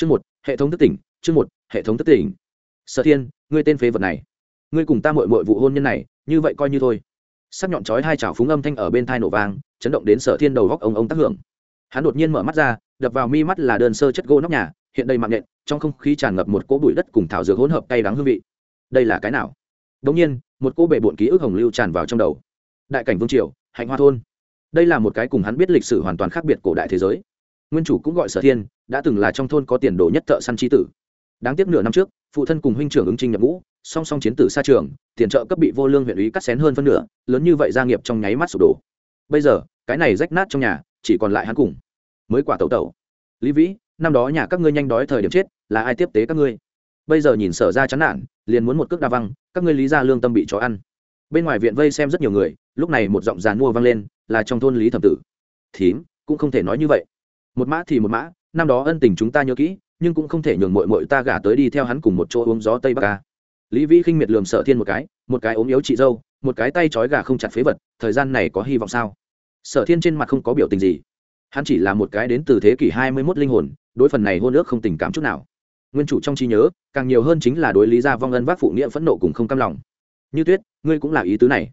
chương một, hệ thống thức tỉnh, chương một, hệ thống thức tỉnh. Sở thiên, ngươi tên phế vật này. Ngươi cùng ta mội mội vụ hôn nhân này, như vậy coi như thôi. Sắc nhọn chói hai chảo phúng âm thanh ở bên thai nổ vang, chấn động đến sở thiên đầu góc ông ông tác hưởng. Hắn đột nhiên mở mắt ra, đập vào mi mắt là đơn sơ chất gỗ nóc nhà, hiện đây mạng nhện, trong không khí tràn ngập một cỗ bụi đất cùng thảo dược hỗn hợp cay đắng hương vị. Đây là cái nào? Đ ỗ n g nhiên, một cỗ bể bụn ký ức hồng lưu tràn vào trong đầu. Đại cảnh vương triều, hạnh hoa thôn. Đây là một cái cùng hắn biết lịch sử hoàn toàn khác biệt cổ đại thế giới nguyên chủ cũng gọi sở thiên, đã từng là trong thôn có tiền đồ nhất thợ săn trí tử. Đáng tiếc nửa năm trước, phụ thân cùng huynh trưởng ứng trinh nhập ngũ, song song chiến tử xa trường, tiền trợ cấp bị vô lương huyện ý cắt xén hơn phân nửa, lớn như vậy gia nghiệp trong nháy mắt sụp đổ. Bây giờ, cái này rách nát trong nhà, chỉ còn lại hắn cùng mới quả tẩu tẩu. Lý vĩ, năm đó nhà các ngươi nhanh đói thời điểm chết, là ai tiếp tế các ngươi? Bây giờ nhìn sở ra chán nản, liền muốn một cước đa văng, các ngươi lý ra lương tâm bị chó ăn. Bên ngoài viện vây xem rất nhiều người, lúc này một giọng dàn mua vang lên, là trong thôn lý thẩm tử. Thím, cũng không thể nói như vậy một mã thì một mã, năm đó ân tình chúng ta nhớ kỹ, nhưng cũng không thể nhường mội mội ta gả tới đi theo hắn cùng một chỗ uống gió tây bắc ca. Lý vĩ khinh miệt lườm sợ thiên một cái một cái ốm yếu chị dâu, một cái tay trói gà không chặt phế vật, thời gian này có hy vọng sao? Sở thiên trên mặt không có biểu tình gì. Hắn chỉ là một cái đến từ thế kỷ hai mươi mốt linh hồn, đối phần này hôn ước không tình cảm chút nào. Nguyên chủ trong trí nhớ, càng nhiều hơn chính là đối lý gia vong ân vác phụ nghĩa phẫn nộ cùng không cam lòng. Như tuyết, ngươi cũng là ý tứ này.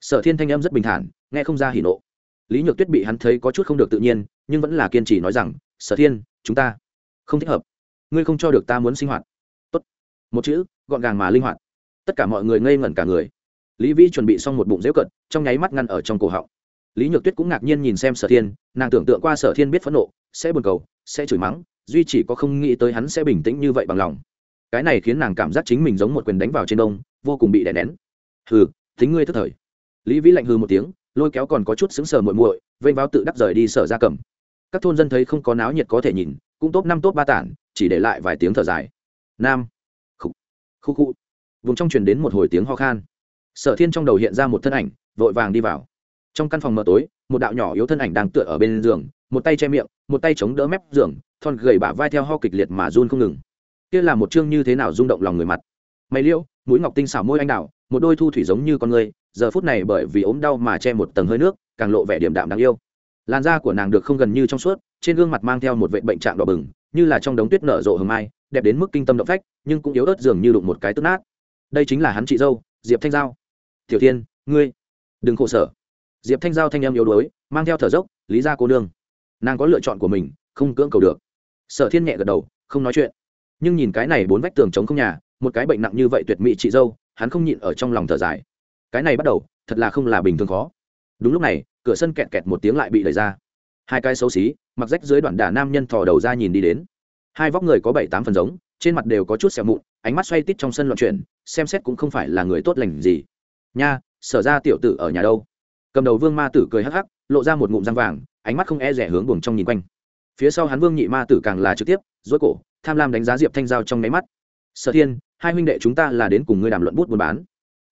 Sở thiên thanh âm rất bình thản, nghe không ra hỉ nộ lý nhược tuyết bị hắn thấy có chút không được tự nhiên, nhưng vẫn là kiên trì nói rằng, sở thiên, chúng ta không thích hợp. Ngươi không cho được ta muốn sinh hoạt. Tốt. Một chữ, gọn gàng mà linh hoạt. Tất cả mọi người ngây ngẩn cả người. Lý vĩ chuẩn bị xong một bụng dễu cận trong nháy mắt ngăn ở trong cổ họng. Lý nhược tuyết cũng ngạc nhiên nhìn xem sở thiên, nàng tưởng tượng qua sở thiên biết phẫn nộ, sẽ buồn cầu, sẽ chửi mắng, duy chỉ có không nghĩ tới hắn sẽ bình tĩnh như vậy bằng lòng. Cái này khiến nàng cảm giác chính mình giống một quyền đánh vào trên đông vô cùng bị đè nén. Hừ tính ngươi tức thời. Lý vĩ lạnh hừ một tiếng lôi kéo còn có chút xứng sờ muội muội, vênh vào tự đắc rời đi sở ra cầm. Các thôn dân thấy không có náo nhiệt có thể nhìn, cũng tốt năm tốt ba tản, chỉ để lại vài tiếng thở dài. Nam. Khu khu khúc vùng trong truyền đến một hồi tiếng ho khan. Sở thiên trong đầu hiện ra một thân ảnh, vội vàng đi vào. Trong căn phòng mờ tối, một đạo nhỏ yếu thân ảnh đang tựa ở bên giường, một tay che miệng, một tay chống đỡ mép giường, thon gầy bả vai theo ho kịch liệt mà run không ngừng. Kia là một chương như thế nào rung động lòng người mặt. Mày liêu, mũi ngọc tinh xảo môi anh đào, một đôi thu thủy giống như con người giờ phút này bởi vì ốm đau mà che một tầng hơi nước, càng lộ vẻ điểm đạm đáng yêu. Làn da của nàng được không gần như trong suốt, trên gương mặt mang theo một vệ bệnh trạng đỏ bừng, như là trong đống tuyết nở rộ hương mai, đẹp đến mức kinh tâm động phách, nhưng cũng yếu ớt dường như đụng một cái tức nát. Đây chính là hắn chị dâu, diệp thanh giao. Tiểu thiên, ngươi đừng khổ sở. Diệp thanh giao thanh em yếu đuối, mang theo thở dốc, lý ra cô nương. Nàng có lựa chọn của mình, không cưỡng cầu được. Sở thiên nhẹ gật đầu, không nói chuyện. Nhưng nhìn cái này bốn vách tường trống không nhà, một cái bệnh nặng như vậy tuyệt mỹ chị dâu, hắn không nhịn ở trong lòng thở dài cái này bắt đầu, thật là không là bình thường khó. Đúng lúc này, cửa sân kẹt kẹt một tiếng lại bị đẩy ra. Hai cái xấu xí, mặc rách dưới đoạn đả nam nhân thò đầu ra nhìn đi đến. Hai vóc người có bảy tám phần giống, trên mặt đều có chút xẹo mụn, ánh mắt xoay tít trong sân loạn chuyển, xem xét cũng không phải là người tốt lành gì. Nha, sở ra tiểu tử ở nhà đâu? Cầm đầu vương ma tử cười hắc hắc, lộ ra một ngụm răng vàng, ánh mắt không e rẻ hướng buồng trong nhìn quanh. Phía sau hắn vương nhị ma tử càng là trực tiếp dối cổ, tham lam đánh giá diệp thanh giao trong máy mắt. Sở thiên, hai huynh đệ chúng ta là đến cùng ngươi đàm luận bút buôn bán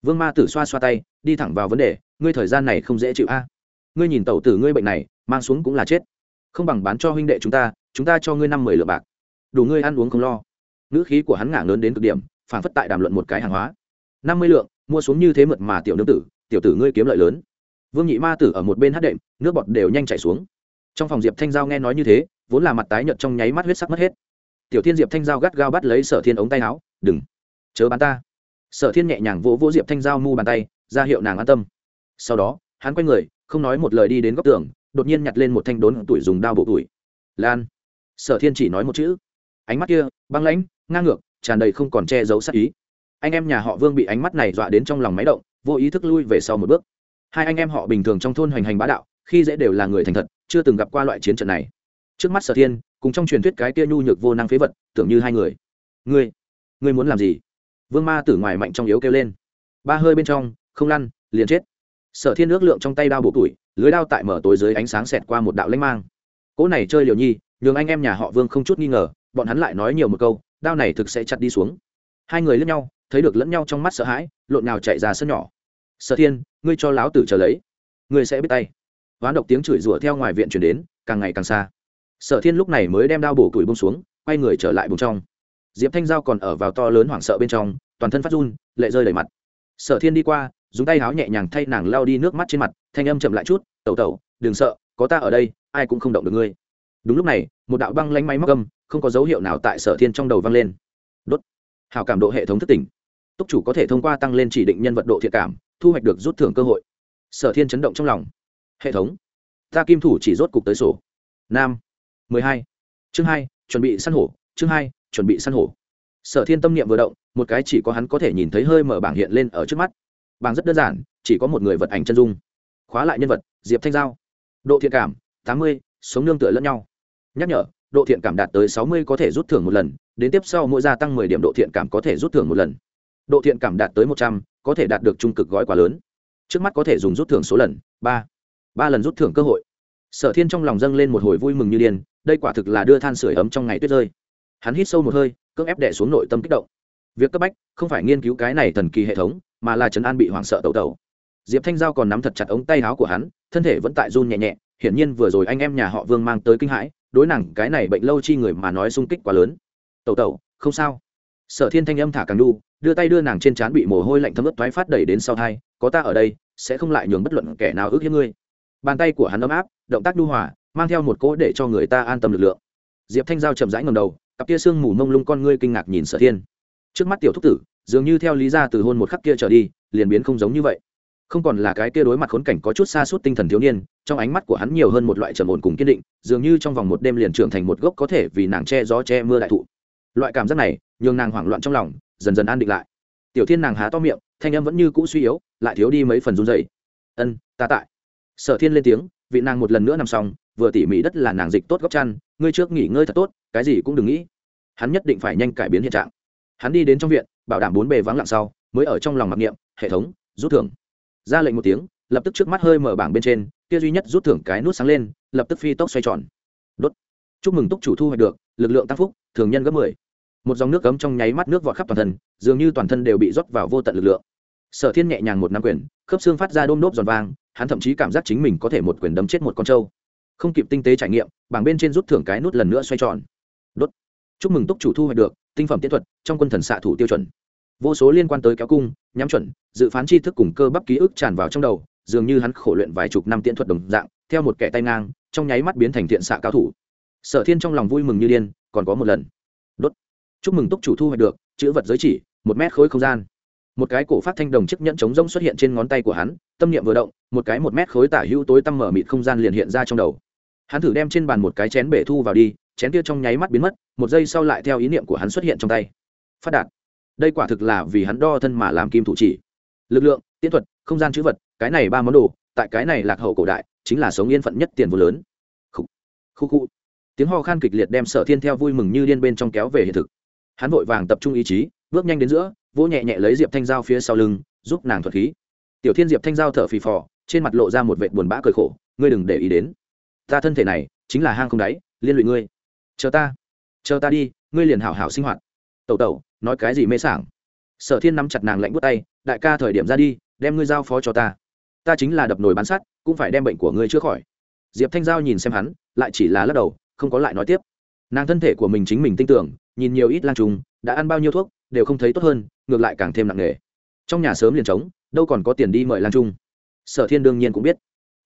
vương ma tử xoa xoa tay, đi thẳng vào vấn đề, ngươi thời gian này không dễ chịu a. Ngươi nhìn tẩu tử ngươi bệnh này, mang xuống cũng là chết. Không bằng bán cho huynh đệ chúng ta chúng ta cho ngươi năm mười lượng bạc. Đủ ngươi ăn uống không lo. Ngữ khí của hắn ngả lớn đến cực điểm phản phất tại đàm luận một cái hàng hóa. Năm mươi lượng, mua xuống như thế mượt mà tiểu nương tử, tiểu tử ngươi kiếm lợi lớn. Vương nhị ma tử ở một bên hát đệm, nước bọt đều nhanh chảy xuống. Trong phòng diệp thanh giao nghe nói như thế, vốn là mặt tái nhợt trong nháy mắt huyết sắc mất hết. Tiểu thiên diệp thanh giao gắt gao bắt lấy sở thiên ống tay áo, đừng, chớ bán ta sở thiên nhẹ nhàng vỗ vỗ diệp thanh giao mu bàn tay, ra hiệu nàng an tâm. Sau đó, hắn quay người, không nói một lời đi đến góc tường, đột nhiên nhặt lên một thanh đốn tuổi dùng đao bộ tuổi. Lan. Sở thiên chỉ nói một chữ. Ánh mắt kia, băng lãnh, ngang ngược, tràn đầy không còn che giấu sắc ý. Anh em nhà họ vương bị ánh mắt này dọa đến trong lòng máy động, vô ý thức lui về sau một bước. Hai anh em họ bình thường trong thôn hoành hành bá đạo, khi dễ đều là người thành thật, chưa từng gặp qua loại chiến trận này. Trước mắt sở thiên, cùng trong truyền thuyết cái kia nhu nhược vô năng phế vật, tưởng như hai người. Ngươi ngươi muốn làm gì? Vương ma tử ngoài mạnh trong yếu kêu lên. Ba hơi bên trong, không lăn, liền chết. Sở thiên ước lượng trong tay đao bộ tuổi, lưới đao tại mở tối dưới ánh sáng xẹt qua một đạo lãnh mang. Cỗ này chơi liều nhi, nhường anh em nhà họ vương không chút nghi ngờ, bọn hắn lại nói nhiều một câu, đao này thực sẽ chặt đi xuống. Hai người lẫn nhau, thấy được lẫn nhau trong mắt sợ hãi, lộn nào chạy ra sân nhỏ. Sở thiên, ngươi cho láo tử trở lấy. Ngươi sẽ biết tay. Ván độc tiếng chửi rủa theo ngoài viện chuyển đến, càng ngày càng xa. Sở thiên lúc này mới đem đao bổ tuổi bông xuống, quay người trở lại bông trong diệp thanh giao còn ở vào to lớn hoảng sợ bên trong, toàn thân phát run, lệ rơi đầy mặt. Sở thiên đi qua, dùng tay háo nhẹ nhàng thay nàng lao đi nước mắt trên mặt, thanh âm chậm lại chút, tẩu tẩu, đừng sợ, có ta ở đây, ai cũng không động được ngươi. Đúng lúc này, một đạo băng lanh máy móc âm, không có dấu hiệu nào tại sở thiên trong đầu vang lên. Đốt. Hào cảm độ hệ thống thất tỉnh. Túc chủ có thể thông qua tăng lên chỉ định nhân vật độ thiện cảm, thu hoạch được rút thưởng cơ hội. Sở thiên chấn động trong lòng. Hệ thống. Ta kim thủ chỉ rốt cục tới sổ. Nam. mười hai. Chương hai, chuẩn bị săn hổ. Chương hai chuẩn bị săn hổ. Sở thiên tâm niệm vừa động, một cái chỉ có hắn có thể nhìn thấy hơi mở bảng hiện lên ở trước mắt. Bảng rất đơn giản, chỉ có một người vật ảnh chân dung. Khóa lại nhân vật, diệp thanh giao. Độ thiện cảm, tám mươi, sống nương tựa lẫn nhau. Nhắc nhở, độ thiện cảm đạt tới sáu mươi có thể rút thưởng một lần, đến tiếp sau mỗi gia tăng mười điểm độ thiện cảm có thể rút thưởng một lần. Độ thiện cảm đạt tới một trăm, có thể đạt được trung cực gói quá lớn. Trước mắt có thể dùng rút thưởng số lần, ba. Ba lần rút thưởng cơ hội. Sở thiên trong lòng dâng lên một hồi vui mừng như điên, đây quả thực là đưa than sửa ấm trong ngày tuyết rơi hắn hít sâu một hơi, cưỡng ép đẻ xuống nội tâm kích động. Việc cấp bách không phải nghiên cứu cái này thần kỳ hệ thống, mà là trấn an bị hoảng sợ tẩu tẩu. Diệp thanh giao còn nắm thật chặt ống tay áo của hắn, thân thể vẫn tại run nhẹ nhẹ, hiển nhiên vừa rồi anh em nhà họ vương mang tới kinh hãi, đối nàng cái này bệnh lâu chi người mà nói sung kích quá lớn. Tẩu tẩu, không sao. Sở thiên thanh âm thả càng đu, đưa tay đưa nàng trên trán bị mồ hôi lạnh thấm ướt thoái phát đẩy đến sau thai, có ta ở đây, sẽ không lại nhường bất luận kẻ nào ước hiếp ngươi. Bàn tay của hắn ấm áp, động tác đu hòa, mang theo một cỗ để cho người ta an tâm lực lượng. Diệp thanh giao chậm rãi ngầm đầu cặp tia sương mù mông lung con ngươi kinh ngạc nhìn sở thiên. Trước mắt tiểu thúc tử, dường như theo lý ra từ hôn một khắc kia trở đi, liền biến không giống như vậy. Không còn là cái kia đối mặt khốn cảnh có chút xa suốt tinh thần thiếu niên, trong ánh mắt của hắn nhiều hơn một loại trầm ổn cùng kiên định, dường như trong vòng một đêm liền trưởng thành một gốc có thể vì nàng che gió che mưa đại thụ. Loại cảm giác này, nhường nàng hoảng loạn trong lòng, dần dần an định lại. Tiểu thiên nàng há to miệng, thanh em vẫn như cũ suy yếu, lại thiếu đi mấy phần run dày ân, ta tại. Sở thiên lên tiếng, vị nàng một lần nữa nằm xong, vừa tỉ mỉ đất là nàng dịch tốt góc chăn, ngươi trước nghỉ ngơi thật tốt cái gì cũng đừng nghĩ. Hắn nhất định phải nhanh cải biến hiện trạng. Hắn đi đến trong viện, bảo đảm bốn bề vắng lặng sau, mới ở trong lòng mặc niệm, hệ thống, rút thưởng. Ra lệnh một tiếng, lập tức trước mắt hơi mở bảng bên trên, kia duy nhất rút thưởng cái nút sáng lên, lập tức phi tốc xoay tròn. Đốt. Chúc mừng túc chủ thu hoạch được, lực lượng tăng phúc, thường nhân gấp mười. Một dòng nước cấm trong nháy mắt nước vọt khắp toàn thân, dường như toàn thân đều bị rót vào vô tận lực lượng. Sở thiên nhẹ nhàng một nắm quyền, khớp xương phát ra đôm đốp giòn vang, hắn thậm chí cảm giác chính mình có thể một quyền đấm chết một con trâu. Không kịp tinh tế trải nghiệm, bảng bên trên rút thưởng cái nút lần nữa xoay tròn đốt. Chúc mừng túc chủ thu hoạch được tinh phẩm tiết thuật trong quân thần xạ thủ tiêu chuẩn. Vô số liên quan tới kéo cung, nhắm chuẩn, dự phán tri thức cùng cơ bắp ký ức tràn vào trong đầu, dường như hắn khổ luyện vài chục năm tiễn thuật đồng dạng, theo một kẻ tay ngang, trong nháy mắt biến thành thiện xạ cao thủ. Sở thiên trong lòng vui mừng như điên, còn có một lần. Đốt. Chúc mừng túc chủ thu hoạch được chữ vật giới chỉ, một mét khối không gian. Một cái cổ phát thanh đồng chiếc nhẫn trống rông xuất hiện trên ngón tay của hắn, tâm niệm vừa động, một cái một mét khối tả hữu tối tăm mở mịt không gian liền hiện ra trong đầu. Hắn thử đem trên bàn một cái chén bể thu vào đi chén kia trong nháy mắt biến mất, một giây sau lại theo ý niệm của hắn xuất hiện trong tay. Phát đạt. Đây quả thực là vì hắn đo thân mà làm kim thủ chỉ. Lực lượng tiến thuật, không gian chữ vật, cái này ba món đồ, tại cái này lạc hậu cổ đại, chính là sống yên phận nhất tiền vô lớn. Khu khu khu tiếng ho khan kịch liệt đem sở thiên theo vui mừng như điên bên trong kéo về hiện thực. Hắn vội vàng tập trung ý chí, bước nhanh đến giữa, vỗ nhẹ nhẹ lấy diệp thanh giao phía sau lưng, giúp nàng thuật khí. Tiểu thiên diệp thanh giao thở phì phò, trên mặt lộ ra một vệ buồn bã cười khổ, ngươi đừng để ý đến. Ta thân thể này, chính là hang không đáy, liên lụy ngươi chờ ta. Chờ ta đi, ngươi liền hảo hảo sinh hoạt. Tẩu tẩu, nói cái gì mê sảng? Sở thiên nắm chặt nàng lạnh bút tay, đại ca thời điểm ra đi, đem ngươi giao phó cho ta. Ta chính là đập nồi bán sắt, cũng phải đem bệnh của ngươi chữa khỏi. Diệp thanh giao nhìn xem hắn, lại chỉ là lắc đầu, không có lại nói tiếp. Nàng thân thể của mình chính mình tin tưởng, nhìn nhiều ít lan trùng, đã ăn bao nhiêu thuốc, đều không thấy tốt hơn, ngược lại càng thêm nặng nề. Trong nhà sớm liền trống, đâu còn có tiền đi mời lan trung sở thiên đương nhiên cũng biết.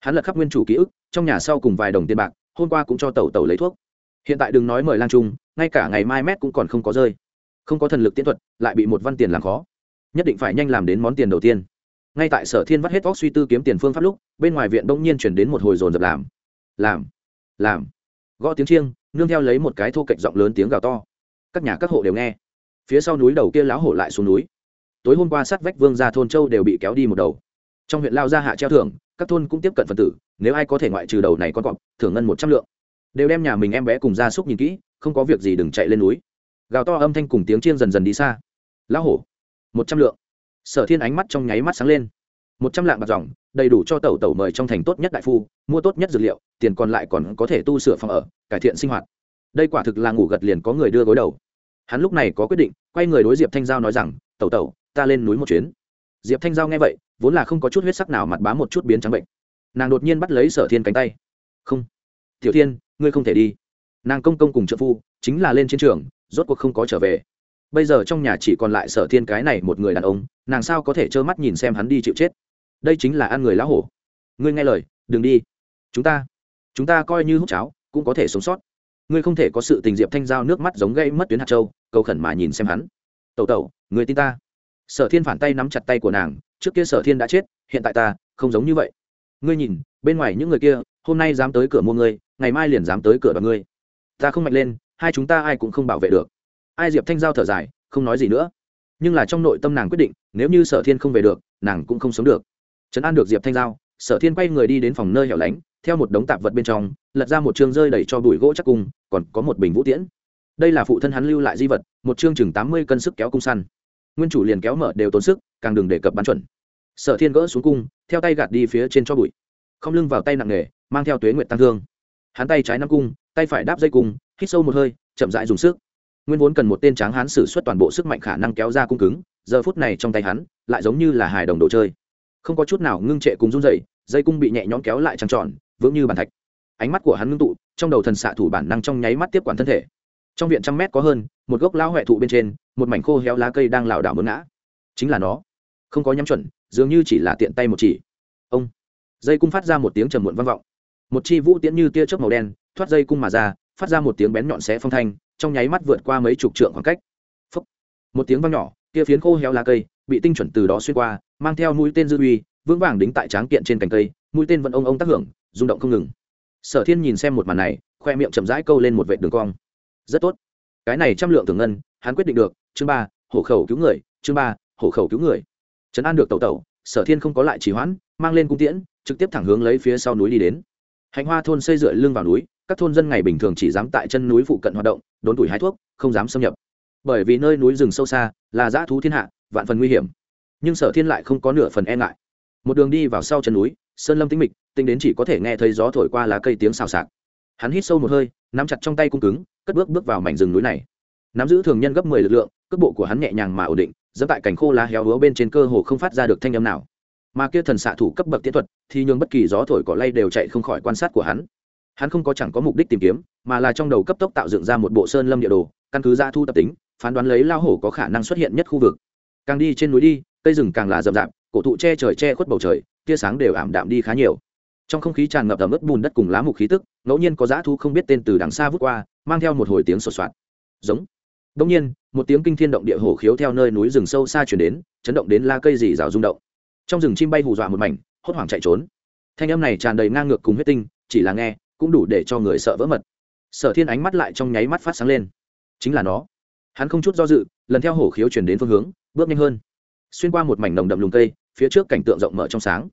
Hắn lật khắp nguyên chủ ký ức, trong nhà sau cùng vài đồng tiền bạc, hôm qua cũng cho tẩu tẩu lấy thuốc hiện tại đừng nói mời lan trung, ngay cả ngày mai mét cũng còn không có rơi. Không có thần lực tiến thuật, lại bị một văn tiền làm khó. Nhất định phải nhanh làm đến món tiền đầu tiên. Ngay tại sở thiên vắt hết vóc suy tư kiếm tiền phương pháp lúc, bên ngoài viện đông nhiên chuyển đến một hồi dồn dập làm. Làm làm. Gõ tiếng chiêng, nương theo lấy một cái thô cạnh giọng lớn tiếng gào to. Các nhà các hộ đều nghe. Phía sau núi đầu kia lão hổ lại xuống núi. Tối hôm qua sát vách vương ra thôn châu đều bị kéo đi một đầu. Trong huyện lao gia hạ treo thưởng, các thôn cũng tiếp cận phần tử, nếu ai có thể ngoại trừ đầu này con cọp, thưởng ngân một trăm lượng đều đem nhà mình em bé cùng gia súc nhìn kỹ, không có việc gì đừng chạy lên núi. Gào to âm thanh cùng tiếng chiên dần dần đi xa. Lão hổ, một trăm lượng. Sở thiên ánh mắt trong nháy mắt sáng lên. Một trăm lạng bạc dòng, đầy đủ cho tẩu tẩu mời trong thành tốt nhất đại phu, mua tốt nhất dược liệu, tiền còn lại còn có thể tu sửa phòng ở, cải thiện sinh hoạt. Đây quả thực là ngủ gật liền có người đưa gối đầu. Hắn lúc này có quyết định, quay người đối diệp thanh giao nói rằng, tẩu tẩu, ta lên núi một chuyến. Diệp thanh giao nghe vậy, vốn là không có chút huyết sắc nào mặt bám một chút biến trắng bệnh. Nàng đột nhiên bắt lấy sở thiên cánh tay. Không, tiểu thiên ngươi không thể đi. Nàng công công cùng trợ phu chính là lên chiến trường, rốt cuộc không có trở về. Bây giờ trong nhà chỉ còn lại sở thiên cái này một người đàn ông, nàng sao có thể trơ mắt nhìn xem hắn đi chịu chết? Đây chính là ăn người lão hổ. Ngươi nghe lời, đừng đi. Chúng ta chúng ta coi như hút cháo, cũng có thể sống sót. Ngươi không thể có sự tình diệp thanh giao nước mắt giống gây mất tuyến hạt châu, cầu khẩn mà nhìn xem hắn. Tẩu tẩu người tin ta. Sở thiên phản tay nắm chặt tay của nàng, trước kia sở thiên đã chết, hiện tại ta, không giống như vậy. Ngươi nhìn, bên ngoài những người kia hôm nay dám tới cửa mua ngươi, ngày mai liền dám tới cửa đoạt ngươi. Ta không mạnh lên, hai chúng ta ai cũng không bảo vệ được. Ai diệp thanh giao thở dài, không nói gì nữa. Nhưng là trong nội tâm nàng quyết định, nếu như sở thiên không về được, nàng cũng không sống được. Trấn an được diệp thanh giao, sở thiên quay người đi đến phòng nơi hẻo lánh, theo một đống tạp vật bên trong, lật ra một chương rơi đầy cho bụi gỗ chắc cung, còn có một bình vũ tiễn. Đây là phụ thân hắn lưu lại di vật, một chương chừng tám mươi cân sức kéo cung săn. Nguyên chủ liền kéo mở đều tốn sức, càng đừng đề cập bắn chuẩn. Sở thiên gỡ xuống cung, theo tay gạt đi phía trên cho bụi không lưng vào tay nặng nề, mang theo tuế nguyện tăng thương. Hắn tay trái nắm cung, tay phải đáp dây cung, hít sâu một hơi, chậm rãi dùng sức. Nguyên vốn cần một tên tráng hắn xử suất toàn bộ sức mạnh khả năng kéo ra cung cứng, giờ phút này trong tay hắn lại giống như là hài đồng đồ chơi. Không có chút nào ngưng trệ cùng run dậy dây cung bị nhẹ nhõm kéo lại trăng tròn, vững như bàn thạch. Ánh mắt của hắn ngưng tụ, trong đầu thần xạ thủ bản năng trong nháy mắt tiếp quản thân thể. Trong viện trăm mét có hơn, một gốc lao huệ thụ bên trên, một mảnh khô héo lá cây đang lảo đảo mướn ngã. Chính là nó. Không có nhắm chuẩn, dường như chỉ là tiện tay một chỉ. Ông dây cung phát ra một tiếng trầm muộn vang vọng. Một chi vũ tiễn như tia chớp màu đen, thoát dây cung mà ra, phát ra một tiếng bén nhọn xé phong thanh, trong nháy mắt vượt qua mấy chục trượng khoảng cách. Phúc. một tiếng vang nhỏ, kia phiến khô héo lá cây, bị tinh chuẩn từ đó xuyên qua, mang theo mũi tên dư uy, vững vàng đính tại tráng kiện trên cành cây, mũi tên vẫn ông ông tác hưởng, rung động không ngừng. Sở thiên nhìn xem một màn này, khoe miệng chậm rãi câu lên một vệ đường cong. Rất tốt. Cái này trăm lượng tưởng ngân, hắn quyết định được, chương ba, hộ khẩu cứu người, chương ba, hộ khẩu cứu người. Trấn an được tẩu tẩu, sở thiên không có lại trì hoãn, mang lên cung tiễn trực tiếp thẳng hướng lấy phía sau núi đi đến. Hạnh hoa thôn xây dựa lưng vào núi, các thôn dân ngày bình thường chỉ dám tại chân núi phụ cận hoạt động, đốn tuổi hái thuốc, không dám xâm nhập. Bởi vì nơi núi rừng sâu xa, là dã thú thiên hạ, vạn phần nguy hiểm. Nhưng sở thiên lại không có nửa phần e ngại. Một đường đi vào sau chân núi, sơn lâm tĩnh mịch, tính đến chỉ có thể nghe thấy gió thổi qua lá cây tiếng xào xạc. Hắn hít sâu một hơi, nắm chặt trong tay cung cứng, cất bước bước vào mảnh rừng núi này. Nắm giữ thường nhân gấp mười lực lượng, cước bộ của hắn nhẹ nhàng mà ổn định, dẫm tại cảnh khô lá héo húa bên trên cơ hồ không phát ra được thanh âm nào mà kia thần xạ thủ cấp bậc tiến thuật, thì nhường bất kỳ gió thổi cỏ lay đều chạy không khỏi quan sát của hắn. Hắn không có chẳng có mục đích tìm kiếm, mà là trong đầu cấp tốc tạo dựng ra một bộ sơn lâm địa đồ, căn cứ ra thu tập tính, phán đoán lấy lao hổ có khả năng xuất hiện nhất khu vực. Càng đi trên núi đi, cây rừng càng là rậm rạp, cổ thụ che trời che khuất bầu trời, tia sáng đều ảm đạm đi khá nhiều. Trong không khí tràn ngập ẩm ướt bùn đất cùng lá mục khí tức, ngẫu nhiên có dã thu không biết tên từ đằng xa vút qua, mang theo một hồi tiếng sột soạt. Giống. Đông nhiên, một tiếng kinh thiên động địa hổ khiếu theo nơi núi rừng sâu xa chuyển đến, chấn động đến la cây dì rào rung động trong rừng chim bay hù dọa một mảnh, hốt hoảng chạy trốn. Thanh âm này tràn đầy ngang ngược cùng huyết tinh, chỉ là nghe, cũng đủ để cho người sợ vỡ mật. Sở thiên ánh mắt lại trong nháy mắt phát sáng lên. Chính là nó. Hắn không chút do dự, lần theo hổ khiếu chuyển đến phương hướng, bước nhanh hơn. Xuyên qua một mảnh nồng đậm lùng cây, phía trước cảnh tượng rộng mở trong sáng.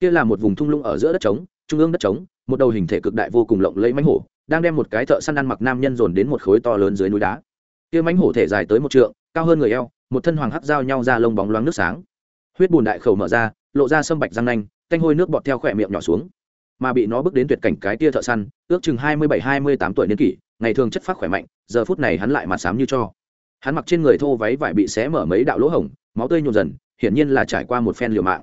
Kia là một vùng thung lũng ở giữa đất trống, trung ương đất trống, một đầu hình thể cực đại vô cùng lộng lẫy mánh hổ, đang đem một cái thợ săn ăn mặc nam nhân dồn đến một khối to lớn dưới núi đá. Kia mánh hổ thể dài tới một trượng, cao hơn người eo, một thân hoàng hắc giao nhau ra lông bóng loáng nước sáng huyết bùn đại khẩu mở ra, lộ ra sâm bạch răng nanh, canh hôi nước bọt theo khỏe miệng nhỏ xuống. Mà bị nó bước đến tuyệt cảnh cái tia thợ săn, ước chừng hai mươi bảy, hai mươi tám tuổi niên kỷ, ngày thường chất phát khỏe mạnh, giờ phút này hắn lại mặt xám như cho. Hắn mặc trên người thô váy vải bị xé mở mấy đạo lỗ hổng, máu tươi nhộn dần, hiển nhiên là trải qua một phen liều mạng.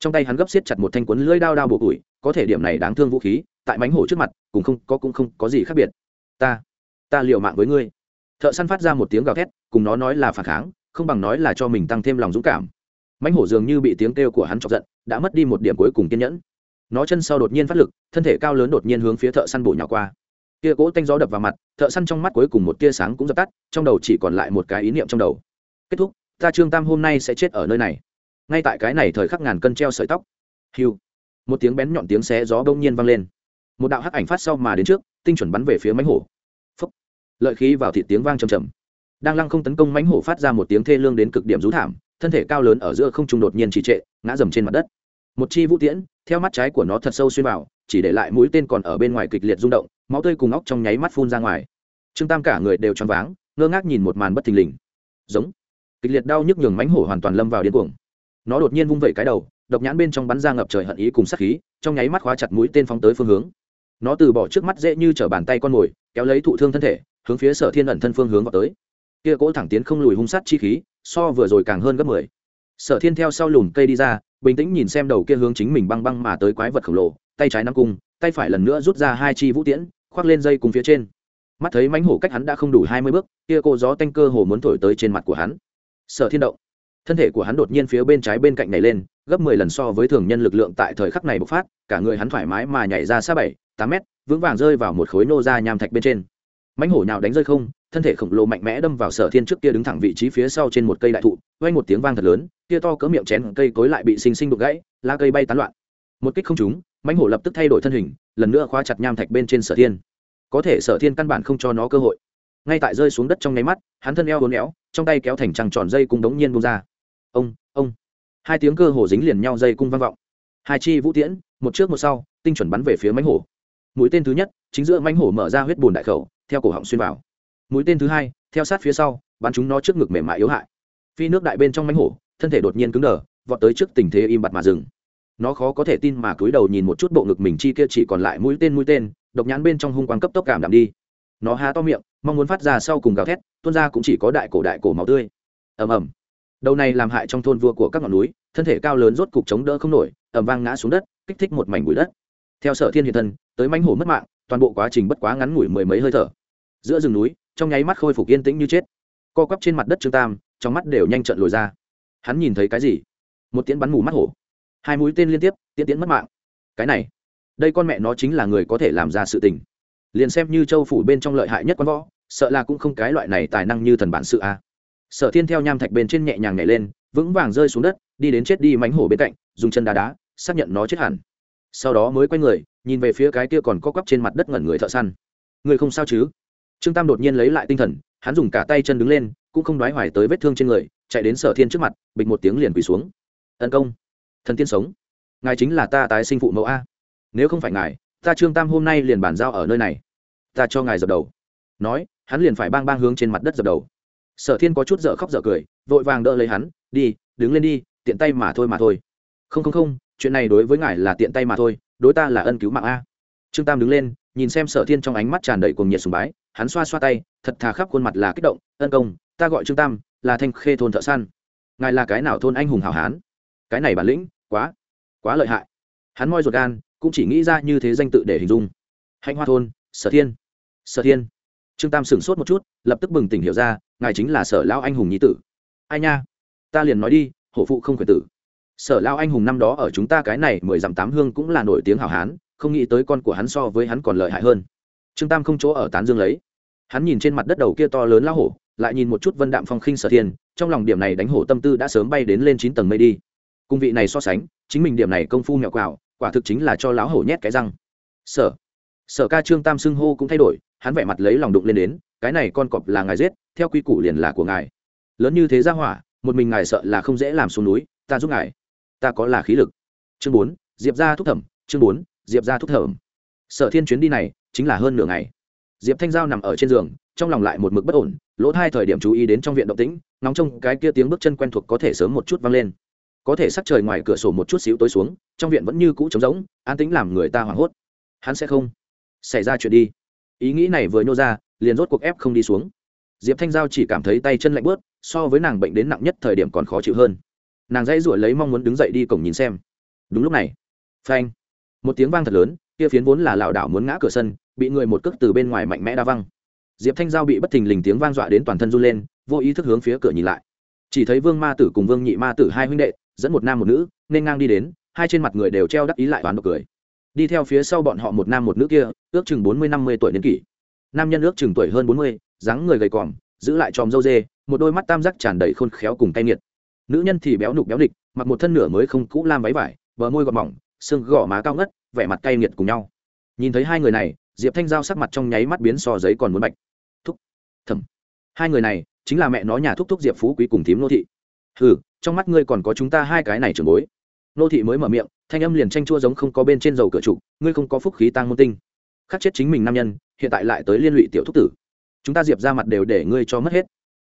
Trong tay hắn gấp xiết chặt một thanh quấn lưỡi đao đao bổ ủi có thể điểm này đáng thương vũ khí, tại mánh hổ trước mặt cũng không có cũng không có gì khác biệt. Ta ta liều mạng với ngươi. Thợ săn phát ra một tiếng gào thét, cùng nó nói là phản kháng, không bằng nói là cho mình tăng thêm lòng dũng cảm mãnh hổ dường như bị tiếng kêu của hắn chọc giận, đã mất đi một điểm cuối cùng kiên nhẫn. Nó chân sau đột nhiên phát lực, thân thể cao lớn đột nhiên hướng phía thợ săn bổ nhỏ qua. Tia cỗ tanh gió đập vào mặt, thợ săn trong mắt cuối cùng một tia sáng cũng dập tắt, trong đầu chỉ còn lại một cái ý niệm trong đầu. Kết thúc, ta trương tam hôm nay sẽ chết ở nơi này. Ngay tại cái này thời khắc ngàn cân treo sợi tóc. Hiu. Một tiếng bén nhọn tiếng xé gió bỗng nhiên vang lên. Một đạo hắc ảnh phát sau mà đến trước, tinh chuẩn bắn về phía mánh hổ. Phúc. lợi khí vào thịt tiếng vang trầm trầm. Đang lăng không tấn công mánh hổ phát ra một tiếng thê lương đến cực điểm rú thảm thân thể cao lớn ở giữa không trung đột nhiên trì trệ, ngã dầm trên mặt đất. Một chi vũ tiễn, theo mắt trái của nó thật sâu xuyên vào, chỉ để lại mũi tên còn ở bên ngoài kịch liệt rung động, máu tươi cùng óc trong nháy mắt phun ra ngoài. Trương tam cả người đều choáng váng, ngơ ngác nhìn một màn bất thình lình. Giống. Kịch liệt đau nhức nhường mánh hổ hoàn toàn lâm vào điên cuồng. Nó đột nhiên vung vẩy cái đầu, độc nhãn bên trong bắn ra ngập trời hận ý cùng sát khí, trong nháy mắt khóa chặt mũi tên phóng tới phương hướng. Nó từ bỏ trước mắt dễ như t bàn tay con mồi, kéo lấy thụ thương thân thể, hướng phía sở thiên ẩn thân phương hướng vào tới. Kia cỗ thẳng tiến không lùi hung sát chi khí so vừa rồi càng hơn gấp mười. Sở thiên theo sau lùm cây đi ra, bình tĩnh nhìn xem đầu kia hướng chính mình băng băng mà tới quái vật khổng lồ, tay trái nắm cung, tay phải lần nữa rút ra hai chi vũ tiễn, khoác lên dây cùng phía trên. Mắt thấy mánh hổ cách hắn đã không đủ hai mươi bước, kia cô gió tanh cơ hồ muốn thổi tới trên mặt của hắn. Sở thiên động. Thân thể của hắn đột nhiên phía bên trái bên cạnh này lên, gấp mười lần so với thường nhân lực lượng tại thời khắc này bộc phát, cả người hắn thoải mái mà nhảy ra xa bảy, tám mét, vững vàng rơi vào một khối nô ra nham thạch bên trên. Mãnh hổ nào đánh rơi không thân thể khổng lồ mạnh mẽ đâm vào sở thiên trước kia đứng thẳng vị trí phía sau trên một cây đại thụ, vang một tiếng vang thật lớn kia to cỡ miệng chén cây cối lại bị xinh xinh đục gãy, lá cây bay tán loạn. Một kích không trúng, mãnh hổ lập tức thay đổi thân hình, lần nữa khóa chặt nham thạch bên trên sở thiên. Có thể sở thiên căn bản không cho nó cơ hội. Ngay tại rơi xuống đất trong nháy mắt, hắn thân eo hốn éo, trong tay kéo thành trăng tròn dây cung đống nhiên bông ra. Ông ông. Hai tiếng cơ hồ dính liền nhau dây cung vang vọng. Hai chi vũ tiễn, một trước một sau, tinh chuẩn bắn về phía mánh hổ. Mũi tên thứ nhất, chính giữa mánh hổ mở ra huyết bùn đại khẩu, theo cổ họng xuyên vào mũi tên thứ hai, theo sát phía sau, bắn chúng nó trước ngực mềm mại yếu hại. Phi nước đại bên trong mánh hổ, thân thể đột nhiên cứng đờ, vọt tới trước tình thế im bặt mà dừng. Nó khó có thể tin mà cúi đầu nhìn một chút bộ ngực mình chi kia chỉ còn lại mũi tên mũi tên, độc nhãn bên trong hung quang cấp tốc cảm đạm đi. Nó há to miệng, mong muốn phát ra sau cùng gào thét, tuôn ra cũng chỉ có đại cổ đại cổ máu tươi. Ầm ầm. Đầu này làm hại trong thôn vua của các ngọn núi, thân thể cao lớn rốt cục chống đỡ không nổi, ầm vang ngã xuống đất, kích thích một mảnh bụi đất. Theo sở thiên hiện thân, tới mánh hổ mất mạng, toàn bộ quá trình bất quá ngắn ngủi mười mấy hơi thở giữa rừng núi, trong nháy mắt khôi phục yên tĩnh như chết. Co quắp trên mặt đất trương tam, trong mắt đều nhanh trận lồi ra. Hắn nhìn thấy cái gì? Một tiễn bắn mù mắt hổ. Hai mũi tên liên tiếp, tiễn tiễn mất mạng. Cái này, đây con mẹ nó chính là người có thể làm ra sự tình. Liền xem như châu phủ bên trong lợi hại nhất quan võ, sợ là cũng không cái loại này tài năng như thần bản sự a. Sở thiên theo nham thạch bên trên nhẹ nhàng nhảy lên, vững vàng rơi xuống đất, đi đến chết đi mánh hổ bên cạnh, dùng chân đá đá, xác nhận nó chết hẳn. Sau đó mới quay người, nhìn về phía cái kia còn co quắp trên mặt đất ngẩn người thợ săn. Người không sao chứ? Trương tam đột nhiên lấy lại tinh thần, hắn dùng cả tay chân đứng lên, cũng không đoái hoài tới vết thương trên người, chạy đến sở thiên trước mặt, bịch một tiếng liền quỳ xuống. Tấn công, thần tiên sống, ngài chính là ta tái sinh phụ mẫu a. Nếu không phải ngài, ta trương tam hôm nay liền bàn giao ở nơi này. Ta cho ngài dập đầu. Nói, hắn liền phải bang bang hướng trên mặt đất dập đầu. Sở thiên có chút dở khóc dở cười, vội vàng đỡ lấy hắn, đi, đứng lên đi, tiện tay mà thôi mà thôi. Không không không, chuyện này đối với ngài là tiện tay mà thôi, đối ta là ân cứu mạng a. Trương tam đứng lên, nhìn xem sở thiên trong ánh mắt tràn đầy cuồng nhiệt sùng bái hắn xoa xoa tay, thật thà khắp khuôn mặt là kích động, ân công, ta gọi trương tam, là thanh khê thôn thợ săn. Ngài là cái nào thôn anh hùng hảo hán? Cái này bản lĩnh quá quá lợi hại. Hắn moi ruột gan, cũng chỉ nghĩ ra như thế danh tự để hình dung. Hạnh hoa thôn, sở thiên sở thiên. Trương tam sửng sốt một chút, lập tức bừng tỉnh hiểu ra, ngài chính là sở lao anh hùng nhi tử. Ai nha, ta liền nói đi, hổ phụ không khuyển tử. Sở lao anh hùng năm đó ở chúng ta cái này mười dặm tám hương cũng là nổi tiếng hảo hán, không nghĩ tới con của hắn so với hắn còn lợi hại hơn. Trương tam không chỗ ở tán dương lấy hắn nhìn trên mặt đất đầu kia to lớn lao hổ, lại nhìn một chút vân đạm phong khinh sở thiên, trong lòng điểm này đánh hổ tâm tư đã sớm bay đến lên chín tầng mây đi. Cung vị này so sánh, chính mình điểm này công phu mẹo quào quả thực chính là cho lão hổ nhét cái răng. Sở sở ca trương tam xưng hô cũng thay đổi, hắn vẻ mặt lấy lòng đụng lên đến, cái này con cọp là ngài giết, theo quy củ liền là của ngài. Lớn như thế ra hỏa, một mình ngài sợ là không dễ làm xuống núi, ta giúp ngài. Ta có là khí lực. Chương bốn, diệp ra thúc thẩm, chương bốn, diệp ra thúc thẩm. Sở thiên chuyến đi này, chính là hơn nửa ngày diệp thanh giao nằm ở trên giường, trong lòng lại một mực bất ổn, lỗ thai thời điểm chú ý đến trong viện động tĩnh nóng trong cái kia tiếng bước chân quen thuộc có thể sớm một chút vang lên. Có thể sắc trời ngoài cửa sổ một chút xíu tối xuống, trong viện vẫn như cũ trống rỗng, an tĩnh làm người ta hoảng hốt. Hắn sẽ không xảy ra chuyện đi. Ý nghĩ này vừa nhô ra, liền rốt cuộc ép không đi xuống. Diệp thanh giao chỉ cảm thấy tay chân lạnh bớt, so với nàng bệnh đến nặng nhất thời điểm còn khó chịu hơn. Nàng dãy ruổi lấy mong muốn đứng dậy đi cổng nhìn xem. Đúng lúc này, phanh, một tiếng vang thật lớn kia phiến vốn là lảo đảo muốn ngã cửa sân, bị người một cước từ bên ngoài mạnh mẽ đa văng. Diệp thanh giao bị bất thình lình tiếng vang dọa đến toàn thân run lên, vô ý thức hướng phía cửa nhìn lại. Chỉ thấy vương ma tử cùng vương nhị ma tử hai huynh đệ, dẫn một nam một nữ, nên ngang đi đến, hai trên mặt người đều treo đắc ý lại toán độc cười. Đi theo phía sau bọn họ một nam một nữ kia, ước chừng bốn mươi năm mươi tuổi niên kỷ. Nam nhân ước chừng tuổi hơn bốn mươi, dáng người gầy còm, giữ lại tròm dâu dê, một đôi mắt tam giác tràn đầy khôn khéo cùng cay nghiệt. Nữ nhân thì béo nục béo địch, mặc một thân nửa mới không cũ lam váy vải, bờ môi gọt mỏng, xương gò má cao ngất vẻ mặt cay nghiệt cùng nhau. Nhìn thấy hai người này, diệp thanh giao sắc mặt trong nháy mắt biến so giấy còn muốn bạch. Thúc, thầm. Hai người này, chính là mẹ nó nhà thúc thúc diệp phú quý cùng thím nô thị. Hừ, trong mắt ngươi còn có chúng ta hai cái này trường bối. Nô thị mới mở miệng, thanh âm liền tranh chua giống không có bên trên dầu cửa trụ ngươi không có phúc khí tăng môn tinh. Khắc chết chính mình nam nhân, hiện tại lại tới liên lụy tiểu thúc tử. Chúng ta diệp ra mặt đều để ngươi cho mất hết.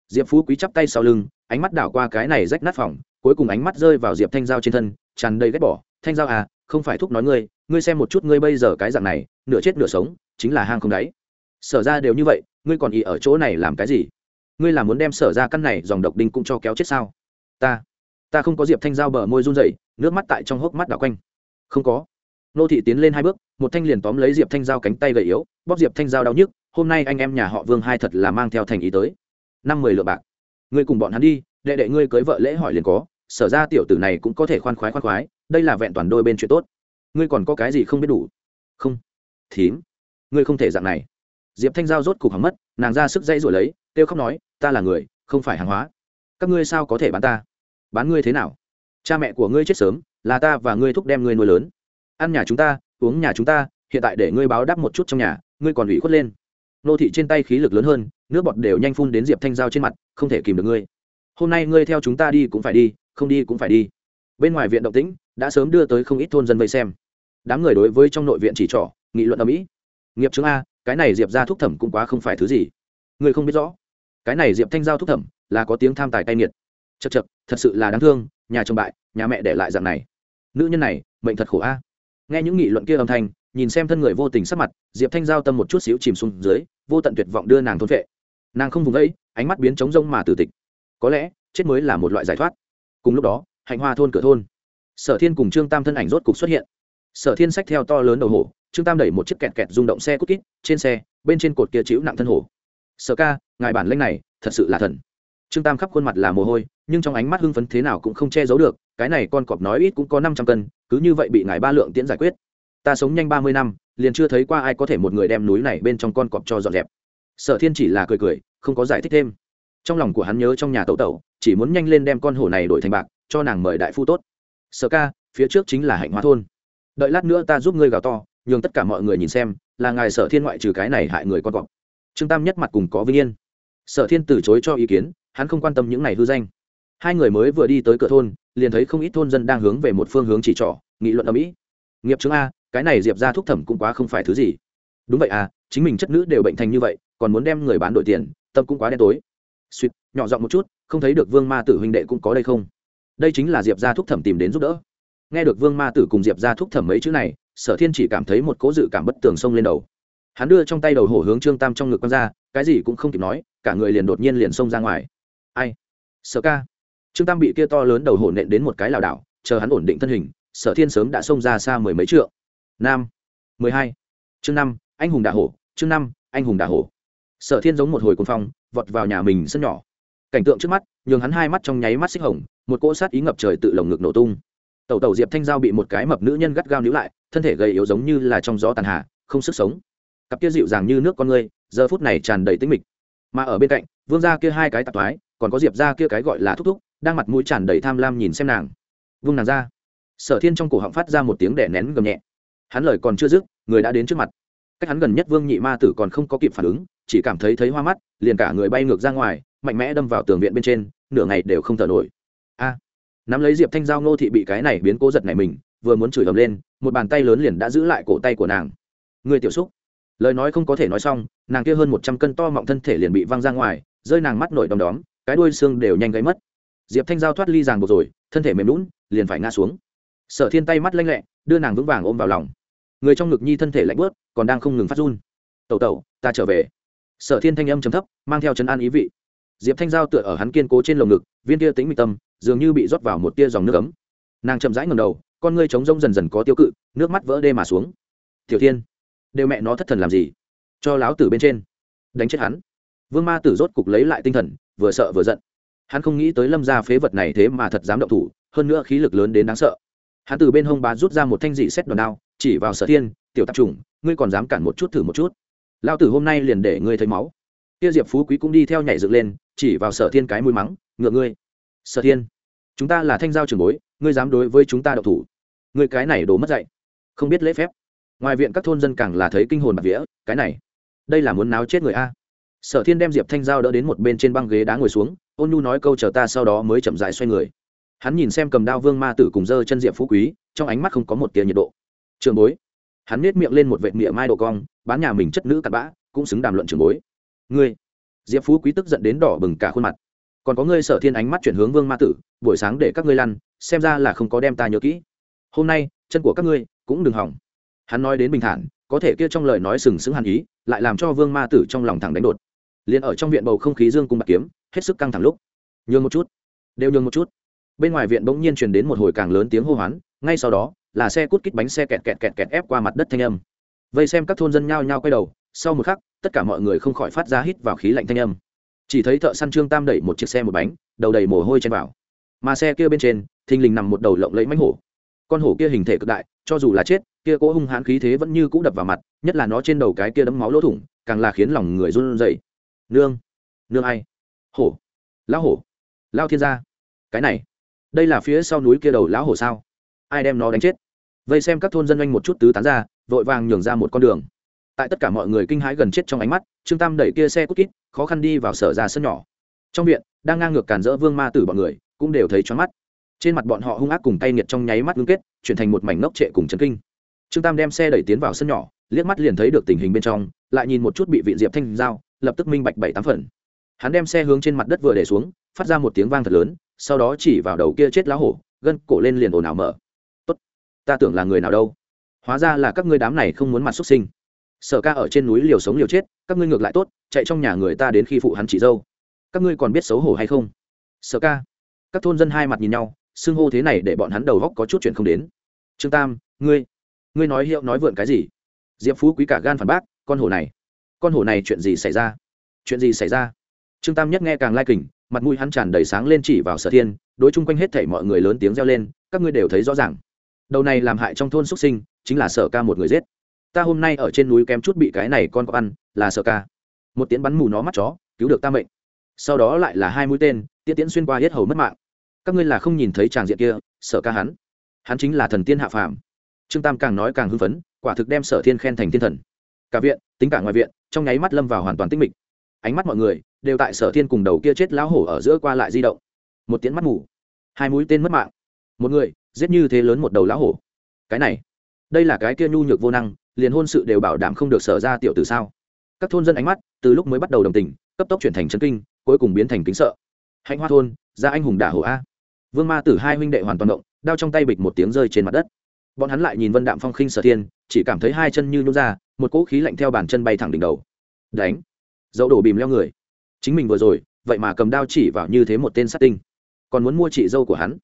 Diệp phú quý chắp tay sau lưng, ánh mắt đảo qua cái này rách nát phòng, cuối cùng ánh mắt rơi vào diệp thanh giao trên thân, tràn đầy ghét bỏ. Thanh giao à không phải thúc nói ngươi ngươi xem một chút ngươi bây giờ cái dạng này, nửa chết nửa sống, chính là hang không đáy. Sở ra đều như vậy, ngươi còn ý ở chỗ này làm cái gì? Ngươi là muốn đem sở ra căn này dòng độc đinh cũng cho kéo chết sao? Ta ta không có diệp thanh giao bờ môi run rẩy, nước mắt tại trong hốc mắt đảo quanh. Không có. Nô thị tiến lên hai bước, một thanh liền tóm lấy diệp thanh giao cánh tay gầy yếu, bóp diệp thanh giao đau nhức, hôm nay anh em nhà họ vương hai thật là mang theo thành ý tới. Năm mười lượng bạc. Ngươi cùng bọn hắn đi, đệ đệ ngươi cưới vợ lễ hỏi liền có, sở ra tiểu tử này cũng có thể khoan khoái khoan khoái, đây là vẹn toàn đôi bên chuyện tốt ngươi còn có cái gì không biết đủ? Không. Thím, ngươi không thể dạng này. Diệp thanh giao rốt cục hỏng mất, nàng ra sức dây rồi lấy, kêu khóc nói, ta là người, không phải hàng hóa. Các ngươi sao có thể bán ta? Bán ngươi thế nào? Cha mẹ của ngươi chết sớm, là ta và ngươi thúc đem ngươi nuôi lớn. Ăn nhà chúng ta, uống nhà chúng ta, hiện tại để ngươi báo đáp một chút trong nhà, ngươi còn ủy khuất lên. Nô thị trên tay khí lực lớn hơn, nước bọt đều nhanh phun đến diệp thanh giao trên mặt, không thể kìm được ngươi. Hôm nay ngươi theo chúng ta đi cũng phải đi, không đi cũng phải đi bên ngoài viện động tĩnh, đã sớm đưa tới không ít thôn dân vây xem. Đám người đối với trong nội viện chỉ trỏ, nghị luận ở mỹ nghiệp chứng a, cái này diệp ra thúc thẩm cũng quá không phải thứ gì. Người không biết rõ. Cái này diệp thanh giao thúc thẩm là có tiếng tham tài cay nghiệt. Chật chật thật sự là đáng thương, nhà chồng bại, nhà mẹ để lại dạng này. Nữ nhân này, mệnh thật khổ a. Nghe những nghị luận kia âm thanh, nhìn xem thân người vô tình sắc mặt, diệp thanh giao tâm một chút xíu chìm xuống dưới, vô tận tuyệt vọng đưa nàng thôn vệ. Nàng không vùng ấy ánh mắt biến trống rông mà tử tịch. Có lẽ, chết mới là một loại giải thoát. Cùng lúc đó hạnh hoa thôn cửa thôn. Sở thiên cùng trương tam thân ảnh rốt cục xuất hiện. Sở thiên sách theo to lớn đầu hổ, trương tam đẩy một chiếc kẹt kẹt rung động xe cút kít, trên xe, bên trên cột kia chịu nặng thân hổ. Sở ca, ngài bản lanh này, thật sự là thần. Trương tam khắp khuôn mặt là mồ hôi, nhưng trong ánh mắt hưng phấn thế nào cũng không che giấu được, cái này con cọp nói ít cũng có năm trăm cân, cứ như vậy bị ngài ba lượng tiễn giải quyết. Ta sống nhanh ba mươi năm, liền chưa thấy qua ai có thể một người đem núi này bên trong con cọp cho dọn dẹp. Sở thiên chỉ là cười cười, không có giải thích thêm. Trong lòng của hắn nhớ trong nhà tẩu tẩu, chỉ muốn nhanh lên đem con hổ này đổi thành bạc cho nàng mời đại phu tốt. Sở ca, phía trước chính là hạnh hóa thôn. Đợi lát nữa ta giúp ngươi gào to, nhường tất cả mọi người nhìn xem, là ngài sở thiên ngoại trừ cái này hại người con cọp. Trương tam nhất mặt cùng có vinh yên. Sở thiên từ chối cho ý kiến, hắn không quan tâm những này hư danh. Hai người mới vừa đi tới cửa thôn, liền thấy không ít thôn dân đang hướng về một phương hướng chỉ trỏ, nghị luận ở mỹ nghiệp chứng a, cái này diệp ra thúc thẩm cũng quá không phải thứ gì. Đúng vậy à chính mình chất nữ đều bệnh thành như vậy, còn muốn đem người bán đổi tiền, tâm cũng quá đen tối. Suýt, nhỏ giọng một chút, không thấy được vương ma tử huynh đệ cũng có đây không? Đây chính là diệp gia thúc thẩm tìm đến giúp đỡ. Nghe được vương ma tử cùng diệp ra thúc thẩm mấy chữ này, sở thiên chỉ cảm thấy một cố dự cảm bất tường xông lên đầu. Hắn đưa trong tay đầu hổ hướng trương tam trong ngực q ra, cái gì cũng không kịp nói, cả người liền đột nhiên liền xông ra ngoài. Ai? Sở ca. Trương tam bị kia to lớn đầu hổ nện đến một cái lảo đảo, chờ hắn ổn định thân hình, sở thiên sớm đã xông ra xa mười mấy trượng. Nam. mười hai. Chương năm, anh hùng đà hổ, chương năm, anh hùng đà hổ. Sở thiên giống một hồi cuồng phong, vọt vào nhà mình sân nhỏ cảnh tượng trước mắt, nhường hắn hai mắt trong nháy mắt xích hồng, một cỗ sát ý ngập trời tự lồng ngực nổ tung. Tẩu tẩu diệp thanh giao bị một cái mập nữ nhân gắt gao níu lại, thân thể gầy yếu giống như là trong gió tàn hạ, không sức sống. Cặp kia dịu dàng như nước con người, giờ phút này tràn đầy tính mịch. Mà ở bên cạnh, vương ra kia hai cái tạp toái còn có diệp ra kia cái gọi là thúc thúc, đang mặt mũi tràn đầy tham lam nhìn xem nàng. Vương nàng ra. Sở thiên trong cổ họng phát ra một tiếng đẻ nén gầm nhẹ. Hắn lời còn chưa dứt, người đã đến trước mặt. Cách hắn gần nhất vương nhị ma tử còn không có kịp phản ứng, chỉ cảm thấy thấy hoa mắt, liền cả người bay ngược ra ngoài mạnh mẽ đâm vào tường viện bên trên, nửa ngày đều không thở nổi. A, nắm lấy diệp thanh giao ngô thị bị cái này biến cố giật này mình, vừa muốn chửi ầm lên, một bàn tay lớn liền đã giữ lại cổ tay của nàng. Người tiểu xúc. Lời nói không có thể nói xong, nàng kia hơn một trăm cân to mọng thân thể liền bị văng ra ngoài, rơi nàng mắt nổi đom đóm, cái đuôi xương đều nhanh gáy mất. Diệp thanh giao thoát ly ràng buộc rồi, thân thể mềm lún liền phải ngã xuống. Sở thiên tay mắt lanh lẹ, đưa nàng vững vàng ôm vào lòng. Người trong ngực nhi thân thể lạnh bớt còn đang không ngừng phát run. Tẩu tẩu, ta trở về. Sở thiên thanh âm chấm thấp, mang theo chấn an ý vị diệp thanh giao tựa ở hắn kiên cố trên lồng ngực, viên tia tính mịch tâm, dường như bị rót vào một tia dòng nước ấm. Nàng chậm rãi ngầm đầu, con ngươi trống rông dần dần có tiêu cự, nước mắt vỡ đê mà xuống. Tiểu thiên, đều mẹ nó thất thần làm gì? Cho láo tử bên trên, đánh chết hắn. Vương ma tử rốt cục lấy lại tinh thần, vừa sợ vừa giận. Hắn không nghĩ tới lâm gia phế vật này thế mà thật dám động thủ, hơn nữa khí lực lớn đến đáng sợ. Hắn từ bên hông bá rút ra một thanh dị xét đòn đao, chỉ vào sở thiên, tiểu tạp trùng ngươi còn dám cản một chút thử một chút? Lao tử hôm nay liền để ngươi thấy máu. Tiêu diệp phú quý cũng đi theo nhảy dựng lên chỉ vào sở thiên cái mũi mắng, ngựa ngươi, sở thiên, chúng ta là thanh giao trường bối, ngươi dám đối với chúng ta đậu thủ. Ngươi cái này đổ mất dạy, không biết lễ phép. Ngoài viện các thôn dân càng là thấy kinh hồn bạc vía, cái này, đây là muốn náo chết người a. Sở thiên đem diệp thanh giao đỡ đến một bên trên băng ghế đá ngồi xuống, ôn nhu nói câu chờ ta sau đó mới chậm dại xoay người. Hắn nhìn xem cầm đao vương ma tử cùng dơ chân diệp phú quý, trong ánh mắt không có một tia nhiệt độ. Trường bối. Hắn nết miệng lên một vệ miệng mai độ cong, bán nhà mình chất nữ cặn bã, cũng xứng đàm luận trường bối. Ngươi diệp phú quý tức giận đến đỏ bừng cả khuôn mặt. Còn có ngươi sở thiên ánh mắt chuyển hướng vương ma tử, buổi sáng để các ngươi lăn, xem ra là không có đem ta nhớ kỹ. Hôm nay, chân của các ngươi cũng đừng hỏng. Hắn nói đến bình thản, có thể kia trong lời nói sừng sững hàn ý, lại làm cho vương ma tử trong lòng thẳng đánh đột. Liền ở trong viện bầu không khí dương cung bạc kiếm, hết sức căng thẳng lúc. Nhường một chút. Đều nhường một chút. Bên ngoài viện bỗng nhiên truyền đến một hồi càng lớn tiếng hô hoán, ngay sau đó là xe cút kít bánh xe kẹt kẹt kẹt kẹt ép qua mặt đất thanh âm. Vây xem các thôn dân nhao nhao quay đầu sau một khắc, tất cả mọi người không khỏi phát ra hít vào khí lạnh thanh âm. Chỉ thấy thợ săn trương tam đẩy một chiếc xe một bánh, đầu đầy mồ hôi chen vào. Mà xe kia bên trên, thình lình nằm một đầu lộng lẫy mánh hổ. Con hổ kia hình thể cực đại, cho dù là chết, kia cỗ hung hãn khí thế vẫn như cũ đập vào mặt, nhất là nó trên đầu cái kia đấm máu lỗ thủng, càng là khiến lòng người run rẩy. Nương nương ai? Hổ, lão hổ lao thiên gia. Cái này, đây là phía sau núi kia đầu lão hổ sao? Ai đem nó đánh chết? Vây xem các thôn dân anh một chút tứ tán ra, vội vàng nhường ra một con đường tại tất cả mọi người kinh hãi gần chết trong ánh mắt, trương tam đẩy kia xe cút kít, khó khăn đi vào sở ra sân nhỏ. Trong viện, đang ngang ngược cản rỡ vương ma tử bọn người, cũng đều thấy choáng mắt. Trên mặt bọn họ hung ác cùng tay nghiệt trong nháy mắt ngưng kết, chuyển thành một mảnh ngốc trệ cùng chấn kinh. Trương tam đem xe đẩy tiến vào sân nhỏ, liếc mắt liền thấy được tình hình bên trong, lại nhìn một chút bị vị diệp thanh giao, lập tức minh bạch bảy tám phần. Hắn đem xe hướng trên mặt đất vừa để xuống, phát ra một tiếng vang thật lớn, sau đó chỉ vào đầu kia chết lá hổ, gân cổ lên liền ồn ào mở. Tốt, ta tưởng là người nào đâu. Hóa ra là các ngươi đám này không muốn mặt xuất sinh sở ca ở trên núi liều sống liều chết, các ngươi ngược lại tốt, chạy trong nhà người ta đến khi phụ hắn chị dâu. Các ngươi còn biết xấu hổ hay không? Sở ca. Các thôn dân hai mặt nhìn nhau, xưng hô thế này để bọn hắn đầu góc có chút chuyện không đến. Trương tam, ngươi ngươi nói hiệu nói vượn cái gì? Diệp phú quý cả gan phản bác, con hổ này, con hổ này chuyện gì xảy ra? Chuyện gì xảy ra? Trương tam nhất nghe càng lai kình, mặt mũi hắn tràn đầy sáng lên chỉ vào sở thiên, đối chung quanh hết thảy mọi người lớn tiếng reo lên, các ngươi đều thấy rõ ràng. Đầu này làm hại trong thôn xuất sinh, chính là sở ca một người giết ta hôm nay ở trên núi kém chút bị cái này con có ăn, là sợ ca. Một tiếng bắn mù nó mắt chó, cứu được ta mệnh. Sau đó lại là hai mũi tên, tiễn tiễn xuyên qua hết hầu mất mạng. Các ngươi là không nhìn thấy tràng diện kia, sợ ca hắn. Hắn chính là thần tiên hạ phàm. Trương tam càng nói càng hưng phấn, quả thực đem sở thiên khen thành thiên thần. Cả viện, tính cả ngoài viện, trong nháy mắt lâm vào hoàn toàn tinh mịch. Ánh mắt mọi người đều tại sở thiên cùng đầu kia chết lão hổ ở giữa qua lại di động. Một tiếng mắt mù, hai mũi tên mất mạng. Một người, giết như thế lớn một đầu lão hổ. Cái này, đây là cái kia nhu nhược vô năng liền hôn sự đều bảo đảm không được sở ra tiểu tử sao? Các thôn dân ánh mắt từ lúc mới bắt đầu đồng tình, cấp tốc chuyển thành chân kinh, cuối cùng biến thành kính sợ. Hạnh hoa thôn, ra anh hùng đả hổ a. Vương ma tử hai huynh đệ hoàn toàn động, đao trong tay bịch một tiếng rơi trên mặt đất. Bọn hắn lại nhìn vân đạm phong khinh sở thiên, chỉ cảm thấy hai chân như nhún ra, một cỗ khí lạnh theo bàn chân bay thẳng đỉnh đầu. Đánh. Dẫu đổ bìm leo người. Chính mình vừa rồi, vậy mà cầm đao chỉ vào như thế một tên sát tinh. Còn muốn mua chị dâu của hắn.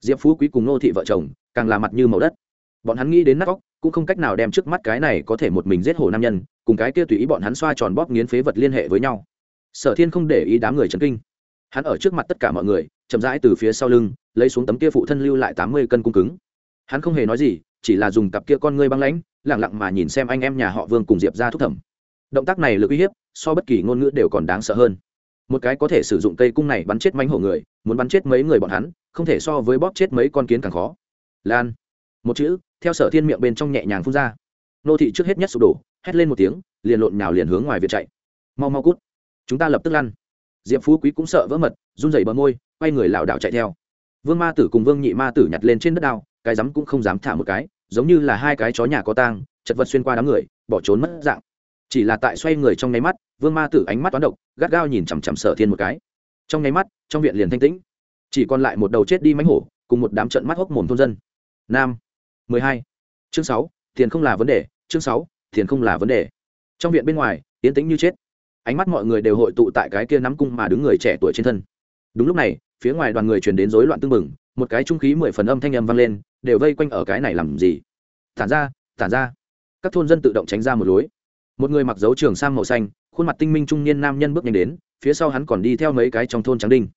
Diệp phú quý cùng nô thị vợ chồng, càng là mặt như màu đất. Bọn hắn nghĩ đến nát vóc cũng không cách nào đem trước mắt cái này có thể một mình giết hổ nam nhân, cùng cái kia tùy ý bọn hắn xoa tròn bóp nghiến phế vật liên hệ với nhau. Sở thiên không để ý đám người chấn kinh. Hắn ở trước mặt tất cả mọi người, chậm rãi từ phía sau lưng, lấy xuống tấm kia phụ thân lưu lại tám mươi cân cung cứng. Hắn không hề nói gì, chỉ là dùng cặp kia con ngươi băng lãnh lẳng lặng mà nhìn xem anh em nhà họ vương cùng diệp ra thúc thẩm. Động tác này lực uy hiếp, so bất kỳ ngôn ngữ đều còn đáng sợ hơn. Một cái có thể sử dụng cây cung này bắn chết mánh hổ người, muốn bắn chết mấy người bọn hắn, không thể so với bóp chết mấy con kiến càng khó. Lan. Một chữ theo sở thiên miệng bên trong nhẹ nhàng phun ra. Nô thị trước hết nhất sụp đổ, hét lên một tiếng, liền lộn nhào liền hướng ngoài viện chạy. Mau mau cút. Chúng ta lập tức lăn. Diệp phú quý cũng sợ vỡ mật, run rẩy bờ môi, quay người lảo đảo chạy theo. Vương ma tử cùng vương nhị ma tử nhặt lên trên đất đao, cái rắm cũng không dám thả một cái, giống như là hai cái chó nhà có tang, chật vật xuyên qua đám người, bỏ trốn mất dạng. Chỉ là tại xoay người trong nháy mắt, vương ma tử ánh mắt toán độc, gắt gao nhìn chằm chằm sở thiên một cái. Trong nháy mắt, trong viện liền thanh tĩnh. Chỉ còn lại một đầu chết đi mánh hổ, cùng một đám trận mắt hốc mồm thôn dân. Nam hai. Chương sáu, tiền không là vấn đề, chương sáu, tiền không là vấn đề. Trong viện bên ngoài tiến tĩnh như chết. Ánh mắt mọi người đều hội tụ tại cái kia nắm cung mà đứng người trẻ tuổi trên thân. Đúng lúc này, phía ngoài đoàn người truyền đến rối loạn tưng bừng, một cái trung khí mười phần âm thanh âm vang lên, đều vây quanh ở cái này làm gì? Tản ra tản ra. Các thôn dân tự động tránh ra một lối. Một người mặc dấu trường sang màu xanh, khuôn mặt tinh minh trung niên nam nhân bước nhanh đến, phía sau hắn còn đi theo mấy cái trong thôn trắng đinh.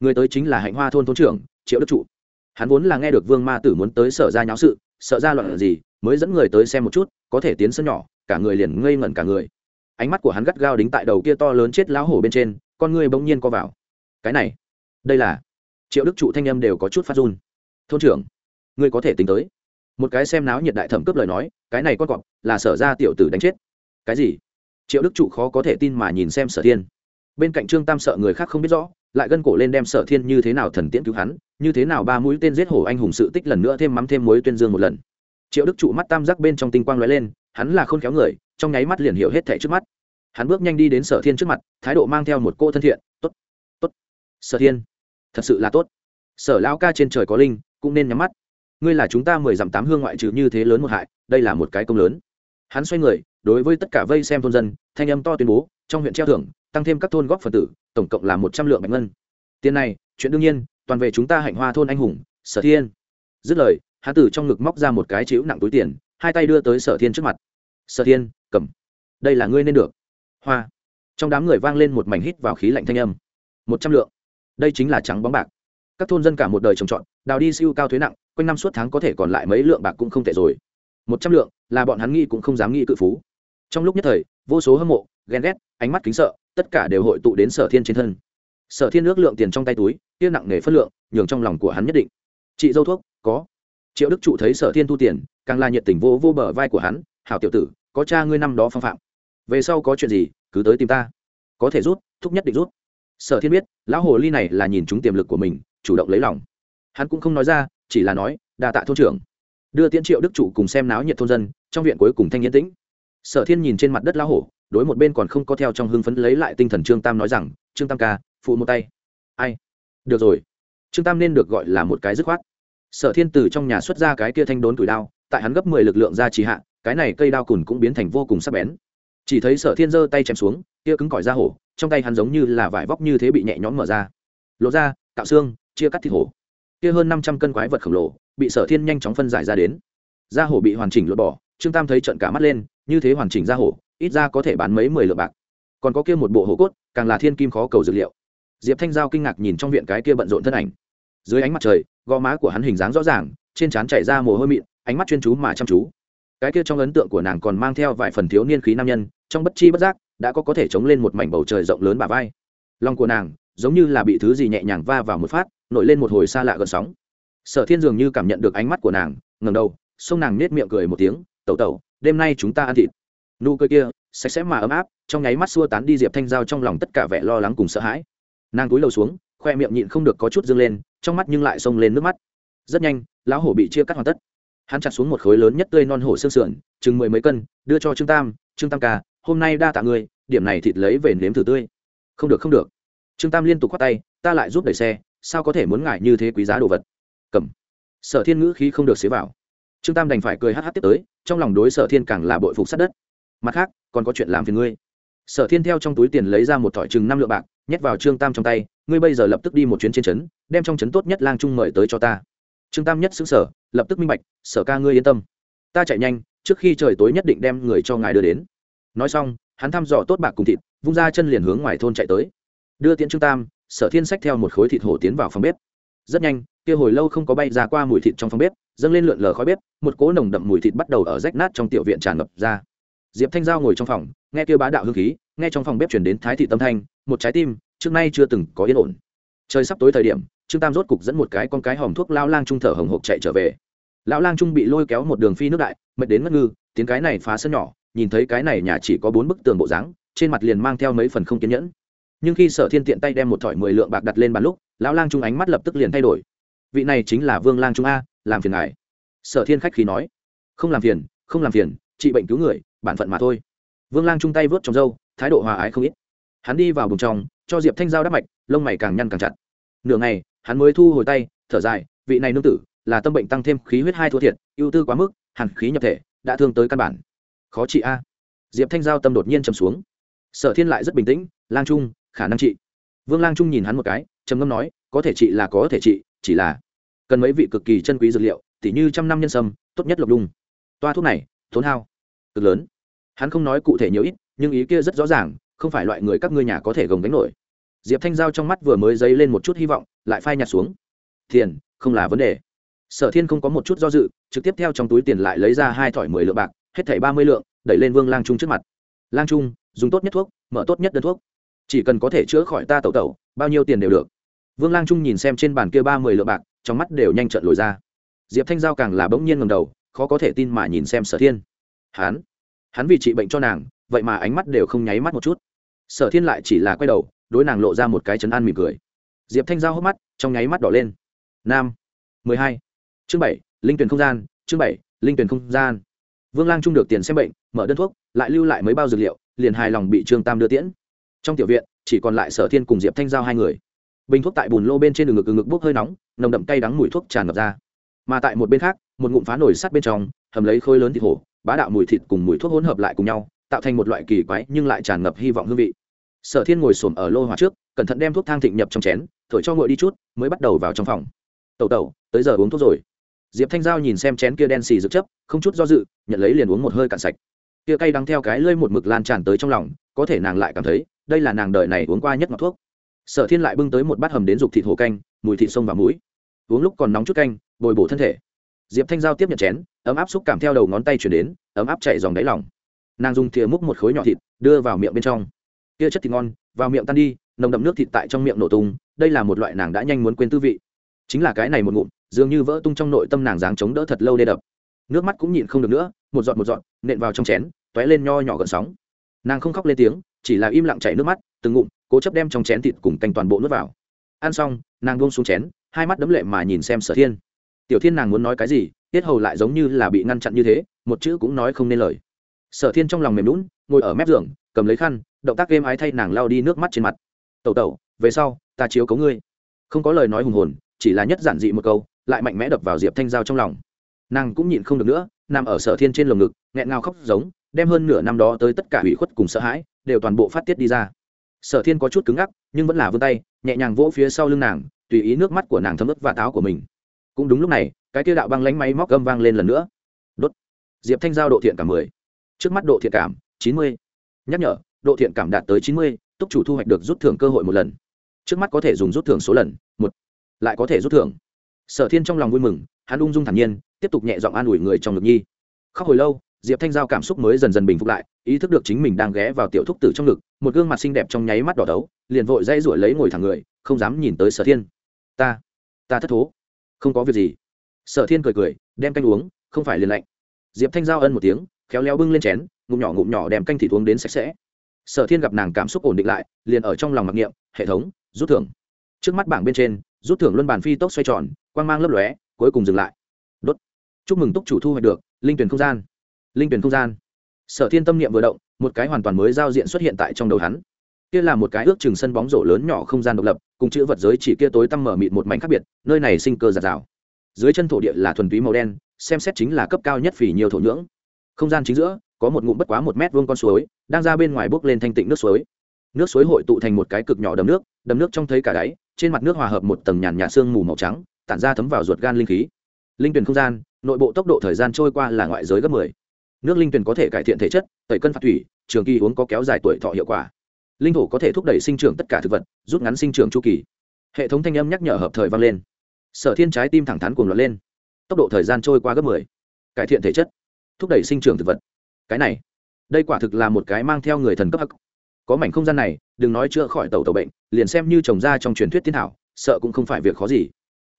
Người tới chính là hạnh hoa thôn thôn trưởng, triệu đức trụ. Hắn vốn là nghe được vương ma tử muốn tới sở ra nháo sự sợ ra loạn gì, mới dẫn người tới xem một chút, có thể tiến sân nhỏ, cả người liền ngây ngẩn cả người. Ánh mắt của hắn gắt gao đính tại đầu kia to lớn chết lão hổ bên trên, con người bỗng nhiên co vào. Cái này, đây là, triệu đức trụ thanh âm đều có chút phát run. Thôn trưởng, ngươi có thể tính tới. Một cái xem náo nhiệt đại thẩm cướp lời nói, cái này con cọp, là sở ra tiểu tử đánh chết. Cái gì? Triệu đức trụ khó có thể tin mà nhìn xem sở thiên. Bên cạnh trương tam sợ người khác không biết rõ lại gân cổ lên đem sở thiên như thế nào thần tiễn cứu hắn, như thế nào ba mũi tên giết hổ anh hùng sự tích lần nữa thêm mắm thêm muối tuyên dương một lần. Triệu đức trụ mắt tam giác bên trong tinh quang lóe lên, hắn là khôn khéo người, trong nháy mắt liền hiểu hết thẻ trước mắt. Hắn bước nhanh đi đến sở thiên trước mặt, thái độ mang theo một cô thân thiện t ố t t ố t sở thiên, thật sự là tốt. Sở lão ca trên trời có linh, cũng nên nhắm mắt. Ngươi là chúng ta mười dặm tám hương ngoại trừ như thế lớn một hại, đây là một cái công lớn. Hắn xoay người, đối với tất cả vây xem thôn dân, thanh âm to tuyên bố, trong huyện treo thưởng tăng thêm các thôn góp phần tử, tổng cộng là một trăm lượng bạch ngân. Tiền này, chuyện đương nhiên, toàn về chúng ta hạnh hoa thôn anh hùng, sở thiên. Dứt lời hắn tử trong ngực móc ra một cái chiếu nặng túi tiền, hai tay đưa tới sở thiên trước mặt. Sở thiên, cầm. Đây là ngươi nên được. Hoa. Trong đám người vang lên một mảnh hít vào khí lạnh thanh âm. Một trăm lượng. Đây chính là trắng bóng bạc. Các thôn dân cả một đời trồng trọt, đào đi siêu cao thuế nặng, quanh năm suốt tháng có thể còn lại mấy lượng bạc cũng không tệ rồi. Một trăm lượng, là bọn hắn nghĩ cũng không dám nghĩ cự phú. Trong lúc nhất thời, vô số hâm mộ ghen ghét, ánh mắt kính sợ, tất cả đều hội tụ đến sở thiên trên thân. Sở thiên ước lượng tiền trong tay túi tiên nặng nề phân lượng, nhường trong lòng của hắn nhất định. Chị dâu thuốc, có. Triệu đức trụ thấy sở thiên thu tiền, càng là nhiệt tình vô vô bờ vai của hắn, hảo tiểu tử, có cha ngươi năm đó phong phạm. Về sau có chuyện gì, cứ tới tìm ta. Có thể rút, thúc nhất định rút. Sở thiên biết, lão hồ ly này là nhìn chúng tiềm lực của mình, chủ động lấy lòng. Hắn cũng không nói ra, chỉ là nói, đa tạ thôn trưởng. Đưa tiễn triệu đức chủ cùng xem náo nhiệt thôn dân, trong viện cuối cùng thanh yên tĩnh. Sở thiên nhìn trên mặt đất lão hổ đối một bên còn không có theo trong hưng phấn lấy lại tinh thần trương tam nói rằng, trương tam ca, phụ một tay. Ai? Được rồi. Trương tam nên được gọi là một cái dứt khoát. Sở thiên từ trong nhà xuất ra cái kia thanh đốn tuổi đao, tại hắn gấp mười lực lượng ra trì hạ, cái này cây đao cùn cũng biến thành vô cùng sắc bén. Chỉ thấy sở thiên giơ tay chém xuống, kia cứng cỏi ra hổ, trong tay hắn giống như là vải vóc như thế bị nhẹ nhõm mở ra. Lộ ra tạo xương, chia cắt thịt hổ. Kia hơn năm trăm cân quái vật khổng lồ, bị sở thiên nhanh chóng phân giải ra đến. Da hổ bị hoàn chỉnh lột bỏ, trương tam thấy trận cả mắt lên, như thế hoàn chỉnh da hổ ít ra có thể bán mấy mười lượng bạc. Còn có kia một bộ hổ cốt, càng là thiên kim khó cầu dược liệu. Diệp thanh giao kinh ngạc nhìn trong viện cái kia bận rộn thân ảnh. Dưới ánh mặt trời, gò má của hắn hình dáng rõ ràng, trên trán chảy ra mồ hôi mịn, ánh mắt chuyên chú mà chăm chú. Cái kia trong ấn tượng của nàng còn mang theo vài phần thiếu niên khí nam nhân, trong bất chi bất giác, đã có có thể chống lên một mảnh bầu trời rộng lớn bà vai. Lòng của nàng, giống như là bị thứ gì nhẹ nhàng va vào một phát, nổi lên một hồi xa lạ gần sóng. Sở thiên dường như cảm nhận được ánh mắt của nàng ngầm đầu, xông nàng nết miệng cười một tiếng, tẩu tẩu, đêm nay chúng ta ăn thịt nụ cười kia sạch sẽ mà ấm áp trong nháy mắt xua tán đi diệp thanh giao trong lòng tất cả vẻ lo lắng cùng sợ hãi. Nàng cúi đầu xuống khoe miệng nhịn không được có chút dâng lên trong mắt nhưng lại xông lên nước mắt. Rất nhanh lão hổ bị chia cắt hoàn tất. Hắn chặt xuống một khối lớn nhất tươi non hổ xương sườn chừng mười mấy cân đưa cho trương tam trương tam ca hôm nay đa tạ người, điểm này thịt lấy về nếm thử tươi. Không được không được. Trương tam liên tục khoát tay ta lại giúp đẩy xe sao có thể muốn ngại như thế quý giá đồ vật? Cầm. Sở thiên ngữ khí không được xế vào. Trương tam đành phải cười hh tiếp tới trong lòng đối sở thiên càng là bội phục sát đất mặt khác, còn có chuyện làm phiền ngươi. Sở thiên theo trong túi tiền lấy ra một thỏi chừng năm lượng bạc, nhét vào trương tam trong tay, ngươi bây giờ lập tức đi một chuyến trên trấn, đem trong trấn tốt nhất lang trung mời tới cho ta. Trương tam nhất xứng sở lập tức minh bạch, sở ca ngươi yên tâm. Ta chạy nhanh, trước khi trời tối nhất định đem người cho ngài đưa đến. Nói xong, hắn thăm dò tốt bạc cùng thịt, vung ra chân liền hướng ngoài thôn chạy tới. Đưa tiễn trương tam, sở thiên sách theo một khối thịt hổ tiến vào phòng bếp. Rất nhanh, kia hồi lâu không có bay ra qua mùi thịt trong phòng bếp, dâng lên lượn lờ khói bếp, một cỗ nồng đậm mùi thịt bắt đầu ở rách nát trong tiểu viện tràn ngập ra diệp thanh giao ngồi trong phòng, nghe kia bá đạo hương khí, nghe trong phòng bếp chuyển đến thái thị tâm thanh, một trái tim, trước nay chưa từng có yên ổn. Trời sắp tối thời điểm, trương tam rốt cục dẫn một cái con cái hòm thuốc lao lang trung thở hồng hộc chạy trở về. Lão lang trung bị lôi kéo một đường phi nước đại, mệt đến ngất ngư, tiếng cái này phá sân nhỏ, nhìn thấy cái này nhà chỉ có bốn bức tường bộ dáng, trên mặt liền mang theo mấy phần không kiên nhẫn. Nhưng khi sở thiên tiện tay đem một thỏi mười lượng bạc đặt lên bàn lúc lão lang trung ánh mắt lập tức liền thay đổi. Vị này chính là vương lang trung a, làm phiền ngài. Sở thiên khách khí nói. Không làm phiền, không làm phiền, trị bệnh cứu người bản phận mà thôi. Vương lang trung tay vớt trong râu, thái độ hòa ái không ít. Hắn đi vào bùng trong, cho diệp thanh giao đắp mạch, lông mày càng nhăn càng chặt. Nửa ngày, hắn mới thu hồi tay, thở dài, vị này nương tử, là tâm bệnh tăng thêm khí huyết hai thua thiệt, ưu tư quá mức, hàn khí nhập thể, đã thương tới căn bản. Khó trị a. Diệp thanh giao tâm đột nhiên trầm xuống. Sở thiên lại rất bình tĩnh, lang trung, khả năng trị. Vương lang trung nhìn hắn một cái, trầm ngâm nói, có thể trị là có thể trị, chỉ là cần mấy vị cực kỳ chân quý dược liệu, tỉ như trăm năm nhân sâm, tốt nhất lộc đung toa thuốc này, tốn hao cực lớn. Hắn không nói cụ thể nhiều ít, nhưng ý kia rất rõ ràng, không phải loại người các ngươi nhà có thể gồng đánh nổi. Diệp thanh giao trong mắt vừa mới dấy lên một chút hy vọng, lại phai nhạt xuống. Tiền, không là vấn đề. Sở thiên không có một chút do dự, trực tiếp theo trong túi tiền lại lấy ra hai thỏi mười lượng bạc, hết thảy ba mươi lượng, đẩy lên vương lang trung trước mặt. Lang trung, dùng tốt nhất thuốc, mở tốt nhất đơn thuốc. Chỉ cần có thể chữa khỏi ta tẩu tẩu, bao nhiêu tiền đều được. Vương lang trung nhìn xem trên bàn kia ba mươi lượng bạc, trong mắt đều nhanh trận lồi ra. Diệp thanh giao càng là bỗng nhiên ngầm đầu, khó có thể tin mà nhìn xem sở thiên hắn? Hắn vì trị bệnh cho nàng, vậy mà ánh mắt đều không nháy mắt một chút. Sở thiên lại chỉ là quay đầu, đối nàng lộ ra một cái chấn an mỉm cười. Diệp thanh giao hốc mắt, trong nháy mắt đỏ lên. Nam. mười hai. Chương bảy, linh tuyển không gian, chương bảy, linh tuyển không gian. Vương lang trung được tiền xem bệnh, mở đơn thuốc, lại lưu lại mấy bao dược liệu, liền hài lòng bị trương tam đưa tiễn. Trong tiểu viện, chỉ còn lại sở thiên cùng diệp thanh giao hai người. Bình thuốc tại bùn lô bên trên đường ngực ngực bốc hơi nóng, nồng đậm cay đắng mùi thuốc tràn ngập ra. Mà tại một bên khác, một ngụm phá nổi sắt bên trong, hầm lấy khối lớn thịt hổ bá đạo mùi thịt cùng mùi thuốc hỗn hợp lại cùng nhau, tạo thành một loại kỳ quái nhưng lại tràn ngập hy vọng hương vị. Sở thiên ngồi xổm ở lô hỏa trước, cẩn thận đem thuốc thang thịnh nhập trong chén, thổi cho ngồi đi chút, mới bắt đầu vào trong phòng. Tẩu tẩu, tới giờ uống thuốc rồi. Diệp thanh giao nhìn xem chén kia đen xì rực chấp, không chút do dự, nhận lấy liền uống một hơi cạn sạch. Kia cay đắng theo cái lơi một mực lan tràn tới trong lòng, có thể nàng lại cảm thấy, đây là nàng đợi này uống qua nhất ngọt thuốc. Sở thiên lại bưng tới một bát hầm đến dục thịt hổ canh, mùi thịt sông và mũi. Uống lúc còn nóng chút canh, bồi bổ thân thể diệp thanh giao tiếp nhận chén, ấm áp xúc cảm theo đầu ngón tay chuyển đến, ấm áp chạy dòng đáy lòng. Nàng dùng thìa múc một khối nhỏ thịt, đưa vào miệng bên trong. Kia chất thịt ngon, vào miệng tan đi, nồng đậm nước thịt tại trong miệng nổ tung, đây là một loại nàng đã nhanh muốn quên tư vị. Chính là cái này một ngụm, dường như vỡ tung trong nội tâm nàng dáng chống đỡ thật lâu đê đập. Nước mắt cũng nhịn không được nữa, một giọt một giọt, nện vào trong chén t ó é lên nho nhỏ gợn sóng. Nàng không khóc lên tiếng, chỉ là im lặng chảy nước mắt, từng ngụm, cố chấp đem trong chén thịt cùng canh toàn bộ nước vào. Ăn xong, nàng buông xuống chén, hai mắt đấm lệ mà nhìn xem sở thiên tiểu thiên nàng muốn nói cái gì, tiết hầu lại giống như là bị ngăn chặn như thế, một chữ cũng nói không nên lời. Sở thiên trong lòng mềm lún ngồi ở mép giường, cầm lấy khăn, động tác êm ái thay nàng lao đi nước mắt trên mặt. Tẩu tẩu, về sau, ta chiếu cấu ngươi. Không có lời nói hùng hồn, chỉ là nhất giản dị một câu, lại mạnh mẽ đập vào diệp thanh giao trong lòng. Nàng cũng nhịn không được nữa, nằm ở sở thiên trên lồng ngực, nghẹn ngào khóc giống, đem hơn nửa năm đó tới tất cả hủy khuất cùng sợ hãi, đều toàn bộ phát tiết đi ra. Sở thiên có chút cứng ngắc, nhưng vẫn là vươn tay, nhẹ nhàng vỗ phía sau lưng nàng, tùy ý nước mắt của nàng thấm ướt và táo của mình cũng đúng lúc này, cái tiêu đạo băng lánh máy móc gâm vang lên lần nữa. Đốt. Diệp thanh giao độ thiện cảm mười. Trước mắt độ thiện cảm, chín mươi. Nhắc nhở, độ thiện cảm đạt tới chín mươi, túc chủ thu hoạch được rút thưởng cơ hội một lần. Trước mắt có thể dùng rút thưởng số lần, một. Lại có thể rút thưởng. Sở thiên trong lòng vui mừng, hắn ung dung thản nhiên, tiếp tục nhẹ giọng an ủi người trong ngực nhi. Khóc hồi lâu, diệp thanh giao cảm xúc mới dần dần bình phục lại, ý thức được chính mình đang ghé vào tiểu thúc tử trong ngực, một gương mặt xinh đẹp trong nháy mắt đỏ đấu liền vội dây rủi lấy ngồi thẳng người, không dám nhìn tới sở thiên. Ta ta thất thố không có việc gì. Sở thiên cười cười, đem canh uống, không phải liền lạnh. Diệp thanh giao ân một tiếng, khéo léo bưng lên chén, ngụm nhỏ ngụm nhỏ đem canh thịt uống đến sạch sẽ. Sở thiên gặp nàng cảm xúc ổn định lại, liền ở trong lòng mặc niệm, hệ thống, rút thưởng. Trước mắt bảng bên trên, rút thưởng luân bàn phi tốc xoay tròn, quang mang lấp lóe, cuối cùng dừng lại. Đốt. Chúc mừng túc chủ thu hoạch được, linh tuyển không gian. Linh tuyển không gian. Sở thiên tâm niệm vừa động, một cái hoàn toàn mới giao diện xuất hiện tại trong đầu hắn kia là một cái ước chừng sân bóng rổ lớn nhỏ không gian độc lập, cùng chữ vật giới chỉ kia tối tăm mở mịt một mảnh khác biệt, nơi này sinh cơ giạt rào. Dưới chân thổ địa là thuần túy màu đen, xem xét chính là cấp cao nhất phỉ nhiều thổ nhưỡng. Không gian chính giữa, có một ngụm bất quá một mét vuông con suối, đang ra bên ngoài bốc lên thanh tịnh nước suối. Nước suối hội tụ thành một cái cực nhỏ đầm nước đầm nước trong thấy cả đáy, trên mặt nước hòa hợp một tầng nhàn nhạt sương mù màu trắng, tản ra thấm vào ruột gan linh khí. Linh tuyển không gian, nội bộ tốc độ thời gian trôi qua là ngoại giới gấp 10. nước linh tuyển có thể cải thiện thể chất, tẩy cân phạt thủy, trường kỳ uống có kéo dài tuổi thọ hiệu quả linh thổ có thể thúc đẩy sinh trưởng tất cả thực vật, rút ngắn sinh trưởng chu kỳ. Hệ thống thanh âm nhắc nhở hợp thời vang lên. Sở thiên trái tim thẳng thắn cuồng loạn lên. Tốc độ thời gian trôi qua gấp 10. cải thiện thể chất, thúc đẩy sinh trưởng thực vật. Cái này, đây quả thực là một cái mang theo người thần cấp hắc. Có mảnh không gian này, đừng nói chữa khỏi tàu tàu bệnh, liền xem như trồng ra trong truyền thuyết thiên thảo, sợ cũng không phải việc khó gì.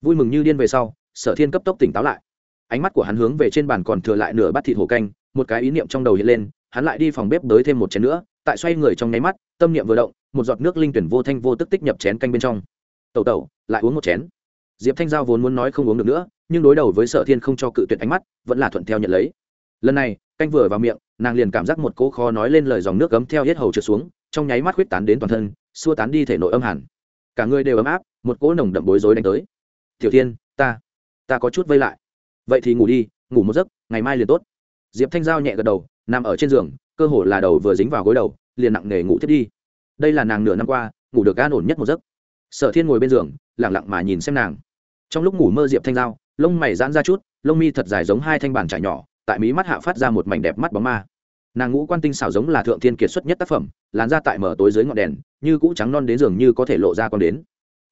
Vui mừng như điên về sau, sở thiên cấp tốc tỉnh táo lại. Ánh mắt của hắn hướng về trên bàn còn thừa lại nửa bát thịt hổ canh, một cái ý niệm trong đầu hiện lên, hắn lại đi phòng bếp đới thêm một chén nữa tại xoay người trong nháy mắt, tâm niệm vừa động, một giọt nước linh tuyển vô thanh vô tức tích nhập chén canh bên trong. Tẩu tẩu, lại uống một chén. Diệp thanh giao vốn muốn nói không uống được nữa, nhưng đối đầu với sở thiên không cho cự tuyệt ánh mắt, vẫn là thuận theo nhận lấy. Lần này, canh vừa vào miệng, nàng liền cảm giác một cỗ khó nói lên lời dòng nước cấm theo hết hầu trượt xuống, trong nháy mắt huyết tán đến toàn thân, xua tán đi thể nội âm hẳn cả người đều ấm áp, một cỗ nồng đậm bối rối đánh tới. Tiểu thiên, ta ta có chút vây lại. Vậy thì ngủ đi, ngủ một giấc, ngày mai liền tốt. Diệp thanh giao nhẹ gật đầu, nằm ở trên giường cơ hồ là đầu vừa dính vào gối đầu, liền nặng nề ngủ thiết đi. Đây là nàng nửa năm qua, ngủ được an ổn nhất một giấc. Sở thiên ngồi bên giường lẳng lặng mà nhìn xem nàng. Trong lúc ngủ mơ diệp thanh giao, lông mày giãn ra chút, lông mi thật dài giống hai thanh bàn trải nhỏ, tại mí mắt hạ phát ra một mảnh đẹp mắt bóng ma. Nàng ngũ quan tinh xảo giống là thượng thiên kiệt xuất nhất tác phẩm, làn ra tại mở tối dưới ngọn đèn, như cũ trắng non đến giường như có thể lộ ra con đến.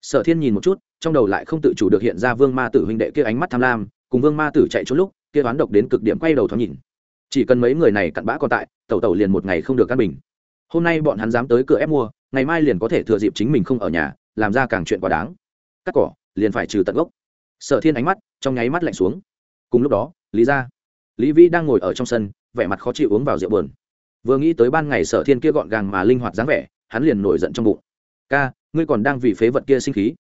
Sở thiên nhìn một chút, trong đầu lại không tự chủ được hiện ra vương ma tử huynh đệ kia ánh mắt tham lam, cùng vương ma tử chạy trốn lúc, kia đoán độc đến cực điểm quay đầu thoáng nhìn chỉ cần mấy người này cặn bã còn tại, tẩu tẩu liền một ngày không được căn bình. Hôm nay bọn hắn dám tới cửa ép mua, ngày mai liền có thể thừa dịp chính mình không ở nhà, làm ra càng chuyện quá đáng. Cắt cỏ, liền phải trừ tận gốc. Sở thiên ánh mắt, trong nháy mắt lạnh xuống. Cùng lúc đó, lý ra lý vĩ đang ngồi ở trong sân, vẻ mặt khó chịu uống vào rượu bờn vừa nghĩ tới ban ngày sở thiên kia gọn gàng mà linh hoạt dáng vẻ, hắn liền nổi giận trong bụng. Ca, ngươi còn đang vì phế vật kia sinh khí?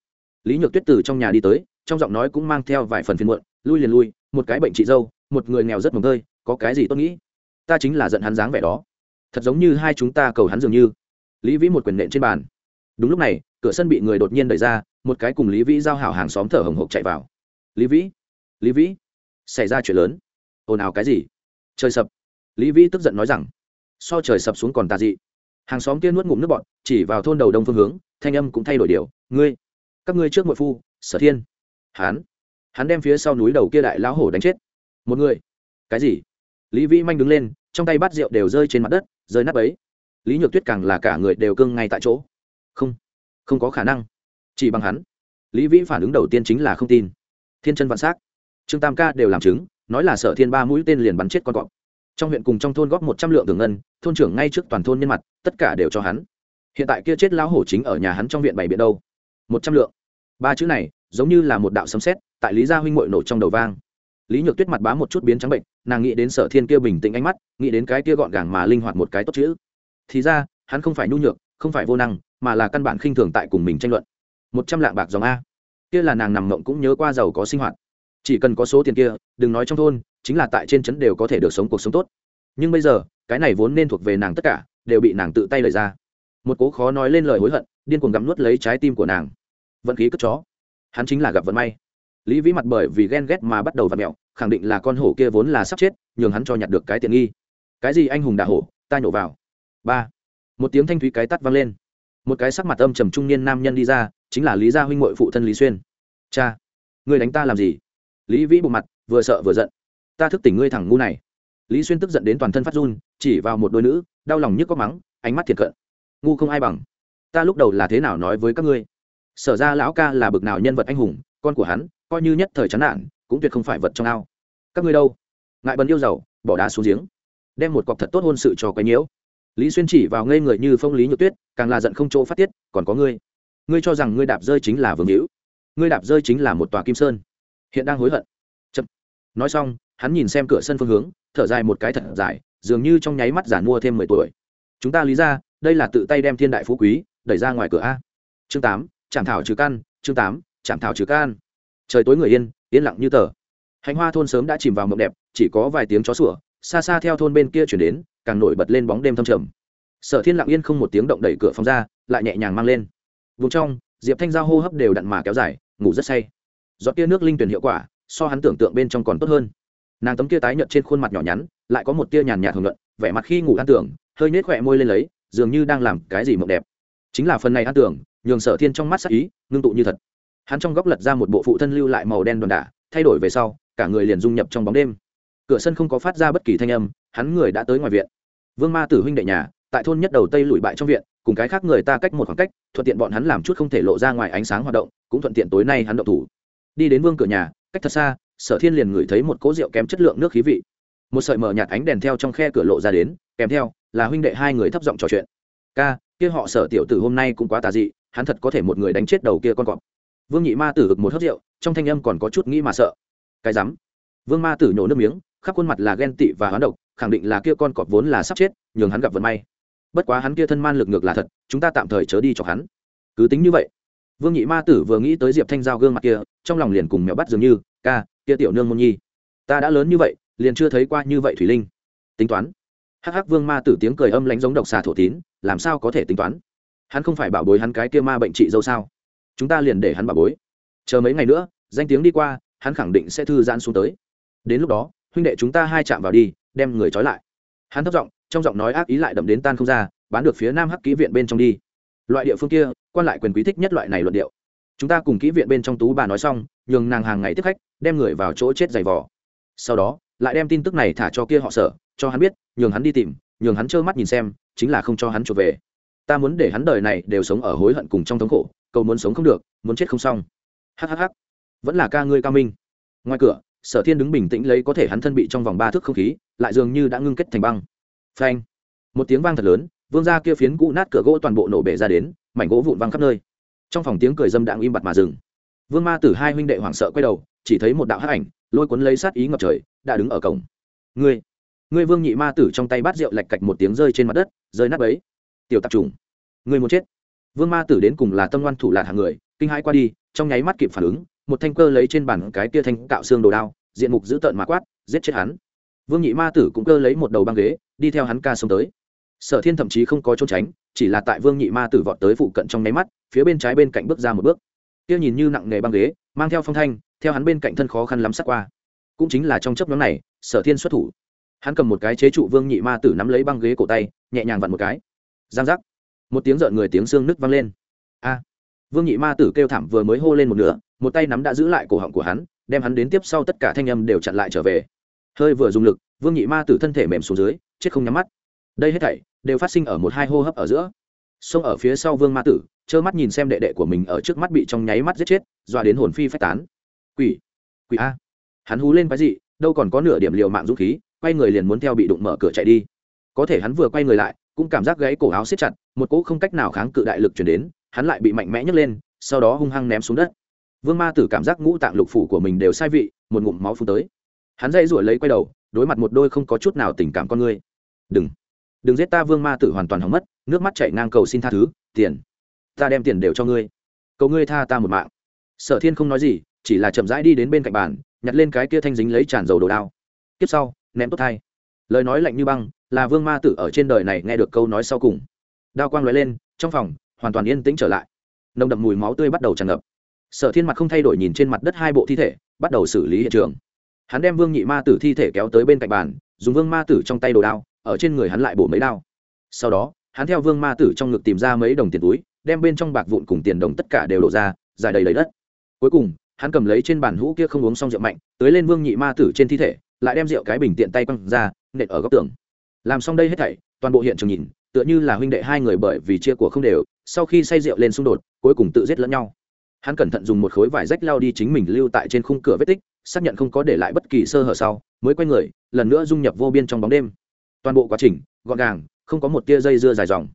Lý nhược tuyết từ trong nhà đi tới, trong giọng nói cũng mang theo vài phần phiền muộn, lui liền lui, một cái bệnh chị dâu, một người nghèo rất mồm tơi có cái gì tốt nghĩ? Ta chính là giận hắn dáng vẻ đó. Thật giống như hai chúng ta cầu hắn dường như. Lý vĩ một quyền nện trên bàn. Đúng lúc này, cửa sân bị người đột nhiên đẩy ra, một cái cùng lý vĩ giao hảo hàng xóm thở hồng hộc chạy vào. Lý vĩ lý vĩ, xảy ra chuyện lớn. Ồn ào cái gì? Trời sập. Lý vĩ tức giận nói rằng, so trời sập xuống còn tà dị. Hàng xóm kia nuốt ngụm nước bọn chỉ vào thôn đầu đông phương hướng, thanh âm cũng thay đổi điều, ngươi, các ngươi trước mội phu, sở thiên. Hán hắn đem phía sau núi đầu kia đại lão hổ đánh chết. Một người. Cái gì? Lý vĩ manh đứng lên, trong tay bát rượu đều rơi trên mặt đất, rơi nắp ấy. Lý nhược tuyết càng là cả người đều cưng ngay tại chỗ. Không không có khả năng. Chỉ bằng hắn. Lý vĩ phản ứng đầu tiên chính là không tin. Thiên chân vạn s á c trương tam ca đều làm chứng, nói là sở thiên ba mũi tên liền bắn chết con cọp. Trong huyện cùng trong thôn góp một trăm lượng thường ngân, thôn trưởng ngay trước toàn thôn nhân mặt, tất cả đều cho hắn. Hiện tại kia chết lão hổ chính ở nhà hắn trong viện bảy biện đâu. Một trăm lượng. Ba chữ này, giống như là một đạo sấm sét, tại lý gia huynh muội nổ trong đầu vang lý nhược tuyết mặt bá một chút biến trắng bệnh, nàng nghĩ đến sở thiên kia bình tĩnh ánh mắt, nghĩ đến cái kia gọn gàng mà linh hoạt một cái tốt chữ. Thì ra, hắn không phải nhu nhược, không phải vô năng, mà là căn bản khinh thường tại cùng mình tranh luận. Một trăm lạng bạc dòng a. Kia là nàng nằm mộng cũng nhớ qua giàu có sinh hoạt. Chỉ cần có số tiền kia, đừng nói trong thôn, chính là tại trên trấn đều có thể được sống cuộc sống tốt. Nhưng bây giờ, cái này vốn nên thuộc về nàng tất cả, đều bị nàng tự tay lời ra. Một cố khó nói lên lời hối hận, điên cuồng gặm nuốt lấy trái tim của nàng. Vận khí cất chó. Hắn chính là gặp vận may lý vĩ mặt bởi vì ghen ghét mà bắt đầu v ặ mẹo, khẳng định là con hổ kia vốn là sắp chết, nhường hắn cho nhặt được cái tiện nghi. Cái gì anh hùng đạ hổ, ta nhổ vào. Ba. Một tiếng thanh thúy cái tắt vang lên. Một cái sắc mặt âm trầm trung niên nam nhân đi ra, chính là lý gia huynh ngội phụ thân lý xuyên. Cha người đánh ta làm gì? Lý vĩ bộ mặt, vừa sợ vừa giận. Ta thức tỉnh ngươi thẳng ngu này. Lý xuyên tức giận đến toàn thân phát run, chỉ vào một đôi nữ, đau lòng nhức có mắng, ánh mắt thiệt cận. Ngu không ai bằng. Ta lúc đầu là thế nào nói với các ngươi? Sở ra lão ca là bực nào nhân vật anh hùng, con của hắn coi như nhất thời chán nản, cũng tuyệt không phải vật trong ao. Các ngươi đâu? Ngại bần yêu giàu, bỏ đá xuống giếng. Đem một cọc thật tốt hôn sự cho quấy nhiễu. Lý xuyên chỉ vào ngây người như phong lý nhược tuyết, càng là giận không chỗ phát tiết, còn có ngươi. Ngươi cho rằng ngươi đạp rơi chính là vương hữu. Ngươi đạp rơi chính là một tòa kim sơn. Hiện đang hối hận. Chậm. nói xong, hắn nhìn xem cửa sân phương hướng, thở dài một cái thật dài, dường như trong nháy mắt giản mua thêm mười tuổi. Chúng ta lý ra, đây là tự tay đem thiên đại phú quý, đẩy ra ngoài cửa a. Chương tám chạm thảo trừ căn, chương tám chạm thảo trừ can trời tối người yên yên lặng như tờ. Hành hoa thôn sớm đã chìm vào mộng đẹp, chỉ có vài tiếng chó sủa, xa xa theo thôn bên kia chuyển đến, càng nổi bật lên bóng đêm thâm trầm. Sở thiên lặng yên không một tiếng động đẩy cửa phòng ra, lại nhẹ nhàng mang lên. Vùng trong, diệp thanh giao hô hấp đều đặn mà kéo dài, ngủ rất say. Giọt tia nước linh tuyển hiệu quả, so hắn tưởng tượng bên trong còn tốt hơn. Nàng tấm kia tái nhợt trên khuôn mặt nhỏ nhắn, lại có một tia nhàn nhạt hưởng luận, vẻ mặt khi ngủ ăn tưởng, hơi nhếch khỏe môi lên lấy, dường như đang làm cái gì mộng đẹp. Chính là phần này ăn tưởng, nhường sở thiên trong mắt sắc ý, ngưng tụ như thật hắn trong góc lật ra một bộ phụ thân lưu lại màu đen đòn đả, thay đổi về sau, cả người liền dung nhập trong bóng đêm. Cửa sân không có phát ra bất kỳ thanh âm, hắn người đã tới ngoài viện. Vương ma tử huynh đệ nhà, tại thôn nhất đầu tây lùi bại trong viện, cùng cái khác người ta cách một khoảng cách, thuận tiện bọn hắn làm chút không thể lộ ra ngoài ánh sáng hoạt động, cũng thuận tiện tối nay hắn động thủ. Đi đến vương cửa nhà, cách thật xa, sở thiên liền ngửi thấy một cỗ rượu kém chất lượng nước khí vị. Một sợi mở nhạt ánh đèn theo trong khe cửa lộ ra đến, kèm theo, là huynh đệ hai người thấp giọng trò chuyện. Ca, kia họ sở tiểu tử hôm nay cũng quá tà dị, hắn thật có thể một người đánh chết đầu kia con cọp vương nhị ma tử ực một hớt rượu, trong thanh âm còn có chút nghĩ mà sợ. Cái rắm. Vương ma tử nhổ nước miếng, khắp khuôn mặt là ghen tị và hoán độc, khẳng định là kia con cọp vốn là sắp chết, nhường hắn gặp vận may. Bất quá hắn kia thân man lực ngược là thật, chúng ta tạm thời chớ đi cho hắn. Cứ tính như vậy. Vương nhị ma tử vừa nghĩ tới diệp thanh giao gương mặt kia, trong lòng liền cùng mèo bắt dường như, ca, kia tiểu nương môn nhi, ta đã lớn như vậy, liền chưa thấy qua như vậy thủy linh. Tính toán. Hắc hắc vương ma tử tiếng cười âm lánh giống độc xà thổ tín, làm sao có thể tính toán? Hắn không phải bảo bối hắn cái kia ma bệnh trị dâu sao? Chúng ta liền để hắn bà bối. Chờ mấy ngày nữa, danh tiếng đi qua, hắn khẳng định sẽ thư giãn xuống tới. Đến lúc đó, huynh đệ chúng ta hai chạm vào đi, đem người trói lại. Hắn thất giọng, trong giọng nói ác ý lại đậm đến tan không ra, bán được phía nam hắc ký viện bên trong đi. Loại địa phương kia, quan lại quyền quý thích nhất loại này luận điệu. Chúng ta cùng kỹ viện bên trong tú bà nói xong, nhường nàng hàng ngày tiếp khách, đem người vào chỗ chết giày vò. Sau đó, lại đem tin tức này thả cho kia họ sở, cho hắn biết, nhường hắn đi tìm, nhường hắn trơ mắt nhìn xem, chính là không cho hắn trở về. Ta muốn để hắn đời này đều sống ở hối hận cùng trong thống khổ cầu muốn sống không được, muốn chết không xong. Hhh vẫn là ca ngươi cao minh. Ngoài cửa, sở thiên đứng bình tĩnh lấy có thể hắn thân bị trong vòng ba thước không khí, lại dường như đã ngưng kết thành băng. Phanh. Một tiếng vang thật lớn, vương ra kia phiến cũ nát cửa gỗ toàn bộ nổ bể ra đến, mảnh gỗ vụn văng khắp nơi. Trong phòng tiếng cười dâm đạn im bặt mà dừng. Vương ma tử hai huynh đệ hoảng sợ quay đầu, chỉ thấy một đạo hắc ảnh, lôi cuốn lấy sát ý ngập trời, đã đứng ở cổng. Ngươi ngươi vương nhị ma tử trong tay bát rượu lạch cạch một tiếng rơi trên mặt đất, rơi nát ấy tiểu tạp trùng, ngươi muốn chết vương ma tử đến cùng là tâm ngoan thủ lạc hàng người, kinh hãi qua đi, trong nháy mắt kịp phản ứng, một thanh cơ lấy trên bàn cái tia thanh cạo xương đồ đao, diện mục dữ tợn mà quát, giết chết hắn. Vương nhị ma tử cũng cơ lấy một đầu băng ghế, đi theo hắn ca xông tới. Sở thiên thậm chí không có trốn tránh, chỉ là tại vương nhị ma tử vọt tới phụ cận trong nháy mắt, phía bên trái bên cạnh bước ra một bước. Kia nhìn như nặng nghề băng ghế, mang theo phong thanh, theo hắn bên cạnh thân khó khăn lắm sắc qua. Cũng chính là trong chấp nhóm này, sở thiên xuất thủ. Hắn cầm một cái chế trụ vương nhị ma tử nắm lấy băng ghế cổ tay, nhẹ nhàng vặn một cái. Giang giác một tiếng rợn người tiếng xương nứt vang lên. A! Vương nhị ma tử kêu thảm vừa mới hô lên một nửa, một tay nắm đã giữ lại cổ họng của hắn, đem hắn đến tiếp sau tất cả thanh âm đều chặn lại trở về. Hơi vừa dùng lực, vương nhị ma tử thân thể mềm xuống dưới, chết không nhắm mắt. Đây hết thảy đều phát sinh ở một hai hô hấp ở giữa. Xông ở phía sau vương ma tử, trơ mắt nhìn xem đệ đệ của mình ở trước mắt bị trong nháy mắt giết chết, dọa đến hồn phi phách tán. Quỷ! Quỷ a! Hắn hú lên cái gì đâu còn có nửa điểm liều mạng dũng khí, quay người liền muốn theo bị đụng mở cửa chạy đi. Có thể hắn vừa quay người lại cũng cảm giác gãy cổ áo siết chặt, một cỗ không cách nào kháng cự đại lực chuyển đến, hắn lại bị mạnh mẽ nhấc lên, sau đó hung hăng ném xuống đất. Vương ma tử cảm giác ngũ tạng lục phủ của mình đều sai vị, một ngụm máu phun tới. Hắn dây ruổi lấy quay đầu, đối mặt một đôi không có chút nào tình cảm con người. Đừng đừng giết ta, vương ma tử hoàn toàn hỏng mất, nước mắt chảy ngang cầu xin tha thứ, tiền. Ta đem tiền đều cho ngươi. Cầu ngươi tha ta một mạng. Sở thiên không nói gì, chỉ là chậm rãi đi đến bên cạnh bàn, nhặt lên cái kia thanh dính lấy tràn dầu đồ đao. Tiếp sau, ném tốt thay lời nói lạnh như băng là vương ma tử ở trên đời này nghe được câu nói sau cùng. Đao quang lóe lên, trong phòng, hoàn toàn yên tĩnh trở lại. Nồng đậm mùi máu tươi bắt đầu tràn ngập. Sở thiên mặt không thay đổi nhìn trên mặt đất hai bộ thi thể, bắt đầu xử lý hiện trường. Hắn đem vương nhị ma tử thi thể kéo tới bên cạnh bàn, dùng vương ma tử trong tay đồ đao, ở trên người hắn lại bổ mấy đao. Sau đó, hắn theo vương ma tử trong ngực tìm ra mấy đồng tiền túi, đem bên trong bạc vụn cùng tiền đồng tất cả đều đổ ra dài đầy lấy đất. Cuối cùng, hắn cầm lấy trên bàn hũ kia không uống xong rượu mạnh tới lên vương nhị ma tử trên thi thể, lại đem rượu cái bình tiện tay quăng ra, nện ở góc tường làm xong đây hết thảy, toàn bộ hiện trường nhìn, tựa như là huynh đệ hai người bởi vì chia của không đều, sau khi say rượu lên xung đột, cuối cùng tự giết lẫn nhau. Hắn cẩn thận dùng một khối vải rách lao đi chính mình lưu tại trên khung cửa vết tích, xác nhận không có để lại bất kỳ sơ hở sau, mới quay người, lần nữa dung nhập vô biên trong bóng đêm. Toàn bộ quá trình, gọn gàng, không có một tia dây dưa dài dòng.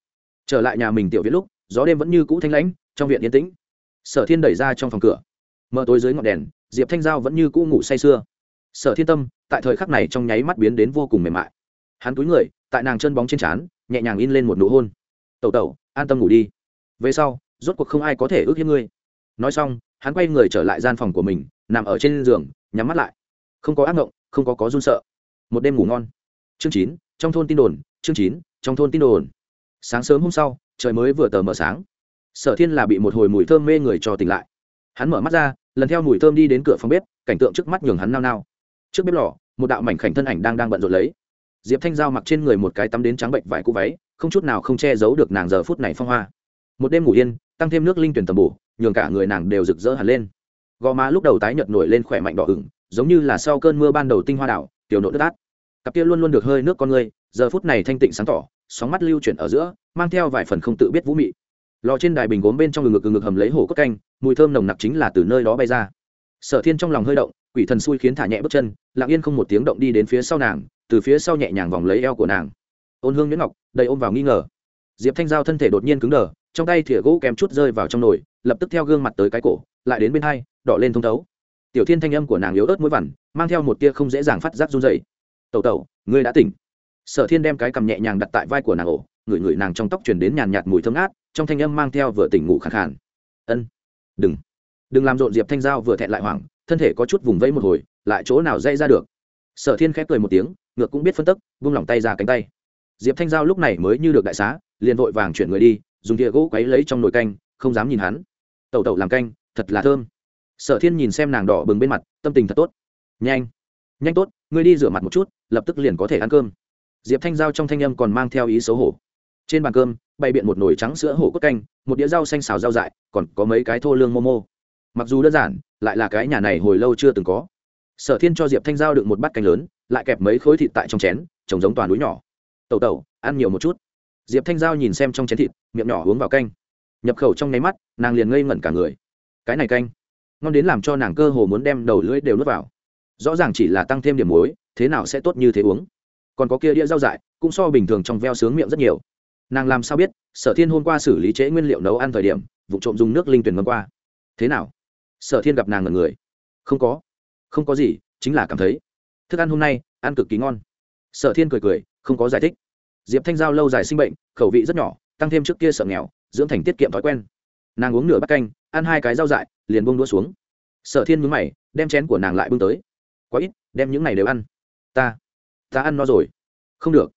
Trở lại nhà mình tiểu viện lúc, gió đêm vẫn như cũ thanh lãnh, trong viện yên tĩnh. Sở thiên đẩy ra trong phòng cửa. Mở tối dưới ngọn đèn, diệp thanh giao vẫn như cũ ngủ say sưa. Sở thiên tâm, tại thời khắc này trong nháy mắt biến đến vô cùng mềm mại hắn túi người, tại nàng chân bóng trên trán, nhẹ nhàng in lên một nụ hôn. Tẩu tẩu, an tâm ngủ đi. Về sau, rốt cuộc không ai có thể ước hiếp ngươi. Nói xong, hắn quay người trở lại gian phòng của mình, nằm ở trên giường, nhắm mắt lại. Không có ác mộng, không có có run sợ. Một đêm ngủ ngon. Chương chín, trong thôn tin đồn, chương chín, trong thôn tin đồn. Sáng sớm hôm sau, trời mới vừa tờ mờ sáng. Sở thiên là bị một hồi mùi thơm mê người cho tỉnh lại. Hắn mở mắt ra, lần theo mùi thơm đi đến cửa phòng bếp, cảnh tượng trước mắt nhường hắn nao nao. Trước bếp lò, một đạo mảnh khảnh thân ảnh đang đang bận rộn lấy diệp thanh giao mặc trên người một cái tắm đến trắng bệnh vải cũ váy, không chút nào không che giấu được nàng giờ phút này phong hoa. Một đêm ngủ yên, tăng thêm nước linh tuyển tầm bổ, nhường cả người nàng đều rực rỡ hẳn lên. Gò má lúc đầu tái nhợt nổi lên khỏe mạnh đỏ ửng, giống như là sau cơn mưa ban đầu tinh hoa đảo, tiểu nộ đất át. Cặp kia luôn luôn được hơi nước con người, giờ phút này thanh tịnh sáng tỏ, sóng mắt lưu chuyển ở giữa, mang theo vài phần không tự biết vũ mị. Lò trên đài bình gốm bên trong ngực ngực hầm lấy hổ cốt canh, mùi thơm nồng nặc chính là từ nơi đó bay ra. Sở thiên trong lòng hơi động, quỷ thần xui khiến thả nhẹ bước chân, lặng yên không một tiếng động đi đến phía sau nàng từ phía sau nhẹ nhàng vòng lấy eo của nàng. Ôn hương nhuyễn ngọc, đầy ôm vào nghi ngờ. Diệp thanh giao thân thể đột nhiên cứng đờ, trong tay thìa gỗ kèm chút rơi vào trong nồi, lập tức theo gương mặt tới cái cổ, lại đến bên hai, đỏ lên thông thấu. Tiểu thiên thanh âm của nàng yếu ớt mũi vằn, mang theo một tia không dễ dàng phát giác run dày tẩu tẩu, ngươi đã tỉnh. Sở thiên đem cái cầm nhẹ nhàng đặt tại vai của nàng ổ, ngửi ngửi nàng trong tóc chuyển đến nhàn nhạt mùi thơm ngát, trong thanh âm mang theo vừa tỉnh ngủ khẳng khàn. Ân, đừng. Đừng làm rộn, diệp thanh giao vừa thẹn lại hoảng, thân thể có chút vùng vẫy một hồi, lại chỗ nào dây ra được? Sở thiên khép cười một tiếng, ngược cũng biết phân tức vung lỏng tay ra cánh tay. Diệp thanh giao lúc này mới như được đại xá, liền vội vàng chuyển người đi, dùng thìa gỗ quấy lấy trong nồi canh, không dám nhìn hắn. Tẩu tẩu làm canh, thật là thơm. Sở thiên nhìn xem nàng đỏ bừng bên mặt, tâm tình thật tốt. Nhanh nhanh tốt, ngươi đi rửa mặt một chút, lập tức liền có thể ăn cơm. Diệp thanh giao trong thanh âm còn mang theo ý xấu hổ. Trên bàn cơm, bày biện một nồi trắng sữa hổ cốt canh, một đĩa rau xanh xào rau dại, còn có mấy cái thô lương momo. Mặc dù đơn giản, lại là cái nhà này hồi lâu chưa từng có sở thiên cho diệp thanh giao đựng một bát canh lớn, lại kẹp mấy khối thịt tại trong chén, trồng giống toàn núi nhỏ. Tẩu tẩu, ăn nhiều một chút. Diệp thanh giao nhìn xem trong chén thịt, miệng nhỏ uống vào canh. Nhập khẩu trong nháy mắt, nàng liền ngây ngẩn cả người. Cái này canh, ngon đến làm cho nàng cơ hồ muốn đem đầu lưỡi đều nuốt vào. Rõ ràng chỉ là tăng thêm điểm muối, thế nào sẽ tốt như thế uống? Còn có kia đĩa rau dại, cũng so bình thường trong veo sướng miệng rất nhiều. Nàng làm sao biết, sở thiên hôm qua xử lý chế nguyên liệu nấu ăn thời điểm, vụ trộm dùng nước linh tuyển ngâm qua. Thế nào? Sở thiên gặp nàng ngần người. Không có không có gì, chính là cảm thấy. Thức ăn hôm nay, ăn cực kỳ ngon. Sở thiên cười cười, không có giải thích. Diệp thanh giao lâu dài sinh bệnh, khẩu vị rất nhỏ, tăng thêm trước kia sợ nghèo, dưỡng thành tiết kiệm thói quen. Nàng uống nửa bát canh, ăn hai cái rau dại, liền bông đũa xuống. Sở thiên mướn mày, đem chén của nàng lại bưng tới. Quá ít, đem những này đều ăn. Ta ta ăn no rồi. Không được.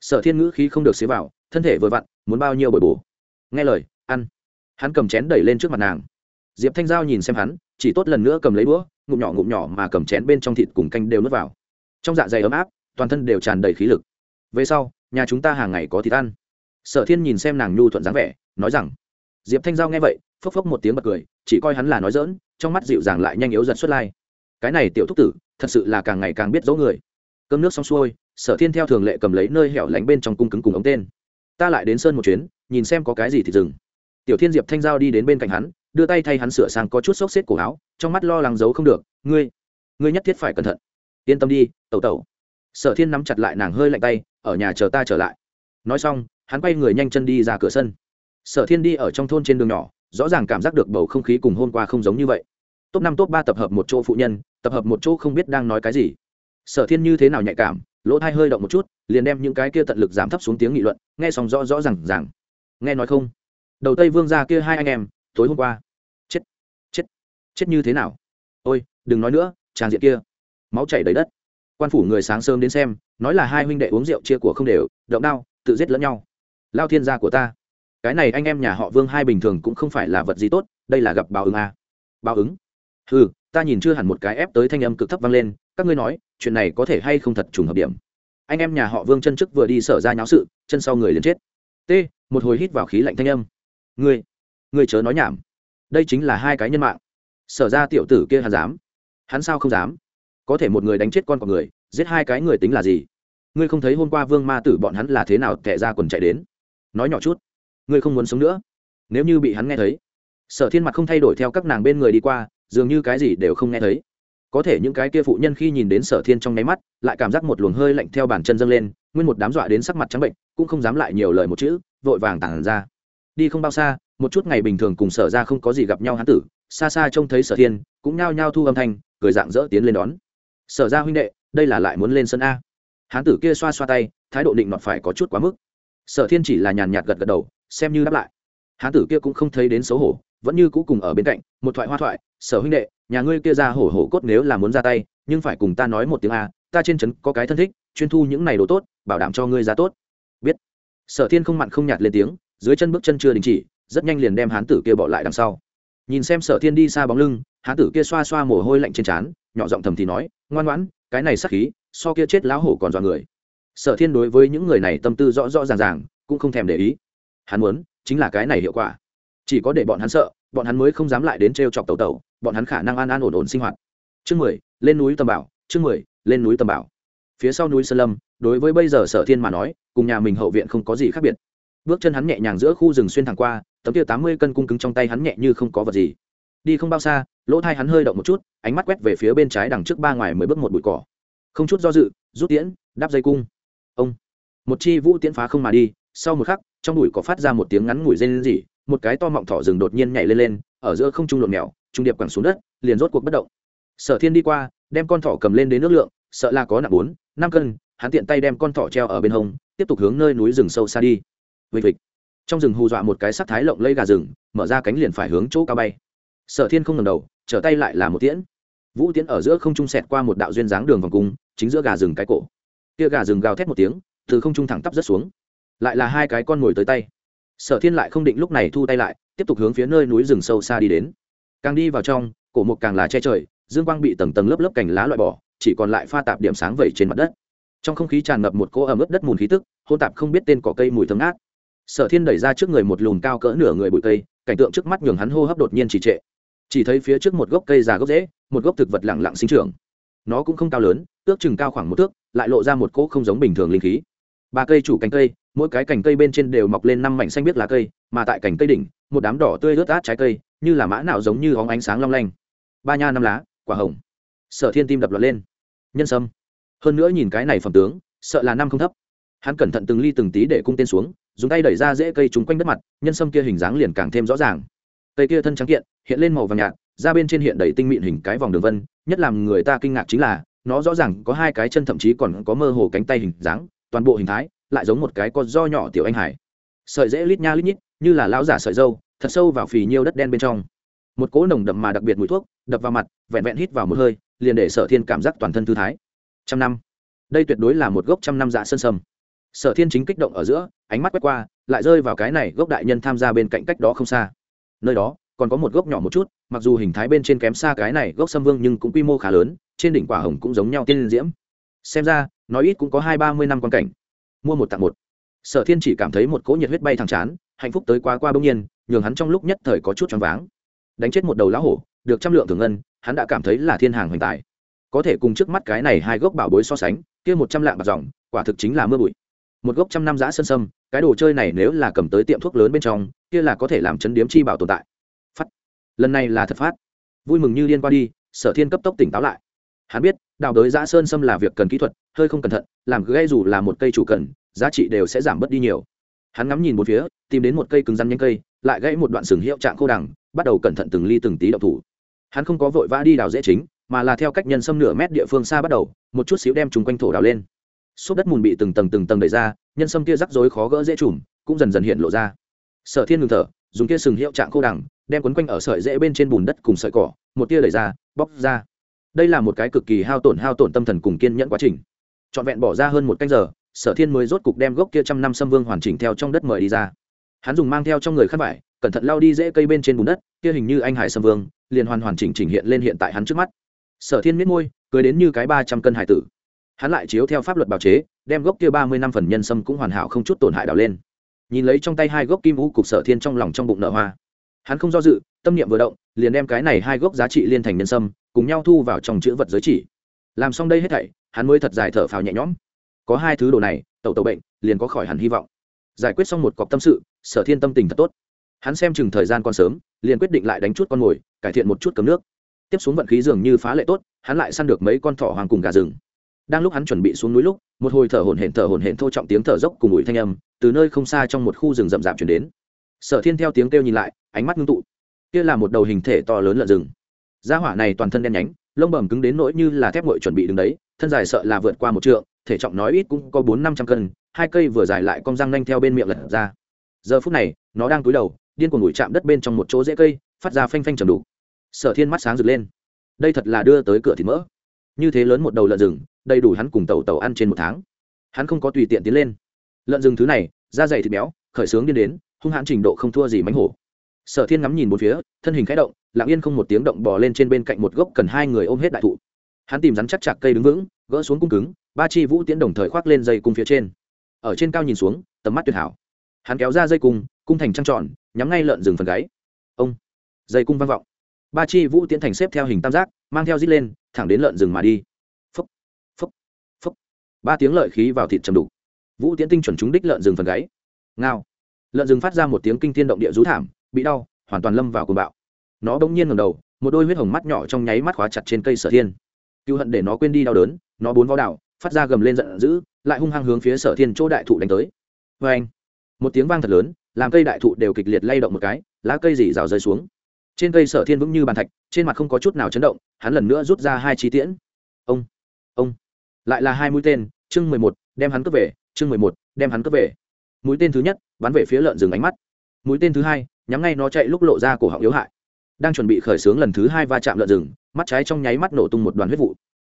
Sở thiên ngữ khí không được xế vào, thân thể vừa vặn, muốn bao nhiêu bồi bổ. Nghe lời, ăn. Hắn cầm chén đẩy lên trước mặt nàng diệp thanh giao nhìn xem hắn, chỉ tốt lần nữa cầm lấy đũa, ngụm nhỏ ngụm nhỏ mà cầm chén bên trong thịt cùng canh đều nuốt vào. Trong dạ dày ấm áp, toàn thân đều tràn đầy khí lực. Về sau, nhà chúng ta hàng ngày có thịt ăn. Sở thiên nhìn xem nàng nhu thuận dáng vẻ, nói rằng, diệp thanh giao nghe vậy, phốc phốc một tiếng bật cười, chỉ coi hắn là nói dỡn trong mắt dịu dàng lại nhanh yếu giật xuất lai. Cái này tiểu thúc tử, thật sự là càng ngày càng biết dỗ người. Cơm nước xong xuôi, sở thiên theo thường lệ cầm lấy nơi hẻo lánh bên trong cung cứng cùng ống tên. Ta lại đến sơn một chuyến, nhìn xem có cái gì thì dừng. Tiểu thiên diệp thanh giao đi đến bên cạnh hắn đưa tay thay hắn sửa sang có chút xốc xếp cổ áo, trong mắt lo lắng giấu không được, ngươi ngươi nhất thiết phải cẩn thận. Yên tâm đi, tẩu tẩu. Sở thiên nắm chặt lại nàng hơi lạnh tay, ở nhà chờ ta trở lại. Nói xong, hắn quay người nhanh chân đi ra cửa sân. Sở thiên đi ở trong thôn trên đường nhỏ, rõ ràng cảm giác được bầu không khí cùng hôm qua không giống như vậy. Top năm, top ba tập hợp một chỗ phụ nhân, tập hợp một chỗ không biết đang nói cái gì. Sở thiên như thế nào nhạy cảm, lỗ thai hơi động một chút, liền đem những cái kia tận lực giảm thấp xuống tiếng nghị luận, nghe xong rõ rõ r à n g rằng nghe nói không? Đầu tây vương ra kia hai anh em, tối hôm qua chết như thế nào? Ôi, đừng nói nữa tràng diện kia. Máu chảy đầy đất. Quan phủ người sáng sớm đến xem, nói là hai huynh đệ uống rượu chia của không đều, động đao, tự giết lẫn nhau. Lao thiên gia của ta. Cái này anh em nhà họ vương hai bình thường cũng không phải là vật gì tốt, đây là gặp báo ứng à. báo ứng? Ừ ta nhìn chưa hẳn một cái ép tới thanh âm cực thấp vang lên, các ngươi nói, chuyện này có thể hay không thật trùng hợp điểm? Anh em nhà họ vương chân trước vừa đi sở ra nháo sự, chân sau người liền chết. T, một hồi hít vào khí lạnh thanh âm. Ngươi ngươi chớ nói nhảm. Đây chính là hai cái nhân mạng sở ra tiểu tử kia hắn dám? Hắn sao không dám? Có thể một người đánh chết con của người, giết hai cái người tính là gì? Ngươi không thấy hôm qua vương ma tử bọn hắn là thế nào tệ ra quần chạy đến? Nói nhỏ chút, ngươi không muốn sống nữa. Nếu như bị hắn nghe thấy, sở thiên mặt không thay đổi theo các nàng bên người đi qua, dường như cái gì đều không nghe thấy. Có thể những cái kia phụ nhân khi nhìn đến sở thiên trong nháy mắt, lại cảm giác một luồng hơi lạnh theo bàn chân dâng lên, nguyên một đám dọa đến sắc mặt trắng bệnh, cũng không dám lại nhiều lời một chữ, vội vàng tản ra. Đi không bao xa, một chút ngày bình thường cùng sở ra không có gì gặp nhau hán tử xa xa trông thấy sở thiên, cũng nhao nhao thu âm thanh, cười dạng dỡ tiến lên đón. Sở ra huynh đệ, đây là lại muốn lên sân a. Hán tử kia xoa xoa tay, thái độ định nọt phải có chút quá mức. Sở thiên chỉ là nhàn nhạt gật gật đầu, xem như đáp lại. Hán tử kia cũng không thấy đến xấu hổ, vẫn như cũ cùng ở bên cạnh, một thoại hoa thoại, sở huynh đệ, nhà ngươi kia ra hổ hổ cốt nếu là muốn ra tay, nhưng phải cùng ta nói một tiếng a, ta trên trấn có cái thân thích, chuyên thu những này đồ tốt, bảo đảm cho ngươi giá tốt. Biết. Sở thiên không mặn không nhạt lên tiếng, dưới chân bước chân chưa đình chỉ, rất nhanh liền đem hán tử kia bỏ lại đằng sau nhìn xem sở thiên đi xa bóng lưng hán tử kia xoa xoa mồ hôi lạnh trên trán, nhỏ giọng thầm thì nói, ngoan ngoãn, cái này sắc khí, so kia chết lão hổ còn dọa người. Sở thiên đối với những người này tâm tư rõ rõ ràng ràng, cũng không thèm để ý. Hắn muốn, chính là cái này hiệu quả. Chỉ có để bọn hắn sợ, bọn hắn mới không dám lại đến t chọc tàu tàu bọn hắn khả năng an an ổn ổn sinh hoạt. Chương mười, lên núi tầm bảo, chương mười, lên núi tầm bảo. Phía sau núi sơn lâm, đối với bây giờ sở thiên mà nói, cùng nhà mình hậu viện không có gì khác biệt. Bước chân hắn nhẹ nhàng giữa khu rừng xuyên thẳng qua tấm kia tám mươi cân cung cứng trong tay hắn nhẹ như không có vật gì. Đi không bao xa, lỗ thai hắn hơi động một chút, ánh mắt quét về phía bên trái đằng trước ba ngoài mới bước một bụi cỏ. Không chút do dự, rút tiễn đáp dây cung. Ông. Một chi vũ tiễn phá không mà đi, sau một khắc, trong bụi cỏ phát ra một tiếng ngắn ngủi rên rỉ, một cái to mọng thỏ rừng đột nhiên nhảy lên lên, ở giữa không trung lộn mèo trung điệp quẳng xuống đất, liền rốt cuộc bất động. Sở thiên đi qua, đem con thỏ cầm lên đến nước lượng, sợ là có nặng bốn, năm cân, hắn tiện tay đem con thỏ treo ở bên hông, tiếp tục hướng nơi núi rừng sâu xa đi. Vịt vịt trong rừng hù dọa một cái sắc thái lộng lây gà rừng, mở ra cánh liền phải hướng chỗ cao bay. Sở thiên không ngầm đầu, trở tay lại là một tiễn. Vũ tiễn ở giữa không trung sẹt qua một đạo duyên dáng đường vòng cung, chính giữa gà rừng cái cổ. Kia gà rừng gào thét một tiếng, từ không trung thẳng tắp rớt xuống. Lại là hai cái con ngồi tới tay. Sở thiên lại không định lúc này thu tay lại, tiếp tục hướng phía nơi núi rừng sâu xa đi đến. Càng đi vào trong, cổ mục càng là che trời, dương quang bị tầng tầng lớp lớp cành lá loại bỏ, chỉ còn lại pha tạp điểm sáng vẩy trên mặt đất. Trong không khí tràn ngập một cỗ ẩm ướt đất mùn khí tức hôn tạp không biết tên cỏ cây mùi thơm ngát sở thiên đẩy ra trước người một lùm cao cỡ nửa người bụi cây, cảnh tượng trước mắt nhường hắn hô hấp đột nhiên trì trệ. Chỉ thấy phía trước một gốc cây già gốc rễ một gốc thực vật lẳng lặng sinh trưởng. Nó cũng không cao lớn, ước chừng cao khoảng một thước, lại lộ ra một cỗ không giống bình thường linh khí. Ba cây chủ cành cây, mỗi cái cành cây bên trên đều mọc lên năm mảnh xanh biết lá cây, mà tại cành cây đỉnh, một đám đỏ tươi ướt át trái cây, như là mã nào giống như hóng ánh sáng long lanh. Ba nha năm lá, quả hồng. Sở thiên tim đập lọt lên. Nhân sâm. Hơn nữa nhìn cái này phẩm tướng, sợ là năm không thấp. Hắn cẩn thận từng ly từng tí để cung tên xuống dùng tay đẩy ra rễ cây trúng quanh đất mặt, nhân sâm kia hình dáng liền càng thêm rõ ràng. Cây kia thân trắng kiện, hiện lên màu vàng nhạt ra bên trên hiện đầy tinh mịn hình cái vòng đường vân, nhất làm người ta kinh ngạc chính là, nó rõ ràng có hai cái chân thậm chí còn có mơ hồ cánh tay hình dáng, toàn bộ hình thái lại giống một cái con do nhỏ tiểu anh hải. Sợi dễ lít nha lít nhít, như là lão giả sợi dâu, thật sâu vào phì nhiêu đất đen bên trong. Một cỗ nồng đậm mà đặc biệt mùi thuốc, đập vào mặt, vẹn vẹn hít vào một hơi, liền để sở thiên cảm giác toàn thân thư thái. Trăm năm. Đây tuyệt đối là một gốc trăm năm dạ sơn sâm sở thiên chính kích động ở giữa, ánh mắt quét qua, lại rơi vào cái này gốc đại nhân tham gia bên cạnh cách đó không xa. Nơi đó, còn có một gốc nhỏ một chút, mặc dù hình thái bên trên kém xa cái này gốc sâm vương nhưng cũng quy mô khá lớn, trên đỉnh quả hồng cũng giống nhau tiên diễm. Xem ra, nói ít cũng có hai ba mươi năm quan cảnh. Mua một tặng một. Sở thiên chỉ cảm thấy một cỗ nhiệt huyết bay thẳng chán, hạnh phúc tới quá qua bỗng nhiên, nhường hắn trong lúc nhất thời có chút choáng váng. Đánh chết một đầu lá hổ, được trăm lượng thường ngân, hắn đã cảm thấy là thiên hàng hoành tài. Có thể cùng trước mắt cái này hai gốc bảo bối so sánh, kia một trăm lạng bạc dòng, quả thực chính là mưa bụi một gốc trăm năm giã sơn sâm, cái đồ chơi này nếu là cầm tới tiệm thuốc lớn bên trong, kia là có thể làm chấn điếm chi bảo tồn tại. Phát. Lần này là thật phát. Vui mừng như liên qua đi, sở thiên cấp tốc tỉnh táo lại. Hắn biết, đào đới giã sơn sâm là việc cần kỹ thuật, hơi không cẩn thận, làm gây dù là một cây chủ cần, giá trị đều sẽ giảm bớt đi nhiều. Hắn ngắm nhìn một phía, tìm đến một cây cứng rắn nhanh cây, lại gãy một đoạn sừng hiệu trạng khô đằng, bắt đầu cẩn thận từng ly từng tí động thủ. Hắn không có vội vã đi đào dễ chính, mà là theo cách nhân xâm nửa mét địa phương xa bắt đầu, một chút xíu đem chúng quanh thổ đào lên xốp đất mùn bị từng tầng từng tầng đẩy ra, nhân sâm kia rắc rối khó gỡ dễ trùm, cũng dần dần hiện lộ ra. Sở thiên ngừng thở, dùng kia sừng hiệu trạng khô đằng, đem quấn quanh ở sợi dễ bên trên bùn đất cùng sợi cỏ, một tia đẩy ra, bóc ra. Đây là một cái cực kỳ hao tổn hao tổn tâm thần cùng kiên nhẫn quá trình. Trọn vẹn bỏ ra hơn một canh giờ, sở thiên mới rốt cục đem gốc kia trăm năm xâm vương hoàn chỉnh theo trong đất mời đi ra. Hắn dùng mang theo trong người khăn vải, cẩn thận lao đi dễ cây bên trên bùn đất, kia hình như anh hải xâm vương, liền hoàn hoàn chỉnh chỉnh hiện lên hiện tại hắn trước mắt. Sở thiên miết môi, cười đến như cái ba trăm cân hải tử hắn lại chiếu theo pháp luật bào chế, đem gốc kia ba mươi năm phần nhân sâm cũng hoàn hảo không chút tổn hại đào lên. Nhìn lấy trong tay hai gốc kim u cục sở thiên trong lòng trong bụng nợ hoa. Hắn không do dự, tâm niệm vừa động, liền đem cái này hai gốc giá trị liên thành nhân sâm, cùng nhau thu vào trong chữ vật giới chỉ. Làm xong đây hết thảy, hắn mới thật dài thở phào nhẹ nhõm. Có hai thứ đồ này, tẩu tẩu bệnh, liền có khỏi hẳn hy vọng. Giải quyết xong một cọc tâm sự, sở thiên tâm tình thật tốt. Hắn xem chừng thời gian còn sớm, liền quyết định lại đánh chút con mồi, cải thiện một chút cấm nước. Tiếp xuống vận khí dường như phá lệ tốt, hắn lại săn được mấy con thỏ hoàng cùng gà rừng đang lúc hắn chuẩn bị xuống núi lúc, một hồi thở hổn hển thở hổn hển thô trọng tiếng thở dốc cùng ủi thanh âm từ nơi không xa trong một khu rừng rậm rạp chuyển đến. Sở thiên theo tiếng kêu nhìn lại, ánh mắt ngưng tụ. Kia là một đầu hình thể to lớn lợn rừng. Da hỏa này toàn thân đen nhánh, lông bẩm cứng đến nỗi như là thép ngội chuẩn bị đứng đấy, thân dài sợ là vượt qua một trượng, thể trọng nói ít cũng có bốn năm trăm cân, hai cây vừa dài lại cong răng nanh theo bên miệng lật ra. Giờ phút này, nó đang cúi đầu, điên cuồng ngủi chạm đất bên trong một chỗ rễ cây, phát ra phanh phanh trầm đủ sở thiên mắt sáng rực lên. Đây thật là đưa tới cửa thịt mỡ như thế lớn một đầu lợn rừng, đầy đủ hắn cùng tàu tàu ăn trên một tháng. Hắn không có tùy tiện tiến lên. Lợn rừng thứ này, da dày thịt béo, khởi sướng điên đến, hung hãn trình độ không thua gì mánh hổ. Sở thiên ngắm nhìn một phía, thân hình khẽ động, lặng yên không một tiếng động bò lên trên bên cạnh một gốc cần hai người ôm hết đại thụ. Hắn tìm rắn chắc chặt cây đứng vững, gỡ xuống cung cứng, ba chi vũ tiễn đồng thời khoác lên dây cung phía trên. Ở trên cao nhìn xuống, tầm mắt tuyệt hảo. Hắn kéo ra dây cung cung thành trăng tròn, nhắm ngay lợn rừng phần gáy. Ông, dây cung vang vọng ba chi vũ tiễn thành xếp theo hình tam giác, mang theo dít lên, thẳng đến lợn rừng mà đi. Phấp phấp phấp ba tiếng lợi khí vào thịt chầm đục. Vũ tiễn tinh chuẩn trúng đích lợn rừng phần gáy. Ngao. Lợn rừng phát ra một tiếng kinh thiên động địa rú thảm, bị đau, hoàn toàn lâm vào cuồng bạo. Nó bỗng nhiên ngầm đầu, một đôi huyết hồng mắt nhỏ trong nháy mắt khóa chặt trên cây sở thiên. Cựu hận để nó quên đi đau đớn, nó bốn vó đảo, phát ra gầm lên giận dữ, lại hung hăng hướng phía sở thiên chỗ đại thụ đánh tới. Vê anh một tiếng vang thật lớn, làm cây đại thụ đều kịch liệt lay động một cái, lá cây dì rào rơi xuống trên cây sở thiên vững như bàn thạch, trên mặt không có chút nào chấn động, hắn lần nữa rút ra hai chi tiễn. Ông ông. Lại là hai mũi tên, chương mười một, đem hắn cướp về, chương mười một, đem hắn cướp về. Mũi tên thứ nhất, bắn về phía lợn rừng ánh mắt. Mũi tên thứ hai, nhắm ngay nó chạy lúc lộ ra cổ họng yếu hại. Đang chuẩn bị khởi xướng lần thứ hai va chạm lợn rừng, mắt trái trong nháy mắt nổ tung một đoàn huyết vụ.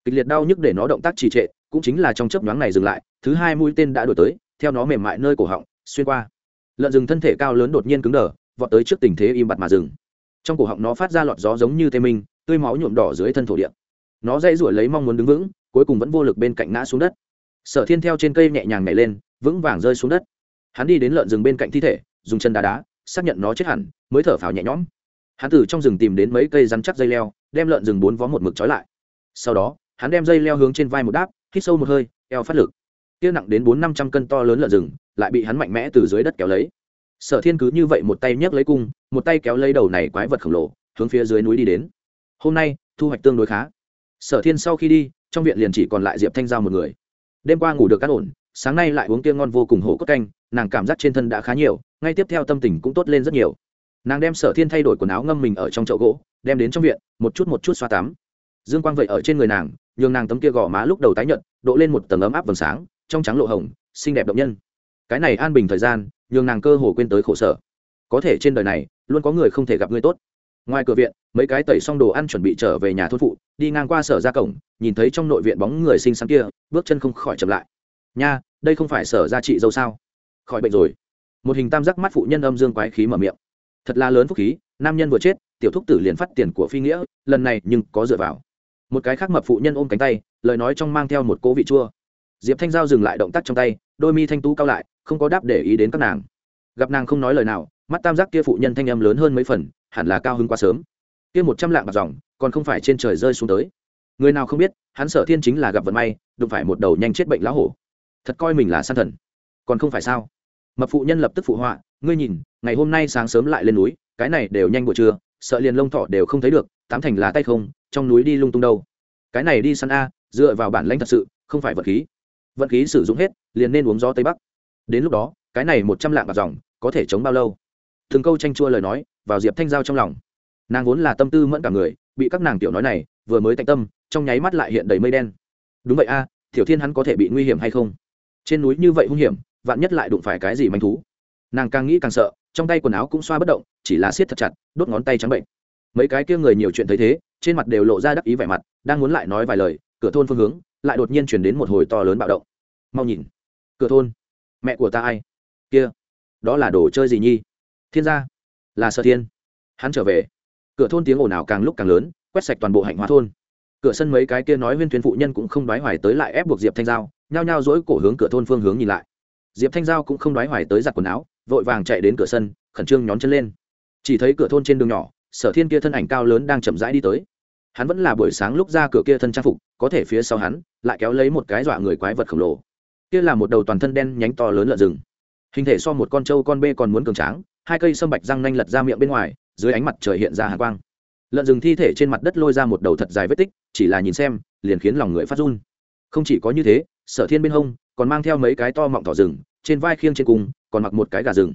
Kịch liệt đau nhức để nó động tác trì trệ, cũng chính là trong chớp nhoáng này dừng lại, thứ hai mũi tên đã đổi tới, theo nó mềm mại nơi cổ họng, xuyên qua. Lợn rừng thân thể cao lớn đột nhiên cứng đờ, vọt tới trước tình thế im bặt mà dừng trong cổ họng nó phát ra lọt gió giống như tê minh, tươi máu nhuộm đỏ dưới thân thổ địa. Nó dây rủi lấy mong muốn đứng vững, cuối cùng vẫn vô lực bên cạnh ngã xuống đất. Sở thiên theo trên cây nhẹ nhàng nhảy lên, vững vàng rơi xuống đất. Hắn đi đến lợn rừng bên cạnh thi thể, dùng chân đá đá, xác nhận nó chết hẳn, mới thở phào nhẹ nhõm. Hắn từ trong rừng tìm đến mấy cây rắn chắc dây leo, đem lợn rừng bốn vó một mực trói lại. Sau đó, hắn đem dây leo hướng trên vai một đáp, hít sâu một hơi, eo phát lực. Kia nặng đến bốn năm trăm cân to lớn lợn rừng, lại bị hắn mạnh mẽ từ dưới đất kéo lấy sở thiên cứ như vậy một tay nhấc lấy cung, một tay kéo lấy đầu này quái vật khổng lồ, hướng phía dưới núi đi đến. Hôm nay, thu hoạch tương đối khá. Sở thiên sau khi đi, trong viện liền chỉ còn lại diệp thanh giao một người. Đêm qua ngủ được cắt ổn, sáng nay lại uống kia ngon vô cùng hổ cốt canh, nàng cảm giác trên thân đã khá nhiều, ngay tiếp theo tâm tình cũng tốt lên rất nhiều. Nàng đem sở thiên thay đổi quần áo ngâm mình ở trong chậu gỗ, đem đến trong viện, một chút một chút xoa tắm. Dương quang vậy ở trên người nàng, nhường nàng tấm kia gò má lúc đầu tái nhợt, độ lên một tầng ấm áp vầng sáng, trong trắng lộ hồng, xinh đẹp động nhân cái này an bình thời gian, nhường nàng cơ hồ quên tới khổ sở. Có thể trên đời này, luôn có người không thể gặp người tốt. Ngoài cửa viện, mấy cái tẩy xong đồ ăn chuẩn bị trở về nhà thôn phụ, đi ngang qua sở ra cổng, nhìn thấy trong nội viện bóng người xinh xắn kia, bước chân không khỏi chậm lại. Nha, đây không phải sở ra chị dâu sao? Khỏi bệnh rồi. Một hình tam giác mắt phụ nhân âm dương quái khí mở miệng. Thật là lớn phúc khí, nam nhân vừa chết, tiểu thúc tử liền phát tiền của phi nghĩa, lần này nhưng có dựa vào. Một cái khác mập phụ nhân ôm cánh tay, lời nói trong mang theo một cỗ vị chua. Diệp thanh giao dừng lại động tác trong tay, đôi mi thanh tú cao lại không có đáp để ý đến các nàng. Gặp nàng không nói lời nào, mắt tam giác kia phụ nhân thanh âm lớn hơn mấy phần, hẳn là cao hứng quá sớm. Kia một trăm lạng bạc dòng, còn không phải trên trời rơi xuống tới. Người nào không biết, hắn sở thiên chính là gặp vận may, đụng phải một đầu nhanh chết bệnh lão hổ. Thật coi mình là san thần. Còn không phải sao? Mập phụ nhân lập tức phụ họa, ngươi nhìn, ngày hôm nay sáng sớm lại lên núi, cái này đều nhanh buổi trưa, sợ liền lông thọ đều không thấy được, tám thành là tay không, trong núi đi lung tung đâu. Cái này đi săn a, dựa vào bản lãnh thật sự, không phải vật khí. Vận khí sử dụng hết, liền nên uống gió tây bắc đến lúc đó cái này một trăm lạng bạc dòng có thể chống bao lâu? Thường câu tranh chua lời nói vào diệp thanh giao trong lòng. Nàng vốn là tâm tư mẫn cả người bị các nàng tiểu nói này vừa mới tạnh tâm trong nháy mắt lại hiện đầy mây đen. Đúng vậy a à, tiểu thiên hắn có thể bị nguy hiểm hay không? Trên núi như vậy hung hiểm vạn nhất lại đụng phải cái gì manh thú? Nàng càng nghĩ càng sợ trong tay quần áo cũng xoa bất động chỉ là siết thật chặt đốt ngón tay trắng bệnh. Mấy cái kia người nhiều chuyện thấy thế trên mặt đều lộ ra đắc ý vẻ mặt đang muốn lại nói vài lời cửa thôn phương hướng lại đột nhiên chuyển đến một hồi to lớn bạo động. Mau nhìn. Cửa thôn mẹ của ta ai? Kia, đó là đồ chơi gì nhi? Thiên gia, là sở thiên. Hắn trở về. Cửa thôn tiếng ồn ào càng lúc càng lớn, quét sạch toàn bộ hạnh hóa thôn. Cửa sân mấy cái kia nói huyên thuyền phụ nhân cũng không đoái hoài tới lại ép buộc diệp thanh giao, nhao nhao dỗi cổ hướng cửa thôn phương hướng nhìn lại. Diệp thanh giao cũng không đoái hoài tới giặt quần áo, vội vàng chạy đến cửa sân, khẩn trương nhón chân lên. Chỉ thấy cửa thôn trên đường nhỏ, sở thiên kia thân ảnh cao lớn đang chậm rãi đi tới. Hắn vẫn là buổi sáng lúc ra cửa kia thân trang phục, có thể phía sau hắn, lại kéo lấy một cái dọa người quái vật khổng lồ kia là một đầu toàn thân đen nhánh to lớn lợn rừng. Hình thể so một con trâu con bê còn muốn cường tráng, hai cây sâm bạch răng nanh lật ra miệng bên ngoài, dưới ánh mặt trời hiện ra hàng quang. Lợn rừng thi thể trên mặt đất lôi ra một đầu thật dài vết tích, chỉ là nhìn xem, liền khiến lòng người phát run. Không chỉ có như thế, sở thiên bên hông còn mang theo mấy cái to mọng thỏ rừng, trên vai khiêng trên cùng, còn mặc một cái gà rừng.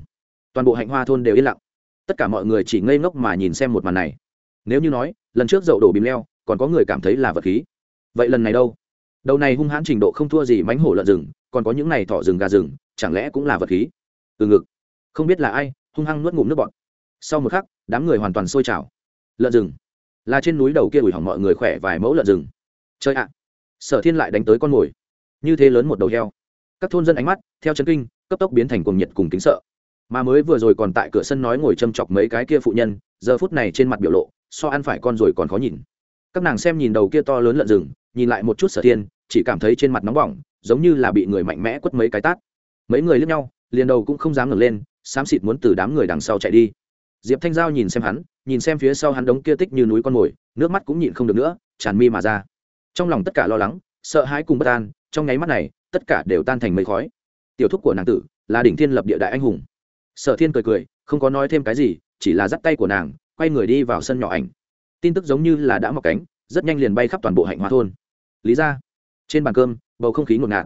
Toàn bộ hạnh hoa thôn đều yên lặng. Tất cả mọi người chỉ ngây ngốc mà nhìn xem một màn này. Nếu như nói, lần trước dậu đổ bìm leo, còn có người cảm thấy là vật khí. Vậy lần này đâu? Đầu này hung hãn trình độ không thua gì mánh hổ lợn rừng, còn có những này thỏ rừng gà rừng, chẳng lẽ cũng là vật khí? Từ ngực. Không biết là ai, hung hăng nuốt ngụm nước bọt. Sau một khắc, đám người hoàn toàn sôi trào. Lợn rừng. Là trên núi đầu kia ủi hỏng mọi người khỏe vài mẫu lợn rừng. Chơi ạ. Sở thiên lại đánh tới con mồi. Như thế lớn một đầu heo. Các thôn dân ánh mắt, theo chân kinh, cấp tốc biến thành cuồng nhiệt cùng kính sợ. Mà mới vừa rồi còn tại cửa sân nói ngồi châm chọc mấy cái kia phụ nhân, giờ phút này trên mặt biểu lộ, so ăn phải con rồi còn khó nhìn các nàng xem nhìn đầu kia to lớn lợn rừng, nhìn lại một chút sở thiên, chỉ cảm thấy trên mặt nóng bỏng, giống như là bị người mạnh mẽ quất mấy cái tát. Mấy người lướt nhau, liền đầu cũng không dám ngẩng lên, xám xịt muốn từ đám người đằng sau chạy đi. Diệp thanh giao nhìn xem hắn, nhìn xem phía sau hắn đống kia tích như núi con mồi, nước mắt cũng nhịn không được nữa, tràn mi mà ra. Trong lòng tất cả lo lắng, sợ hãi cùng bất an, trong nháy mắt này, tất cả đều tan thành mây khói. Tiểu thúc của nàng tử, là đỉnh thiên lập địa đại anh hùng. Sở thiên cười cười, không có nói thêm cái gì, chỉ là dắt tay của nàng, quay người đi vào sân nhỏ ảnh tin tức giống như là đã mọc cánh, rất nhanh liền bay khắp toàn bộ hạnh hóa thôn. Lý ra, trên bàn cơm, bầu không khí ngột ngạt.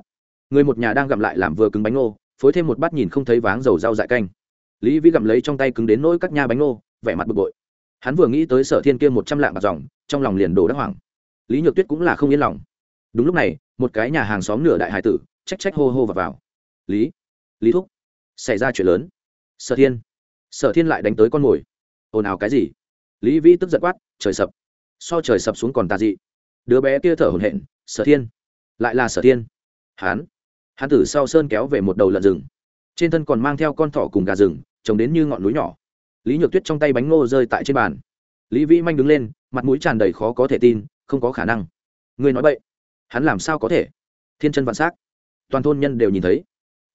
Người một nhà đang gặm lại làm vừa cứng bánh ngô, phối thêm một bát nhìn không thấy váng dầu rau dại canh. Lý vĩ gặm lấy trong tay cứng đến nỗi các nha bánh ngô, vẻ mặt bực bội. Hắn vừa nghĩ tới sở thiên kia một trăm lạng bạc dòng, trong lòng liền đổ đắc hoảng. Lý nhược tuyết cũng là không yên lòng. Đúng lúc này, một cái nhà hàng xóm nửa đại hải tử trách trách hô hô và vào. Lý lý thúc, xảy ra chuyện lớn. Sở thiên sở thiên lại đánh tới con mồi. Ồn ào cái gì? Lý vĩ tức giận quát, trời sập! So trời sập xuống còn tà dị. Đứa bé kia thở hổn hển, sở thiên, lại là sở thiên. Hán hán tử sau sơn kéo về một đầu lợn rừng. Trên thân còn mang theo con thỏ cùng gà rừng, trồng đến như ngọn núi nhỏ. Lý nhược tuyết trong tay bánh ngô rơi tại trên bàn. Lý vĩ manh đứng lên, mặt mũi tràn đầy khó có thể tin, không có khả năng. Người nói vậy hắn làm sao có thể? Thiên chân vạn s á c toàn thôn nhân đều nhìn thấy.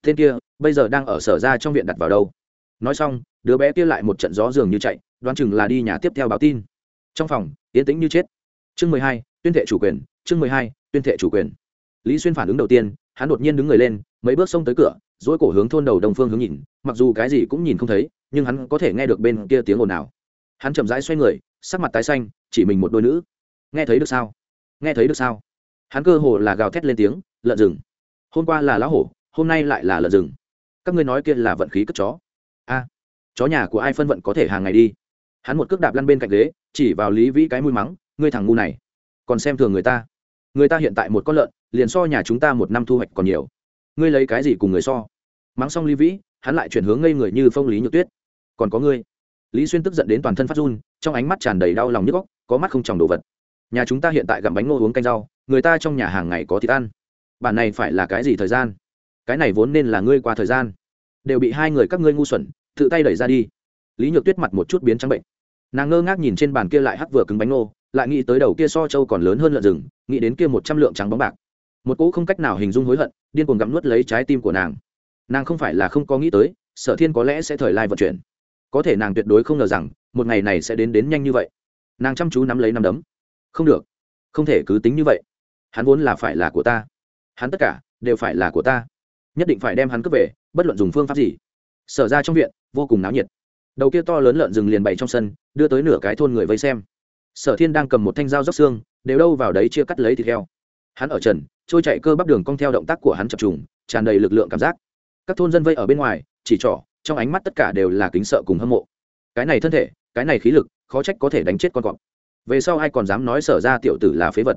Tên kia, bây giờ đang ở sở ra trong viện đặt vào đâu? Nói xong, đứa bé kia lại một trận gió dường như chạy đoán chừng là đi nhà tiếp theo báo tin. Trong phòng yên tĩnh như chết. Chương mười hai, tuyên thệ chủ quyền, chương mười hai, tuyên thệ chủ quyền. Lý xuyên phản ứng đầu tiên, hắn đột nhiên đứng người lên, mấy bước xông tới cửa dỗi cổ hướng thôn đầu đồng phương hướng nhìn, mặc dù cái gì cũng nhìn không thấy, nhưng hắn có thể nghe được bên kia tiếng ồn nào hắn chậm rãi xoay người, sắc mặt tái xanh, chỉ mình một đôi nữ. Nghe thấy được sao? Nghe thấy được sao? Hắn cơ hồ là gào thét lên tiếng, lợn rừng. Hôm qua là lão hổ, hôm nay lại là lợn rừng. Các ngươi nói kia là vận khí cất chó. A, chó nhà của ai phân vận có thể hàng ngày đi? Hắn một cước đạp lăn bên cạnh ghế, chỉ vào lý vĩ cái mũi mắng, ngươi thằng ngu này, còn xem thường người ta. Người ta hiện tại một con lợn, liền so nhà chúng ta một năm thu hoạch còn nhiều. Ngươi lấy cái gì cùng người so? Mắng xong lý vĩ, hắn lại chuyển hướng ngây người như phong lý nhược tuyết. Còn có ngươi. Lý xuyên tức giận đến toàn thân phát run, trong ánh mắt tràn đầy đau lòng nhức góc có mắt không tròng đồ vật. Nhà chúng ta hiện tại gặm bánh ngô uống canh rau, người ta trong nhà hàng ngày có thịt ăn. Bản này phải là cái gì thời gian? Cái này vốn nên là ngươi qua thời gian. Đều bị hai người các ngươi ngu xuẩn, tự tay đẩy ra đi. Lý nhược tuyết mặt một chút biến trắng bệnh nàng ngơ ngác nhìn trên bàn kia lại hắc vừa cứng bánh ngô, lại nghĩ tới đầu kia so châu còn lớn hơn lợn rừng, nghĩ đến kia một trăm lượng trắng bóng bạc. Một cỗ không cách nào hình dung hối hận, điên cuồng gặm nuốt lấy trái tim của nàng. Nàng không phải là không có nghĩ tới, sở thiên có lẽ sẽ thời lai vận chuyển. Có thể nàng tuyệt đối không ngờ rằng, một ngày này sẽ đến đến nhanh như vậy. Nàng chăm chú nắm lấy nắm đấm. Không được. Không thể cứ tính như vậy. Hắn vốn là phải là của ta. Hắn tất cả đều phải là của ta. Nhất định phải đem hắn cướp về, bất luận dùng phương pháp gì. Sở ra trong viện, vô cùng náo nhiệt đầu kia to lớn lợn rừng liền bày trong sân, đưa tới nửa cái thôn người vây xem. Sở thiên đang cầm một thanh dao róc xương, đều đâu vào đấy chia cắt lấy thịt heo. Hắn ở trần, trôi chạy cơ bắp đường cong theo động tác của hắn chập trùng, tràn đầy lực lượng cảm giác. Các thôn dân vây ở bên ngoài, chỉ trỏ, trong ánh mắt tất cả đều là kính sợ cùng hâm mộ. Cái này thân thể, cái này khí lực, khó trách có thể đánh chết con cọp. Về sau ai còn dám nói sở ra tiểu tử là phế vật?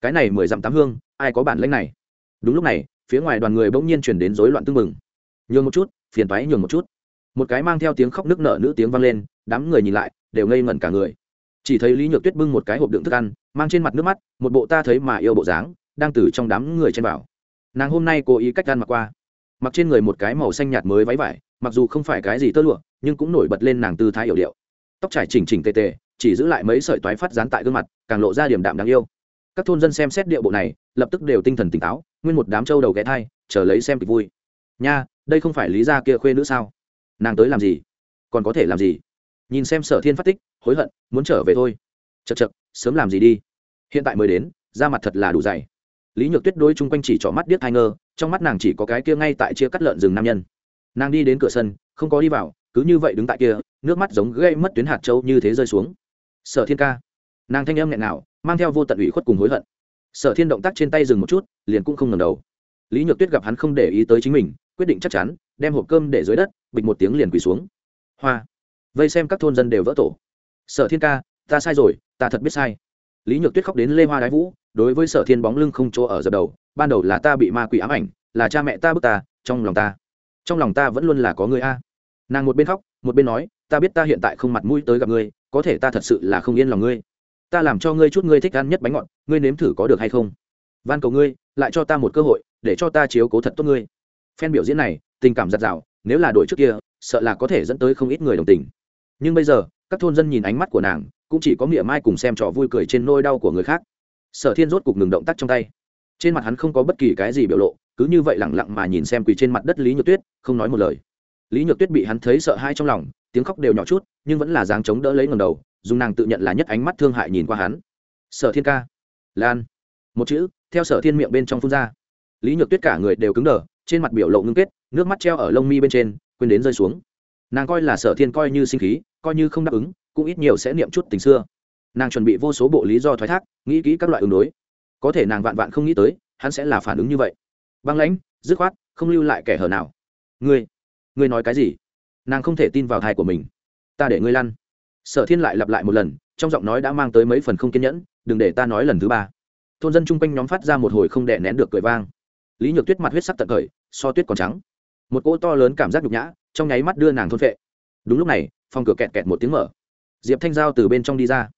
Cái này mười dặm tám hương, ai có bản lãnh này? Đúng lúc này, phía ngoài đoàn người bỗng nhiên chuyển đến rối loạn tưng mừng nhường một chút, phiền toái nhường một chút một cái mang theo tiếng khóc nức nở nữ tiếng vang lên, đám người nhìn lại, đều ngây ngẩn cả người. Chỉ thấy lý nhược tuyết bưng một cái hộp đựng thức ăn, mang trên mặt nước mắt, một bộ ta thấy mà yêu bộ dáng, đang từ trong đám người trên bảo nàng hôm nay cố ý cách ăn mặc qua. Mặc trên người một cái màu xanh nhạt mới váy vải, mặc dù không phải cái gì tơ lụa, nhưng cũng nổi bật lên nàng tư thái hiểu điệu. Tóc trải chỉnh chỉnh tề tề, chỉ giữ lại mấy sợi toái phát dán tại gương mặt, càng lộ ra điểm đạm đáng yêu. Các thôn dân xem xét điệu bộ này, lập tức đều tinh thần tỉnh táo, nguyên một đám trâu đầu ghé thai, chờ lấy xem kịch vui. Nha, đây không phải lý gia kia khuê nữ sao? Nàng tới làm gì? Còn có thể làm gì? Nhìn xem sở thiên phát tích, hối hận, muốn trở về thôi. Chật chật sớm làm gì đi. Hiện tại mới đến, da mặt thật là đủ dày. Lý nhược tuyết đôi chung quanh chỉ trỏ mắt điếc hai ngơ, trong mắt nàng chỉ có cái kia ngay tại chia cắt lợn rừng nam nhân. Nàng đi đến cửa sân, không có đi vào, cứ như vậy đứng tại kia, nước mắt giống gây mất tuyến hạt trâu như thế rơi xuống. Sở thiên ca. Nàng thanh âm nghẹn nào mang theo vô tận ủy khuất cùng hối hận. Sở thiên động tác trên tay dừng một chút, liền cũng không ngầm đầu. Lý nhược tuyết gặp hắn không để ý tới chính mình, quyết định chắc chắn, đem hộp cơm để dưới đất bịch một tiếng liền quỳ xuống. Hoa. Vây xem các thôn dân đều vỡ tổ. Sở thiên ca, ta sai rồi, ta thật biết sai. Lý nhược tuyết khóc đến lê hoa đái vũ, đối với sở thiên bóng lưng không chỗ ở dập đầu, ban đầu là ta bị ma quỷ ám ảnh, là cha mẹ ta bức ta, trong lòng ta. Trong lòng ta vẫn luôn là có người a. Nàng một bên khóc, một bên nói, ta biết ta hiện tại không mặt mũi tới gặp ngươi, có thể ta thật sự là không yên lòng ngươi. Ta làm cho ngươi chút ngươi thích ăn nhất bánh ngọt, ngươi nếm thử có được hay không? Van cầu ngươi, lại cho ta một cơ hội, để cho ta chiếu cố thật tốt ngươi. Phen biểu diễn này, tình cảm giặt rào nếu là đổi trước kia, sợ là có thể dẫn tới không ít người đồng tình. Nhưng bây giờ, các thôn dân nhìn ánh mắt của nàng, cũng chỉ có miệng mai cùng xem trò vui cười trên nôi đau của người khác. Sở thiên rốt cục ngừng động tác trong tay. Trên mặt hắn không có bất kỳ cái gì biểu lộ, cứ như vậy lẳng lặng mà nhìn xem quỳ trên mặt đất lý nhược tuyết, không nói một lời. Lý nhược tuyết bị hắn thấy sợ hãi trong lòng, tiếng khóc đều nhỏ chút, nhưng vẫn là dáng chống đỡ lấy ngầm đầu, dùng nàng tự nhận là nhất ánh mắt thương hại nhìn qua hắn. Sở thiên ca. Lan. Một chữ, theo sở thiên miệng bên trong phun ra. Lý nhược tuyết cả người đều cứng đờ, trên mặt biểu lộ ngưng kết nước mắt treo ở lông mi bên trên, quên đến rơi xuống. Nàng coi là sở thiên coi như sinh khí, coi như không đáp ứng, cũng ít nhiều sẽ niệm chút tình xưa. Nàng chuẩn bị vô số bộ lý do thoái thác, nghĩ kỹ các loại ứng đối. Có thể nàng vạn vạn không nghĩ tới, hắn sẽ là phản ứng như vậy. Băng lãnh, dứt khoát, không lưu lại kẻ hở nào. Ngươi ngươi nói cái gì? Nàng không thể tin vào thai của mình. Ta để ngươi lăn. Sở thiên lại lặp lại một lần, trong giọng nói đã mang tới mấy phần không kiên nhẫn, đừng để ta nói lần thứ ba. Thôn dân chung quanh nhóm phát ra một hồi không đè nén được cười vang. Lý nhược tuyết mặt huyết sắc tận khởi so tuyết còn trắng một cỗ to lớn cảm giác nhục nhã trong nháy mắt đưa nàng thôn vệ đúng lúc này phòng cửa kẹt kẹt một tiếng mở. Diệp thanh giao từ bên trong đi ra.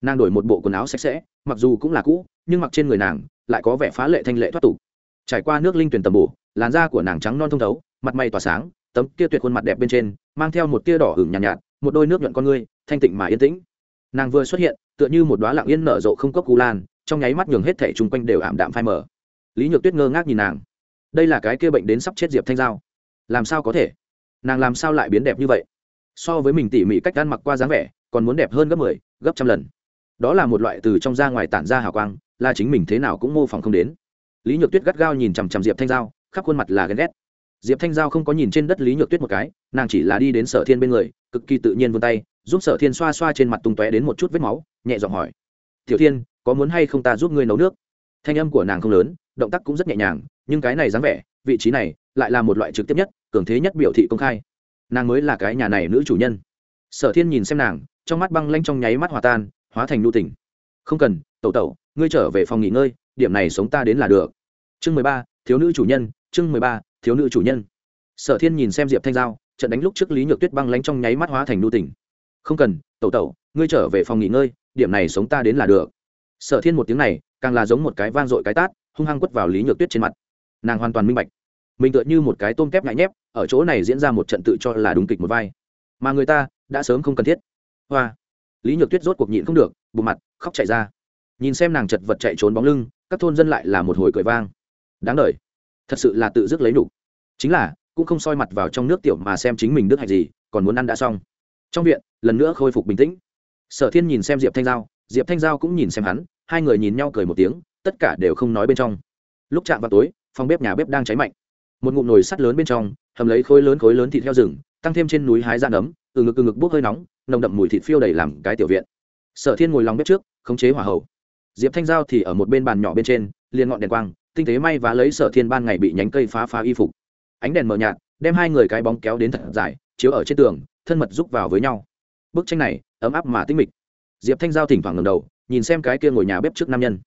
Nàng đổi một bộ quần áo sạch sẽ mặc dù cũng là cũ nhưng mặc trên người nàng lại có vẻ phá lệ thanh lệ thoát tục. Trải qua nước linh tuyển tầm bổ làn da của nàng trắng non thông thấu mặt mày tỏa sáng tấm kia tuyệt khuôn mặt đẹp bên trên mang theo một tia đỏ hửng nhàn nhạt, nhạt một đôi nước nhuận con ngươi thanh tịnh mà yên tĩnh. Nàng vừa xuất hiện tựa như một đoá lặng yên nở rộ không cốc cú lan trong nháy mắt nhường hết thể chung quanh đều ảm đạm phai mờ. Lý nhược tuyết ngơ ngác nhìn nàng. Đây là cái kia bệnh đến sắp chết diệp thanh giao làm sao có thể? Nàng làm sao lại biến đẹp như vậy? So với mình tỉ mỉ cách ăn mặc qua dáng vẻ còn muốn đẹp hơn gấp mười 10, gấp trăm lần. Đó là một loại từ trong ra ngoài tản ra hào quang là chính mình thế nào cũng mô phỏng không đến. Lý nhược tuyết gắt gao nhìn chằm chằm diệp thanh giao khắp khuôn mặt là ghen ghét. Diệp thanh giao không có nhìn trên đất lý nhược tuyết một cái nàng chỉ là đi đến sở thiên bên người cực kỳ tự nhiên vươn tay giúp sở thiên xoa xoa trên mặt tung tóe đến một chút vết máu nhẹ giọng hỏi tiểu thiên có muốn hay không ta giúp ngươi nấu nước? Thanh âm của nàng không lớn động tác cũng rất nhẹ nhàng nhưng cái này dáng vẻ, vị trí này lại là một loại trực tiếp nhất, cường thế nhất biểu thị công khai. Nàng mới là cái nhà này nữ chủ nhân. Sở thiên nhìn xem nàng, trong mắt băng lanh trong nháy mắt hòa tan, hóa thành nu tỉnh không cần, tẩu tẩu, ngươi trở về phòng nghỉ ngơi, điểm này sống ta đến là được. Chương mười ba, thiếu nữ chủ nhân, chương mười ba, thiếu nữ chủ nhân. Sở thiên nhìn xem diệp thanh giao, trận đánh lúc trước lý nhược tuyết băng lanh trong nháy mắt hóa thành nu tỉnh không cần, tẩu tẩu, ngươi trở về phòng nghỉ ngơi, điểm này sống ta đến là được. Sở thiên một tiếng này, càng là giống một cái vang dội cái tát, hung hăng quất vào lý nhược tuyết trên mặt nàng hoàn toàn minh bạch. Mình tựa như một cái tôm kép ngại nhép, ở chỗ này diễn ra một trận tự cho là đúng kịch một vai. Mà người ta, đã sớm không cần thiết. Hoa. Lý nhược tuyết rốt cuộc nhịn không được bộ mặt, khóc chạy ra. Nhìn xem nàng chật vật chạy trốn bóng lưng, các thôn dân lại là một hồi cười vang. Đáng đ thật sự là tự dứt lấy đủ. chính là, cũng không soi mặt vào trong nước tiểu mà xem chính mình đức hạch gì, còn muốn ăn đã xong. Trong viện, lần nữa khôi phục bình tĩnh. Sở thiên nhìn xem diệp thanh giao, diệp thanh giao cũng nhìn xem hắn, hai người nhìn nhau cười một tiếng, tất cả đều không nói bên trong. Lúc chạm vào tối phòng bếp nhà bếp đang cháy mạnh. Một ngụm nồi sắt lớn bên trong, hầm lấy khối lớn khối lớn thịt heo rừng, tăng thêm trên núi hái da nấm, từ ngực từ ngực bốc hơi nóng, nồng đậm mùi thịt phiêu đầy làm cái tiểu viện. Sở thiên ngồi lòng bếp trước, khống chế hỏa hầu. Diệp thanh giao thì ở một bên bàn nhỏ bên trên, liền ngọn đèn quang, tinh tế may và lấy sở thiên ban ngày bị nhánh cây phá phá y phục. Ánh đèn mờ nhạt, đem hai người cái bóng kéo đến thật dài, chiếu ở trên tường, thân mật rúc vào với nhau. Bức tranh này, ấm áp mà tinh mịch. Diệp thanh giao thỉnh thoảng ngầm đầu, nhìn xem cái kia ngồi nhà bếp trước nam nhân.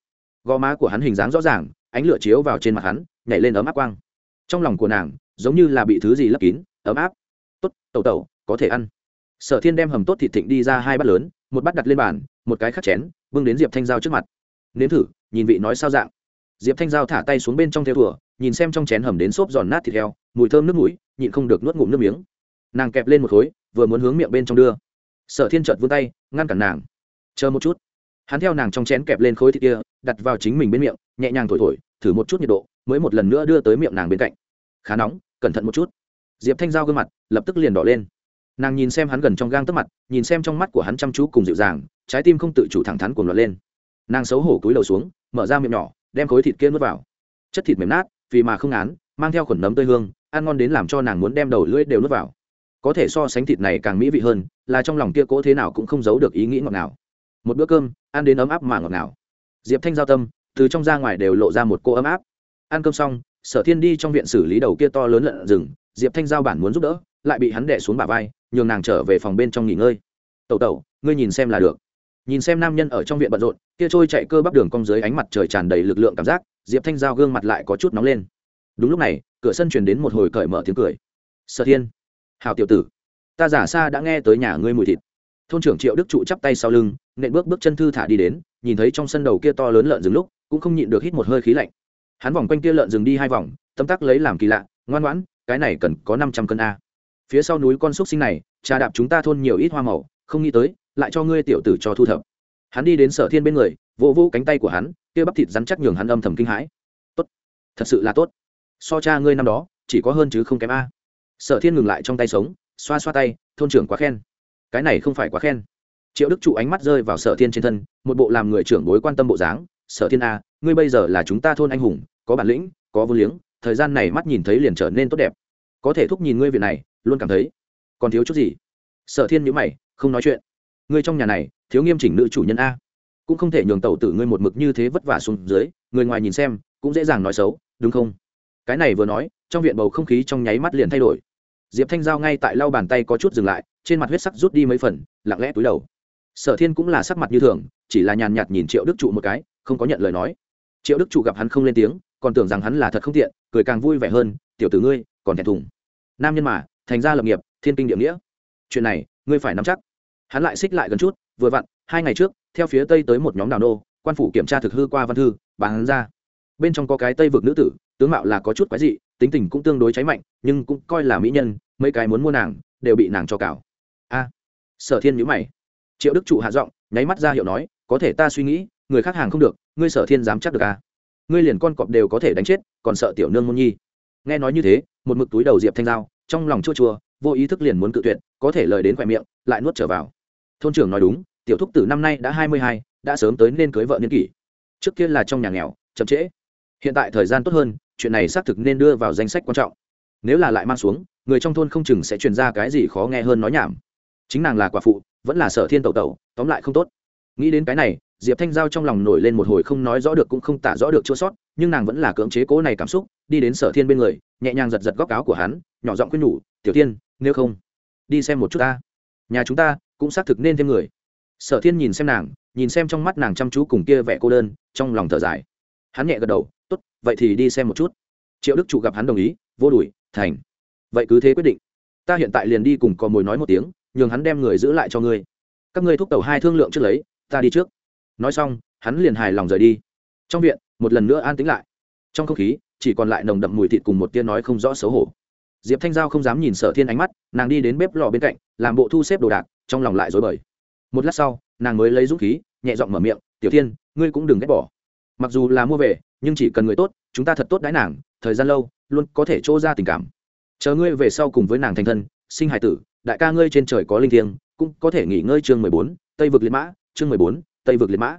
Gò má của hắn hình dáng rõ ràng, ánh lửa chiếu vào trên mặt hắn nhảy lên ấm áp quang. Trong lòng của nàng, giống như là bị thứ gì lấp kín, ấm áp. Tốt, tẩu tẩu, có thể ăn. Sở thiên đem hầm tốt thịt thịnh đi ra hai bát lớn, một bát đặt lên bàn, một cái khắc chén, bưng đến diệp thanh giao trước mặt. Nếm thử, nhìn vị nói sao dạng. Diệp thanh giao thả tay xuống bên trong theo thùa, nhìn xem trong chén hầm đến xốp giòn nát thịt heo, mùi thơm nước mũi, nhịn không được nuốt ngụm nước miếng. Nàng kẹp lên một khối, vừa muốn hướng miệng bên trong đưa. Sở thiên chợt vươn tay, ngăn cản nàng. Chờ một chút. Hắn theo nàng trong chén kẹp lên khối thịt kia, đặt vào chính mình bên miệng, nhẹ nhàng thổi thổi, thử một chút nhiệt độ mới một lần nữa đưa tới miệng nàng bên cạnh. Khá nóng, cẩn thận một chút. Diệp thanh giao gương mặt lập tức liền đỏ lên. Nàng nhìn xem hắn gần trong gang tấc mặt, nhìn xem trong mắt của hắn chăm chú cùng dịu dàng, trái tim không tự chủ thẳng thắn cuồng loạn lên. Nàng xấu hổ cúi đầu xuống, mở ra miệng nhỏ, đem khối thịt kia nuốt vào. Chất thịt mềm nát, vì mà không án mang theo khuẩn nấm tươi hương, ăn ngon đến làm cho nàng muốn đem đầu lưỡi đều nuốt vào. Có thể so sánh thịt này càng mỹ vị hơn, là trong lòng kia cố thế nào cũng không giấu được ý nghĩ ngọt ngào. Một bữa cơm, ăn đến ấm áp mà ngọt ngào. Diệp thanh giao tâm, từ trong ra ngoài đều lộ ra một cô ấm áp ăn cơm xong, sở thiên đi trong viện xử lý đầu kia to lớn lợn rừng, diệp thanh giao bản muốn giúp đỡ, lại bị hắn đẻ xuống bả vai, nhường nàng trở về phòng bên trong nghỉ ngơi. Tẩu tẩu, ngươi nhìn xem là được. Nhìn xem nam nhân ở trong viện bận rộn, kia trôi chạy cơ bắp đường cong dưới ánh mặt trời tràn đầy lực lượng cảm giác, diệp thanh giao gương mặt lại có chút nóng lên. Đúng lúc này, cửa sân chuyển đến một hồi cởi mở tiếng cười. Sở thiên, hào tiểu tử, ta giả xa đã nghe tới nhà ngươi mùi thịt. Thôn trưởng triệu đức trụ chắp tay sau lưng, nện bước bước chân thư thả đi đến, nhìn thấy trong sân đầu kia to lớn lợn rừng lúc, cũng không nhịn được hít một hơi khí lạnh hắn vòng quanh kia lợn rừng đi hai vòng, tâm tắc lấy làm kỳ lạ, ngoan ngoãn, cái này cần có năm trăm cân a. Phía sau núi con xúc sinh này, trà đạp chúng ta thôn nhiều ít hoa màu, không nghĩ tới, lại cho ngươi tiểu tử cho thu thập. Hắn đi đến sở thiên bên người, vỗ vỗ cánh tay của hắn, kia bắp thịt rắn chắc nhường hắn âm thầm kinh hãi. Tốt, thật sự là tốt. So cha ngươi năm đó, chỉ có hơn chứ không kém a. Sở thiên ngừng lại trong tay sống, xoa xoa tay, thôn trưởng quá khen. Cái này không phải quá khen. Triệu đức trụ ánh mắt rơi vào sở thiên trên thân, một bộ làm người trưởng bối quan tâm bộ dáng, sở thiên a ngươi bây giờ là chúng ta thôn anh hùng, có bản lĩnh, có vô liếng, thời gian này mắt nhìn thấy liền trở nên tốt đẹp. Có thể thúc nhìn ngươi việc này, luôn cảm thấy còn thiếu chút gì. Sở thiên nhữ mày, không nói chuyện. Ngươi trong nhà này, thiếu nghiêm chỉnh nữ chủ nhân a. Cũng không thể nhường tẩu tử ngươi một mực như thế vất vả xuống dưới, người ngoài nhìn xem, cũng dễ dàng nói xấu, đúng không? Cái này vừa nói, trong viện bầu không khí trong nháy mắt liền thay đổi. Diệp thanh giao ngay tại lau bàn tay có chút dừng lại, trên mặt huyết sắc rút đi mấy phần, lặng lẽ túi đầu. Sở thiên cũng là sắc mặt như thường, chỉ là nhàn nhạt nhìn triệu đức trụ một cái, không có nhận lời nói triệu đức trụ gặp hắn không lên tiếng, còn tưởng rằng hắn là thật không tiện, cười càng vui vẻ hơn, tiểu tử ngươi, còn thẹn thùng. Nam nhân mà, thành ra lập nghiệp, thiên kinh địa nghĩa. Chuyện này, ngươi phải nắm chắc. Hắn lại xích lại gần chút, vừa vặn, hai ngày trước, theo phía tây tới một nhóm đào nô, quan phủ kiểm tra thực hư qua văn thư, bán hắn ra. Bên trong có cái tây vực nữ tử, tướng mạo là có chút quái dị, tính tình cũng tương đối cháy mạnh, nhưng cũng coi là mỹ nhân, mấy cái muốn mua nàng, đều bị nàng cho cào. A. Sở thiên nhữ mày. Triệu đức trụ hạ giọng, nháy mắt ra hiệu nói, có thể ta suy nghĩ, người khác hàng không được ngươi sở thiên dám chắc được à? Ngươi liền con cọp đều có thể đánh chết, còn sợ tiểu nương môn nhi. Nghe nói như thế, một mực túi đầu diệp thanh giao, trong lòng chua chua, vô ý thức liền muốn cự tuyệt, có thể lời đến khoe miệng, lại nuốt trở vào. Thôn trưởng nói đúng, tiểu thúc tử năm nay đã hai mươi hai, đã sớm tới nên cưới vợ niên kỷ. Trước kia là trong nhà nghèo, chậm trễ. Hiện tại thời gian tốt hơn, chuyện này xác thực nên đưa vào danh sách quan trọng. Nếu là lại mang xuống, người trong thôn không chừng sẽ truyền ra cái gì khó nghe hơn nói nhảm. Chính nàng là quả phụ, vẫn là sở thiên tẩu tẩu, tóm lại không tốt nghĩ đến cái này, diệp thanh giao trong lòng nổi lên một hồi không nói rõ được cũng không tả rõ được chua sót, nhưng nàng vẫn là cưỡng chế cố này cảm xúc, đi đến sở thiên bên người, nhẹ nhàng giật giật góc áo của hắn, nhỏ giọng khuyên nhủ, tiểu tiên nếu không, đi xem một chút ta. Nhà chúng ta cũng xác thực nên thêm người. Sở thiên nhìn xem nàng, nhìn xem trong mắt nàng chăm chú cùng kia vẻ cô đơn, trong lòng thở dài. Hắn nhẹ gật đầu, tốt, vậy thì đi xem một chút. Triệu đức chủ gặp hắn đồng ý, vô đùi, thành, vậy cứ thế quyết định. Ta hiện tại liền đi cùng cò mồi nói một tiếng, nhường hắn đem người giữ lại cho ngươi. Các ngươi thúc tàu hai thương lượng trước lấy ta đi trước. Nói xong, hắn liền hài lòng rời đi. Trong viện, một lần nữa an tĩnh lại. Trong không khí, chỉ còn lại nồng đậm mùi thịt cùng một tia nói không rõ xấu hổ. Diệp thanh giao không dám nhìn sở thiên ánh mắt, nàng đi đến bếp lò bên cạnh, làm bộ thu xếp đồ đạc, trong lòng lại dối bời. Một lát sau, nàng mới lấy dũng khí, nhẹ giọng mở miệng, tiểu thiên, ngươi cũng đừng ghét bỏ. Mặc dù là mua về, nhưng chỉ cần người tốt, chúng ta thật tốt đái nàng, thời gian lâu, luôn có thể trô ra tình cảm. Chờ ngươi về sau cùng với nàng thành thân, sinh hải tử, đại ca ngươi trên trời có linh thiêng, cũng có thể nghỉ ngơi chương mười bốn, tây vực liệt mã chương mười bốn, tây vực liệt mã.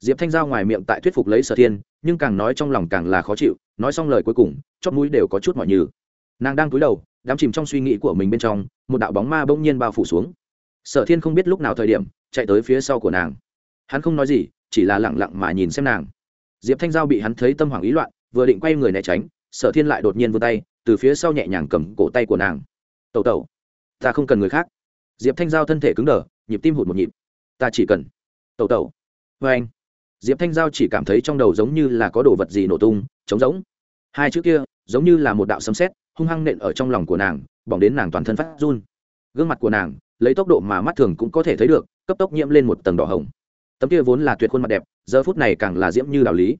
Diệp thanh giao ngoài miệng tại thuyết phục lấy sở thiên, nhưng càng nói trong lòng càng là khó chịu, nói xong lời cuối cùng chót mũi đều có chút mỏi nhừ. Nàng đang cúi đầu, đắm chìm trong suy nghĩ của mình bên trong, một đạo bóng ma bỗng nhiên bao phủ xuống. Sở thiên không biết lúc nào thời điểm, chạy tới phía sau của nàng. Hắn không nói gì, chỉ là lẳng lặng mà nhìn xem nàng. Diệp thanh giao bị hắn thấy tâm hoảng ý loạn, vừa định quay người né tránh, sở thiên lại đột nhiên vươn tay, từ phía sau nhẹ nhàng cầm cổ tay của nàng. Tẩu tẩu, ta không cần người khác. Diệp thanh giao thân thể cứng đờ, nhịp tim hụt một nhịp. Ta chỉ cần tẩu tẩu. Vê anh. Diệp thanh giao chỉ cảm thấy trong đầu giống như là có đồ vật gì nổ tung, trống rỗng. Hai chữ kia, giống như là một đạo sấm sét, hung hăng nện ở trong lòng của nàng, bỏng đến nàng toàn thân phát run. Gương mặt của nàng, lấy tốc độ mà mắt thường cũng có thể thấy được, cấp tốc nhiễm lên một tầng đỏ hồng. Tấm kia vốn là tuyệt khuôn mặt đẹp, giờ phút này càng là diễm như đạo lý.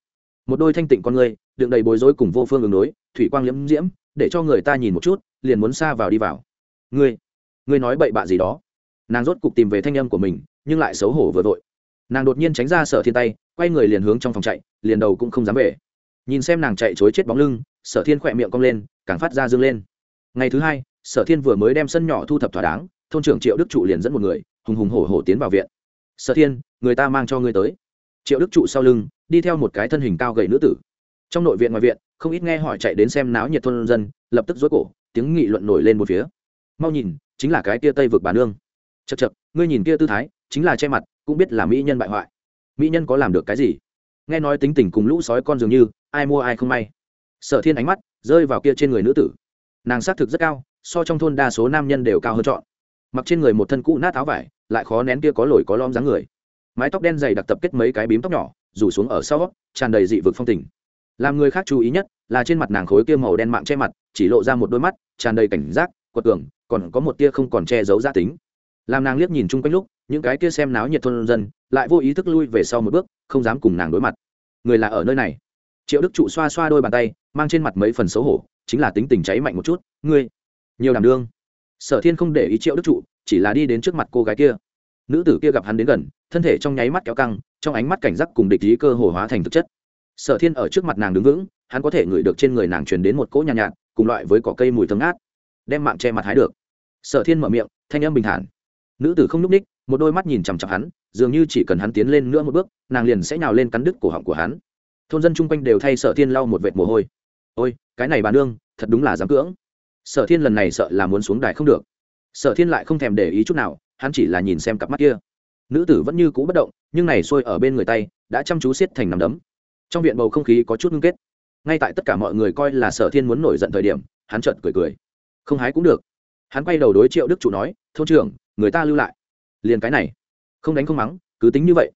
Một đôi thanh tịnh con người, đựng đầy bối rối cùng vô phương ứng đối, thủy quang liễm diễm, để cho người ta nhìn một chút, liền muốn xa vào đi vào. Ngươi ngươi nói bậy bạ gì đó? Nàng rốt cục tìm về thanh âm của mình, nhưng lại xấu hổ vừa vội nàng đột nhiên tránh ra sở thiên tay, quay người liền hướng trong phòng chạy, liền đầu cũng không dám về. Nhìn xem nàng chạy chối chết bóng lưng, sở thiên khỏe miệng cong lên, càng phát ra dương lên. Ngày thứ hai, sở thiên vừa mới đem sân nhỏ thu thập thỏa đáng, thôn trưởng triệu đức trụ liền dẫn một người, hùng hùng hổ hổ tiến vào viện. Sở thiên, người ta mang cho ngươi tới. Triệu đức trụ sau lưng, đi theo một cái thân hình cao gầy nữ tử. Trong nội viện ngoài viện, không ít nghe hỏi chạy đến xem náo nhiệt thôn dân, lập tức dối cổ, tiếng nghị luận nổi lên một phía. Mau nhìn, chính là cái kia tây vực bà nương. Chật chật ngươi nhìn kia tư thái, chính là che mặt cũng biết là mỹ nhân bại hoại. Mỹ nhân có làm được cái gì? Nghe nói tính tình cùng lũ sói con dường như, ai mua ai không may. Sở thiên ánh mắt rơi vào kia trên người nữ tử. Nàng xác thực rất cao, so trong thôn đa số nam nhân đều cao hơn chọn. Mặc trên người một thân cũ nát áo vải, lại khó nén kia có lồi có lom dáng người. Mái tóc đen dày đặc tập kết mấy cái bím tóc nhỏ, rủ xuống ở sau, tràn đầy dị vực phong tình. Làm người khác chú ý nhất là trên mặt nàng khối kia màu đen mạng che mặt, chỉ lộ ra một đôi mắt, tràn đầy cảnh giác, quật cường, còn có một tia không còn che giấu gia tính. Làm nàng liếc nhìn chung quanh lúc những cái kia xem náo nhiệt thôn dân lại vô ý thức lui về sau một bước không dám cùng nàng đối mặt. Người là ở nơi này. Triệu đức trụ xoa xoa đôi bàn tay mang trên mặt mấy phần xấu hổ chính là tính tình cháy mạnh một chút. Ngươi nhiều đảm đương. Sở thiên không để ý triệu đức trụ chỉ là đi đến trước mặt cô gái kia. Nữ tử kia gặp hắn đến gần thân thể trong nháy mắt kéo căng trong ánh mắt cảnh giác cùng địch ý cơ hồ hóa thành thực chất. Sở thiên ở trước mặt nàng đứng vững hắn có thể ngửi được trên người nàng truyền đến một cỗ nhàn nhạt, nhạt cùng loại với cỏ cây mùi thơm ngát. Đem mạng che mặt hái được. Sở thiên mở miệng thanh âm bình thản. Nữ tử không n ú c ních một đôi mắt nhìn chằm chặp hắn, dường như chỉ cần hắn tiến lên nữa một bước, nàng liền sẽ nhào lên cắn đứt cổ họng của hắn. Thôn dân chung quanh đều thay sở thiên lau một vệt mồ hôi. Ôi, cái này bà nương, thật đúng là dám cưỡng. Sở thiên lần này sợ là muốn xuống đài không được. Sở thiên lại không thèm để ý chút nào, hắn chỉ là nhìn xem cặp mắt kia. Nữ tử vẫn như cũ bất động, nhưng này sôi ở bên người tay, đã chăm chú siết thành nằm đấm. Trong viện bầu không khí có chút ngưng kết. Ngay tại tất cả mọi người coi là sở thiên muốn nổi giận thời điểm, hắn chợt cười cười. Không hái cũng được. Hắn quay đầu đối triệu đức chủ nói, thôn trưởng, người ta lưu lại liền cái này. Không đánh không mắng, cứ tính như vậy.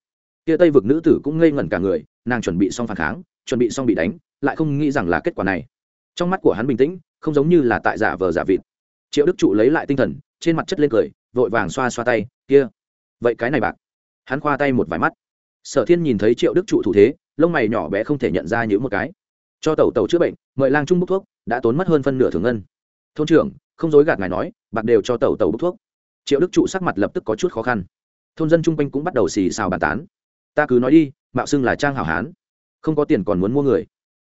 Kia tây vực nữ tử cũng ngây ngẩn cả người, nàng chuẩn bị xong phản kháng, chuẩn bị xong bị đánh, lại không nghĩ rằng là kết quả này. Trong mắt của hắn bình tĩnh, không giống như là tại giả vờ giả vịt. Triệu đức trụ lấy lại tinh thần, trên mặt chất lên cười, vội vàng xoa xoa tay, kia, vậy cái này bạc. Hắn khoa tay một vài mắt. Sở thiên nhìn thấy triệu đức trụ thủ thế, lông mày nhỏ bé không thể nhận ra những một cái. Cho tẩu tẩu chữa bệnh, mời lang trung bốc thuốc, đã tốn mất hơn phân nửa thường ngân. Thôn trưởng, không dối gạt ngài nói, bạc đều cho tẩu tẩu bốc thuốc triệu đức trụ sắc mặt lập tức có chút khó khăn. Thôn dân chung quanh cũng bắt đầu xì xào bàn tán. Ta cứ nói đi, mạo xưng là trang hảo hán. Không có tiền còn muốn mua người.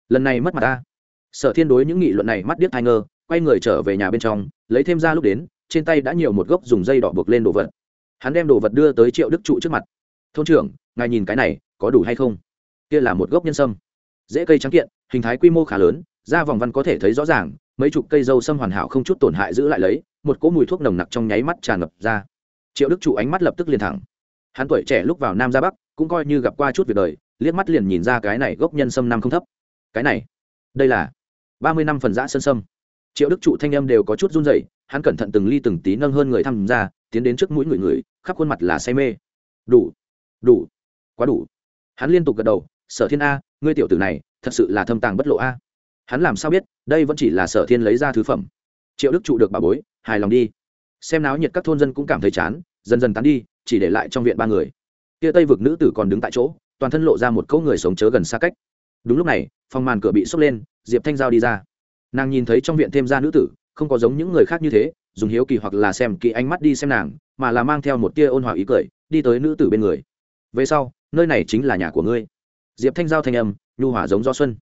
Lần này mất mặt ta. Sở thiên đối những nghị luận này mắt điếc hai ngơ, quay người trở về nhà bên trong, lấy thêm ra lúc đến, trên tay đã nhiều một gốc dùng dây đỏ buộc lên đồ vật. Hắn đem đồ vật đưa tới triệu đức trụ trước mặt. Thôn trưởng, ngài nhìn cái này, có đủ hay không? Kia là một gốc nhân sâm. Dễ cây trắng kiện, hình thái quy mô khá lớn da vòng văn có thể thấy rõ ràng, mấy chục cây dâu sâm hoàn hảo không chút tổn hại giữ lại lấy một cỗ mùi thuốc nồng nặc trong nháy mắt tràn ngập ra. Triệu đức trụ ánh mắt lập tức liền thẳng. Hắn tuổi trẻ lúc vào nam ra bắc, cũng coi như gặp qua chút việc đời, liếc mắt liền nhìn ra cái này gốc nhân sâm năm không thấp. Cái này, đây là ba mươi năm phần giã sơn sâm. Triệu đức trụ thanh âm đều có chút run rẩy, hắn cẩn thận từng ly từng tí nâng hơn người tham gia, tiến đến trước mũi người người, khắp khuôn mặt là say mê. Đủ đủ, quá đủ. Hắn liên tục gật đầu, sở thiên a, ngươi tiểu tử này, thật sự là thâm tàng bất lộ a. Hắn làm sao biết, đây vẫn chỉ là sở thiên lấy ra thứ phẩm triệu đức trụ được bà bối, hài lòng đi. Xem náo nhiệt các thôn dân cũng cảm thấy chán, dần dần tán đi, chỉ để lại trong viện ba người. Kia tây vực nữ tử còn đứng tại chỗ, toàn thân lộ ra một câu người sống chớ gần xa cách. Đúng lúc này, phòng màn cửa bị sốc lên, diệp thanh giao đi ra. Nàng nhìn thấy trong viện thêm ra nữ tử, không có giống những người khác như thế, dùng hiếu kỳ hoặc là xem kỳ ánh mắt đi xem nàng, mà là mang theo một tia ôn hòa ý cười, đi tới nữ tử bên người. Về sau, nơi này chính là nhà của ngươi. Diệp thanh giao thanh âm, nhu hỏa giống do xuân.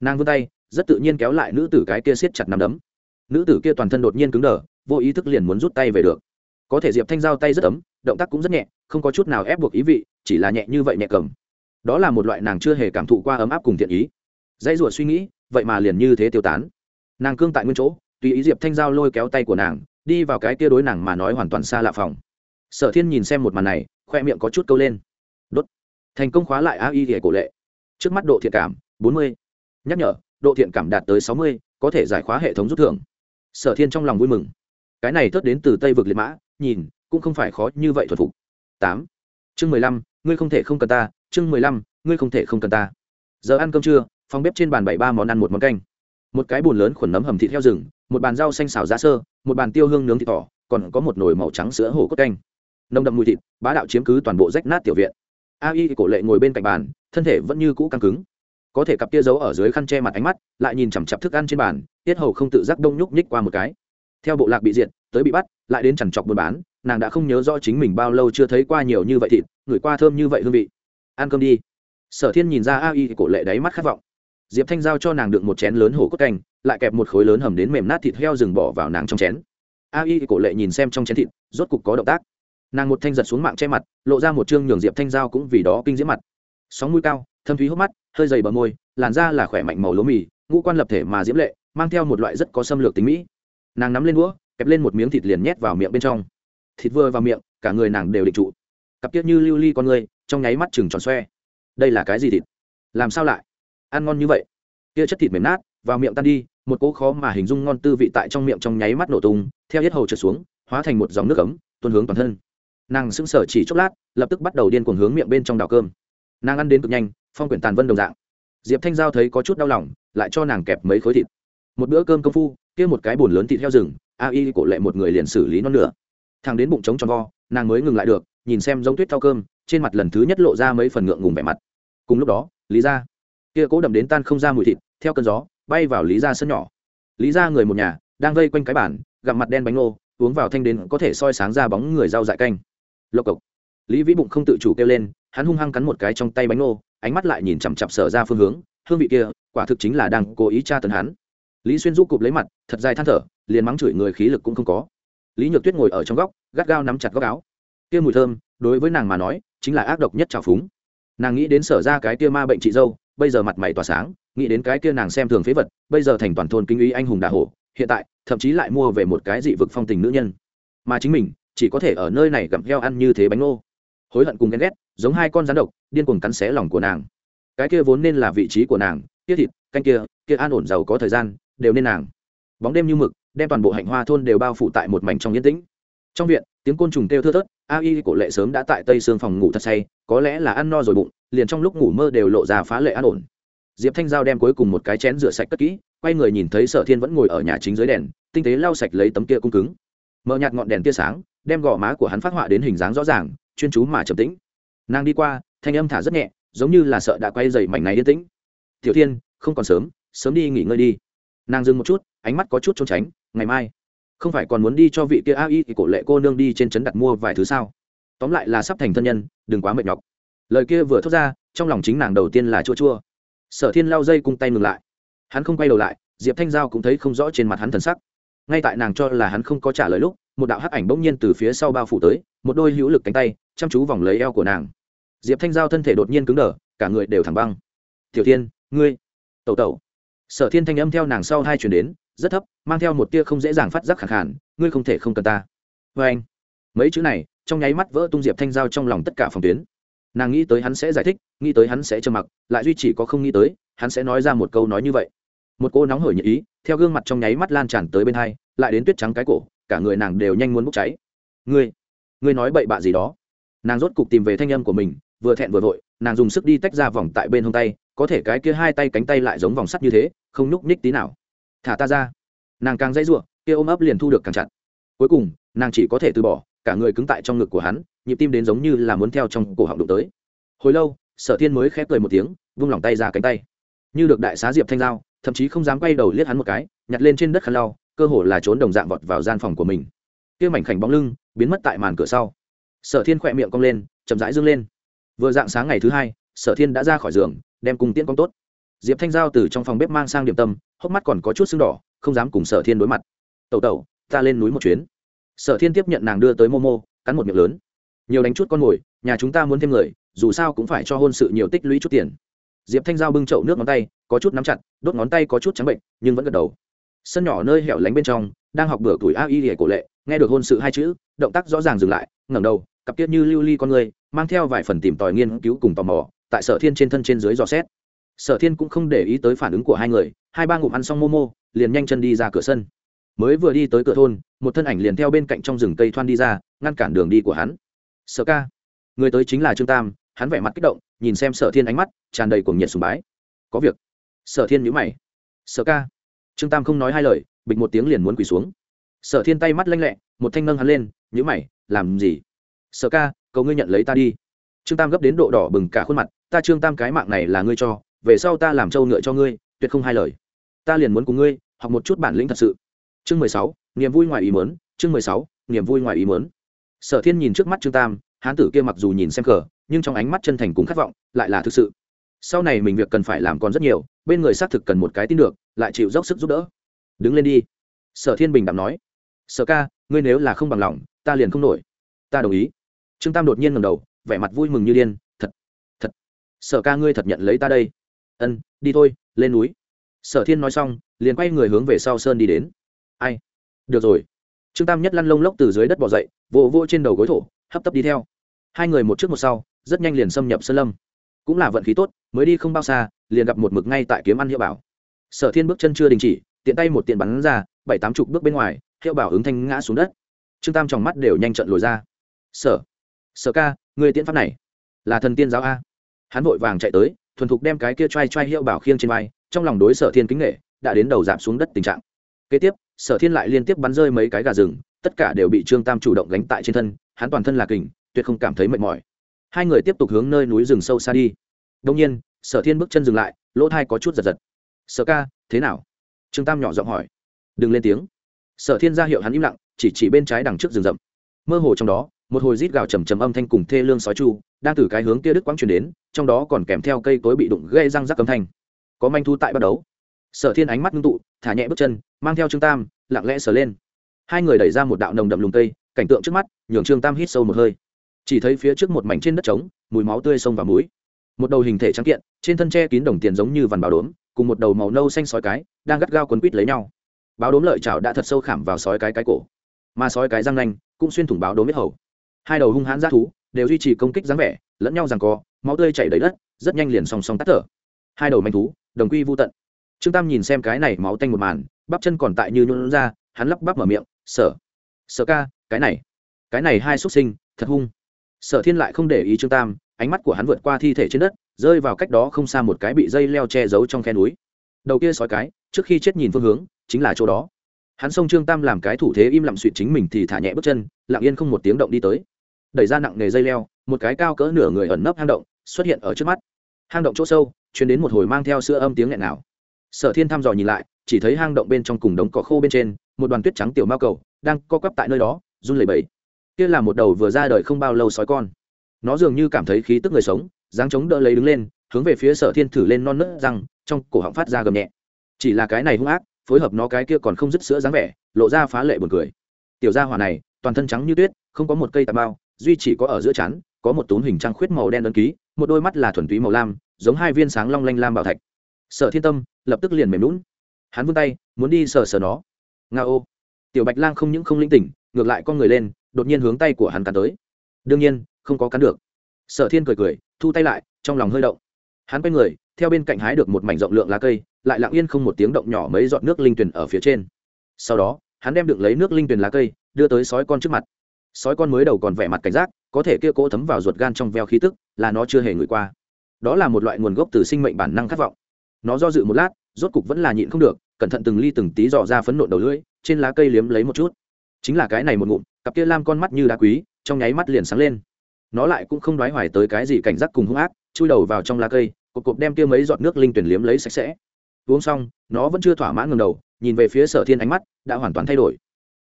Nàng vươn tay, rất tự nhiên kéo lại nữ tử cái kia siết chặt nằm đấm nữ tử kia toàn thân đột nhiên cứng đờ, vô ý thức liền muốn rút tay về được. Có thể diệp thanh giao tay rất ấm, động tác cũng rất nhẹ, không có chút nào ép buộc ý vị, chỉ là nhẹ như vậy nhẹ cầm. Đó là một loại nàng chưa hề cảm thụ qua ấm áp cùng thiện ý. Dãy rủa suy nghĩ, vậy mà liền như thế tiêu tán. Nàng cương tại nguyên chỗ, tùy ý diệp thanh giao lôi kéo tay của nàng, đi vào cái kia đối nàng mà nói hoàn toàn xa lạ phòng. Sở thiên nhìn xem một màn này, khoe miệng có chút câu lên. Đốt. Thành công khóa lại a y ghẻ cổ lệ. Trước mắt độ thiện cảm, bốn mươi. Nhắc nhở, độ thiện cảm đạt tới sáu mươi, có thể giải khóa hệ thống rút thưởng sở thiên trong lòng vui mừng. Cái này thớt đến từ tây vực liệt mã, nhìn, cũng không phải khó như vậy thuật phục. Tám. Chương mười lăm, ngươi không thể không cần ta. Chương mười lăm, ngươi không thể không cần ta. Giờ ăn cơm trưa, phòng bếp trên bàn bảy ba món ăn một món canh. Một cái bùn lớn khuẩn nấm hầm thịt heo rừng, một bàn rau xanh xào giá sơ, một bàn tiêu hương nướng thịt thỏ, còn có một nồi màu trắng sữa hổ cốt canh. Nồng đậm mùi thịt, bá đạo chiếm cứ toàn bộ rách nát tiểu viện. A y cổ lệ ngồi bên cạnh bàn, thân thể vẫn như cũ căng cứng có thể cặp tia giấu ở dưới khăn che mặt ánh mắt, lại nhìn chằm chặp thức ăn trên bàn, tiết hầu không tự giác đông nhúc nhích qua một cái. Theo bộ lạc bị diệt, tới bị bắt, lại đến chằn chọc buôn bán, nàng đã không nhớ rõ chính mình bao lâu chưa thấy qua nhiều như vậy thịt, ngửi qua thơm như vậy hương vị. Ăn cơm đi. Sở thiên nhìn ra a y cổ lệ đáy mắt khát vọng. Diệp thanh giao cho nàng đựng một chén lớn hổ cốt canh lại kẹp một khối lớn hầm đến mềm nát thịt heo rừng bỏ vào nàng trong chén. A y cổ lệ nhìn xem trong chén thịt, rốt cục có động tác. Nàng một thanh giật xuống mạng che mặt, lộ ra một chương nhường diệp thanh giao cũng vì đó kinh diễm mặt. Sóng mũi cao, thâm thúy hốc mắt hơi dày bờ môi, làn da là khỏe mạnh màu lúa mì, ngũ quan lập thể mà diễm lệ, mang theo một loại rất có xâm lược tính mỹ. Nàng nắm lên đũa, kẹp lên một miếng thịt liền nhét vào miệng bên trong. Thịt vừa vào miệng, cả người nàng đều định trụ. Cặp tiết như lưu ly li con người, trong nháy mắt chừng tròn xoe. Đây là cái gì thịt? Làm sao lại? Ăn ngon như vậy. Kia chất thịt mềm nát, vào miệng tan đi, một cỗ khó mà hình dung ngon tư vị tại trong miệng trong nháy mắt nổ tung, theo hết hầu trượt xuống, hóa thành một dòng nước ấm, tuôn hướng toàn thân. Nàng sững sờ chỉ chốc lát, lập tức bắt đầu điên cuồng hướng miệng bên trong đào cơm nàng ăn đến cực nhanh, phong quyển tàn vân đồng dạng. Diệp thanh giao thấy có chút đau lòng, lại cho nàng kẹp mấy khối thịt. Một bữa cơm công phu, kia một cái bồn lớn thịt heo rừng, a y cổ lệ một người liền xử lý non nửa. Thằng đến bụng trống tròn vo, nàng mới ngừng lại được, nhìn xem giống tuyết thao cơm, trên mặt lần thứ nhất lộ ra mấy phần ngượng ngùng vẻ mặt. Cùng lúc đó, lý ra kia cố đậm đến tan không ra mùi thịt, theo cơn gió, bay vào lý ra sân nhỏ. Lý ra người một nhà, đang vây quanh cái bản gặm mặt đen bánh ngô, uống vào thanh đến có thể soi sáng ra bóng người dao dại canh. Lộc cộc. Lý vĩ bụng không tự chủ kêu lên hắn hung hăng cắn một cái trong tay bánh nô, ánh mắt lại nhìn chằm chặp sở ra phương hướng hương vị kia quả thực chính là đang cố ý tra tấn hắn. Lý xuyên du cụp lấy mặt thật dài than thở liền mắng chửi người khí lực cũng không có. Lý nhược tuyết ngồi ở trong góc gắt gao nắm chặt góc áo. Kia mùi thơm đối với nàng mà nói chính là ác độc nhất trào phúng. Nàng nghĩ đến sở ra cái kia ma bệnh chị dâu bây giờ mặt mày tỏa sáng nghĩ đến cái kia nàng xem thường phế vật bây giờ thành toàn thôn kinh uy anh hùng đà hổ hiện tại thậm chí lại mua về một cái dị vực phong tình nữ nhân. Mà chính mình chỉ có thể ở nơi này gặm heo ăn như thế bánh ngô hối hận cùng ghen ghét, giống hai con rắn độc, điên cuồng cắn xé lòng của nàng. Cái kia vốn nên là vị trí của nàng, kia thịt, canh kia kia an ổn giàu có thời gian, đều nên nàng. Bóng đêm như mực, đem toàn bộ hạnh hoa thôn đều bao phủ tại một mảnh trong yên tĩnh. Trong viện, tiếng côn trùng kêu thưa thớt, a y cổ lệ sớm đã tại tây xương phòng ngủ thật say, có lẽ là ăn no rồi bụng, liền trong lúc ngủ mơ đều lộ ra phá lệ an ổn. Diệp thanh giao đem cuối cùng một cái chén rửa sạch cất kỹ, quay người nhìn thấy sở thiên vẫn ngồi ở nhà chính dưới đèn, tinh tế lau sạch lấy tấm kia cung cứng. Mở nhạt ngọn đèn tia sáng, đem gò má của hắn phát họa đến hình dáng rõ ràng chuyên chú mà trầm tĩnh. Nàng đi qua, thanh âm thả rất nhẹ, giống như là sợ đã quay dày mảnh này yên tĩnh. Tiểu thiên, không còn sớm sớm đi nghỉ ngơi đi. Nàng dừng một chút, ánh mắt có chút trốn tránh, ngày mai, không phải còn muốn đi cho vị kia a y thì cổ lệ cô nương đi trên trấn đặt mua vài thứ sao? Tóm lại là sắp thành thân nhân, đừng quá mệt nhọc. Lời kia vừa thốt ra, trong lòng chính nàng đầu tiên là chua chua. Sở thiên lao dây cung tay ngừng lại. Hắn không quay đầu lại, diệp thanh giao cũng thấy không rõ trên mặt hắn thần sắc. Ngay tại nàng cho là hắn không có trả lời lúc một đạo hắc ảnh bỗng nhiên từ phía sau bao phủ tới, một đôi hữu lực cánh tay, chăm chú vòng lấy eo của nàng. Diệp thanh giao thân thể đột nhiên cứng đờ, cả người đều thẳng băng. Tiểu thiên, ngươi, tẩu tẩu. Sở thiên thanh âm theo nàng sau hai chuyển đến, rất thấp, mang theo một tia không dễ dàng phát giác khẳng khàn. ngươi không thể không cần ta. Vê anh mấy chữ này, trong nháy mắt vỡ tung diệp thanh giao trong lòng tất cả phòng tuyến. Nàng nghĩ tới hắn sẽ giải thích, nghĩ tới hắn sẽ trầm mặc, lại duy chỉ có không nghĩ tới, hắn sẽ nói ra một câu nói như vậy. Một cô nóng hổi nhị ý, theo gương mặt trong nháy mắt lan tràn tới bên hai, lại đến tuyết trắng cái cổ cả người nàng đều nhanh muốn bốc cháy. Ngươi ngươi nói bậy bạ gì đó? Nàng rốt cục tìm về thanh âm của mình, vừa thẹn vừa vội, nàng dùng sức đi tách ra vòng tại bên hông tay, có thể cái kia hai tay cánh tay lại giống vòng sắt như thế, không nhúc nhích tí nào. Thả ta ra. Nàng càng dãy r u ộ kia ôm ấp liền thu được càng chặt. Cuối cùng, nàng chỉ có thể từ bỏ, cả người cứng tại trong ngực của hắn, nhịp tim đến giống như là muốn theo trong cổ họng đụng tới. Hồi lâu, sở thiên mới khép cười một tiếng, vung lòng tay ra cánh tay. Như được đại xá diệp thanh giao, thậm chí không dám quay đầu liếc hắn một cái, nhặt lên trên đất khăn lau cơ hồ là trốn đồng dạng vọt vào gian phòng của mình. Kia mảnh khảnh bóng lưng biến mất tại màn cửa sau. Sở thiên khỏe miệng cong lên, chậm rãi dâng lên. Vừa dạng sáng ngày thứ hai, sở thiên đã ra khỏi giường, đem cùng tiễn con tốt. Diệp thanh giao từ trong phòng bếp mang sang điểm tâm, hốc mắt còn có chút sưng đỏ, không dám cùng sở thiên đối mặt. Tẩu tẩu, ta lên núi một chuyến. Sở thiên tiếp nhận nàng đưa tới momo, cắn một miệng lớn. Nhiều đánh chút con mồi, nhà chúng ta muốn thêm người, dù sao cũng phải cho hôn sự nhiều tích lũy chút tiền. Diệp thanh giao bưng chậu nước ngón tay, có chút nắm chặt, đốt ngón tay có chút trắng bệnh, nhưng vẫn gật đầu sân nhỏ nơi hẻo lánh bên trong, đang học bữa tuổi a y hề cổ lệ, nghe được hôn sự hai chữ, động tác rõ ràng dừng lại, ngẩng đầu, cặp tiết như lưu ly con người, mang theo vài phần tìm tòi nghiên cứu cùng tò mò, tại sở thiên trên thân trên dưới dò xét. Sở thiên cũng không để ý tới phản ứng của hai người, hai ba ngụm ăn xong momo, liền nhanh chân đi ra cửa sân. Mới vừa đi tới cửa thôn, một thân ảnh liền theo bên cạnh trong rừng cây thoan đi ra, ngăn cản đường đi của hắn. Sở ca, người tới chính là trương tam. Hắn vẻ mặt kích động, nhìn xem sở thiên ánh mắt, tràn đầy cuồng nhiệt sùng bái. Có việc. Sở thiên nhữ mày. Sở ca trương tam không nói hai lời, bịch một tiếng liền muốn quỳ xuống. Sở thiên tay mắt lanh lẹ, một thanh nâng hắn lên, nhữ mày, làm gì? Sở ca, cầu ngươi nhận lấy ta đi. Trương tam gấp đến độ đỏ bừng cả khuôn mặt, ta trương tam cái mạng này là ngươi cho, về sau ta làm trâu ngựa cho ngươi, tuyệt không hai lời. Ta liền muốn cùng ngươi học một chút bản lĩnh thật sự. Chương mười sáu, niềm vui ngoài ý mớn chương mười sáu, niềm vui ngoài ý mớn sở thiên nhìn trước mắt trương tam, hán tử kia mặc dù nhìn xem cờ, nhưng trong ánh mắt chân thành cũng khát vọng lại là thực sự. Sau này mình việc cần phải làm còn rất nhiều bên người xác thực cần một cái tin được, lại chịu dốc sức giúp đỡ. Đứng lên đi. Sở thiên bình đạm nói. Sở ca, ngươi nếu là không bằng lòng, ta liền không nổi. Ta đồng ý. Trương tam đột nhiên ngầm đầu, vẻ mặt vui mừng như điên. Thật thật. Sở ca ngươi thật nhận lấy ta đây. Ân, đi thôi, lên núi. Sở thiên nói xong, liền quay người hướng về sau sơn đi đến. Ai? Được rồi. Trương tam nhất lăn lông lốc từ dưới đất bỏ dậy, vỗ vỗ trên đầu gối thổ, hấp tấp đi theo. Hai người một trước một sau, rất nhanh liền xâm nhập sơn lâm. Cũng là vận khí tốt mới đi không bao xa, liền gặp một mực ngay tại kiếm ăn hiệu bảo. Sở thiên bước chân chưa đình chỉ, tiện tay một tiện bắn ra, bảy tám chục bước bên ngoài, hiệu bảo ứng thanh ngã xuống đất. Trương tam tròng mắt đều nhanh trận lồi ra. Sở sở ca người tiễn pháp này là thần tiên giáo a? Hắn vội vàng chạy tới, thuần thục đem cái kia t r a i t r a i hiệu bảo khiêng trên vai, trong lòng đối sở thiên kính nghệ đã đến đầu giảm xuống đất tình trạng. Kế tiếp, sở thiên lại liên tiếp bắn rơi mấy cái gà rừng, tất cả đều bị trương tam chủ động gánh tại trên thân, hắn toàn thân là kình, tuyệt không cảm thấy mệt mỏi. Hai người tiếp tục hướng nơi núi rừng sâu xa đi đông nhiên, sở thiên bước chân dừng lại, lỗ thai có chút giật giật. Sở ca, thế nào? Trương tam nhỏ giọng hỏi. Đừng lên tiếng. Sở thiên ra hiệu hắn im lặng, chỉ chỉ bên trái đằng trước rừng rậm. Mơ hồ trong đó, một hồi rít gào trầm trầm âm thanh cùng thê lương sói chu, đang từ cái hướng kia đức quang truyền đến, trong đó còn kèm theo cây cối bị đụng gây răng rắc âm thanh. Có manh thu tại bắt đấu sở thiên ánh mắt ngưng tụ, thả nhẹ bước chân, mang theo trương tam, lặng lẽ sờ lên. Hai người đẩy ra một đạo nồng đậm lùng cây, cảnh tượng trước mắt, nhường trương tam hít sâu một hơi. Chỉ thấy phía trước một mảnh trên đất trống, mùi máu tươi sông vào mũi một đầu hình thể trắng kiện, trên thân tre kín đồng tiền giống như vằn báo đốm, cùng một đầu màu nâu xanh sói cái, đang gắt gao quấn quít lấy nhau. Báo đốm lợi chảo đã thật sâu khảm vào sói cái cái cổ. Mà sói cái răng nanh cũng xuyên thủng báo đốm biết hầu. Hai đầu hung hãn g thú đều duy trì công kích dáng vẻ, lẫn nhau rằng co, máu tươi chảy đầy đất, rất nhanh liền song song tắt thở. Hai đầu manh thú, đồng quy vô tận. Trương tam nhìn xem cái này máu tanh một màn, bắp chân còn tại như nhuận ra, hắn lắp bắp mở miệng, sở sở ca, cái này cái này hai xuất sinh, thật hung. Sở thiên lại không để ý trương tam ánh mắt của hắn vượt qua thi thể trên đất, rơi vào cách đó không xa một cái bị dây leo che giấu trong khe núi. Đầu kia sói cái, trước khi chết nhìn phương hướng, chính là chỗ đó. Hắn xông trương tam làm cái thủ thế im lặng suỵt chính mình thì thả nhẹ bước chân, lặng yên không một tiếng động đi tới. Đẩy ra nặng nề dây leo, một cái cao cỡ nửa người ẩn nấp hang động, xuất hiện ở trước mắt. Hang động chỗ sâu chuyển đến một hồi mang theo sữa âm tiếng nghẹn nào sở thiên thăm dò nhìn lại, chỉ thấy hang động bên trong cùng đống cỏ khô bên trên, một đoàn tuyết trắng tiểu mao cầu, đang co quắp tại nơi đó, run lẩy bẩy. Kia là một đầu vừa ra đời không bao lâu sói con nó dường như cảm thấy khí tức người sống dáng chống đỡ lấy đứng lên hướng về phía sở thiên thử lên non nớt răng trong cổ họng phát ra gầm nhẹ. Chỉ là cái này hung ác phối hợp nó cái kia còn không dứt sữa dáng vẻ lộ ra phá lệ buồn cười. Tiểu gia hỏa này toàn thân trắng như tuyết không có một cây tà bao duy chỉ có ở giữa chán, có một tốn hình trăng khuyết màu đen đơn ký một đôi mắt là thuần túy màu lam giống hai viên sáng long lanh lam bảo thạch. Sở thiên tâm lập tức liền mềm lún hắn vươn tay muốn đi sờ sờ nó. Nga ô. Tiểu bạch lang không những không linh tỉnh ngược lại con người lên đột nhiên hướng tay của hắn cắn tới. Đương nhiên không có cắn được. Sở thiên cười cười, thu tay lại, trong lòng hơi động. Hắn quay người, theo bên cạnh hái được một mảnh rộng lượng lá cây, lại lặng yên không một tiếng động nhỏ mấy giọt nước linh tuyền ở phía trên. Sau đó, hắn đem được lấy nước linh tuyền lá cây, đưa tới sói con trước mặt. Sói con mới đầu còn vẻ mặt cảnh giác, có thể kia cỗ thấm vào ruột gan trong veo khí tức, là nó chưa hề ngửi qua. Đó là một loại nguồn gốc từ sinh mệnh bản năng khát vọng. Nó do dự một lát, rốt cục vẫn là nhịn không được, cẩn thận từng ly từng tí dò ra phấn nộn đầu lưỡi, trên lá cây liếm lấy một chút. Chính là cái này một ngụm, cặp kia lam con mắt như đá quý, trong nháy mắt liền sáng lên nó lại cũng không đoái hoài tới cái gì cảnh giác cùng hung ác, chui đầu vào trong lá cây cột cột đem kia mấy giọt nước linh tuyển liếm lấy sạch sẽ. Uống xong, nó vẫn chưa thỏa mãn ngầm đầu, nhìn về phía sở thiên ánh mắt đã hoàn toàn thay đổi.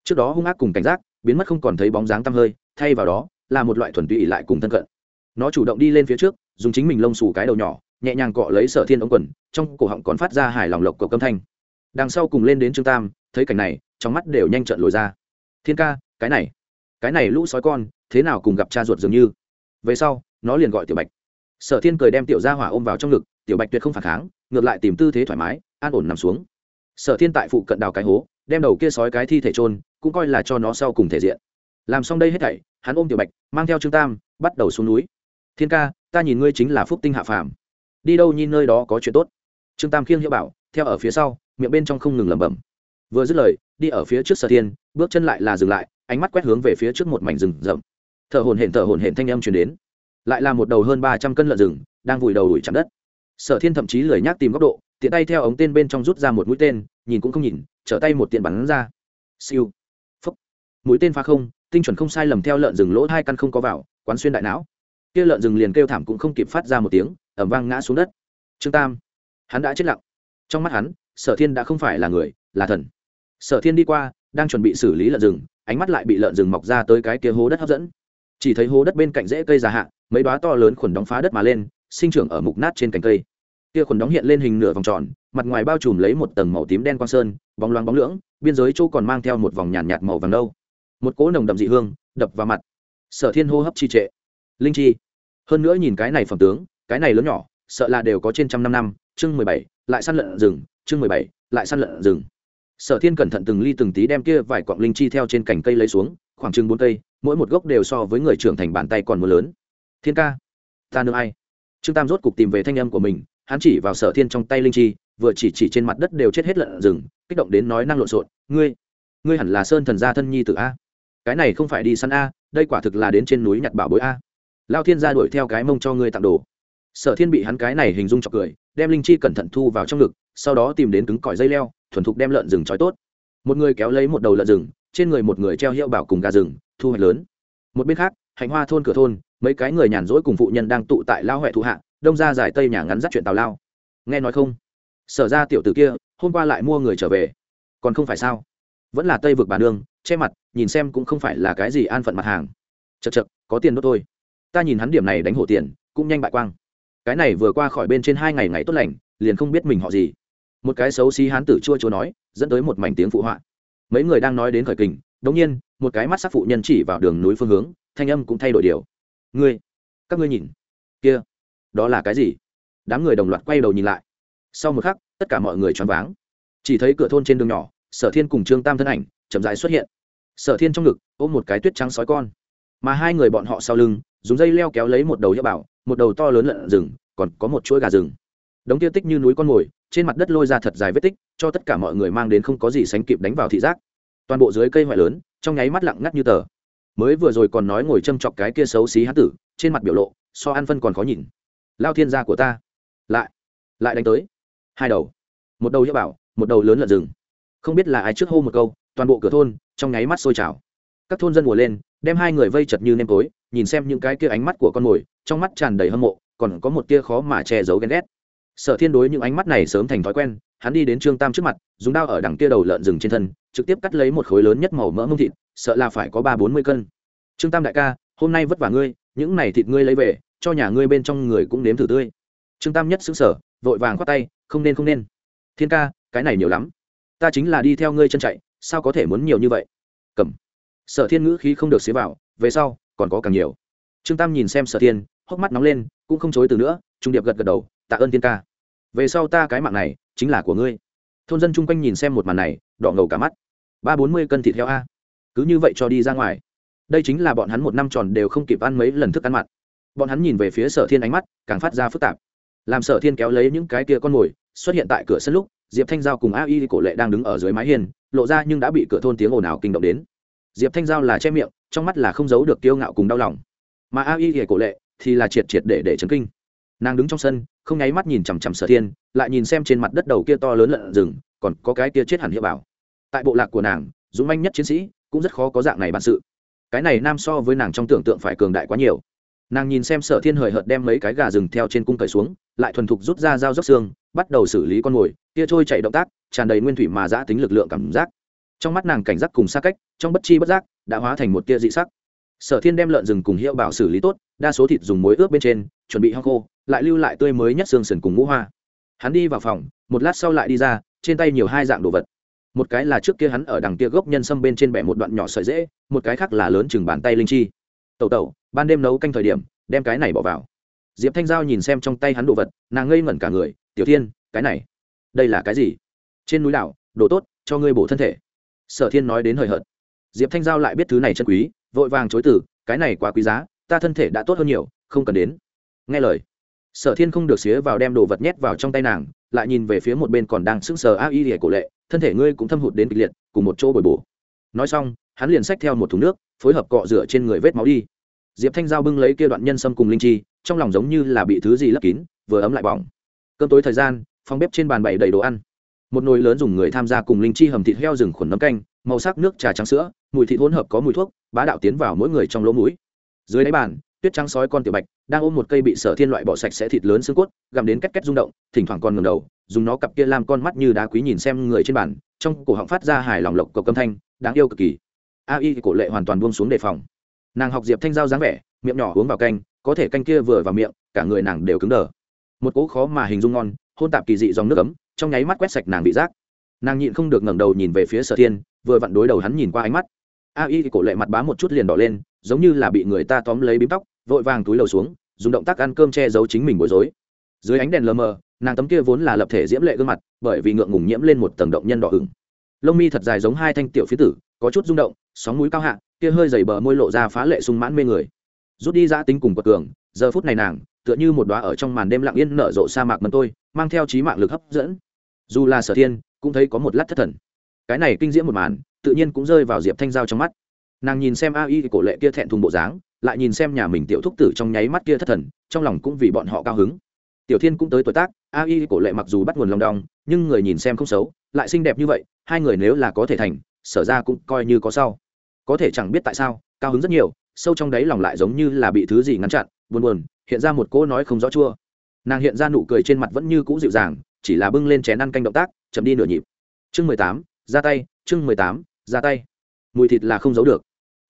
Trước đó hung ác cùng cảnh giác, biến mất không còn thấy bóng dáng tăm hơi, thay vào đó là một loại thuần tụy lại cùng thân cận. Nó chủ động đi lên phía trước, dùng chính mình lông xù cái đầu nhỏ, nhẹ nhàng cọ lấy sở thiên ống quần, trong cổ họng còn phát ra hài lòng lộc cầu câm thanh. Đằng sau cùng lên đến trương tam, thấy cảnh này, trong mắt đều nhanh trợn lồi ra. Thiên ca, cái này cái này lũ sói con thế nào cùng gặp cha ruột dường như. Về sau, nó liền gọi tiểu bạch. Sở thiên cười đem tiểu gia hỏa ôm vào trong ngực, tiểu bạch tuyệt không phản kháng, ngược lại tìm tư thế thoải mái, an ổn nằm xuống. Sở thiên tại phụ cận đào cái hố, đem đầu kia sói cái thi thể trôn cũng coi là cho nó sau cùng thể diện. Làm xong đây hết thảy, hắn ôm tiểu bạch, mang theo trương tam, bắt đầu xuống núi. Thiên ca, ta nhìn ngươi chính là phúc tinh hạ phàm. Đi đâu nhìn nơi đó có chuyện tốt? Trương tam khiêng hiệu bảo, theo ở phía sau, miệng bên trong không ngừng lẩm bẩm. Vừa dứt lời, đi ở phía trước sở thiên, bước chân lại là dừng lại, ánh mắt quét hướng về phía trước một mảnh rừng rậm thở hồn hển thở hồn hển thanh âm truyền đến. Lại là một đầu hơn ba trăm cân lợn rừng, đang vùi đầu đuổi chạm đất. Sở thiên thậm chí lười nhác tìm góc độ, tiện tay theo ống tên bên trong rút ra một mũi tên, nhìn cũng không nhìn, trở tay một tiện bắn ra. Siêu. Phúc. Mũi tên phá không, tinh chuẩn không sai lầm theo lợn rừng lỗ hai căn không có vào, quán xuyên đại não. Kia lợn rừng liền kêu thảm cũng không kịp phát ra một tiếng ẩm vang ngã xuống đất. Trương tam. Hắn đã chết lặng. Trong mắt hắn, sở thiên đã không phải là người, là thần. Sở thiên đi qua, đang chuẩn bị xử lý lợn rừng, ánh mắt lại bị lợn rừng mọc ra tới cái kia hố đất hấp dẫn chỉ thấy hố đất bên cạnh rễ cây già hạ mấy đoá to lớn khuẩn đóng phá đất mà lên sinh trưởng ở mục nát trên cành cây. Kia khuẩn đóng hiện lên hình nửa vòng tròn mặt ngoài bao trùm lấy một tầng màu tím đen quang sơn bóng loáng bóng lưỡng biên giới chỗ còn mang theo một vòng nhàn nhạt, nhạt màu vàng nâu. Một cỗ nồng đậm dị hương đập vào mặt. Sở thiên hô hấp trì trệ. Linh chi. Hơn nữa nhìn cái này phẩm tướng cái này lớn nhỏ sợ là đều có trên trăm năm năm chương mười bảy lại săn lợn rừng chương mười bảy lại săn lợn rừng. Sở thiên cẩn thận từng ly từng tí đem kia vài quặng linh chi theo trên cành cây lấy xuống khoảng chừng bốn cây, mỗi một gốc đều so với người trưởng thành bàn tay còn mưa lớn. Thiên ca, ta nương ai? Trương tam rốt cục tìm về thanh âm của mình, hắn chỉ vào sở thiên trong tay linh chi, vừa chỉ chỉ trên mặt đất đều chết hết lợn rừng, kích động đến nói năng lộn xộn, ngươi ngươi hẳn là sơn thần gia thân nhi t a? Cái này không phải đi săn a, đây quả thực là đến trên núi nhặt bảo bối a. Lao thiên gia đuổi theo cái mông cho ngươi tặng đồ. Sở thiên bị hắn cái này hình dung chọc cười, đem linh chi cẩn thận thu vào trong ngực, sau đó tìm đến cứng cỏi dây leo, thuần thục đem lợn rừng trói tốt. Một người kéo lấy một đầu lợn rừng trên người một người treo hiệu bảo cùng gà rừng, thu hoạch lớn. Một bên khác hành hoa thôn cửa thôn, mấy cái người nhàn rỗi cùng phụ nhân đang tụ tại lao huệ thụ hạ, đông ra giải tây nhà ngắn dắt chuyện tào lao. Nghe nói không? Sở ra tiểu t ử kia, hôm qua lại mua người trở về. Còn không phải sao? Vẫn là tây vực bà nương, che mặt, nhìn xem cũng không phải là cái gì an phận mặt hàng. Chật chật có tiền đốt thôi. Ta nhìn hắn điểm này đánh hổ tiền, cũng nhanh bại quang. Cái này vừa qua khỏi bên trên hai ngày ngày tốt lành, liền không biết mình họ gì. Một cái xấu xí hán tử chua chua nói, dẫn tới một mảnh tiếng phụ họa mấy người đang nói đến khởi kình, đống nhiên, một cái mắt sắc phụ nhân chỉ vào đường núi phương hướng, thanh âm cũng thay đổi điều. Ngươi, các ngươi nhìn, kia, đó là cái gì? Đám người đồng loạt quay đầu nhìn lại. Sau một khắc, tất cả mọi người choáng váng. Chỉ thấy cửa thôn trên đường nhỏ, sở thiên cùng trương tam thân ảnh chậm rãi xuất hiện. Sở thiên trong ngực, ôm một cái tuyết trắng sói con. Mà hai người bọn họ sau lưng, dùng dây leo kéo lấy một đầu hiệu bảo, một đầu to lớn lợn rừng, còn có một chuỗi gà rừng. Đống tiêu tích như núi con mồi trên mặt đất lôi ra thật dài vết tích, cho tất cả mọi người mang đến không có gì sánh kịp đánh vào thị giác. Toàn bộ dưới cây ngoại lớn, trong nháy mắt lặng ngắt như tờ. Mới vừa rồi còn nói ngồi châm chọc cái kia xấu xí hán tử, trên mặt biểu lộ, so ăn phân còn khó nhìn. Lao thiên gia của ta. Lại lại đánh tới. Hai đầu. Một đầu hiếp bảo, một đầu lớn lợn rừng. Không biết là ai trước hô một câu, toàn bộ cửa thôn, trong nháy mắt sôi trào. Các thôn dân ngồi lên, đem hai người vây chật như nêm tối, nhìn xem những cái kia ánh mắt của con mồi, trong mắt tràn đầy hâm mộ, còn có một tia khó mà che giấu ghen ghét sở thiên đối những ánh mắt này sớm thành thói quen, hắn đi đến trương tam trước mặt, dùng đao ở đằng kia đầu lợn rừng trên thân, trực tiếp cắt lấy một khối lớn nhất màu mỡ mông thịt, sợ là phải có ba bốn mươi cân. Trương tam đại ca, hôm nay vất vả ngươi, những này thịt ngươi lấy về, cho nhà ngươi bên trong người cũng nếm thử tươi. Trương tam nhất xứng sở vội vàng khoát tay, không nên không nên. Thiên ca, cái này nhiều lắm. Ta chính là đi theo ngươi chân chạy, sao có thể muốn nhiều như vậy? Cầm. Sở thiên ngữ khí không được xế vào, về sau, còn có càng nhiều. Trương tam nhìn xem sở thiên, hốc mắt nóng lên, cũng không chối từ nữa, trung điệp gật gật đầu tạ ơn thiên ca. Về sau ta cái mạng này chính là của ngươi. Thôn dân chung quanh nhìn xem một màn này, đỏ ngầu cả mắt. Ba bốn mươi cân thịt heo a. Cứ như vậy cho đi ra ngoài. Đây chính là bọn hắn một năm tròn đều không kịp ăn mấy lần thức ăn mặn. Bọn hắn nhìn về phía sở thiên ánh mắt càng phát ra phức tạp. Làm sở thiên kéo lấy những cái kia con mồi, xuất hiện tại cửa sân lúc, diệp thanh giao cùng a y cổ lệ đang đứng ở dưới mái hiền lộ ra nhưng đã bị cửa thôn tiếng ồn ào kinh động đến. Diệp thanh giao là che miệng, trong mắt là không giấu được kiêu ngạo cùng đau lòng. Mà a y cổ lệ thì là triệt triệt để để chấn kinh. Nàng đứng trong sân không nháy mắt nhìn chằm chằm sở thiên, lại nhìn xem trên mặt đất đầu kia to lớn lợn rừng, còn có cái kia chết hẳn hiệu bảo. Tại bộ lạc của nàng, dũng manh nhất chiến sĩ cũng rất khó có dạng này bản sự. Cái này nam so với nàng trong tưởng tượng phải cường đại quá nhiều. Nàng nhìn xem sở thiên hời hợt đem mấy cái gà rừng theo trên cung cởi xuống, lại thuần thục rút ra dao dốc xương, bắt đầu xử lý con mồi, kia trôi chạy động tác, tràn đầy nguyên thủy mà giã tính lực lượng cảm giác. Trong mắt nàng cảnh giác cùng xa cách, trong bất chi bất giác đã hóa thành một tia dị sắc. Sở thiên đem lợn rừng cùng hiệu bảo xử lý tốt đa số thịt dùng muối ướp bên trên, chuẩn bị hong khô, lại lưu lại tươi mới nhất xương sườn cùng ngũ hoa. Hắn đi vào phòng, một lát sau lại đi ra, trên tay nhiều hai dạng đồ vật. Một cái là trước kia hắn ở đằng kia gốc nhân sâm bên trên bẻ một đoạn nhỏ sợi dễ, một cái khác là lớn chừng bàn tay linh chi. Tẩu tẩu, ban đêm nấu canh thời điểm, đem cái này bỏ vào. Diệp thanh giao nhìn xem trong tay hắn đồ vật, nàng ngây ngẩn cả người, tiểu thiên, cái này, đây là cái gì? Trên núi đảo, đồ tốt, cho ngươi bổ thân thể. Sở thiên nói đến hời hợt. Diệp thanh giao lại biết thứ này chân quý, vội vàng chối từ, cái này quá quý giá ta thân thể đã tốt hơn nhiều, không cần đến. Nghe lời, sở thiên không được xía vào đem đồ vật nhét vào trong tay nàng, lại nhìn về phía một bên còn đang sững sờ a y lìa cổ lệ, thân thể ngươi cũng thâm hụt đến kịch liệt, cùng một chỗ bồi bổ. Nói xong, hắn liền xách theo một thùng nước, phối hợp cọ rửa trên người vết máu đi. Diệp thanh giao bưng lấy kia đoạn nhân sâm cùng linh chi, trong lòng giống như là bị thứ gì lấp kín, vừa ấm lại bỏng. Cơm tối thời gian, phòng bếp trên bàn bày đầy đồ ăn. Một nồi lớn dùng người tham gia cùng linh chi hầm thịt heo rừng khuẩn nấm canh, màu sắc nước trà trắng sữa, mùi thịt hỗn hợp có mùi thuốc, bá đạo tiến vào mỗi người trong lỗ mũi dưới đáy bàn, tuyết trắng sói con tiểu bạch đang ôm một cây bị sở thiên loại bỏ sạch sẽ thịt lớn xương cốt, gặm đến két két rung động, thỉnh thoảng còn ngừng đầu, dùng nó cặp kia làm con mắt như đá quý nhìn xem người trên bàn, trong cổ họng phát ra hài lòng lộc cầu âm thanh, đáng yêu cực kỳ. A y cổ lệ hoàn toàn buông xuống đề phòng. Nàng học diệp thanh giao dáng vẻ, miệng nhỏ uống vào canh, có thể canh kia vừa vào miệng, cả người nàng đều cứng đờ. Một cỗ khó mà hình dung ngon, hôn tạp kỳ dị dòng nước ấm, trong nháy mắt quét sạch nàng bị giác. Nàng nhịn không được ngẩng đầu nhìn về phía sở thiên, vừa vặn đối đầu hắn nhìn qua ánh mắt. A y cổ lệ mặt bá một chút liền đỏ lên giống như là bị người ta tóm lấy bím tóc, vội vàng túi lầu xuống, dùng động tác ăn cơm che giấu chính mình bối rối. Dưới ánh đèn lờ mờ, nàng tấm kia vốn là lập thể diễm lệ gương mặt, bởi vì ngượng ngùng nhiễm lên một tầng động nhân đỏ hừng lông mi thật dài giống hai thanh tiểu phía tử, có chút rung động, sóng mũi cao hạ, kia hơi dày bờ môi lộ ra phá lệ sung mãn mê người. Rút đi giã tính cùng quật cường, giờ phút này nàng, tựa như một đóa ở trong màn đêm lặng yên nở rộ sa mạc mần tôi, mang theo trí mạng lực hấp dẫn. Dù là sở thiên, cũng thấy có một lát thất thần. Cái này kinh diễm một màn, tự nhiên cũng rơi vào diệp thanh giao trong mắt nàng nhìn xem a y cổ lệ kia thẹn thùng bộ dáng, lại nhìn xem nhà mình tiểu thúc tử trong nháy mắt kia thất thần, trong lòng cũng vì bọn họ cao hứng. Tiểu thiên cũng tới tuổi tác, a y cổ lệ mặc dù bắt nguồn lòng đong, nhưng người nhìn xem không xấu, lại xinh đẹp như vậy, hai người nếu là có thể thành, sở ra cũng coi như có sau. Có thể chẳng biết tại sao, cao hứng rất nhiều, sâu trong đáy lòng lại giống như là bị thứ gì ngăn chặn, buồn buồn, hiện ra một cô nói không rõ chua. Nàng hiện ra nụ cười trên mặt vẫn như cũ dịu dàng, chỉ là bưng lên chén ăn canh động tác, chậm đi nửa nhịp. Chương mười tám, ra tay, chương mười tám, ra tay mùi thịt là không giấu được.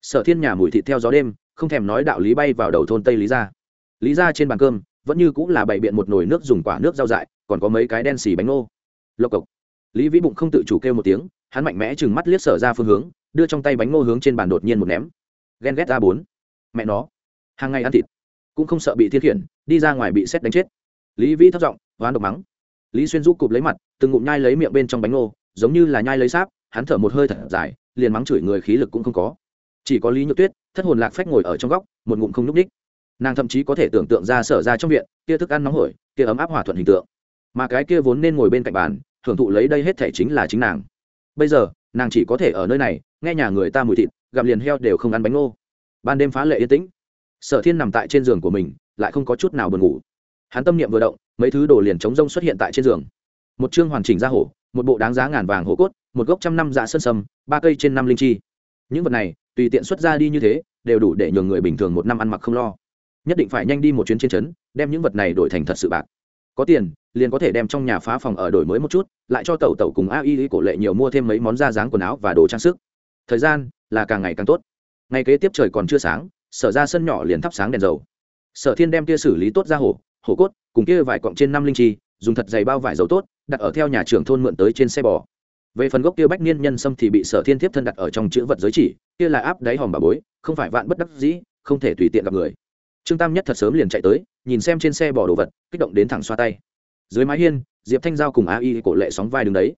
Sở thiên nhà mùi thịt theo gió đêm, không thèm nói đạo lý bay vào đầu thôn tây lý gia. Lý gia trên bàn cơm, vẫn như cũng là bày biện một nồi nước dùng quả nước rau dại, còn có mấy cái đen xì bánh ngô. Lộc cộc. Lý vĩ bụng không tự chủ kêu một tiếng, hắn mạnh mẽ chừng mắt liếc sở ra phương hướng, đưa trong tay bánh ngô hướng trên bàn đột nhiên một ném. Ghen ghét ra bốn. Mẹ nó. Hàng ngày ăn thịt. Cũng không sợ bị thiên khiển, đi ra ngoài bị xét đánh chết. Lý vĩ thất giọng, hoán độc mắng. Lý xuyên giúp cụp lấy mặt, từng ngụm nhai lấy miệng bên trong bánh ngô, giống như là nhai lấy sáp hắn thở một hơi thật dài, liền mắng chửi người khí lực cũng không có. Chỉ có lý nhược tuyết, thất hồn lạc phách ngồi ở trong góc, một ngụm không n ú c ních nàng thậm chí có thể tưởng tượng ra sở ra trong viện, kia thức ăn nóng hổi, kia ấm áp hòa thuận hình tượng. Mà cái kia vốn nên ngồi bên cạnh bàn thưởng thụ lấy đây hết thể chính là chính nàng. Bây giờ, nàng chỉ có thể ở nơi này, nghe nhà người ta mùi thịt gặm liền heo đều không ăn bánh ngô. Ban đêm phá lệ yên tĩnh. Sở thiên nằm tại trên giường của mình, lại không có chút nào buồn ngủ. Hắn tâm niệm vừa động, mấy thứ đồ liền chống rông xuất hiện tại trên giường. Một chương hoàn chỉnh ra hổ một bộ đáng giá ngàn vàng hổ cốt, một gốc trăm năm dạ sơn sâm, ba cây trên năm linh chi. Những vật này, tùy tiện xuất ra đi như thế, đều đủ để nhường người bình thường một năm ăn mặc không lo. Nhất định phải nhanh đi một chuyến trên trấn, đem những vật này đổi thành thật sự bạc. Có tiền, liền có thể đem trong nhà phá phòng ở đổi mới một chút, lại cho tẩu tẩu cùng a y cổ lệ nhiều mua thêm mấy món da dáng quần áo và đồ trang sức. Thời gian là càng ngày càng tốt. Ngày kế tiếp trời còn chưa sáng, sở ra sân nhỏ liền thắp sáng đèn dầu. Sở thiên đem kia xử lý tốt ra hổ hổ cốt, cùng kia vài cọng trên năm linh chi dùng thật dày bao vải dầu tốt, đặt ở theo nhà trưởng thôn mượn tới trên xe bò. Về phần gốc kia bách niên nhân sâm thì bị sở thiên thiếp thân đặt ở trong chữ vật giới chỉ, kia là áp đáy hòm bà bối, không phải vạn bất đắc dĩ, không thể tùy tiện gặp người. Trương tam nhất thật sớm liền chạy tới, nhìn xem trên xe bỏ đồ vật, kích động đến thẳng xoa tay. Dưới mái hiên, diệp thanh giao cùng a y cổ lệ sóng vai đứng đấy.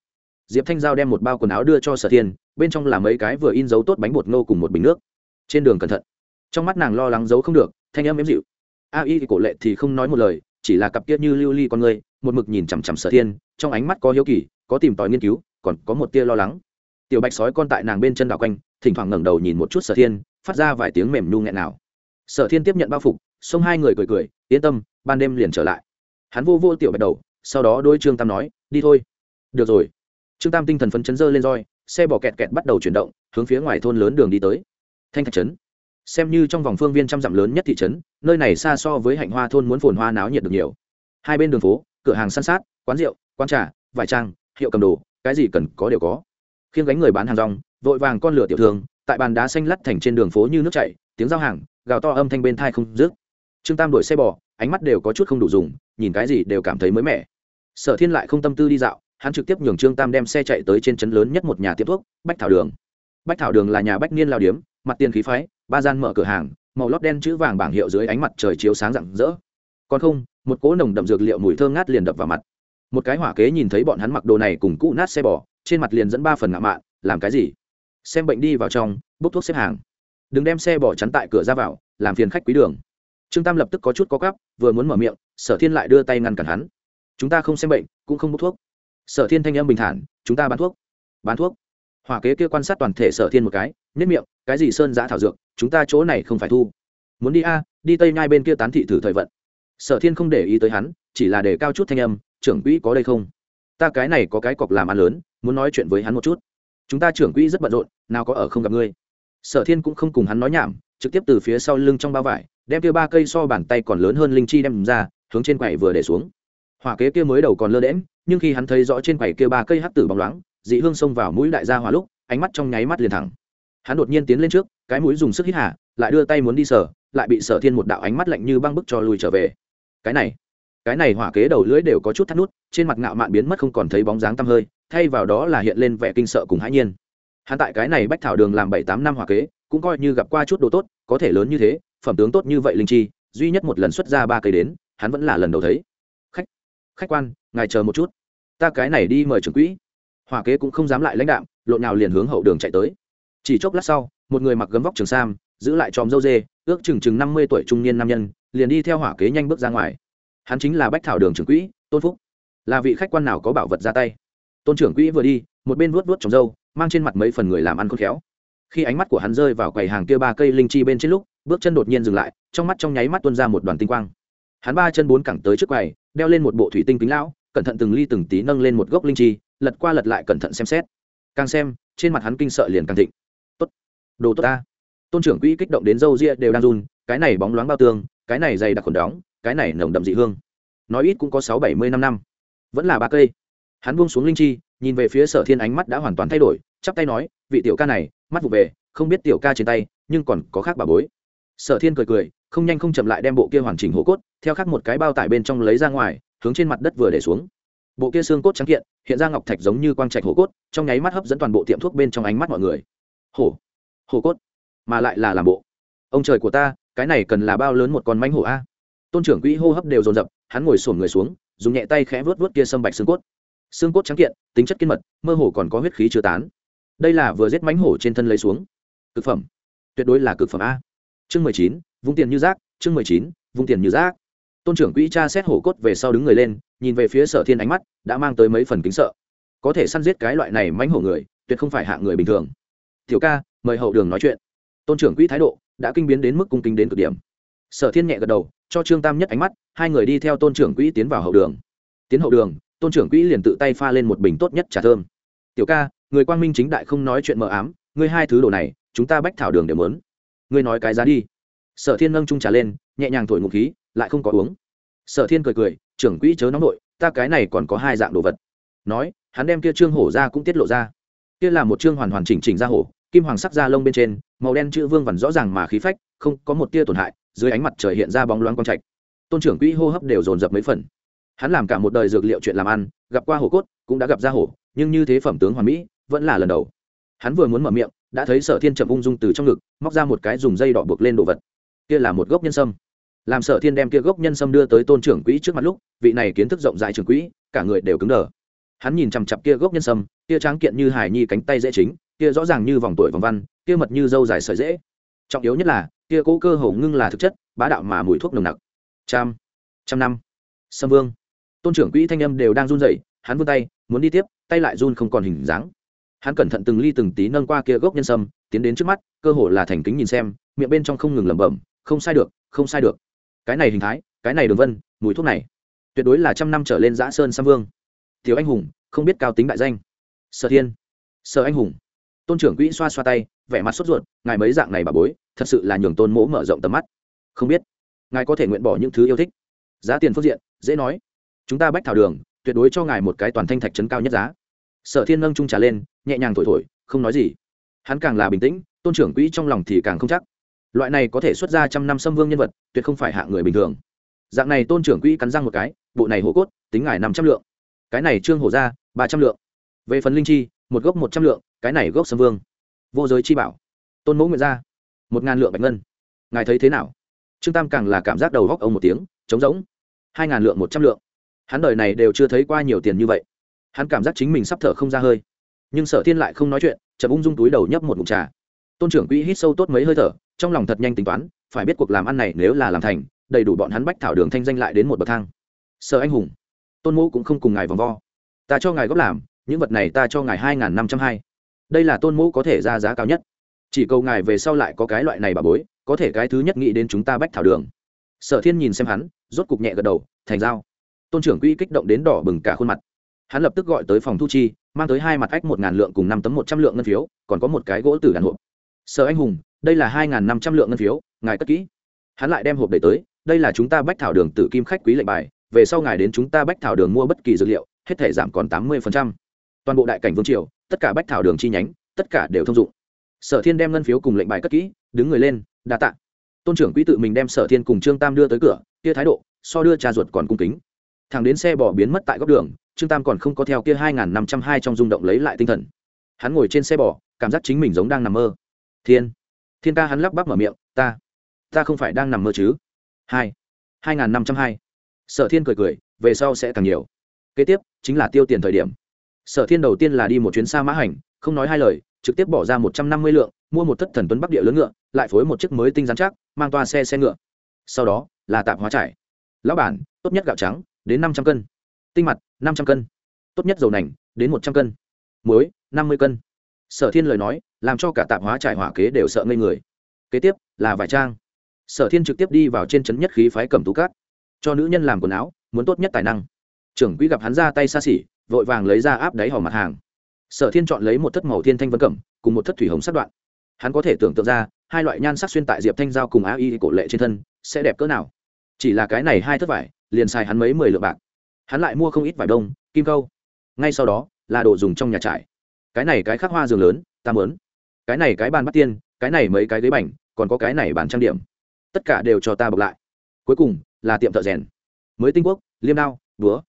Diệp thanh giao đem một bao quần áo đưa cho sở thiên, bên trong là mấy cái vừa in dấu tốt bánh bột ngô cùng một bình nước. Trên đường cẩn thận. Trong mắt nàng lo lắng giấu không được, thanh âm ếm dịu. A y cổ lệ thì không nói một lời chỉ là cặp kia như lưu ly con người, một mực nhìn chằm chằm sở thiên, trong ánh mắt có hiếu kỳ, có tìm tòi nghiên cứu, còn có một tia lo lắng. Tiểu bạch sói con tại nàng bên chân đảo quanh, thỉnh thoảng ngẩng đầu nhìn một chút sở thiên, phát ra vài tiếng mềm nhu nghẹn nào. Sở thiên tiếp nhận bao phục, xông hai người cười cười, yên tâm, ban đêm liền trở lại. Hắn vô vô tiểu bạch đầu, sau đó đôi trương tam nói, đi thôi. Được rồi. Trương tam tinh thần phấn chấn dơ lên roi, xe bỏ kẹt kẹt bắt đầu chuyển động, hướng phía ngoài thôn lớn đường đi tới. Thanh thạch trấn xem như trong vòng phương viên trăm dặm lớn nhất thị trấn, nơi này xa so với hạnh hoa thôn muốn phồn hoa náo nhiệt được nhiều. Hai bên đường phố, cửa hàng săn sát, quán rượu, quán trà, vải trang, hiệu cầm đồ, cái gì cần có đều có. Khiêng gánh người bán hàng rong, vội vàng con lửa tiểu thương, tại bàn đá xanh lắt thành trên đường phố như nước chảy, tiếng giao hàng, gào to âm thanh bên thai không dứt. Trương tam đuổi xe bò, ánh mắt đều có chút không đủ dùng, nhìn cái gì đều cảm thấy mới mẻ. Sở thiên lại không tâm tư đi dạo, hắn trực tiếp nhường trương tam đem xe chạy tới trên trấn lớn nhất một nhà tiệm thuốc, bách thảo đường. Bách thảo đường là nhà bách niên lao điếm mặt tiền khí phái, ba gian mở cửa hàng, màu lót đen chữ vàng bảng hiệu dưới ánh mặt trời chiếu sáng rạng rỡ. Còn không, một cỗ nồng đậm dược liệu mùi thơm ngát liền đập vào mặt. Một cái hỏa kế nhìn thấy bọn hắn mặc đồ này cùng cũ nát xe bò, trên mặt liền dẫn ba phần ngạo mạn, làm cái gì? Xem bệnh đi vào trong, bốc thuốc xếp hàng. Đừng đem xe bỏ chắn tại cửa ra vào, làm phiền khách quý đường. Trương tam lập tức có chút có cắp vừa muốn mở miệng, sở thiên lại đưa tay ngăn cản hắn. Chúng ta không xem bệnh, cũng không bốc thuốc. Sở thiên thanh âm bình thản, chúng ta bán thuốc. Bán thuốc? Hỏa kế kia quan sát toàn thể sở thiên một cái nếp miệng, cái gì sơn giã thảo dược, chúng ta chỗ này không phải thu. Muốn đi a, đi tây nhai bên kia tán thị thử thời vận. Sở thiên không để ý tới hắn, chỉ là để cao chút thanh âm, trưởng quỹ có đây không? Ta cái này có cái cọc làm ăn lớn, muốn nói chuyện với hắn một chút. Chúng ta trưởng quỹ rất bận rộn, nào có ở không gặp ngươi. Sở thiên cũng không cùng hắn nói nhảm, trực tiếp từ phía sau lưng trong bao vải, đem kia ba cây so bàn tay còn lớn hơn linh chi đem ra, hướng trên quầy vừa để xuống. Hỏa kế kia mới đầu còn lơ đễm nhưng khi hắn thấy rõ trên quầy kia ba cây hắc tử bóng loáng dị hương xông vào mũi đại gia hỏa lúc, ánh mắt trong nháy mắt liền thẳng. Hắn đột nhiên tiến lên trước, cái mũi dùng sức hít hà, lại đưa tay muốn đi sở lại bị sở thiên một đạo ánh mắt lạnh như băng bức cho lùi trở về. Cái này cái này hỏa kế đầu lưỡi đều có chút thắt nút, trên mặt ngạo mạn biến mất không còn thấy bóng dáng tăm hơi, thay vào đó là hiện lên vẻ kinh sợ cùng hãi nhiên. Hắn tại cái này bách thảo đường làm bảy tám năm hỏa kế, cũng coi như gặp qua chút đồ tốt, có thể lớn như thế, phẩm tướng tốt như vậy linh chi, duy nhất một lần xuất ra ba cây đến, hắn vẫn là lần đầu thấy. Khách khách quan, ngài chờ một chút. Ta cái này đi mời trưởng quỹ hỏa kế cũng không dám lại lãnh đạm, lộn nào liền hướng hậu đường chạy tới. Chỉ chốc lát sau, một người mặc gấm vóc trường sam, giữ lại tròm dâu dê, ước chừng chừng năm mươi tuổi trung niên nam nhân, liền đi theo hỏa kế nhanh bước ra ngoài. Hắn chính là bách thảo đường trưởng quỹ, tôn phúc. Là vị khách quan nào có bảo vật ra tay? Tôn trưởng quỹ vừa đi, một bên vuốt vuốt trồng dâu, mang trên mặt mấy phần người làm ăn khôn khéo. Khi ánh mắt của hắn rơi vào quầy hàng kia ba cây linh chi bên trên lúc, bước chân đột nhiên dừng lại, trong mắt trong nháy mắt tuôn ra một đoàn tinh quang. Hắn ba chân bốn cẳng tới trước quầy, đeo lên một bộ thủy tinh kính lão, cẩn thận từng ly từng tí nâng lên một gốc linh chi lật qua lật lại cẩn thận xem xét. Càng xem, trên mặt hắn kinh sợ liền càng thịnh. Tốt. Đồ tốt ta. Tôn trưởng quỹ kích động đến râu ria đều đang run, cái này bóng loáng bao tương, cái này dày đặc khuẩn đóng, cái này nồng đậm dị hương. Nói ít cũng có sáu bảy mươi năm năm. Vẫn là ba cây. Hắn buông xuống linh chi, nhìn về phía sở thiên ánh mắt đã hoàn toàn thay đổi, chắp tay nói, vị tiểu ca này, mắt vụ về, không biết tiểu ca trên tay, nhưng còn có khác bà bối. Sở thiên cười cười, không nhanh không chậm lại đem bộ kia hoàn chỉnh hố cốt, theo khắc một cái bao tải bên trong lấy ra ngoài, hướng trên mặt đất vừa để xuống bộ kia xương cốt trắng kiện, hiện ra ngọc thạch giống như quang trạch hổ cốt, trong nháy mắt hấp dẫn toàn bộ tiệm thuốc bên trong ánh mắt mọi người. Hổ hổ cốt, mà lại là làm bộ. Ông trời của ta, cái này cần là bao lớn một con mánh hổ a? Tôn trưởng quỹ hô hấp đều dồn dập, hắn ngồi sổn người xuống, dùng nhẹ tay khẽ vớt vớt kia sâm bạch xương cốt. Xương cốt trắng kiện, tính chất kiên mật, mơ hồ còn có huyết khí chưa tán. Đây là vừa giết mánh hổ trên thân lấy xuống. Cực phẩm. Tuyệt đối là cực phẩm a. Chương mười chín, vung tiền như rác, chương mười chín, vung tiền như rác. Tôn trưởng quỹ cha xét hổ cốt về sau đứng người lên nhìn về phía sở thiên ánh mắt, đã mang tới mấy phần kính sợ. Có thể săn giết cái loại này mánh hổ người, tuyệt không phải hạ người bình thường. Tiểu ca, mời hậu đường nói chuyện. Tôn trưởng quỹ thái độ đã kinh biến đến mức cung kính đến cực điểm. Sở thiên nhẹ gật đầu, cho trương tam nhất ánh mắt, hai người đi theo tôn trưởng quỹ tiến vào hậu đường. Tiến hậu đường, tôn trưởng quỹ liền tự tay pha lên một bình tốt nhất trà thơm. Tiểu ca, người quang minh chính đại không nói chuyện mờ ám, ngươi hai thứ đồ này, chúng ta bách thảo đường đều mớn ngươi nói cái giá đi. Sở thiên nâng trung trà lên, nhẹ nhàng thổi ngụ khí, lại không có uống. Sở thiên cười cười trưởng quỹ chớ nóng nội, ta cái này còn có hai dạng đồ vật. Nói, hắn đem kia trương hổ ra cũng tiết lộ ra. Kia là một trương hoàn hoàn chỉnh chỉnh ra hổ, kim hoàng sắc da lông bên trên, màu đen chữ vương vằn rõ ràng mà khí phách, không có một tia tổn hại, dưới ánh mặt trời hiện ra bóng loáng quang trạch. Tôn trưởng quỹ hô hấp đều dồn dập mấy phần. Hắn làm cả một đời dược liệu chuyện làm ăn, gặp qua hổ cốt, cũng đã gặp ra hổ, nhưng như thế phẩm tướng hoàn mỹ, vẫn là lần đầu. Hắn vừa muốn mở miệng, đã thấy sở thiên chậm ung dung từ trong ngực, móc ra một cái dùng dây đỏ buộc lên đồ vật. Kia là một gốc nhân sâm làm sở thiên đem kia gốc nhân sâm đưa tới tôn trưởng quỹ trước mặt lúc, vị này kiến thức rộng rãi trưởng quỹ, cả người đều cứng đờ. Hắn nhìn chằm chặp kia gốc nhân sâm, kia tráng kiện như hải nhi cánh tay dễ chính, kia rõ ràng như vòng tuổi vòng văn, kia mật như dâu dài sợi dễ. Trọng yếu nhất là, kia cố cơ hồ ngưng là thực chất, bá đạo mà mùi thuốc nồng nặc. Trăm trăm năm. Sâm vương. Tôn trưởng quỹ thanh âm đều đang run rẩy, hắn vươn tay, muốn đi tiếp, tay lại run không còn hình dáng. Hắn cẩn thận từng ly từng tí nâng qua kia gốc nhân sâm, tiến đến trước mắt, cơ hồ là thành kính nhìn xem, miệng bên trong không ngừng lẩm bẩm, không sai được, không sai được cái này hình thái, cái này đường vân, mùi thuốc này. Tuyệt đối là trăm năm trở lên giã sơn sam vương. Thiếu anh hùng, không biết cao tính đại danh. Sở thiên. Sở anh hùng. Tôn trưởng quỹ xoa xoa tay, vẻ mặt sốt ruột, ngài mấy dạng này bà bối, thật sự là nhường tôn mỗ mở rộng tầm mắt. Không biết. Ngài có thể nguyện bỏ những thứ yêu thích. Giá tiền phương diện, dễ nói. Chúng ta bách thảo đường, tuyệt đối cho ngài một cái toàn thanh thạch trấn cao nhất giá. Sở thiên nâng trung trà lên, nhẹ nhàng thổi thổi, không nói gì. Hắn càng là bình tĩnh, tôn trưởng quỹ trong lòng thì càng không chắc loại này có thể xuất ra trăm năm xâm vương nhân vật, tuyệt không phải hạ người bình thường. Dạng này tôn trưởng quỹ cắn răng một cái, bộ này hổ cốt, tính ngài năm trăm lượng. Cái này trương hổ ra, ba trăm lượng. Về phần linh chi, một gốc một trăm lượng, cái này gốc xâm vương. Vô giới chi bảo. Tôn mẫu nguyện ra, một ngàn lượng bạch ngân. Ngài thấy thế nào? Trương tam càng là cảm giác đầu góc ông một tiếng, trống rỗng. Hai ngàn lượng một trăm lượng. Hắn đời này đều chưa thấy qua nhiều tiền như vậy. Hắn cảm giác chính mình sắp thở không ra hơi. Nhưng sở thiên lại không nói chuyện, chậm ung dung túi đầu nhấp một mụn trà. Tôn trưởng quỹ hít sâu tốt mấy hơi thở trong lòng thật nhanh tính toán, phải biết cuộc làm ăn này nếu là làm thành, đầy đủ bọn hắn bách thảo đường thanh danh lại đến một bậc thang. Sợ anh hùng, tôn mũ cũng không cùng ngài vòng vo. Ta cho ngài góp làm, những vật này ta cho ngài hai n g h n năm trăm hai. Đây là tôn mũ có thể ra giá cao nhất. Chỉ cầu ngài về sau lại có cái loại này bà bối, có thể cái thứ nhất nghĩ đến chúng ta bách thảo đường. Sở thiên nhìn xem hắn, rốt cục nhẹ gật đầu, thành dao tôn trưởng quỹ kích động đến đỏ bừng cả khuôn mặt. Hắn lập tức gọi tới phòng thu chi, mang tới hai mặt ách một ngàn lượng cùng năm tấm một trăm lượng ngân phiếu, còn có một cái gỗ tử đàn hộp. Sở anh hùng đây là hai ngàn năm trăm lượng ngân phiếu, ngài cất kỹ. Hắn lại đem hộp đẩy tới, đây là chúng ta bách thảo đường tử kim khách quý lệnh bài, về sau ngài đến chúng ta bách thảo đường mua bất kỳ dược liệu, hết thể giảm còn tám mươi toàn bộ đại cảnh vương triều, tất cả bách thảo đường chi nhánh, tất cả đều thông dụng. Sở thiên đem ngân phiếu cùng lệnh bài cất kỹ, đứng người lên, đa t ạ tôn trưởng quỹ tự mình đem sở thiên cùng trương tam đưa tới cửa, kia thái độ, so đưa cha ruột còn cung kính. Thằng đến xe bỏ biến mất tại góc đường, trương tam còn không có theo kia hai n g h n năm trăm hai trong rung động lấy lại tinh thần. Hắn ngồi trên xe bò, cảm giác chính mình giống đang nằm mơ. Thiên! Thiên ca hắn lắp bắp mở miệng, ta ta không phải đang nằm mơ chứ? Hai hai n g h n năm trăm hai. Sở thiên cười cười, về sau sẽ càng nhiều. Kế tiếp, chính là tiêu tiền thời điểm. Sở thiên đầu tiên là đi một chuyến xa mã hành, không nói hai lời, trực tiếp bỏ ra một trăm năm mươi lượng, mua một thất thần tuấn bắc địa lớn ngựa, lại phối một chiếc mới tinh rắn chắc, mang toa xe xe ngựa. Sau đó, là tạp hóa trải. Lão bản, tốt nhất gạo trắng, đến năm trăm cân. Tinh mặt, năm trăm cân. Tốt nhất dầu nành, đến một trăm cân. Muối, năm mươi cân. Sở thiên lời nói làm cho cả tạp hóa trải hỏa kế đều sợ ngây người. Kế tiếp, là vải trang. Sở thiên trực tiếp đi vào trên trấn nhất khí phái cầm tú cát. Cho nữ nhân làm quần áo, muốn tốt nhất tài năng. Trưởng quỹ gặp hắn ra tay xa xỉ, vội vàng lấy ra áp đáy hòm mặt hàng. Sở thiên chọn lấy một thất màu thiên thanh vân cẩm, cùng một thất thủy hồng sát đoạn. Hắn có thể tưởng tượng ra, hai loại nhan sắc xuyên tại diệp thanh giao cùng á y cổ lệ trên thân, sẽ đẹp cỡ nào. Chỉ là cái này hai thất vải, liền xài hắn mấy mười lượng bạc. Hắn lại mua không ít vải đông, kim câu. Ngay sau đó, là đồ dùng trong nhà trải cái này cái khắc hoa giường lớn, ta mớn cái này cái bàn bắt tiên, cái này mấy cái ghế bành, còn có cái này bàn trang điểm. Tất cả đều cho ta bọc lại. Cuối cùng là tiệm thợ rèn. Mới tinh quốc, liêm đao, búa.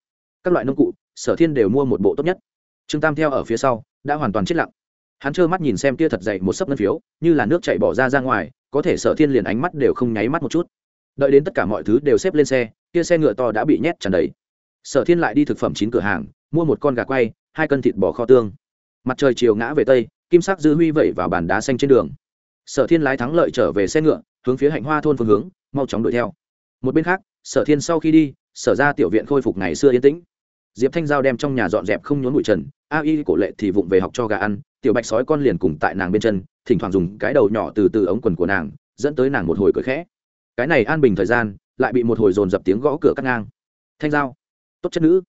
Các loại nông cụ, sở thiên đều mua một bộ tốt nhất. Trương tam theo ở phía sau, đã hoàn toàn chết lặng. Hắn trơ mắt nhìn xem kia thật dậy một sấp ngân phiếu, như là nước chạy bỏ ra ra ngoài, có thể sở thiên liền ánh mắt đều không nháy mắt một chút. Đợi đến tất cả mọi thứ đều xếp lên xe, kia xe ngựa to đã bị nhét tràn đầy. Sở thiên lại đi thực phẩm chín cửa hàng, mua một con gà quay, hai cân thịt bò kho tương. Mặt trời chiều ngã về tây kim sắc dư huy vẩy vào bàn đá xanh trên đường. Sở thiên lái thắng lợi trở về xe ngựa, hướng phía hạnh hoa thôn phương hướng, mau chóng đuổi theo. Một bên khác, sở thiên sau khi đi, sở ra tiểu viện khôi phục ngày xưa yên tĩnh. Diệp thanh giao đem trong nhà dọn dẹp không nhốn bụi trần, a y cổ lệ thì vụng về học cho gà ăn, tiểu bạch sói con liền cùng tại nàng bên chân, thỉnh thoảng dùng cái đầu nhỏ từ từ ống quần của nàng, dẫn tới nàng một hồi cười khẽ. Cái này an bình thời gian, lại bị một hồi dồn dập tiếng gõ cửa cắt ngang. Thanh giao, tốt chất nữ,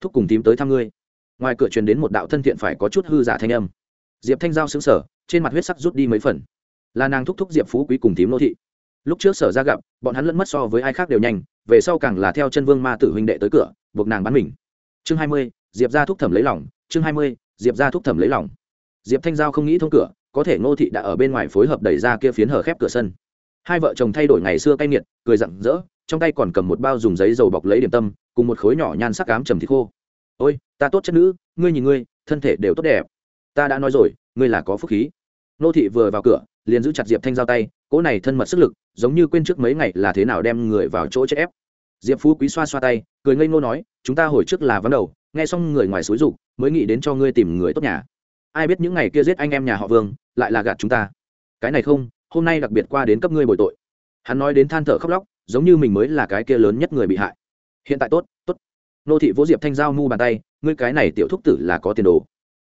thúc cùng tím tới thăm ngươi. Ngoài cửa truyền đến một đạo thân thiện phải có chút hư giả thanh âm diệp thanh giao xứng sở trên mặt huyết sắc rút đi mấy phần. Là nàng thúc thúc diệp phú quý cùng tím nô thị. Lúc trước sở ra gặp, bọn hắn lẫn mất so với ai khác đều nhanh, về sau càng là theo chân vương ma tử huynh đệ tới cửa, buộc nàng bắn mình. Chương hai mươi, diệp ra thúc thẩm lấy lòng, chương hai mươi, diệp ra thúc thẩm lấy lòng. Diệp thanh giao không nghĩ thông cửa, có thể ngô thị đã ở bên ngoài phối hợp đẩy ra kia phiến hở khép cửa sân. Hai vợ chồng thay đổi ngày xưa cay nghiệt, cười rặng rỡ, trong tay còn cầm một bao dùng giấy dầu bọc lấy điểm tâm, cùng một khối nhỏ nhan sắc cám trầm thịt khô. Ôi, ta tốt chất nữ, ngươi nhìn ngươi, thân thể đều tốt đẹp ta đã nói rồi, ngươi là có phúc khí. Nô thị vừa vào cửa, liền giữ chặt diệp thanh giao tay, cỗ này thân mật sức lực, giống như quên trước mấy ngày là thế nào đem người vào chỗ chết ép. Diệp phú quý xoa xoa tay, cười ngây ngô nói, chúng ta hồi trước là vắng đầu, nghe xong người ngoài xúi rục mới nghĩ đến cho ngươi tìm người tốt nhà. Ai biết những ngày kia giết anh em nhà họ vương, lại là gạt chúng ta. Cái này không, hôm nay đặc biệt qua đến cấp ngươi bồi tội. Hắn nói đến than thở khóc lóc, giống như mình mới là cái kia lớn nhất người bị hại. Hiện tại tốt tốt. Nô thị vỗ diệp thanh giao mu bàn tay, ngươi cái này tiểu thúc tử là có tiền đồ.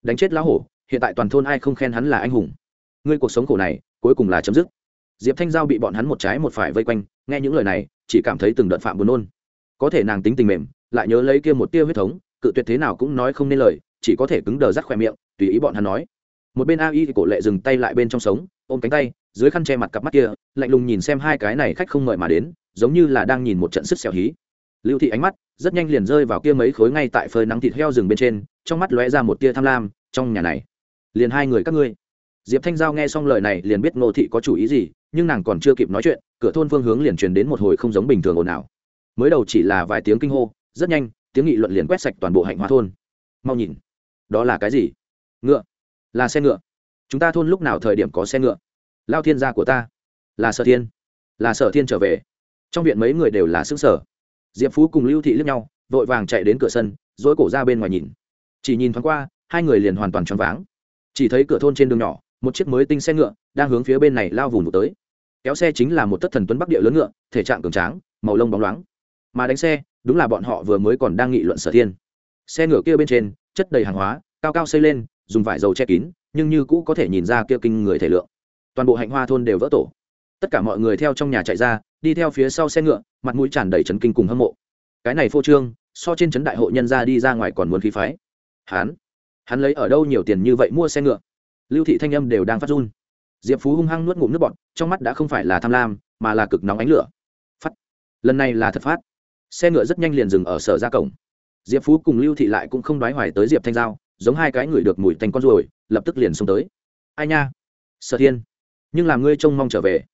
Đánh chết lão hổ hiện tại toàn thôn ai không khen hắn là anh hùng. Ngươi cuộc sống khổ này, cuối cùng là chấm dứt. Diệp thanh giao bị bọn hắn một trái một phải vây quanh, nghe những lời này, chỉ cảm thấy từng đợt phạm buồn nôn. Có thể nàng tính tình mềm, lại nhớ lấy kia một tia huyết thống, cự tuyệt thế nào cũng nói không nên lời, chỉ có thể cứng đờ rắt khoe miệng, tùy ý bọn hắn nói. Một bên a y thì cổ lệ dừng tay lại bên trong sống, ôm cánh tay, dưới khăn che mặt cặp mắt kia, lạnh lùng nhìn xem hai cái này khách không mời mà đến, giống như là đang nhìn một trận sức xẻo hí. Lưu thị ánh mắt rất nhanh liền rơi vào kia mấy khối ngay tại phơi nắng thịt heo rừng bên trên, trong mắt lóe ra một tia tham lam, trong nhà này liền hai người các ngươi. Diệp thanh giao nghe xong lời này liền biết ngô thị có chủ ý gì, nhưng nàng còn chưa kịp nói chuyện, cửa thôn phương hướng liền truyền đến một hồi không giống bình thường ồn ào. Mới đầu chỉ là vài tiếng kinh hô, rất nhanh, tiếng nghị luận liền quét sạch toàn bộ hạnh hóa thôn. Mau nhìn, đó là cái gì? Ngựa. Là xe ngựa. Chúng ta thôn lúc nào thời điểm có xe ngựa? Lao thiên gia của ta. Là sở thiên. Là sở thiên trở về. Trong viện mấy người đều là xứ sở diệp phú cùng lưu thị lướt nhau, vội vàng chạy đến cửa sân dỗi cổ ra bên ngoài nhìn. Chỉ nhìn thoáng qua, hai người liền hoàn toàn choáng váng chỉ thấy cửa thôn trên đường nhỏ, một chiếc mới tinh xe ngựa đang hướng phía bên này lao vùng tới. Kéo xe chính là một thất thần tuấn bắc địa lớn ngựa, thể trạng cường tráng, màu lông bóng loáng. Mà đánh xe, đúng là bọn họ vừa mới còn đang nghị luận sở thiên. Xe ngựa kia bên trên, chất đầy hàng hóa, cao cao xây lên, dùng vải dầu che kín, nhưng như cũ có thể nhìn ra kia kinh người thể lượng. Toàn bộ hạnh hoa thôn đều vỡ tổ. Tất cả mọi người theo trong nhà chạy ra, đi theo phía sau xe ngựa, mặt mũi tràn đầy trấn kinh cùng hâm mộ. Cái này phô trương, so trên trấn đại hội nhân ra đi ra ngoài còn muốn khí phái. Hắn hắn lấy ở đâu nhiều tiền như vậy mua xe ngựa? Lưu thị thanh âm đều đang phát run. Diệp phú hung hăng nuốt ngụm nước bọt, trong mắt đã không phải là tham lam, mà là cực nóng ánh lửa. Phát. Lần này là thật phát. Xe ngựa rất nhanh liền dừng ở sở ra cổng. Diệp phú cùng lưu thị lại cũng không đoái hoài tới diệp thanh giao, giống hai cái người được mùi thành con ruồi, lập tức liền xông tới. Ai nha? Sở thiên. Nhưng làm ngươi trông mong trở về.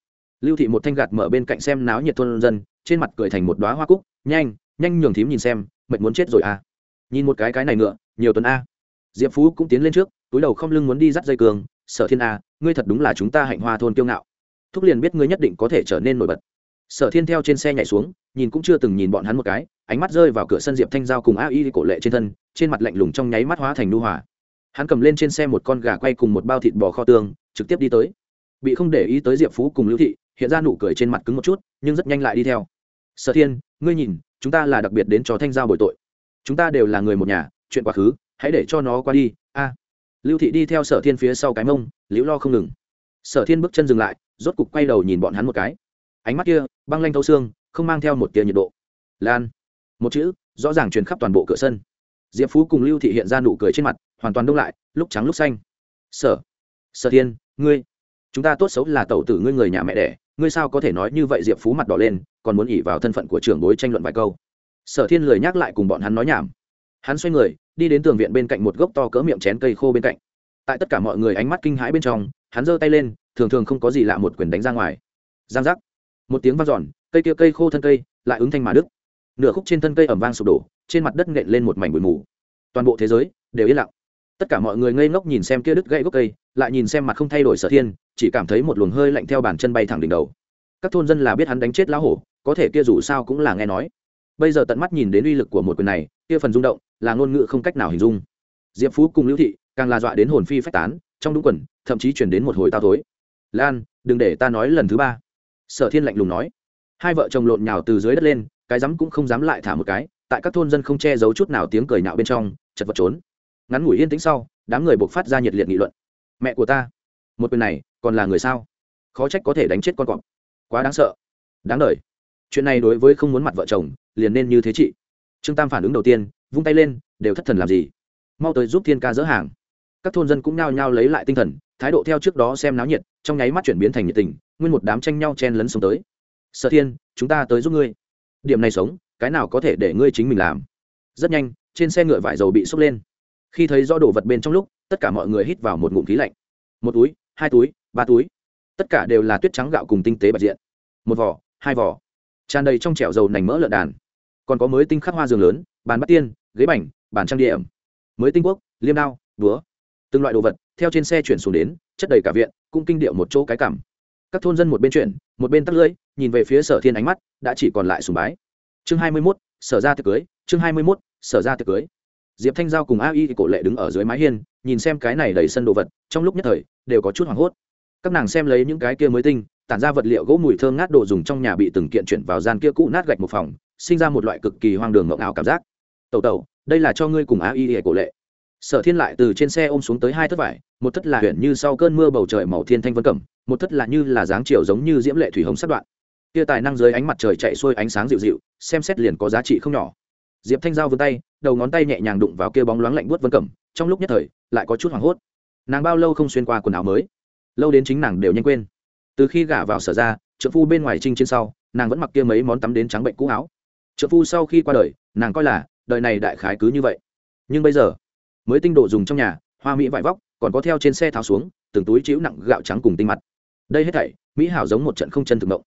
Lưu thị một thanh gạt mở bên cạnh xem náo nhiệt thôn dân, trên mặt cười thành một đoá hoa cúc. Nhanh nhanh nhường thím nhìn xem, mệt muốn chết rồi à. Nhìn một cái cái này ngựa, nhiều tuần a diệp phú cũng tiến lên trước, túi đầu không lưng muốn đi dắt dây cường, sở thiên a, ngươi thật đúng là chúng ta hạnh hoa thôn kiêu ngạo. Thúc liền biết ngươi nhất định có thể trở nên nổi bật. Sở thiên theo trên xe nhảy xuống, nhìn cũng chưa từng nhìn bọn hắn một cái, ánh mắt rơi vào cửa sân diệp thanh giao cùng a y cổ lệ trên thân, trên mặt lạnh lùng trong nháy mắt hóa thành nu hòa. Hắn cầm lên trên xe một con gà quay cùng một bao thịt bò kho tương trực tiếp đi tới. Bị không để ý tới diệp phú cùng lưu thị, hiện ra nụ cười trên mặt cứng một chút, nhưng rất nhanh lại đi theo. Sở thiên, ngươi nhìn, chúng ta là đặc biệt đến cho thanh giao bồi tội. Chúng ta đều là người một nhà, chuyện quá khứ hãy để cho nó qua đi, a. Lưu thị đi theo sở thiên phía sau cái mông, liễu lo không ngừng. Sở thiên bước chân dừng lại, rốt cục quay đầu nhìn bọn hắn một cái. Ánh mắt kia, băng lanh thâu xương, không mang theo một tia nhiệt độ. Lan. Một chữ, rõ ràng truyền khắp toàn bộ cửa sân. Diệp phú cùng lưu thị hiện ra nụ cười trên mặt, hoàn toàn đông lại, lúc trắng lúc xanh. Sở. Sở thiên, ngươi. Chúng ta tốt xấu là tẩu tử ngươi người nhà mẹ đẻ, ngươi sao có thể nói như vậy diệp phú mặt đỏ lên, còn muốn ỉ vào thân phận của trưởng bối tranh luận vài câu. Sở thiên lười nhắc lại cùng bọn hắn nói nhảm hắn xoay người, đi đến tường viện bên cạnh một gốc to cỡ miệng chén cây khô bên cạnh. Tại tất cả mọi người ánh mắt kinh hãi bên trong, hắn giơ tay lên, thường thường không có gì lạ một quyền đánh ra ngoài. Giang giác. Một tiếng vang giòn cây kia cây khô thân cây lại ứng thanh mà đức nửa khúc trên thân cây ẩm vang sụp đổ, trên mặt đất nện lên một mảnh bụi mù. Toàn bộ thế giới đều yên lặng. Tất cả mọi người ngây ngốc nhìn xem kia đứt gãy gốc cây, lại nhìn xem mặt không thay đổi sở thiên, chỉ cảm thấy một luồng hơi lạnh theo bàn chân bay thẳng đỉnh đầu. Các thôn dân là biết hắn đánh chết lão hổ, có thể kia dù sao cũng là nghe nói. Bây giờ tận mắt nhìn đến uy lực của một quyền này, kia phần rung động là ngôn ngữ không cách nào hình dung. Diệp phú cùng lưu thị càng là dọa đến hồn phi phách tán, trong đúng quần, thậm chí chuyển đến một hồi tao tối. lan, đừng để ta nói lần thứ ba. Sở thiên lạnh lùng nói. Hai vợ chồng lộn nhào từ dưới đất lên, cái rắm cũng không dám lại thả một cái, tại các thôn dân không che giấu chút nào tiếng cười nạo bên trong, chật vật trốn. Ngắn ngủi yên tĩnh sau, đám người buộc phát ra nhiệt liệt nghị luận. Mẹ của ta, một quyền này còn là người sao? Khó trách có thể đánh chết con cọp. Quá đáng sợ. Đáng đ chuyện này đối với không muốn mặt vợ chồng, liền nên như thế chị. Trương tam phản ứng đầu tiên vung tay lên, đều thất thần làm gì? Mau tới giúp thiên ca dỡ hàng. Các thôn dân cũng nao nhao lấy lại tinh thần, thái độ theo trước đó xem náo nhiệt, trong nháy mắt chuyển biến thành nhiệt tình, nguyên một đám tranh nhau chen lấn xuống tới. Sở thiên, chúng ta tới giúp ngươi. Điểm này sống, cái nào có thể để ngươi chính mình làm? Rất nhanh, trên xe ngựa vải dầu bị xốc lên. Khi thấy do đồ vật bên trong lúc, tất cả mọi người hít vào một ngụm khí lạnh. Một túi, hai túi, ba túi. Tất cả đều là tuyết trắng gạo cùng tinh tế bạch diện. Một vỏ, hai vỏ. Tràn đầy trong chẻo dầu nành mỡ lợn đàn. Còn có mới tinh khắc hoa giường lớn, bàn bát tiên ghế bành, bàn trang điểm, mới tinh quốc, liêm đao, búa, từng loại đồ vật theo trên xe chuyển xuống đến, chất đầy cả viện, cũng kinh điệu một chỗ cái cảm. Các thôn dân một bên chuyển, một bên tắt lưỡi nhìn về phía sở thiên ánh mắt đã chỉ còn lại sùng bái. Chương hai mươi mốt, sở ra tiệc cưới, chương hai mươi mốt, sở ra tiệc cưới. Diệp thanh giao cùng a y cổ lệ đứng ở dưới mái hiên, nhìn xem cái này đầy sân đồ vật, trong lúc nhất thời, đều có chút hoảng hốt. Các nàng xem lấy những cái kia mới tinh, tản ra vật liệu gỗ mùi thơm ngát đồ dùng trong nhà bị từng kiện chuyển vào gian kia cũ nát gạch một phòng, sinh ra một loại cực kỳ hoang đường ngộng ảo cảm giác tẩu tẩu, đây là cho ngươi cùng á y cổ lệ. Sở thiên lại từ trên xe ôm xuống tới hai thất vải, một thất là huyện như sau cơn mưa bầu trời màu thiên thanh vân cẩm, một thất là như là dáng chiều giống như diễm lệ thủy hồng sắt đoạn. Kia tài năng dưới ánh mặt trời chạy xuôi ánh sáng dịu dịu, xem xét liền có giá trị không nhỏ. Diệp thanh giao vươn tay, đầu ngón tay nhẹ nhàng đụng vào kia bóng loáng lạnh buốt vân cẩm, trong lúc nhất thời, lại có chút hoảng hốt. Nàng bao lâu không xuyên qua quần áo mới? Lâu đến chính nàng đều nhanh quên. Từ khi gả vào sở ra trợ phu bên ngoài trinh trên sau, nàng vẫn mặc kia mấy món tắm đến trắng bệnh cũ áo. Trợ phu sau khi qua đời, nàng coi là đời này đại khái cứ như vậy. Nhưng bây giờ, mới tinh độ dùng trong nhà, hoa mỹ vải vóc, còn có theo trên xe tháo xuống, từng túi chịu nặng gạo trắng cùng tinh mặt. Đây hết thảy, mỹ hảo giống một trận không chân thực động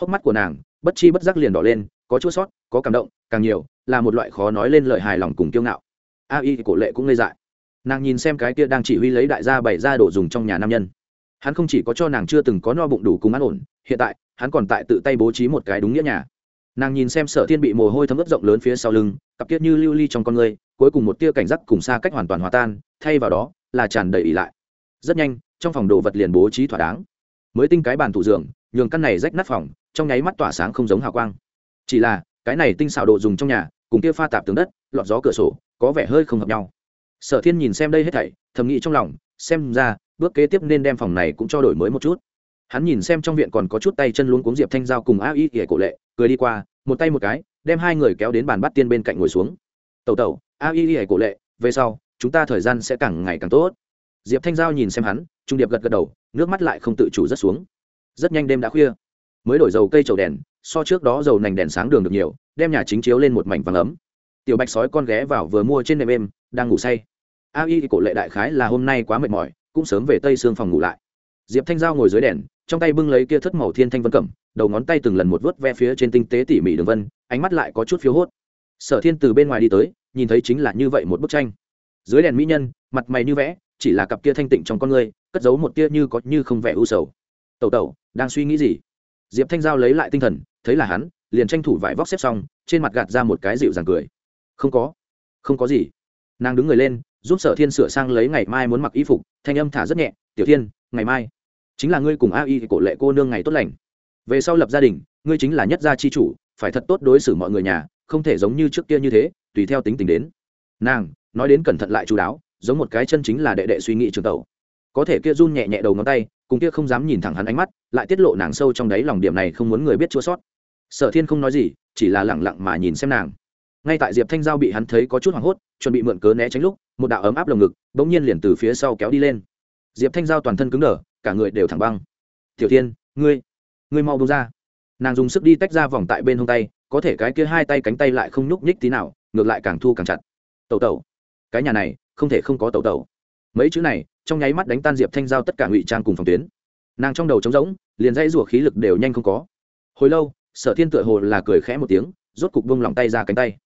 hốc mắt của nàng, bất chi bất giác liền đỏ lên, có chua sót, có cảm động, càng nhiều, là một loại khó nói lên lời hài lòng cùng kiêu ngạo. A y cổ lệ cũng ngây dại. Nàng nhìn xem cái kia đang chỉ huy lấy đại gia bày ra đồ dùng trong nhà nam nhân. Hắn không chỉ có cho nàng chưa từng có no bụng đủ cùng ăn ổn, hiện tại, hắn còn tại tự tay bố trí một cái đúng nghĩa nhà. Nàng nhìn xem sở thiên bị mồ hôi thấm ướt rộng lớn phía sau lưng cặp kiết như lưu ly trong con người, cuối cùng một tia cảnh giác cùng xa cách hoàn toàn hòa tan, thay vào đó là tràn đầy ỉ lại. Rất nhanh, trong phòng đồ vật liền bố trí thỏa đáng. Mới tinh cái bàn thủ giường, nhường căn này rách nát phòng, trong nháy mắt tỏa sáng không giống hào quang. Chỉ là, cái này tinh xảo đồ dùng trong nhà, cùng kia pha tạp tường đất, lọt gió cửa sổ, có vẻ hơi không hợp nhau. Sở thiên nhìn xem đây hết thảy, thầm nghĩ trong lòng, xem ra, bước kế tiếp nên đem phòng này cũng cho đổi mới một chút. Hắn nhìn xem trong viện còn có chút tay chân luống cuống diệp thanh giao cùng a y kể cổ lệ, cười đi qua, một tay một cái đem hai người kéo đến bàn bắt tiên bên cạnh ngồi xuống. Tẩu tẩu, a y y cổ lệ, về sau, chúng ta thời gian sẽ càng ngày càng tốt. Diệp thanh giao nhìn xem hắn, trung điệp gật gật đầu, nước mắt lại không tự chủ rất xuống. Rất nhanh đêm đã khuya. Mới đổi dầu cây trầu đèn, so trước đó dầu nành đèn sáng đường được nhiều, đem nhà chính chiếu lên một mảnh vàng ấm. Tiểu bạch sói con ghé vào vừa mua trên nệm êm, đang ngủ say. A y cổ lệ đại khái là hôm nay quá mệt mỏi, cũng sớm về tây xương phòng ngủ lại. Diệp thanh giao ngồi dưới đèn trong tay bưng lấy kia thất màu thiên thanh vân cẩm, đầu ngón tay từng lần một vớt ve phía trên tinh tế tỉ mỉ đường vân, ánh mắt lại có chút phiếu hốt. Sở thiên từ bên ngoài đi tới, nhìn thấy chính là như vậy một bức tranh. Dưới đèn mỹ nhân, mặt mày như vẽ, chỉ là cặp kia thanh tịnh trong con người, cất giấu một tia như có như không vẻ u sầu. Tẩu tẩu, đang suy nghĩ gì? Diệp thanh giao lấy lại tinh thần, thấy là hắn, liền tranh thủ vải vóc xếp xong, trên mặt gạt ra một cái dịu dàng cười. Không có. Không có gì. Nàng đứng người lên, giúp sở thiên sửa sang lấy ngày mai muốn mặc y phục, thanh âm thả rất nhẹ, tiểu thiên, ngày mai chính là ngươi cùng a y cổ lệ cô nương ngày tốt lành. Về sau lập gia đình, ngươi chính là nhất gia chi chủ, phải thật tốt đối xử mọi người nhà, không thể giống như trước kia như thế, tùy theo tính tình đến. Nàng, nói đến cẩn thận lại chú đáo, giống một cái chân chính là đệ đệ suy nghĩ trường tẩu. Có thể kia run nhẹ nhẹ đầu ngón tay, cùng kia không dám nhìn thẳng hắn ánh mắt, lại tiết lộ nàng sâu trong đáy lòng điểm này không muốn người biết chua sót. Sở thiên không nói gì, chỉ là lẳng lặng mà nhìn xem nàng. Ngay tại diệp thanh giao bị hắn thấy có chút hoảng hốt, chuẩn bị mượn cớ né tránh lúc, một đạo ấm áp lồng ngực, bỗng nhiên liền từ phía sau kéo đi lên. Diệp thanh giao toàn thân cứng đờ cả người đều thẳng băng. Tiểu thiên, ngươi ngươi mau bông ra. Nàng dùng sức đi tách ra vòng tại bên hông tay, có thể cái kia hai tay cánh tay lại không nhúc nhích tí nào, ngược lại càng thu càng chặt. Tẩu tẩu, cái nhà này không thể không có tẩu tẩu. Mấy chữ này, trong nháy mắt đánh tan diệp thanh giao tất cả ngụy trang cùng phòng tuyến. Nàng trong đầu trống rỗng, liền dãy rủa khí lực đều nhanh không có. Hồi lâu, sở thiên tựa hồ là cười khẽ một tiếng, rốt cục bông lòng tay ra cánh tay.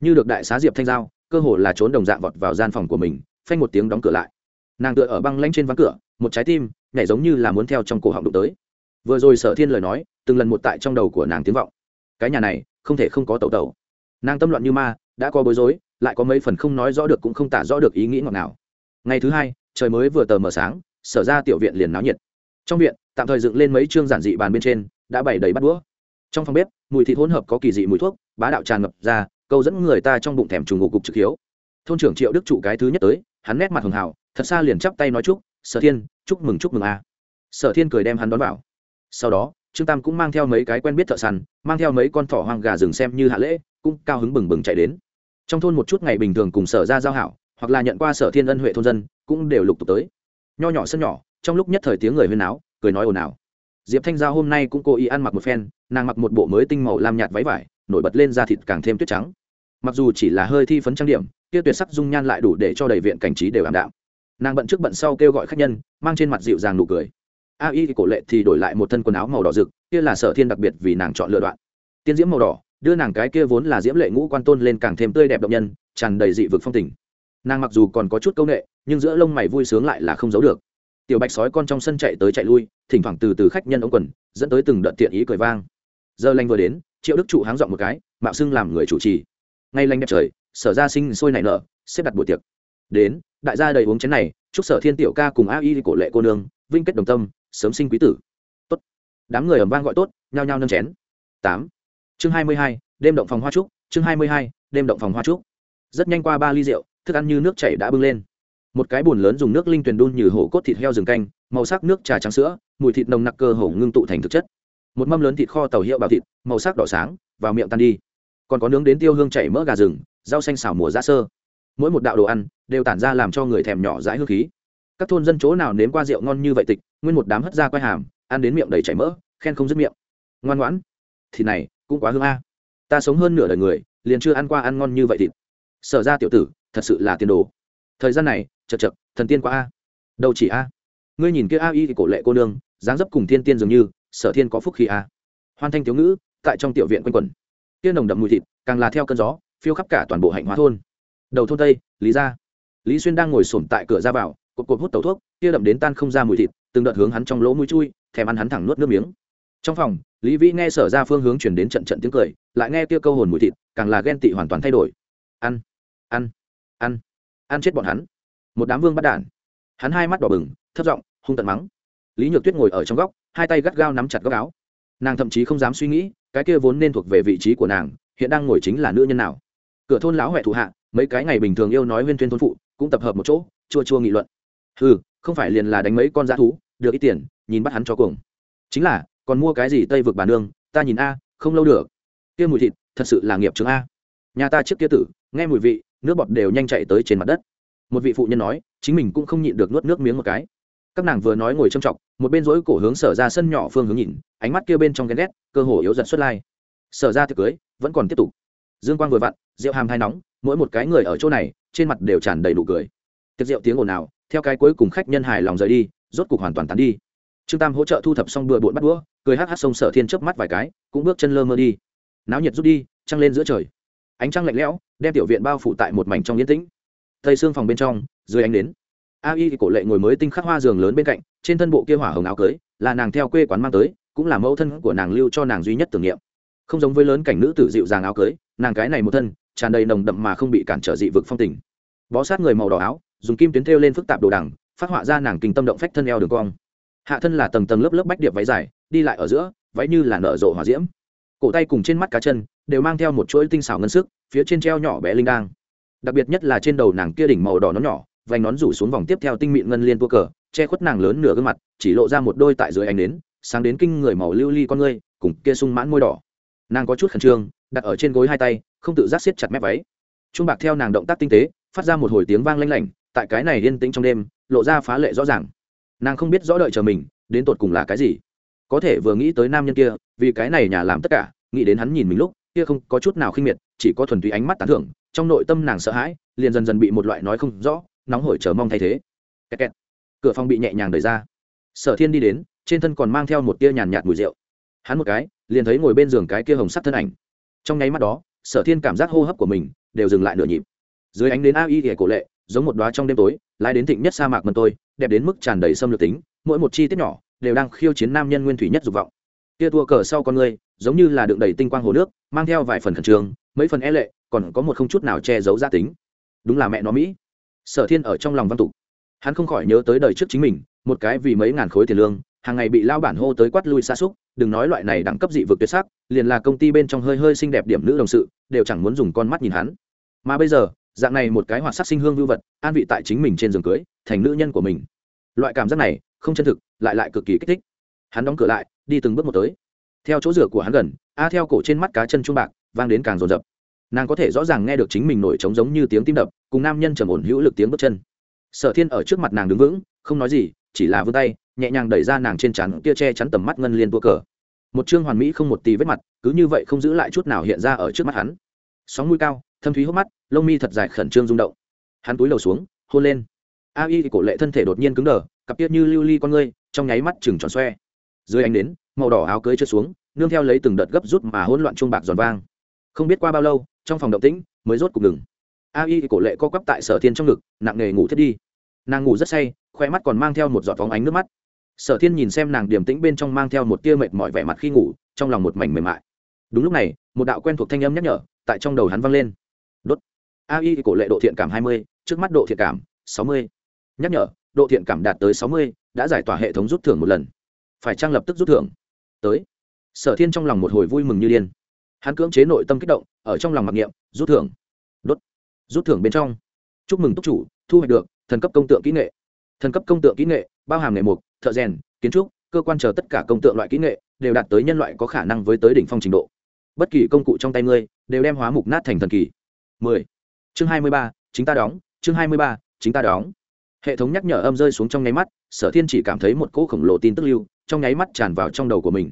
Như được đại xá diệp thanh giao, cơ hồ là trốn đồng dạng vọt vào gian phòng của mình, phanh một tiếng đóng cửa lại. Nàng tựa ở băng lanh trên ván cửa, một trái tim nhảy giống như là muốn theo trong cổ họng đụng tới. Vừa rồi sở thiên lời nói, từng lần một tại trong đầu của nàng tiếng vọng. Cái nhà này, không thể không có tẩu tẩu. Nàng tâm loạn như ma, đã có bối rối, lại có mấy phần không nói rõ được cũng không tả rõ được ý nghĩ ngọt ngào. ngày thứ hai, trời mới vừa tờ mờ sáng, sở ra tiểu viện liền náo nhiệt. Trong viện, tạm thời dựng lên mấy chương giản dị bàn bên trên, đã bày đầy bắt đũa. Trong phòng bếp, mùi thịt hỗn hợp có kỳ dị mùi thuốc, bá đạo tràn ngập ra, câu dẫn người ta trong bụng thèm trùng ngủ cục trực hiếu. Thôn trưởng triệu đức trụ cái thứ nhất tới, hắn nét mặt hường hào, thật xa liền chắp tay nói chúc, sở thiên chúc mừng chúc mừng a. Sở thiên cười đem hắn đón vào. Sau đó, trương tam cũng mang theo mấy cái quen biết thợ săn, mang theo mấy con thỏ hoang gà rừng xem như hạ lễ, cũng cao hứng bừng bừng chạy đến. Trong thôn một chút ngày bình thường cùng sở ra giao hảo, hoặc là nhận qua sở thiên ân huệ thôn dân, cũng đều lục tục tới. Nho nhỏ sân nhỏ, trong lúc nhất thời tiếng người huyên áo cười nói ồn ào. Diệp thanh giao hôm nay cũng cố ý ăn mặc một phen, nàng mặc một bộ mới tinh màu lam nhạt váy vải, nổi bật lên da thịt càng thêm tuyết trắng. Mặc dù chỉ là hơi thi phấn trang điểm, kia tuyệt sắc dung nhan lại đủ để cho đầy viện cảnh trí đều ảm đạm nàng bận trước bận sau kêu gọi khách nhân, mang trên mặt dịu dàng nụ cười. A y cổ lệ thì đổi lại một thân quần áo màu đỏ rực, kia là sở thiên đặc biệt vì nàng chọn lựa đoạn. Tiên diễm màu đỏ, đưa nàng cái kia vốn là diễm lệ ngũ quan tôn lên càng thêm tươi đẹp động nhân, tràn đầy dị vực phong tình. Nàng mặc dù còn có chút c â u n ệ nhưng giữa lông mày vui sướng lại là không giấu được. Tiểu bạch sói con trong sân chạy tới chạy lui, thỉnh thoảng từ từ khách nhân ống quần, dẫn tới từng đợt tiện ý cười vang. Giờ lanh vừa đến, triệu đức trụ háng dọn một cái, mạo xưng làm người chủ trì. Ngay lanh đẹp trời, sở ra sinh sôi nảy nở, xếp đặt buổi tiệc. Đến đại gia đầy uống chén này, chúc sở thiên tiểu ca cùng a y cổ lệ cô nương, vinh kết đồng tâm, sớm sinh quý tử. Tốt. Đám người ẩm vang gọi tốt, nhao nhao nâng chén. Tám. Chương hai mươi hai, đêm động phòng hoa trúc, chương hai mươi hai, đêm động phòng hoa trúc. Rất nhanh qua ba ly rượu, thức ăn như nước chảy đã bưng lên. Một cái bùn lớn dùng nước linh tuyền đun như hổ cốt thịt heo rừng canh, màu sắc nước trà trắng sữa, mùi thịt nồng nặc cơ hổ ngưng tụ thành thực chất. Một mâm lớn thịt kho tàu hiệu bào thịt, màu sắc đỏ sáng, vào miệng tan đi. Còn có nướng đến tiêu hương chảy mỡ gà rừng, rau xanh xào mùa ra sơ mỗi một đạo đồ ăn đều tản ra làm cho người thèm nhỏ dãi hương khí. Các thôn dân chỗ nào nếm qua rượu ngon như vậy tịch, nguyên một đám hất ra quai hàm, ăn đến miệng đầy chảy mỡ, khen không dứt miệng. Ngoan ngoãn. Thịt này cũng quá hương a. Ta sống hơn nửa đời người, liền chưa ăn qua ăn ngon như vậy thịt. Sở ra tiểu tử, thật sự là tiền đồ. Thời gian này, chật chật, thần tiên qua a. Đâu chỉ a. Ngươi nhìn kia a y thì cổ lệ cô nương, dáng dấp cùng thiên tiên dường như, sở thiên có phúc khi a. Hoan thanh thiếu ngữ, tại trong tiểu viện quanh quẩn. Kia nồng đậm mùi thịt, càng là theo cơn gió, phiêu khắp cả toàn bộ hạnh hóa thôn đầu thôn tây, lý gia. Lý xuyên đang ngồi sổm tại cửa ra vào, cột cột hút tẩu thuốc, kia đậm đến tan không ra mùi thịt, từng đợt hướng hắn trong lỗ mũi chui, thèm ăn hắn thẳng nuốt nước miếng. Trong phòng, lý vĩ nghe sở ra phương hướng chuyển đến trận trận tiếng cười, lại nghe kia câu hồn mùi thịt, càng là ghen tị hoàn toàn thay đổi. Ăn ăn ăn ăn chết bọn hắn. Một đám vương bắt đản. Hắn hai mắt đỏ bừng thất giọng, hung tận mắng. Lý nhược tuyết ngồi ở trong góc, hai tay gắt gao nắm chặt góc áo. Nàng thậm chí không dám suy nghĩ, cái kia vốn nên thuộc về vị trí của nàng, hiện đang ngồi chính là nữ nhân nào. Cửa thôn lão huệ thủ hạ mấy cái ngày bình thường yêu nói huyên tuyên thôn phụ, cũng tập hợp một chỗ, chua chua nghị luận. Ừ không phải liền là đánh mấy con dã thú, được ít tiền, nhìn bắt hắn cho cùng chính là, còn mua cái gì tây vực bà nương, ta nhìn a, không lâu được. Kia mùi thịt, thật sự là nghiệp chứng a. Nhà ta trước kia tử, nghe mùi vị, nước bọt đều nhanh chạy tới trên mặt đất. Một vị phụ nhân nói, chính mình cũng không nhịn được nuốt nước miếng một cái. Các nàng vừa nói ngồi trông trọng một bên rỗi cổ hướng sở ra sân nhỏ phương hướng nhìn, ánh mắt kia bên trong ghen ghét, cơ hồ yếu dần xuất lai. Sở ra tiệc cưới, vẫn còn tiếp tục. Dương quang vừa vặn, rượu hàm hai nóng mỗi một cái người ở chỗ này, trên mặt đều tràn đầy đủ cười. Tiệc rượu tiếng ồn ào, theo cái cuối cùng khách nhân hài lòng rời đi, rốt cục hoàn toàn tán đi. Trương tam hỗ trợ thu thập xong bừa bộn bắt đũa, cười hát hát sông sở thiên chớp mắt vài cái, cũng bước chân lơ mơ đi. Náo nhiệt rút đi, trăng lên giữa trời. Ánh trăng lạnh lẽo, đem tiểu viện bao phủ tại một mảnh trong yên tĩnh. Tây xương phòng bên trong, dưới ánh đến a y cổ lệ ngồi mới tinh khắc hoa giường lớn bên cạnh, trên thân bộ kia hỏa hồng áo cưới, là nàng theo quê quán mang tới, cũng là mẫu thân của nàng lưu cho nàng duy nhất tưởng niệm. Không giống với lớn cảnh nữ tử dịu dàng áo cưới, nàng cái này một thân tràn đầy nồng đậm mà không bị cản trở dị vực phong tình. Bó sát người màu đỏ áo, dùng kim tuyến thêu lên phức tạp đồ đằng, phát họa ra nàng kinh tâm động phách thân eo đường cong. Hạ thân là tầng tầng lớp lớp bách điệp váy dài, đi lại ở giữa, váy như là nở rộ hỏa diễm. Cổ tay cùng trên mắt cá chân, đều mang theo một chuỗi tinh xảo ngân sức, phía trên treo nhỏ bé linh đang đặc biệt nhất là trên đầu nàng kia đỉnh màu đỏ nó nhỏ, vành nón rủ xuống vòng tiếp theo tinh mịn ngân liên tua cờ, che khuất nàng lớn nửa gương mặt, chỉ lộ ra một đôi tại dưới ánh nến, sáng đến kinh người màu lưu ly li con ngươi, cùng kia sung mãn môi đỏ nàng có chút khẩn trương, đặt ở trên gối hai tay, không tự giác siết chặt mép váy. Trung bạc theo nàng động tác tinh tế, phát ra một hồi tiếng vang lanh lảnh, tại cái này yên tĩnh trong đêm, lộ ra phá lệ rõ ràng. Nàng không biết rõ đợi chờ mình, đến tột cùng là cái gì. Có thể vừa nghĩ tới nam nhân kia, vì cái này nhà làm tất cả, nghĩ đến hắn nhìn mình lúc, kia không có chút nào khinh miệt, chỉ có thuần túy ánh mắt tán thưởng, trong nội tâm nàng sợ hãi, liền dần dần bị một loại nói không rõ, nóng hổi chờ mong thay thế. Kẹt kẹt. cửa phòng bị nhẹ nhàng đẩy ra. Sở thiên đi đến, trên thân còn mang theo một tia nhàn nhạt mùi rượu hắn một cái, liền thấy ngồi bên giường cái kia hồng sắc thân ảnh. Trong nháy mắt đó, sở thiên cảm giác hô hấp của mình đều dừng lại nửa nhịp. Dưới ánh đến a y ghẻ cổ lệ, giống một đoá trong đêm tối, lái đến thịnh nhất sa mạc mần tôi, đẹp đến mức tràn đầy xâm lược tính, mỗi một chi tiết nhỏ đều đang khiêu chiến nam nhân nguyên thủy nhất dục vọng. Kia tua cờ sau con người, giống như là đựng đầy tinh quang hồ nước, mang theo vài phần khẩn trương, mấy phần e lệ, còn có một không chút nào che giấu gia tính. Đúng là mẹ nó mỹ. Sở thiên ở trong lòng văn tục. Hắn không khỏi nhớ tới đời trước chính mình, một cái vì mấy ngàn khối tiền lương hàng ngày bị lao bản hô tới quát lui xa xúc, đừng nói loại này đẳng cấp dị vực tuyệt sắc, liền là công ty bên trong hơi hơi xinh đẹp điểm nữ đồng sự, đều chẳng muốn dùng con mắt nhìn hắn. Mà bây giờ, dạng này một cái hoạt sắc sinh hương vưu vật, an vị tại chính mình trên giường cưới, thành nữ nhân của mình. Loại cảm giác này, không chân thực, lại lại cực kỳ kích thích. Hắn đóng cửa lại, đi từng bước một tới. Theo chỗ rửa của hắn gần, a theo cổ trên mắt cá chân trung bạc, vang đến càng rồn rập nàng có thể rõ ràng nghe được chính mình nổi trống giống như tiếng tim đập, cùng nam nhân trầm ổn hữu lực tiếng bước chân. Sở thiên ở trước mặt nàng đứng vững, không nói gì, chỉ là vươn tay nhẹ nhàng đẩy ra nàng trên chắn kia che chắn tầm mắt ngân liên tua cờ. Một chương hoàn mỹ không một tì vết mặt, cứ như vậy không giữ lại chút nào hiện ra ở trước mắt hắn. Sóng mũi cao, thâm thúy hốc mắt, lông mi thật dài khẩn trương rung động. Hắn túi lầu xuống, hôn lên. A y cổ lệ thân thể đột nhiên cứng đờ, cặp tiết như lưu ly li con ngươi, trong nháy mắt chừng tròn xoe. Dưới ánh đến màu đỏ áo cưới trượt xuống, nương theo lấy từng đợt gấp rút mà hỗn loạn chuông bạc giòn vang. Không biết qua bao lâu, trong phòng động tĩnh mới rốt cục ngừng. A y cổ lệ co quắp tại sở thiên trong ngực, nặng nề ngủ thiết đi. Nàng ngủ rất say, khoe mắt còn mang theo một giọt vóng ánh nước mắt sở thiên nhìn xem nàng điềm tĩnh bên trong mang theo một tia mệt mỏi vẻ mặt khi ngủ, trong lòng một mảnh mềm mại. Đúng lúc này, một đạo quen thuộc thanh âm nhắc nhở, tại trong đầu hắn vang lên. Đốt. A y cổ lệ độ thiện cảm hai mươi, trước mắt độ thiện cảm, sáu mươi. Nhắc nhở, độ thiện cảm đạt tới sáu mươi, đã giải tỏa hệ thống rút thưởng một lần. Phải trang lập tức rút thưởng? Tới. Sở thiên trong lòng một hồi vui mừng như điên. Hắn cưỡng chế nội tâm kích động, ở trong lòng mặc niệm, rút thưởng. Đốt. Rút thưởng bên trong. Chúc mừng túc chủ, thu hoạch được, thần cấp công tượng kỹ nghệ. Thần cấp công tượng kỹ nghệ, bao hàm nghề mục thợ rèn kiến trúc cơ quan chờ tất cả công tượng loại kỹ nghệ đều đạt tới nhân loại có khả năng với tới đỉnh phong trình độ. Bất kỳ công cụ trong tay ngươi đều đem hóa mục nát thành thần kỳ. 10. chương 23, chính ta đóng chương 23, chính ta đóng. Hệ thống nhắc nhở âm rơi xuống trong nháy mắt sở thiên chỉ cảm thấy một cỗ khổng lồ tin tức lưu trong nháy mắt tràn vào trong đầu của mình.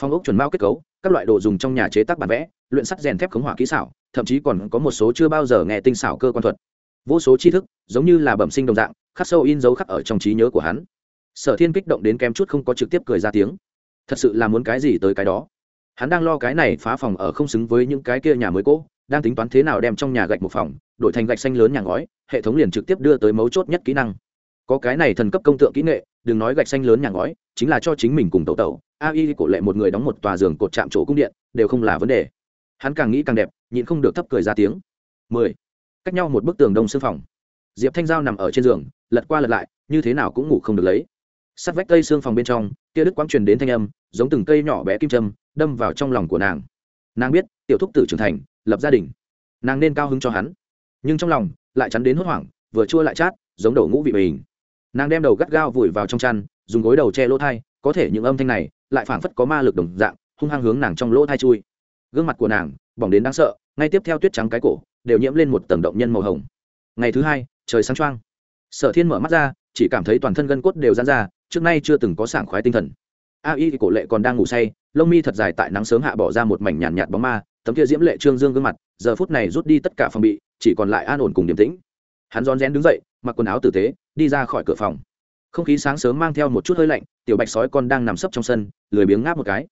Phong ốc chuẩn mao kết cấu các loại đồ dùng trong nhà chế tác bản vẽ luyện sắt rèn thép khống hỏa kỹ xảo thậm chí còn có một số chưa bao giờ nghe tinh xảo cơ quan thuật. Vô số tri thức giống như là bẩm sinh đồng dạng khắc sâu in dấu khắc ở trong trí nhớ của hắn sở thiên kích động đến kém chút không có trực tiếp cười ra tiếng. Thật sự là muốn cái gì tới cái đó. Hắn đang lo cái này phá phòng ở không xứng với những cái kia nhà mới cỗ đang tính toán thế nào đem trong nhà gạch một phòng, đổi thành gạch xanh lớn nhà ngói, hệ thống liền trực tiếp đưa tới mấu chốt nhất kỹ năng. Có cái này thần cấp công tượng kỹ nghệ, đừng nói gạch xanh lớn nhà ngói, chính là cho chính mình cùng tẩu tẩu ai cổ lệ một người đóng một tòa giường cột chạm chỗ cung điện, đều không là vấn đề. Hắn càng nghĩ càng đẹp, nhịn không được thấp cười ra tiếng. Mười. Cách nhau một bức tường đông xương phòng. Diệp thanh giao nằm ở trên giường, lật qua lật lại, như thế nào cũng ngủ không được lấy sắt vách cây xương phòng bên trong, tia đức quang truyền đến thanh âm, giống từng cây nhỏ bé kim châm, đâm vào trong lòng của nàng. Nàng biết, tiểu thúc tử trưởng thành, lập gia đình. Nàng nên cao hứng cho hắn. Nhưng trong lòng, lại chắn đến hốt hoảng, vừa chua lại chát, giống đầu ngũ vị bình. Nàng đem đầu gắt gao vùi vào trong chăn, dùng gối đầu che lỗ thai, có thể những âm thanh này lại phảng phất có ma lực đồng dạng, hung hăng hướng nàng trong lỗ thai chui. Gương mặt của nàng bỏng đến đáng sợ, ngay tiếp theo tuyết trắng cái cổ đều nhiễm lên một tầng động nhân màu hồng. Ngày thứ hai, trời sáng trăng sở thiên mở mắt ra chỉ cảm thấy toàn thân gân cốt đều dán ra trước nay chưa từng có sảng khoái tinh thần. A y cổ lệ còn đang ngủ say lông mi thật dài tại nắng sớm hạ bỏ ra một mảnh nhàn nhạt, nhạt bóng ma tấm kia diễm lệ trương dương gương mặt giờ phút này rút đi tất cả phòng bị chỉ còn lại an ổn cùng điềm tĩnh. Hắn rón rén đứng dậy mặc quần áo tử tế đi ra khỏi cửa phòng. Không khí sáng sớm mang theo một chút hơi lạnh tiểu bạch sói con đang nằm sấp trong sân lười biếng ngáp một cái.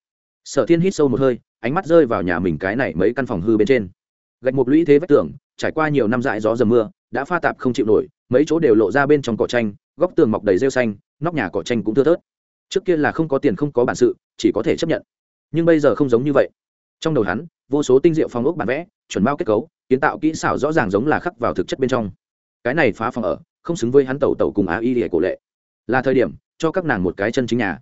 Sở thiên hít sâu một hơi ánh mắt rơi vào nhà mình cái này mấy căn phòng hư bên trên. Gạch một lũy thế vách tường trải qua nhiều năm dại gió dầm mưa đã pha tạp không chịu nổi mấy chỗ đều lộ ra bên trong cỏ tranh góc tường mọc đầy rêu xanh, nóc nhà cỏ tranh cũng thưa thớt. Trước kia là không có tiền không có bản sự, chỉ có thể chấp nhận. Nhưng bây giờ không giống như vậy. Trong đầu hắn, vô số tinh diệu phong ốc bản vẽ, chuẩn bao kết cấu, kiến tạo kỹ xảo rõ ràng giống là khắc vào thực chất bên trong. Cái này phá phòng ở, không xứng với hắn tẩu tẩu cùng á y lìa cổ lệ. Là thời điểm, cho các nàng một cái chân chính nhà.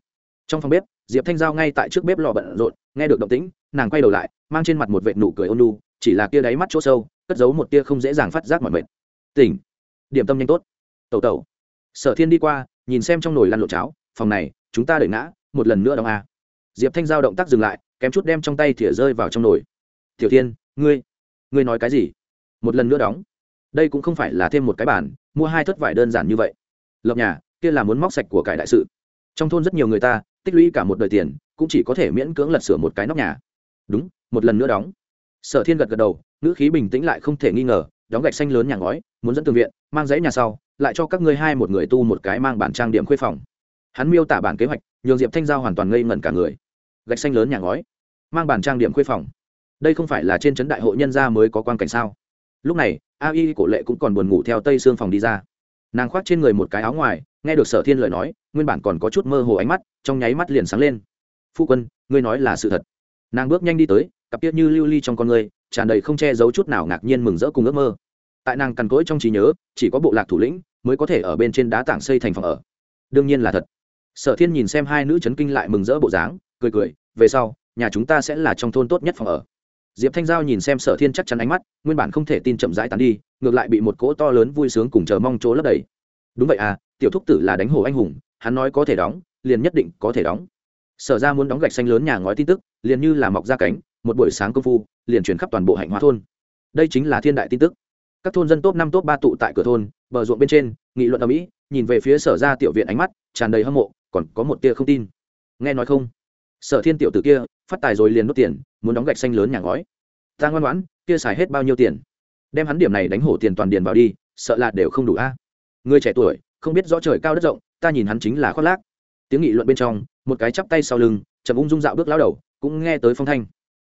Trong phòng bếp, diệp thanh giao ngay tại trước bếp lò bận rộn, nghe được động tĩnh, nàng quay đầu lại, mang trên mặt một vệ nụ cười ôn lu chỉ là kia đáy mắt chỗ sâu, cất giấu một tia không dễ dàng phát giác mọi mệt. Tỉnh điểm tâm nhanh tốt. Tẩu tẩu. Sở thiên đi qua, nhìn xem trong nồi lăn lộn cháo, phòng này, chúng ta đợi ngã, một lần nữa đóng a. Diệp thanh giao động tác dừng lại, kém chút đem trong tay thìa rơi vào trong nồi. Tiểu thiên, ngươi ngươi nói cái gì? Một lần nữa đóng. Đây cũng không phải là thêm một cái bản mua hai thất vải đơn giản như vậy. Lập nhà, kia là muốn móc sạch của cải đại sự. Trong thôn rất nhiều người ta, tích lũy cả một đời tiền, cũng chỉ có thể miễn cưỡng lật sửa một cái nóc nhà. Đúng, một lần nữa đóng. Sở thiên gật gật đầu, ngữ khí bình tĩnh lại không thể nghi ngờ đóng gạch xanh lớn nhà ngói, muốn dẫn tường viện, mang dãy nhà sau, lại cho các ngươi hai một người tu một cái mang bản trang điểm khuê phòng. Hắn miêu tả bản kế hoạch, nhường diệp thanh giao hoàn toàn ngây ngẩn cả người. Gạch xanh lớn nhà ngói, mang bản trang điểm khuê phòng. Đây không phải là trên trấn đại hội nhân gia mới có quan cảnh sao? Lúc này, a y cổ lệ cũng còn buồn ngủ theo tây xương phòng đi ra. Nàng khoác trên người một cái áo ngoài, nghe được sở thiên lời nói, nguyên bản còn có chút mơ hồ ánh mắt, trong nháy mắt liền sáng lên. Phu quân, ngươi nói là sự thật. Nàng bước nhanh đi tới, cặp tiết như lưu ly trong con người tràn đầy không che giấu chút nào ngạc nhiên mừng rỡ cùng ước mơ. Tại nàng cằn cỗi trong trí nhớ, chỉ có bộ lạc thủ lĩnh mới có thể ở bên trên đá tảng xây thành phòng ở. Đương nhiên là thật. Sở thiên nhìn xem hai nữ chấn kinh lại mừng rỡ bộ dáng, cười cười, về sau, nhà chúng ta sẽ là trong thôn tốt nhất phòng ở. Diệp thanh giao nhìn xem sở thiên chắc chắn ánh mắt, nguyên bản không thể tin chậm rãi tàn đi, ngược lại bị một cỗ to lớn vui sướng cùng chờ mong chỗ lấp đầy. Đúng vậy à tiểu thúc tử là đánh hồ anh hùng, hắn nói có thể đóng, liền nhất định có thể đóng. Sở ra muốn đóng gạch xanh lớn nhà ngói tin tức, liền như là mọc ra cánh, một buổi sáng công phu liền chuyển khắp toàn bộ hạnh hóa thôn. Đây chính là thiên đại tin tức. Các thôn dân top năm, top ba tụ tại cửa thôn, bờ ruộng bên trên, nghị luận ở mỹ nhìn về phía sở ra tiểu viện ánh mắt, tràn đầy hâm mộ, còn có một tia không tin. Nghe nói không? Sở thiên tiểu t kia, phát tài rồi liền nốt tiền, muốn đóng gạch xanh lớn nhà ngói. Ta ngoan ngoãn, kia xài hết bao nhiêu tiền? Đem hắn điểm này đánh hổ tiền toàn điền vào đi, sợ là đều không đủ a. Người trẻ tuổi, không biết rõ trời cao đất rộng, ta nhìn hắn chính là khoác lác. Tiếng nghị luận bên trong, một cái chắp tay sau lưng, chậm ung dung dạo bước lao đầu, cũng nghe tới phong thanh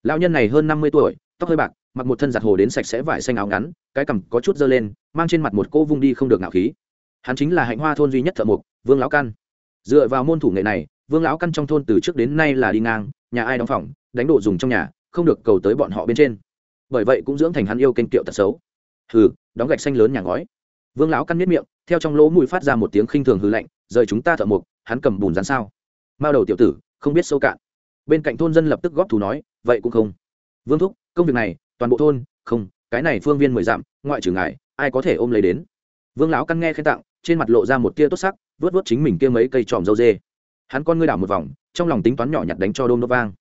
lão nhân này hơn năm mươi tuổi tóc hơi bạc mặc một thân giặt hồ đến sạch sẽ vải xanh áo ngắn cái cằm có chút dơ lên mang trên mặt một cô vung đi không được ngạo khí. Hắn chính là hạnh hoa thôn duy nhất thợ mộc, vương lão căn. Dựa vào môn thủ nghệ này vương lão căn trong thôn từ trước đến nay là đi ngang nhà ai đóng phòng đánh đồ dùng trong nhà không được cầu tới bọn họ bên trên. Bởi vậy cũng dưỡng thành hắn yêu kênh kiệu tật xấu. Hừ đóng gạch xanh lớn nhà ngói. Vương lão căn miết miệng theo trong lỗ mũi phát ra một tiếng khinh thường hư lạnh rời chúng ta thợ mộc, hắn cầm bùn rán sao? Mao đầu tiểu tử không biết sâu cạn. Bên cạnh thôn dân lập tức góp thú nói vậy cũng không. Vương thúc, công việc này, toàn bộ thôn, không, cái này phương viên mười dặm, ngoại trừ ngài, ai có thể ôm lấy đến? Vương lão căn nghe khen tặng, trên mặt lộ ra một tia tốt sắc, vớt vớt chính mình kia mấy cây tròm dâu dê. Hắn con ngươi đảo một vòng, trong lòng tính toán nhỏ nhặt đánh cho đôm đốt vang.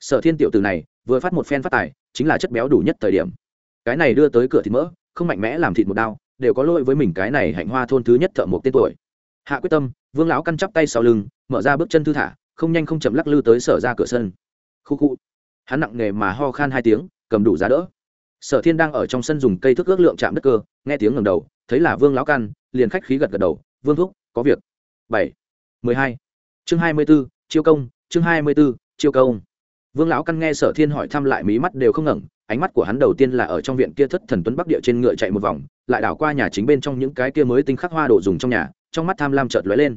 Sở thiên tiểu từ này, vừa phát một phen phát tài, chính là chất béo đủ nhất thời điểm. Cái này đưa tới cửa thịt mỡ, không mạnh mẽ làm thịt một đao, đều có lỗi với mình cái này hạnh hoa thôn thứ nhất thợ một tên tuổi. Hạ quyết tâm, vương lão căn chắp tay sau lưng, mở ra bước chân thư thả, không nhanh không chậm lắc lư tới sở ra cửa sân. Khu khu hắn nặng nghề mà ho khan hai tiếng, cầm đủ giá đỡ. Sở thiên đang ở trong sân dùng cây thước ước lượng chạm đất cơ, nghe tiếng ngầm đầu, thấy là vương lão căn liền khách khí gật gật đầu, vương thúc, có việc. Bảy, mười hai, chương hai mươi b ố chiêu công, chương hai mươi b ố chiêu công. Vương lão căn nghe sở thiên hỏi thăm lại mí mắt đều không ngẩng, ánh mắt của hắn đầu tiên là ở trong viện kia thất thần tuấn bắc địa trên ngựa chạy một vòng, lại đảo qua nhà chính bên trong những cái kia mới tinh khắc hoa đồ dùng trong nhà, trong mắt tham lam chợt lóe lên.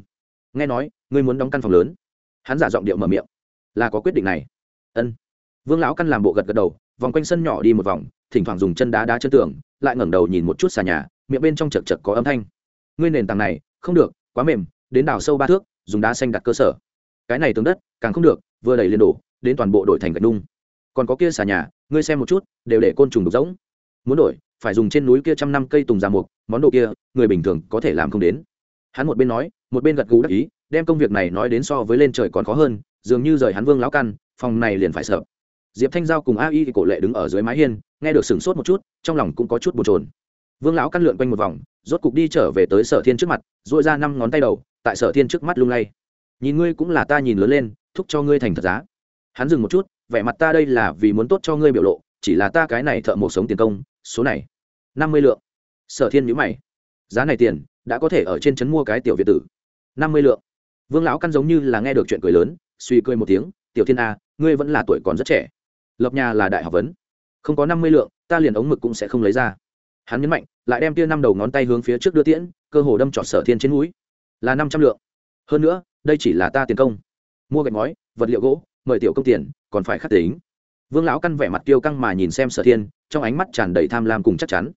Nghe nói, ngươi muốn đóng căn phòng lớn. Hắn giả giọng điệu mở miệng. Là có quyết định này. Ân vương lão căn làm bộ gật gật đầu, vòng quanh sân nhỏ đi một vòng, thỉnh thoảng dùng chân đá đá chân tường, lại ngẩng đầu nhìn một chút xà nhà, miệng bên trong chật chật có âm thanh. Ngươi nền tảng này, không được, quá mềm, đến đào sâu ba thước, dùng đá xanh đặt cơ sở. Cái này tường đất, càng không được, vừa đẩy liền đổ, đến toàn bộ đổi thành gạch nung. Còn có kia xà nhà, ngươi xem một chút, đều để côn trùng đục rỗng. Muốn đổi, phải dùng trên núi kia trăm năm cây tùng già mục, món đồ kia, người bình thường có thể làm không đến. Hắn một bên nói, một bên gật gù đắc ý, đem công việc này nói đến so với lên trời còn khó hơn, dường như rời hắn vương lão căn, phòng này liền phải sợ diệp thanh giao cùng a y cổ lệ đứng ở dưới mái hiên nghe được sửng sốt một chút trong lòng cũng có chút bồn trồn vương lão căn lượn quanh một vòng rốt cục đi trở về tới sở thiên trước mặt dội ra năm ngón tay đầu tại sở thiên trước mắt lung lay nhìn ngươi cũng là ta nhìn lớn lên thúc cho ngươi thành thật giá hắn dừng một chút vẻ mặt ta đây là vì muốn tốt cho ngươi biểu lộ chỉ là ta cái này thợ một sống tiền công số này năm mươi lượng sở thiên nhữ mày giá này tiền đã có thể ở trên trấn mua cái tiểu việt tử năm mươi lượng vương lão căn giống như là nghe được chuyện cười lớn suy cười một tiếng tiểu thiên a ngươi vẫn là tuổi còn rất trẻ lập nhà là đại học vấn. Không có năm mươi lượng, ta liền ống mực cũng sẽ không lấy ra. Hắn nhấn mạnh, lại đem tia năm đầu ngón tay hướng phía trước đưa tiễn, cơ hồ đâm trọt sở thiên trên núi. Là năm trăm lượng. Hơn nữa, đây chỉ là ta tiền công. Mua gạch ngói, vật liệu gỗ, mời tiểu công tiền, còn phải khắc tính. Vương lão căn vẻ mặt tiêu căng mà nhìn xem sở thiên, trong ánh mắt tràn đầy tham lam cùng chắc chắn.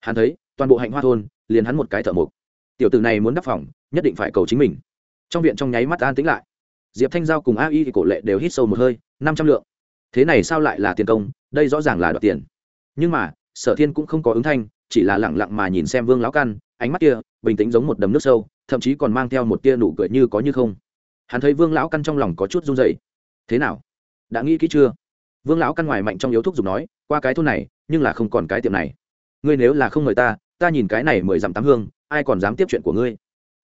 Hắn thấy, toàn bộ hạnh hoa thôn, liền hắn một cái thợ mộc. Tiểu tử này muốn đắp phòng, nhất định phải cầu chính mình. Trong viện trong nháy mắt an tĩnh lại. Diệp thanh giao cùng a y thì cổ lệ đều hít sâu một hơi, năm trăm lượng thế này sao lại là tiền công? Đây rõ ràng là đoạt tiền. Nhưng mà, sở thiên cũng không có ứng thanh, chỉ là lẳng lặng mà nhìn xem vương lão căn, ánh mắt kia, bình tĩnh giống một đầm nước sâu, thậm chí còn mang theo một tia nụ cười như có như không. Hắn thấy vương lão căn trong lòng có chút run dậy thế nào? Đã nghĩ kỹ chưa? Vương lão căn ngoài mạnh trong yếu thuốc dùng nói, qua cái thôn này, nhưng là không còn cái tiệm này. Ngươi nếu là không mời ta ta nhìn cái này mười dặm tám hương, ai còn dám tiếp chuyện của ngươi?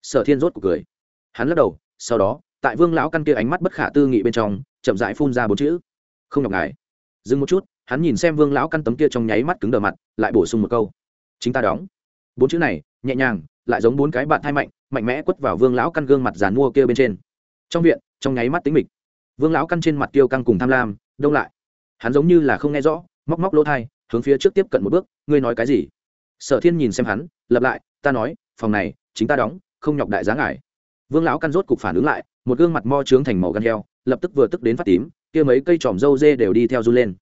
Sở thiên rốt cuộc cười. Hắn lắc đầu, sau đó, tại vương lão căn kia ánh mắt bất khả tư nghị bên trong, chậm rãi phun ra bốn chữ không nhọc ngài. Dừng một chút, hắn nhìn xem vương lão căn tấm kia trong nháy mắt cứng đờ mặt, lại bổ sung một câu. Chính ta đóng. Bốn chữ này, nhẹ nhàng, lại giống bốn cái bạn thai mạnh mạnh mẽ quất vào vương lão căn gương mặt dàn mua kia bên trên. Trong viện, trong nháy mắt tính mịch. Vương lão căn trên mặt tiêu căng cùng tham lam, đông lại. Hắn giống như là không nghe rõ, móc móc lỗ thai, hướng phía trước tiếp cận một bước, ngươi nói cái gì? Sở thiên nhìn xem hắn lập lại, ta nói, phòng này, chính ta đóng, không nhọc đại giá ngại vương lão căn rốt cục phản ứng lại, một gương mặt mo trướng thành màu gan heo lập tức vừa tức đến phát tím, kia mấy cây tròm dâu dê đều đi theo run lên.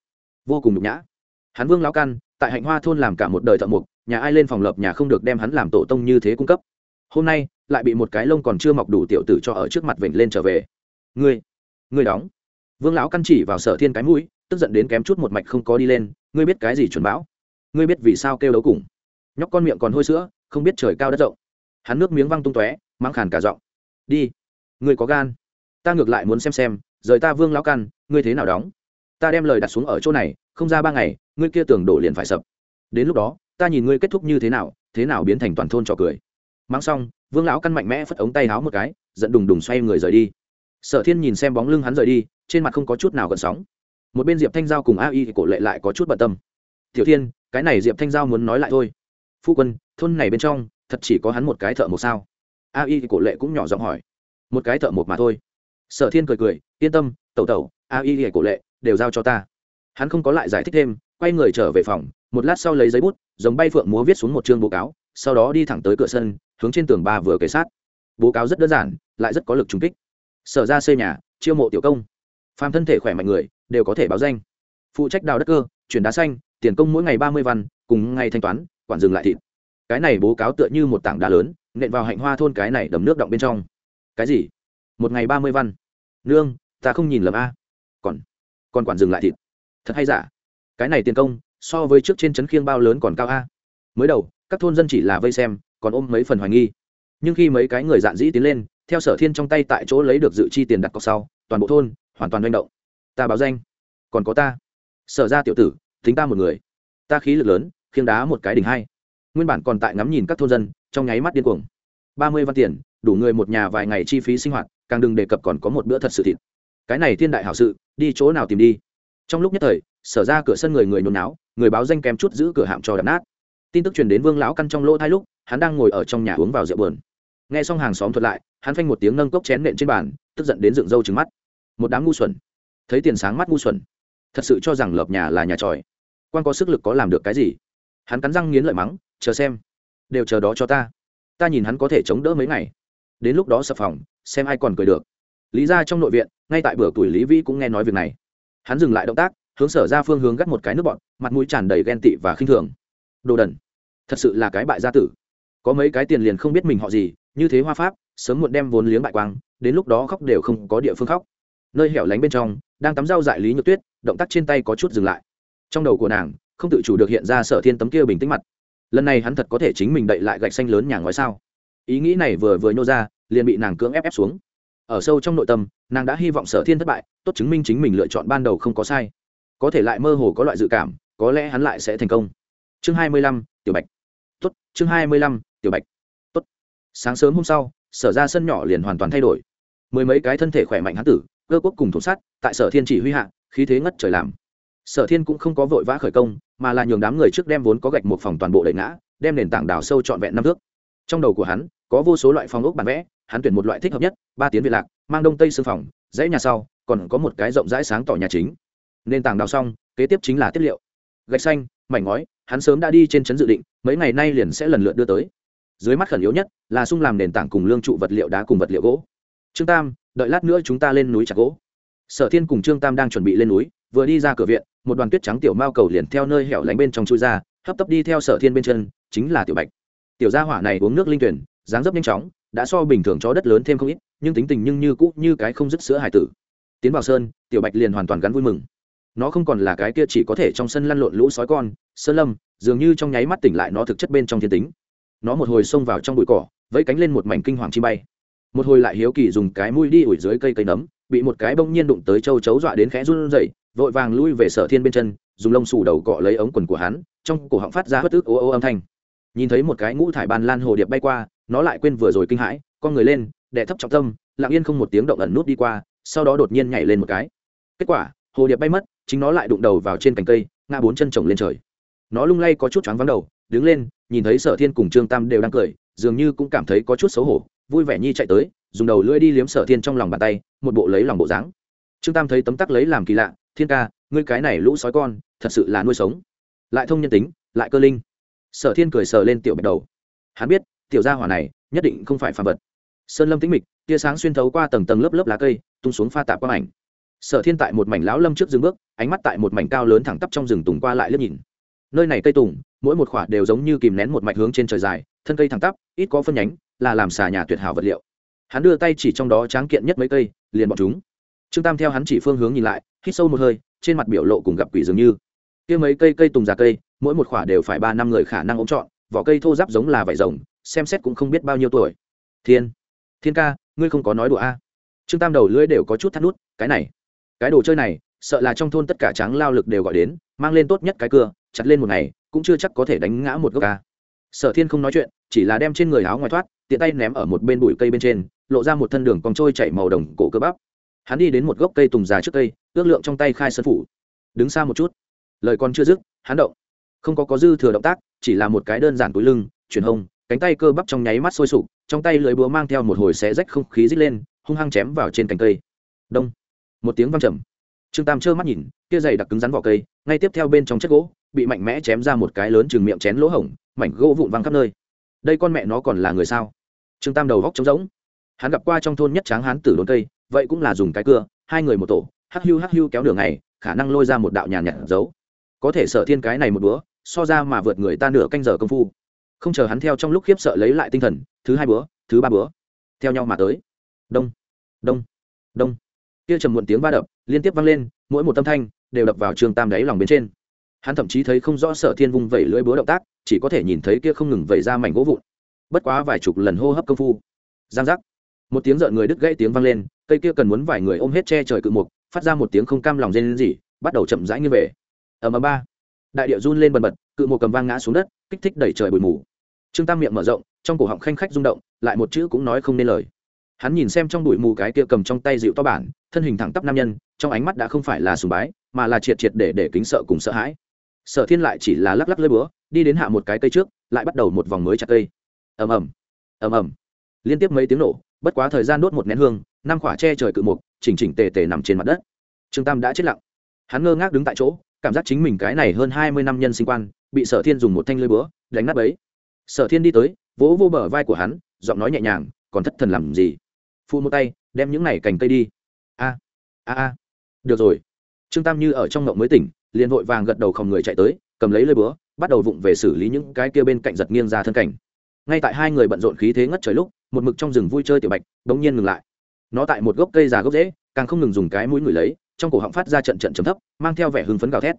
Vô cùng nhục nhã. Hắn vương lão căn tại hạnh hoa thôn làm cả một đời thợ mục nhà ai lên phòng lập nhà không được đem hắn làm tổ tông như thế cung cấp. Hôm nay, lại bị một cái lông còn chưa mọc đủ tiểu tử cho ở trước mặt vểnh lên trở về. Ngươi ngươi đóng. Vương lão căn chỉ vào sở thiên cái mũi, tức giận đến kém chút một mạch không có đi lên, ngươi biết cái gì chuẩn bão? Ngươi biết vì sao kêu đấu cùng? Nhóc con miệng còn hôi sữa, không biết trời cao đất rộng. Hắn nước miếng văng tung tóe mang khàn cả giọng. Đi, ngươi có gan ta ngược lại muốn xem xem, rời ta vương lão căn, ngươi thế nào đóng? Ta đem lời đặt xuống ở chỗ này, không ra ba ngày, ngươi kia tưởng đổ liền phải sập. Đến lúc đó, ta nhìn ngươi kết thúc như thế nào thế nào biến thành toàn thôn trò cười. Mang xong, vương lão căn mạnh mẽ phất ống tay háo một cái, giận đùng đùng xoay người rời đi. Sở thiên nhìn xem bóng lưng hắn rời đi, trên mặt không có chút nào gần sóng. Một bên diệp thanh giao cùng a y thì cổ lệ lại có chút bận tâm. Tiểu thiên, cái này diệp thanh giao muốn nói lại thôi. Phu quân, thôn này bên trong, thật chỉ có hắn một cái thợ một sao? A y thì cổ lệ cũng nhỏ giọng hỏi. Một cái thợ một mà thôi sở thiên cười cười, yên tâm, tẩu tẩu, a y hệ cổ lệ, đều giao cho ta. Hắn không có lại giải thích thêm, quay người trở về phòng, một lát sau lấy giấy bút, giống bay phượng múa viết xuống một chương bố cáo, sau đó đi thẳng tới cửa sân, hướng trên tường ba vừa kể sát. Bố cáo rất đơn giản, lại rất có lực trùng kích. Sở ra xây nhà, chiêu mộ tiểu công. Phàm thân thể khỏe mạnh người, đều có thể báo danh. Phụ trách đào đất cơ, chuyển đá xanh, tiền công mỗi ngày ba mươi văn, cùng ngày thanh toán, quản dừng lại thịt. Cái này bố cáo tựa như một tảng đá lớn, nện vào hạnh hoa thôn cái này đầm nước động bên trong. Cái gì? Một ngày ba mươi văn nương, ta không nhìn lầm a. Còn còn quản dừng lại thịt. Thật hay giả? Cái này tiền công, so với trước trên trấn khiêng bao lớn còn cao a. Mới đầu, các thôn dân chỉ là vây xem, còn ôm mấy phần hoài nghi. Nhưng khi mấy cái người dạn dĩ tiến lên, theo sở thiên trong tay tại chỗ lấy được dự chi tiền đặt cọc sau, toàn bộ thôn hoàn toàn manh động. Ta báo danh. Còn có ta. Sở ra tiểu tử tính ta một người. Ta khí lực lớn, khiêng đá một cái đỉnh hai. Nguyên bản còn tại ngắm nhìn các thôn dân, trong nháy mắt điên cuồng. Ba mươi văn tiền, đủ người một nhà vài ngày chi phí sinh hoạt càng đừng đề cập còn có một bữa thật sự thịt. Cái này thiên đại hảo sự, đi chỗ nào tìm đi. Trong lúc nhất thời, sở ra cửa sân người người nhốn náo, người báo danh kém chút giữ cửa hạm cho đập nát. Tin tức truyền đến vương lão căn trong lỗ thai lúc, hắn đang ngồi ở trong nhà uống vào rượu bờn nghe xong hàng xóm thuật lại, hắn phanh một tiếng nâng cốc chén nện trên bàn, tức giận đến dựng râu trứng mắt. Một đám ngu xuẩn. Thấy tiền sáng mắt ngu xuẩn. Thật sự cho rằng lợp nhà là nhà tròi. Quan có sức lực có làm được cái gì? Hắn cắn răng nghiến lợi mắng, chờ xem. Đều chờ đó cho ta. Ta nhìn hắn có thể chống đỡ mấy ngày đến lúc đó sập phòng, xem ai còn cười được. Lý ra trong nội viện, ngay tại bữa tuổi lý vĩ cũng nghe nói việc này. Hắn dừng lại động tác, hướng sở ra phương hướng gắt một cái nước bọn, mặt mũi tràn đầy ghen tị và khinh thường. Đồ đần, thật sự là cái bại gia tử. Có mấy cái tiền liền không biết mình họ gì, như thế hoa pháp, sớm muộn đem vốn liếng bại quang, đến lúc đó khóc đều không có địa phương khóc. Nơi hẻo lánh bên trong, đang tắm rau dại lý nhược tuyết, động tác trên tay có chút dừng lại. Trong đầu của nàng, không tự chủ được hiện ra sở thiên tấm kia bình tĩnh mặt. Lần này hắn thật có thể chính mình đậy lại gạch xanh lớn nhà ngói sao? Ý nghĩ này vừa vừa nhô ra, liền bị nàng cưỡng ép ép xuống. Ở sâu trong nội tâm, nàng đã hy vọng sở thiên thất bại, tốt chứng minh chính mình lựa chọn ban đầu không có sai. Có thể lại mơ hồ có loại dự cảm, có lẽ hắn lại sẽ thành công. Chương hai mươi lăm, tiểu bạch. Tốt, chương hai mươi lăm, tiểu bạch. Tốt. Sáng sớm hôm sau, sở ra sân nhỏ liền hoàn toàn thay đổi. Mười mấy cái thân thể khỏe mạnh hán tử, cơ quốc cùng thủ sát, tại sở thiên chỉ huy hạ, khí thế ngất trời làm. Sở thiên cũng không có vội vã khởi công, mà là nhường đám người trước đem vốn có gạch một phòng toàn bộ đẩy ngã, đem nền tảng đào sâu trọn vẹn năm thước trong đầu của hắn, có vô số loại phòng ốc bản vẽ, hắn tuyển một loại thích hợp nhất, ba tiến việt lạc, mang đông tây sư phòng, dãy nhà sau, còn có một cái rộng rãi sáng tỏ nhà chính. Nền tảng đào xong, kế tiếp chính là tiết liệu. Gạch xanh, mảnh ngói, hắn sớm đã đi trên trấn dự định, mấy ngày nay liền sẽ lần lượt đưa tới. Dưới mắt khẩn yếu nhất là sung làm nền tảng cùng lương trụ vật liệu đá cùng vật liệu gỗ. Trương tam, đợi lát nữa chúng ta lên núi chặt gỗ. Sở thiên cùng trương tam đang chuẩn bị lên núi, vừa đi ra cửa viện, một đoàn tuyết trắng tiểu mao cầu liền theo nơi hẻo lánh bên trong chui ra, hấp tấp đi theo sở thiên bên chân, chính là tiểu bạch tiểu gia hỏa này uống nước linh tuyển, dáng dấp nhanh chóng, đã so bình thường chó đất lớn thêm không ít, nhưng tính tình nhưng như cũ như cái không dứt sữa hải tử. Tiến vào sơn, tiểu bạch liền hoàn toàn gắn vui mừng. Nó không còn là cái kia chỉ có thể trong sân lăn lộn lũ sói con, sơn lâm, dường như trong nháy mắt tỉnh lại nó thực chất bên trong thiên tính. Nó một hồi xông vào trong bụi cỏ, vẫy cánh lên một mảnh kinh hoàng chi bay. Một hồi lại hiếu kỳ dùng cái mũi đi ủi dưới cây cây nấm, bị một cái bông nhiên đụng tới châu chấu dọa đến khẽ run rẩy, vội vàng lui về sở thiên bên chân, dùng lông xù đầu cọ lấy ống quần của hắn, trong cổ họng phát ra bất ức ô ô âm thanh nhìn thấy một cái ngũ thải bàn lan hồ điệp bay qua, nó lại quên vừa rồi kinh hãi, con người lên đệ thấp trọng tâm, lặng yên không một tiếng động ẩn nút đi qua, sau đó đột nhiên nhảy lên một cái. Kết quả, hồ điệp bay mất, chính nó lại đụng đầu vào trên cành cây, ngã bốn chân trồng lên trời. Nó lung lay có chút choáng vắng đầu, đứng lên, nhìn thấy sở thiên cùng trương tam đều đang cười, dường như cũng cảm thấy có chút xấu hổ, vui vẻ nhi chạy tới, dùng đầu lưỡi đi liếm sở thiên trong lòng bàn tay, một bộ lấy lòng bộ dáng. Trương tam thấy tấm tắc lấy làm kỳ lạ, thiên ca, ngươi cái này lũ sói con, thật sự là nuôi sống. Lại thông nhân tính, lại cơ linh sở thiên cười sờ lên tiểu bạch đầu. Hắn biết, tiểu gia hỏa này nhất định không phải phàm vật. Sơn lâm tĩnh mịch, tia sáng xuyên thấu qua tầng tầng lớp lớp lá cây, tung xuống pha tạp qua mảnh. sở thiên tại một mảnh lão lâm trước dừng bước, ánh mắt tại một mảnh cao lớn thẳng tắp trong rừng tùng qua lại liếc nhìn. Nơi này cây tùng, mỗi một khoả đều giống như kìm nén một mạch hướng trên trời dài, thân cây thẳng tắp, ít có phân nhánh, là làm xà nhà tuyệt hảo vật liệu. Hắn đưa tay chỉ trong đó tráng kiện nhất mấy cây, liền bọn chúng. Trương tam theo hắn chỉ phương hướng nhìn lại, hít sâu một hơi, trên mặt biểu lộ cùng gặp quỷ dường như. Kia mấy cây cây tùng già cây mỗi một khoả đều phải ba năm người khả năng ống chọn vỏ cây thô giáp giống là vải rồng, xem xét cũng không biết bao nhiêu tuổi. Thiên thiên ca, ngươi không có nói đùa a. Trương tam đầu lưỡi đều có chút thắt nút, cái này, cái đồ chơi này, sợ là trong thôn tất cả tráng lao lực đều gọi đến, mang lên tốt nhất cái cưa, chặt lên một ngày, cũng chưa chắc có thể đánh ngã một gốc ca sở thiên không nói chuyện, chỉ là đem trên người áo ngoài thoát, tiện tay ném ở một bên bụi cây bên trên, lộ ra một thân đường còn trôi chảy màu đồng cổ cơ bắp. Hắn đi đến một gốc cây tùng già trước cây, ước lượng trong tay khai sân phủ. Đứng xa một chút. Lời còn chưa dứt, hắn động không có có dư thừa động tác, chỉ là một cái đơn giản túi lưng, chuyển hông, cánh tay cơ bắp trong nháy mắt sôi sục, trong tay lưới búa mang theo một hồi xé rách không khí rít lên, hung hăng chém vào trên cành cây. Đông. Một tiếng văng trầm. Trương tam trơ mắt nhìn, kia dày đặc cứng rắn vỏ cây, ngay tiếp theo bên trong chất gỗ, bị mạnh mẽ chém ra một cái lớn chừng miệng chén lỗ hổng, mảnh gỗ vụn văng khắp nơi. Đây con mẹ nó còn là người sao? Trương tam đầu góc trống rỗng. Hắn gặp qua trong thôn nhất tráng hán tử đốn cây, vậy cũng là dùng cái cưa, hai người một tổ, hắc hưu hắc hưu kéo đường này khả năng lôi ra một đạo nhàn nhạt giấu có thể sở thiên cái này một búa so ra mà vượt người ta nửa canh giờ công phu. Không chờ hắn theo trong lúc khiếp sợ lấy lại tinh thần thứ hai bữa, thứ ba bữa, theo nhau mà tới. Đông đông đông. Kia trầm muộn tiếng va đập liên tiếp vang lên mỗi một tâm thanh đều đập vào trường tam đáy lòng bên trên. Hắn thậm chí thấy không rõ sở thiên vung vẩy lưỡi búa động tác chỉ có thể nhìn thấy kia không ngừng vẩy ra mảnh gỗ vụn. Bất quá vài chục lần hô hấp công phu giang giác. Một tiếng rợn người đứt gãy tiếng vang lên cây kia cần muốn vài người ôm hết che trời cự mục phát ra một tiếng không cam lòng rên gì bắt đầu chậm rãi như về. Ở ầm ba đại địa run lên bần bật, cự mục cầm vang ngã xuống đất, kích thích đẩy trời bụi mù. Trương tam miệng mở rộng, trong cổ họng khanh khách rung động, lại một chữ cũng nói không nên lời. Hắn nhìn xem trong bụi mù cái kia cầm trong tay dịu to bản, thân hình thẳng tắp nam nhân, trong ánh mắt đã không phải là sùng bái, mà là triệt triệt để để kính sợ cùng sợ hãi. Sở thiên lại chỉ là lắc lắc lơi búa, đi đến hạ một cái cây trước, lại bắt đầu một vòng mới chặt cây. Ầm ầm ầm ầm. Liên tiếp mấy tiếng nổ, bất quá thời gian đốt một nén hương, năm khỏa che trời cự mục, chỉnh chỉnh tề tề nằm trên mặt đất. Trương tam đã chết lặng. Hắn ngơ ngác đứng tại chỗ cảm giác chính mình cái này hơn hai mươi năm nhân sinh quan, bị sở thiên dùng một thanh lưới búa, đánh nát bấy. Sở thiên đi tới, vỗ vô bờ vai của hắn, giọng nói nhẹ nhàng, còn thất thần làm gì? Phu một tay, đem những này cành cây đi. A a a. Được rồi. Trương tam như ở trong ngộng mới tỉnh, liền vội vàng gật đầu khòng người chạy tới, cầm lấy lơi búa, bắt đầu vụng về xử lý những cái kia bên cạnh giật nghiêng ra thân cảnh. Ngay tại hai người bận rộn khí thế ngất trời lúc, một mực trong rừng vui chơi tiểu bạch bỗng nhiên ngừng lại. Nó tại một gốc cây già gốc rễ, càng không ngừng dùng cái mũi người lấy trong cổ họng phát ra trận trận chấm thấp, mang theo vẻ hưng phấn gào thét.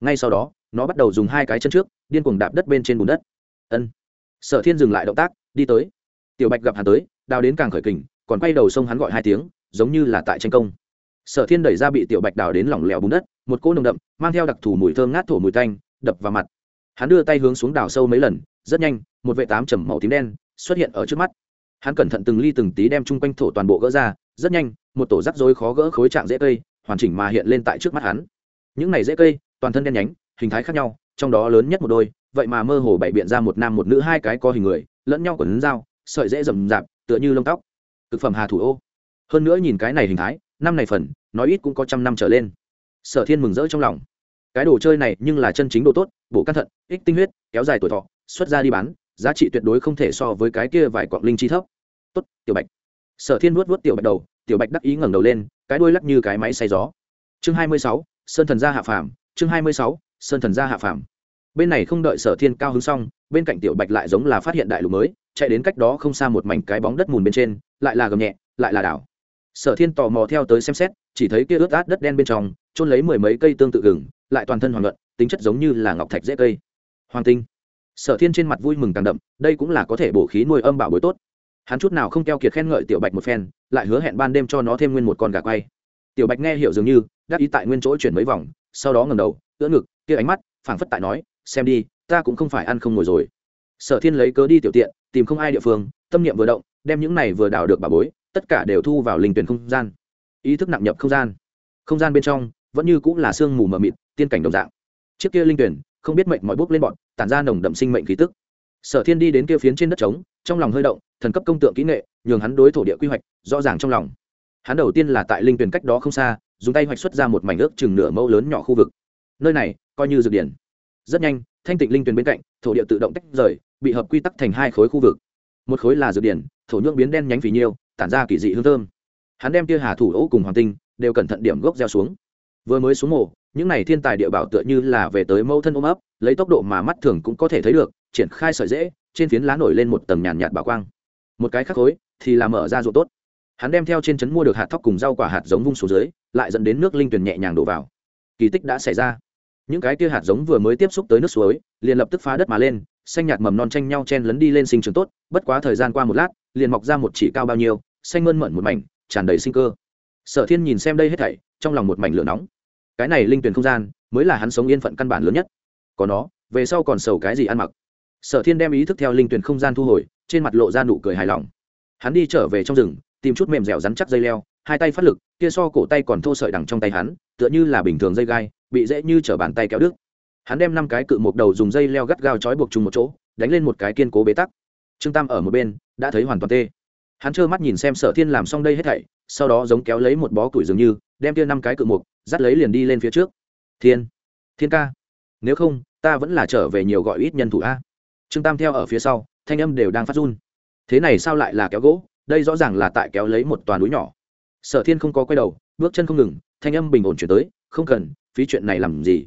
Ngay sau đó, nó bắt đầu dùng hai cái chân trước, điên cuồng đạp đất bên trên bùn đất. Ân. Sở thiên dừng lại động tác, đi tới. Tiểu bạch gặp hắn tới, đào đến càng khởi kình, còn quay đầu sông hắn gọi hai tiếng, giống như là tại tranh công. Sở thiên đẩy ra bị tiểu bạch đào đến lỏng lẻo bùn đất, một cỗ nồng đậm, mang theo đặc thù mùi thơm ngát thổ mùi tanh, đập vào mặt. Hắn đưa tay hướng xuống đào sâu mấy lần, rất nhanh, một vệ tám trầm màu tím đen xuất hiện ở trước mắt. Hắn cẩn thận từng ly từng tí đem chung quanh thổ toàn bộ gỡ ra, rất nhanh, một tổ rắc rối khó gỡ khối trạng dễ cây hoàn chỉnh mà hiện lên tại trước mắt hắn. Những này dễ cây, toàn thân đen nhánh, hình thái khác nhau, trong đó lớn nhất một đôi, vậy mà mơ hồ bày biện ra một nam một nữ hai cái có hình người, lẫn nhau quần dao, sợi dễ rậm rạp, tựa như lông tóc. Thực phẩm hà thủ ô. Hơn nữa nhìn cái này hình thái, năm này phần, nói ít cũng có trăm năm trở lên. Sở thiên mừng rỡ trong lòng. Cái đồ chơi này nhưng là chân chính đồ tốt, bổ căn thận, ích tinh huyết, kéo dài tuổi thọ, xuất ra đi bán, giá trị tuyệt đối không thể so với cái kia vài quạng linh chi thấp. Tốt, tiểu bạch. Sở thiên vuốt vuốt tiểu bạch đầu tiểu bạch đắc ý ngẩng đầu lên, cái đuôi lắc như cái máy xay gió. Chương hai mươi sáu, sơn thần gia hạ phàm, chương hai mươi sáu, sơn thần gia hạ phàm. Bên này không đợi sở thiên cao hứng xong, bên cạnh tiểu bạch lại giống là phát hiện đại lục mới, chạy đến cách đó không xa một mảnh cái bóng đất mùn bên trên, lại là gầm nhẹ, lại là đảo. Sở thiên tò mò theo tới xem xét, chỉ thấy kia ướt át đất đen bên trong trôn lấy mười mấy cây tương tự gừng, lại toàn thân hoàng luận, tính chất giống như là ngọc thạch dễ cây. Hoàng tinh. Sở thiên trên mặt vui mừng càng đậm, đây cũng là có thể bổ khí nuôi âm bảo bối tốt hắn chút nào không keo kiệt khen ngợi tiểu bạch một phen, lại hứa hẹn ban đêm cho nó thêm nguyên một con gà quay. Tiểu bạch nghe hiểu dường như, đắc ý tại nguyên chỗ chuyển mấy vòng, sau đó ngầm đầu, ưỡn ngực, kia ánh mắt, phảng phất tại nói, xem đi, ta cũng không phải ăn không ngồi rồi. Sở thiên lấy cớ đi tiểu tiện, tìm không ai địa phương, tâm niệm vừa động, đem những này vừa đào được bà bối, tất cả đều thu vào linh tuyển không gian. Ý thức nặng nhập không gian. Không gian bên trong, vẫn như cũng là sương mù mờ mịt, tiên cảnh đồng dạng. Chiếc kia linh tuyển, không biết mệnh mọi bốc lên bọn, tản ra nồng đậm sinh mệnh khí tức. Sở thiên đi đến kia phiến trên đất trống, trong lòng hơi động thần cấp công tượng kỹ nghệ, nhường hắn đối thổ địa quy hoạch rõ ràng trong lòng. Hắn đầu tiên là tại linh tuyển cách đó không xa, dùng tay hoạch xuất ra một mảnh ước chừng nửa mẫu lớn nhỏ khu vực. Nơi này coi như dược điển. Rất nhanh, thanh tịnh linh tuyển bên cạnh, thổ địa tự động tách rời, bị hợp quy tắc thành hai khối khu vực. Một khối là dược điển, thổ nhưỡng biến đen nhánh phì nhiêu, tản ra kỳ dị hương thơm. Hắn đem tia hà thủ ấu cùng hoàng tinh đều cẩn thận điểm gốc gieo xuống. Vừa mới xuống mổ, những này thiên tài địa bảo tựa như là về tới mâu thân ôm ấp, lấy tốc độ mà mắt thường cũng có thể thấy được, triển khai sợi dễ trên phiến lá nổi lên một tầng nhàn nhạt bảo quang một cái khắc khối thì làm mở ra ruộng tốt. Hắn đem theo trên trấn mua được hạt thóc cùng rau quả hạt giống vung xuống dưới, lại dẫn đến nước linh tuyển nhẹ nhàng đổ vào. Kỳ tích đã xảy ra. Những cái kia hạt giống vừa mới tiếp xúc tới nước suối, liền lập tức phá đất mà lên, xanh nhạt mầm non tranh nhau chen lấn đi lên sinh trưởng tốt, bất quá thời gian qua một lát, liền mọc ra một chỉ cao bao nhiêu, xanh mơn mận một mảnh, tràn đầy sinh cơ. Sở thiên nhìn xem đây hết thảy, trong lòng một mảnh lửa nóng. Cái này linh tuyển không gian, mới là hắn sống yên phận căn bản lớn nhất. Có nó, về sau còn sầu cái gì ăn mặc sở thiên đem ý thức theo linh tuyển không gian thu hồi, trên mặt lộ ra nụ cười hài lòng. Hắn đi trở về trong rừng, tìm chút mềm dẻo rắn chắc dây leo, hai tay phát lực, kia so cổ tay còn thô sợi đằng trong tay hắn, tựa như là bình thường dây gai, bị dễ như t bàn tay kéo đứt. Hắn đem năm cái cự một đầu dùng dây leo gắt gao trói buộc chung một chỗ, đánh lên một cái kiên cố bế tắc. Trương tam ở một bên, đã thấy hoàn toàn tê. Hắn trơ mắt nhìn xem sở thiên làm xong đây hết thảy, sau đó giống kéo lấy một bó củi dường như, đem kia năm cái cự mục, dắt lấy liền đi lên phía trước. Thiên thiên ca, nếu không, ta vẫn là trở về nhiều gọi ít nhân thủ a trương tam theo ở phía sau, thanh âm đều đang phát run. Thế này sao lại là kéo gỗ? Đây rõ ràng là tại kéo lấy một toàn núi nhỏ. Sở thiên không có quay đầu, bước chân không ngừng, thanh âm bình ổn chuyển tới, không cần, phí chuyện này làm gì?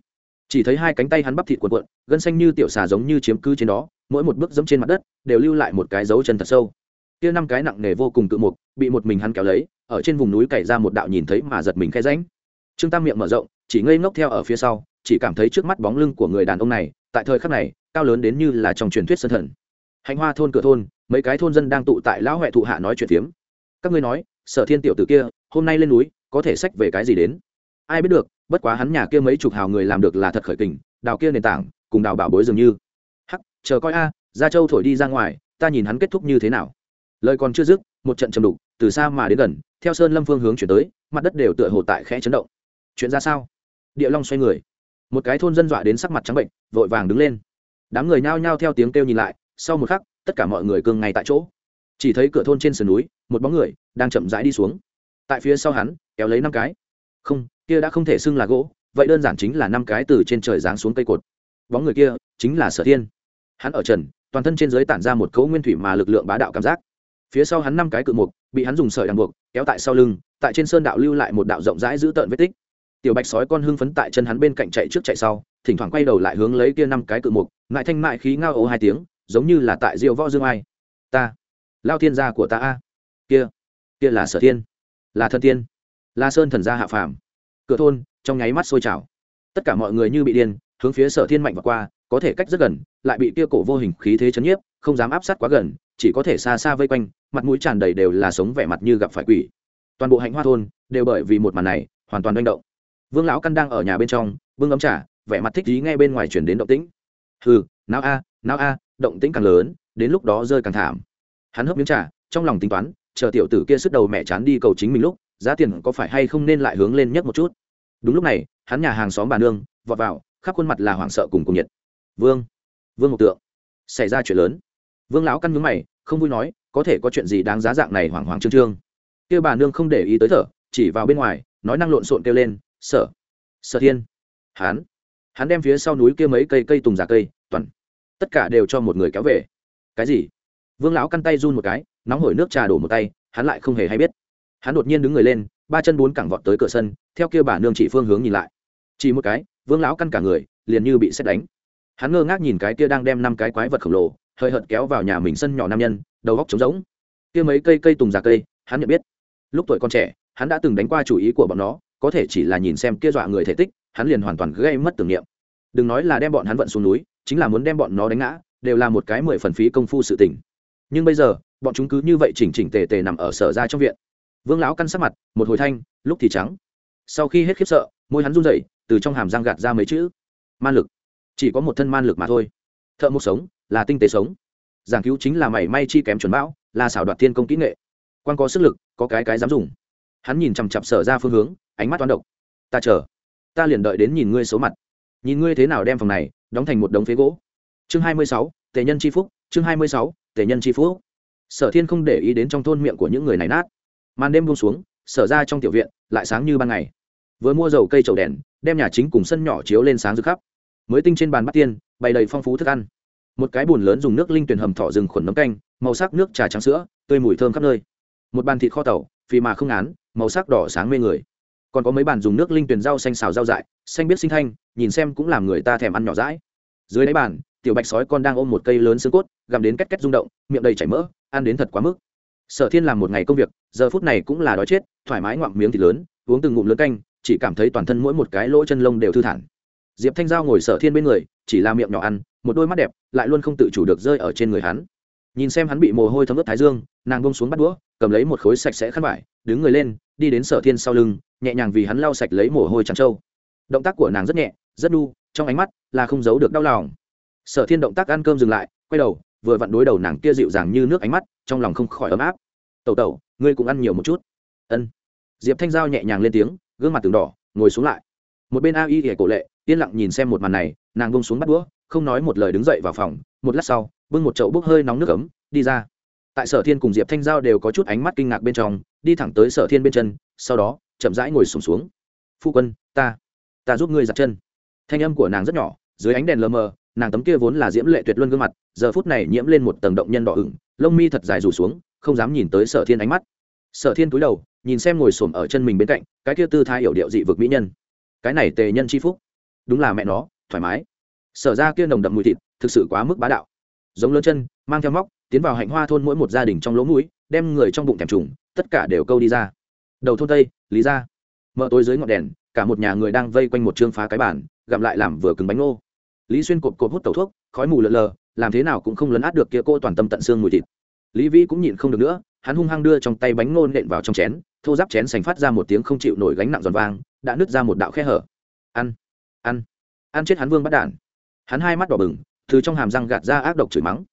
Chỉ thấy hai cánh tay hắn bắp thịt cuộn cuộn, gân xanh như tiểu xà giống như chiếm cứ trên đó, mỗi một bước dẫm trên mặt đất, đều lưu lại một cái dấu chân thật sâu. Kia năm cái nặng nề vô cùng tự mục, bị một mình hắn kéo lấy, ở trên vùng núi cày ra một đạo nhìn thấy mà giật mình khe ránh trương tam miệng mở rộng, chỉ ngây ngốc theo ở phía sau, chỉ cảm thấy trước mắt bóng lưng của người đàn ông này tại thời khắc này cao lớn đến như là trong truyền thuyết sân thần. Hạnh hoa thôn cửa thôn mấy cái thôn dân đang tụ tại lão huệ thụ hạ nói chuyện phiếm. Các ngươi nói sở thiên tiểu t ử kia hôm nay lên núi có thể sách về cái gì đến? Ai biết được bất quá hắn nhà kia mấy chục hào người làm được là thật khởi tình đào kia nền tảng cùng đào bảo bối dường như. Hắc chờ coi a à, gia châu thổi đi ra ngoài ta nhìn hắn kết thúc như thế nào. Lời còn chưa dứt một trận chầm đục từ xa mà đến gần theo sơn lâm phương hướng chuyển tới mặt đất đều tựa hồ tại khẽ chấn động. Chuyện ra sao? Địa long xoay người một cái thôn dân dọa đến sắc mặt trắng bệnh, vội vàng đứng lên. Đám người nhao nhao theo tiếng kêu nhìn lại, sau một khắc, tất cả mọi người cương ngay tại chỗ. Chỉ thấy cửa thôn trên sườn núi, một bóng người đang chậm rãi đi xuống. Tại phía sau hắn, kéo lấy năm cái. Không, kia đã không thể xưng là gỗ, vậy đơn giản chính là năm cái từ trên trời giáng xuống cây cột. Bóng người kia chính là sở thiên. Hắn ở trần, toàn thân trên giới tản ra một cấu nguyên thủy mà lực lượng bá đạo cảm giác. Phía sau hắn năm cái cự mục, bị hắn dùng sợi đằng buộc, kéo tại sau lưng, tại trên sơn đạo lưu lại một đạo rộng rãi giữ tợn vết tích tiểu bạch sói con hưng phấn tại chân hắn bên cạnh chạy trước chạy sau, thỉnh thoảng quay đầu lại hướng lấy kia năm cái cự mục ngại thanh mại khí ngao ố hai tiếng, giống như là tại diệu võ dương ai. Ta, lao thiên gia của ta a. Kia kia là sở thiên, là thân tiên la sơn thần gia hạ phàm. Cửa thôn, trong nháy mắt sôi trào. Tất cả mọi người như bị điên, hướng phía sở thiên mạnh và qua, có thể cách rất gần, lại bị kia cổ vô hình khí thế chấn nhiếp, không dám áp sát quá gần, chỉ có thể xa xa vây quanh, mặt mũi tràn đầy đều là sống vẻ mặt như gặp phải quỷ. Toàn bộ hạnh hoa thôn đều bởi vì một màn này, hoàn toàn manh động vương lão căn đang ở nhà bên trong vương ấm trà, vẻ mặt thích ý ngay bên ngoài chuyển đến động tĩnh. Hừ não a não a, động tĩnh càng lớn, đến lúc đó rơi càng thảm. Hắn hớp miếng trà, trong lòng tính toán, chờ tiểu tử kia sức đầu mẹ chán đi cầu chính mình lúc, giá tiền có phải hay không nên lại hướng lên nhất một chút. Đúng lúc này, hắn nhà hàng xóm bà nương, vọt vào, khắp khuôn mặt là hoảng sợ cùng cùng nhiệt. Vương vương một tượng, xảy ra chuyện lớn. Vương lão căn nhướng mày, không vui nói, có thể có chuyện gì đáng giá dạng này hoảng hoảng trương trương? Kia bà nương không để ý tới thở, chỉ vào bên ngoài, nói năng lộn xộn kêu lên sợ sợ thiên. Hắn hắn đem phía sau núi kia mấy cây cây tùng giả cây, toàn, tất cả đều cho một người kéo về. Cái gì? Vương lão căn tay run một cái, nóng hổi nước trà đổ một tay, hắn lại không hề hay biết. Hắn đột nhiên đứng người lên, ba chân bốn cẳng vọt tới cửa sân, theo kia bà nương chỉ phương hướng nhìn lại. Chỉ một cái, vương lão căn cả người, liền như bị xét đánh. Hắn ngơ ngác nhìn cái kia đang đem năm cái quái vật khổng lồ, hơi hợt kéo vào nhà mình sân nhỏ nam nhân, đầu góc trống rỗng. Kia mấy cây cây tùng già cây, hắn nhận biết. Lúc tuổi còn trẻ, hắn đã từng đánh qua chủ ý của bọn nó có thể chỉ là nhìn xem kia dọa người thể tích, hắn liền hoàn toàn gây mất tưởng niệm. Đừng nói là đem bọn hắn vận xuống núi, chính là muốn đem bọn nó đánh ngã, đều là một cái mười phần phí công phu sự tình. Nhưng bây giờ, bọn chúng cứ như vậy chỉnh chỉnh tề tề nằm ở sở ra trong viện. Vương lão căn sắc mặt, một hồi thanh, lúc thì trắng. Sau khi hết khiếp sợ, môi hắn run rẩy, từ trong hàm răng gạt ra mấy chữ. Man lực. Chỉ có một thân man lực mà thôi. Thợ mộc sống, là tinh tế sống. Giảng cứu chính là mảy may chi kém chuẩn bão, là xảo đoạt thiên công kỹ nghệ. Quan có sức lực, có cái cái dám dùng. Hắn nhìn chằm chặp sở ra phương hướng ánh mắt toán độc. Ta chờ. Ta liền đợi đến nhìn ngươi số mặt. Nhìn ngươi thế nào đem phòng này đóng thành một đống phế gỗ. Chương hai mươi sáu, tề nhân c h i phúc. Chương hai mươi sáu, tề nhân c h i phúc. Sở thiên không để ý đến trong thôn miệng của những người này nát. Màn đêm buông xuống, sở ra trong tiểu viện, lại sáng như ban ngày. Vừa mua dầu cây trầu đèn, đem nhà chính cùng sân nhỏ chiếu lên sáng rực khắp. Mới tinh trên bàn bắt tiên, bày đầy phong phú thức ăn. Một cái bùn lớn dùng nước linh tuyển hầm thỏ rừng khuẩn nấm canh, màu sắc nước trà trắng sữa, tươi mùi thơm khắp nơi. Một bàn thịt kho tàu, phì mà không án màu sắc đỏ sáng mê người còn có mấy bàn dùng nước linh tuyền rau xanh xào rau dại, xanh biết sinh thanh, nhìn xem cũng làm người ta thèm ăn nhỏ rãi dưới đáy bàn, tiểu bạch sói con đang ôm một cây lớn xương cốt, gặm đến cách cách rung động, miệng đầy chảy mỡ, ăn đến thật quá mức. Sở thiên làm một ngày công việc, giờ phút này cũng là đói chết, thoải mái ngoạm miếng thịt lớn, uống từng ngụm lớn canh, chỉ cảm thấy toàn thân mỗi một cái lỗ chân lông đều thư thản. Diệp thanh giao ngồi sở thiên bên người, chỉ là miệng nhỏ ăn, một đôi mắt đẹp, lại luôn không tự chủ được rơi ở trên người hắn. Nhìn xem hắn bị mồ hôi thấm ướt thái dương, nàng bông xuống bắt đũa, cầm lấy một khối sạch sẽ khăn vải, đứng người lên đi đến sở thiên sau lưng, nhẹ nhàng vì hắn lau sạch lấy mồ hôi trắng trâu. Động tác của nàng rất nhẹ, rất đu trong ánh mắt là không giấu được đau lòng. Sở thiên động tác ăn cơm dừng lại, quay đầu, vừa vặn đối đầu nàng kia dịu dàng như nước ánh mắt, trong lòng không khỏi ấm áp. Tẩu tẩu, ngươi cũng ăn nhiều một chút. Ân. Diệp thanh giao nhẹ nhàng lên tiếng, gương mặt từng đỏ, ngồi xuống lại. Một bên a y ỉa cổ lệ, yên lặng nhìn xem một màn này, nàng bông xuống bắt đũa, không nói một lời đứng dậy vào phòng, một lát sau, bưng một chậu bốc hơi nóng nước ấm, đi ra tại sở thiên cùng diệp thanh giao đều có chút ánh mắt kinh ngạc bên trong đi thẳng tới sở thiên bên chân sau đó chậm rãi ngồi sùng xuống, xuống phu quân ta ta giúp ngươi giặt chân. Thanh âm của nàng rất nhỏ dưới ánh đèn lờ mờ nàng tấm kia vốn là diễm lệ tuyệt luân gương mặt giờ phút này nhiễm lên một tầng động nhân đỏ ửng lông mi thật dài rủ xuống không dám nhìn tới sở thiên ánh mắt. Sở thiên cúi đầu nhìn xem ngồi xổm ở chân mình bên cạnh cái kia tư thái hiểu điệu dị vực mỹ nhân. Cái này tề nhân c h i phúc. Đúng là mẹ nó thoải mái. Sở ra kia nồng đậm mùi thịt thực sự quá mức bá đạo. Giống lớn chân mang theo móc tiến vào hạnh hoa thôn mỗi một gia đình trong lỗ mũi đem người trong bụng thèm trùng tất cả đều câu đi ra. Đầu thôn tây lý ra mở tối dưới ngọn đèn cả một nhà người đang vây quanh một chương phá cái bàn, gặm lại làm vừa cứng bánh ngô. Lý xuyên cột cột hút tẩu thuốc khói mù lợn lờ làm thế nào cũng không lấn át được kia cô toàn tâm tận xương mùi thịt. Lý vĩ cũng nhịn không được nữa hắn hung hăng đưa trong tay bánh ngô nện vào trong chén thô giáp chén sành phát ra một tiếng không chịu nổi gánh nặng giòn vang đã nứt ra một đạo khe hở. Ăn ăn ăn chết hắn vương bắt đản. Hắn hai mắt đỏ bừng từ trong hàm răng gạt ra ác độc chửi mắng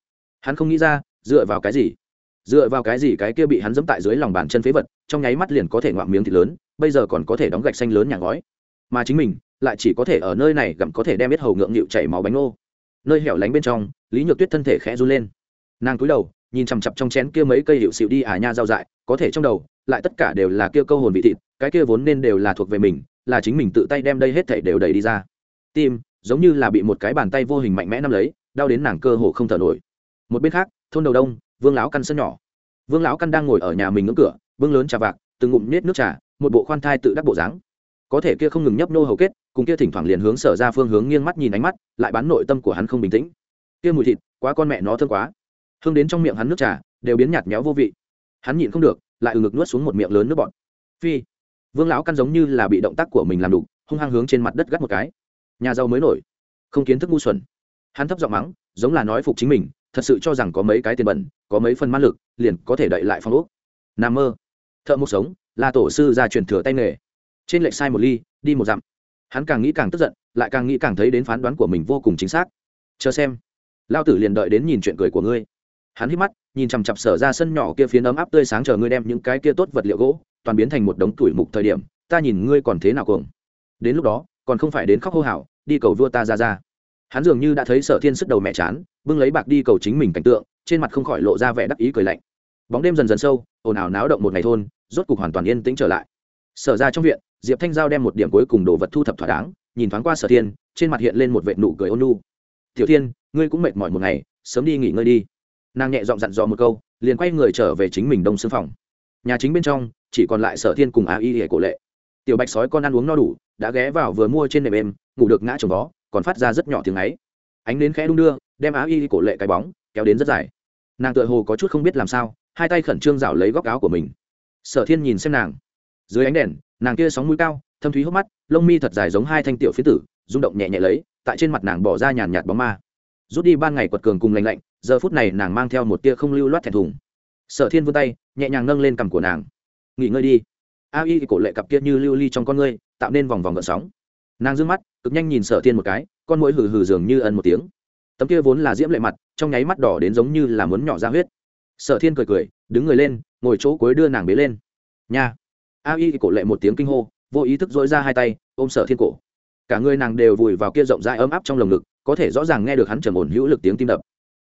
hắn không nghĩ ra dựa vào cái gì? Dựa vào cái gì cái kia bị hắn dẫm tại dưới lòng bàn chân phế vật trong nháy mắt liền có thể ngoạm miếng thịt lớn bây giờ còn có thể đóng gạch xanh lớn nhà ngói. Mà chính mình lại chỉ có thể ở nơi này gặm có thể đem biết hầu ngượng nghịu chảy máu bánh ô, nơi hẻo lánh bên trong lý nhược tuyết thân thể khẽ run lên. Nàng cúi đầu nhìn chằm chặp trong chén kia mấy cây hiệu xịu đi à nha rau dại có thể trong đầu lại tất cả đều là kia câu hồn vị thịt cái kia vốn nên đều là thuộc về mình là chính mình tự tay đem đây hết thảy đều đẩy đi ra. Tim giống như là bị một cái bàn tay vô hình mạnh mẽ nắm lấy đau đến nàng cơ hồ không thở nổi một bên khác, thôn đầu đông, vương lão căn sân nhỏ. Vương lão căn đang ngồi ở nhà mình ngưỡng cửa vương lớn trà vạc, từng ngụm nết nước trà, một bộ khoan thai tự đắc bộ dáng. Có thể kia không ngừng nhấp nô hầu kết, cùng kia thỉnh thoảng liền hướng sở ra phương hướng nghiêng mắt nhìn ánh mắt, lại bán nội tâm của hắn không bình tĩnh. Kia mùi thịt, quá con mẹ nó thơm quá. Hương đến trong miệng hắn nước trà, đều biến nhạt méo vô vị. Hắn nhịn không được, lại ừ ngực nuốt xuống một miệng lớn nước bọt. Phi, vương lão căn giống như là bị động tác của mình làm đủ hung hăng hướng trên mặt đất gắt một cái. Nhà giàu mới nổi, không kiến thức ngu xuẩn. Hắn thấp giọng mắng, giống là nói phục chính mình thật sự cho rằng có mấy cái tiền bẩn, có mấy phần man lực, liền có thể đậy lại phong ốc. Nam mơ. Thợ mộc sống, là tổ sư ra truyền thừa tay nghề. Trên lệch sai một ly, đi một dặm. Hắn càng nghĩ càng tức giận, lại càng nghĩ càng thấy đến phán đoán của mình vô cùng chính xác. Chờ xem. Lao tử liền đợi đến nhìn chuyện cười của ngươi. Hắn hít mắt, nhìn chằm chặp sở ra sân nhỏ kia phiến ấm áp tươi sáng chờ ngươi đem những cái kia tốt vật liệu gỗ, toàn biến thành một đống tuổi mục thời điểm, ta nhìn ngươi còn thế nào cuồng. Đến lúc đó, còn không phải đến khóc hô hào, đi cầu vua ta ra ra hắn dường như đã thấy sở thiên sức đầu mẹ chán, bưng lấy bạc đi cầu chính mình cảnh tượng, trên mặt không khỏi lộ ra vẻ đắc ý cười lạnh. Bóng đêm dần dần sâu, ồn ào náo động một ngày thôn, rốt cục hoàn toàn yên tĩnh trở lại. Sở ra trong viện, diệp thanh giao đem một điểm cuối cùng đồ vật thu thập thỏa đáng, nhìn thoáng qua sở thiên, trên mặt hiện lên một vệ nụ cười ôn nu tiểu thiên, ngươi cũng mệt mỏi một ngày, sớm đi nghỉ ngơi đi. Nàng nhẹ giọng dặn dò một câu, liền quay người trở về chính mình đông xương phòng. Nhà chính bên trong, chỉ còn lại sở thiên cùng á y hệ cổ lệ. Tiểu bạch sói con ăn uống no đủ, đã ghé vào vừa mua trên nệm êm, ngủ được ngã chồng vó còn phát ra rất nhỏ tiếng ấy. Ánh đến khẽ đung đưa, đem áo y cổ lệ cái bóng kéo đến rất dài. Nàng tựa hồ có chút không biết làm sao, hai tay khẩn trương rảo lấy góc áo của mình. Sở thiên nhìn xem nàng. Dưới ánh đèn, nàng kia sóng mũi cao, thâm thúy hốc mắt, lông mi thật dài giống hai thanh tiểu phía tử, rung động nhẹ nhẹ lấy, tại trên mặt nàng bỏ ra nhàn nhạt bóng ma. Rút đi ban ngày quật cường cùng lành lạnh, giờ phút này nàng mang theo một tia không lưu loát thẹn thùng. Sở thiên vươn tay, nhẹ nhàng nâng lên cằm của nàng. Nghỉ ngơi đi. A y cổ lệ cặp kia như lưu ly trong con ngươi, tạo nên vòng vòng gợn sóng nàng d mắt cực nhanh nhìn sở thiên một cái con mũi hừ hừ dường như ân một tiếng. Tấm kia vốn là diễm lệ mặt trong nháy mắt đỏ đến giống như là muốn nhỏ ra huyết. Sở thiên cười cười đứng người lên ngồi chỗ cuối đưa nàng bế lên. Nhà, a y cổ lệ một tiếng kinh hô vô ý thức dỗi ra hai tay ôm sở thiên cổ. Cả người nàng đều vùi vào kia rộng rãi ấm áp trong lồng ngực có thể rõ ràng nghe được hắn trầm ổn hữu lực tiếng tim đập.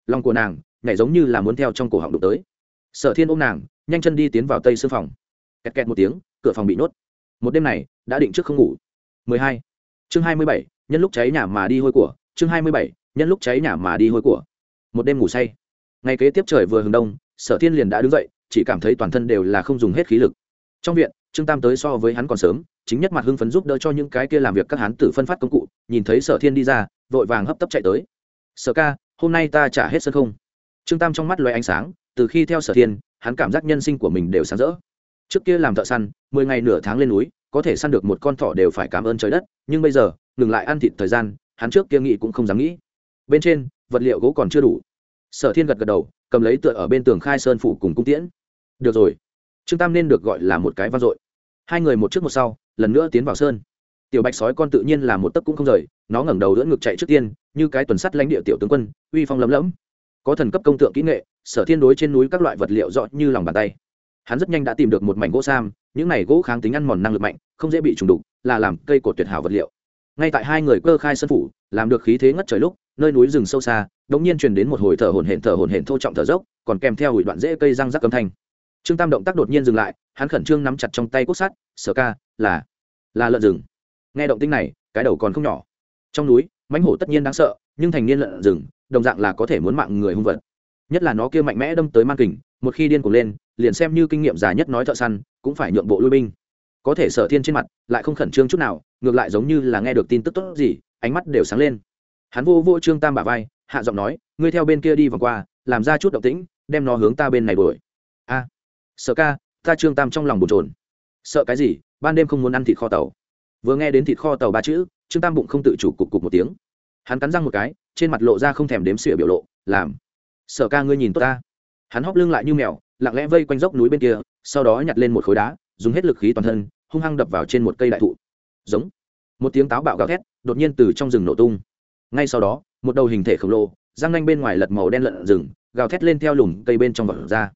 Lòng của nàng nhảy giống như là muốn theo trong cổ họng đụng tới. Sở thiên ôm nàng nhanh chân đi tiến vào tây sư phòng. Kẹt kẹt một tiếng cửa phòng bị nốt. một đêm này đã định trước không ngủ. 12 chương 27, nhân lúc cháy nhà mà đi hôi của. Chương 27, nhân lúc cháy nhà mà đi hôi của. Một đêm ngủ say. Ngày kế tiếp trời vừa hừng đông sở thiên liền đã đứng dậy chỉ cảm thấy toàn thân đều là không dùng hết khí lực. Trong viện trương tam tới so với hắn còn sớm chính nhất mặt hưng phấn giúp đỡ cho những cái kia làm việc các hán tử phân phát công cụ nhìn thấy sở thiên đi ra vội vàng hấp tấp chạy tới. Sở ca hôm nay ta trả hết sân không? Trương tam trong mắt loay ánh sáng từ khi theo sở thiên hắn cảm giác nhân sinh của mình đều sáng rỡ. Trước kia làm thợ săn mười ngày nửa tháng lên núi có thể săn được một con thỏ đều phải cảm ơn trời đất, nhưng bây giờ, ngừng lại ăn thịt thời gian, hắn trước kia nghĩ cũng không dám nghĩ. Bên trên, vật liệu gỗ còn chưa đủ. Sở thiên gật gật đầu, cầm lấy tựa ở bên tường khai sơn phủ cùng cung tiễn. Được rồi. Trương tam nên được gọi là một cái vang dội. Hai người một trước một sau, lần nữa tiến vào sơn. Tiểu bạch sói con tự nhiên là một tấc cũng không rời, nó ngẩng đầu đỡ ngực chạy trước tiên, như cái tuần sắt lãnh địa tiểu tướng quân, uy phong lấm lẫm có thần cấp công tượng kỹ nghệ, sở thiên đối trên núi các loại vật liệu rõ như lòng bàn tay. Hắn rất nhanh đã tìm được một mảnh gỗ sam những này gỗ kháng tính ăn mòn năng lực mạnh, không dễ bị trùng đục, là làm cây cột tuyệt hảo vật liệu. Ngay tại hai người cơ khai sân phủ, làm được khí thế ngất trời lúc, nơi núi rừng sâu xa đống nhiên truyền đến một hồi thở hổn hển, thở hổn hển thô trọng thở dốc, còn kèm theo hủy đoạn dễ cây răng rắc âm thanh. Trương tam động tác đột nhiên dừng lại, hắn khẩn trương nắm chặt trong tay cốt sắt, sở ca, là là lợn rừng. Nghe động tinh này, cái đầu còn không nhỏ. Trong núi, mãnh hổ tất nhiên đáng sợ, nhưng thành niên lợn rừng, đồng dạng là có thể muốn mạng người hung vật. Nhất là nó kia mạnh mẽ đâm tới man kình, một khi điên cuồng lên liền xem như kinh nghiệm già nhất nói thợ săn, cũng phải nhượng bộ lui binh. Có thể sở thiên trên mặt lại không khẩn trương chút nào, ngược lại giống như là nghe được tin tức tốt gì, ánh mắt đều sáng lên. Hắn vô vô trương tam bả vai, hạ giọng nói, ngươi theo bên kia đi vòng qua, làm ra chút động tĩnh, đem nó hướng ta bên này đuổi. A sợ ca, ta trương tam trong lòng bồn trồn sợ cái gì? Ban đêm không muốn ăn thịt kho tàu. Vừa nghe đến thịt kho tàu ba chữ, trương tam bụng không tự chủ cục cục một tiếng. Hắn cắn răng một cái, trên mặt lộ ra không thèm đếm xỉa biểu lộ, làm sợ ca, ngươi nhìn tốt ta. Hắn hóc lưng lại như mèo lặng lẽ vây quanh dốc núi bên kia, sau đó nhặt lên một khối đá, dùng hết lực khí toàn thân, hung hăng đập vào trên một cây đại thụ. Giống. Một tiếng táo bạo gào thét, đột nhiên từ trong rừng nổ tung. Ngay sau đó, một đầu hình thể khổng lồ, răng nanh bên ngoài lật màu đen lợn rừng, gào thét lên theo lùm cây bên trong vật ra.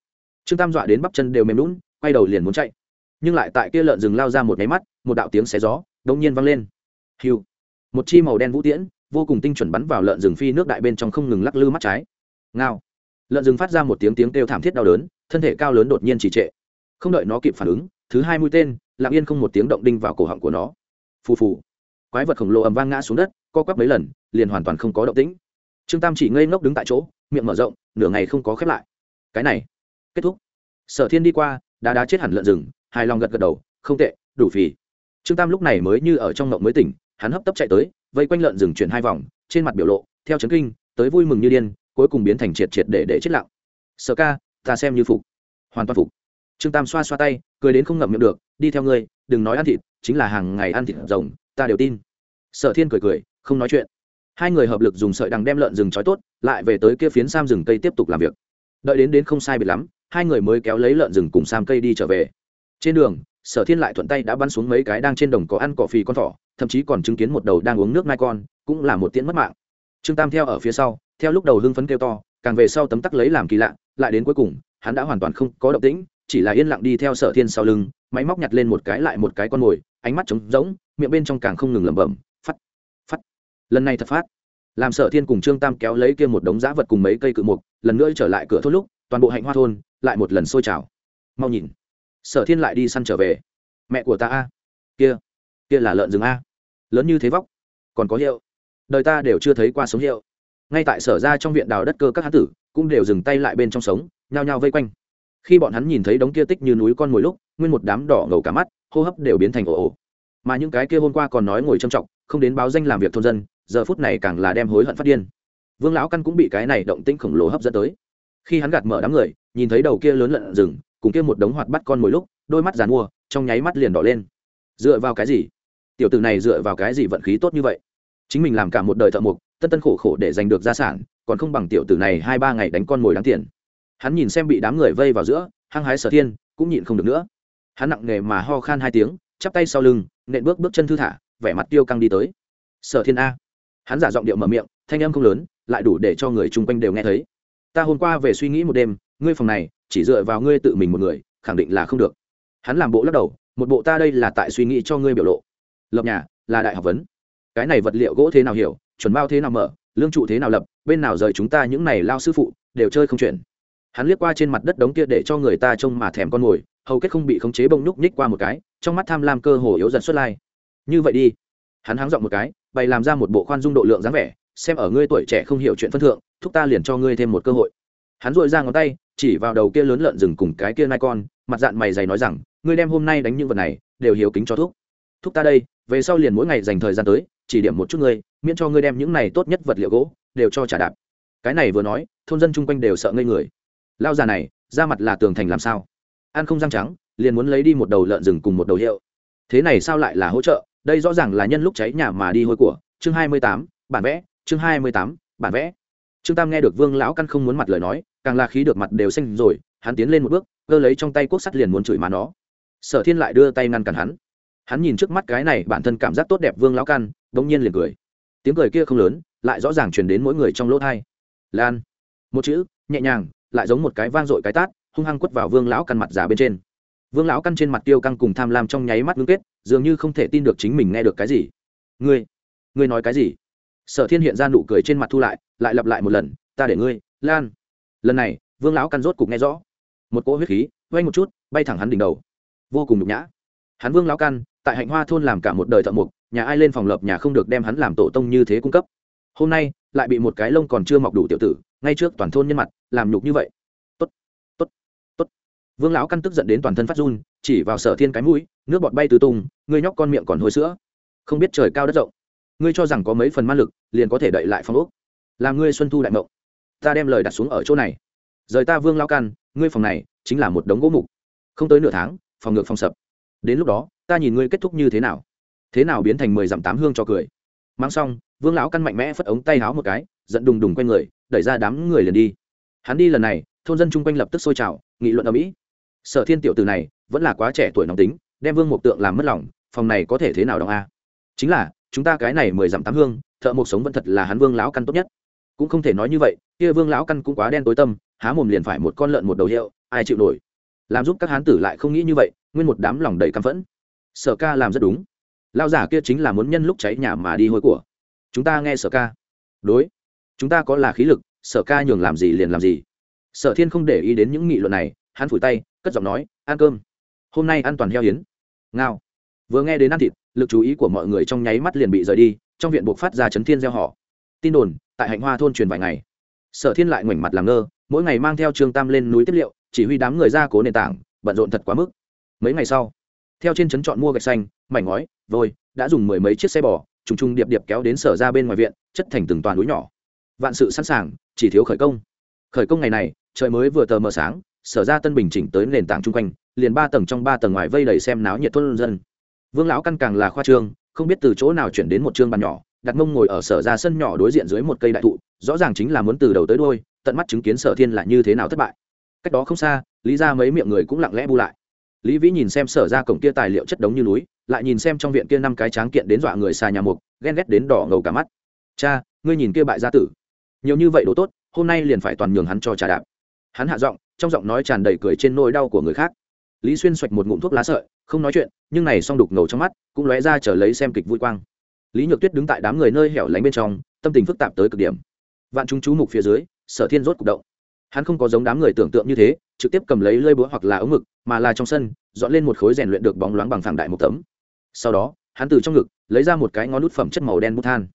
Trương tam dọa đến bắp chân đều mềm lún quay đầu liền muốn chạy. Nhưng lại tại kia lợn rừng lao ra một máy mắt, một đạo tiếng xé gió, đột nhiên vang lên. Hiu. Một chi màu đen vũ tiễn, vô cùng tinh chuẩn bắn vào lợn rừng phi nước đại bên trong không ngừng lắc lư mắt trái. Ngao. Lợn rừng phát ra một tiếng tiếng kêu thảm thiết đau đớn thân thể cao lớn đột nhiên trì trệ. Không đợi nó kịp phản ứng, thứ hai mũi tên, lặng yên không một tiếng động đinh vào cổ họng của nó. Phù phù. Quái vật khổng lồ ầm vang ngã xuống đất, co quắp mấy lần, liền hoàn toàn không có động tĩnh. Trương tam chỉ ngây ngốc đứng tại chỗ, miệng mở rộng, nửa ngày không có khép lại. Cái này, kết thúc. Sở thiên đi qua, đá đá chết hẳn lợn rừng, hài lòng gật gật đầu, không tệ, đủ phì. Trương tam lúc này mới như ở trong ngộng mới tỉnh, hắn hấp tấp chạy tới, vây quanh lợn rừng chuyển hai vòng, trên mặt biểu lộ, theo chấn kinh, tới vui mừng như điên, cuối cùng biến thành triệt triệt để để chết lặng. Sở ca ta xem như phục. Hoàn toàn phục. Trương tam xoa xoa tay, cười đến không ngậm miệng được, đi theo ngươi, đừng nói ăn thịt, chính là hàng ngày ăn thịt rồng, ta đều tin. Sở thiên cười cười, không nói chuyện. Hai người hợp lực dùng sợi đằng đem lợn rừng trói tốt, lại về tới kia phiến sam rừng cây tiếp tục làm việc. Đợi đến đến không sai biệt lắm, hai người mới kéo lấy lợn rừng cùng sam cây đi trở về. Trên đường, sở thiên lại thuận tay đã bắn xuống mấy cái đang trên đồng có ăn cỏ phì con thỏ, thậm chí còn chứng kiến một đầu đang uống nước mai con, cũng là một tiễn mất mạng. Trương tam theo ở phía sau, theo lúc đầu hưng phấn kêu to càng về sau tấm tắc lấy làm kỳ lạ, lại đến cuối cùng, hắn đã hoàn toàn không có động tĩnh, chỉ là yên lặng đi theo sở thiên sau lưng, máy móc nhặt lên một cái lại một cái con mồi, ánh mắt trống rỗng, miệng bên trong càng không ngừng lẩm bẩm, phắt phắt. Lần này thật phát. Làm sở thiên cùng trương tam kéo lấy kia một đống giã vật cùng mấy cây cự mục, lần nữa trở lại cửa thôn lúc, toàn bộ hạnh hoa thôn, lại một lần sôi trào. Mau nhìn. Sở thiên lại đi săn trở về. Mẹ của ta a. Kia kia là lợn rừng a. Lớn như thế vóc. Còn có hiệu. Đời ta đều chưa thấy qua sống hiệu ngay tại sở ra trong viện đào đất cơ các hán tử, cũng đều dừng tay lại bên trong sống, nhao nhao vây quanh. Khi bọn hắn nhìn thấy đống kia tích như núi con mồi lúc, nguyên một đám đỏ ngầu cả mắt, hô hấp đều biến thành ồ ồ. Mà những cái kia hôm qua còn nói ngồi trầm trọng, không đến báo danh làm việc thôn dân, giờ phút này càng là đem hối hận phát điên. Vương lão căn cũng bị cái này động tĩnh khổng lồ hấp dẫn tới. Khi hắn gạt mở đám người, nhìn thấy đầu kia lớn lợn rừng, cùng kia một đống hoạt bắt con mồi lúc, đôi mắt giàn mua, trong nháy mắt liền đỏ lên. Dựa vào cái gì? Tiểu tử này dựa vào cái gì vận khí tốt như vậy? Chính mình làm cả một đời thợ mộc tân tân khổ khổ để giành được gia sản, còn không bằng tiểu tử này hai ba ngày đánh con mồi đáng tiền. Hắn nhìn xem bị đám người vây vào giữa, hăng hái sở thiên, cũng nhịn không được nữa. Hắn nặng nề mà ho khan hai tiếng, chắp tay sau lưng, nện bước bước chân thư thả, vẻ mặt tiêu căng đi tới. Sở thiên a. Hắn giả giọng điệu mở miệng, thanh âm không lớn, lại đủ để cho người chung quanh đều nghe thấy. Ta hôm qua về suy nghĩ một đêm, ngươi phòng này, chỉ dựa vào ngươi tự mình một người, khẳng định là không được. Hắn làm bộ lắc đầu, một bộ ta đây là tại suy nghĩ cho ngươi biểu lộ. Lập nhà, là đại học vấn. Cái này vật liệu gỗ thế nào hiểu chuẩn bao thế nào mở, lương trụ thế nào lập, bên nào rời chúng ta những này lao sư phụ, đều chơi không chuyển. Hắn liếc qua trên mặt đất đống kia để cho người ta trông mà thèm con mồi hầu kết không bị khống chế bông nhúc nhích qua một cái, trong mắt tham lam cơ hồ yếu dần xuất lai. Như vậy đi. Hắn háng dọn một cái, bày làm ra một bộ khoan dung độ lượng dáng vẻ, xem ở ngươi tuổi trẻ không hiểu chuyện phân thượng, thúc ta liền cho ngươi thêm một cơ hội. Hắn dội ra ngón tay, chỉ vào đầu kia lớn lợn rừng cùng cái kia nai con, mặt dạng mày dày nói rằng, ngươi đem hôm nay đánh những vật này, đều hiếu kính cho thúc. Thúc ta đây, về sau liền mỗi ngày dành thời gian tới, chỉ điểm một chút ngươi miễn cho ngươi đem những này tốt nhất vật liệu gỗ đều cho trả đạp. Cái này vừa nói, thôn dân chung quanh đều sợ ngây người. Lao già này, ra mặt là tường thành làm sao? Ăn không răng trắng, liền muốn lấy đi một đầu lợn rừng cùng một đầu hiệu. Thế này sao lại là hỗ trợ? Đây rõ ràng là nhân lúc cháy nhà mà đi hôi của. Chương hai mươi tám, bản vẽ. Chương hai mươi tám, bản vẽ. Trương tam nghe được vương lão căn không muốn mặt lời nói, càng là khí được mặt đều xanh rồi, hắn tiến lên một bước, cơ lấy trong tay cuốc sắt liền muốn chửi mà nó. Sở thiên lại đưa tay ngăn cản hắn. Hắn nhìn trước mắt cái này bản thân cảm giác tốt đẹp vương lão căn đ ỗ n g nhiên liền cười tiếng cười kia không lớn, lại rõ ràng truyền đến mỗi người trong lỗ thai. Lan. Một chữ, nhẹ nhàng, lại giống một cái vang dội cái tát, hung hăng quất vào vương lão căn mặt già bên trên. Vương lão căn trên mặt tiêu căng cùng tham lam trong nháy mắt ngưng kết, dường như không thể tin được chính mình nghe được cái gì. Ngươi ngươi nói cái gì? Sở thiên hiện ra nụ cười trên mặt thu lại lại lặp lại một lần, ta để ngươi, lan. Lần này, vương lão căn rốt cục nghe rõ. Một cỗ huyết khí vay một chút, bay thẳng hắn đỉnh đầu. Vô cùng nhục nhã. Hắn vương lão căn, tại hạnh hoa thôn làm cả một đời thợ mục nhà ai lên phòng lập nhà không được đem hắn làm tổ tông như thế cung cấp. Hôm nay, lại bị một cái lông còn chưa mọc đủ tiểu tử, ngay trước toàn thôn nhân mặt, làm nhục như vậy. Tốt tốt tốt. Vương lão căn tức giận đến toàn thân phát run, chỉ vào sở thiên cái mũi, nước bọt bay tứ tung, ngươi nhóc con miệng còn hôi sữa. Không biết trời cao đất rộng. Ngươi cho rằng có mấy phần ma lực, liền có thể đậy lại phòng úc làm ngươi xuân thu đại mộng. Ta đem lời đặt xuống ở chỗ này. Rời ta vương lao căn, ngươi phòng này chính là một đống gỗ mục. Không tới nửa tháng, phòng ngược phòng sập. Đến lúc đó, ta nhìn ngươi kết thúc như thế nào thế nào biến thành mười dặm tám hương cho cười. Mang xong, vương lão căn mạnh mẽ phất ống tay háo một cái, giận đùng đùng q u a n người, đẩy ra đám người liền đi. Hắn đi lần này, thôn dân chung quanh lập tức sôi trào, nghị luận ở mỹ sở thiên tiểu từ này vẫn là quá trẻ tuổi nóng tính, đem vương mộc tượng làm mất lòng, phòng này có thể thế nào đ a? Chính là, chúng ta cái này mười dặm tám hương, thợ mộc sống vẫn thật là hắn vương lão căn tốt nhất. Cũng không thể nói như vậy, kia vương lão căn cũng quá đen tối tâm, há mồm liền phải một con lợn một đầu hiệu, ai chịu nổi? Làm giúp các hán tử lại không nghĩ như vậy, nguyên một đám lòng đầy căm phẫn. Sở ca làm rất đúng lao giả kia chính là muốn nhân lúc cháy nhà mà đi hôi của. Chúng ta nghe sở ca. Đối. Chúng ta có là khí lực, sở ca nhường làm gì liền làm gì. Sở thiên không để ý đến những nghị luận này, hắn phủi tay, cất giọng nói, ăn cơm. Hôm nay ăn toàn heo hiến ngao. Vừa nghe đến ăn thịt, lực chú ý của mọi người trong nháy mắt liền bị rời đi, trong viện buộc phát ra chấn thiên gieo họ. Tin đồn, tại hạnh hoa thôn truyền vài ngày, sở thiên lại ngoảnh mặt làm ngơ, mỗi ngày mang theo trương tam lên núi tiếp liệu, chỉ huy đám người ra cố nền tảng, bận rộn thật quá mức. Mấy ngày sau, theo trên trấn chọn mua gạch xanh mảnh ngói, vôi, đã dùng mười mấy chiếc xe bò, trùng trùng điệp điệp kéo đến sở ra bên ngoài viện, chất thành từng toàn núi nhỏ. Vạn sự sẵn sàng, chỉ thiếu khởi công. Khởi công ngày này, trời mới vừa tờ mờ sáng, sở ra tân bình chỉnh tới nền tảng chung quanh, liền ba tầng trong ba tầng ngoài vây đầy xem náo nhiệt thôn dân. Vương lão căn càng là khoa trương, không biết từ chỗ nào chuyển đến một trương bàn nhỏ, đặt mông ngồi ở sở ra sân nhỏ đối diện dưới một cây đại thụ, rõ ràng chính là muốn từ đầu tới đôi tận mắt chứng kiến sở thiên là như thế nào thất bại. Cách đó không xa, lý ra mấy miệng người cũng lặng lẽ bu lại lý vĩ nhìn xem sở ra cổng kia tài liệu chất đống như núi, lại nhìn xem trong viện kia năm cái tráng kiện đến dọa người xà nhà mục, ghen ghét đến đỏ ngầu cả mắt. Cha, ngươi nhìn kia bại gia tử. Nhiều như vậy đồ tốt, hôm nay liền phải toàn nhường hắn cho trà đạp. Hắn hạ giọng, trong giọng nói tràn đầy cười trên nỗi đau của người khác. Lý xuyên xoạch một ngụm thuốc lá sợi, không nói chuyện, nhưng này xong đục ngầu trong mắt, cũng lóe ra chờ lấy xem kịch vui quang. Lý nhược tuyết đứng tại đám người nơi hẻo lánh bên trong, tâm tình phức tạp tới cực điểm. Vạn chúng chú mục phía dưới, sở thiên rốt cục động hắn không có giống đám người tưởng tượng như thế, trực tiếp cầm lấy lơi búa hoặc là ống mực mà là trong sân, dọn lên một khối rèn luyện được bóng loáng bằng phẳng đại một tấm. Sau đó, hắn từ trong ngực, lấy ra một cái ngón nút phẩm chất màu đen bút than.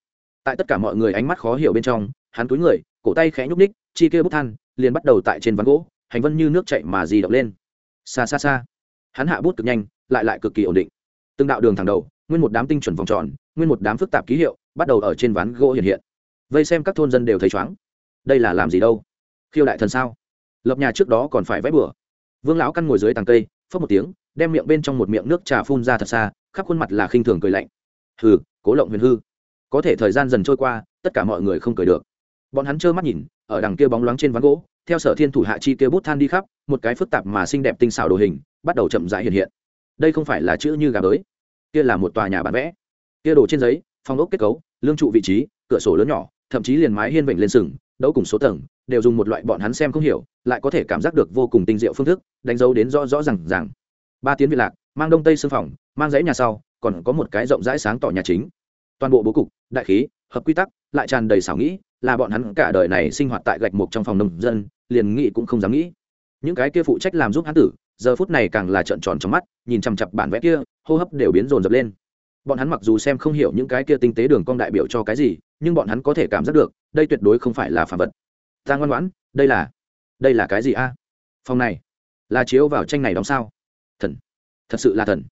Tại tất cả mọi người ánh mắt khó hiểu bên trong, hắn túi người, cổ tay khẽ nhúc ních chi kia bút than, liền bắt đầu tại trên ván gỗ, hành vân như nước chạy mà dì động lên. Xa xa xa. Hắn hạ bút cực nhanh, lại lại cực kỳ ổn định. Từng đạo đường thẳng đầu, nguyên một đám tinh chuẩn vòng tròn, nguyên một đám phức tạp ký hiệu, bắt đầu ở trên ván gỗ hiện hiện. Vây xem các thôn dân đều thấy chóng đây là làm gì đâu? Khiêu đại thần sao? Lập nhà trước đó còn phải vẽ bừa. Vương lão căn ngồi dưới tàng cây phớt một tiếng, đem miệng bên trong một miệng nước trà phun ra thật xa, khắp khuôn mặt là khinh thường cười lạnh. Hừ, cố lộng huyền hư. Có thể thời gian dần trôi qua, tất cả mọi người không cười được. Bọn hắn trơ mắt nhìn, ở đằng kia bóng loáng trên ván gỗ, theo sở thiên thủ hạ chi kia bút than đi khắp, một cái phức tạp mà xinh đẹp tinh xảo đồ hình, bắt đầu chậm rãi hiện hiện. Đây không phải là chữ như gà bới, kia là một tòa nhà bán vẽ. Kia đồ trên giấy, phong ốc kết cấu, lương trụ vị trí, cửa sổ lớn nhỏ, thậm chí liền mái hiên vịnh lên sừng, đấu cùng số tầng đều dùng một loại bọn hắn xem không hiểu, lại có thể cảm giác được vô cùng tinh diệu phương thức, đánh dấu đến rõ rõ r à n g ba tiếng vị lạc, mang đông tây xương phòng, mang dãy nhà sau, còn có một cái rộng rãi sáng tỏ nhà chính. Toàn bộ bố cục, đại khí, hợp quy tắc, lại tràn đầy xảo nghĩ, là bọn hắn cả đời này sinh hoạt tại gạch mục trong phòng nông dân, liền nghĩ cũng không dám nghĩ. Những cái kia phụ trách làm giúp hắn tử, giờ phút này càng là trợn tròn trong mắt, nhìn chằm chặp bản vẽ kia, hô hấp đều biến rồn rập lên. Bọn hắn mặc dù xem không hiểu những cái kia tinh tế đường cong đại biểu cho cái gì, nhưng bọn hắn có thể cảm giác được, đây tuyệt đối không phải là phản vật ta ngoan ngoãn đây là đây là cái gì a? Phòng này là chiếu vào tranh này đóng sao? Thần thật sự là thần.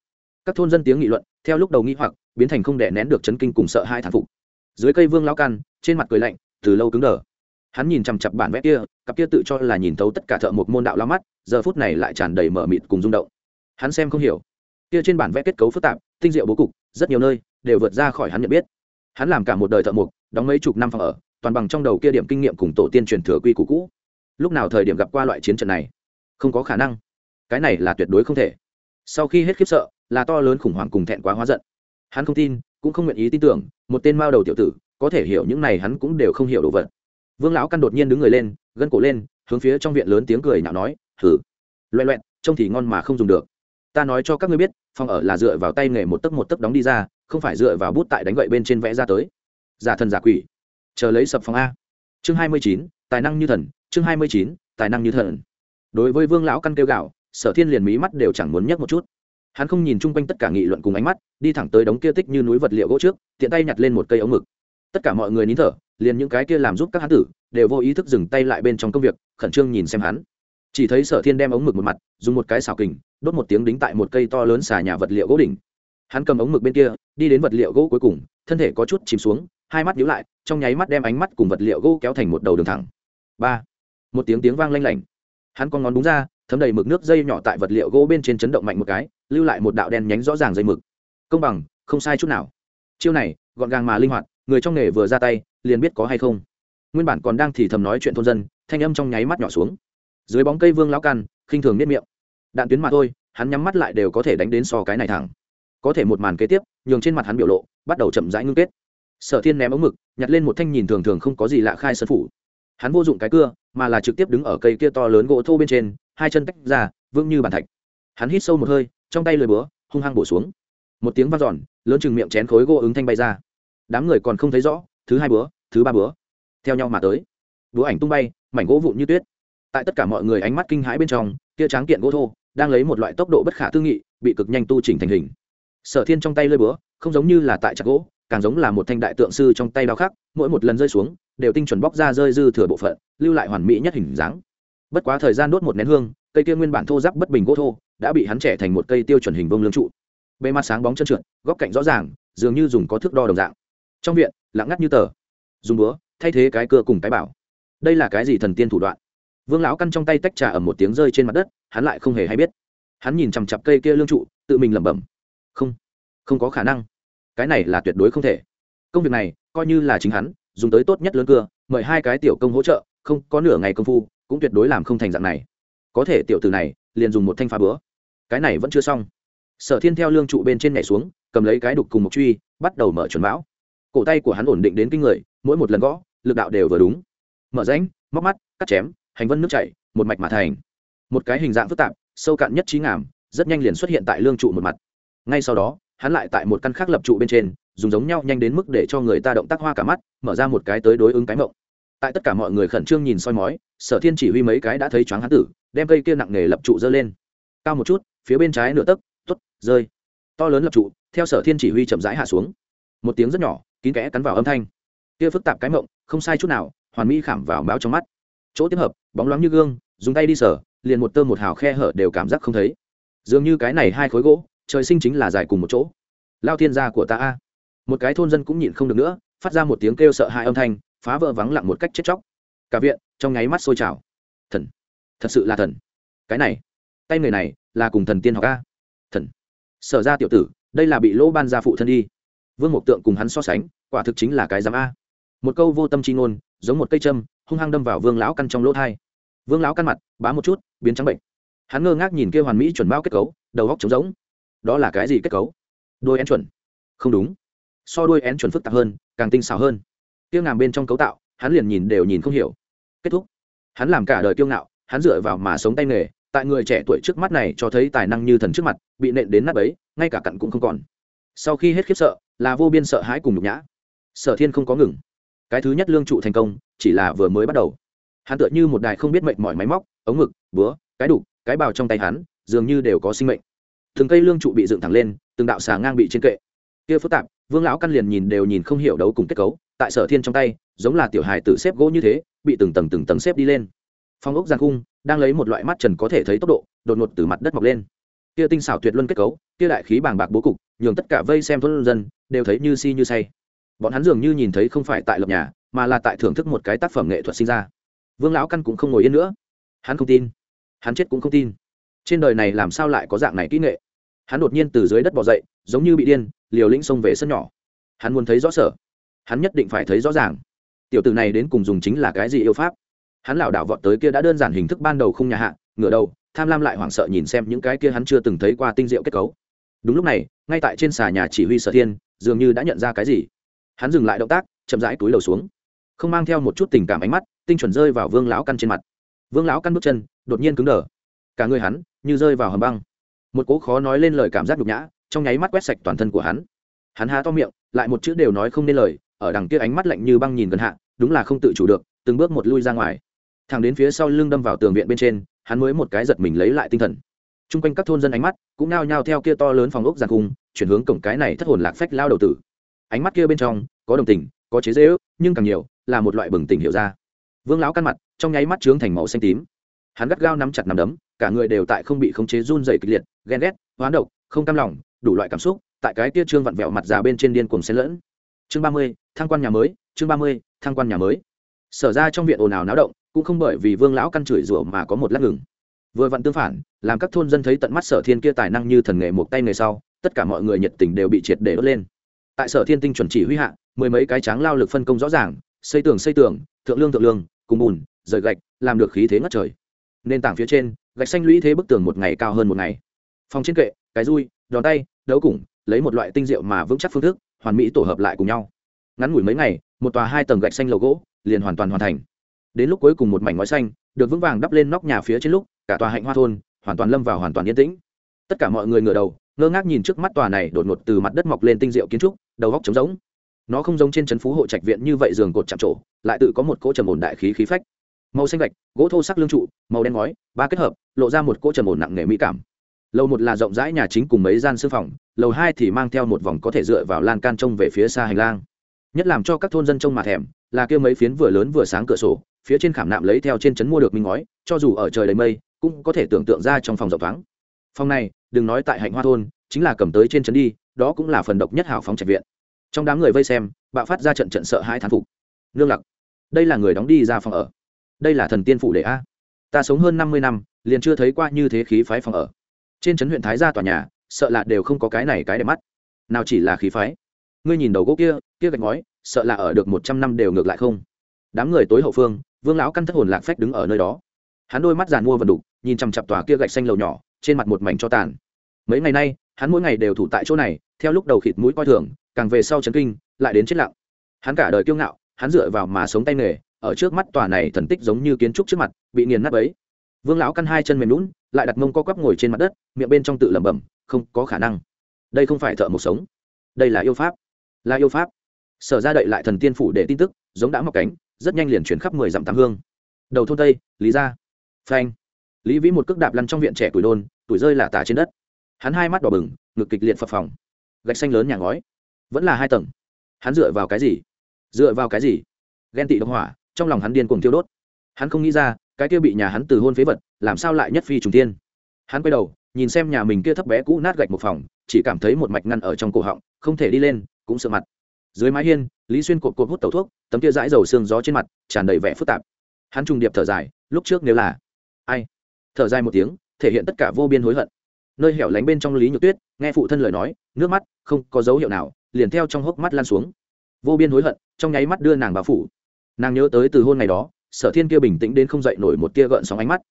Các thôn dân tiếng nghị luận theo lúc đầu nghĩ hoặc biến thành không đè nén được chấn kinh cùng sợ hai thản phục. Dưới cây vương lao can, trên mặt cười lạnh từ lâu cứng đờ. Hắn nhìn chằm chặp bản vẽ kia cặp kia tự cho là nhìn thấu tất cả thợ một môn đạo lao mắt giờ phút này lại tràn đầy mở mịt cùng rung động. Hắn xem không hiểu. Kia trên bản vẽ kết cấu phức tạp tinh diệu bố cục rất nhiều nơi đều vượt ra khỏi hắn nhận biết. Hắn làm cả một đời thợ mộc đóng mấy chục năm phòng ở toàn bằng trong đầu kia điểm kinh nghiệm cùng tổ tiên truyền thừa quy củ cũ. Lúc nào thời điểm gặp qua loại chiến trận này? Không có khả năng. Cái này là tuyệt đối không thể. Sau khi hết khiếp sợ, là to lớn khủng hoảng cùng thẹn quá hóa giận. Hắn không tin, cũng không nguyện ý tin tưởng, một tên mao đầu tiểu tử, có thể hiểu những này hắn cũng đều không hiểu đồ vật. Vương lão căn đột nhiên đứng người lên, gân cổ lên, hướng phía trong viện lớn tiếng cười nhạo nói thử loẹ loẹn trông thì ngon mà không dùng được. Ta nói cho các ngươi biết, phòng ở là dựa vào tay nghề một tấc một tấc đóng đi ra, không phải dựa vào bút tại đánh gậy bên trên vẽ ra tới. Giả thần giả quỷ chờ lấy sập phòng a. Chương hai mươi chín, tài năng như thần, chương hai mươi chín, tài năng như thần. Đối với vương lão căn kêu gạo, sở thiên liền mí mắt đều chẳng muốn nhấc một chút. Hắn không nhìn chung quanh tất cả nghị luận cùng ánh mắt, đi thẳng tới đống kia tích như núi vật liệu gỗ trước, tiện tay nhặt lên một cây ống mực. Tất cả mọi người nín thở, liền những cái kia làm giúp các hán tử, đều vô ý thức dừng tay lại bên trong công việc, khẩn trương nhìn xem hắn. Chỉ thấy sở thiên đem ống mực một mặt, dùng một cái xào kình, đốt một tiếng đính tại một cây to lớn xà nhà vật liệu gỗ đỉnh. Hắn cầm ống mực bên kia, đi đến vật liệu gỗ cuối cùng, thân thể có chút chìm xuống hai mắt nhíu lại, trong nháy mắt đem ánh mắt cùng vật liệu gỗ kéo thành một đầu đường thẳng. Ba, một tiếng tiếng vang lanh lảnh. Hắn con ngón đúng ra, thấm đầy mực nước dây nhỏ tại vật liệu gỗ bên trên chấn động mạnh một cái, lưu lại một đạo đen nhánh rõ ràng dây mực. Công bằng, không sai chút nào. Chiêu này, gọn gàng mà linh hoạt, người trong nghề vừa ra tay, liền biết có hay không. Nguyên bản còn đang thì thầm nói chuyện thôn dân, thanh âm trong nháy mắt nhỏ xuống. Dưới bóng cây vương lão căn, khinh thường nếp miệng. Đạn tuyến mà thôi, hắn nhắm mắt lại đều có thể đánh đến so cái này thẳng. Có thể một màn kế tiếp, nhường trên mặt hắn biểu lộ bắt đầu chậm rãi ngưng kết sở thiên ném ống mực, nhặt lên một thanh nhìn thường thường không có gì lạ khai sân phủ. Hắn vô dụng cái cưa, mà là trực tiếp đứng ở cây kia to lớn gỗ thô bên trên, hai chân tách ra, vững như bàn thạch. Hắn hít sâu một hơi, trong tay lười búa, hung hăng bổ xuống. Một tiếng vang giòn lớn chừng miệng chén khối gỗ ứng thanh bay ra. Đám người còn không thấy rõ, thứ hai búa, thứ ba búa, theo nhau mà tới. Búa ảnh tung bay, mảnh gỗ vụn như tuyết. Tại tất cả mọi người ánh mắt kinh hãi bên trong, kia tráng kiện gỗ thô, đang lấy một loại tốc độ bất khả tư nghị, bị cực nhanh tu chỉnh thành hình. Sở thiên trong tay lơi búa, không giống như là tại chặt gỗ càng giống là một thanh đại tượng sư trong tay đao khắc, mỗi một lần rơi xuống, đều tinh chuẩn bóc ra rơi dư thừa bộ phận, lưu lại hoàn mỹ nhất hình dáng. Bất quá thời gian đốt một nén hương, cây kia nguyên bản thô giáp bất bình gỗ thô, đã bị hắn trẻ thành một cây tiêu chuẩn hình vương lương trụ. Bề mặt sáng bóng chân trượt, góc cạnh rõ ràng, dường như dùng có thước đo đồng dạng. Trong viện, lặng ngắt như tờ. Dùng búa, thay thế cái cưa cùng cái bảo. Đây là cái gì thần tiên thủ đoạn? Vương lão căn trong tay tách trà ở một tiếng rơi trên mặt đất, hắn lại không hề hay biết. Hắn nhìn chằm chặp cây kia lương trụ, tự mình lẩm bẩm. Không không có khả năng cái này là tuyệt đối không thể. Công việc này, coi như là chính hắn, dùng tới tốt nhất lớn cưa, mời hai cái tiểu công hỗ trợ, không có nửa ngày công phu, cũng tuyệt đối làm không thành dạng này. Có thể tiểu từ này, liền dùng một thanh phá bữa. Cái này vẫn chưa xong. Sở thiên theo lương trụ bên trên nhảy xuống, cầm lấy cái đục cùng một truy, bắt đầu mở chuẩn bão cổ tay của hắn ổn định đến kinh người, mỗi một lần gõ, lực đạo đều vừa đúng. Mở rãnh, móc mắt, cắt chém, hành vân nước chảy, một mạch mà thành. Một cái hình dạng phức tạp, sâu cạn nhất trí ngảm rất nhanh liền xuất hiện tại lương trụ một mặt. Ngay sau đó hắn lại tại một căn khác lập trụ bên trên, dùng giống nhau nhanh đến mức để cho người ta động tác hoa cả mắt, mở ra một cái tới đối ứng cái mộng. Tại tất cả mọi người khẩn trương nhìn soi mói, sở thiên chỉ huy mấy cái đã thấy choáng hắn tử, đem cây kia nặng nghề lập trụ dơ lên. Cao một chút, phía bên trái nửa tấc t ố t rơi. To lớn lập trụ, theo sở thiên chỉ huy chậm rãi hạ xuống. Một tiếng rất nhỏ, kín kẽ cắn vào âm thanh. Kia phức tạp cái mộng, không sai chút nào, hoàn mỹ khảm vào báo trong mắt. Chỗ tiếp hợp, bóng loáng như gương, dùng tay đi sở, liền một tơ một hào khe hở đều cảm giác không thấy. Dường như cái này hai khối gỗ trời sinh chính là dài cùng một chỗ. Lao thiên gia của ta a. Một cái thôn dân cũng nhịn không được nữa, phát ra một tiếng kêu sợ hãi âm thanh, phá vỡ vắng lặng một cách chết chóc. Cả viện, trong nháy mắt sôi trào. Thần. Thật sự là thần. Cái này, tay người này là cùng thần tiên học a. Thần. Sở ra tiểu tử, đây là bị lỗ ban gia phụ thân đi. Vương mộc tượng cùng hắn so sánh, quả thực chính là cái giám a. Một câu vô tâm chi ngôn, giống một cây châm, hung hăng đâm vào vương lão căn trong lỗ thai. Vương lão căn mặt, bá một chút, biến trắng bệnh. Hắn ngơ ngác nhìn kia hoàn mỹ chuẩn bao kết cấu, đầu góc trống rỗng đó là cái gì kết cấu? Đôi én chuẩn. Không đúng. So đôi én chuẩn phức tạp hơn, càng tinh xảo hơn. Tiêu ngàm bên trong cấu tạo, hắn liền nhìn đều nhìn không hiểu. Kết thúc. Hắn làm cả đời kiêu ngạo, hắn dựa vào mà sống tay nghề, tại người trẻ tuổi trước mắt này cho thấy tài năng như thần trước mặt, bị nện đến nắp ấy ngay cả cặn cũng không còn. Sau khi hết khiếp sợ, là vô biên sợ hãi cùng nhục nhã. Sở thiên không có ngừng. Cái thứ nhất lương trụ thành công, chỉ là vừa mới bắt đầu. Hắn tựa như một đài không biết mệnh mọi máy móc, ống mực búa, cái đục, cái bào trong tay hắn, dường như đều có sinh mệnh từng cây lương trụ bị dựng thẳng lên, từng đạo xà ngang bị trên kệ. Kia phức tạp, vương lão căn liền nhìn đều nhìn không hiểu đấu cùng kết cấu, tại sở thiên trong tay, giống là tiểu hài tự xếp gỗ như thế, bị từng tầng từng tầng xếp đi lên. Phong ốc giang cung, đang lấy một loại mắt trần có thể thấy tốc độ, đột ngột từ mặt đất mọc lên. Kia tinh xảo tuyệt luân kết cấu, kia đại khí bàng bạc bố cục, nhường tất cả vây xem thôn dân, đều thấy như si như say. Bọn hắn dường như nhìn thấy không phải tại lập nhà, mà là tại thưởng thức một cái tác phẩm nghệ thuật sinh ra. Vương lão căn cũng không ngồi yên nữa. Hắn không tin. Hắn chết cũng không tin trên đời này làm sao lại có dạng này kỹ nghệ? Hắn đột nhiên từ dưới đất bỏ dậy, giống như bị điên, liều lĩnh xông về sân nhỏ. Hắn muốn thấy rõ sở. Hắn nhất định phải thấy rõ ràng. Tiểu tử này đến cùng dùng chính là cái gì yêu pháp? Hắn lảo đảo vọt tới kia đã đơn giản hình thức ban đầu không nhà hạ, ngửa đầu, tham lam lại hoảng sợ nhìn xem những cái kia hắn chưa từng thấy qua tinh diệu kết cấu. Đúng lúc này, ngay tại trên xà nhà chỉ huy sở thiên, dường như đã nhận ra cái gì. Hắn dừng lại động tác, chậm rãi túi đầu xuống. Không mang theo một chút tình cảm ánh mắt, tinh chuẩn rơi vào vương lão căn trên mặt. Vương lão căn bước chân, đột nhiên cứng đờ cả người hắn như rơi vào hầm băng. Một cố khó nói lên lời cảm giác nhục nhã, trong nháy mắt quét sạch toàn thân của hắn. Hắn há to miệng, lại một chữ đều nói không nên lời, ở đằng kia ánh mắt lạnh như băng nhìn gần hạ, đúng là không tự chủ được, từng bước một lui ra ngoài. Thằng đến phía sau lưng đâm vào tường viện bên trên, hắn mới một cái giật mình lấy lại tinh thần. T r u n g quanh các thôn dân ánh mắt cũng nao nhao theo kia to lớn phòng ốc giàn cung chuyển hướng cổng cái này thất hồn lạc phách lao đầu tử. Ánh mắt kia bên trong có đồng tình, có chế dễ ước nhưng càng nhiều là một loại bừng tỉnh hiểu ra. Vương lão căn mặt trong nháy mắt trướng thành màu xanh tím hắn gắt gao nắm chặt nắm đấm, cả người đều tại không bị khống chế run dày kịch liệt, ghen ghét, hoán độc, không cam lòng, đủ loại cảm xúc, tại cái tia trương vặn vẹo mặt già bên trên điên cuồng xen lẫn. Chương ba mươi, thăng quan nhà mới, chương ba mươi, thăng quan nhà mới. Sở ra trong viện ồn ào náo động, cũng không bởi vì vương lão căn chửi rủa mà có một lát ngừng. Vừa vặn tương phản, làm các thôn dân thấy tận mắt sở thiên kia tài năng như thần nghề một tay nghề sau, tất cả mọi người nhiệt tình đều bị triệt để đốt lên. Tại sở thiên tinh chuẩn chỉ huy hạ, mười mấy cái tráng lao lực phân công rõ ràng, xây tường xây tường, thượng lương thượng lương, cùng bùn, rời gạch, làm được khí thế ngất trời nền tảng phía trên, gạch xanh lũy thế bức tường một ngày cao hơn một ngày. Phòng trên kệ, cái rui, đòn tay, đấu củng lấy một loại tinh diệu mà vững chắc phương thức, hoàn mỹ tổ hợp lại cùng nhau. Ngắn ngủi mấy ngày, một tòa hai tầng gạch xanh lầu gỗ liền hoàn toàn hoàn thành. Đến lúc cuối cùng một mảnh ngói xanh, được vững vàng đắp lên nóc nhà phía trên lúc, cả tòa hạnh hoa thôn hoàn toàn lâm vào hoàn toàn yên tĩnh. Tất cả mọi người ngửa đầu, ngơ ngác nhìn trước mắt tòa này đột ngột từ mặt đất mọc lên tinh diệu kiến trúc, đầu góc trống rỗng. Nó không giống trên trấn phú hộ trạch viện như vậy giường cột chạm trổ, lại tự có một cỗ trầm ổn đại khí khí phách màu xanh gạch, gỗ thô sắc lương trụ, màu đen ngói, ba kết hợp, lộ ra một cỗ trầm ổn nặng nề mỹ cảm. Lầu một là rộng rãi nhà chính cùng mấy gian sư phòng, lầu hai thì mang theo một vòng có thể dựa vào lan can trông về phía xa hành lang. Nhất làm cho các thôn dân trông mà thèm là kia mấy phiến vừa lớn vừa sáng cửa sổ, phía trên khảm nạm lấy theo trên trấn mua được minh ngói, cho dù ở trời đầy mây, cũng có thể tưởng tượng ra trong phòng rộng thoáng. Phòng này, đừng nói tại hạnh hoa thôn, chính là cầm tới trên trấn đi, đó cũng là phần độc nhất hảo phóng trạch viện. Trong đám người vây xem, bạo phát ra trận trận sợ hai thán phục. Nương lặc, đây là người đóng đi ra phòng ở đây là thần tiên phủ đệ a. Ta sống hơn năm mươi năm, liền chưa thấy qua như thế khí phái phòng ở. Trên trấn huyện thái gia tòa nhà, sợ là đều không có cái này cái đẹp mắt. Nào chỉ là khí phái. Ngươi nhìn đầu gỗ kia kia gạch ngói, sợ là ở được một trăm năm đều ngược lại không. Đám người tối hậu phương, vương lão căn thất hồn lạc phách đứng ở nơi đó. Hắn đôi mắt giàn mua vần đục, nhìn chằm chặp tòa kia gạch xanh lầu nhỏ, trên mặt một mảnh cho tàn. Mấy ngày nay, hắn mỗi ngày đều thủ tại chỗ này, theo lúc đầu khịt mũi coi thường, càng về sau chấn kinh, lại đến chết lặng. Hắn cả đời kiêu ngạo, hắn dựa vào mà sống tay nghề ở trước mắt tòa này thần tích giống như kiến trúc trước mặt, bị nghiền nát ấy vương lão căn hai chân mềm lún lại đặt mông co quắp ngồi trên mặt đất, miệng bên trong tự lẩm bẩm, không có khả năng. Đây không phải thợ một sống. Đây là yêu pháp. Là yêu pháp. Sở ra đậy lại thần tiên phủ để tin tức, giống đã mọc cánh, rất nhanh liền chuyển khắp mười dặm tám hương. Đầu thôn tây, lý gia. Phanh. Lý vĩ một cước đạp lăn trong viện trẻ tuổi đôn, tuổi rơi là tả trên đất. Hắn hai mắt đỏ bừng, ngực kịch liệt phập phòng gạch xanh lớn nhà ngói. Vẫn là hai tầng. Hắn dựa vào cái gì? Dựa vào cái gì? Ghen tị độc hỏa trong lòng hắn điên cuồng thiêu đốt. Hắn không nghĩ ra, cái kia bị nhà hắn từ hôn phế vật, làm sao lại nhất phi trùng tiên hắn quay đầu, nhìn xem nhà mình kia thấp bé cũ nát gạch một phòng, chỉ cảm thấy một mạch ngăn ở trong cổ họng, không thể đi lên, cũng sợ mặt. Dưới mái hiên, lý xuyên cột cột hút tẩu thuốc, tấm kia dãi dầu xương gió trên mặt, tràn đầy vẻ phức tạp. Hắn trùng điệp thở dài, lúc trước nếu là ai thở dài một tiếng, thể hiện tất cả vô biên hối hận. Nơi hẻo lánh bên trong lý nhược tuyết, nghe phụ thân lời nói, nước mắt không có dấu hiệu nào, liền theo trong hốc mắt lan xuống. Vô biên hối hận, trong nháy mắt đưa nàng vào phủ nàng nhớ tới từ hôn ngày đó, sở thiên kia bình tĩnh đến không dậy nổi một tia gợn sóng ánh mắt.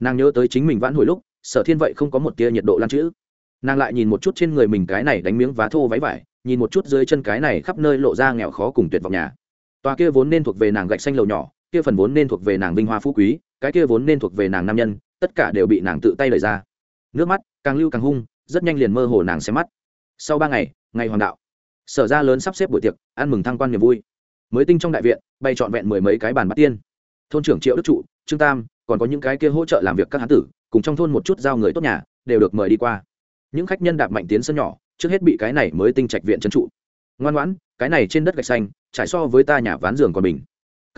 Nàng nhớ tới chính mình vãn hồi lúc, sở thiên vậy không có một tia nhiệt độ lan chữ. Nàng lại nhìn một chút trên người mình cái này đánh miếng vá thô váy vải, nhìn một chút dưới chân cái này khắp nơi lộ ra nghèo khó cùng tuyệt vọng nhà. Tòa kia vốn nên thuộc về nàng gạch xanh lầu nhỏ, kia phần vốn nên thuộc về nàng vinh hoa phú quý, cái kia vốn nên thuộc về nàng nam nhân, tất cả đều bị nàng tự tay lời ra. Nước mắt càng lưu càng hung, rất nhanh liền mơ hồ nàng xem mắt. Sau ba ngày ngày hoàng đạo, sở ra lớn sắp xếp buổi tiệc, ăn mừng thăng quan niềm vui mới tinh trong đại viện bay trọn vẹn mười mấy cái bàn bát tiên. Thôn trưởng triệu đức trụ, trương tam, còn có những cái kia hỗ trợ làm việc các hán tử, cùng trong thôn một chút giao người tốt nhà, đều được mời đi qua. Những khách nhân đạp mạnh tiến sân nhỏ, trước hết bị cái này mới tinh trạch viện trấn trụ. Ngoan ngoãn, cái này trên đất gạch xanh, trải so với ta nhà ván giường của mình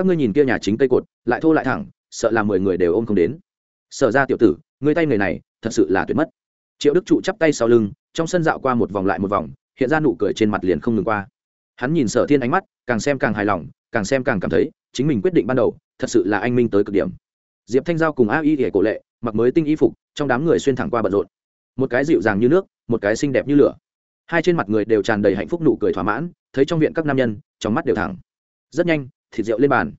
các ngươi nhìn kia nhà chính cây cột, lại thô lại thẳng, sợ là mười người đều ôm không đến. Sở ra tiểu tử người tay người này, thật sự là tuyệt mất. Triệu đức trụ chắp tay sau lưng, trong sân dạo qua một vòng lại một vòng, hiện ra nụ cười trên mặt liền không ngừng qua hắn nhìn sở thiên ánh mắt, càng xem càng hài lòng, càng xem càng cảm thấy, chính mình quyết định ban đầu, thật sự là anh minh tới cực điểm. Diệp thanh giao cùng a y hệ cổ lệ, mặc mới tinh y phục, trong đám người xuyên thẳng qua bận rộn. Một cái dịu dàng như nước, một cái xinh đẹp như lửa. Hai trên mặt người đều tràn đầy hạnh phúc nụ cười thỏa mãn, thấy trong viện các nam nhân, trong mắt đều thẳng. Rất nhanh, thịt rượu lên bàn.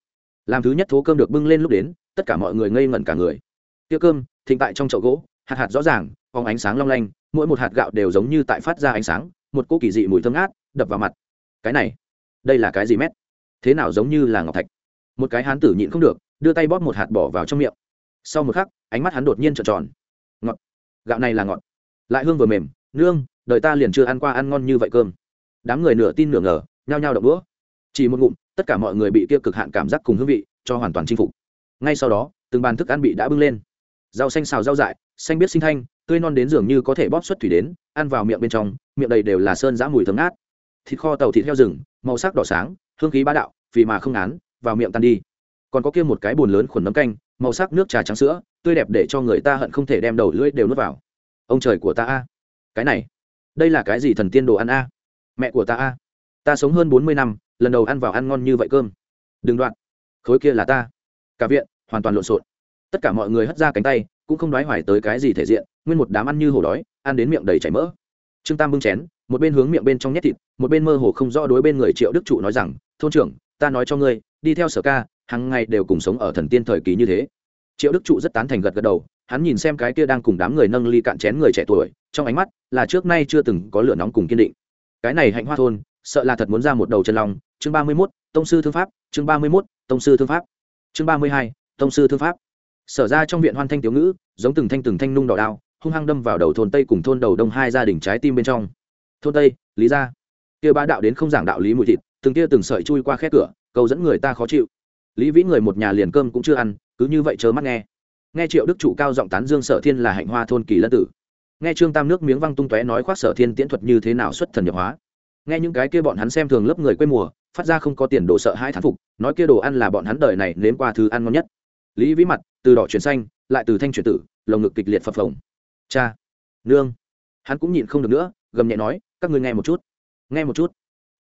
Làm thứ nhất thố cơm được bưng lên lúc đến, tất cả mọi người ngây ngẩn cả người. Tiêu cơm, thịnh tại trong chậu gỗ, hạt hạt rõ ràng, phóng ánh sáng long lanh, mỗi một hạt gạo đều giống như tại phát ra ánh sáng, một cỗ kỳ dị mùi thơm ngát, đập vào mặt cái này, đây là cái gì mét? Thế nào giống như là ngọc thạch? Một cái hán tử nhịn không được, đưa tay bóp một hạt bỏ vào trong miệng. Sau một khắc, ánh mắt hắn đột nhiên trợn tròn. Ngọt. Gạo này là ngọt. Lại hương vừa mềm. Nương, đời ta liền chưa ăn qua ăn ngon như vậy cơm. Đám người nửa tin nửa ngờ, nhao nhao đậu đũa. Chỉ một ngụm, tất cả mọi người bị kia cực hạn cảm giác cùng hương vị, cho hoàn toàn chinh phục. Ngay sau đó, từng bàn thức ăn bị đã bưng lên. Rau xanh xào rau dại, xanh biết sinh thanh, tươi non đến dường như có thể bóp xuất thủy đến, ăn vào miệng bên trong, miệng đầy đều là sơn giã mùi thơm ngát thịt kho tàu thịt heo rừng, màu sắc đỏ sáng, hương khí bá đạo vì mà không án vào miệng tan đi. Còn có kia một cái bùn lớn khuẩn nấm canh, màu sắc nước trà trắng sữa, tươi đẹp để cho người ta hận không thể đem đầu lưỡi đều nuốt vào. Ông trời của ta a. Cái này, đây là cái gì thần tiên đồ ăn a? Mẹ của ta a. Ta sống hơn bốn mươi năm, lần đầu ăn vào ăn ngon như vậy cơm. Đừng đoạn. Khối kia là ta. Cả viện, hoàn toàn lộn xộn. Tất cả mọi người hất ra cánh tay, cũng không đoái hoài tới cái gì thể diện, nguyên một đám ăn như hổ đói, ăn đến miệng đầy chảy mỡ. Trương tam bưng chén một bên hướng miệng bên trong nhét thịt, một bên mơ hồ không rõ đối bên người triệu đức trụ nói rằng, thôn trưởng, ta nói cho ngươi, đi theo sở ca hàng ngày đều cùng sống ở thần tiên thời kỳ như thế. Triệu đức trụ rất tán thành gật gật đầu, hắn nhìn xem cái kia đang cùng đám người nâng ly cạn chén người trẻ tuổi, trong ánh mắt là trước nay chưa từng có lửa nóng cùng kiên định. Cái này hạnh hoa thôn, sợ là thật muốn ra một đầu chân lòng chương ba mươi mốt, tông sư thương pháp, chương ba mươi mốt, tông sư thương pháp. Chương ba mươi hai, tông sư thương pháp. Sở ra trong viện hoan thanh tiểu ngữ, giống từng thanh từng thanh nung đỏ đao, hung hăng đâm vào đầu thôn tây cùng thôn đầu đông hai gia đình trái tim bên trong thôn tây, lý gia. Kia bá đạo đến không giảng đạo lý mùi thịt, từng kia từng sợi chui qua khe cửa cầu dẫn người ta khó chịu. Lý vĩ người một nhà liền cơm cũng chưa ăn, cứ như vậy chớ mắt nghe. Nghe triệu đức trụ cao giọng tán dương sở thiên là hạnh hoa thôn kỳ lân tử. Nghe trương tam nước miếng văng tung tóe nói khoác sở thiên tiễn thuật như thế nào xuất thần nhập hóa. Nghe những cái kia bọn hắn xem thường lớp người quê mùa, phát ra không có tiền đồ sợ hãi thán phục, nói kia đồ ăn là bọn hắn đời này nếm qua thứ ăn ngon nhất. Lý vĩ mặt, từ đỏ chuyển xanh, lại từ thanh chuyển tử, lồng ngực kịch liệt phập phồng. Cha, nương. Hắn cũng nhịn không được nữa, gầm nhẹ nói các ngươi nghe một chút. Nghe một chút.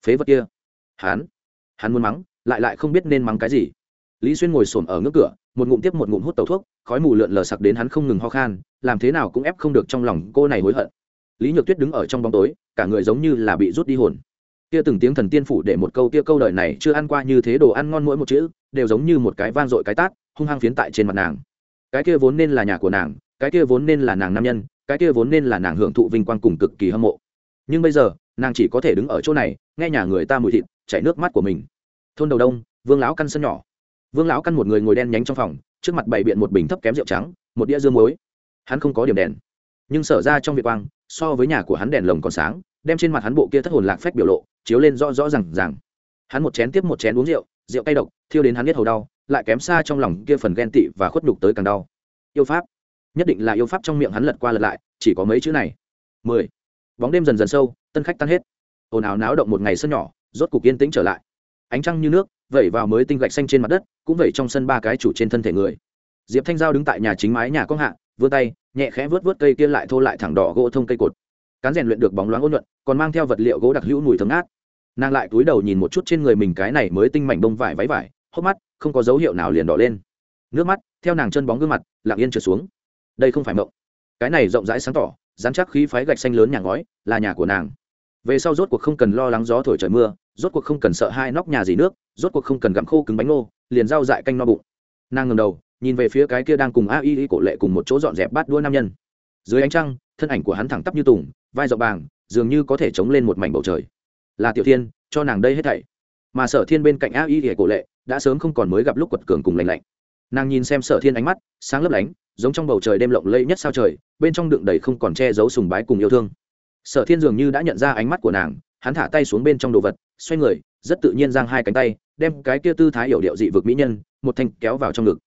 Phế vật kia. Hắn hắn muốn mắng, lại lại không biết nên mắng cái gì. Lý xuyên ngồi xổm ở ngưỡng cửa, một ngụm tiếp một ngụm hút tẩu thuốc, khói mù lượn lờ sặc đến hắn không ngừng ho khan, làm thế nào cũng ép không được trong lòng cô này hối hận. Lý nhược tuyết đứng ở trong bóng tối, cả người giống như là bị rút đi hồn. Kia từng tiếng thần tiên phủ để một câu kia câu đời này chưa ăn qua như thế đồ ăn ngon mỗi một chữ, đều giống như một cái van dội cái tát, hung hăng phiến tại trên mặt nàng. Cái kia vốn nên là nhà của nàng, cái kia vốn nên là nàng nam nhân, cái kia vốn nên là nàng hưởng thụ vinh quang cùng cực kỳ hâm mộ nhưng bây giờ, nàng chỉ có thể đứng ở chỗ này, nghe nhà người ta mùi thịt, chảy nước mắt của mình. Thôn đầu đông, vương lão căn sân nhỏ. Vương lão căn một người ngồi đen nhánh trong phòng, trước mặt bày biện một bình thấp kém rượu trắng, một đĩa dương muối. Hắn không có điểm đèn, nhưng sở ra trong việt quang, so với nhà của hắn đèn lồng còn sáng, đem trên mặt hắn bộ kia thất hồn lạc phách biểu lộ, chiếu lên rõ rõ r à n g rằng hắn một chén tiếp một chén uống rượu rượu cay độc, thiêu đến hắn biết hầu đau, lại kém xa trong lòng kia phần ghen tị và khuất nhục tới càng đau. Yêu pháp. Nhất định là yêu pháp trong miệng hắn lật qua lật lại, chỉ có mấy chữ này. Mười bóng đêm dần dần sâu, tân khách tan hết. Ồn ào náo động một ngày sân nhỏ, rốt cục yên tĩnh trở lại. Ánh trăng như nước, vẩy vào mới tinh gạch xanh trên mặt đất, cũng vẩy trong sân ba cái chủ trên thân thể người. Diệp thanh giao đứng tại nhà chính mái nhà có hạ, vươn tay, nhẹ khẽ vớt vớt cây kia lại thô lại thẳng đỏ gỗ thông cây cột. Cán rèn luyện được bóng loáng ôn nhuận, còn mang theo vật liệu gỗ đặc hữu mùi thấm át nàng lại túi đầu nhìn một chút trên người mình cái này mới tinh mảnh bông vải váy vải, hốc mắt không có dấu hiệu nào liền đỏ lên. Nước mắt, theo nàng chân bóng gương mặt, lặng yên trượt xuống. Đây không phải mộng. Cái này rộng rãi sáng tỏ dán chắc khí phái gạch xanh lớn nhà ngói, là nhà của nàng. Về sau rốt cuộc không cần lo lắng gió thổi trời mưa, rốt cuộc không cần sợ hai nóc nhà gì nước, rốt cuộc không cần gặm khô cứng bánh ngô, liền rau dại canh no bụng. Nàng ngầm đầu, nhìn về phía cái kia đang cùng a y y cổ lệ cùng một chỗ dọn dẹp bát đua nam nhân. Dưới ánh trăng, thân ảnh của hắn thẳng tắp như tùng, vai rộng bàng, dường như có thể chống lên một mảnh bầu trời. Là tiểu thiên, cho nàng đây hết thảy. Mà sở thiên bên cạnh a y y cổ lệ, đã sớm không còn mới gặp lúc quật cường cùng lành lạnh. Nàng nhìn xem sở thiên ánh mắt, sáng lấp lánh giống trong bầu trời đêm lộng lẫy nhất sao trời, bên trong đựng đầy không còn che giấu sùng bái cùng yêu thương. Sở thiên dường như đã nhận ra ánh mắt của nàng, hắn thả tay xuống bên trong đồ vật, xoay người, rất tự nhiên giang hai cánh tay, đem cái kia tư thái hiểu điệu dị vực mỹ nhân, một thanh kéo vào trong ngực.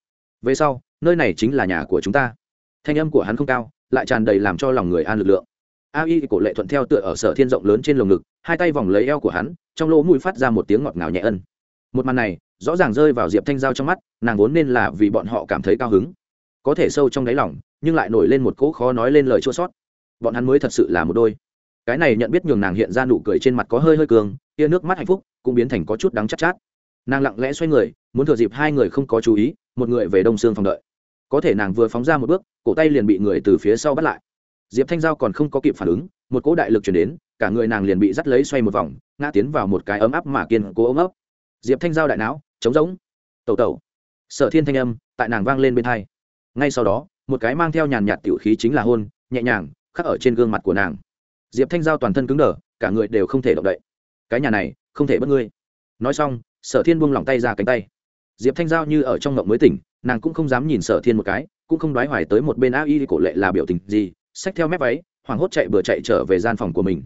Về sau, nơi này chính là nhà của chúng ta. Thanh âm của hắn không cao, lại tràn đầy làm cho lòng người an lực lượng. A y cổ lệ thuận theo tựa ở sở thiên rộng lớn trên lồng ngực, hai tay vòng lấy eo của hắn, trong lỗ mũi phát ra một tiếng ngọt ngào nhẹ ân. Một màn này, rõ ràng rơi vào diệp thanh giao trong mắt, nàng vốn nên là vì bọn họ cảm thấy cao hứng có thể sâu trong đáy lòng nhưng lại nổi lên một cỗ khó nói lên lời chua sót. Bọn hắn mới thật sự là một đôi. Cái này nhận biết nhường nàng hiện ra nụ cười trên mặt có hơi hơi cường tia nước mắt hạnh phúc cũng biến thành có chút đắng chắc chát, chát. Nàng lặng lẽ xoay người muốn thừa dịp hai người không có chú ý một người về đông xương phòng đợi. Có thể nàng vừa phóng ra một bước cổ tay liền bị người từ phía sau bắt lại. Diệp thanh giao còn không có kịp phản ứng một cỗ đại lực chuyển đến cả người nàng liền bị dắt lấy xoay một vòng ngã tiến vào một cái ấm áp mà kiên cố ấm ấp. Diệp thanh giao đại não trống rỗng. Tẩu tẩu. Sở thiên thanh âm tại nàng vang lên bên thai ngay sau đó, một cái mang theo nhàn nhạt tiểu khí chính là hôn, nhẹ nhàng, khắc ở trên gương mặt của nàng. Diệp thanh giao toàn thân cứng đờ, cả người đều không thể động đậy. Cái nhà này, không thể bất ngươi. Nói xong, sở thiên buông lỏng tay ra cánh tay. Diệp thanh giao như ở trong ngộng mới tỉnh, nàng cũng không dám nhìn sở thiên một cái, cũng không đoái hoài tới một bên a y cổ lệ là biểu tình gì, xách theo mép váy, hoảng hốt chạy vừa chạy trở về gian phòng của mình.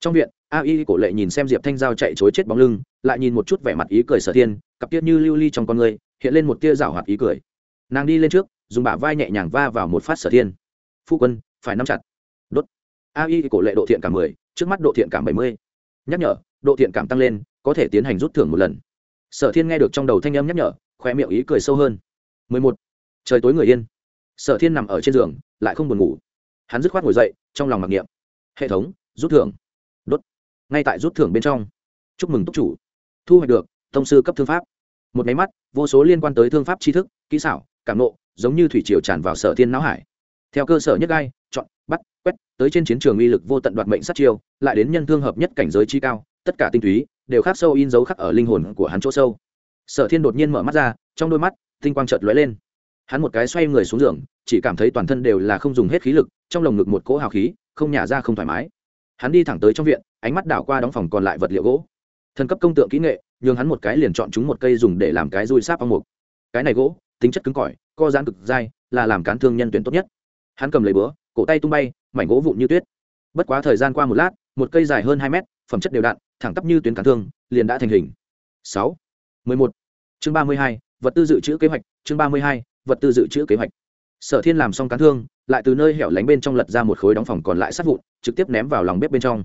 Trong viện, a y cổ lệ nhìn xem diệp thanh giao chạy chối chết bóng lưng, lại nhìn một chút vẻ mặt ý cười sở thiên, cặp tiết như lưu ly trong con người, hiện lên một tia rảo hoạt ý cười. Nàng đi lên trước dùng bả vai nhẹ nhàng va vào một phát sở thiên. Phu quân, phải nắm chặt. Đốt. A y cổ lệ độ thiện cảm mười, trước mắt độ thiện cảm bảy mươi. Nhắc nhở, độ thiện cảm tăng lên, có thể tiến hành rút thưởng một lần. Sở thiên nghe được trong đầu thanh âm nhắc nhở khoe miệng ý cười sâu hơn. mười một. Trời tối người yên. Sở thiên nằm ở trên giường, lại không buồn ngủ. Hắn dứt khoát ngồi dậy, trong lòng mặc niệm. Hệ thống, rút thưởng. Đốt. Ngay tại rút thưởng bên trong. Chúc mừng túc chủ. Thu hoạch được thông sư cấp thương pháp. Một máy mắt, vô số liên quan tới thương pháp tri thức, kỹ xảo cảm nộ, giống như thủy triều tràn vào sở thiên não hải. Theo cơ sở nhất gai, chọn, bắt, quét, tới trên chiến trường uy lực vô tận đoạt mệnh sát chiêu, lại đến nhân thương hợp nhất cảnh giới chi cao, tất cả tinh túy đều khắc sâu in dấu khắc ở linh hồn của hắn chỗ sâu. Sở thiên đột nhiên mở mắt ra, trong đôi mắt, tinh quang chợt lóe lên. Hắn một cái xoay người xuống giường, chỉ cảm thấy toàn thân đều là không dùng hết khí lực, trong lồng ngực một cỗ hào khí, không nhả ra không thoải mái. Hắn đi thẳng tới trong viện, ánh mắt đảo qua đóng phòng còn lại vật liệu gỗ. Thần cấp công tượng kỹ nghệ, nhường hắn một cái liền chọn chúng một cây dùng để làm cái dùi sáp ong mục. Cái này gỗ tính chất cứng cỏi, co giãn cực dai, là làm cán thương nhân tuyển tốt nhất. Hắn cầm lấy búa, cổ tay tung bay, mảnh gỗ vụn như tuyết. Bất quá thời gian qua một lát, một cây dài hơn hai mét, phẩm chất đều đặn, thẳng tắp như tuyến cán thương, liền đã thành hình. Sáu. Mười một. Chương ba mươi hai, vật tư dự trữ kế hoạch, chương ba mươi hai, vật tư dự trữ kế hoạch. Sở thiên làm xong cán thương, lại từ nơi hẻo lánh bên trong lật ra một khối đóng phòng còn lại sát vụn, trực tiếp ném vào lòng bếp bên trong.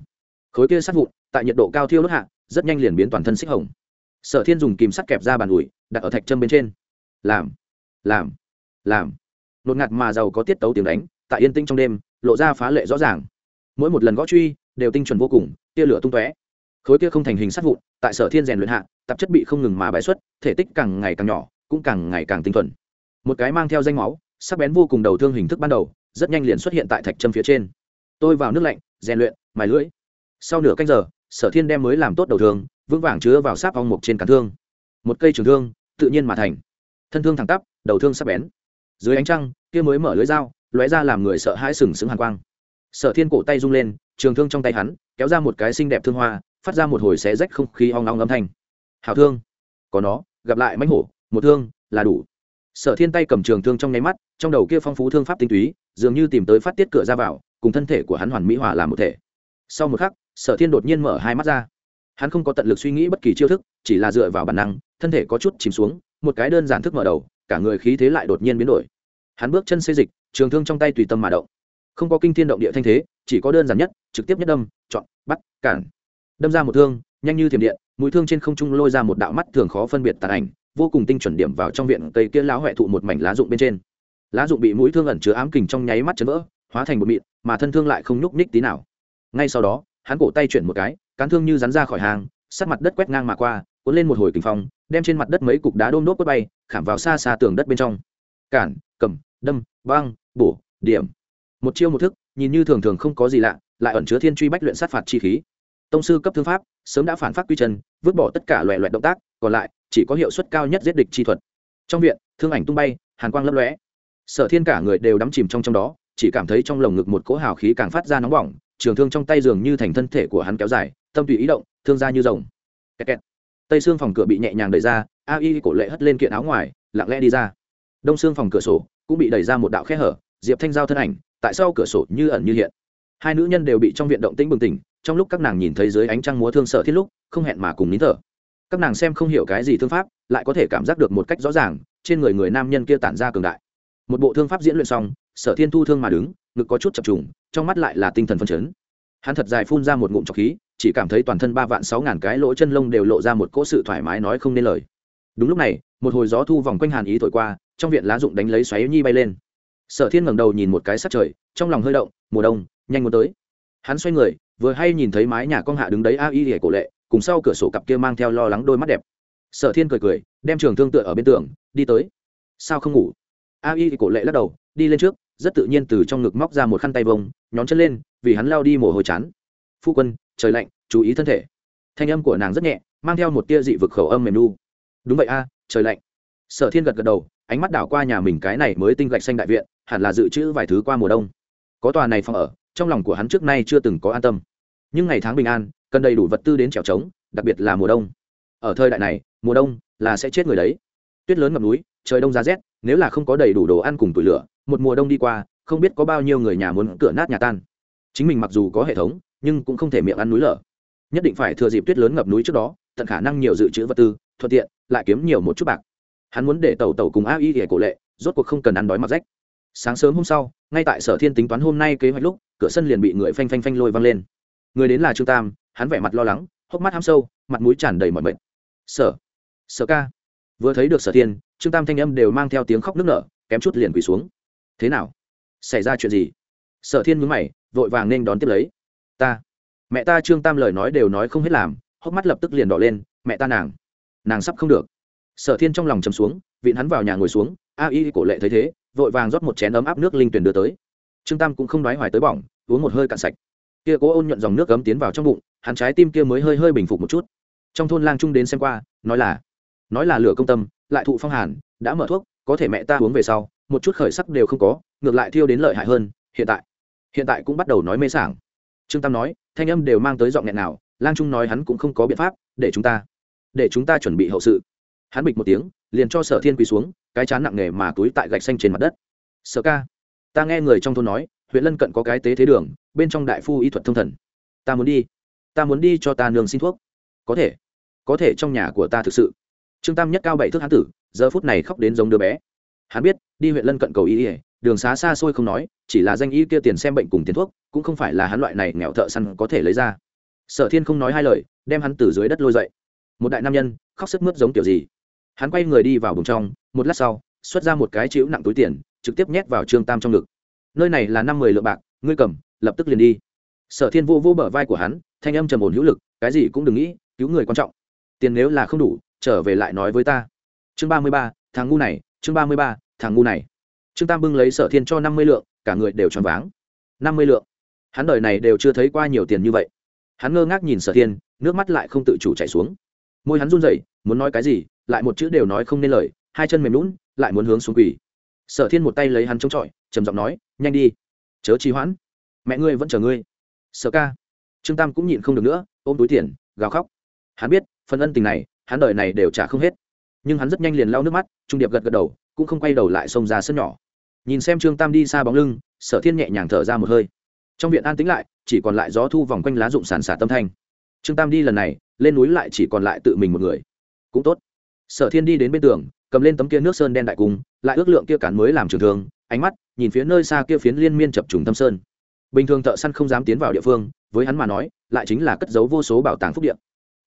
Khối kia sát vụn, tại nhiệt độ cao thiêu đốt hạ, rất nhanh liền biến toàn thân xích hồng. Sở thiên dùng kìm sắt kẹp ra bàn ủi, đặt ở thạch châm bên trên. Làm làm làm. Nột ngạt mà giàu có tiết tấu tiếng đánh, tại yên tĩnh trong đêm, lộ ra phá lệ rõ ràng. Mỗi một lần gõ truy, đều tinh chuẩn vô cùng, tia lửa tung tóe. Khối kia không thành hình sát vụn, tại sở thiên rèn luyện hạ, tạp chất bị không ngừng mà bài xuất, thể tích càng ngày càng nhỏ, cũng càng ngày càng tinh thuần. Một cái mang theo danh máu, sắc bén vô cùng đầu thương hình thức ban đầu, rất nhanh liền xuất hiện tại thạch châm phía trên. Tôi vào nước lạnh, rèn luyện, mài lưỡi. Sau nửa canh giờ, sở thiên đem mới làm tốt đầu thương, vững vàng chứa vào sáp ong mục trên cán thương. Một cây trường thương, tự nhiên mà thành thân thương thẳng tắp, đầu thương sắc bén. Dưới ánh trăng, kia mới mở lưới dao, lóe ra làm người sợ hãi sừng sững hàn quang. Sở thiên cổ tay rung lên, trường thương trong tay hắn, kéo ra một cái xinh đẹp thương hoa, phát ra một hồi xé rách không khí ong ong âm thanh. Hào thương. Có nó, gặp lại mãnh hổ, một thương, là đủ. Sở thiên tay cầm trường thương trong nháy mắt, trong đầu kia phong phú thương pháp tinh túy, dường như tìm tới phát tiết cửa ra vào, cùng thân thể của hắn hoàn mỹ hòa làm một thể. Sau một khắc, sở thiên đột nhiên mở hai mắt ra. Hắn không có tận lực suy nghĩ bất kỳ chiêu thức, chỉ là dựa vào bản năng, thân thể có chút chìm xuống một cái đơn giản thức mở đầu, cả người khí thế lại đột nhiên biến đổi. Hắn bước chân xê dịch, trường thương trong tay tùy tâm mà động. Không có kinh thiên động địa thanh thế, chỉ có đơn giản nhất, trực tiếp nhất đâm, chọn, bắt, cản. Đâm ra một thương, nhanh như thiểm điện, mũi thương trên không trung lôi ra một đạo mắt thường khó phân biệt tàn ảnh, vô cùng tinh chuẩn điểm vào trong viện cây kia lão huệ thụ một mảnh lá rụng bên trên. Lá rụng bị mũi thương ẩn chứa ám kình trong nháy mắt chấn vỡ, hóa thành một mịn, mà thân thương lại không nhúc nhích tí nào. Ngay sau đó, hắn cổ tay chuyển một cái, cán thương như rắn ra khỏi hàng sát mặt đất quét ngang mà qua cuốn lên một hồi kinh phong, đem trên mặt đất mấy cục đá đôm đốt quất bay, khảm vào xa xa tường đất bên trong. Cản, cầm, đâm, băng, bổ, điểm. Một chiêu một thức, nhìn như thường thường không có gì lạ, lại ẩn chứa thiên truy bách luyện sát phạt chi khí. Tông sư cấp thương pháp, sớm đã phản phát quy chân, vứt bỏ tất cả loại loẹt động tác, còn lại, chỉ có hiệu suất cao nhất giết địch chi thuật. Trong viện, thương ảnh tung bay, hàn quang lấp lóe. Sở thiên cả người đều đắm chìm trong trong đó, chỉ cảm thấy trong lồng ngực một cỗ hào khí càng phát ra nóng bỏng, trường thương trong tay dường như thành thân thể của hắn kéo dài, tâm tùy ý động, thương ra như rồng. Kẹt kẹt tây xương phòng cửa bị nhẹ nhàng đẩy ra, a y cổ lệ hất lên kiện áo ngoài, lặng lẽ đi ra. Đông xương phòng cửa sổ cũng bị đẩy ra một đạo khe hở, diệp thanh giao thân ảnh, tại sau cửa sổ như ẩn như hiện. Hai nữ nhân đều bị trong viện động tĩnh bừng tỉnh, trong lúc các nàng nhìn thấy dưới ánh trăng múa thương sợ thiết lúc, không hẹn mà cùng nín thở. Các nàng xem không hiểu cái gì thương pháp, lại có thể cảm giác được một cách rõ ràng, trên người người nam nhân kia tản ra cường đại. Một bộ thương pháp diễn luyện xong, sở thiên thu thương mà đứng, ngực có chút chập trùng, trong mắt lại là tinh thần phân chấn. Hắn thật dài phun ra một ngụm trọc khí chỉ cảm thấy toàn thân ba vạn sáu ngàn cái lỗ chân lông đều lộ ra một cỗ sự thoải mái nói không nên lời. Đúng lúc này, một hồi gió thu vòng quanh hàn ý thổi qua, trong viện lá rụng đánh lấy xoáy nhi bay lên. Sở thiên ngẩng đầu nhìn một cái sắc trời, trong lòng hơi động, mùa đông, nhanh muốn tới. Hắn xoay người, vừa hay nhìn thấy mái nhà con hạ đứng đấy a y hề cổ lệ, cùng sau cửa sổ cặp kia mang theo lo lắng đôi mắt đẹp. Sở thiên cười cười, đem trường thương tựa ở bên tường, đi tới. Sao không ngủ? A y cổ lệ lắc đầu, đi lên trước, rất tự nhiên từ trong ngực móc ra một khăn tay vông, nhón chân lên, vì hắn lao đi mồ hôi chán phu quân, trời lạnh, chú ý thân thể. Thanh âm của nàng rất nhẹ, mang theo một tia dị vực khẩu âm mềm nu. Đúng vậy a, trời lạnh. Sở thiên gật gật đầu, ánh mắt đảo qua nhà mình cái này mới tinh gạch xanh đại viện, hẳn là dự trữ vài thứ qua mùa đông. Có tòa này phòng ở, trong lòng của hắn trước nay chưa từng có an tâm. Nhưng ngày tháng bình an, cần đầy đủ vật tư đến trèo trống, đặc biệt là mùa đông. Ở thời đại này, mùa đông là sẽ chết người đấy. Tuyết lớn ngập núi, trời đông giá rét, nếu là không có đầy đủ đồ ăn cùng tủi lửa, một mùa đông đi qua, không biết có bao nhiêu người nhà muốn cửa nát nhà tan. Chính mình mặc dù có hệ thống nhưng cũng không thể miệng ăn núi lở. Nhất định phải thừa dịp tuyết lớn ngập núi trước đó, tận khả năng nhiều dự trữ vật tư, thuận tiện, lại kiếm nhiều một chút bạc. Hắn muốn để tàu tàu cùng a y để cổ lệ, rốt cuộc không cần ăn đói mặc rách. Sáng sớm hôm sau, ngay tại sở thiên tính toán hôm nay kế hoạch lúc, cửa sân liền bị người phanh phanh phanh lôi văng lên. Người đến là trương tam, hắn vẻ mặt lo lắng, hốc mắt ham sâu, mặt mũi tràn đầy mọi mệt. Sở sở ca. Vừa thấy được sở thiên, trương tam thanh âm đều mang theo tiếng khóc nức nở, kém chút liền quỳ xuống. Thế nào? Xảy ra chuyện gì? Sở thiên mướn mày, vội vàng nên đón tiếp lấy ta. Mẹ ta trương tam lời nói đều nói không hết làm, hốc mắt lập tức liền đỏ lên, mẹ ta nàng. Nàng sắp không được. Sở thiên trong lòng chầm xuống, vịn hắn vào nhà ngồi xuống, a y cổ lệ thấy thế, vội vàng rót một chén ấm áp nước linh tuyển đưa tới. Trương tam cũng không nói hoài tới bỏng, uống một hơi cạn sạch. Kia cố ôn nhuận dòng nước cấm tiến vào trong bụng, hắn trái tim kia mới hơi hơi bình phục một chút. Trong thôn lang trung đến xem qua, nói là nói là lửa công tâm, lại thụ phong hàn, đã mở thuốc, có thể mẹ ta uống về sau, một chút khởi sắc đều không có, ngược lại thiêu đến lợi hại hơn, hiện tại. Hiện tại cũng bắt đầu nói mê sảng trương tam nói, thanh âm đều mang tới giọng nghẹn nào, lang trung nói hắn cũng không có biện pháp, để chúng ta, để chúng ta chuẩn bị hậu sự. Hắn bịch một tiếng, liền cho sở thiên quỳ xuống, cái chán nặng nề mà túi tại gạch xanh trên mặt đất. Sở ca, ta nghe người trong thôn nói, huyện lân cận có cái tế thế đường, bên trong đại phu y thuật thông thần. Ta muốn đi, ta muốn đi cho ta nương xin thuốc. Có thể có thể trong nhà của ta thực sự. Trương tam nhất cao bảy thước hán tử, giờ phút này khóc đến giống đứa bé. Hắn biết, đi huyện lân cận cầu y ỉa đường xá xa xôi không nói, chỉ là danh y kia tiền xem bệnh cùng tiền thuốc cũng không phải là hắn loại này nghèo thợ săn có thể lấy ra. Sở thiên không nói hai lời, đem hắn từ dưới đất lôi dậy. Một đại nam nhân, khóc sức mướt giống kiểu gì? Hắn quay người đi vào bùng trong, một lát sau, xuất ra một cái chữ nặng túi tiền, trực tiếp nhét vào trương tam trong ngực. Nơi này là năm mười lượng bạc, ngươi cầm, lập tức liền đi. Sở thiên vô vô bờ vai của hắn, thanh âm trầm ổn hữu lực, cái gì cũng đừng nghĩ, cứu người quan trọng. Tiền nếu là không đủ, trở về lại nói với ta. Chương ba mươi ba, thằng ngu này, chương ba mươi ba, thằng ngu này. Trương tam bưng lấy sở thiên cho năm mươi lượng, cả người đều tròn váng. Năm mươi lượng hắn đời này đều chưa thấy qua nhiều tiền như vậy. Hắn ngơ ngác nhìn sở thiên, nước mắt lại không tự chủ chảy xuống. Môi hắn run rẩy, muốn nói cái gì, lại một chữ đều nói không nên lời, hai chân mềm lún lại muốn hướng xuống quỳ. Sở thiên một tay lấy hắn chống chọi, trầm giọng nói, nhanh đi, chớ trì hoãn. Mẹ ngươi vẫn chờ ngươi. Sở ca. Trương tam cũng nhịn không được nữa, ôm túi tiền, gào khóc. Hắn biết, phần ân tình này, hắn đời này đều trả không hết. Nhưng hắn rất nhanh liền lau nước mắt, trung điệp gật gật đầu, cũng không quay đầu lại xông ra sân nhỏ. Nhìn xem trương tam đi xa bóng lưng, sở thiên nhẹ nhàng thở ra một hơi trong viện an tĩnh lại, chỉ còn lại gió thu vòng quanh lá rụng sàn xả tâm thanh. Trương tam đi lần này, lên núi lại chỉ còn lại tự mình một người. Cũng tốt. Sở thiên đi đến bên tường, cầm lên tấm kia nước sơn đen đại cung, lại ước lượng kia cản mới làm trường thương, ánh mắt, nhìn phía nơi xa kia phiến liên miên chập trùng tâm sơn. Bình thường thợ săn không dám tiến vào địa phương, với hắn mà nói, lại chính là cất giấu vô số bảo tàng phúc điện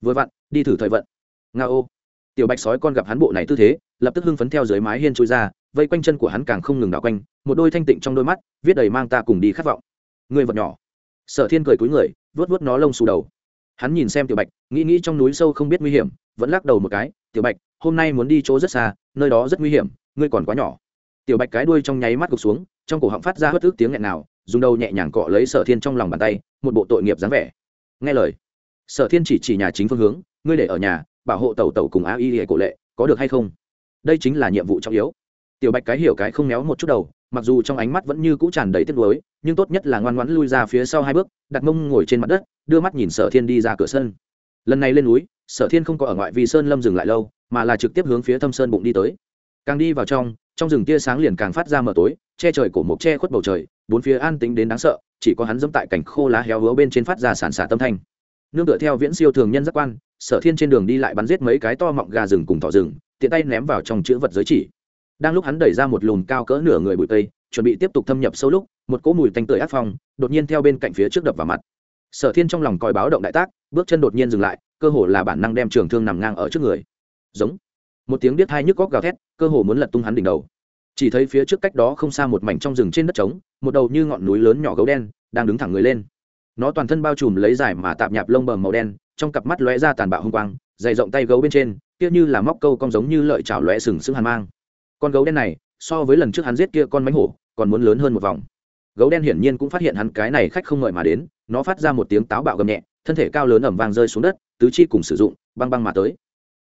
vừa vặn, đi thử thời vận. Nga ô. Tiểu bạch sói con gặp hắn bộ này tư thế, lập tức hưng phấn theo dưới mái hiên trôi ra, vây quanh chân của hắn càng không ngừng đảo quanh, một đôi thanh tịnh trong đôi mắt, viết đầy mang ta cùng đi khát vọng người vật nhỏ. Sở thiên cười cúi người vớt vớt nó lông xù đầu. Hắn nhìn xem tiểu bạch, nghĩ nghĩ trong núi sâu không biết nguy hiểm, vẫn lắc đầu một cái, tiểu bạch, hôm nay muốn đi chỗ rất xa, nơi đó rất nguy hiểm, ngươi còn quá nhỏ. Tiểu bạch cái đuôi trong nháy mắt gục xuống, trong cổ họng phát ra hất ức tiếng nghẹn nào, dùng đầu nhẹ nhàng cọ lấy sở thiên trong lòng bàn tay, một bộ tội nghiệp dáng vẻ. Nghe lời, sở thiên chỉ chỉ nhà chính phương hướng, ngươi để ở nhà, bảo hộ tàu tàu cùng a y hệ cổ lệ, có được hay không? Đây chính là nhiệm vụ trọng yếu. Tiểu bạch cái hiểu cái không méo một chút đầu mặc dù trong ánh mắt vẫn như cũ tràn đầy tiếc nuối, nhưng tốt nhất là ngoan ngoãn lui ra phía sau hai bước, đặt mông ngồi trên mặt đất, đưa mắt nhìn sở thiên đi ra cửa sân. Lần này lên núi, sở thiên không có ở ngoại vì sơn lâm dừng lại lâu, mà là trực tiếp hướng phía thâm sơn bụng đi tới. Càng đi vào trong trong rừng tia sáng liền càng phát ra mờ tối, che trời cổ mộc che khuất bầu trời, bốn phía an tĩnh đến đáng sợ, chỉ có hắn dẫm tại cảnh khô lá héo hứa bên trên phát ra sản xả tâm thanh. Nương tựa theo viễn siêu thường nhân giác quan, sở thiên trên đường đi lại bắn giết mấy cái to mọng gà rừng cùng thỏ rừng, tiện tay ném vào trong chữ vật giới chỉ đang lúc hắn đẩy ra một lùm cao cỡ nửa người bụi tây chuẩn bị tiếp tục thâm nhập sâu lúc, một cỗ mùi tanh tưởi ác phong đột nhiên theo bên cạnh phía trước đập vào mặt. Sở thiên trong lòng còi báo động đại tác, bước chân đột nhiên dừng lại, cơ hồ là bản năng đem trường thương nằm ngang ở trước người. Giống. Một tiếng biết hai nhức góc gào thét, cơ hồ muốn lật tung hắn đỉnh đầu. Chỉ thấy phía trước cách đó không xa một mảnh trong rừng trên đất trống, một đầu như ngọn núi lớn nhỏ gấu đen đang đứng thẳng người lên. Nó toàn thân bao trùm lấy dài mà tạp nhạp lông bờm màu đen, trong cặp mắt lóe ra tàn bạo hung quang, dày rộng tay gấu bên trên, kia như là móc câu cong giống như lợi chảo lóe sừng sững hàn mang con gấu đen này, so với lần trước hắn giết kia con mánh hổ, còn muốn lớn hơn một vòng. Gấu đen hiển nhiên cũng phát hiện hắn cái này khách không ngợi mà đến, nó phát ra một tiếng táo bạo gầm nhẹ, thân thể cao lớn ẩm vang rơi xuống đất, tứ chi cùng sử dụng, băng băng mà tới.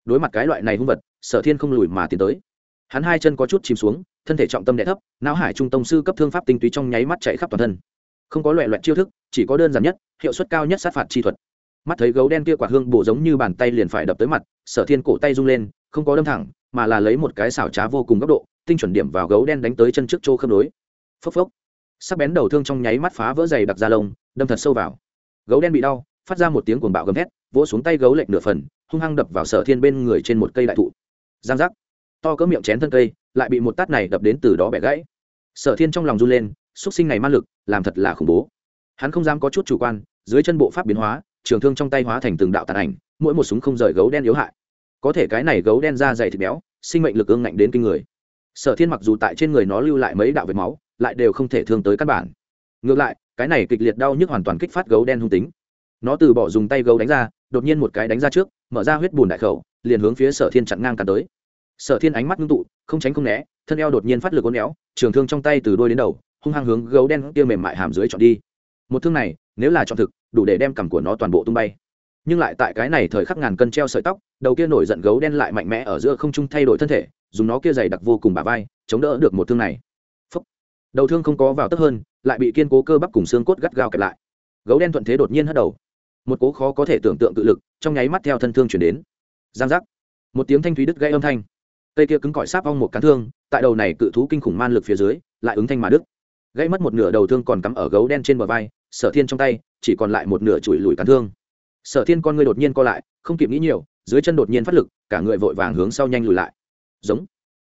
Đối mặt cái loại này hung vật, sở thiên không lùi mà tiến tới. Hắn hai chân có chút chìm xuống, thân thể trọng tâm đẻ thấp, não hải trung tông sư cấp thương pháp tinh túy trong nháy mắt chạy khắp toàn thân. Không có loại loại chiêu thức, chỉ có đơn giản nhất, hiệu suất cao nhất sát phạt chi thuật. Mắt thấy gấu đen kia quả hương bổ giống như bàn tay liền phải đập tới mặt, sở thiên cổ tay rung lên, không có đâm thẳng mà là lấy một cái xảo trá vô cùng góc độ, tinh chuẩn điểm vào gấu đen đánh tới chân trước chỗ khớp nối. Phốc phốc. Sắc bén đầu thương trong nháy mắt phá vỡ dày đặc da lông, đâm thật sâu vào. Gấu đen bị đau, phát ra một tiếng cuồng bạo gầm thét, vỗ xuống tay gấu lệch nửa phần, hung hăng đập vào sở thiên bên người trên một cây đại thụ. Giang giác. To cỡ miệng chén thân cây, lại bị một tát này đập đến từ đó bẻ gãy. Sở thiên trong lòng run lên, xúc sinh này man lực, làm thật là khủng bố. Hắn không dám có chút chủ quan, dưới chân bộ pháp biến hóa, trường thương trong tay hóa thành từng đạo tàn ảnh, mỗi một súng không rời gấu đen yếu hại có thể cái này gấu đen da dày thịt béo sinh mệnh lực ương ngạnh đến kinh người. Sở thiên mặc dù tại trên người nó lưu lại mấy đạo vệt máu lại đều không thể thương tới căn bản. Ngược lại cái này kịch liệt đau nhức hoàn toàn kích phát gấu đen hung tính. Nó từ bỏ dùng tay gấu đánh ra đột nhiên một cái đánh ra trước mở ra huyết bùn đại khẩu liền hướng phía sở thiên chặn ngang cả tới. Sở thiên ánh mắt ngưng tụ không tránh không né thân eo đột nhiên phát lực ố éo, trường thương trong tay từ đôi đến đầu hung hăng hướng gấu đen kia mềm mại hàm dưới chọn đi. Một thương này nếu là chọn thực đủ để đem cằm của nó toàn bộ tung bay nhưng lại tại cái này thời khắc ngàn cân treo sợi tóc, đầu kia nổi giận gấu đen lại mạnh mẽ ở giữa không trung thay đổi thân thể, dùng nó kia dày đặc vô cùng bả vai, chống đỡ được một thương này. Phúc. đầu thương không có vào tấp hơn, lại bị kiên cố cơ bắp cùng xương cốt gắt gao kẹp lại. Gấu đen thuận thế đột nhiên hất đầu. Một cố khó có thể tưởng tượng tự lực, trong nháy mắt theo thân thương chuyển đến. Giang giác. Một tiếng thanh thúy đứt gây âm thanh. Cây kia cứng cỏi sáp ong một cán thương, tại đầu này cự thú kinh khủng man lực phía dưới, lại ứng thanh mà đứt. Gãy mất một nửa đầu thương còn cắm ở gấu đen trên bờ vai, sở thiên trong tay, chỉ còn lại một nửa chùi lùi cán thương sở thiên con người đột nhiên co lại, không kịp nghĩ nhiều, dưới chân đột nhiên phát lực, cả người vội vàng hướng sau nhanh lùi lại. Giống.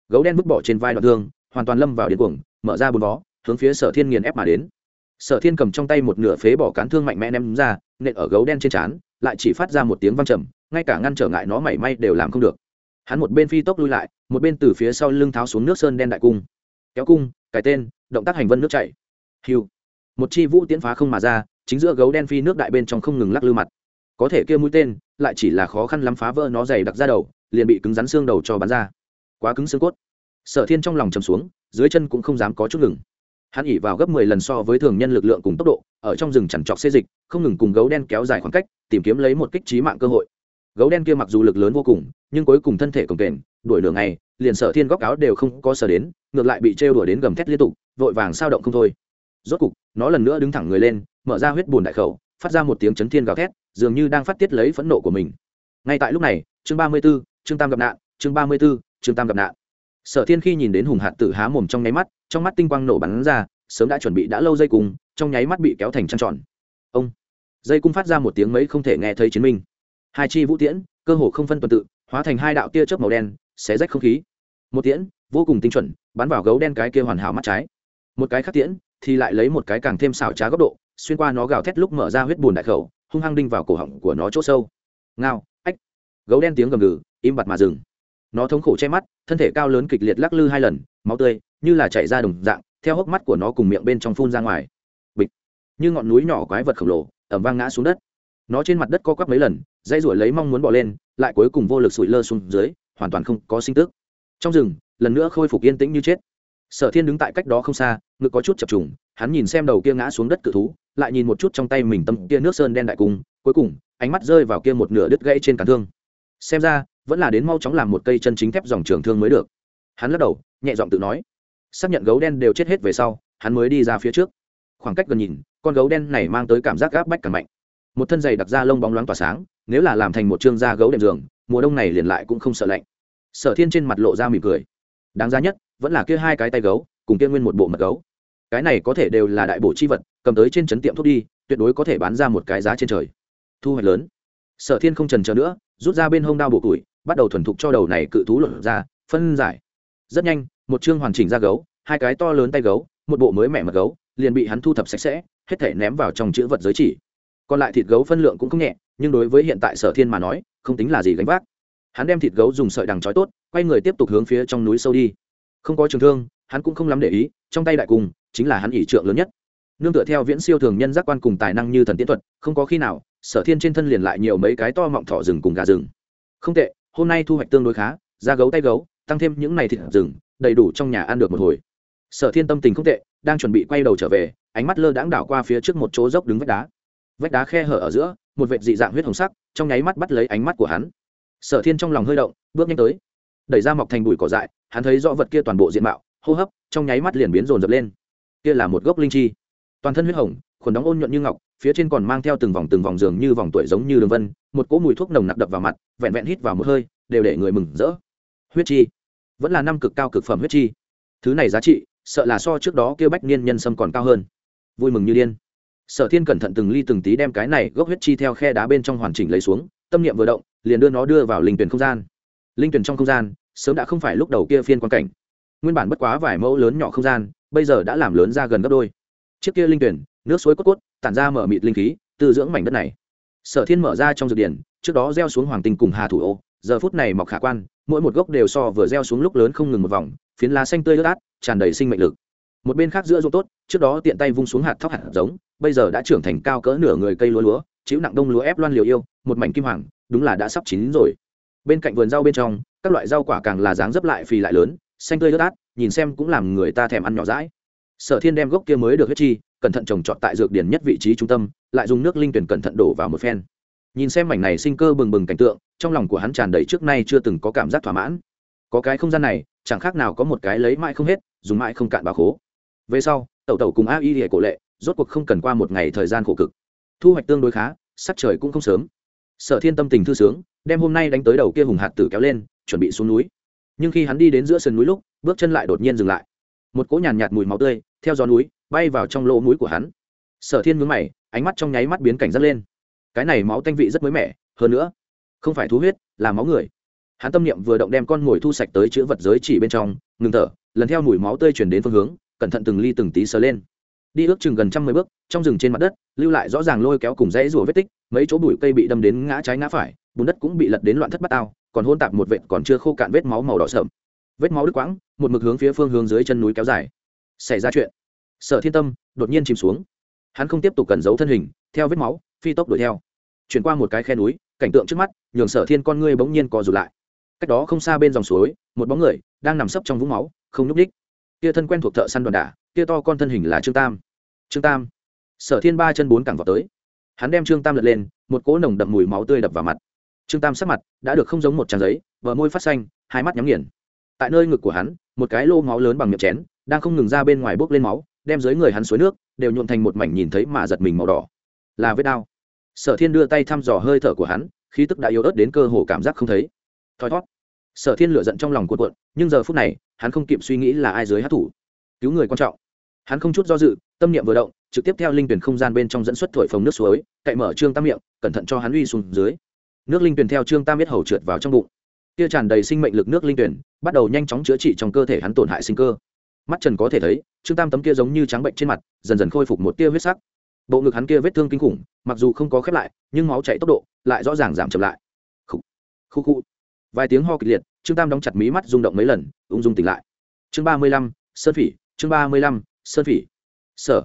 Gấu đen vứt bỏ trên vai đoạn thương, hoàn toàn lâm vào điên cuồng, mở ra bùn vó, hướng phía sở thiên nghiền ép mà đến. Sở thiên cầm trong tay một nửa phế bỏ cán thương mạnh mẽ ném ra, nện ở gấu đen trên trán, lại chỉ phát ra một tiếng văng trầm, ngay cả ngăn trở ngại nó mảy may đều làm không được. Hắn một bên phi tốc lui lại, một bên từ phía sau lưng tháo xuống nước sơn đen đại cung. Kéo cung cái tên, động tác hành vân nước chảy. Hiu. Một chi vũ tiến phá không mà ra, chính giữa gấu đen phi nước đại bên trong không ngừng lắc lư mặt có thể kia mũi tên, lại chỉ là khó khăn lắm phá vỡ nó dày đặc ra đầu, liền bị cứng rắn xương đầu cho bắn ra. Quá cứng xương cốt. Sở thiên trong lòng chầm xuống, dưới chân cũng không dám có chút ngừng. Hắn ỉ vào gấp mười lần so với thường nhân lực lượng cùng tốc độ, ở trong rừng chằn trọc xê dịch, không ngừng cùng gấu đen kéo dài khoảng cách, tìm kiếm lấy một kích trí mạng cơ hội. Gấu đen kia mặc dù lực lớn vô cùng, nhưng cuối cùng thân thể cồng kềnh, đuổi nửa ngày, liền sở thiên góc áo đều không có sở đến, ngược lại bị trêu đuổi đến gầm thét liên tục, vội vàng sao động không thôi. Rốt cục, nó lần nữa đứng thẳng người lên, mở ra huyết bùn đại khẩu phát ra một tiếng chấn thiên gào thét, dường như đang phát tiết lấy phẫn nộ của mình. Ngay tại lúc này, chương ba mươi b ố chương tam gặp nạn, chương ba mươi b ố chương tam gặp nạn. Sở thiên khi nhìn đến hùng hạt tử há mồm trong nháy mắt, trong mắt tinh quang nổ bắn ra, sớm đã chuẩn bị đã lâu dây cung, trong nháy mắt bị kéo thành trăng tròn. Ông! Dây cung phát ra một tiếng mấy không thể nghe thấy chiến minh. Hai chi vũ tiễn, cơ hồ không phân tuần tự, hóa thành hai đạo tia chớp màu đen, xé rách không khí. Một tiễn, vô cùng tinh chuẩn, bắn vào gấu đen cái kia hoàn hảo mắt trái. Một cái khác tiễn, thì lại lấy một cái càng thêm xảo trá góc độ xuyên qua nó gào thét lúc mở ra huyết bùn đại khẩu, hung hăng đinh vào cổ họng của nó chỗ sâu. Ngao, ách. Gấu đen tiếng gầm gừ, im bặt mà dừng. Nó thống khổ che mắt, thân thể cao lớn kịch liệt lắc lư hai lần, máu tươi như là chảy ra đồng dạng, theo hốc mắt của nó cùng miệng bên trong phun ra ngoài. Bịch. Như ngọn núi nhỏ quái vật khổng lồ ẩm vang ngã xuống đất. Nó trên mặt đất co quắp mấy lần dây ruổi lấy mong muốn bỏ lên, lại cuối cùng vô lực sụi lơ xuống dưới, hoàn toàn không có sinh tức. Trong rừng, lần nữa khôi phục yên tĩnh như chết sở thiên đứng tại cách đó không xa, ngực có chút chập trùng, hắn nhìn xem đầu kia ngã xuống đất cự thú, lại nhìn một chút trong tay mình tâm kia nước sơn đen đại cung, cuối cùng, ánh mắt rơi vào kia một nửa đứt gãy trên cản thương. Xem ra, vẫn là đến mau chóng làm một cây chân chính thép dòng trường thương mới được. Hắn lắc đầu, nhẹ giọng tự nói. Xác nhận gấu đen đều chết hết về sau, hắn mới đi ra phía trước. Khoảng cách gần nhìn, con gấu đen này mang tới cảm giác gáp bách càng mạnh. Một thân giày đặc da lông bóng loáng tỏa sáng, nếu là làm thành một chương da gấu đệm giường, mùa đông này liền lại cũng không sợ lạnh. Sở thiên trên mặt lộ ra mỉm cười đáng giá nhất, vẫn là kia hai cái tay gấu, cùng kia nguyên một bộ mật gấu. Cái này có thể đều là đại bộ chi vật, cầm tới trên trấn tiệm thuốc đi, tuyệt đối có thể bán ra một cái giá trên trời. Thu hoạch lớn. Sở thiên không trần chờ nữa, rút ra bên hông đao bộ củi, bắt đầu thuần thục cho đầu này cự thú luận ra, phân giải. Rất nhanh, một chương hoàn chỉnh ra gấu, hai cái to lớn tay gấu, một bộ mới mẻ mật gấu, liền bị hắn thu thập sạch sẽ, hết thể ném vào trong chữ vật giới chỉ. Còn lại thịt gấu phân lượng cũng không nhẹ, nhưng đối với hiện tại sở thiên mà nói, không tính là gì gánh vác hắn đem thịt gấu dùng sợi đằng trói tốt, quay người tiếp tục hướng phía trong núi sâu đi. Không có trường thương, hắn cũng không lắm để ý, trong tay đại cùng chính là hắn ỷ trượng lớn nhất. Nương tựa theo viễn siêu thường nhân giác quan cùng tài năng như thần tiến thuật, không có khi nào, sở thiên trên thân liền lại nhiều mấy cái to mọng thỏ rừng cùng gà rừng. Không tệ, hôm nay thu hoạch tương đối khá, da gấu tay gấu, tăng thêm những này thịt rừng, đầy đủ trong nhà ăn được một hồi. Sở thiên tâm tình không tệ, đang chuẩn bị quay đầu trở về, ánh mắt lơ đãng đảo qua phía trước một chỗ dốc đứng vách đá. Vách đá khe hở ở giữa, một vệt dị dạng huyết hồng sắc, trong nháy mắt bắt lấy ánh mắt của hắn sở thiên trong lòng hơi động, bước nhanh tới. Đẩy ra mọc thành bụi cỏ dại, hắn thấy rõ vật kia toàn bộ diện mạo, hô hấp, trong nháy mắt liền biến rồn rập lên. Kia là một gốc linh chi. Toàn thân huyết hồng, khuẩn đóng ôn nhuận như ngọc, phía trên còn mang theo từng vòng từng vòng giường như vòng tuổi giống như đường vân, một cỗ mùi thuốc nồng nặc đập vào mặt, vẹn vẹn hít vào một hơi, đều để người mừng rỡ. Huyết chi. Vẫn là năm cực cao cực phẩm huyết chi. Thứ này giá trị, sợ là so trước đó kêu bách niên nhân sâm còn cao hơn. Vui mừng như điên. Sở thiên cẩn thận từng ly từng tí đem cái này gốc huyết chi theo khe đá bên trong hoàn chỉnh lấy xuống, tâm niệm vừa động liền đưa nó đưa vào linh tuyển không gian. Linh tuyển trong không gian, sớm đã không phải lúc đầu kia phiên quan cảnh. Nguyên bản bất quá vài mẫu lớn nhỏ không gian, bây giờ đã làm lớn ra gần gấp đôi. Chiếc kia linh tuyển, nước suối cốt cốt, tản ra mở mịt linh khí tư dưỡng mảnh đất này. Sở thiên mở ra trong dược điển, trước đó gieo xuống hoàng tinh cùng hà thủ ô, giờ phút này mọc khả quan, mỗi một gốc đều so vừa gieo xuống lúc lớn không ngừng một vòng, phiến lá xanh tươi ướt át, tràn đầy sinh mệnh lực. Một bên khác giữa ruộng tốt, trước đó tiện tay vung xuống hạt thóc hạt giống, bây giờ đã trưởng thành cao cỡ nửa người cây lúa lúa chịu nặng đông lúa ép loan liều yêu, một mảnh kim hoàng, đúng là đã sắp chín rồi. Bên cạnh vườn rau bên trong, các loại rau quả càng là dáng dấp lại phì lại lớn, xanh tươi ướt át, nhìn xem cũng làm người ta thèm ăn nhỏ rãi sở thiên đem gốc kia mới được huyết chi, cẩn thận trồng trọt tại dược điển nhất vị trí trung tâm, lại dùng nước linh tuyển cẩn thận đổ vào một phen. Nhìn xem mảnh này sinh cơ bừng bừng cảnh tượng, trong lòng của hắn tràn đầy trước nay chưa từng có cảm giác thỏa mãn. Có cái không gian này, chẳng khác nào có một cái lấy mãi không hết, dùng mãi không cạn bà khố. Về sau, tẩu tẩu cùng a y hệ cổ lệ, rốt cuộc không cần qua một ngày thời gian khổ cực. Thu hoạch tương đối khá sắc trời cũng không sớm. Sở thiên tâm tình thư sướng đem hôm nay đánh tới đầu kia hùng hạt tử kéo lên chuẩn bị xuống núi. Nhưng khi hắn đi đến giữa sườn núi lúc bước chân lại đột nhiên dừng lại. Một cỗ nhàn nhạt, mùi máu tươi theo gió núi bay vào trong lỗ mũi của hắn. Sở thiên mướn mày ánh mắt trong nháy mắt biến cảnh dắt lên. Cái này máu tanh vị rất mới mẻ hơn nữa không phải thú huyết là máu người. Hắn tâm niệm vừa động đem con mồi thu sạch tới chữ vật giới chỉ bên trong ngừng thở lần theo mùi máu tươi chuyển đến phương hướng cẩn thận từng ly từng tí sờ lên đi ước chừng gần trăm mười bước, trong rừng trên mặt đất, lưu lại rõ ràng lôi kéo cùng rẽ rùa vết tích, mấy chỗ bụi cây bị đâm đến ngã trái ngã phải, bùn đất cũng bị lật đến loạn thất bát ao, còn hôn tạp một vệt còn chưa khô cạn vết máu màu đỏ sợm vết máu đứt quãng, một mực hướng phía phương hướng dưới chân núi kéo dài. Xảy ra chuyện. Sở thiên tâm đột nhiên chìm xuống. Hắn không tiếp tục cần giấu thân hình, theo vết máu, phi tốc đuổi theo. Chuyển qua một cái khe núi, cảnh tượng trước mắt, nhường sở thiên con ngươi bỗng nhiên co rụt lại. Cách đó không xa bên dòng suối, một bóng người đang nằm sấp trong vũng máu, không nhúc đích kia thân quen thuộc thợ săn đoàn đả kia to con thân hình là trương tam. Trương tam. Sở thiên ba chân bốn cẳng vào tới. Hắn đem trương tam lật lên, một cỗ nồng đậm mùi máu tươi đập vào mặt. Trương tam sắc mặt đã được không giống một trang giấy vợ môi phát xanh, hai mắt nhắm nghiền. Tại nơi ngực của hắn, một cái lô máu lớn bằng miệng chén, đang không ngừng ra bên ngoài bốc lên máu, đem dưới người hắn suối nước, đều nhuộn thành một mảnh nhìn thấy mà giật mình màu đỏ. Là vết đao. sở thiên đưa tay thăm dò hơi thở của hắn, khí tức đã yếu ớt đến cơ hồ cảm giác không thấy. Thoi thót sở thiên lựa giận trong lòng cuộn cuộn, nhưng giờ phút này, hắn không kịp suy nghĩ là ai dưới hát thủ cứu người quan trọng. Hắn không chút do dự, tâm niệm vừa động, trực tiếp theo linh tuyển không gian bên trong dẫn xuất thổi phồng nước suối, cậy mở trương tam miệng, cẩn thận cho hắn uy xuống dưới. Nước linh tuyển theo trương tam biết hầu trượt vào trong bụng. Kia tràn đầy sinh mệnh lực nước linh tuyển, bắt đầu nhanh chóng chữa trị trong cơ thể hắn tổn hại sinh cơ. Mắt trần có thể thấy, trương tam tấm kia giống như trắng bệnh trên mặt, dần dần khôi phục một tia huyết sắc. Bộ ngực hắn kia vết thương kinh khủng, mặc dù không có khép lại, nhưng máu chảy tốc độ lại rõ ràng giảm chậm lại. Khu khu khu vài tiếng ho kịch liệt, trương tam đóng chặt mí mắt rung động mấy lần, ung dung tỉnh lại. Chương ba mươi lăm, sơn phỉ chương ba mươi lăm, sơn phỉ. Sở.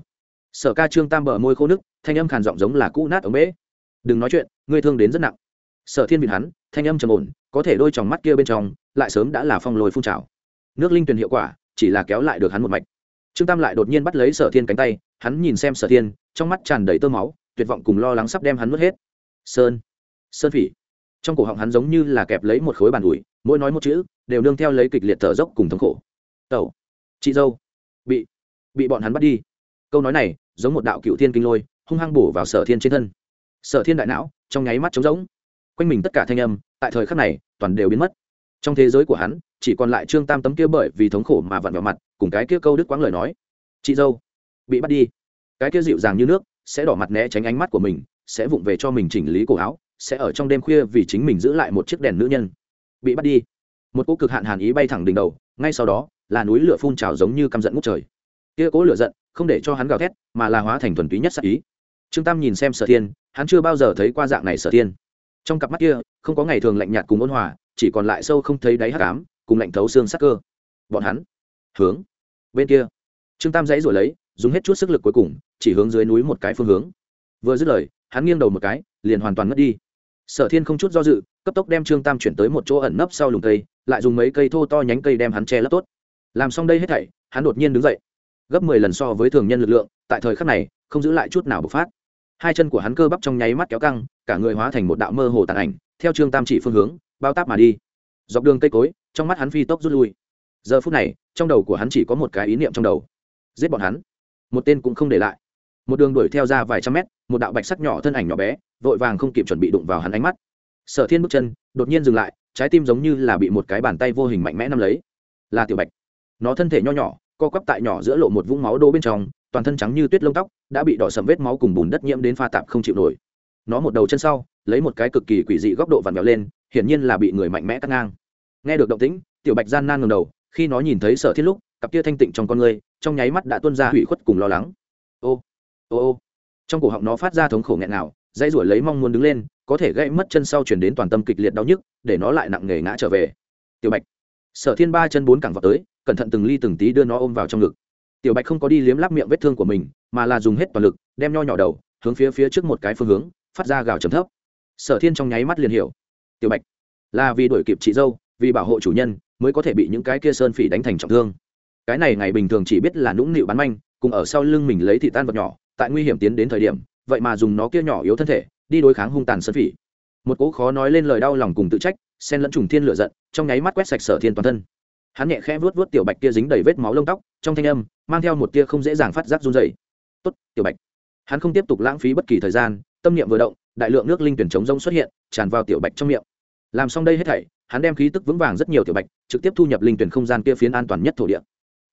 Sở ca trương tam bờ môi khô nước thanh âm khàn giọng giống là cũ nát ống bế. Đừng nói chuyện, ngươi thương đến rất nặng. Sở thiên vịt hắn, thanh âm trầm ổn, có thể đôi tròng mắt kia bên trong, lại sớm đã là phong lồi phun trào. Nước linh tuyền hiệu quả, chỉ là kéo lại được hắn một mạch. Trương tam lại đột nhiên bắt lấy sở thiên cánh tay, hắn nhìn xem sở thiên, trong mắt tràn đầy tơ máu, tuyệt vọng cùng lo lắng sắp đem hắn mất hết. Sơn. Sơn phỉ. Trong cổ họng hắn giống như là kẹp lấy một khối bàn ủi, mỗi nói một chữ, đều nương theo lấy kịch liệt thở dốc cùng thống khổ. Tẩu. Chị dâu bị bị bọn hắn bắt đi. Câu nói này, giống một đạo cựu thiên kinh lôi, hung hăng bổ vào sở thiên trên thân. Sở thiên đại não, trong nháy mắt trống rỗng. Quanh mình tất cả thanh âm, tại thời khắc này, toàn đều biến mất. Trong thế giới của hắn, chỉ còn lại trương tam tấm kia bởi vì thống khổ mà vặn vào mặt, cùng cái kia câu đức quãng lời nói. Chị dâu, bị bắt đi. Cái kia dịu dàng như nước, sẽ đỏ mặt né tránh ánh mắt của mình, sẽ vụng về cho mình chỉnh lý cổ áo, sẽ ở trong đêm khuya vì chính mình giữ lại một chiếc đèn nữ nhân. Bị bắt đi. Một cô cực hạn hàn ý bay thẳng đỉnh đầu, ngay sau đó là núi lửa phun trào giống như căm giận ngút trời. Kia cố lửa giận, không để cho hắn gào thét, mà là hóa thành thuần túy nhất sắc ý. Trương tam nhìn xem sở thiên, hắn chưa bao giờ thấy qua dạng này sở thiên. Trong cặp mắt kia, không có ngày thường lạnh nhạt cùng ôn hòa, chỉ còn lại sâu không thấy đáy hắc ám, cùng lạnh thấu xương sắc cơ. Bọn hắn, hướng, bên kia. Trương tam dãy rồi lấy, dùng hết chút sức lực cuối cùng, chỉ hướng dưới núi một cái phương hướng. Vừa dứt lời, hắn nghiêng đầu một cái, liền hoàn toàn mất đi. Sở thiên không chút do dự, cấp tốc đem trương tam chuyển tới một chỗ ẩn nấp sau lùm cây, lại dùng mấy cây thô to nhánh cây đem hắn che lấp tốt làm xong đây hết thảy, hắn đột nhiên đứng dậy. Gấp mười lần so với thường nhân lực lượng, tại thời khắc này, không giữ lại chút nào bộc phát. Hai chân của hắn cơ bắp trong nháy mắt kéo căng, cả người hóa thành một đạo mơ hồ tàn ảnh, theo trương tam chỉ phương hướng, bao táp mà đi. Dọc đường cây cối, trong mắt hắn phi tốc rút lui. Giờ phút này, trong đầu của hắn chỉ có một cái ý niệm trong đầu. Giết bọn hắn. Một tên cũng không để lại. Một đường đuổi theo ra vài trăm mét, một đạo bạch sắc nhỏ thân ảnh nhỏ bé, vội vàng không kịp chuẩn bị đụng vào hắn ánh mắt. Sở thiên bước chân, đột nhiên dừng lại, trái tim giống như là bị một cái bàn tay vô hình mạnh mẽ nắm lấy. Là tiểu bạch nó thân thể nho nhỏ, co quắp tại nhỏ giữa lộ một vũng máu đô bên trong, toàn thân trắng như tuyết lông tóc, đã bị đỏ sầm vết máu cùng bùn đất nhiễm đến pha tạp không chịu nổi. Nó một đầu chân sau, lấy một cái cực kỳ quỷ dị góc độ vặn vẹo lên, hiển nhiên là bị người mạnh mẽ cắt ngang. Nghe được động tĩnh, tiểu bạch gian nan ngầm đầu, khi nó nhìn thấy sở thiết lúc, cặp tia thanh tịnh trong con người, trong nháy mắt đã tuôn ra hủy khuất cùng lo lắng. Ô ô ô. Trong cổ họng nó phát ra thống khổ nghẹn nào dây ruổi lấy mong muốn đứng lên, có thể gãy mất chân sau chuyển đến toàn tâm kịch liệt đau nhức, để nó lại nặng nề ngã trở về. Tiểu bạch sở thiên ba chân bốn cẳng vào tới, cẩn thận từng ly từng tí đưa nó ôm vào trong ngực. Tiểu bạch không có đi liếm láp miệng vết thương của mình, mà là dùng hết toàn lực, đem nho nhỏ đầu, hướng phía phía trước một cái phương hướng, phát ra gào trầm thấp. Sở thiên trong nháy mắt liền hiểu. Tiểu bạch, là vì đuổi kịp chị dâu, vì bảo hộ chủ nhân, mới có thể bị những cái kia sơn phỉ đánh thành trọng thương. Cái này ngày bình thường chỉ biết là nũng nịu bắn manh, cùng ở sau lưng mình lấy thị tan vật nhỏ, tại nguy hiểm tiến đến thời điểm, vậy mà dùng nó kia nhỏ yếu thân thể, đi đối kháng hung tàn sơn phỉ một cỗ khó nói lên lời đau lòng cùng tự trách, xen lẫn trùng thiên lửa giận, trong nháy mắt quét sạch sở thiên toàn thân. Hắn nhẹ khẽ vuốt vuốt tiểu bạch kia dính đầy vết máu lông tóc, trong thanh âm, mang theo một tia không dễ dàng phát giác run dày tốt, tiểu bạch. Hắn không tiếp tục lãng phí bất kỳ thời gian, tâm niệm vừa động, đại lượng nước linh tuyển chống rông xuất hiện, tràn vào tiểu bạch trong miệng. Làm xong đây hết thảy, hắn đem khí tức vững vàng rất nhiều tiểu bạch, trực tiếp thu nhập linh tuyển không gian kia phiến an toàn nhất thổ địa.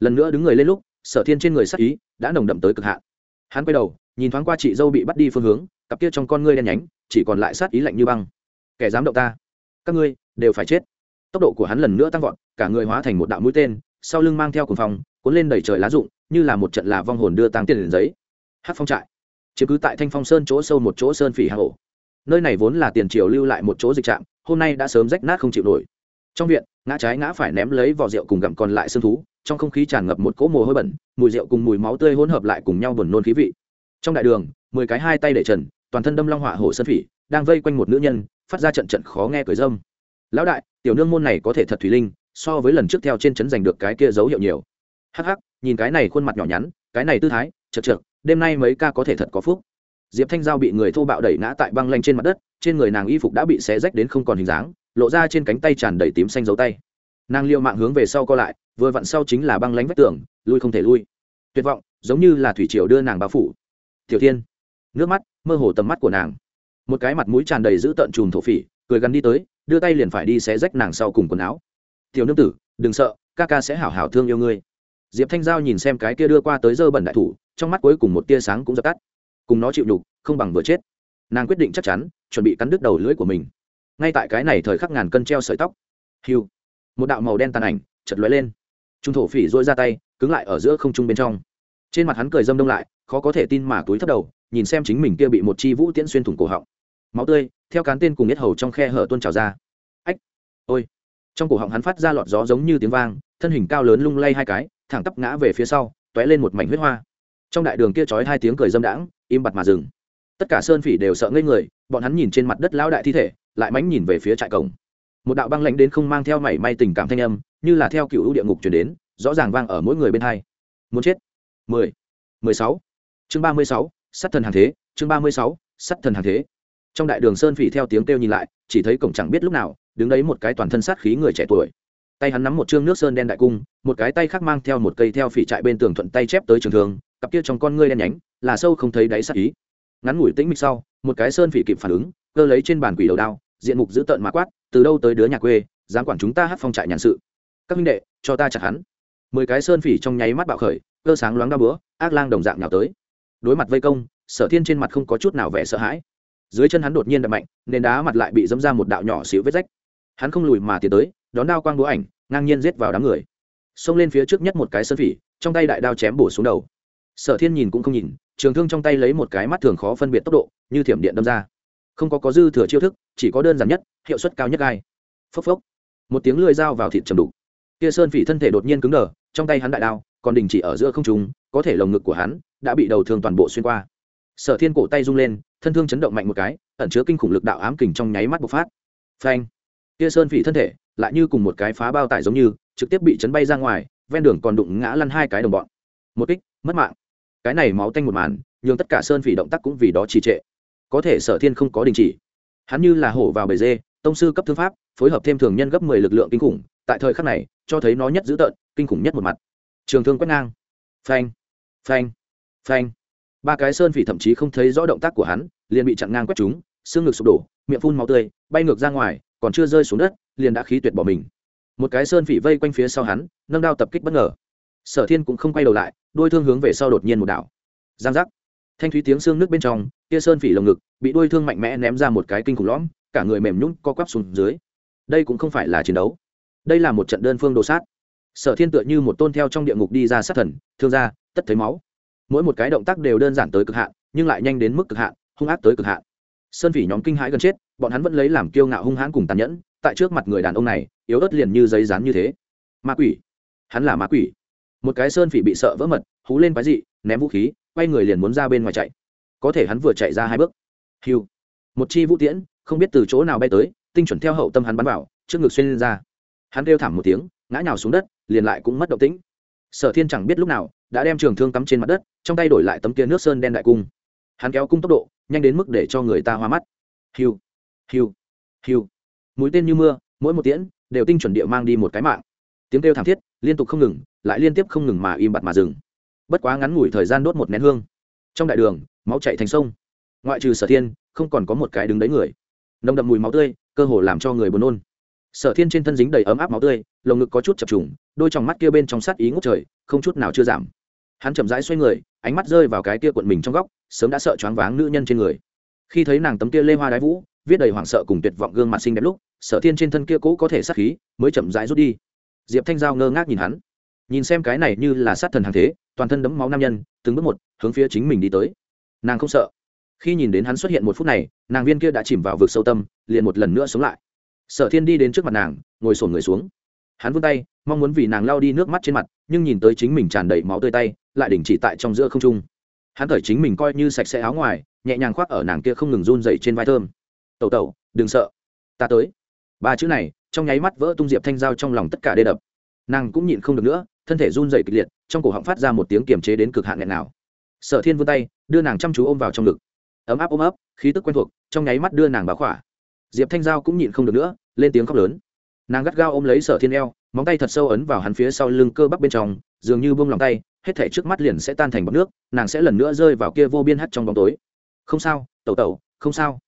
Lần nữa đứng người lên lúc, sở thiên trên người sắc ý đã nồng đậm tới cực hạn. Hắn quay đầu, nhìn thoáng qua chị dâu bị bắt đi phương hướng cặp kia trong con ngươi đen nhánh, chỉ còn lại sát ý lạnh như băng. Kẻ dám động ta, các ngươi đều phải chết. Tốc độ của hắn lần nữa tăng vọt, cả người hóa thành một đạo mũi tên, sau lưng mang theo cuồng phong, cuốn lên đầy trời lá rụng, như là một trận là vong hồn đưa tăng tiền đến giấy. Hát phong trại. Chứ cứ tại thanh phong sơn chỗ sâu một chỗ sơn phỉ hà hổ nơi này vốn là tiền triều lưu lại một chỗ dịch trạm, hôm nay đã sớm rách nát không chịu nổi. Trong viện, ngã trái ngã phải ném lấy vỏ rượu cùng gặm còn lại xương thú, trong không khí tràn ngập một cỗ mồ hôi bẩn, mùi rượu cùng mùi máu tươi hỗn hợp lại cùng nhau buồn nôn khí vị. Trong đại đường, mười cái hai tay để trần toàn thân đâm long họa hổ sơn phỉ, đang vây quanh một nữ nhân, phát ra trận trận khó nghe cười dâm. Lão đại, tiểu nương môn này có thể thật thủy linh, so với lần trước theo trên trấn giành được cái kia dấu hiệu nhiều. Hắc hắc, nhìn cái này khuôn mặt nhỏ nhắn, cái này tư thái, chật chật đêm nay mấy ca có thể thật có phúc. Diệp thanh giao bị người thô bạo đẩy ngã tại băng lanh trên mặt đất, trên người nàng y phục đã bị xé rách đến không còn hình dáng, lộ ra trên cánh tay tràn đầy tím xanh dấu tay. Nàng liệu mạng hướng về sau co lại, vừa vặn sau chính là băng lánh vách tường, lui không thể lui. Tuyệt vọng, giống như là thủy triều đưa nàng bao phủ. Tiểu thiên nước mắt, mơ hồ tầm mắt của nàng. Một cái mặt mũi tràn đầy giữ tợn chùm thổ phỉ, cười gắn đi tới, đưa tay liền phải đi xé rách nàng sau cùng quần áo. Tiểu nương tử, đừng sợ, ca ca sẽ hảo hảo thương yêu ngươi. Diệp thanh giao nhìn xem cái kia đưa qua tới dơ bẩn đại thủ, trong mắt cuối cùng một tia sáng cũng dập tắt. Cùng nó chịu đục không bằng vừa chết. Nàng quyết định chắc chắn, chuẩn bị cắn đứt đầu lưỡi của mình. Ngay tại cái này thời khắc ngàn cân treo sợi tóc. Hiu. Một đạo màu đen tàn ảnh chật lóe lên. Trung thổ phỉ dỗi ra tay, cứng lại ở giữa không trung bên trong. Trên mặt hắn cười dâm đông lại, khó có thể tin mà túi thấp đầu nhìn xem chính mình kia bị một chi vũ tiễn xuyên thủng cổ họng. Máu tươi, theo cán tên cùng nhất hầu trong khe hở tuôn trào ra. Ách, ôi. Trong cổ họng hắn phát ra lọt gió giống như tiếng vang, thân hình cao lớn lung lay hai cái, thẳng tắp ngã về phía sau t ó é lên một mảnh huyết hoa. Trong đại đường kia trói hai tiếng cười dâm đãng, im bặt mà dừng. Tất cả sơn phỉ đều sợ ngây người, bọn hắn nhìn trên mặt đất lão đại thi thể, lại mánh nhìn về phía trại cổng. Một đạo băng lãnh đến không mang theo mảy may tình cảm thanh âm, như là theo cựu địa ngục chuyển đến, rõ ràng vang ở mỗi người bên hai. Muốn chết. Mười. Mười sáu. Chương ba mươi sáu sắt thần hàng thế, chương ba mươi sáu sắt thần hàng thế. Trong đại đường sơn phỉ theo tiếng kêu nhìn lại, chỉ thấy cổng chẳng biết lúc nào, đứng đấy một cái toàn thân sát khí người trẻ tuổi. Tay hắn nắm một chương nước sơn đen đại cung, một cái tay khác mang theo một cây theo phỉ trại bên tường thuận tay chép tới trường thường cặp kia trong con ngươi đen nhánh, là sâu không thấy đáy sát ý. Ngắn ngủi tĩnh mịch sau, một cái sơn phỉ kịp phản ứng, cơ lấy trên bàn quỷ đầu đao, diện mục dữ tợn mã quát, từ đâu tới đứa nhà quê, dám quản chúng ta hát phong trại nhàn sự? Các minh đệ, cho ta chặt hắn. Mười cái sơn phỉ trong nháy mắt bạo khởi, cơ sáng loáng đa bữa ác lang đồng dạng nào tới đối mặt vây công, sở thiên trên mặt không có chút nào vẻ sợ hãi. Dưới chân hắn đột nhiên đập mạnh, nền đá mặt lại bị dâm ra một đạo nhỏ xíu vết rách. Hắn không lùi mà tiến tới, đón đao quang bố ảnh, ngang nhiên giết vào đám người. Xông lên phía trước nhất một cái sơn phỉ, trong tay đại đao chém bổ xuống đầu. Sở thiên nhìn cũng không nhìn, trường thương trong tay lấy một cái mắt thường khó phân biệt tốc độ, như thiểm điện đâm ra. Không có có dư thừa chiêu thức, chỉ có đơn giản nhất, hiệu suất cao nhất ai. phốc phốc. Một tiếng lưỡi dao vào thịt trầm đục. Kia sơn phỉ thân thể đột nhiên cứng đờ, trong tay hắn đại đao, còn đình chỉ ở giữa không trung, có thể lồng ngực của hắn đã bị đầu thương toàn bộ xuyên qua. Sở thiên cổ tay rung lên, thân thương chấn động mạnh một cái, ẩn chứa kinh khủng lực đạo ám kình trong nháy mắt bộc phát. Phanh! Kia sơn phỉ thân thể, lại như cùng một cái phá bao tải giống như, trực tiếp bị chấn bay ra ngoài, ven đường còn đụng ngã lăn hai cái đồng bọn. Một kích, mất mạng. Cái này máu tanh một màn, nhường tất cả sơn phỉ động tác cũng vì đó trì trệ. Có thể sở thiên không có đình chỉ. Hắn như là hổ vào bầy dê, tông sư cấp thương pháp, phối hợp thêm thường nhân gấp mười lực lượng kinh khủng, tại thời khắc này, cho thấy nó nhất dữ tợn, kinh khủng nhất một mặt. Trường thương quét ngang. Phanh! Phanh! Phanh. Ba cái sơn phỉ thậm chí không thấy rõ động tác của hắn, liền bị chặn ngang quét chúng, xương ngực sụp đổ, miệng phun máu tươi, bay ngược ra ngoài, còn chưa rơi xuống đất, liền đã khí tuyệt bỏ mình. Một cái sơn phỉ vây quanh phía sau hắn, nâng đao tập kích bất ngờ. Sở thiên cũng không quay đầu lại, đôi thương hướng về sau đột nhiên một đảo. Giang giác. Thanh thúy tiếng xương nước bên trong, kia sơn phỉ lồng ngực, bị đôi thương mạnh mẽ ném ra một cái kinh khủng lõm, cả người mềm nhún co quắp xuống dưới. Đây cũng không phải là chiến đấu. Đây là một trận đơn phương đồ sát. Sở thiên tựa như một tôn theo trong địa ngục đi ra sát thần, thương ra, tất thấy máu mỗi một cái động tác đều đơn giản tới cực hạn, nhưng lại nhanh đến mức cực hạn, hung ác tới cực hạn. Sơn phỉ nhóm kinh hãi gần chết, bọn hắn vẫn lấy làm kiêu ngạo hung hãn cùng tàn nhẫn, tại trước mặt người đàn ông này, yếu ớt liền như giấy rán như thế. Ma quỷ. Hắn là ma quỷ. Một cái sơn phỉ bị sợ vỡ mật, hú lên quái dị, ném vũ khí, quay người liền muốn ra bên ngoài chạy. Có thể hắn vừa chạy ra hai bước. Hiu. Một chi vũ tiễn, không biết từ chỗ nào bay tới, tinh chuẩn theo hậu tâm hắn bắn vào, trước ngực xuyên lên ra. Hắn kêu thảm một tiếng, ngã nhào xuống đất, liền lại cũng mất động tĩnh. Sở thiên chẳng biết lúc nào đã đem trường thương cắm trên mặt đất, trong tay đổi lại tấm kia nước sơn đen đại cung. Hắn kéo cung tốc độ, nhanh đến mức để cho người ta hoa mắt. Hiu hiu hiu. Mũi tên như mưa, mỗi một tiễn đều tinh chuẩn địa mang đi một cái mạng. Tiếng kêu thảm thiết liên tục không ngừng, lại liên tiếp không ngừng mà im bặt mà dừng. Bất quá ngắn ngủi thời gian đốt một nén hương. Trong đại đường, máu chạy thành sông. Ngoại trừ sở thiên, không còn có một cái đứng đấy người. Nồng đậm mùi máu tươi, cơ hồ làm cho người buồn nôn. Sở thiên trên thân dính đầy ấm áp máu tươi, lồng ngực có chút chập trùng, đôi trong mắt kia bên trong sát ý ngút trời, không chút nào chưa giảm hắn chậm rãi xoay người, ánh mắt rơi vào cái kia cuộn mình trong góc, sớm đã sợ choáng váng nữ nhân trên người. Khi thấy nàng tấm kia lê hoa đái vũ, viết đầy hoảng sợ cùng tuyệt vọng gương mặt xinh đẹp lúc, sở thiên trên thân kia cũ có thể sát khí mới chậm rãi rút đi. Diệp thanh giao ngơ ngác nhìn hắn. Nhìn xem cái này như là sát thần hàng thế, toàn thân đấm máu nam nhân, từng bước một hướng phía chính mình đi tới. Nàng không sợ. Khi nhìn đến hắn xuất hiện một phút này, nàng viên kia đã chìm vào vực sâu tâm, liền một lần nữa sống lại. Sở thiên đi đến trước mặt nàng, ngồi sổn người xuống. Hắn vươn tay, mong muốn vì nàng lao đi nước mắt trên mặt nhưng nhìn tới chính mình tràn đầy máu tươi tay, lại đình chỉ tại trong giữa không trung. Hắn thời chính mình coi như sạch sẽ áo ngoài, nhẹ nhàng khoác ở nàng kia không ngừng run dậy trên vai thơm. Tẩu tẩu, đừng sợ, ta tới. Ba chữ này, trong nháy mắt vỡ tung diệp thanh giao trong lòng tất cả đê đập. Nàng cũng nhịn không được nữa, thân thể run dậy kịch liệt, trong cổ họng phát ra một tiếng kiềm chế đến cực hạn nghẹn nào. Sở thiên vươn tay, đưa nàng chăm chú ôm vào trong ngực. Ấm áp, ôm ấp, khí tức quen thuộc, trong nháy mắt đưa nàng báo khỏa. Diệp thanh giao cũng nhịn không được nữa, lên tiếng khóc lớn nàng gắt gao ôm lấy sở thiên eo, móng tay thật sâu ấn vào hắn phía sau lưng cơ bắp bên trong, dường như buông lòng tay, hết thể trước mắt liền sẽ tan thành bọc nước, nàng sẽ lần nữa rơi vào kia vô biên hắt trong bóng tối. Không sao, tẩu tẩu, không sao.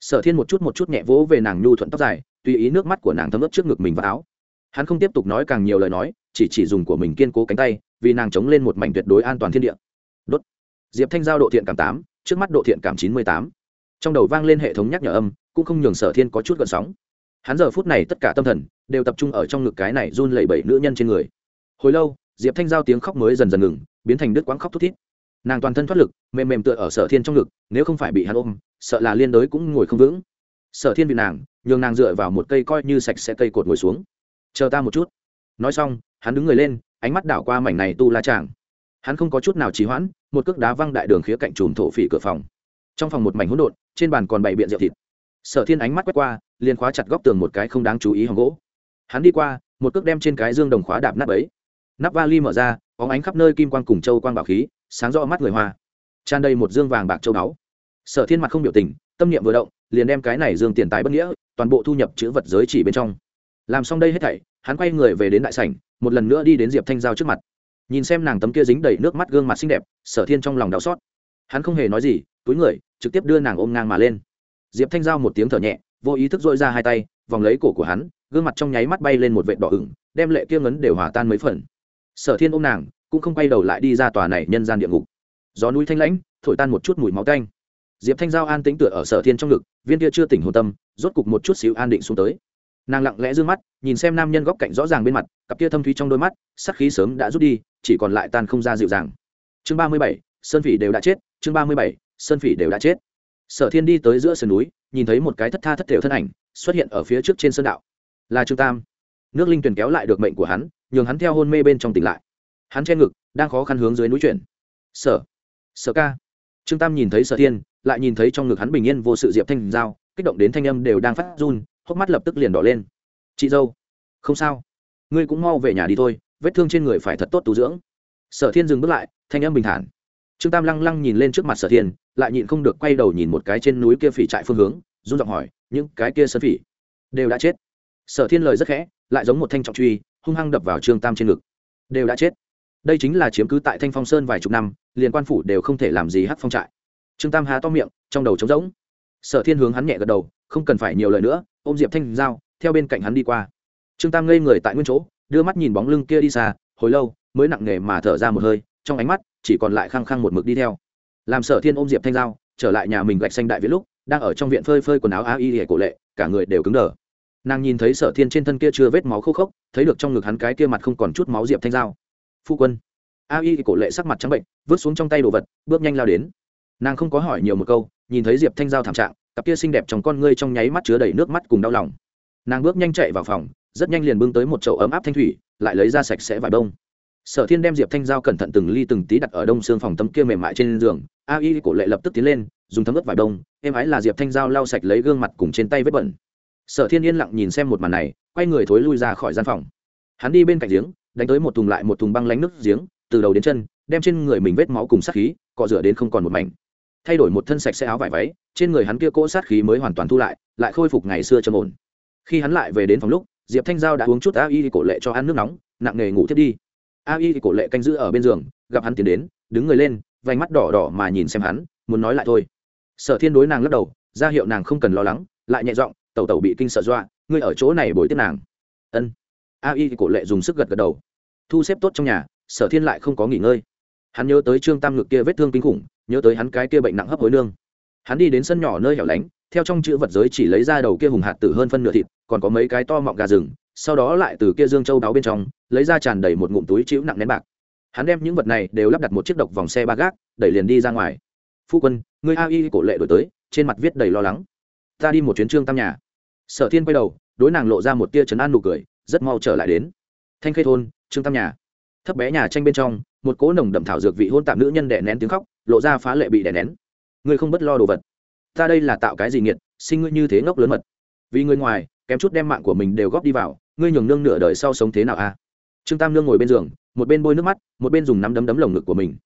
Sở thiên một chút một chút nhẹ vỗ về nàng nhu thuận tóc dài, tùy ý nước mắt của nàng thấm ướt trước ngực mình và áo. Hắn không tiếp tục nói càng nhiều lời nói, chỉ chỉ dùng của mình kiên cố cánh tay, vì nàng chống lên một mảnh tuyệt đối an toàn thiên địa. Đốt. Diệp thanh giao độ thiện cảm tám, trước mắt độ thiện cảm chín mươi tám. Trong đầu vang lên hệ thống nhắc nhở âm, cũng không nhường sở thiên có chút gợn sóng hắn giờ phút này tất cả tâm thần đều tập trung ở trong ngực cái này run lẩy bẩy nữ nhân trên người. Hồi lâu, diệp thanh giao tiếng khóc mới dần dần ngừng, biến thành đứt quãng khóc thút thít. Nàng toàn thân thoát lực, mềm mềm tựa ở sở thiên trong ngực, nếu không phải bị hắn ôm, sợ là liên đới cũng ngồi không vững. Sở thiên bị nàng, nhường nàng dựa vào một cây coi như sạch sẽ cây cột ngồi xuống. Chờ ta một chút. Nói xong, hắn đứng người lên, ánh mắt đảo qua mảnh này tu la tràng. Hắn không có chút nào trì hoãn, một cước đá văng đại đường khía cạnh chùm thổ phỉ cửa phòng. Trong phòng một mảnh hỗn độn, trên bàn còn bày biện rượu thịt. Sở thiên ánh mắt quét qua liền khóa chặt góc tường một cái không đáng chú ý hòm gỗ. Hắn đi qua, một cước đem trên cái dương đồng khóa đạp nắp ấy. Nắp vali mở ra óng ánh khắp nơi kim quan cùng châu quang bảo khí, sáng rõ mắt người hoa. Tràn đầy một dương vàng bạc châu báu. Sở thiên mặt không biểu tình, tâm niệm vừa động, liền đem cái này dương tiền tài bất nghĩa, toàn bộ thu nhập chữ vật giới chỉ bên trong. Làm xong đây hết thảy, hắn quay người về đến đại sảnh, một lần nữa đi đến diệp thanh giao trước mặt. Nhìn xem nàng tấm kia dính đầy nước mắt gương mặt xinh đẹp, sở thiên trong lòng đau xót. Hắn không hề nói gì, túi người, trực tiếp đưa nàng ôm ngang mà lên. Diệp thanh giao một tiếng thở nhẹ vô ý thức dội ra hai tay, vòng lấy cổ của hắn, gương mặt trong nháy mắt bay lên một vệt đỏ ửng, đem lệ kia ngấn đều hòa tan mấy phần. Sở thiên ôm nàng, cũng không quay đầu lại đi ra tòa này nhân gian địa ngục. Gió núi thanh lãnh, thổi tan một chút mùi máu canh diệp thanh giao an tĩnh tựa ở sở thiên trong ngực, viên kia chưa tỉnh hồn tâm, rốt cục một chút xíu an định xuống tới. Nàng lặng lẽ d ư ơ n g mắt, nhìn xem nam nhân góc cạnh rõ ràng bên mặt, cặp kia thâm thúy trong đôi mắt, sắc khí sớm đã rút đi, chỉ còn lại tan không ra dịu dàng. Chương ba mươi bảy, sơn phỉ đều đã chết, chương ba mươi bảy, sơn phỉ đều đã chết sở thiên đi tới giữa sườn núi, nhìn thấy một cái thất tha thất thể thân ảnh xuất hiện ở phía trước trên sơn đạo. Là trương tam. Nước linh tuyền kéo lại được mệnh của hắn, nhường hắn theo hôn mê bên trong tỉnh lại. Hắn che ngực, đang khó khăn hướng dưới núi chuyển. Sở sở ca. Trương tam nhìn thấy sở thiên, lại nhìn thấy trong ngực hắn bình yên vô sự diệp thanh giao, kích động đến thanh âm đều đang phát run, hốc mắt lập tức liền đỏ lên. Chị dâu, không sao. Ngươi cũng mau về nhà đi thôi, vết thương trên người phải thật tốt tu dưỡng. Sở thiên dừng bước lại, thanh âm bình thản. Trương tam lăng lăng nhìn lên trước mặt sở thiên lại nhịn không được quay đầu nhìn một cái trên núi kia phỉ trại phương hướng, run giọng hỏi, những cái kia sơn phỉ đều đã chết? Sở thiên lời rất khẽ, lại giống một thanh trọng truy, hung hăng đập vào trương tam trên ngực. Đều đã chết. Đây chính là chiếm cứ tại thanh phong sơn vài chục năm, liền quan phủ đều không thể làm gì hát phong trại. Trương tam há to miệng, trong đầu trống rỗng. Sở thiên hướng hắn nhẹ gật đầu, không cần phải nhiều lời nữa, ôm diệp thanh giao, theo bên cạnh hắn đi qua. Trương tam ngây người tại nguyên chỗ, đưa mắt nhìn bóng lưng kia đi xa, hồi lâu, mới nặng nề mà thở ra một hơi, trong ánh mắt chỉ còn lại khăng khăng một mực đi theo làm sở thiên ôm diệp thanh giao, trở lại nhà mình gạch xanh đại viết lúc, đang ở trong viện phơi phơi quần áo a y hề cổ lệ, cả người đều cứng đờ. Nàng nhìn thấy sở thiên trên thân kia chưa vết máu khô khốc, thấy được trong ngực hắn cái kia mặt không còn chút máu diệp thanh giao. Phu quân. A y cổ lệ sắc mặt trắng bệnh, vứt xuống trong tay đồ vật, bước nhanh lao đến. Nàng không có hỏi nhiều một câu, nhìn thấy diệp thanh giao thảm trạng, cặp kia xinh đẹp trong con ngươi trong nháy mắt chứa đầy nước mắt cùng đau lòng. Nàng bước nhanh chạy vào phòng, rất nhanh liền bưng tới một chậu ấm áp thanh thủy, lại lấy ra sạch sẽ vải đông sở thiên đem diệp thanh giao cẩn thận từng ly từng tí đặt ở đông xương phòng tấm kia mềm mại trên giường. A y cổ lệ lập tức tiến lên, dùng thấm ướt vải đông em ái là diệp thanh giao lau sạch lấy gương mặt cùng trên tay vết bẩn. Sở thiên yên lặng nhìn xem một màn này, quay người thối lui ra khỏi gian phòng. Hắn đi bên cạnh giếng, đánh tới một thùng lại một thùng băng lánh nước giếng, từ đầu đến chân, đem trên người mình vết máu cùng sát khí, cọ rửa đến không còn một mảnh. Thay đổi một thân sạch sẽ áo vải váy, trên người hắn kia cỗ sát khí mới hoàn toàn thu lại lại khôi phục ngày xưa trầm ổn. Khi hắn lại về đến phòng lúc, diệp thanh giao đã uống chút a y cổ lệ cho ăn nước nóng, nặng nề ngủ thiết đi a y cổ lệ canh giữ ở bên giường, gặp hắn tiến đến, đứng người lên, vành mắt đỏ đỏ mà nhìn xem hắn, muốn nói lại thôi. Sở thiên đối nàng lắc đầu, ra hiệu nàng không cần lo lắng, lại nhẹ giọng, tẩu tẩu bị kinh sợ dọa, ngươi ở chỗ này bồi tiếp nàng. Ân. A y cổ lệ dùng sức gật gật đầu. Thu xếp tốt trong nhà, sở thiên lại không có nghỉ ngơi. Hắn nhớ tới trương tam ngực kia vết thương kinh khủng, nhớ tới hắn cái kia bệnh nặng hấp hối nương hắn đi đến sân nhỏ nơi hẻo lánh, theo trong chữ vật giới chỉ lấy ra đầu kia hùng hạt tử hơn phân nửa thịt, còn có mấy cái to mọng gà rừng, sau đó lại từ kia dương châu đáo bên trong, lấy ra tràn đầy một ngụm túi chữ nặng nén bạc. Hắn đem những vật này đều lắp đặt một chiếc độc vòng xe ba gác, đẩy liền đi ra ngoài. Phu quân người a y cổ lệ đổi tới, trên mặt viết đầy lo lắng. Ta đi một chuyến trương tam nhà. Sở thiên quay đầu, đối nàng lộ ra một tia chấn an nụ cười, rất mau trở lại đến. Thanh khê thôn, trương tam nhà. Thấp bé nhà tranh bên trong, một cỗ nồng đậm thảo dược vị hôn tạm nữ nhân đẻ nén tiếng khóc, lộ ra phá lệ bị đẻ nén ngươi không bất lo đồ vật. Ta đây là tạo cái gì nghiệt, sinh ngươi như thế ngốc lớn mật. Vì ngươi ngoài, kém chút đem mạng của mình đều góp đi vào, ngươi nhường nương nửa đời sau sống thế nào a? Trương tam nương ngồi bên giường, một bên bôi nước mắt, một bên dùng nắm đấm đấm lồng ngực của mình.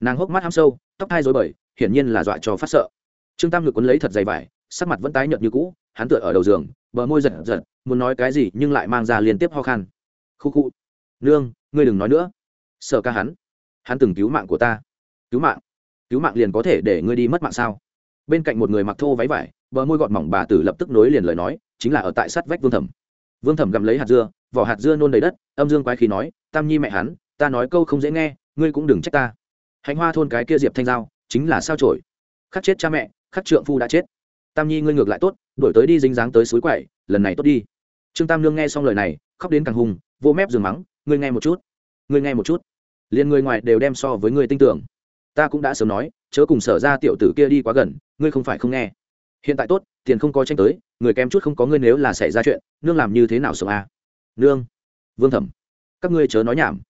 Nàng hốc mắt ham sâu, tóc hai dối bời, hiển nhiên là dọa cho phát sợ. Trương tam ngực quấn lấy thật dày vải, sắc mặt vẫn tái nhợt như cũ, hắn tựa ở đầu giường, bờ môi giật giật, muốn nói cái gì nhưng lại mang ra liên tiếp ho khan. Khu khu. Nương, ngươi đừng nói nữa. Sợ ca hắn. Hắn từng cứu mạng của ta. Cứu mạng? Cứu mạng liền có thể để ngươi đi mất mạng sao? Bên cạnh một người mặc thô váy vải, bờ môi gọt mỏng bà tử lập tức nối liền lời nói, chính là ở tại sát vách vương thẩm. Vương thẩm gặm lấy hạt dưa, vỏ hạt dưa nôn đầy đất, âm dương quái khí nói, tam nhi mẹ hắn, ta nói câu không dễ nghe, ngươi cũng đừng trách ta. Hạnh hoa thôn cái kia diệp thanh giao, chính là sao trổi khắc chết cha mẹ, khắc trượng phu đã chết. Tam nhi ngươi ngược lại tốt đổi tới đi dính dáng tới suối quậy lần này tốt đi. Trương tam lương nghe xong lời này, khóc đến càng hùng vô mép giường mắng, ngươi nghe một chút, ngươi nghe một chút. Liền người ngoài đều đem so với ngươi tin tưởng ta cũng đã sớm nói, chớ cùng sở ra tiểu tử kia đi quá gần, ngươi không phải không nghe. Hiện tại tốt, tiền không có tranh tới, người kém chút không có ngươi nếu là xảy ra chuyện, nương làm như thế nào sống a à? nương, vương thẩm, các ngươi chớ nói nhảm.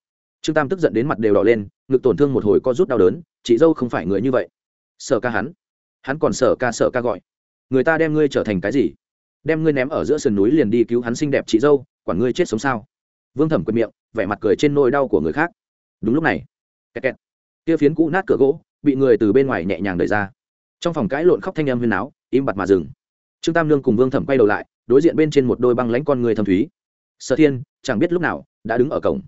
Trương tam tức giận đến mặt đều đỏ lên, ngực tổn thương một hồi có rút đau đớn, chị dâu không phải người như vậy. Sợ ca hắn hắn còn sợ ca sợ ca gọi. Người ta đem ngươi trở thành cái gì? Đem ngươi ném ở giữa sườn núi liền đi cứu hắn xinh đẹp chị dâu, quản ngươi chết sống sao? Vương thẩm quệt miệng, vẻ mặt cười trên nôi đau của người khác. Đúng lúc này, kẹt kẹt kia phiến cũ nát cửa gỗ, bị người từ bên ngoài nhẹ nhàng đẩy ra. Trong phòng cãi lộn khóc thanh em huyên áo im bặt mà dừng. Trương tam lương cùng vương thẩm quay đầu lại, đối diện bên trên một đôi băng lãnh con người thâm thúy. Sở thiên, chẳng biết lúc nào, đã đứng ở cổng.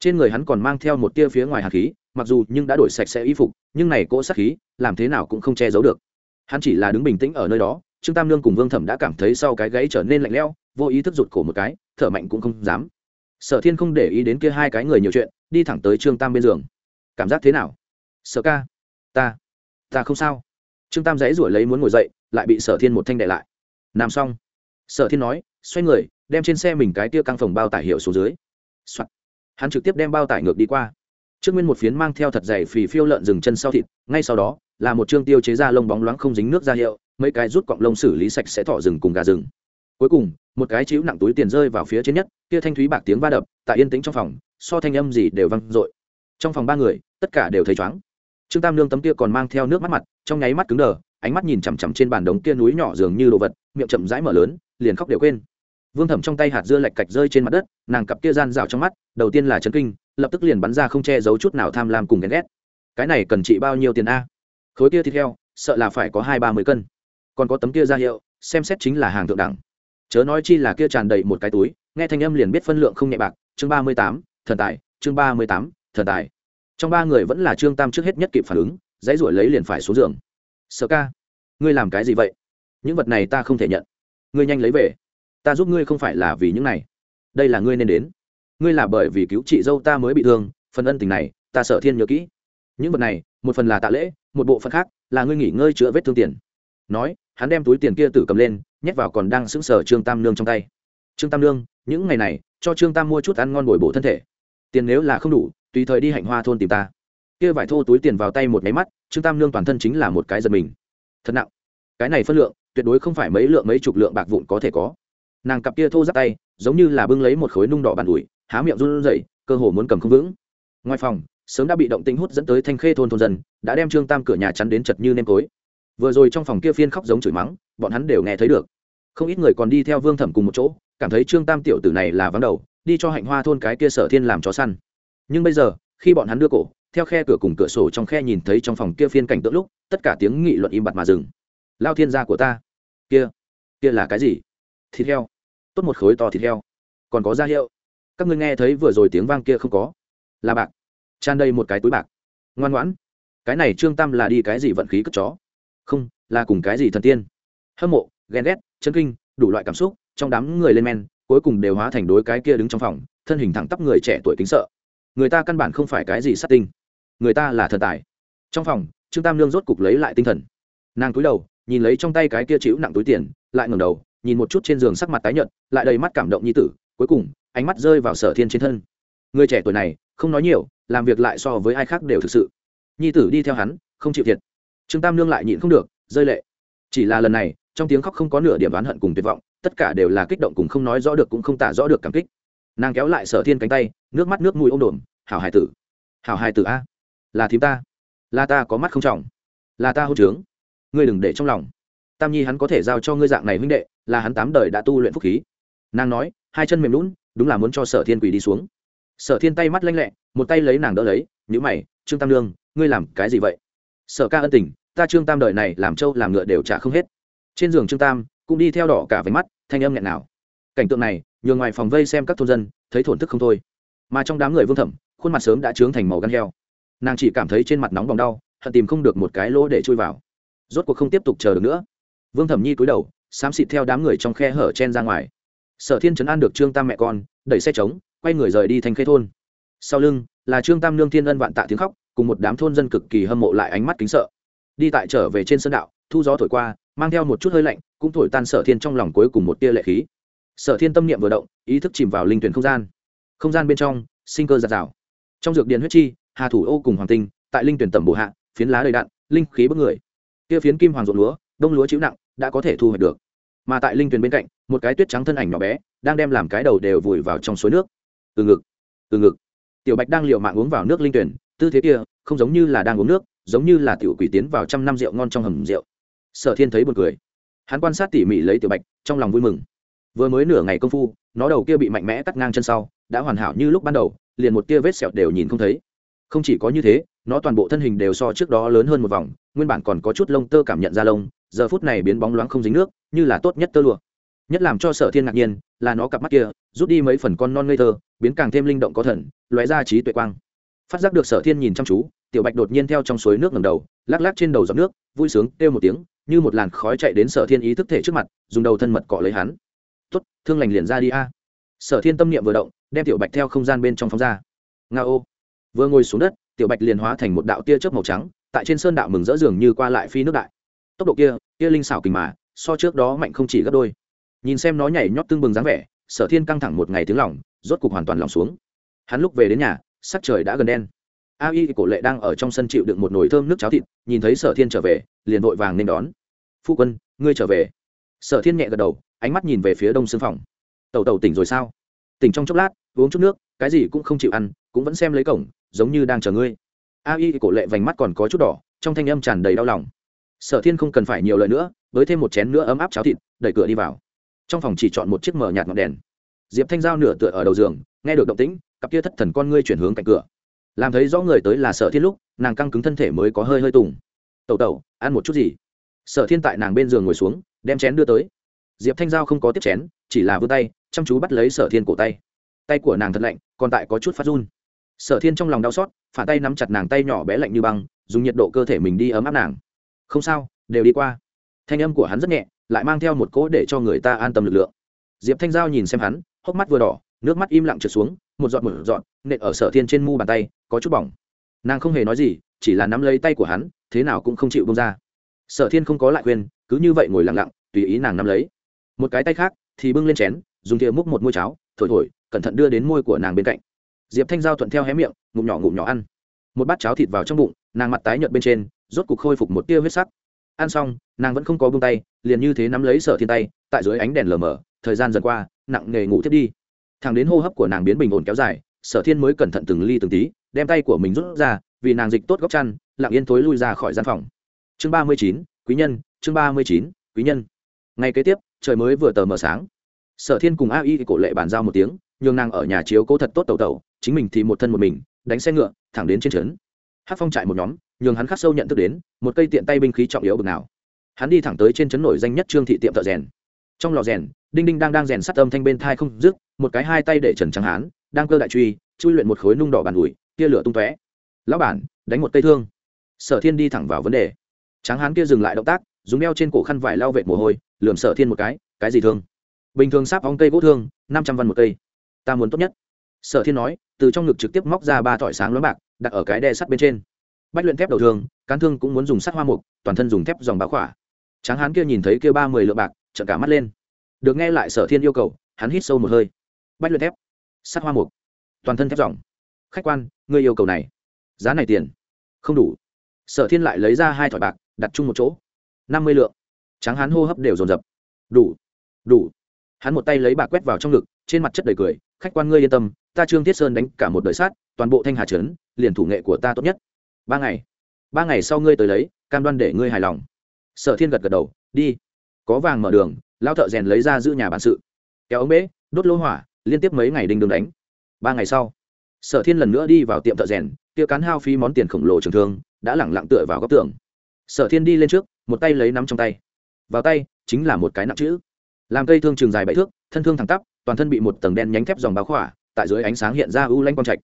Trên người hắn còn mang theo một tia phía ngoài hạt khí, mặc dù nhưng đã đổi sạch sẽ y phục, nhưng này cỗ sát khí, làm thế nào cũng không che giấu được. Hắn chỉ là đứng bình tĩnh ở nơi đó, trương tam lương cùng vương thẩm đã cảm thấy sau cái gáy trở nên lạnh lẽo, vô ý thức rụt cổ một cái, thở mạnh cũng không dám. Sở thiên không để ý đến kia hai cái người nhiều chuyện, đi thẳng tới trương tam bên giường. Cảm giác thế nào? Sở ca. Ta. Ta không sao. Trương tam dãy rủi lấy muốn ngồi dậy, lại bị sở thiên một thanh đại lại. Nằm xong. Sở thiên nói, xoay người, đem trên xe mình cái tia căng phòng bao tải hiệu xuống dưới、Soạn. hắn trực tiếp đem bao tải ngược đi qua. Trước nguyên một phiến mang theo thật dày phì phiêu lợn rừng chân sau thịt, ngay sau đó, là một chương tiêu chế ra lông bóng loáng không dính nước ra hiệu, mấy cái rút cọng lông xử lý sạch sẽ thỏ rừng cùng gà rừng. Cuối cùng, một cái chịu nặng túi tiền rơi vào phía trên nhất, kia thanh thúy bạc tiếng va đập, tại yên tĩnh trong phòng, so thanh âm gì đều văng dội. Trong phòng ba người, tất cả đều thấy chóng trương tam nương tấm kia còn mang theo nước mắt mặt, trong nháy mắt cứng đờ, ánh mắt nhìn chằm chằm trên bàn đống kia núi nhỏ dường như đồ vật, miệng chậm rãi mở lớn, liền khóc đều quên. Vương thẩm trong tay hạt dưa lạch cạch rơi trên mặt đất, nàng cặp kia gian rào trong mắt, đầu tiên là chấn kinh, lập tức liền bắn ra không che giấu chút nào tham lam cùng ghen ghét. Cái này cần trị bao nhiêu tiền a? Khối kia thịt heo, sợ là phải có hai ba mươi cân. Còn có tấm kia ra hiệu, xem xét chính là hàng thượng đẳng. Chớ nói chi là kia tràn đầy một cái túi, nghe thanh âm liền biết phân lượng không nhẹ bạc. Chương ba mươi tám, thần tài, chương ba mươi tám, thần tài trong ba người vẫn là trương tam trước hết nhất kịp phản ứng, dãy ruổi lấy liền phải xuống giường. Sợ ca, ngươi làm cái gì vậy? Những vật này ta không thể nhận. Ngươi nhanh lấy về. Ta giúp ngươi không phải là vì những này. Đây là ngươi nên đến. Ngươi là bởi vì cứu chị dâu ta mới bị thương, phần ân tình này, ta sợ thiên nhớ kỹ. Những vật này, một phần là tạ lễ, một bộ phận khác là ngươi nghỉ ngơi chữa vết thương tiền. Nói, hắn đem túi tiền kia tử cầm lên, nhét vào còn đang sững sờ trương tam nương trong tay. Trương tam nương, những ngày này, cho trương tam mua chút ăn ngon bồi bổ thân thể. Tiền nếu là không đủ tùy thời đi hạnh hoa thôn tìm ta. Kia vải thô túi tiền vào tay một máy mắt, trương tam nương toàn thân chính là một cái giật mình. Thật nặng. Cái này phân lượng, tuyệt đối không phải mấy lượng mấy chục lượng bạc vụn có thể có. Nàng cặp kia thô giáp tay, giống như là bưng lấy một khối nung đỏ bàn ủi, há miệng run rẩy, cơ hồ muốn cầm không vững. Ngoài phòng, sớm đã bị động tĩnh hút dẫn tới thanh khê thôn thôn dân, đã đem trương tam cửa nhà chắn đến chật như nêm cối vừa rồi trong phòng kia phiên khóc giống chửi mắng, bọn hắn đều nghe thấy được. Không ít người còn đi theo vương thẩm cùng một chỗ, cảm thấy trương tam tiểu tử này là vắng đầu, đi cho hạnh hoa thôn cái kia sở thiên làm chó săn nhưng bây giờ, khi bọn hắn đưa cổ, theo khe cửa cùng cửa sổ trong khe nhìn thấy trong phòng kia phiên cảnh tượng lúc, tất cả tiếng nghị luận im bặt mà dừng. Lao thiên gia của ta. Kia kia là cái gì? Thịt heo. Tốt một khối to thịt heo. Còn có da hiệu. Các ngươi nghe thấy vừa rồi tiếng vang kia không có? Là bạc. Tràn đầy một cái túi bạc. Ngoan ngoãn. Cái này trương tam là đi cái gì vận khí cất chó? Không, là cùng cái gì thần tiên? Hâm mộ, ghen ghét chân kinh, đủ loại cảm xúc, trong đám người lên men, cuối cùng đều hóa thành đối cái kia đứng trong phòng, thân hình thẳng tắp người trẻ tuổi kính sợ người ta căn bản không phải cái gì sát tinh. Người ta là thần tài. Trong phòng, trương tam lương rốt cục lấy lại tinh thần. Nàng cúi đầu, nhìn lấy trong tay cái kia chịu nặng túi tiền, lại ngẩng đầu, nhìn một chút trên giường sắc mặt tái nhợt, lại đầy mắt cảm động như tử, cuối cùng, ánh mắt rơi vào sở thiên trên thân. Người trẻ tuổi này, không nói nhiều, làm việc lại so với ai khác đều thực sự. Nhi tử đi theo hắn, không chịu thiệt. Trương tam lương lại nhịn không được, rơi lệ. Chỉ là lần này, trong tiếng khóc không có nửa điểm oán hận cùng tuyệt vọng, tất cả đều là kích động cùng không nói rõ được cũng không tả rõ được cảm kích nàng kéo lại sở thiên cánh tay, nước mắt nước mùi ô m đồm, hảo hải tử, hảo hải tử a, là thím ta, là ta có mắt không trọng, là ta hô trướng, ngươi đừng để trong lòng. Tam nhi hắn có thể giao cho ngươi dạng này huynh đệ, là hắn tám đời đã tu luyện phúc khí. Nàng nói, hai chân mềm lún đúng là muốn cho sở thiên quỳ đi xuống. Sở thiên tay mắt lanh lẹ, một tay lấy nàng đỡ lấy nhữ mày, trương tam lương ngươi làm cái gì vậy? Sở ca ân tình, ta trương tam đời này làm trâu làm ngựa đều trả không hết. Trên giường trương tam cũng đi theo đỏ cả váy mắt, thanh âm nghẹn nào cảnh tượng này nhường ngoài phòng vây xem các thôn dân, thấy thổn thức không thôi. Mà trong đám người vương thẩm, khuôn mặt sớm đã trướng thành màu gan heo. Nàng chỉ cảm thấy trên mặt nóng bỏng đau, hận tìm không được một cái lỗ để chui vào. Rốt cuộc không tiếp tục chờ được nữa. Vương thẩm nhi cúi đầu, xám xịt theo đám người trong khe hở chen ra ngoài. Sở thiên trấn an được trương tam mẹ con, đẩy xe trống, quay người rời đi thành khê thôn. Sau lưng, là trương tam nương thiên ân vạn tạ tiếng khóc, cùng một đám thôn dân cực kỳ hâm mộ lại ánh mắt kính sợ. Đi tại trở về trên sân đạo, thu gió thổi qua, mang theo một chút hơi lạnh, cũng thổi tan sở thiên trong lòng cuối cùng một tia lệ khí sở thiên tâm niệm vừa động, ý thức chìm vào linh tuyển không gian. Không gian bên trong, sinh cơ giạt rào. Trong dược điện huyết chi, hà thủ ô cùng hoàng tinh, tại linh tuyển tầm bổ hạ, phiến lá đầy đạn, linh khí bức người. Kia phiến kim hoàng ruột lúa, đông lúa chịu nặng, đã có thể thu hoạch được. Mà tại linh tuyển bên cạnh, một cái tuyết trắng thân ảnh nhỏ bé, đang đem làm cái đầu đều vùi vào trong suối nước. Từ ngực từ ngực. Tiểu bạch đang l mạng uống vào nước linh tuyển, tư thế kia, không giống như là đang uống nước, giống như là tiểu quỷ tiến vào trăm năm rượu ngon trong hầm rượu. Sở thiên thấy buồn cười. Hắn quan sát tỉ mỉ lấy tiểu bạch, trong lòng vui mừng vừa mới nửa ngày công phu, nó đầu kia bị mạnh mẽ cắt ngang chân sau, đã hoàn hảo như lúc ban đầu, liền một tia vết sẹo đều nhìn không thấy. Không chỉ có như thế, nó toàn bộ thân hình đều so trước đó lớn hơn một vòng, nguyên bản còn có chút lông tơ cảm nhận ra lông, giờ phút này biến bóng loáng không dính nước, như là tốt nhất tơ lụa. Nhất làm cho sở thiên ngạc nhiên, là nó cặp mắt kia, rút đi mấy phần con non ngây thơ, biến càng thêm linh động có thần, lóe ra trí tuệ quang. Phát giác được sở thiên nhìn chăm chú, tiểu bạch đột nhiên theo trong suối nước ngầm đầu, lắc lắc trên đầu giọt nước, vui sướng kêu một tiếng, như một làn khói chạy đến sở thiên ý thức thể trước mặt, dùng đầu thân mật cọ lấy hắn tuất thương lành liền ra đi a. Sở thiên tâm niệm vừa động, đem tiểu bạch theo không gian bên trong phóng ra. Nga ô. Vừa ngồi xuống đất, tiểu bạch liền hóa thành một đạo tia chớp màu trắng, tại trên sơn đạo mừng rỡ dường như qua lại phi nước đại. Tốc độ kia kia linh xảo kình mà, so trước đó mạnh không chỉ gấp đôi. Nhìn xem nó nhảy nhót tương bừng dáng vẻ, sở thiên căng thẳng một ngày tiếng lỏng rốt cục hoàn toàn lỏng xuống. Hắn lúc về đến nhà, sắc trời đã gần đen. A y cổ lệ đang ở trong sân chịu đựng một nồi thơm nước cháo thịt, nhìn thấy sở thiên trở về, liền vội vàng nên đón. Phu quân, ngươi trở về sở thiên nhẹ gật đầu, ánh mắt nhìn về phía đông xương phòng. Tàu tàu tỉnh rồi sao? Tỉnh trong chốc lát, uống chút nước, cái gì cũng không chịu ăn, cũng vẫn xem lấy cổng, giống như đang chờ ngươi. A y cổ lệ vành mắt còn có chút đỏ, trong thanh âm tràn đầy đau lòng. Sở thiên không cần phải nhiều lời nữa, với thêm một chén nữa ấm áp cháo thịt, đẩy cửa đi vào. Trong phòng chỉ chọn một chiếc mở nhạt ngọn đèn. Diệp thanh giao nửa tựa ở đầu giường, nghe được động tĩnh, cặp kia thất thần con ngươi chuyển hướng cạnh cửa. Làm thấy rõ người tới là sở thiên lúc, nàng căng cứng thân thể mới có hơi hơi tùng. Tẩu tẩu, ăn một chút gì? Sở thiên tại nàng bên giường ngồi xuống, đem chén đưa tới. Diệp thanh giao không có tiếp chén, chỉ là vươn tay, chăm chú bắt lấy sở thiên cổ tay. Tay của nàng thật lạnh, còn tại có chút phát run. Sở thiên trong lòng đau xót, phản tay nắm chặt nàng tay nhỏ bé lạnh như băng, dùng nhiệt độ cơ thể mình đi ấm áp nàng. Không sao, đều đi qua. Thanh âm của hắn rất nhẹ, lại mang theo một cỗ để cho người ta an tâm lực lượng. Diệp thanh giao nhìn xem hắn, hốc mắt vừa đỏ, nước mắt im lặng trượt xuống, một giọt một giọt, nện ở sở thiên trên mu bàn tay, có chút bỏng. Nàng không hề nói gì, chỉ là nắm lấy tay của hắn, thế nào cũng không chịu bông ra sở thiên không có lại khuyên, cứ như vậy ngồi lặng lặng, tùy ý nàng nắm lấy. Một cái tay khác thì bưng lên chén, dùng thìa múc một môi cháo, thổi thổi, cẩn thận đưa đến môi của nàng bên cạnh. Diệp thanh giao thuận theo hé miệng, ngụm nhỏ ngụm nhỏ ăn. Một bát cháo thịt vào trong bụng, nàng mặt tái nhợt bên trên, rốt cục khôi phục một tia huyết sắc. Ăn xong, nàng vẫn không có bông tay, liền như thế nắm lấy sở thiên tay, tại dưới ánh đèn lờ mờ, thời gian dần qua, nặng nề ngủ thiết đi. Thằng đến hô hấp của nàng biến bình ổn kéo dài, sở thiên mới cẩn thận từng ly từng tí, đem tay của mình rút ra, vì nàng dịch tốt góc chăn, lặng yên thối lui ra khỏi gian phòng chương ba mươi chín, quý nhân, chương ba mươi chín, quý nhân. Ngay kế tiếp, trời mới vừa tờ mờ sáng. Sở thiên cùng a y cổ lệ bàn giao một tiếng, nhường nàng ở nhà chiếu cố thật tốt tẩu tẩu, chính mình thì một thân một mình, đánh xe ngựa, thẳng đến trên trấn. Hát phong trại một nhóm, nhường hắn khắc sâu nhận thức đến, một cây tiện tay binh khí trọng yếu bực nào. Hắn đi thẳng tới trên trấn nổi danh nhất trương thị tiệm thợ rèn. Trong lò rèn, đinh đinh đang đang rèn sắt âm thanh bên thai không dứt, một cái hai tay để trần trắng hán, đang cơ đại truy, chui luyện một khối nung đỏ bàn ủi, tia lửa tung tóe. Lão bản, đánh một cây thương. Sở thiên đi thẳng vào vấn đề tráng hán kia dừng lại động tác, dùng đeo trên cổ khăn vải lau vệt mồ hôi, lườm sở thiên một cái cái gì thương? Bình thường sáp ong cây gỗ thương, năm trăm văn một cây. Ta muốn tốt nhất. Sở thiên nói, từ trong ngực trực tiếp móc ra ba thỏi sáng lóa bạc, đặt ở cái đe sắt bên trên. Bách luyện thép đầu thương, cán thương cũng muốn dùng sắt hoa mục, toàn thân dùng thép dòng bá khỏa. Tráng hán kia nhìn thấy kia ba mươi lượng bạc, trợn cả mắt lên. Được nghe lại sở thiên yêu cầu, hắn hít sâu một hơi. Bách luyện thép, sắt hoa mục, toàn thân thép dòng. Khách quan, ngươi yêu cầu này, giá này tiền. Không đủ. Sở thiên lại lấy ra hai thỏi bạc đặt chung một chỗ. Năm mươi lượng. Tráng hán hô hấp đều dồn dập. Đủ đủ. Hắn một tay lấy bạc quét vào trong ngực, trên mặt chất đầy cười, khách quan ngươi yên tâm, ta trương thiết sơn đánh cả một đời sát, toàn bộ thanh hà trấn, liền thủ nghệ của ta tốt nhất. Ba ngày. Ba ngày sau ngươi tới lấy, cam đoan để ngươi hài lòng. Sở thiên gật gật đầu, đi. Có vàng mở đường lao thợ rèn lấy ra giữ nhà bản sự. Kéo ống bế, đốt lỗ hỏa, liên tiếp mấy ngày đinh đường đánh. Ba ngày sau, sở thiên lần nữa đi vào tiệm thợ rèn, kia cán hao phí món tiền khổng lồ trường thương, đã lẳng lặng tựa vào góc tường sở thiên đi lên trước, một tay lấy nắm trong tay. Vào tay, chính là một cái nặng chữ. Làm cây thương trường dài bảy thước, thân thương thẳng tắp, toàn thân bị một tầng đen nhánh thép dòng báo khỏa, tại dưới ánh sáng hiện ra u lanh quang trạch.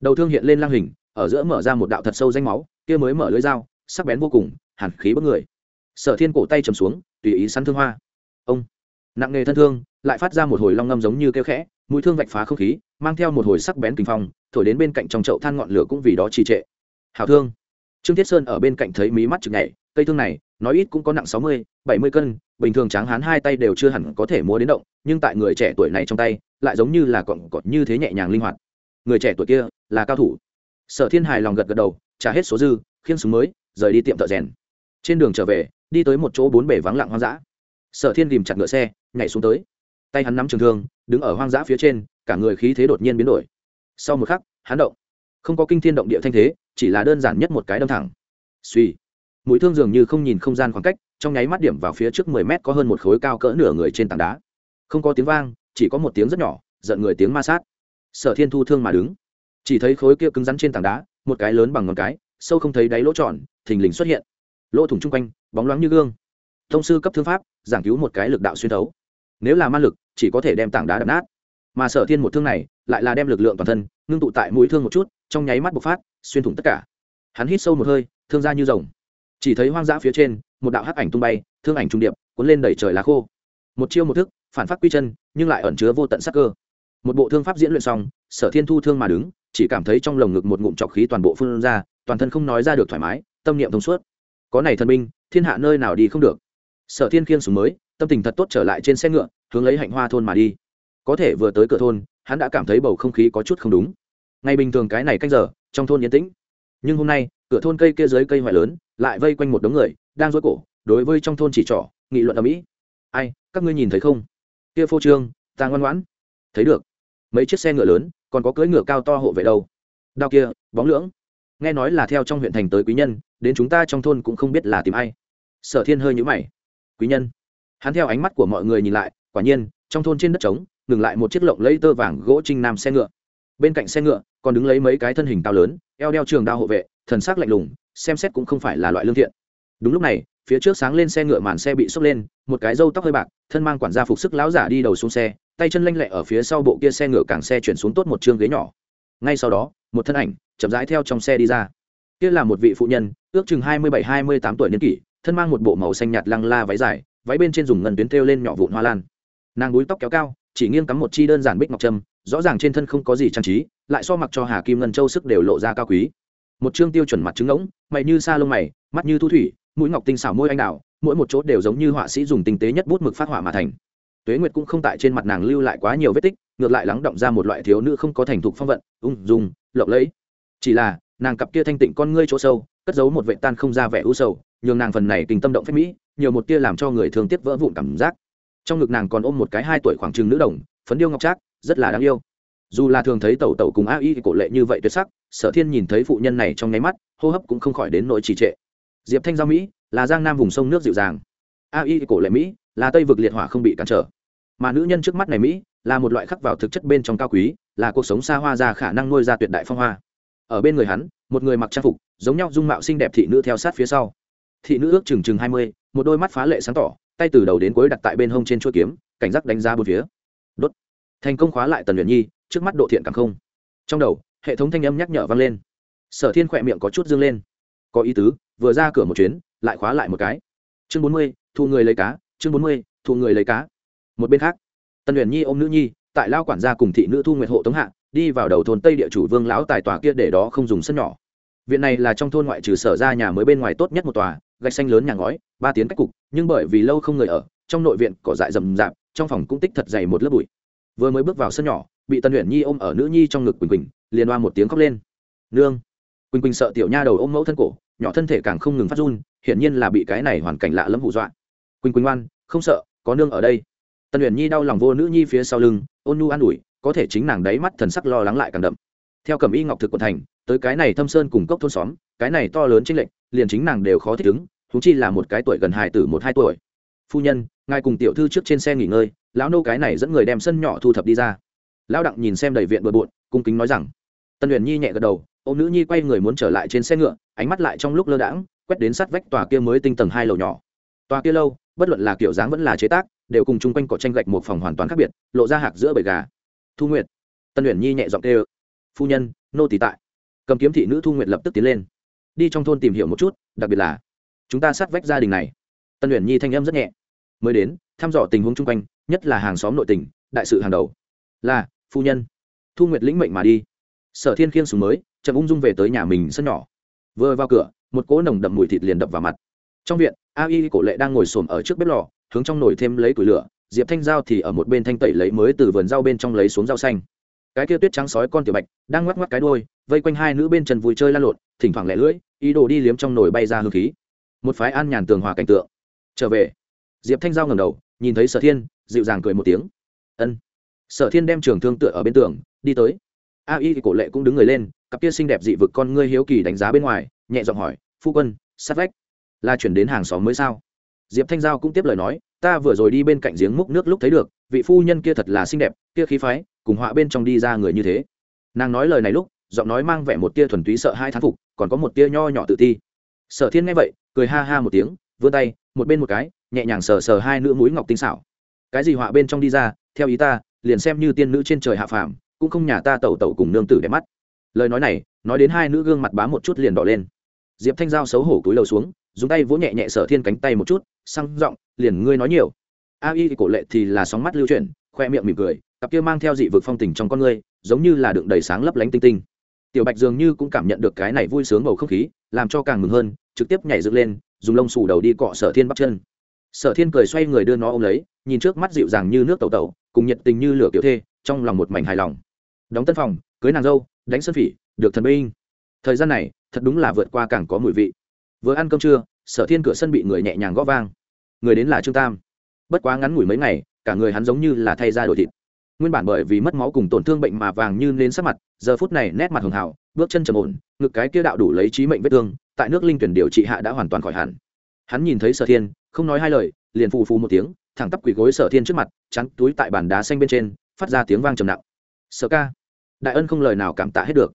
Đầu thương hiện lên lang hình, ở giữa mở ra một đạo thật sâu danh máu, kia mới mở lưới dao, sắc bén vô cùng, hàn khí bất người. Sở thiên cổ tay trầm xuống, tùy ý săn thương hoa. Ông! Nặng nghề thân thương, lại phát ra một hồi long ngâm giống như kêu khẽ, mũi thương vạch phá không khí, mang theo một hồi sắc bén kinh phong, thổi đến bên cạnh trong chậu than ngọn lửa cũng vì đó trì trệ. Hào thương! Trương thiết sơn ở bên cạnh thấy mí mắt chực nhảy, cây thương này, nói ít cũng có nặng sáu mươi, bảy mươi cân, bình thường tráng hán hai tay đều chưa hẳn có thể múa đến động, nhưng tại người trẻ tuổi này trong tay, lại giống như là cọn cọt như thế nhẹ nhàng linh hoạt. Người trẻ tuổi kia là cao thủ. Sở thiên hài lòng gật gật đầu, trả hết số dư khiên súng mới, rời đi tiệm thợ rèn. Trên đường trở về, đi tới một chỗ bốn bể vắng lặng hoang dã. Sở thiên ghìm chặt ngựa xe, nhảy xuống tới. Tay hắn nắm trường thương, đứng ở hoang dã phía trên, cả người khí thế đột nhiên biến đổi. Sau một khắc, hắn động. Không có kinh thiên động địa thanh thế chỉ là đơn giản nhất một cái đâm thẳng. Suy mũi thương dường như không nhìn không gian khoảng cách, trong nháy mắt điểm vào phía trước mười mét có hơn một khối cao cỡ nửa người trên tảng đá. Không có tiếng vang, chỉ có một tiếng rất nhỏ, giận người tiếng ma sát. Sở thiên thu thương mà đứng. Chỉ thấy khối kia cứng rắn trên tảng đá, một cái lớn bằng ngón cái, sâu không thấy đáy lỗ tròn, thình lình xuất hiện. Lỗ thủng chung quanh, bóng loáng như gương. Thông sư cấp thương pháp, giảng cứu một cái lực đạo xuyên thấu. Nếu là ma lực, chỉ có thể đem tảng đá đập nát. Mà sở thiên một thương này, lại là đem lực lượng toàn thân, ngưng tụ tại mũi thương một chút trong nháy mắt bộc phát xuyên thủng tất cả. Hắn hít sâu một hơi thương ra như rồng. Chỉ thấy hoang dã phía trên một đạo hắc ảnh tung bay thương ảnh trung điệp cuốn lên đẩy trời lá khô. Một chiêu một thức phản phát quy chân nhưng lại ẩn chứa vô tận sắc cơ. Một bộ thương pháp diễn luyện xong sở thiên thu thương mà đứng chỉ cảm thấy trong lồng ngực một ngụm trọc khí toàn bộ phun ra toàn thân không nói ra được thoải mái tâm niệm thông suốt. Có này thần minh, thiên hạ nơi nào đi không được. Sở thiên khiêng súng mới tâm tình thật tốt trở lại trên xe ngựa hướng lấy hạnh hoa thôn mà đi. Có thể vừa tới cửa thôn hắn đã cảm thấy bầu không khí có chút không đúng ngày bình thường cái này canh giờ, trong thôn yên tĩnh. Nhưng hôm nay, cửa thôn cây kia dưới cây ngoại lớn, lại vây quanh một đống người, đang dối cổ, đối với trong thôn chỉ trỏ, nghị luận ở mỹ ai, các ngươi nhìn thấy không? Kia phô trương, ta ngoan ngoãn. Thấy được. Mấy chiếc xe ngựa lớn, còn có cưỡi ngựa cao to hộ vệ đâu. Đao kia, bóng lưỡng. Nghe nói là theo trong huyện thành tới quý nhân, đến chúng ta trong thôn cũng không biết là tìm ai. Sở thiên hơi nhũ mày. Quý nhân. Hắn theo ánh mắt của mọi người nhìn lại, quả nhiên, trong thôn trên đất trống, ngừng lại một chiếc lộng lấy tơ vàng gỗ trinh nam xe ngựa. Bên cạnh xe ngựa còn đứng lấy mấy cái thân hình cao lớn, eo đeo trường đao hộ vệ, thần sắc lạnh lùng, xem xét cũng không phải là loại lương thiện. Đúng lúc này, phía trước sáng lên xe ngựa màn xe bị sốc lên, một cái râu tóc hơi bạc, thân mang quản gia phục sức lão giả đi đầu xuống xe, tay chân lanh lẹ ở phía sau bộ kia xe ngựa càng xe chuyển xuống tốt một chương ghế nhỏ. Ngay sau đó, một thân ảnh chậm rãi theo trong xe đi ra. Kia là một vị phụ nhân, ước chừng hai mươi bảy, hai mươi tám tuổi niên kỷ, thân mang một bộ màu xanh nhạt lăng la váy dài, váy bên trên dùng ngần tuyến thêu lên nhỏ vụn hoa lan. Nàng búi tóc kéo cao, chỉ nghiêng cắm một chi đơn giản bích ngọc trâm rõ ràng trên thân không có gì trang trí, lại so mặc cho hà kim ngân châu sức đều lộ ra cao quý. Một chương tiêu chuẩn mặt trứng ngỗng, mày như sa lông mày, mắt như thu thủy, mũi ngọc tinh xảo môi anh đào, mỗi một chỗ đều giống như họa sĩ dùng tinh tế nhất bút mực phát họa mà thành. Tuế nguyệt cũng không tại trên mặt nàng lưu lại quá nhiều vết tích, ngược lại lắng động ra một loại thiếu nữ không có thành thục phong vận, ung dung, lộng lẫy. Chỉ là, nàng cặp kia thanh tịnh con ngươi chỗ sâu, cất giấu một vệ tan không ra vẻ u sầu, nhường nàng phần này tình tâm động phép mỹ, nhiều một tia làm cho người thường tiếc vỡ vụn cảm giác. Trong ngực nàng còn ôm một cái hai tuổi khoảng trừng nữ đồng, phấn điêu ngọc trác rất là đáng yêu. Dù là thường thấy tẩu tẩu cùng a y cổ lệ như vậy tuyệt sắc, sở thiên nhìn thấy phụ nhân này trong nháy mắt, hô hấp cũng không khỏi đến nỗi trì trệ. Diệp thanh giao mỹ là giang nam vùng sông nước dịu dàng. A y cổ lệ mỹ là tây vực liệt hỏa không bị cản trở. Mà nữ nhân trước mắt này mỹ là một loại khắc vào thực chất bên trong cao quý, là cuộc sống xa hoa ra khả năng nuôi ra tuyệt đại phong hoa. Ở bên người hắn, một người mặc trang phục, giống nhau dung mạo xinh đẹp thị nữ theo sát phía sau. Thị nữ ước chừng chừng hai mươi, một đôi mắt phá lệ sáng tỏ, tay từ đầu đến cuối đặt tại bên hông trên chuỗi kiếm, cảnh giác đánh giá bốn phía thành công khóa lại tần luyện nhi, trước mắt độ thiện càng không. Trong đầu, hệ thống thanh âm nhắc nhở vang lên. Sở thiên khỏe miệng có chút dương lên. Có ý tứ, vừa ra cửa một chuyến, lại khóa lại một cái. Chương bốn mươi, thu người lấy cá, chương bốn mươi, thu người lấy cá. Một bên khác, tần luyện nhi ôm nữ nhi, tại lao quản gia cùng thị nữ thu nguyệt hộ tống hạ, đi vào đầu thôn tây địa chủ vương lão tài tòa kia để đó không dùng sân nhỏ. Viện này là trong thôn ngoại trừ sở ra nhà mới bên ngoài tốt nhất một tòa, gạch xanh lớn nhà ngói, ba tiếng cách cục, nhưng bởi vì lâu không người ở, trong nội viện cỏ dại rầm rạp, trong phòng cũng tích thật dày một lớp bụi vừa mới bước vào sân nhỏ, bị tân luyện nhi ôm ở nữ nhi trong ngực quỳnh quỳnh, liền oa một tiếng khóc lên. Nương! Quỳnh quỳnh sợ tiểu nha đầu ôm mẫu thân cổ, nhỏ thân thể càng không ngừng phát run, hiển nhiên là bị cái này hoàn cảnh lạ lẫm hù dọa. Quỳnh quỳnh oan không sợ, có nương ở đây. Tân luyện nhi đau lòng vô nữ nhi phía sau lưng, ôn nhu an ủi, có thể chính nàng đáy mắt thần sắc lo lắng lại càng đậm. Theo cẩm y ngọc thực quận thành, tới cái này thâm sơn cùng cốc thôn xóm, cái này to lớn trên lệnh liền chính nàng đều khó thích ứng thúng chi là một cái tuổi gần hai từ một hai tuổi phu nhân, ngài cùng tiểu thư trước trên xe nghỉ ngơi, lão nô cái này dẫn người đem sân nhỏ thu thập đi ra. Lão đặng nhìn xem đầy viện bừa bộn, cung kính nói rằng. Tân huyền nhi nhẹ gật đầu ô nữ nhi quay người muốn trở lại trên xe ngựa, ánh mắt lại trong lúc lơ đãng, quét đến sát vách tòa kia mới tinh tầng hai lầu nhỏ. Tòa kia lâu, bất luận là kiểu dáng vẫn là chế tác, đều cùng chung quanh cỏ tranh gạch một phòng hoàn toàn khác biệt, lộ ra hạc giữa bầy gà. Thu nguyệt. Tân huyền nhi nhẹ giọng kêu, phu nhân, nô tỷ tại. Cầm kiếm thị nữ thu nguyệt lập tức tiến lên. Đi trong thôn tìm hiểu một chút, đặc biệt là, chúng ta sát vách gia đình này. Tân huyền nhi thanh âm rất nhẹ mới đến thăm dò tình huống chung quanh nhất là hàng xóm nội tỉnh, đại sự hàng đầu. Là phu nhân. Thu nguyệt lĩnh mệnh mà đi. Sở thiên khiêng súng mới chậm ung dung về tới nhà mình sân nhỏ. Vừa vào cửa một cỗ nồng đậm mùi thịt liền đập vào mặt. Trong viện a y cổ lệ đang ngồi xổm ở trước bếp lò hướng trong nồi thêm lấy củi lửa diệp thanh giao thì ở một bên thanh tẩy lấy mới từ vườn rau bên trong lấy xuống rau xanh. Cái kia tuyết trắng sói con tiểu bạch đang ngoắc ngoắc cái đuôi vây quanh hai nữ bên chân vui chơi lan lộn thỉnh thoảng lẻ lưỡi ý đồ đi liếm trong nồi bay ra hương khí. Một phái an nhàn tường hòa cảnh tượng. Trở về diệp thanh giao ngầm đầu, nhìn thấy sở thiên, dịu dàng cười một tiếng. Ân. Sở thiên đem trường thương tựa ở bên tường, đi tới. A y thì cổ lệ cũng đứng người lên, cặp kia xinh đẹp dị vực con ngươi hiếu kỳ đánh giá bên ngoài, nhẹ giọng hỏi, phu quân, sát vách là chuyển đến hàng xóm mới sao? Diệp thanh giao cũng tiếp lời nói, ta vừa rồi đi bên cạnh giếng múc nước lúc thấy được, vị phu nhân kia thật là xinh đẹp, kia khí phái, cùng họa bên trong đi ra người như thế. Nàng nói lời này lúc, giọng nói mang vẻ một tia thuần túy sợ hai thán phục, còn có một tia nho nhỏ tự ti. Sở thiên nghe vậy, cười ha ha một tiếng vươn tay, một bên một cái, nhẹ nhàng sờ sờ hai nữ mũi ngọc tinh xảo. Cái gì họa bên trong đi ra, theo ý ta, liền xem như tiên nữ trên trời hạ phàm, cũng không nhà ta tẩu tẩu cùng nương tử đẹp mắt. Lời nói này, nói đến hai nữ gương mặt bám một chút liền đỏ lên. Diệp thanh giao xấu hổ cúi đầu xuống, dùng tay vỗ nhẹ nhẹ sở thiên cánh tay một chút, sang giọng, liền ngươi nói nhiều. A y cổ lệ thì là sóng mắt lưu chuyển, khoe miệng mỉm cười, cặp kia mang theo dị vực phong tình trong con ngươi, giống như là đựng đầy sáng lấp lánh tinh tinh. Tiểu bạch dường như cũng cảm nhận được cái này vui sướng bầu không khí, làm cho càng mừng hơn, trực tiếp nhảy dựng lên dùng lông xù đầu đi cọ sở thiên bắt chân. Sở thiên cười xoay người đưa nó ôm lấy, nhìn trước mắt dịu dàng như nước tẩu tẩu, cùng nhiệt tình như lửa kiểu thê, trong lòng một mảnh hài lòng. Đóng tân phòng, cưới nàng dâu, đánh sân phỉ, được thần binh. Thời gian này, thật đúng là vượt qua càng có mùi vị. Vừa ăn cơm trưa, sở thiên cửa sân bị người nhẹ nhàng gõ vang. Người đến là trương tam. Bất quá ngắn ngủi mấy ngày, cả người hắn giống như là thay ra đổi thịt. Nguyên bản bởi vì mất máu cùng tổn thương bệnh mà vàng như lên sắc mặt, giờ phút này nét mặt hường hào bước chân trầm ổn, ngực cái kia đạo đủ lấy trí mệnh vết thương tại nước linh tuyển điều trị hạ đã hoàn toàn khỏi hẳn. Hắn nhìn thấy sở thiên, không nói hai lời, liền phù phù một tiếng, thẳng tắp quỳ gối sở thiên trước mặt, chắn túi tại bàn đá xanh bên trên, phát ra tiếng vang trầm nặng. Sở ca, đại ân không lời nào cảm tạ hết được.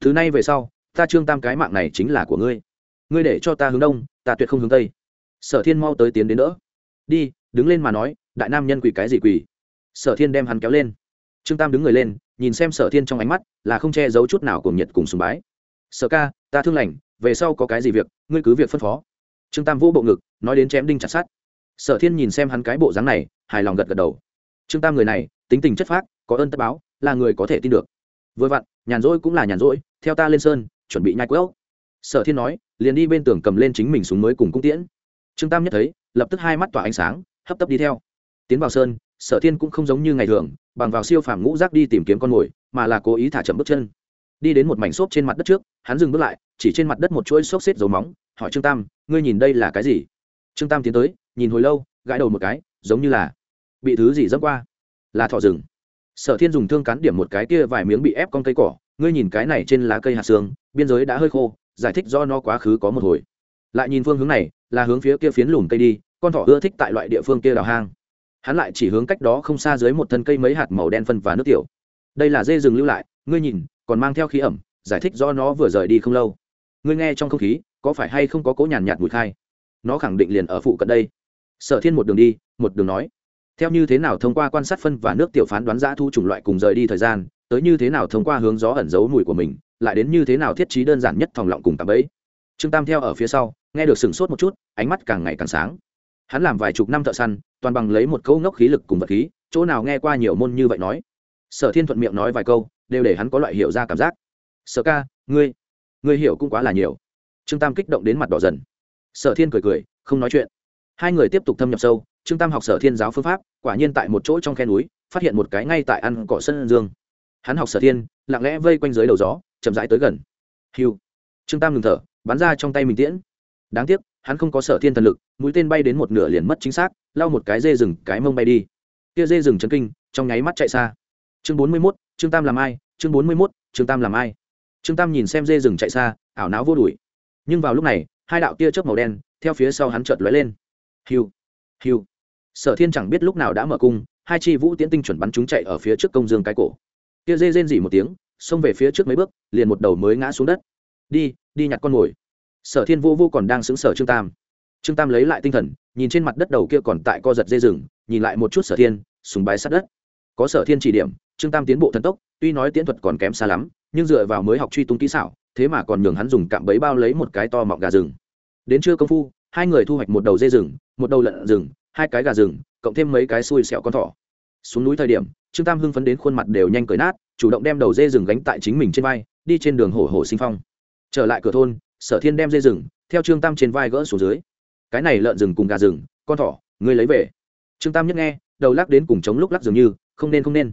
Thứ này về sau, ta trương tam cái mạng này chính là của ngươi. Ngươi để cho ta hướng đông, ta tuyệt không hướng tây. Sở thiên mau tới tiến đến đỡ. Đi, đứng lên mà nói, đại nam nhân quỳ cái gì quỳ? Sở thiên đem hắn kéo lên. Trương tam đứng người lên, nhìn xem sở thiên trong ánh mắt, là không che giấu chút nào cùng nhiệt cùng sùng bái. Sở ca, ta thương lành về sau có cái gì việc, ngươi cứ việc phân phó. Trương tam vũ bộ ngực, nói đến chém đinh chặt sát sở thiên nhìn xem hắn cái bộ dáng này, hài lòng gật gật đầu. Trương tam người này, tính tình chất phác, có ơn tất báo, là người có thể tin được. Vừa vặn, nhàn rỗi cũng là nhàn rỗi, theo ta lên sơn, chuẩn bị nhai quất sở thiên nói, liền đi bên tường cầm lên chính mình súng mới cùng cung tiễn. Trương tam nhất thấy, lập tức hai mắt tỏa ánh sáng, hấp tấp đi theo. Tiến vào sơn, sở thiên cũng không giống như ngày thường, bằng vào siêu phàm ngũ rác đi tìm kiếm con mồi, mà là cố ý thả chậm bước chân đi đến một mảnh xốp trên mặt đất trước, hắn dừng bước lại, chỉ trên mặt đất một chuỗi xốp xếp dầu móng, hỏi trương tam, ngươi nhìn đây là cái gì? Trương tam tiến tới, nhìn hồi lâu, gãi đầu một cái, giống như là bị thứ gì dẫm qua. Là thọ rừng. Sở thiên dùng thương cắn điểm một cái kia vài miếng bị ép con cây cỏ, ngươi nhìn cái này trên lá cây hạt xương, biên giới đã hơi khô, giải thích do nó quá khứ có một hồi. Lại nhìn phương hướng này, là hướng phía kia phiến lùm cây đi, con thỏ ưa thích tại loại địa phương kia đào hang. Hắn lại chỉ hướng cách đó không xa dưới một thân cây mấy hạt màu đen phân và nước tiểu. Đây là dê rừng lưu lại, ngươi nhìn còn mang theo khí ẩm, giải thích do nó vừa rời đi không lâu. Ngươi nghe trong không khí, có phải hay không có cố nhàn nhạt mùi khai? Nó khẳng định liền ở phụ cận đây. Sở thiên một đường đi, một đường nói. Theo như thế nào thông qua quan sát phân và nước tiểu phán đoán giã thu chủng loại cùng rời đi thời gian, tới như thế nào thông qua hướng gió ẩn giấu mùi của mình, lại đến như thế nào thiết trí đơn giản nhất phòng lọng cùng tạm ấy trương tam theo ở phía sau, nghe được sừng sốt một chút, ánh mắt càng ngày càng sáng. Hắn làm vài chục năm thợ săn, toàn bằng lấy một câu ngốc khí lực cùng vật khí, chỗ nào nghe qua nhiều môn như vậy nói. Sở thiên thuận miệng nói vài câu đều để hắn có loại hiểu ra cảm giác. Sở ca, ngươi ngươi hiểu cũng quá là nhiều. Trương tam kích động đến mặt đỏ dần. Sở thiên cười cười, không nói chuyện. Hai người tiếp tục thâm nhập sâu, trương tam học sở thiên giáo phương pháp, quả nhiên tại một chỗ trong khe núi, phát hiện một cái ngay tại ăn cỏ sân dương. Hắn học sở thiên, lặng lẽ vây quanh dưới đầu gió, chậm rãi tới gần. Hiu trương tam ngừng thở, bắn ra trong tay mình tiễn. Đáng tiếc, hắn không có sở thiên thần lực, mũi tên bay đến một nửa liền mất chính xác, lau một cái dê rừng, cái mông bay đi. Kia dê rừng chấn kinh, trong nháy mắt chạy xa. Chương bốn mươi mốt, trương tam làm ai chương bốn mươi mốt, trương tam làm ai? Trương tam nhìn xem dê rừng chạy xa, ảo não vô đuổi. Nhưng vào lúc này, hai đạo tia chớp màu đen, theo phía sau hắn chợt lóe lên. Hiu hiu. Sở thiên chẳng biết lúc nào đã mở cung, hai chi vũ tiễn tinh chuẩn bắn chúng chạy ở phía trước công dương cái cổ. Kia dê rên dỉ một tiếng, xông về phía trước mấy bước, liền một đầu mới ngã xuống đất. Đi đi nhặt con mồi. Sở thiên vô vô còn đang xứng sở trương tam. Trương tam lấy lại tinh thần, nhìn trên mặt đất đầu kia còn tại co giật dê rừng, nhìn lại một chút sở thiên, sùng bái sát đất. Có sở thiên chỉ điểm, trương tam tiến bộ thần tốc tuy nói tiến thuật còn kém xa lắm, nhưng dựa vào mới học truy tung kỹ xảo, thế mà còn nhường hắn dùng cạm bẫy bao lấy một cái to mọng gà rừng. Đến trưa công phu, hai người thu hoạch một đầu dê rừng, một đầu lợn rừng, hai cái gà rừng, cộng thêm mấy cái xui xẹo con thỏ. Xuống núi thời điểm, trương tam hưng phấn đến khuôn mặt đều nhanh cởi nát, chủ động đem đầu dê rừng gánh tại chính mình trên vai, đi trên đường hổ hổ sinh phong. Trở lại cửa thôn, sở thiên đem dê rừng, theo trương tam trên vai gỡ xuống dưới. Cái này lợn rừng cùng gà rừng, con thỏ, ngươi lấy về. Trương tam nhất nghe, đầu lắc đến cùng chống lúc lắc dường như, không nên không nên.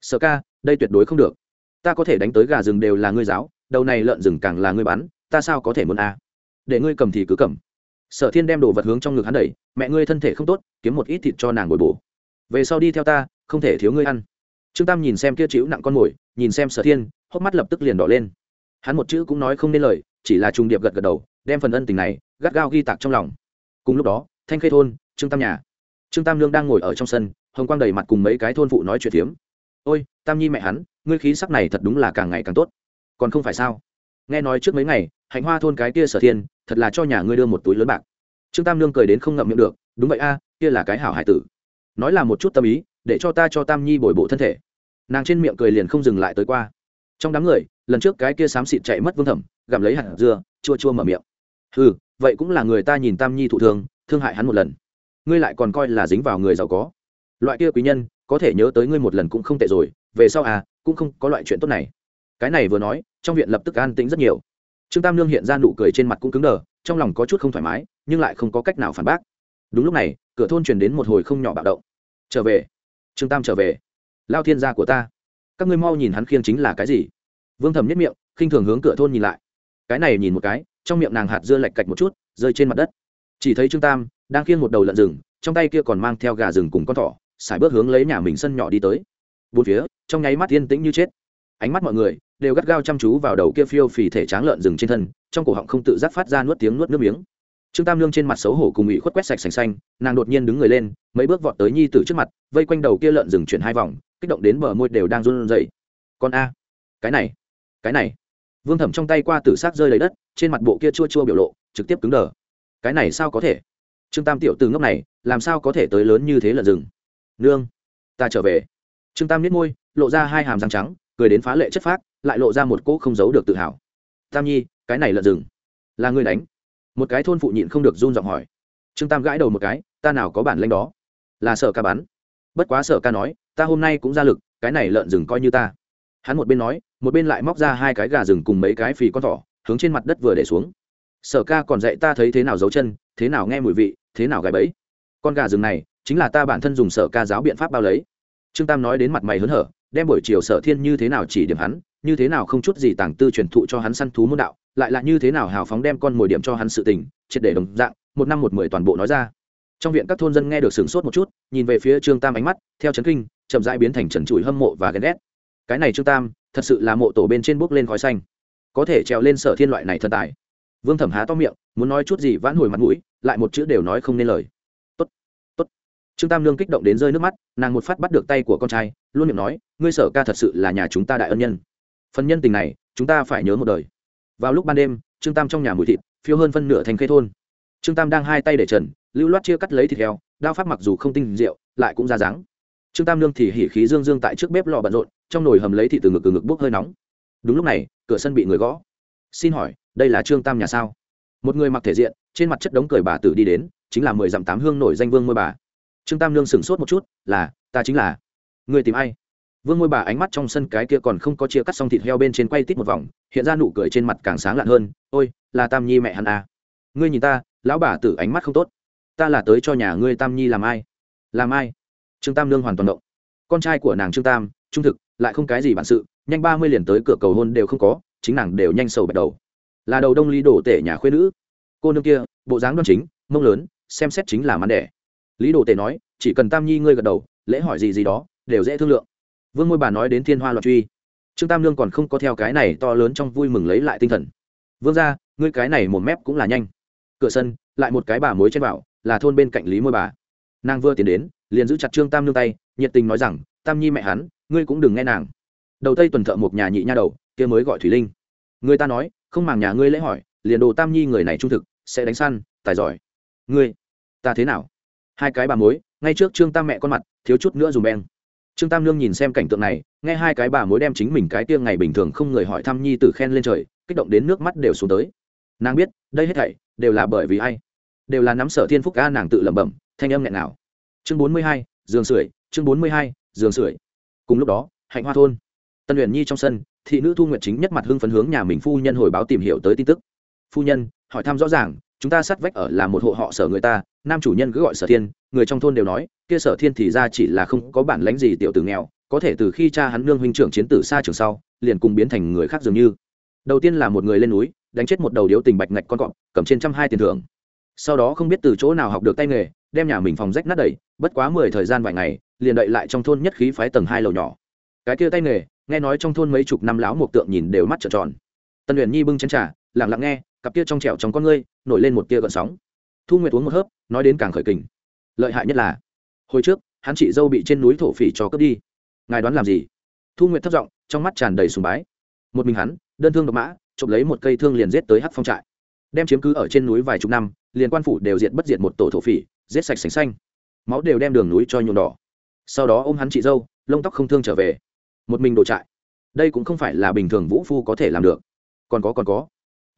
Sở ca đây tuyệt đối không được. Ta có thể đánh tới gà rừng đều là ngươi giáo, đầu này lợn rừng càng là ngươi bắn ta sao có thể muốn a để ngươi cầm thì cứ cầm. Sở thiên đem đồ vật hướng trong ngực hắn đẩy, mẹ ngươi thân thể không tốt, kiếm một ít thịt cho nàng bồi bổ. Về sau đi theo ta, không thể thiếu ngươi ăn. Trương tam nhìn xem kia chịu nặng con mồi, nhìn xem sở thiên, hốc mắt lập tức liền đỏ lên. Hắn một chữ cũng nói không nên lời, chỉ là trùng điệp gật gật đầu, đem phần ân tình này gắt gao ghi tạc trong lòng. Cùng lúc đó, thanh khê thôn, trương tam nhà. Trương tam lương đang ngồi ở trong sân, hồng quang đầy mặt cùng mấy cái thôn phụ nói chuyện phiếm ôi, tam nhi mẹ hắn, ngươi khí sắc này thật đúng là càng ngày càng tốt. Còn không phải sao? Nghe nói trước mấy ngày, hạnh hoa thôn cái kia sở thiên, thật là cho nhà ngươi đưa một túi lớn bạc. Trương tam nương cười đến không ngậm miệng được, đúng vậy a, kia là cái hảo hải tử. Nói là một chút tâm ý, để cho ta cho tam nhi bồi bộ thân thể. Nàng trên miệng cười liền không dừng lại tới qua. Trong đám người, lần trước cái kia xám xịt chạy mất vương thẩm, gặm lấy hạt dưa, chua chua mở miệng. Ừ vậy cũng là người ta nhìn tam nhi thụ thương thương hại hắn một lần. Ngươi lại còn coi là dính vào người giàu có. Loại kia quý nhân có thể nhớ tới ngươi một lần cũng không tệ rồi, về sau à cũng không có loại chuyện tốt này. Cái này vừa nói, trong viện lập tức an tĩnh rất nhiều. Trương tam lương hiện ra nụ cười trên mặt cũng cứng đờ, trong lòng có chút không thoải mái, nhưng lại không có cách nào phản bác. Đúng lúc này, cửa thôn truyền đến một hồi không nhỏ bạo động. Trở về. Trương tam trở về. Lao thiên gia của ta. Các ngươi mau nhìn hắn khiêng chính là cái gì? Vương thầm nhất miệng, khinh thường hướng cửa thôn nhìn lại. Cái này nhìn một cái, trong miệng nàng hạt dưa lạch cạch một chút, rơi trên mặt đất. Chỉ thấy trương tam đang khiêng một đầu lợn rừng, trong tay kia còn mang theo gà rừng cùng con thỏ xài bước hướng lấy nhà mình sân nhỏ đi tới. Bốn phía, trong nháy mắt yên tĩnh như chết. Ánh mắt mọi người đều gắt gao chăm chú vào đầu kia phiêu phì thể tráng lợn rừng trên thân, trong cổ họng không tự giác phát ra nuốt tiếng nuốt nước miếng. Trương tam lương trên mặt xấu hổ cùng ủy khuất quét sạch sành xanh, nàng đột nhiên đứng người lên, mấy bước vọt tới nhi tử trước mặt, vây quanh đầu kia lợn rừng chuyển hai vòng, kích động đến bờ môi đều đang run rẩy. Con a, cái này cái này. Vương thẩm trong tay qua tử xác rơi lấy đất, trên mặt bộ kia chua chua biểu lộ, trực tiếp cứng đờ. Cái này sao có thể? Trương tam tiểu từ ngốc này, làm sao có thể tới lớn như thế lợn rừng? Nương, ta trở về. Trương tam nhếch môi, lộ ra hai hàm răng trắng, cười đến phá lệ chất phác, lại lộ ra một cỗ không giấu được tự hào. Tam nhi, cái này lợn rừng, là ngươi đánh. Một cái thôn phụ nhịn không được run giọng hỏi. Trương tam gãi đầu một cái, ta nào có bản lanh đó? Là sở ca bắn. Bất quá sở ca nói, ta hôm nay cũng ra lực, cái này lợn rừng coi như ta. Hắn một bên nói, một bên lại móc ra hai cái gà rừng cùng mấy cái phì con thỏ, hướng trên mặt đất vừa để xuống. Sở ca còn dạy ta thấy thế nào giấu chân, thế nào nghe mùi vị, thế nào gài bẫy. Con gà rừng này chính là ta bản thân dùng sở ca giáo biện pháp bao lấy. Trương tam nói đến mặt mày hớn hở, đem buổi chiều sở thiên như thế nào chỉ điểm hắn, như thế nào không chút gì tàng tư truyền thụ cho hắn săn thú môn đạo, lại là như thế nào hào phóng đem con mồi điểm cho hắn sự tình, triệt để đồng dạng, một năm một mười toàn bộ nói ra. Trong viện các thôn dân nghe được sửng sốt một chút, nhìn về phía trương tam ánh mắt, theo trấn kinh, chậm rãi biến thành trần trụi hâm mộ và ghen ghét. Cái này trương tam, thật sự là mộ tổ bên trên bước lên khói xanh. Có thể trèo lên sở thiên loại này thần tài. Vương thẩm há to miệng, muốn nói chút gì vãn hồi mặt mũi, lại một chữ đều nói không nên lời trương tam lương kích động đến rơi nước mắt, nàng một phát bắt được tay của con trai, luôn miệng nói, ngươi sở ca thật sự là nhà chúng ta đại ân nhân. Phần nhân tình này, chúng ta phải nhớ một đời. Vào lúc ban đêm, trương tam trong nhà mùi thịt, phiêu hơn phân nửa thành khê thôn. Trương tam đang hai tay để trần, lưu loát chia cắt lấy thịt heo, đao pháp mặc dù không tinh rượu lại cũng ra dáng. Trương tam lương thì hỉ khí dương dương tại trước bếp lò bận rộn, trong nồi hầm lấy thịt từ ngực từ ngực bốc hơi nóng. Đúng lúc này, cửa sân bị người gõ. Xin hỏi, đây là trương tam nhà sao? Một người mặc thể diện, trên mặt chất đống cười bà tử đi đến, chính là mười dặm tám hương nổi danh vương môi bà trương tam lương sửng sốt một chút, là, ta chính là. Người tìm ai? Vương ngôi bà ánh mắt trong sân cái kia còn không có chia cắt xong thịt heo bên trên quay tít một vòng, hiện ra nụ cười trên mặt càng sáng lạn hơn, ôi, là tam nhi mẹ hắn à. ngươi nhìn ta, lão bà tử ánh mắt không tốt. Ta là tới cho nhà ngươi tam nhi làm ai? Làm ai? Trương tam lương hoàn toàn động. Con trai của nàng trương tam, trung thực, lại không cái gì bản sự, nhanh ba mươi liền tới cửa cầu hôn đều không có, chính nàng đều nhanh sầu bật đầu. Là đầu đông Ly đổ tể nhà khuyên nữ. Cô nương kia, bộ dáng đoan chính, mông lớn, xem xét chính là mắn đẻ lý đồ tể nói, chỉ cần tam nhi ngươi gật đầu, lễ hỏi gì gì đó, đều dễ thương lượng. Vương ngôi bà nói đến thiên hoa loạn truy. Trương tam lương còn không có theo cái này to lớn trong vui mừng lấy lại tinh thần. Vương ra ngươi cái này một mép cũng là nhanh. Cửa sân, lại một cái bà mối trên bảo, là thôn bên cạnh lý môi bà. Nàng vừa tiến đến, liền giữ chặt trương tam nương tay, nhiệt tình nói rằng, tam nhi mẹ hắn, ngươi cũng đừng nghe nàng. Đầu tây tuần thợ một nhà nhị nha đầu, kia mới gọi thủy linh. Người ta nói, không màng nhà ngươi lễ hỏi, liền đồ tam nhi người này trung thực, sẽ đánh săn, tài giỏi. Ngươi, ta thế nào? Hai cái bà mối, ngay trước trương tam mẹ con mặt, thiếu chút nữa dùng beng. Trương tam nương nhìn xem cảnh tượng này, nghe hai cái bà mối đem chính mình cái tiêng ngày bình thường không người hỏi thăm nhi tử khen lên trời, kích động đến nước mắt đều xuống tới. Nàng biết, đây hết thảy, đều là bởi vì ai? Đều là nắm sở thiên phúc ca nàng tự lẩm bẩm, thanh âm nghẹn nào chương bốn mươi hai, giường sưởi, chương bốn mươi hai, giường sưởi. Cùng lúc đó, hạnh hoa thôn. Tân luyện nhi trong sân, thị nữ thu nguyệt chính nhất mặt hưng phấn hướng nhà mình phu nhân hồi báo tìm hiểu tới tin tức. Phu nhân, hỏi thăm rõ ràng chúng ta sát vách ở là một hộ họ sở người ta, nam chủ nhân cứ gọi sở thiên, người trong thôn đều nói, kia sở thiên thì ra chỉ là không có bản lãnh gì tiểu tử nghèo, có thể từ khi cha hắn nương huynh trưởng chiến tử xa trường sau, liền cùng biến thành người khác dường như. Đầu tiên là một người lên núi, đánh chết một đầu điếu tình bạch ngạch con cọp, cầm trên trăm hai tiền thưởng. Sau đó không biết từ chỗ nào học được tay nghề, đem nhà mình phòng rách nát đầy, bất quá mười thời gian vài ngày, liền đậy lại trong thôn nhất khí phái tầng hai lầu nhỏ. Cái kia tay nghề, nghe nói trong thôn mấy chục năm láo một tượng nhìn đều mắt trợn tròn. Tân luyện nhi bưng chén trà, lặng lặng nghe cặp kia trong trẻo trong con ngươi nổi lên một tia gợn sóng. Thu nguyệt uống một hớp, nói đến càng khởi kình. Lợi hại nhất là, hồi trước, hắn chị dâu bị trên núi thổ phỉ cho cướp đi. Ngài đoán làm gì? Thu nguyệt thất giọng, trong mắt tràn đầy sùng bái. Một mình hắn, đơn thương độc mã, chụp lấy một cây thương liền giết tới hắc phong trại. Đem chiếm cứ ở trên núi vài chục năm, liền quan phủ đều diệt bất diệt một tổ thổ phỉ, giết sạch sành xanh. Máu đều đem đường núi cho nhuộm đỏ. Sau đó ôm hắn chị dâu, lông tóc không thương trở về. Một mình đồ trại. Đây cũng không phải là bình thường vũ phu có thể làm được. Còn có còn có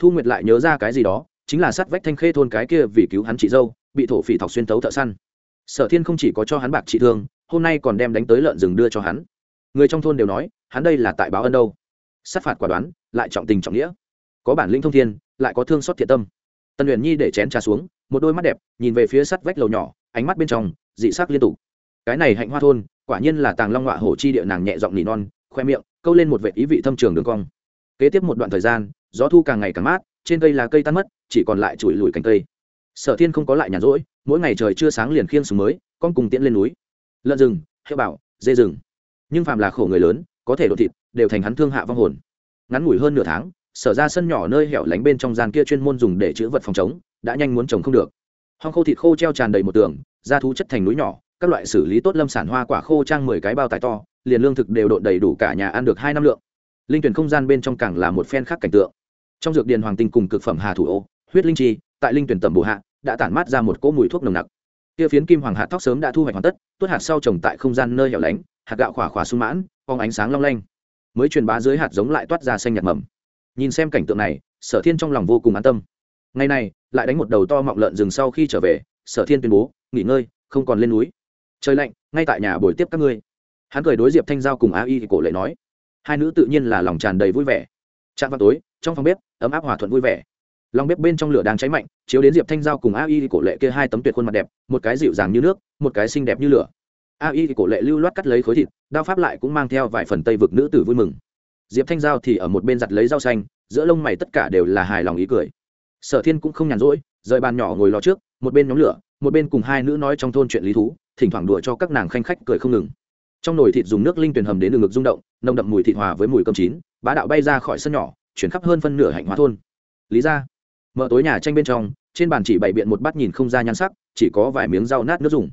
thu nguyệt lại nhớ ra cái gì đó, chính là sát vách thanh khê thôn cái kia vì cứu hắn chị dâu, bị thổ phỉ thọc xuyên tấu thợ săn. Sở thiên không chỉ có cho hắn bạc trị thương, hôm nay còn đem đánh tới lợn rừng đưa cho hắn. Người trong thôn đều nói, hắn đây là tại báo ân đâu. Sát phạt quả đoán, lại trọng tình trọng nghĩa. Có bản lĩnh thông thiên, lại có thương xót thiện tâm. Tân luyện nhi để chén trà xuống, một đôi mắt đẹp, nhìn về phía sắt vách lầu nhỏ, ánh mắt bên trong, dị sắc liên tục. Cái này hạnh hoa thôn, quả nhiên là tàng long họa hổ chi địa nàng nhẹ giọng nỉ non, khoe miệng, câu lên một vệ ý vị thâm trường đường cong. Kế tiếp một đoạn thời gian gió thu càng ngày càng mát, trên cây là cây tan mất, chỉ còn lại chùi lùi cành cây. Sở thiên không có lại nhàn rỗi, mỗi ngày trời chưa sáng liền khiêng súng mới, con cùng tiễn lên núi. Lợn rừng, hiệu bảo, dê rừng. Nhưng phàm là khổ người lớn, có thể đột thịt, đều thành hắn thương hạ vong hồn. Ngắn ngủi hơn nửa tháng, sở ra sân nhỏ nơi hẻo lánh bên trong gian kia chuyên môn dùng để chữ vật phòng chống, đã nhanh muốn trồng không được. Hong khô thịt khô treo tràn đầy một tường da thú chất thành núi nhỏ, các loại xử lý tốt lâm sản hoa quả khô trang mười cái bao tải to, liền lương thực đều độn đầy đủ cả nhà ăn được hai năm lượng. Linh tuyển không gian bên trong càng là một phen khác cảnh tượng trong dược điền hoàng tinh cùng cực phẩm hà thủ ô, huyết linh chi, tại linh tuyển tầm bồ hạ, đã tản mát ra một cỗ mùi thuốc nồng nặc. Kia phiến kim hoàng hạt tóc sớm đã thu hoạch hoàn tất, tuốt hạt sau trồng tại không gian nơi hẻo lánh, hạt gạo khỏa khỏa sung mãn phong ánh sáng long lanh. Mới truyền bá dưới hạt giống lại toát ra xanh nhạt mầm. Nhìn xem cảnh tượng này, sở thiên trong lòng vô cùng an tâm. Ngày này, lại đánh một đầu to mọng lợn rừng sau khi trở về, sở thiên tuyên bố, nghỉ ngơi, không còn lên núi. Trời lạnh, ngay tại nhà buổi tiếp các ngươi. Hắn cười đối diệp thanh giao cùng a y cổ lệ nói. Hai nữ tự nhiên là lòng tràn đầy vui vẻ. Trạm vào tối, trong phòng bếp ấm áp hòa thuận vui vẻ. Lòng bếp bên trong lửa đang cháy mạnh, chiếu đến diệp thanh giao cùng a y cổ lệ kia hai tấm tuyệt khuôn mặt đẹp, một cái dịu dàng như nước, một cái xinh đẹp như lửa. A y cổ lệ lưu loát cắt lấy khối thịt, đao pháp lại cũng mang theo vài phần tây vực nữ tử vui mừng. Diệp thanh giao thì ở một bên giặt lấy rau xanh, giữa lông mày tất cả đều là hài lòng ý cười. Sở thiên cũng không nhàn rỗi, rời bàn nhỏ ngồi lò trước, một bên nhóm lửa, một bên cùng hai nữ nói trong thôn chuyện lý thú, thỉnh thoảng đùa cho các nàng khanh khách cười không ngừng. Trong nồi thịt dùng nước linh tuyền hầm đến đường ngực rung động, nồng đậm mùi thịt hòa với mùi cơm chín, bá đạo bay ra khỏi sân nhỏ chuyển khắp hơn phân nửa hạnh hóa thôn. Lý ra, mở tối nhà tranh bên trong, trên bàn chỉ bày biện một bát nhìn không ra nhan sắc, chỉ có vài miếng rau nát nước dùng.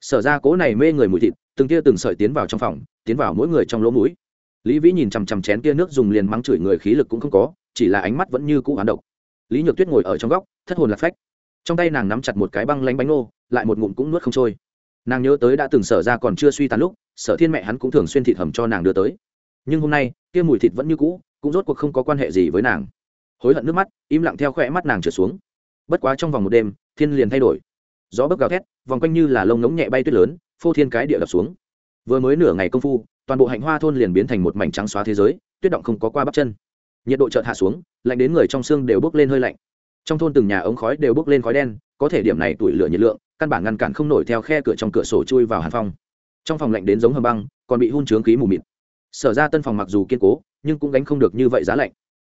Sở ra cố này mê người mùi thịt, từng tia từng sợi tiến vào trong phòng, tiến vào mỗi người trong lỗ mũi. Lý vĩ nhìn chằm chằm chén kia nước dùng liền mắng chửi người khí lực cũng không có, chỉ là ánh mắt vẫn như cũ hoán độc. Lý nhược tuyết ngồi ở trong góc, thất hồn lạc phách. Trong tay nàng nắm chặt một cái băng lánh bánh nô lại một ngụm cũng nuốt không trôi. Nàng nhớ tới đã từng sở ra còn chưa suy tàn lúc, sở thiên mẹ hắn cũng thường xuyên thịt hầm cho nàng đưa tới. Nhưng hôm nay, kia mùi thịt vẫn như cũ cũng rốt cuộc không có quan hệ gì với nàng. Hối hận nước mắt, im lặng theo khỏe mắt nàng trượt xuống. Bất quá trong vòng một đêm, thiên liền thay đổi. Gió bấc gào thét, vòng quanh như là lông ngống nhẹ bay tuyết lớn, phô thiên cái địa đập xuống. Vừa mới nửa ngày công phu, toàn bộ hạnh hoa thôn liền biến thành một mảnh trắng xóa thế giới, tuyết động không có qua bắp chân. Nhiệt độ chợt hạ xuống, lạnh đến người trong xương đều bốc lên hơi lạnh. Trong thôn từng nhà ống khói đều bốc lên khói đen, có thể điểm này tuổi lửa nhiệt lượng, căn bản ngăn cản không nổi theo khe cửa trong cửa sổ chui vào hàn phong. Trong phòng lạnh đến giống hầm băng, còn bị hun trướng khí mù mịt. Sở ra tân phòng mặc dù kiên cố nhưng cũng gánh không được như vậy giá lạnh.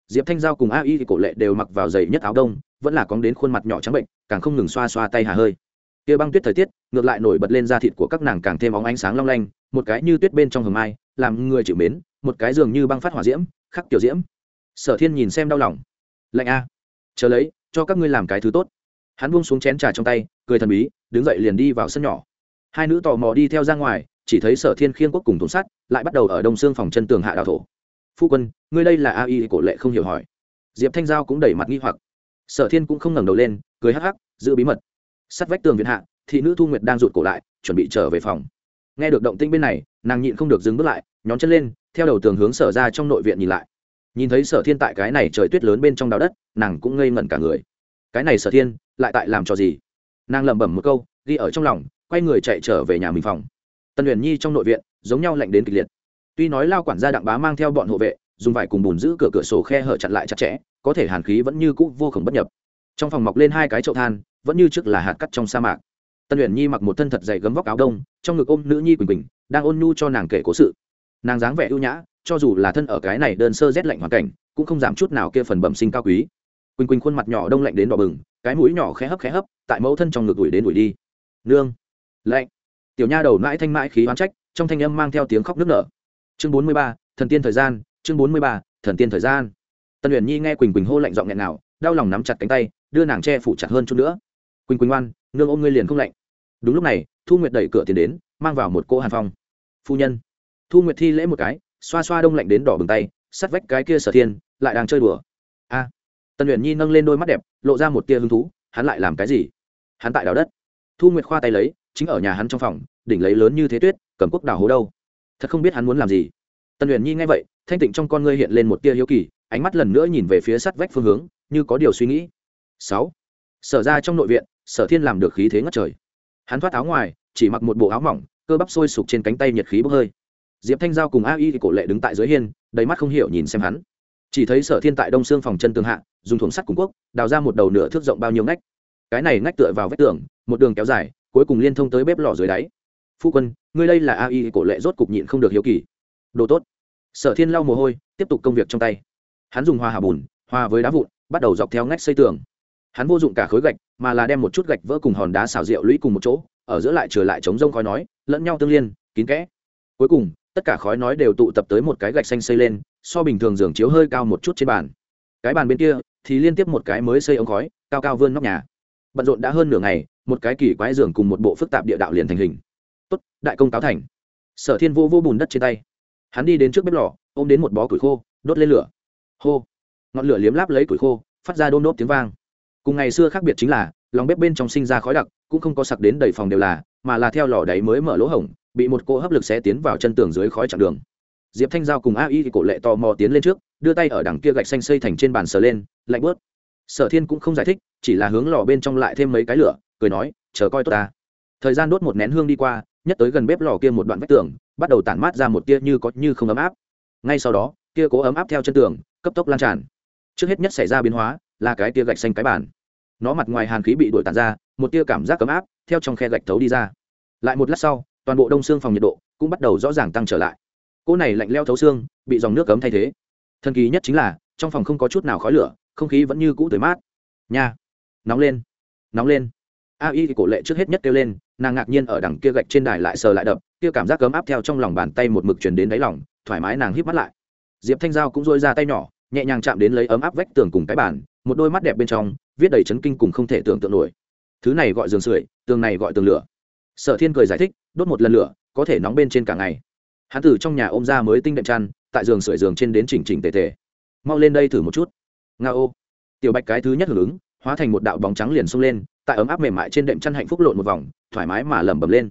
Diệp thanh giao cùng a y thì cổ lệ đều mặc vào giày nhất áo đông, vẫn là cóng đến khuôn mặt nhỏ trắng bệnh, càng không ngừng xoa xoa tay hà hơi. Kia băng tuyết thời tiết, ngược lại nổi bật lên da thịt của các nàng càng thêm óng ánh sáng long lanh, một cái như tuyết bên trong hầm mai làm người chịu mến, một cái dường như băng phát hỏa diễm, khắc tiểu diễm. Sở thiên nhìn xem đau lòng. Lạnh a, chờ lấy, cho các ngươi làm cái thứ tốt. Hắn buông xuống chén trà trong tay, cười thần bí, đứng dậy liền đi vào sân nhỏ. Hai nữ tò mò đi theo ra ngoài, chỉ thấy sở thiên khiên quốc cùng thùng sắt, lại bắt đầu ở đông xương phòng chân tường hạ đào thổ phu quân, ngươi đây là a y cổ lệ không hiểu hỏi. Diệp thanh giao cũng đẩy mặt nghi hoặc. Sở thiên cũng không ngẩng đầu lên, cười hắc hắc, giữ bí mật. Sắt vách tường viện hạ, thị nữ thu nguyệt đang rụt cổ lại, chuẩn bị trở về phòng. Nghe được động tĩnh bên này, nàng nhịn không được dừng bước lại, nhón chân lên, theo đầu tường hướng sở ra trong nội viện nhìn lại. Nhìn thấy sở thiên tại cái này trời tuyết lớn bên trong đào đất, nàng cũng ngây ngẩn cả người. Cái này sở thiên, lại tại làm trò gì? Nàng lẩm bẩm một câu, ghi ở trong lòng, quay người chạy trở về nhà mình phòng. Tân huyền nhi trong nội viện, giống nhau lạnh đến kịch liệt tuy nói lao quản gia đặng bá mang theo bọn hộ vệ, dùng vải cùng bùn giữ cửa cửa sổ khe hở chặn lại chặt chẽ, có thể hàn khí vẫn như cũ vô khổng bất nhập. Trong phòng mọc lên hai cái chậu than, vẫn như trước là hạt cắt trong sa mạc. Tân luyện nhi mặc một thân thật dày gấm vóc áo đông, trong ngực ôm nữ nhi quỳnh quỳnh, đang ôn nhu cho nàng kể cố sự. Nàng dáng vẻ ưu nhã, cho dù là thân ở cái này đơn sơ rét lạnh hoàn cảnh, cũng không giảm chút nào kia phần bẩm sinh cao quý. Quỳnh quỳnh khuôn mặt nhỏ đông lạnh đến đỏ bừng, cái mũi nhỏ khẽ hấp khẽ hấp, tại mẫu thân trong ngực đuổi đến đuổi đi. Nương. Lạnh. Tiểu nha đầu mãi thanh mãi khí oán trách, trong thanh âm mang theo tiếng khóc nức nở chương bốn mươi ba thần tiên thời gian chương bốn mươi ba thần tiên thời gian. Tân huyền nhi nghe quỳnh quỳnh hô lạnh giọng nghẹn nào đau lòng nắm chặt cánh tay đưa nàng che phủ chặt hơn chút nữa. Quỳnh quỳnh ngoan nương ôm ngươi liền không lạnh. Đúng lúc này thu nguyệt đẩy cửa tiền đến mang vào một cô hàn phong. Phu nhân. Thu nguyệt thi lễ một cái xoa xoa đông lạnh đến đỏ bừng tay sắt vách cái kia sở thiên lại đang chơi đùa. A. À, tần luyện nhi nâng lên đôi mắt đẹp lộ ra một tia hứng thú hắn lại làm cái gì? Hắn tại đào đất. Thu nguyệt khoa tay lấy chính ở nhà hắn trong phòng đỉnh lấy lớn như thế tuyết cầm quốc đào hố đâu thật không biết hắn muốn làm gì. Tần luyện nhi nghe vậy, thanh tịnh trong con ngươi hiện lên một tia hiếu kỳ, ánh mắt lần nữa nhìn về phía sắt vách phương hướng, như có điều suy nghĩ. Sáu. Sở ra trong nội viện, sở thiên làm được khí thế ngất trời. Hắn thoát áo ngoài, chỉ mặc một bộ áo mỏng, cơ bắp sôi sục trên cánh tay nhiệt khí bốc hơi. Diệp thanh giao cùng a y thì cổ lệ đứng tại dưới hiên, đầy mắt không hiểu nhìn xem hắn. Chỉ thấy sở thiên tại đông xương phòng chân tường hạ, dùng thùng sắt cung quốc, đào ra một đầu nửa thước rộng bao nhiêu ngách. Cái này ngách tựa vào vách tường, một đường kéo dài, cuối cùng liên thông tới bếp lò dưới đáy phu quân, ngươi đây là a y cổ lệ rốt cục nhịn không được hiếu kỳ. Đồ tốt. Sở thiên lau mồ hôi, tiếp tục công việc trong tay. Hắn dùng hoa hà bùn, hoa với đá vụn, bắt đầu dọc theo ngách xây tường. Hắn vô dụng cả khối gạch, mà là đem một chút gạch vỡ cùng hòn đá xào rượu lũy cùng một chỗ, ở giữa lại trở lại chống rông khói nói, lẫn nhau tương liên, kín kẽ. Cuối cùng, tất cả khói nói đều tụ tập tới một cái gạch xanh xây lên, so bình thường giường chiếu hơi cao một chút trên bàn. Cái bàn bên kia thì liên tiếp một cái mới xây ống khói, cao cao vươn nóc nhà. Bận rộn đã hơn nửa ngày, một cái kỳ quái giường cùng một bộ phức tạp địa đạo liền thành hình tốt, đại công cáo thành. Sở thiên vô vô bùn đất trên tay. Hắn đi đến trước bếp lò, ôm đến một bó củi khô, đốt lên lửa. Hô. Ngọn lửa liếm láp lấy củi khô, phát ra đôn đốt tiếng vang. Cùng ngày xưa khác biệt chính là, lòng bếp bên trong sinh ra khói đặc, cũng không có sặc đến đầy phòng đều là, mà là theo lò đáy mới mở lỗ hổng, bị một cỗ hấp lực sẽ tiến vào chân tường dưới khói chặn đường. Diệp thanh giao cùng a y cổ lệ tò mò tiến lên trước, đưa tay ở đằng kia gạch xanh xây thành trên bàn sờ lên, lạnh bớt. Sở thiên cũng không giải thích, chỉ là hướng lò bên trong lại thêm mấy cái lửa, cười nói, chờ coi tốt ta. Thời gian đốt một nén hương đi qua nhất tới gần bếp lò kia một đoạn vách tường, bắt đầu tản mát ra một tia như có như không ấm áp. Ngay sau đó, kia cố ấm áp theo chân tường, cấp tốc lan tràn. Trước hết nhất xảy ra biến hóa là cái tia gạch xanh cái bàn. Nó mặt ngoài hàn khí bị đổi tàn ra, một tia cảm giác ấm áp theo trong khe gạch thấu đi ra. Lại một lát sau, toàn bộ đông xương phòng nhiệt độ cũng bắt đầu rõ ràng tăng trở lại. Cỗ này lạnh leo thấu xương bị dòng nước cấm thay thế. Thần kỳ nhất chính là, trong phòng không có chút nào khói lửa, không khí vẫn như cũ tươi mát. Nha! Nóng lên! Nóng lên! A y thì cổ lệ trước hết nhất kêu lên, nàng ngạc nhiên ở đằng kia gạch trên đài lại sờ lại đập, kia cảm giác cấm áp theo trong lòng bàn tay một mực chuyển đến đáy lòng, thoải mái nàng híp mắt lại. Diệp thanh giao cũng dôi ra tay nhỏ, nhẹ nhàng chạm đến lấy ấm áp vách tường cùng cái bàn, một đôi mắt đẹp bên trong, viết đầy chấn kinh cùng không thể tưởng tượng nổi. Thứ này gọi giường sưởi, tường này gọi tường lửa. Sở thiên cười giải thích, đốt một lần lửa, có thể nóng bên trên cả ngày. Hắn Tử trong nhà ôm ra mới tinh đệm chăn, tại giường sưởi giường trên đến chỉnh chỉnh tề tề. Mau lên đây thử một chút. Nga ô tiểu bạch cái thứ nhất hưởng ứng hóa thành một đạo bóng trắng liền xông lên, tại ấm áp mềm mại trên đệm chăn hạnh phúc lộn một vòng, thoải mái mà lẩm bẩm lên.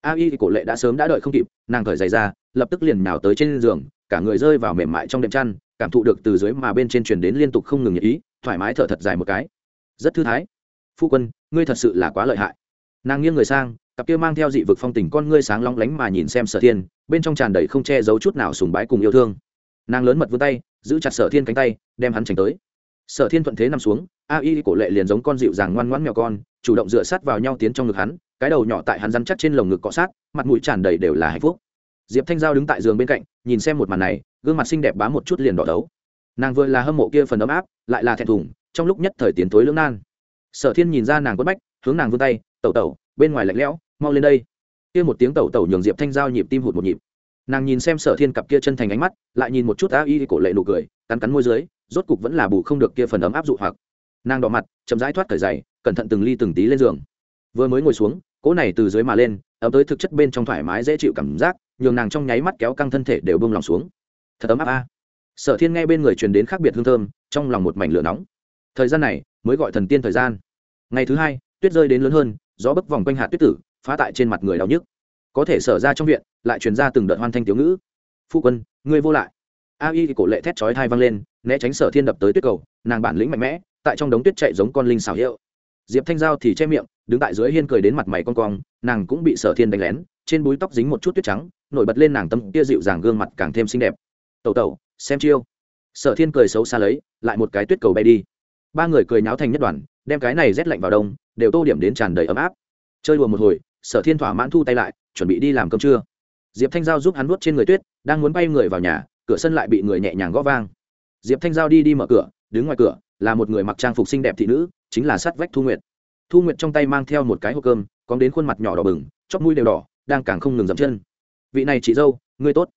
A y thì cổ lệ đã sớm đã đợi không kịp, nàng khởi giày ra, lập tức liền nào tới trên giường, cả người rơi vào mềm mại trong đệm chăn, cảm thụ được từ dưới mà bên trên truyền đến liên tục không ngừng nhị ý, thoải mái thở thật dài một cái. Rất thư thái. Phu quân, ngươi thật sự là quá lợi hại. Nàng nghiêng người sang, cặp kia mang theo dị vực phong tình con ngươi sáng long lánh mà nhìn xem sở thiên, bên trong tràn đầy không che giấu chút nào sùng bái cùng yêu thương. Nàng lớn mật vươn tay, giữ chặt sở thiên cánh tay, đem hắn tránh tới. Sở thiên thuận thế nằm xuống a y cổ lệ liền giống con dịu dàng ngoan ngoãn mèo con, chủ động dựa sát vào nhau tiến trong ngực hắn, cái đầu nhỏ tại hắn rắn chắc trên lồng ngực cọ sát, mặt mũi tràn đầy đều là hạnh phúc. Diệp thanh giao đứng tại giường bên cạnh, nhìn xem một màn này, gương mặt xinh đẹp bám một chút liền đỏ đấu. Nàng vừa là hâm mộ kia phần ấm áp, lại là thẹn thùng, trong lúc nhất thời tiến tối lưỡng nan. Sở thiên nhìn ra nàng quất bách, hướng nàng vươn tay, tẩu tẩu, bên ngoài lạnh lẽo, mau lên đây. Kia một tiếng tẩu tẩu nhường diệp thanh giao nhịp tim hụt một nhịp. Nàng nhìn xem sở thiên cặp kia chân thành ánh mắt, lại nhìn một chút á y cổ lệ nụ cười, cắn cắn môi dưới, rốt cục vẫn là bù không được kia phần ấm áp dụ hoặc nàng đỏ mặt, chậm rãi thoát cởi giày, cẩn thận từng ly từng tí lên giường. Vừa mới ngồi xuống, cỗ này từ dưới mà lên, ấm tới thực chất bên trong thoải mái, dễ chịu cảm giác, nhường nàng trong nháy mắt kéo căng thân thể đều bông lòng xuống. Thật ấm áp a. Sở thiên nghe bên người truyền đến khác biệt hương thơm, trong lòng một mảnh lửa nóng. Thời gian này, mới gọi thần tiên thời gian. Ngày thứ hai, tuyết rơi đến lớn hơn, gió bấc vòng quanh hạt tuyết tử, phá tại trên mặt người đau nhức. Có thể sở ra trong viện, lại truyền ra từng đợt hoan thanh tiếu ngữ. Phu quân, ngươi vô lại. A y cổ lệ thét chói thai văng lên, né tránh sở thiên đập tới tuyết cầu, nàng bản lĩnh mạnh mẽ tại trong đống tuyết chạy giống con linh xào hiệu. Diệp thanh giao thì che miệng, đứng tại dưới hiên cười đến mặt mày con cong, nàng cũng bị sở thiên đánh lén, trên búi tóc dính một chút tuyết trắng, nổi bật lên nàng tâm kia dịu dàng gương mặt càng thêm xinh đẹp. Tẩu tẩu, xem chiêu. Sở thiên cười xấu xa lấy, lại một cái tuyết cầu bay đi. Ba người cười nháo thành nhất đoàn, đem cái này rét lạnh vào đông, đều tô điểm đến tràn đầy ấm áp. Chơi đùa một hồi, sở thiên thỏa mãn thu tay lại, chuẩn bị đi làm cơm trưa. Diệp thanh giao giúp hắn nuốt trên người tuyết, đang muốn bay người vào nhà, cửa sân lại bị người nhẹ nhàng gõ vang. Diệp thanh giao đi đi mở cửa đứng ngoài cửa, là một người mặc trang phục xinh đẹp thị nữ, chính là sát vách thu nguyệt. Thu nguyệt trong tay mang theo một cái hộp cơm cóng đến khuôn mặt nhỏ đỏ bừng, chóp mũi đều đỏ, đang càng không ngừng dậm chân. Vị này chị dâu, ngươi tốt.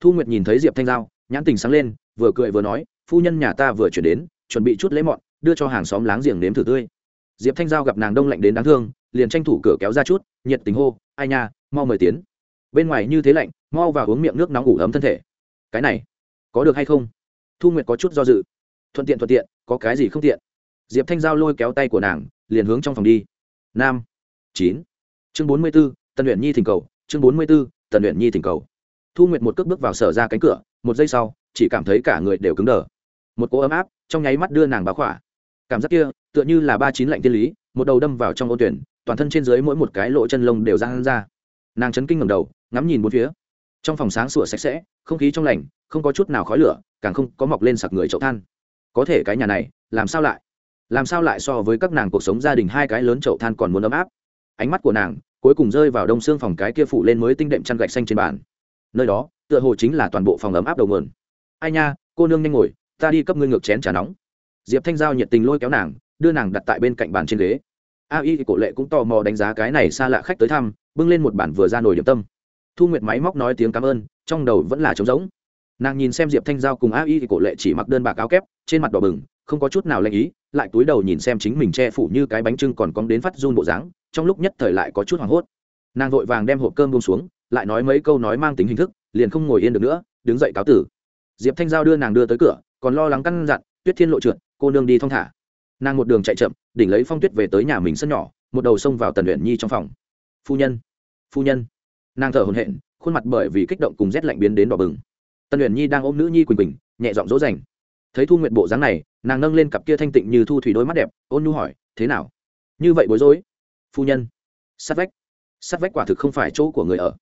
Thu nguyệt nhìn thấy diệp thanh giao, nhãn tình sáng lên, vừa cười vừa nói, phu nhân nhà ta vừa chuyển đến, chuẩn bị chút lễ mọn, đưa cho hàng xóm láng giềng nếm thử tươi. Diệp thanh giao gặp nàng đông lạnh đến đáng thương, liền tranh thủ cửa kéo ra chút, nhiệt tình hô, ai nha, mau mời tiến. Bên ngoài như thế lạnh, mau vào uống miệng nước nóng ủ ấm thân thể. Cái này, có được hay không? Thu nguyệt có chút do dự thuận tiện thuận tiện, có cái gì không tiện. Diệp thanh giao lôi kéo tay của nàng, liền hướng trong phòng đi. Năm chín. Chương bốn mươi b ố tần luyện nhi thỉnh cầu, chương bốn mươi b ố tần luyện nhi thỉnh cầu. Thu nguyệt một cước bước vào sở ra cánh cửa, một giây sau, chỉ cảm thấy cả người đều cứng đờ. Một cỗ ấm áp trong nháy mắt đưa nàng báo khỏa. Cảm giác kia, tựa như là ba chín lạnh tiên lý, một đầu đâm vào trong ô tuyển, toàn thân trên dưới mỗi một cái lỗ chân lông đều ra ra. Nàng chấn kinh ngầm đầu, ngắm nhìn bốn phía. Trong phòng sáng sủa sạch sẽ, không khí trong lành, không có chút nào khói lửa, càng không có mọc lên sặc người chậu than có thể cái nhà này, làm sao lại? Làm sao lại so với các nàng cuộc sống gia đình hai cái lớn chậu than còn muốn ấm áp? Ánh mắt của nàng cuối cùng rơi vào đông xương phòng cái kia phụ lên mới tinh đệm chăn gạch xanh trên bàn. Nơi đó, tựa hồ chính là toàn bộ phòng ấm áp đầu mườn ai nha, cô nương nhanh ngồi, ta đi cấp ngươi ngược chén trà nóng. Diệp thanh giao nhiệt tình lôi kéo nàng, đưa nàng đặt tại bên cạnh bàn trên ghế. A y cổ lệ cũng tò mò đánh giá cái này xa lạ khách tới thăm, bưng lên một bản vừa ra nồi điểm tâm. Thu nguyệt máy móc nói tiếng cảm ơn, trong đầu vẫn là trống rỗng nàng nhìn xem diệp thanh giao cùng a y thì cổ lệ chỉ mặc đơn bạc áo kép, trên mặt đỏ bừng, không có chút nào lạnh ý, lại túi đầu nhìn xem chính mình che phủ như cái bánh trưng còn cóng đến phát run bộ dáng, trong lúc nhất thời lại có chút hoảng hốt. Nàng vội vàng đem hộp cơm bông xuống, lại nói mấy câu nói mang tính hình thức, liền không ngồi yên được nữa, đứng dậy cáo tử. Diệp thanh giao đưa nàng đưa tới cửa, còn lo lắng căn dặn, tuyết thiên lộ trượt, cô nương đi thong thả. Nàng một đường chạy chậm, đỉnh lấy phong tuyết về tới nhà mình sân nhỏ, một đầu xông vào tần luyện nhi trong phòng. Phu nhân phu nhân. Nàng thở hồn hện khuôn mặt bởi vì kích động cùng rét lạnh biến đến đỏ bừng. Tân luyện nhi đang ôm nữ nhi quỳnh quỳnh, nhẹ giọng dỗ dành. Thấy thu nguyện bộ dáng này, nàng nâng lên cặp kia thanh tịnh như thu thủy đôi mắt đẹp, ôn nhu hỏi, thế nào? Như vậy bối rối. Phu nhân. Sát vách. Sát vách quả thực không phải chỗ của người ở.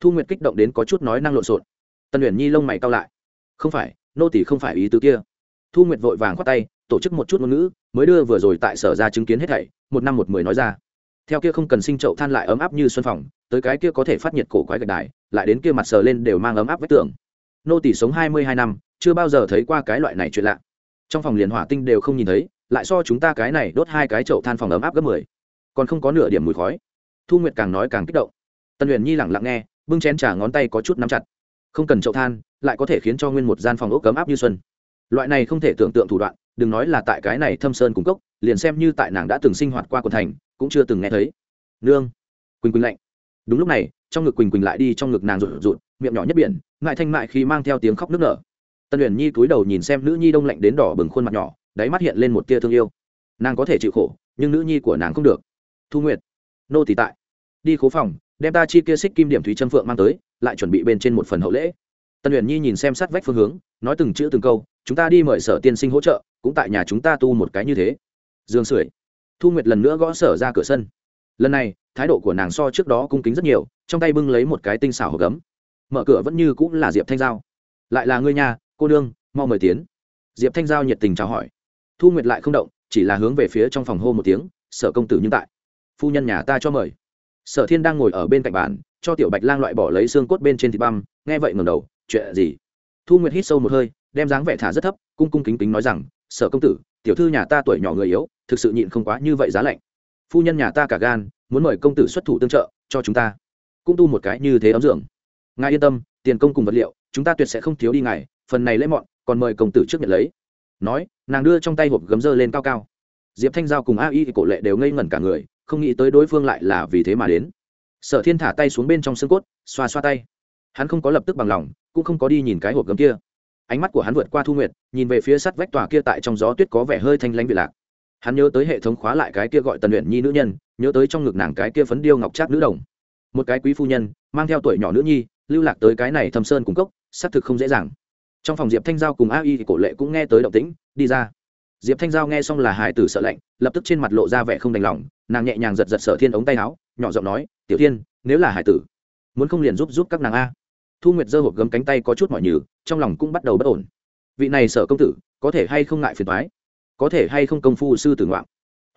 Thu nguyệt kích động đến có chút nói năng lộn xộn. Tân luyện nhi lông mày cao lại. Không phải, nô tỷ không phải ý tứ kia. Thu nguyệt vội vàng khoát tay, tổ chức một chút ngôn ngữ, mới đưa vừa rồi tại sở ra chứng kiến hết thảy, một năm một mười nói ra. Theo kia không cần sinh chậu than lại ấm áp như xuân phòng, tới cái kia có thể phát nhiệt cổ quái gạch đài, lại đến kia mặt sờ lên đều mang ấm áp vách tường nô tỷ sống hai mươi hai năm, chưa bao giờ thấy qua cái loại này chuyện lạ. Trong phòng liền hỏa tinh đều không nhìn thấy, lại so chúng ta cái này đốt hai cái chậu than phòng ấm áp gấp mười. Còn không có nửa điểm mùi khói. Thu nguyệt càng nói càng kích động. Tân huyền nhi lẳng lặng nghe, bưng chén trà ngón tay có chút nắm chặt. Không cần chậu than, lại có thể khiến cho nguyên một gian phòng ốc cấm áp như xuân. Loại này không thể tưởng tượng thủ đoạn, đừng nói là tại cái này thâm sơn cung cốc, liền xem như tại nàng đã từng sinh hoạt qua quần thành, cũng chưa từng nghe thấy. Nương, quỳnh quỳnh lạnh. Đúng lúc này trong ngực quỳnh quỳnh lại đi trong ngực nàng rụt rụt, miệng nhỏ nhất biển, ngại thanh mại khi mang theo tiếng khóc nức nở. Tân huyền nhi cúi đầu nhìn xem nữ nhi đông lạnh đến đỏ bừng khuôn mặt nhỏ, đáy mắt hiện lên một tia thương yêu. Nàng có thể chịu khổ, nhưng nữ nhi của nàng không được. Thu nguyệt, nô tỷ tại. Đi khố phòng, đem ta chi kia xích kim điểm thúy trâm phượng mang tới, lại chuẩn bị bên trên một phần hậu lễ. Tân huyền nhi nhìn xem sát vách phương hướng, nói từng chữ từng câu, chúng ta đi mời sở tiên sinh hỗ trợ, cũng tại nhà chúng ta tu một cái như thế. Dương sưởi thu nguyệt lần nữa gõ sở ra cửa sân. Lần này, thái độ của nàng so trước đó cung kính rất nhiều trong tay bưng lấy một cái tinh xảo hộp gấm. Mở cửa vẫn như cũng là diệp thanh giao. Lại là ngươi nhà cô nương, mau mời tiến. Diệp thanh giao nhiệt tình chào hỏi. Thu nguyệt lại không động, chỉ là hướng về phía trong phòng hô một tiếng, sở công tử nhưng tại. Phu nhân nhà ta cho mời. Sở thiên đang ngồi ở bên cạnh bàn, cho tiểu bạch lang loại bỏ lấy xương cốt bên trên thịt băm, nghe vậy ngầm đầu, chuyện gì? Thu nguyệt hít sâu một hơi, đem dáng vẻ thả rất thấp, cung cung kính kính nói rằng, sở công tử, tiểu thư nhà ta tuổi nhỏ người yếu, thực sự nhịn không quá như vậy giá lạnh. Phu nhân nhà ta cả gan, muốn mời công tử xuất thủ tương trợ, cho chúng ta cũng tu một cái như thế ấm dưỡng. Ngài yên tâm, tiền công cùng vật liệu, chúng ta tuyệt sẽ không thiếu đi ngài, phần này lễ mọn, còn mời công tử trước nhận lấy. Nói, nàng đưa trong tay hộp gấm dơ lên cao cao. Diệp thanh giao cùng a y thì cổ lệ đều ngây ngẩn cả người, không nghĩ tới đối phương lại là vì thế mà đến. Sở thiên thả tay xuống bên trong xương cốt, xoa xoa tay. Hắn không có lập tức bằng lòng, cũng không có đi nhìn cái hộp gấm kia. Ánh mắt của hắn vượt qua thu nguyệt, nhìn về phía sắt vách tòa kia tại trong gió tuyết có vẻ hơi thanh lãnh vị lạc. Hắn nhớ tới hệ thống khóa lại cái kia gọi tần luyện nhi nữ nhân, nhớ tới trong ngực nàng cái kia phấn điêu ngọc trác nữ đồng một cái quý phu nhân, mang theo tuổi nhỏ nữ nhi, lưu lạc tới cái này thâm sơn cung cốc, xác thực không dễ dàng. Trong phòng diệp thanh giao cùng a y thì cổ lệ cũng nghe tới động tĩnh, đi ra. Diệp thanh giao nghe xong là hải tử sợ lạnh, lập tức trên mặt lộ ra vẻ không đành lòng, nàng nhẹ nhàng giật giật sở thiên ống tay áo, nhỏ giọng nói, tiểu thiên, nếu là hải tử, muốn không liền giúp giúp các nàng a. Thu nguyệt giơ hộp gấm cánh tay có chút mỏi nhừ, trong lòng cũng bắt đầu bất ổn. Vị này sở công tử, có thể hay không ngại phiền thoái có thể hay không công phu sư tử ngoạn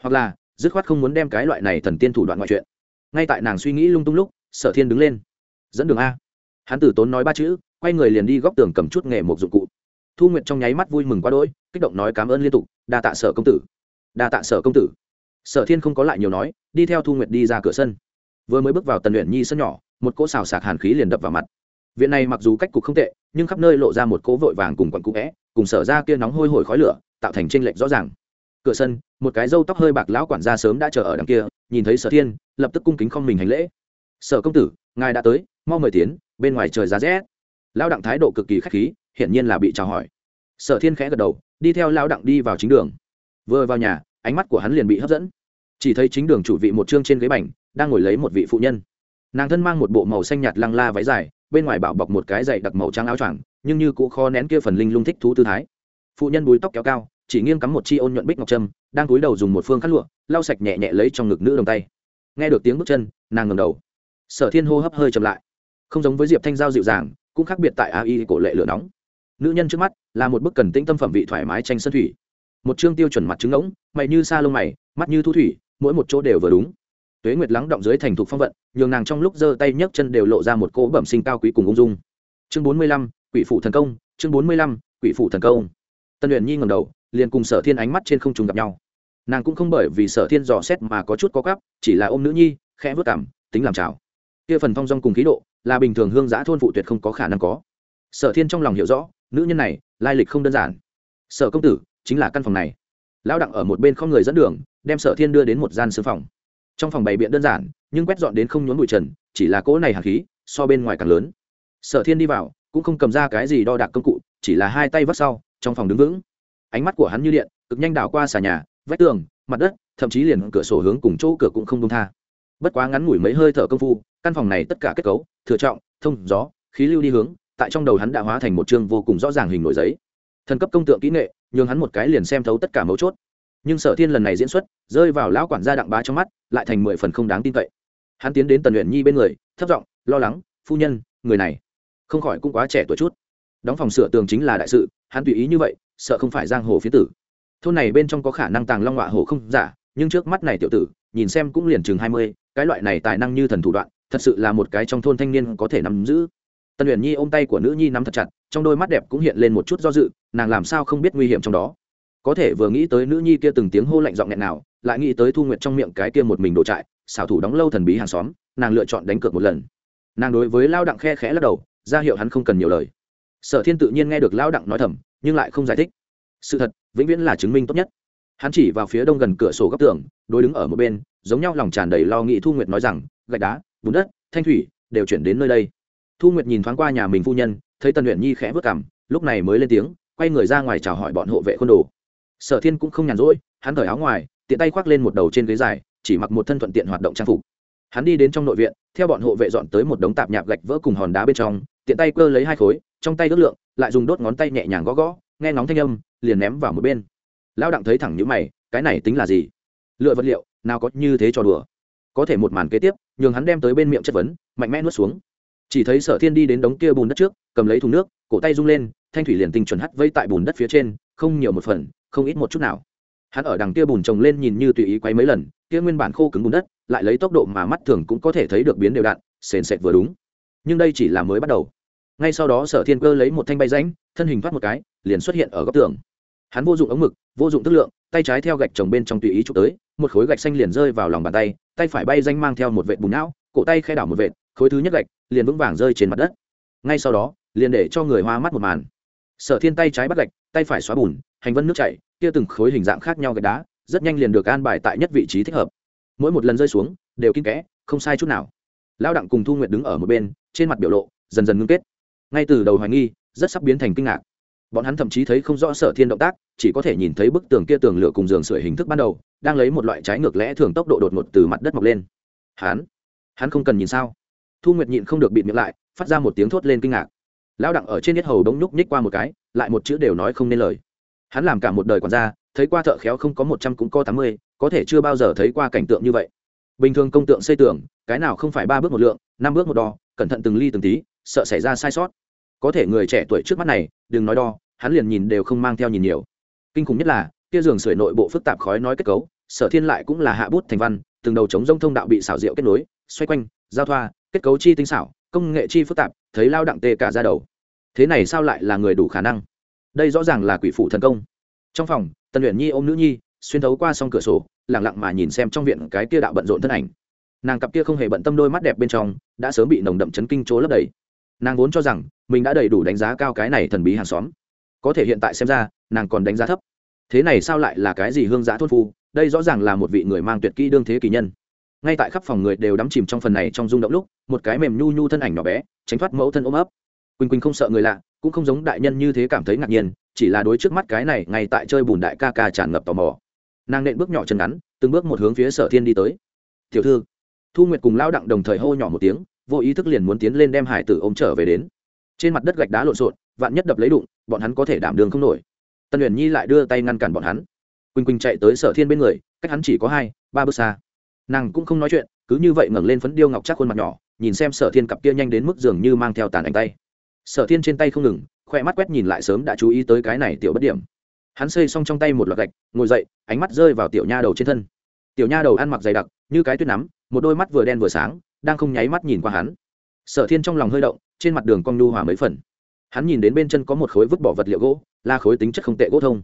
hoặc là, dứt khoát không muốn đem cái loại này thần tiên thủ đoạn ngoại chuyện ngay tại nàng suy nghĩ lung tung lúc, sở thiên đứng lên. Dẫn đường a. Hắn tử tốn nói ba chữ, quay người liền đi góc tường cầm chút nghề một dụng cụ. Thu nguyệt trong nháy mắt vui mừng quá đỗi, kích động nói cảm ơn liên tục, đa tạ sở công tử. Đa tạ sở công tử. Sở thiên không có lại nhiều nói, đi theo thu nguyệt đi ra cửa sân. Vừa mới bước vào tần luyện nhi sân nhỏ, một cỗ xào sạc hàn khí liền đập vào mặt. Viện này mặc dù cách cục không tệ, nhưng khắp nơi lộ ra một cỗ vội vàng cùng quặn cũ vẽ, cùng sở ra kia nóng hôi hổi khói lửa, tạo thành tranh lệch rõ ràng. Cửa sân, một cái râu tóc hơi bạc lão quản gia sớm đã chờ ở đằng kia nhìn thấy sở thiên, lập tức cung kính không mình hành lễ. Sở công tử, ngài đã tới, mau mời tiến, bên ngoài trời giá rét. Lão đặng thái độ cực kỳ k h á c h khí, hiển nhiên là bị chào hỏi. Sở thiên khẽ gật đầu, đi theo lão đặng đi vào chính đường. Vừa vào nhà, ánh mắt của hắn liền bị hấp dẫn. Chỉ thấy chính đường chủ vị một chương trên ghế bành, đang ngồi lấy một vị phụ nhân. Nàng thân mang một bộ màu xanh nhạt lăng la váy dài, bên ngoài bảo bọc một cái dày đặc màu trắng áo choàng, nhưng như cũ khó nén kia phần linh lung thích thú tư thái. Phụ nhân búi tóc kéo cao, chỉ nghiêng cắm một chi ôn nhuận bích ngọc trâm, đang cúi đầu dùng một phương khát lụa lau sạch nhẹ nhẹ lấy trong ngực nữ đồng tay. Nghe được tiếng bước chân, nàng ngầm đầu. Sở thiên hô hấp hơi chậm lại. Không giống với diệp thanh giao dịu dàng, cũng khác biệt tại a y cổ lệ lửa nóng. Nữ nhân trước mắt là một bức cần tĩnh tâm phẩm vị thoải mái tranh sân thủy. Một chương tiêu chuẩn mặt trứng ngỗng, mày như sa lông mày, mắt như thu thủy, mỗi một chỗ đều vừa đúng. Tuế nguyệt lắng động dưới thành thục phong vận, nhường nàng trong lúc giơ tay nhấc chân đều lộ ra một cỗ bẩm sinh cao quý cùng ung dung. Chương bốn mươi lăm, quỷ phụ thần công, chương bốn mươi lăm, quỷ phụ thần công. Tân luyện nhi ngầm đầu, liền cùng sở thiên ánh mắt trên không trùng gặp nhau nàng cũng không bởi vì sở thiên dò xét mà có chút có cắp, chỉ là ôm nữ nhi khẽ vớt cảm tính làm chào kia phần thong dong cùng khí độ là bình thường hương giã thôn phụ tuyệt không có khả năng có. Sở thiên trong lòng hiểu rõ nữ nhân này lai lịch không đơn giản. Sở công tử chính là căn phòng này. Lão đặng ở một bên không người dẫn đường đem sở thiên đưa đến một gian sư phòng. Trong phòng bày biện đơn giản nhưng quét dọn đến không nhốn bụi trần chỉ là cỗ này hạt khí so bên ngoài càng lớn. Sở thiên đi vào cũng không cầm ra cái gì đo đạc công cụ chỉ là hai tay vắt sau trong phòng đứng vững. Ánh mắt của hắn như điện cực nhanh đảo qua xà nhà vách tường, mặt đất, thậm chí liền cửa sổ hướng cùng chỗ cửa cũng không đông tha. Bất quá ngắn ngủi mấy hơi thở công phu, căn phòng này tất cả kết cấu, thừa trọng, thông, gió, khí lưu đi hướng, tại trong đầu hắn đã hóa thành một chương vô cùng rõ ràng hình nổi giấy. Thần cấp công tượng kỹ nghệ, nhường hắn một cái liền xem thấu tất cả mấu chốt. Nhưng sở thiên lần này diễn xuất, rơi vào lão quản gia đặng bá trong mắt, lại thành mười phần không đáng tin cậy. Hắn tiến đến tần luyện nhi bên người, thấp giọng, lo lắng, phu nhân, người này không khỏi cũng quá trẻ tuổi chút. Đóng phòng sửa tường chính là đại sự, hắn tùy ý như vậy, sợ không phải giang hồ phía tử thôn này bên trong có khả năng tàng long họa hổ không giả, nhưng trước mắt này tiểu tử, nhìn xem cũng liền chừng hai mươi, cái loại này tài năng như thần thủ đoạn, thật sự là một cái trong thôn thanh niên có thể nắm giữ. Tần Huyền nhi ôm tay của nữ nhi nắm thật chặt, trong đôi mắt đẹp cũng hiện lên một chút do dự, nàng làm sao không biết nguy hiểm trong đó. Có thể vừa nghĩ tới nữ nhi kia từng tiếng hô lạnh giọng nghẹn nào, lại nghĩ tới thu nguyệt trong miệng cái kia một mình đổ trại, xảo thủ đóng lâu thần bí hàng xóm, nàng lựa chọn đánh cược một lần. Nàng đối với lao đặng khe khẽ lắc đầu, ra hiệu hắn không cần nhiều lời. Sở thiên tự nhiên nghe được lao đặng nói thầm, nhưng lại không giải thích sự thật, vĩnh viễn là chứng minh tốt nhất. Hắn chỉ vào phía đông gần cửa sổ góc tường, đối đứng ở một bên, giống nhau lòng tràn đầy lo nghĩ thu nguyệt nói rằng, gạch đá, bùn đất, thanh thủy, đều chuyển đến nơi đây. Thu nguyệt nhìn thoáng qua nhà mình phu nhân, thấy tần luyện nhi khẽ vất cảm lúc này mới lên tiếng, quay người ra ngoài chào hỏi bọn hộ vệ khuôn đồ. Sở thiên cũng không nhàn rỗi, hắn cởi áo ngoài, tiện tay khoác lên một đầu trên ghế dài, chỉ mặc một thân thuận tiện hoạt động trang phục. Hắn đi đến trong nội viện, theo bọn hộ vệ dọn tới một đống tạp nhạp gạch vỡ cùng hòn đá bên trong, tiện tay cơ lấy hai khối, trong tay ước lượng, lại dùng đốt ngón tay nhẹ nhàng gõ gõ nghe ngóng thanh âm, liền ném vào một bên. Lão đặng thấy thẳng những mày, cái này tính là gì? Lựa vật liệu, nào có như thế cho đùa. Có thể một màn kế tiếp, nhường hắn đem tới bên miệng chất vấn, mạnh mẽ nuốt xuống. Chỉ thấy sở thiên đi đến đống kia bùn đất trước, cầm lấy thùng nước, cổ tay rung lên, thanh thủy liền tinh chuẩn hắt vây tại bùn đất phía trên, không nhiều một phần, không ít một chút nào. Hắn ở đằng kia bùn trồng lên nhìn như tùy ý quay mấy lần, kia nguyên bản khô cứng bùn đất, lại lấy tốc độ mà mắt thường cũng có thể thấy được biến đều đặn sền sệt vừa đúng. Nhưng đây chỉ là mới bắt đầu ngay sau đó sở thiên cơ lấy một thanh bay ránh thân hình thoát một cái, liền xuất hiện ở góc tường. Hắn vô dụng ống mực, vô dụng tức lượng, tay trái theo gạch trồng bên trong tùy ý chụp tới, một khối gạch xanh liền rơi vào lòng bàn tay tay phải bay danh mang theo một vệt bùn não, cổ tay khai đảo một vệt, khối thứ nhất gạch liền vững vàng rơi trên mặt đất. Ngay sau đó, liền để cho người hoa mắt một màn. Sở thiên tay trái bắt gạch, tay phải xóa bùn, hành vân nước chảy, kia từng khối hình dạng khác nhau gạch đá, rất nhanh liền được an bài tại nhất vị trí thích hợp. Mỗi một lần rơi xuống, đều kín kẽ, không sai chút nào. Lão đặng cùng thu nguyệt đứng ở một bên, trên mặt biểu lộ dần dần ngưng kết ngay từ đầu hoài nghi, rất sắp biến thành kinh ngạc. Bọn hắn thậm chí thấy không rõ sở thiên động tác, chỉ có thể nhìn thấy bức tường kia tường lửa cùng giường sưởi hình thức ban đầu, đang lấy một loại trái ngược lẽ thường tốc độ đột ngột từ mặt đất mọc lên. Hắn? Hắn không cần nhìn sao? Thu nguyệt nhịn không được bịt miệng lại, phát ra một tiếng thốt lên kinh ngạc. Lão đặng ở trên nhất hầu đống nhúc nhích qua một cái, lại một chữ đều nói không nên lời. Hắn làm cả một đời còn ra, thấy qua thợ khéo không có một trăm cũng có tám mươi, có thể chưa bao giờ thấy qua cảnh tượng như vậy. Bình thường công tượng xây tường, cái nào không phải ba bước một lượng, năm bước một đo cẩn thận từng ly từng tí, sợ xảy ra sai sót có thể người trẻ tuổi trước mắt này, đừng nói đo, hắn liền nhìn đều không mang theo nhìn nhiều. Kinh khủng nhất là, kia giường sưởi nội bộ phức tạp khói nói kết cấu, sở thiên lại cũng là hạ bút thành văn, từng đầu chống rông thông đạo bị xảo diệu kết nối, xoay quanh, giao thoa, kết cấu chi tinh xảo, công nghệ chi phức tạp, thấy lao đặng tê cả ra đầu. Thế này sao lại là người đủ khả năng? Đây rõ ràng là quỷ phụ thần công. Trong phòng, tần luyện nhi ôm nữ nhi, xuyên thấu qua s cửa sổ lẳng lặng mà nhìn xem trong viện cái kia đạo bận rộn thân ảnh. Nàng cặp kia không hề bận tâm đôi mắt đẹp bên trong, đã sớm bị nồng đậm chấn kinh chỗ lấp đầy nàng vốn cho rằng mình đã đầy đủ đánh giá cao cái này thần bí hàng xóm. Có thể hiện tại xem ra, nàng còn đánh giá thấp. Thế này sao lại là cái gì hương giã thôn phu, đây rõ ràng là một vị người mang tuyệt kỹ đương thế kỳ nhân. Ngay tại khắp phòng người đều đắm chìm trong phần này trong rung động lúc, một cái mềm nhu nhu thân ảnh nhỏ bé, tránh thoát mẫu thân ôm ấp. Quỳnh quỳnh không sợ người lạ, cũng không giống đại nhân như thế cảm thấy ngạc nhiên, chỉ là đối trước mắt cái này ngay tại chơi bùn đại ca ca tràn ngập tò mò. Nàng nện bước nhỏ chân ngắn, từng bước một hướng phía sở thiên đi tới. Tiểu thư. Thu nguyệt cùng lao đặng đồng thời hô nhỏ một tiếng vô ý thức liền muốn tiến lên đem hải tử ôm trở về đến. Trên mặt đất gạch đá lộn xộn, vạn nhất đập lấy đụng, bọn hắn có thể đảm đường không nổi. Tân luyện nhi lại đưa tay ngăn cản bọn hắn. Quỳnh quỳnh chạy tới sở thiên bên người, cách hắn chỉ có hai, ba bước xa. Nàng cũng không nói chuyện, cứ như vậy ngẩng lên phấn điêu ngọc chắc khuôn mặt nhỏ, nhìn xem sở thiên cặp kia nhanh đến mức dường như mang theo tàn ảnh tay. Sở thiên trên tay không ngừng, khoe mắt quét nhìn lại sớm đã chú ý tới cái này tiểu bất điểm. Hắn xây xong trong tay một loạt gạch, ngồi dậy, ánh mắt rơi vào tiểu nha đầu trên thân. Tiểu nha đầu ăn mặc dày đặc, như cái tuyết nắm, một đôi mắt vừa đen vừa sáng đang không nháy mắt nhìn qua hắn. Sở thiên trong lòng hơi động, trên mặt đường cong nhu hòa mấy phần. Hắn nhìn đến bên chân có một khối vứt bỏ vật liệu gỗ, là khối tính chất không tệ gỗ thông.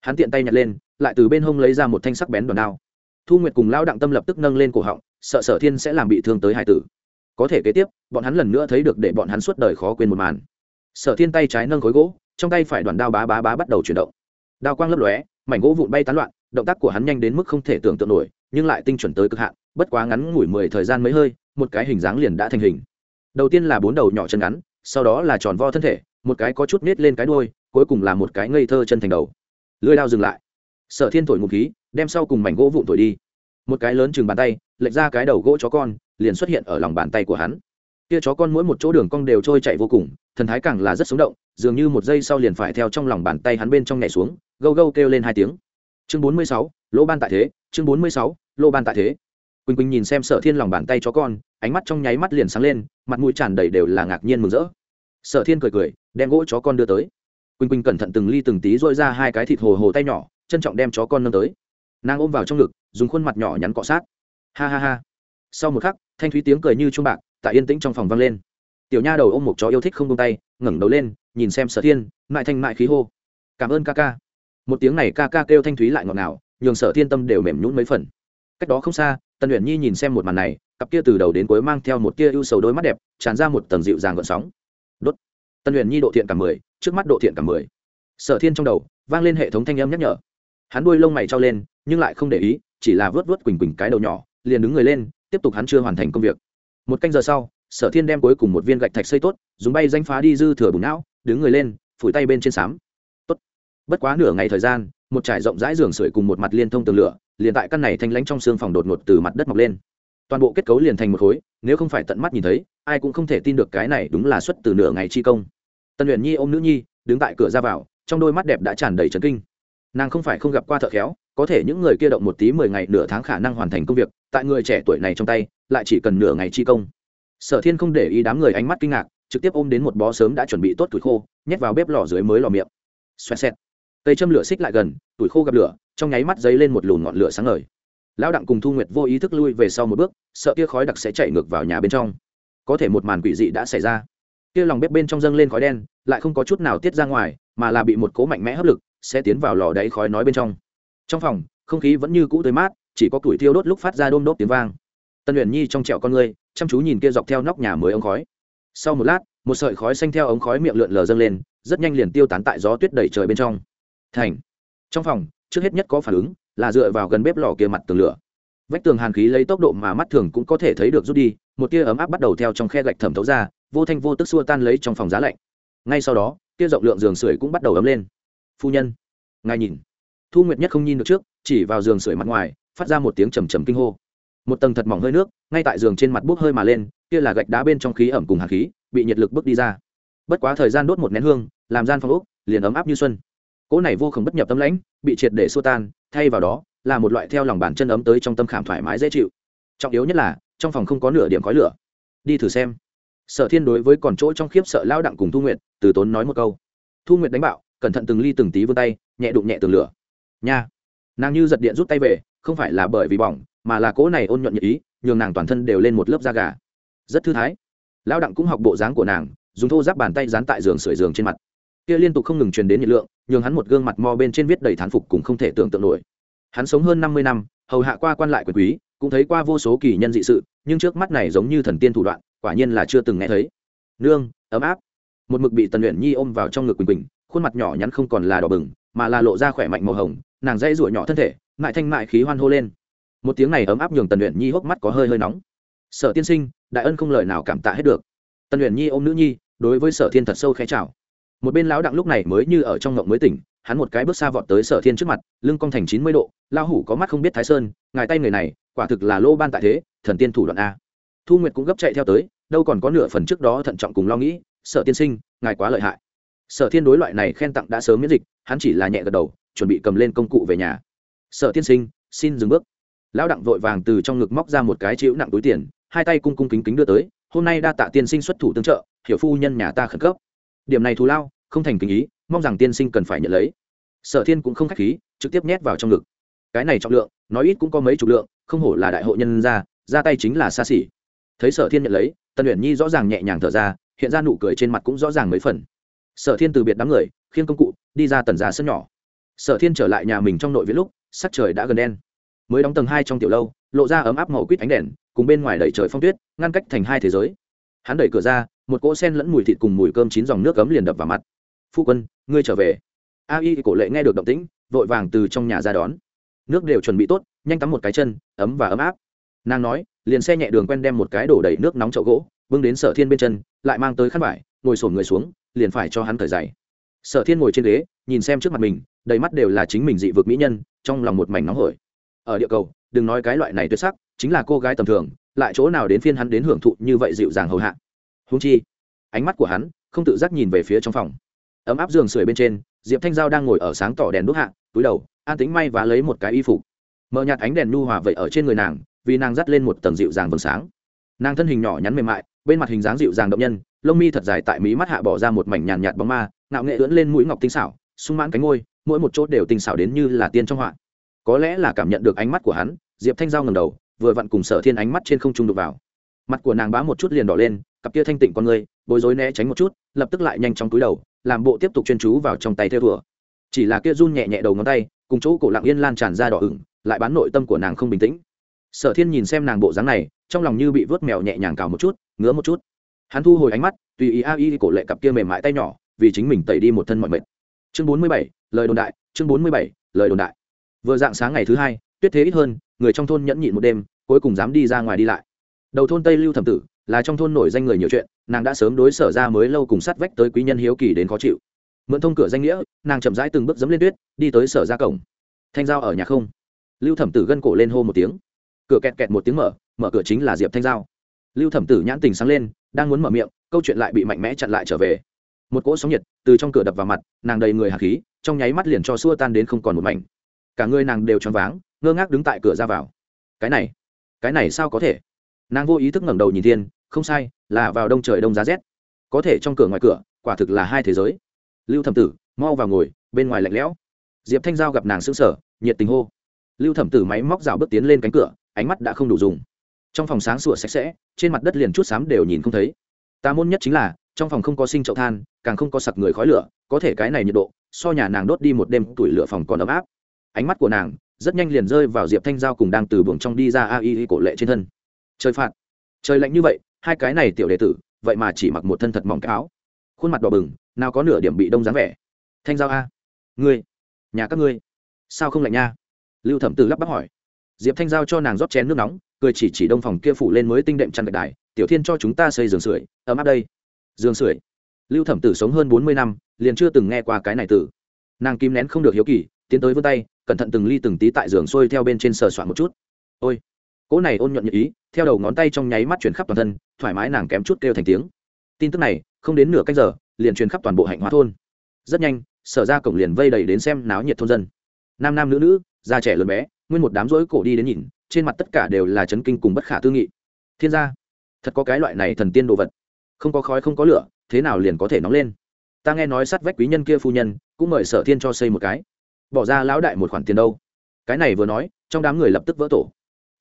Hắn tiện tay nhặt lên, lại từ bên hông lấy ra một thanh sắc bén đòn đao. Thu nguyệt cùng lão đặng tâm lập tức nâng lên cổ họng, sợ sở thiên sẽ làm bị thương tới hải tử. Có thể kế tiếp, bọn hắn lần nữa thấy được để bọn hắn suốt đời khó quên một màn. Sở thiên tay trái nâng khối gỗ, trong tay phải đoàn đao bá bá bá bắt đầu chuyển động. Đao quang lấp lóe, mảnh gỗ vụn bay tán loạn, động tác của hắn nhanh đến mức không thể tưởng tượng nổi, nhưng lại tinh chuẩn tới cực hạn, bất quá ngắn ngủi mười thời gian mấy hơi một cái hình dáng liền đã thành hình. Đầu tiên là bốn đầu nhỏ chân ngắn, sau đó là tròn vo thân thể, một cái có chút nết lên cái đuôi, cuối cùng là một cái ngây thơ chân thành đầu. Lưới đao dừng lại. Sở thiên thổi ngụ khí, đem sau cùng mảnh gỗ vụn thổi đi. Một cái lớn chừng bàn tay, lệch ra cái đầu gỗ chó con, liền xuất hiện ở lòng bàn tay của hắn. Kia chó con mỗi một chỗ đường cong đều trôi chạy vô cùng, thần thái càng là rất sống động, dường như một giây sau liền phải theo trong lòng bàn tay hắn bên trong nhảy xuống, gâu gâu kêu lên hai tiếng. Chương bốn mươi sáu, lỗ ban tại thế, chương bốn mươi sáu, lỗ ban tại thế quỳnh quỳnh nhìn xem sở thiên lòng bàn tay chó con, ánh mắt trong nháy mắt liền sáng lên, mặt mũi tràn đầy đều là ngạc nhiên mừng rỡ. Sở thiên cười cười, đem gỗ chó con đưa tới. Quỳnh quỳnh cẩn thận từng ly từng tí dội ra hai cái thịt hồ hồ tay nhỏ, trân trọng đem chó con nâng tới. Nàng ôm vào trong ngực, dùng khuôn mặt nhỏ nhắn cọ sát. Ha ha ha. Sau một khắc, thanh thúy tiếng cười như chuông bạc, tại yên tĩnh trong phòng vang lên. Tiểu nha đầu ôm một chó yêu thích không tung tay, ngẩng đầu lên, nhìn xem sở thiên, mại thanh mại khí hô. Cảm ơn ca ca. Một tiếng này ca ca kêu thanh thúy lại ngọt ngào, nhường sở thiên tâm đều mềm nhún mấy phần. Cách đó không xa tần luyện nhi nhìn xem một màn này, cặp kia từ đầu đến cuối mang theo một tia ưu sầu đôi mắt đẹp, tràn ra một tầng dịu dàng gợn sóng. Đốt. Tần luyện nhi độ thiện cả mười, trước mắt độ thiện cả mười. Sở thiên trong đầu, vang lên hệ thống thanh âm nhắc nhở. Hắn đuôi lông mày trao lên, nhưng lại không để ý, chỉ là vớt vớt quỳnh quỳnh cái đầu nhỏ, liền đứng người lên, tiếp tục hắn chưa hoàn thành công việc. Một canh giờ sau, sở thiên đem cuối cùng một viên gạch thạch xây tốt, dùng bay danh phá đi dư thừa bùn não, đứng người lên, phủi tay bên trên xám tốt. Bất quá nửa ngày thời gian, một trải rộng rãi giường sưởi cùng một mặt liên thông tường lửa liền tại căn này thanh lãnh trong xương phòng đột ngột từ mặt đất mọc lên. Toàn bộ kết cấu liền thành một khối, nếu không phải tận mắt nhìn thấy, ai cũng không thể tin được cái này đúng là xuất từ nửa ngày chi công. Tân luyện nhi ôm nữ nhi, đứng tại cửa ra vào, trong đôi mắt đẹp đã tràn đầy trấn kinh. Nàng không phải không gặp qua thợ khéo, có thể những người kia động một tí mười ngày nửa tháng khả năng hoàn thành công việc, tại người trẻ tuổi này trong tay, lại chỉ cần nửa ngày chi công. Sở thiên không để ý đám người ánh mắt kinh ngạc, trực tiếp ôm đến một bó sớm đã chuẩn bị tốt tuổi khô, nhét vào bếp lò dưới mới lò miệng. Xoẹt xẹt. Cây châm lửa xích lại gần tuổi khô gặp lửa, trong nháy mắt dấy lên một lùn ngọn lửa sáng ngời. Lão đặng cùng thu nguyệt vô ý thức lui về sau một bước, sợ kia khói đặc sẽ chạy ngược vào nhà bên trong. Có thể một màn quỷ dị đã xảy ra. Kia lòng bếp bên trong dâng lên khói đen, lại không có chút nào tiết ra ngoài, mà là bị một cố mạnh mẽ hấp lực, sẽ tiến vào lò đáy khói nói bên trong. Trong phòng, không khí vẫn như cũ tới mát, chỉ có củi thiêu đốt lúc phát ra đôm đốt tiếng vang. Tân luyện nhi trong trẹo con người, chăm chú nhìn kia dọc theo nóc nhà mới ống khói. Sau một lát, một sợi khói xanh theo ống khói miệng lượn lờ dâng lên, rất nhanh liền tiêu tán tại gió tuyết đầy trời bên trong. Thành trong phòng, trước hết nhất có phản ứng là dựa vào gần bếp lò kia mặt tường lửa. Vách tường hàn khí lấy tốc độ mà mắt thường cũng có thể thấy được rút đi, một tia ấm áp bắt đầu theo trong khe gạch thẩm thấu ra, vô thanh vô tức xua tan lấy trong phòng giá lạnh. Ngay sau đó, tia rộng lượng giường sưởi cũng bắt đầu ấm lên. Phu nhân, ngài nhìn. Thu nguyệt nhất không nhìn được trước, chỉ vào giường sưởi mặt ngoài, phát ra một tiếng trầm trầm kinh hô. Một tầng thật mỏng hơi nước, ngay tại giường trên mặt bốc hơi mà lên, kia là gạch đá bên trong khí ẩm cùng hạt khí, bị nhiệt lực bước đi ra. Bất quá thời gian đốt một nén hương, làm gian phòng úc liền ấm áp như xuân cỗ này vô khổng bất nhập tâm lãnh, bị triệt để xua tan, thay vào đó, là một loại theo lòng bàn chân ấm tới trong tâm khảm thoải mái dễ chịu. Trọng yếu nhất là, trong phòng không có nửa điểm khói lửa. Đi thử xem. Sở thiên đối với còn chỗ trong khiếp sợ lao đặng cùng thu nguyệt, từ tốn nói một câu. Thu nguyệt đánh bạo, cẩn thận từng ly từng tí vươn tay, nhẹ đụng nhẹ tường lửa. Nha. Nàng như giật điện rút tay về, không phải là bởi vì bỏng, mà là cỗ này ôn nhuận nhị ý, nhường nàng toàn thân đều lên một lớp da gà. Rất thư thái. Lao đặng cũng học bộ dáng của nàng, dùng thô giáp bàn tay dán tại giường sưởi giường trên mặt. Kia liên tục không ngừng truyền đến nhiệt lượng nhường hắn một gương mặt mo bên trên viết đầy thán phục cũng không thể tưởng tượng nổi. Hắn sống hơn năm mươi năm, hầu hạ qua quan lại quyền quý, cũng thấy qua vô số kỳ nhân dị sự, nhưng trước mắt này giống như thần tiên thủ đoạn, quả nhiên là chưa từng nghe thấy. Nương, ấm áp. Một mực bị tần luyện nhi ôm vào trong ngực quỳnh quỳnh, khuôn mặt nhỏ nhắn không còn là đỏ bừng, mà là lộ ra khỏe mạnh màu hồng, nàng dây rủa nhỏ thân thể, mại thanh mại khí hoan hô lên. Một tiếng này ấm áp nhường tần luyện nhi hốc mắt có hơi hơi nóng. Sở tiên sinh, đại ân không lời nào cảm tạ hết được. Tần luyện nhi ôm nữ nhi, đối với sở thiên thật sâu khẽ chào một bên lão đặng lúc này mới như ở trong ngộng mới tỉnh, hắn một cái bước xa vọt tới sở thiên trước mặt, lưng cong thành chín mươi độ lao hủ có mắt không biết thái sơn, ngài tay người này, quả thực là lô ban tại thế, thần tiên thủ đoạn a. Thu nguyệt cũng gấp chạy theo tới, đâu còn có nửa phần trước đó thận trọng cùng lo nghĩ, sở tiên sinh, ngài quá lợi hại. Sở thiên đối loại này khen tặng đã sớm miễn dịch, hắn chỉ là nhẹ gật đầu, chuẩn bị cầm lên công cụ về nhà. Sở tiên sinh, xin dừng bước. Lão đặng vội vàng từ trong ngực móc ra một cái chịu nặng túi tiền, hai tay cung cung kính kính đưa tới, hôm nay đa tạ tiên sinh xuất thủ tương trợ, hiểu phu nhân nhà ta khẩn cấp điểm này thù lao, không thành kinh ý, mong rằng tiên sinh cần phải nhận lấy. Sở thiên cũng không k h á c h khí, trực tiếp nhét vào trong ngực. Cái này trọng lượng, nói ít cũng có mấy chục lượng, không hổ là đại hội nhân ra ra tay chính là xa xỉ. Thấy sở thiên nhận lấy, tần luyện nhi rõ ràng nhẹ nhàng thở ra, hiện ra nụ cười trên mặt cũng rõ ràng mấy phần. Sở thiên từ biệt đám người, khiêng công cụ, đi ra tần giá sân nhỏ. Sở thiên trở lại nhà mình trong nội viện lúc, sắc trời đã gần đen. Mới đóng tầng hai trong tiểu lâu, lộ ra ấm áp màu quýt ánh đèn, cùng bên ngoài đẩy trời phong tuyết, ngăn cách thành hai thế giới hắn đẩy cửa ra, một cỗ sen lẫn mùi thịt cùng mùi cơm chín dòng nước cấm liền đập vào mặt. Phu quân, ngươi trở về. A y cổ lệ nghe được động tĩnh, vội vàng từ trong nhà ra đón. Nước đều chuẩn bị tốt, nhanh tắm một cái chân, ấm và ấm áp. Nàng nói, liền xe nhẹ đường quen đem một cái đổ đầy nước nóng chậu gỗ, bưng đến sở thiên bên chân, lại mang tới khăn vải, ngồi sổn người xuống, liền phải cho hắn thở dày sở thiên ngồi trên ghế, nhìn xem trước mặt mình, đầy mắt đều là chính mình dị vực mỹ nhân, trong lòng một mảnh nóng hổi. Ở địa cầu, đừng nói cái loại này tuyệt sắc, chính là cô gái tầm thường lại chỗ nào đến phiên hắn đến hưởng thụ như vậy dịu dàng hầu hạ. Húng chi, ánh mắt của hắn không tự giác nhìn về phía trong phòng. Ấm áp giường sưởi bên trên, diệp thanh giao đang ngồi ở sáng tỏ đèn đốt hạ, túi đầu, an tính may và lấy một cái y phục. Mờ nhạt ánh đèn nu hòa vậy ở trên người nàng, vì nàng dắt lên một tầng dịu dàng vầng sáng. Nàng thân hình nhỏ nhắn mềm mại, bên mặt hình dáng dịu dàng động nhân, lông mi thật dài tại mí mắt hạ bỏ ra một mảnh nhàn nhạt bóng ma nạo nghệ ưỡn lên mũi ngọc tinh xảo, sung mãn cánh ngôi mỗi một chốt đều tinh xảo đến như là tiên trong họa. Có lẽ là cảm nhận được ánh mắt của hắn, diệp thanh giao ngầm đầu vừa vặn cùng sở thiên ánh mắt trên không trung đục vào. Mặt của nàng bá một chút liền đỏ lên, cặp kia thanh tịnh con người, bối rối né tránh một chút, lập tức lại nhanh trong túi đầu, làm bộ tiếp tục chuyên chú vào trong tay theo thùa. Chỉ là kia run nhẹ nhẹ đầu ngón tay, cùng chỗ cổ lặng yên lan tràn ra đỏ ửng, lại bán nội tâm của nàng không bình tĩnh. Sở thiên nhìn xem nàng bộ dáng này, trong lòng như bị vớt mèo nhẹ nhàng cào một chút, ngứa một chút. Hắn thu hồi ánh mắt, tùy ý a y cổ lệ cặp kia mềm mại tay nhỏ, vì chính mình tẩy đi một thân mọi mệt. Chương bốn mươi bảy, lời đồn đại, chương bốn mươi bảy, lời đồn đại. Vừa dạng sáng ngày thứ hai, tuyết thế ít hơn người trong thôn nhẫn nhịn một đêm, cuối cùng dám đi ra ngoài đi lại. Đầu thôn tây lưu thẩm tử là trong thôn nổi danh người nhiều chuyện, nàng đã sớm đối sở ra mới lâu cùng sát vách tới quý nhân hiếu kỳ đến khó chịu. Mượn thông cửa danh nghĩa, nàng chậm rãi từng bước dấm lên tuyết, đi tới sở ra cổng. Thanh giao ở nhà không? Lưu thẩm tử gân cổ lên hô một tiếng. Cửa kẹt kẹt một tiếng mở mở cửa chính là diệp thanh giao. Lưu thẩm tử nhãn tình sáng lên, đang muốn mở miệng, câu chuyện lại bị mạnh mẽ chặn lại trở về. Một cỗ sóng nhiệt từ trong cửa đập vào mặt, nàng đầy người hạt khí, trong nháy mắt liền cho xua tan đến không còn một mảnh. Cả người nàng đều choáng váng ngơ ngác đứng tại cửa ra vào. Cái này cái này sao có thể? Nàng vô ý thức ngẩng đầu nhìn thiên, không sai, là vào đông trời đông giá rét. Có thể trong cửa ngoài cửa, quả thực là hai thế giới. Lưu thẩm tử, mau vào ngồi, bên ngoài lạnh lẽo. Diệp thanh giao gặp nàng sững sờ, nhiệt tình hô. Lưu thẩm tử máy móc rào bước tiến lên cánh cửa, ánh mắt đã không đủ dùng. Trong phòng sáng sủa sạch sẽ, trên mặt đất liền chút xám đều nhìn không thấy. Ta môn nhất chính là, trong phòng không có sinh chậu than, càng không có sặc người khói lửa, có thể cái này nhiệt độ, so nhà nàng đốt đi một đêm, tuổi lửa phòng còn ấm áp. Ánh mắt của nàng rất nhanh liền rơi vào diệp thanh giao cùng đang từ buồng trong đi ra a y cổ lệ trên thân. Trời phạt. Trời lạnh như vậy, hai cái này tiểu đệ tử, vậy mà chỉ mặc một thân thật mỏng cái áo. Khuôn mặt đỏ bừng, nào có nửa điểm bị đông dáng vẻ. Thanh giao a. Ngươi, nhà các ngươi, sao không lạnh nha? Lưu thẩm tử lắp bắp hỏi. Diệp thanh giao cho nàng rót chén nước nóng, cười chỉ chỉ đông phòng kia phủ lên mới tinh đệm chăn gạch đài. Tiểu thiên cho chúng ta xây giường sưởi, ấm áp đây. Giường sưởi. Lưu thẩm tử sống hơn bốn mươi năm, liền chưa từng nghe qua cái này tử. nàng kim nén không được hiếu kỳ, tiến tới vươn tay cẩn thận từng ly từng tí tại giường xuôi theo bên trên sờ soạn một chút. Ôi, cỗ này ôn nhuận nhật ý, theo đầu ngón tay trong nháy mắt chuyển khắp toàn thân, thoải mái nàng kém chút kêu thành tiếng. Tin tức này, không đến nửa cách giờ, liền truyền khắp toàn bộ hạnh hóa thôn. Rất nhanh, sở ra cổng liền vây đầy đến xem náo nhiệt thôn dân. Nam nam nữ nữ, già trẻ lớn bé, nguyên một đám rỗi cổ đi đến nhìn, trên mặt tất cả đều là chấn kinh cùng bất khả tư nghị. Thiên gia, thật có cái loại này thần tiên đồ vật. Không có khói không có lửa, thế nào liền có thể nóng lên? Ta nghe nói sát vách quý nhân kia phu nhân, cũng mời sở thiên cho xây một cái bỏ ra lão đại một khoản tiền đâu. Cái này vừa nói, trong đám người lập tức vỡ tổ.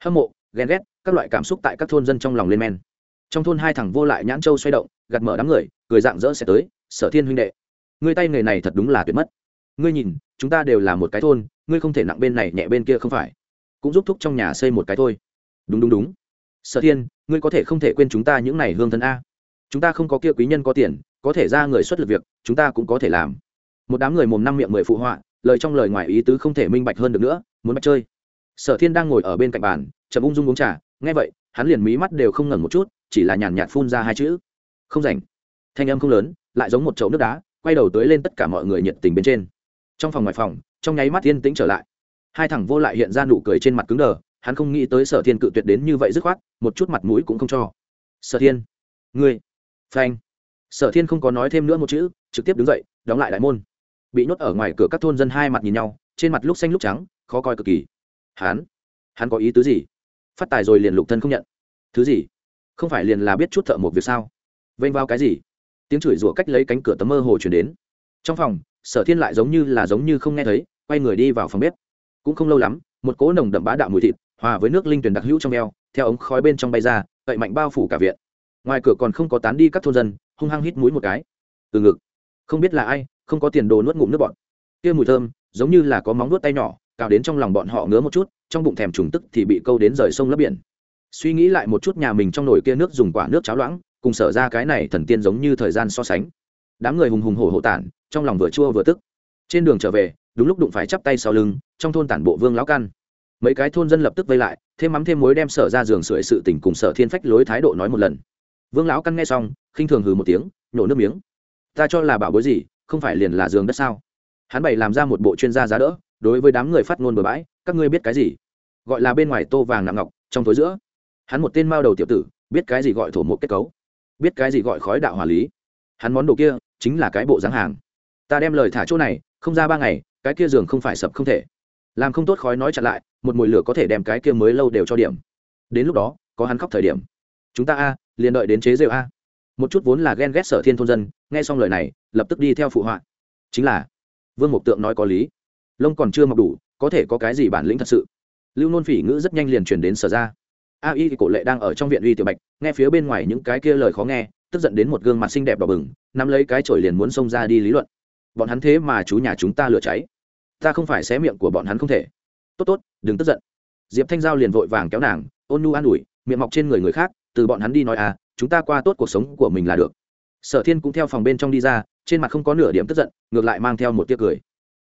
Hâm mộ, ghen ghét, các loại cảm xúc tại các thôn dân trong lòng lên men. Trong thôn hai thằng vô lại nhãn châu xoay động, gạt mở đám người, cười dạng dỡ sẽ tới, sở thiên huynh đệ, ngươi tay nghề này thật đúng là tuyệt mất. Ngươi nhìn, chúng ta đều là một cái thôn, ngươi không thể nặng bên này nhẹ bên kia không phải. Cũng giúp thúc trong nhà xây một cái thôi. Đúng đúng đúng. Sở thiên, ngươi có thể không thể quên chúng ta những này hương thân a. Chúng ta không có kia quý nhân có tiền, có thể ra người xuất lực việc, chúng ta cũng có thể làm. Một đám người mồm năm miệng mười phụ họa lời trong lời ngoài ý tứ không thể minh bạch hơn được nữa, muốn bắt chơi. Sở thiên đang ngồi ở bên cạnh bàn, chậm ung dung uống trà, nghe vậy, hắn liền mí mắt đều không ngẩn một chút, chỉ là nhàn nhạt phun ra hai chữ. Không rảnh. Thanh âm không lớn, lại giống một chậu nước đá, quay đầu tới lên tất cả mọi người nhiệt tình bên trên. Trong phòng ngoài phòng, trong nháy mắt thiên tĩnh trở lại. Hai thằng vô lại hiện ra nụ cười trên mặt cứng đờ, hắn không nghĩ tới sở thiên cự tuyệt đến như vậy dứt khoát, một chút mặt mũi cũng không cho. Sở thiên, ngươi, phanh. Sở thiên không có nói thêm nữa một chữ, trực tiếp đứng dậy, đóng lại đại môn bị nhốt ở ngoài cửa các thôn dân hai mặt nhìn nhau, trên mặt lúc xanh lúc trắng, khó coi cực kỳ. Hắn hắn có ý tứ gì? Phát tài rồi liền lục thân không nhận. Thứ gì? Không phải liền là biết chút thợ một việc sao? Vênh vào cái gì? Tiếng chửi rủa cách lấy cánh cửa tấm mơ hồ chuyển đến. Trong phòng, sở thiên lại giống như là giống như không nghe thấy, quay người đi vào phòng bếp. Cũng không lâu lắm, một cỗ nồng đậm bá đạo mùi thịt, hòa với nước linh tuyển đặc hữu trong eo, theo ống khói bên trong bay ra cậy mạnh bao phủ cả viện. Ngoài cửa còn không có tán đi các thôn dân, hung hăng hít mũi một cái. Từ ngực. Không biết là ai không có tiền đồ nuốt ngụm nước bọn kia mùi thơm, giống như là có móng nuốt tay nhỏ, cào đến trong lòng bọn họ ngứa một chút, trong bụng thèm trùng tức thì bị câu đến rời sông lấp biển. Suy nghĩ lại một chút nhà mình trong nồi kia nước dùng quả nước cháo loãng, cùng sở ra cái này thần tiên giống như thời gian so sánh. Đám người hùng hùng hổ hổ tản, trong lòng vừa chua vừa tức. Trên đường trở về, đúng lúc đụng phải chắp tay sau lưng, trong thôn tản bộ vương lão căn. Mấy cái thôn dân lập tức vây lại, thêm mắm thêm muối đem sở ra giường sưởi sự tình cùng sở thiên phách lối thái độ nói một lần. Vương lão căn nghe xong, khinh thường hừ một tiếng, nhổ nước miếng. Ta cho là bảo bối gì không phải liền là giường đất sao? Hắn bày làm ra một bộ chuyên gia giá đỡ, đối với đám người phát ngôn bừa bãi, các ngươi biết cái gì? Gọi là bên ngoài tô vàng nặng ngọc, trong tối giữa. Hắn một tên mao đầu tiểu tử, biết cái gì gọi thổ một kết cấu? Biết cái gì gọi khói đạo hòa lý? Hắn món đồ kia, chính là cái bộ dáng hàng. Ta đem lời thả chỗ này, không ra ba ngày, cái kia giường không phải sập không thể. Làm không tốt khói nói chặn lại, một mùi lửa có thể đem cái kia mới lâu đều cho điểm. Đến lúc đó, có hắn khóc thời điểm. Chúng ta a, liền đợi đến chế rượu a. Một chút vốn là ghen ghét sở thiên thôn dân, nghe xong lời này lập tức đi theo phụ họa. Chính là, vương mục tượng nói có lý. Lông còn chưa mọc đủ, có thể có cái gì bản lĩnh thật sự? Lưu nôn phỉ ngữ rất nhanh liền truyền đến sở ra. A y cổ lệ đang ở trong viện uy tiểu bạch, nghe phía bên ngoài những cái kia lời khó nghe, tức giận đến một gương mặt xinh đẹp đỏ bừng, nắm lấy cái chổi liền muốn xông ra đi lý luận. Bọn hắn thế mà chú nhà chúng ta lửa cháy. Ta không phải xé miệng của bọn hắn không thể. Tốt tốt, đừng tức giận. Diệp thanh giao liền vội vàng kéo nàng, ôn nu an ủi, miệng mọc trên người người khác, từ bọn hắn đi nói à chúng ta qua tốt cuộc sống của mình là được sở thiên cũng theo phòng bên trong đi ra, trên mặt không có nửa điểm tức giận, ngược lại mang theo một tia cười.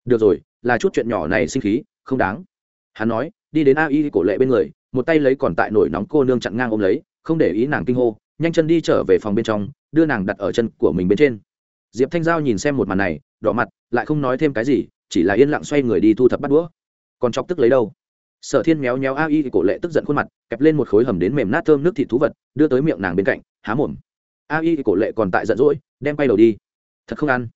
Được rồi, là chút chuyện nhỏ này sinh khí, không đáng. Hắn nói, đi đến a y cổ lệ bên người, một tay lấy còn tại nổi nóng cô nương chặn ngang ôm lấy, không để ý nàng kinh hô, nhanh chân đi trở về phòng bên trong, đưa nàng đặt ở chân của mình bên trên. Diệp thanh giao nhìn xem một màn này, đỏ mặt, lại không nói thêm cái gì, chỉ là yên lặng xoay người đi thu thập bắt đũa. Còn chọc tức lấy đâu? Sở thiên méo méo a y cổ lệ tức giận khuôn mặt, kẹp lên một khối hầm đến mềm nát thơm nước thịt thú vật, đưa tới miệng nàng bên cạnh, há mồm a y cổ lệ còn tại giận dỗi, đem quay đầu đi. Thật không ăn.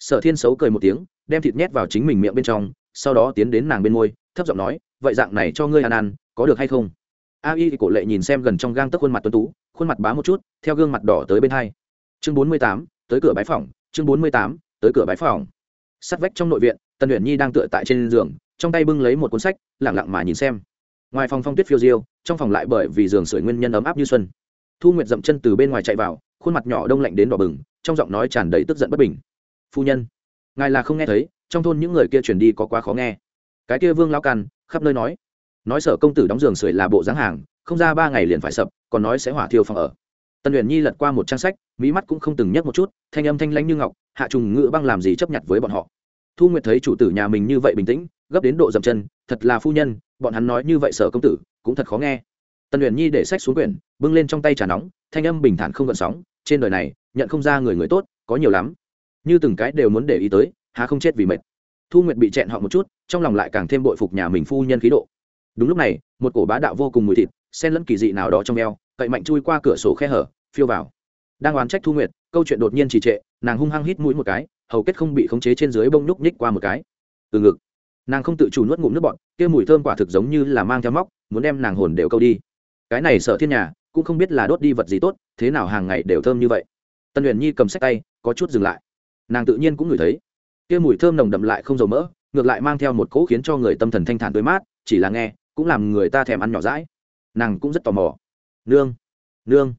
Sở thiên xấu cười một tiếng, đem thịt nhét vào chính mình miệng bên trong, sau đó tiến đến nàng bên môi, thấp giọng nói, vậy dạng này cho ngươi ăn ăn, có được hay không? A y cổ lệ nhìn xem gần trong gang tấc khuôn mặt tuấn tú, khuôn mặt bá một chút, theo gương mặt đỏ tới bên hai. Chương bốn mươi tám, tới cửa bái phòng chương bốn mươi tám, tới cửa bái phòng sắt vách trong nội viện, tần luyện nhi đang tựa tại trên giường, trong tay bưng lấy một cuốn sách lẳng lặng mà nhìn xem. Ngoài phòng phong tuyết phiêu diêu, trong phòng lại bởi vì giường sưởi nguyên nhân ấm áp như xuân. Thu nguyệt dậm chân từ bên ngoài chạy vào khuôn mặt nhỏ đông lạnh đến đỏ bừng, trong giọng nói tràn đầy tức giận bất bình. Phu nhân, ngài là không nghe thấy, trong thôn những người kia truyền đi có quá khó nghe. Cái kia vương lao căn khắp nơi nói. Nói sở công tử đóng giường sưởi là bộ dáng hàng, không ra ba ngày liền phải sập, còn nói sẽ hỏa thiêu phòng ở. Tần huyền nhi lật qua một trang sách mỹ mắt cũng không từng nhấc một chút, thanh âm thanh lãnh như ngọc, hạ trùng ngựa băng làm gì chấp nhận với bọn họ. Thu nguyệt thấy chủ tử nhà mình như vậy bình tĩnh, gấp đến độ dậm chân, thật là phu nhân, bọn hắn nói như vậy sở công tử, cũng thật khó nghe. Tần huyền nhi để sách xuống quyển, bưng lên trong tay trà nóng, thanh âm bình thản không gợn sóng trên đời này, nhận không ra người người tốt, có nhiều lắm. Như từng cái đều muốn để ý tới, há không chết vì mệt. Thu nguyệt bị chẹn họ một chút, trong lòng lại càng thêm bội phục nhà mình phu nhân khí độ. Đúng lúc này, một cổ bá đạo vô cùng mùi thịt, xen lẫn kỳ dị nào đó trong eo, cậy mạnh chui qua cửa sổ khe hở, phiêu vào. Đang oán trách thu nguyệt, câu chuyện đột nhiên trì trệ, nàng hung hăng hít mũi một cái, hầu kết không bị khống chế trên dưới bông núc nhích qua một cái. Từ ngực, nàng không tự chủ nuốt ngụm nước bọt, kia mùi thơm quả thực giống như là mang theo móc, muốn đem nàng hồn đều câu đi. Cái này sợ thiên nhà cũng không biết là đốt đi vật gì tốt, thế nào hàng ngày đều thơm như vậy. Tân huyền nhi cầm sách tay, có chút dừng lại. Nàng tự nhiên cũng ngửi thấy. Kia mùi thơm nồng đậm lại không dầu mỡ, ngược lại mang theo một cỗ khiến cho người tâm thần thanh thản tươi mát, chỉ là nghe, cũng làm người ta thèm ăn nhỏ rãi nàng cũng rất tò mò. Nương nương,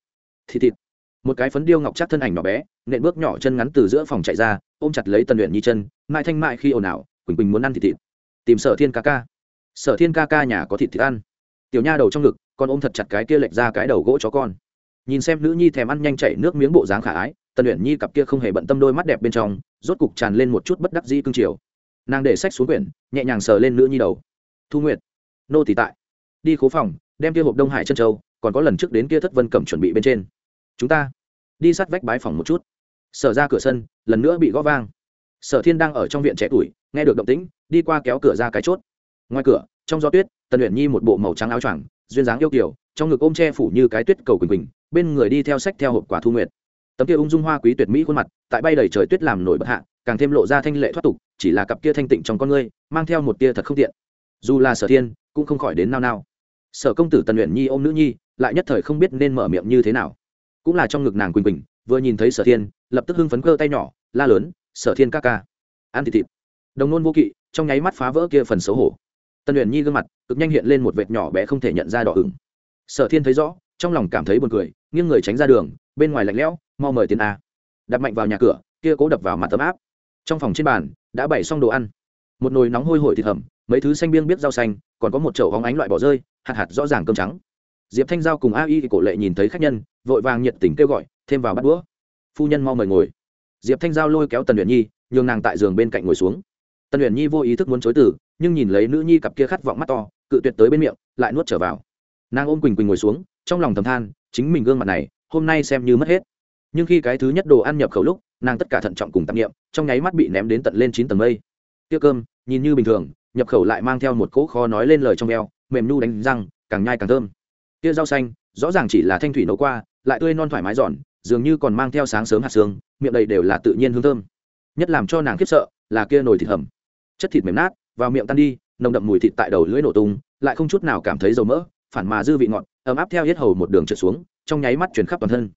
thịt thịt. Một cái phấn điêu ngọc chắc thân ảnh nhỏ bé, nện bước nhỏ chân ngắn từ giữa phòng chạy ra, ôm chặt lấy tần luyện nhi chân, mãi thanh mại khi ồn ào, quỳnh quỳnh muốn ăn thịt thịt. Tìm sở thiên ca ca. Sở thiên ca ca nhà có thịt thịt ăn. Tiểu nha đầu trong ngực con ôm thật chặt cái kia lệch ra cái đầu gỗ chó con. Nhìn xem nữ nhi thèm ăn nhanh chảy nước miếng bộ dáng khả ái, tần luyện nhi cặp kia không hề bận tâm đôi mắt đẹp bên trong, rốt cục tràn lên một chút bất đắc dĩ cương triều nàng để sách xuống quyển, nhẹ nhàng sờ lên nữ nhi đầu. Thu nguyệt, nô tỷ tại. Đi khố phòng, đem kia hộp đông hải chân châu, còn có lần trước đến kia thất vân cẩm chuẩn bị bên trên. Chúng ta, đi sát vách bái phòng một chút. Sở ra cửa sân, lần nữa bị gõ vang. Sở thiên đang ở trong viện trẻ tuổi, nghe được động tĩnh, đi qua kéo cửa ra cái chốt. Ngoài cửa, trong gió tuyết, tần luyện nhi một bộ màu trắng áo choàng duyên dáng yêu kiều, trong ngực ôm che phủ như cái tuyết cầu quỳnh quỳnh, bên người đi theo sách theo hộp quả thu nguyệt. Tấm kia ung dung hoa quý tuyệt mỹ khuôn mặt, tại bay đầy trời tuyết làm nổi bất hạ, càng thêm lộ ra thanh lệ thoát tục, chỉ là cặp kia thanh tịnh trong con ngươi, mang theo một tia thật không tiện. Dù là sở thiên, cũng không khỏi đến nao nao. Sở công tử tần luyện nhi ôm nữ nhi, lại nhất thời không biết nên mở miệng như thế nào. Cũng là trong ngực nàng quỳnh quỳnh, vừa nhìn thấy sở thiên, lập tức hưng phấn cơ tay nhỏ, la lớn, sở thiên ca ca. Ăn thịt thịt. Đồng nôn vô kỵ, trong nháy mắt phá vỡ kia phần xấu hổ tần luyện nhi gương mặt cực nhanh hiện lên một vệt nhỏ bé không thể nhận ra đỏ ửng. Sở thiên thấy rõ, trong lòng cảm thấy buồn cười, nghiêng người tránh ra đường, bên ngoài lạnh lẽo, mau mời tiền a. Đặt mạnh vào nhà cửa, kia cố đập vào mặt tấm áp. Trong phòng trên bàn, đã bày xong đồ ăn. Một nồi nóng hôi hổi thịt hầm, mấy thứ xanh biêng biết rau xanh, còn có một chậu hóng ánh loại bỏ rơi, hạt hạt rõ ràng cơm trắng. Diệp thanh giao cùng a y cổ lệ nhìn thấy khách nhân, vội vàng nhiệt tình kêu gọi, thêm vào bắt đũa. Phu nhân mau mời ngồi. Diệp thanh giao lôi kéo tần luyện nhi, nhường nàng tại giường bên cạnh ngồi xuống tần luyện nhi vô ý thức muốn chối từ, nhưng nhìn lấy nữ nhi cặp kia khát vọng mắt to, cự tuyệt tới bên miệng, lại nuốt trở vào. Nàng ôm quỳnh quỳnh ngồi xuống, trong lòng thầm than, chính mình gương mặt này, hôm nay xem như mất hết. Nhưng khi cái thứ nhất đồ ăn nhập khẩu lúc, nàng tất cả thận trọng cùng tạp nghiệm trong nháy mắt bị ném đến tận lên chín tầng mây. Tiêu cơm, nhìn như bình thường, nhập khẩu lại mang theo một cỗ kho nói lên lời trong eo, mềm nu đánh răng, càng nhai càng thơm. Tia rau xanh, rõ ràng chỉ là thanh thủy nấu qua, lại tươi non thoải mái giòn, dường như còn mang theo sáng sớm hạt xương miệng đầy đều là tự nhiên hương thơm. Nhất làm cho nàng khiếp sợ là kia nồi thịt hầm chất thịt mềm nát, vào miệng tan đi, nồng đậm mùi thịt tại đầu lưỡi nổ tung, lại không chút nào cảm thấy dầu mỡ, phản mà dư vị ngọt, ấm áp theo hết hầu một đường trượt xuống, trong nháy mắt chuyển khắp toàn thân.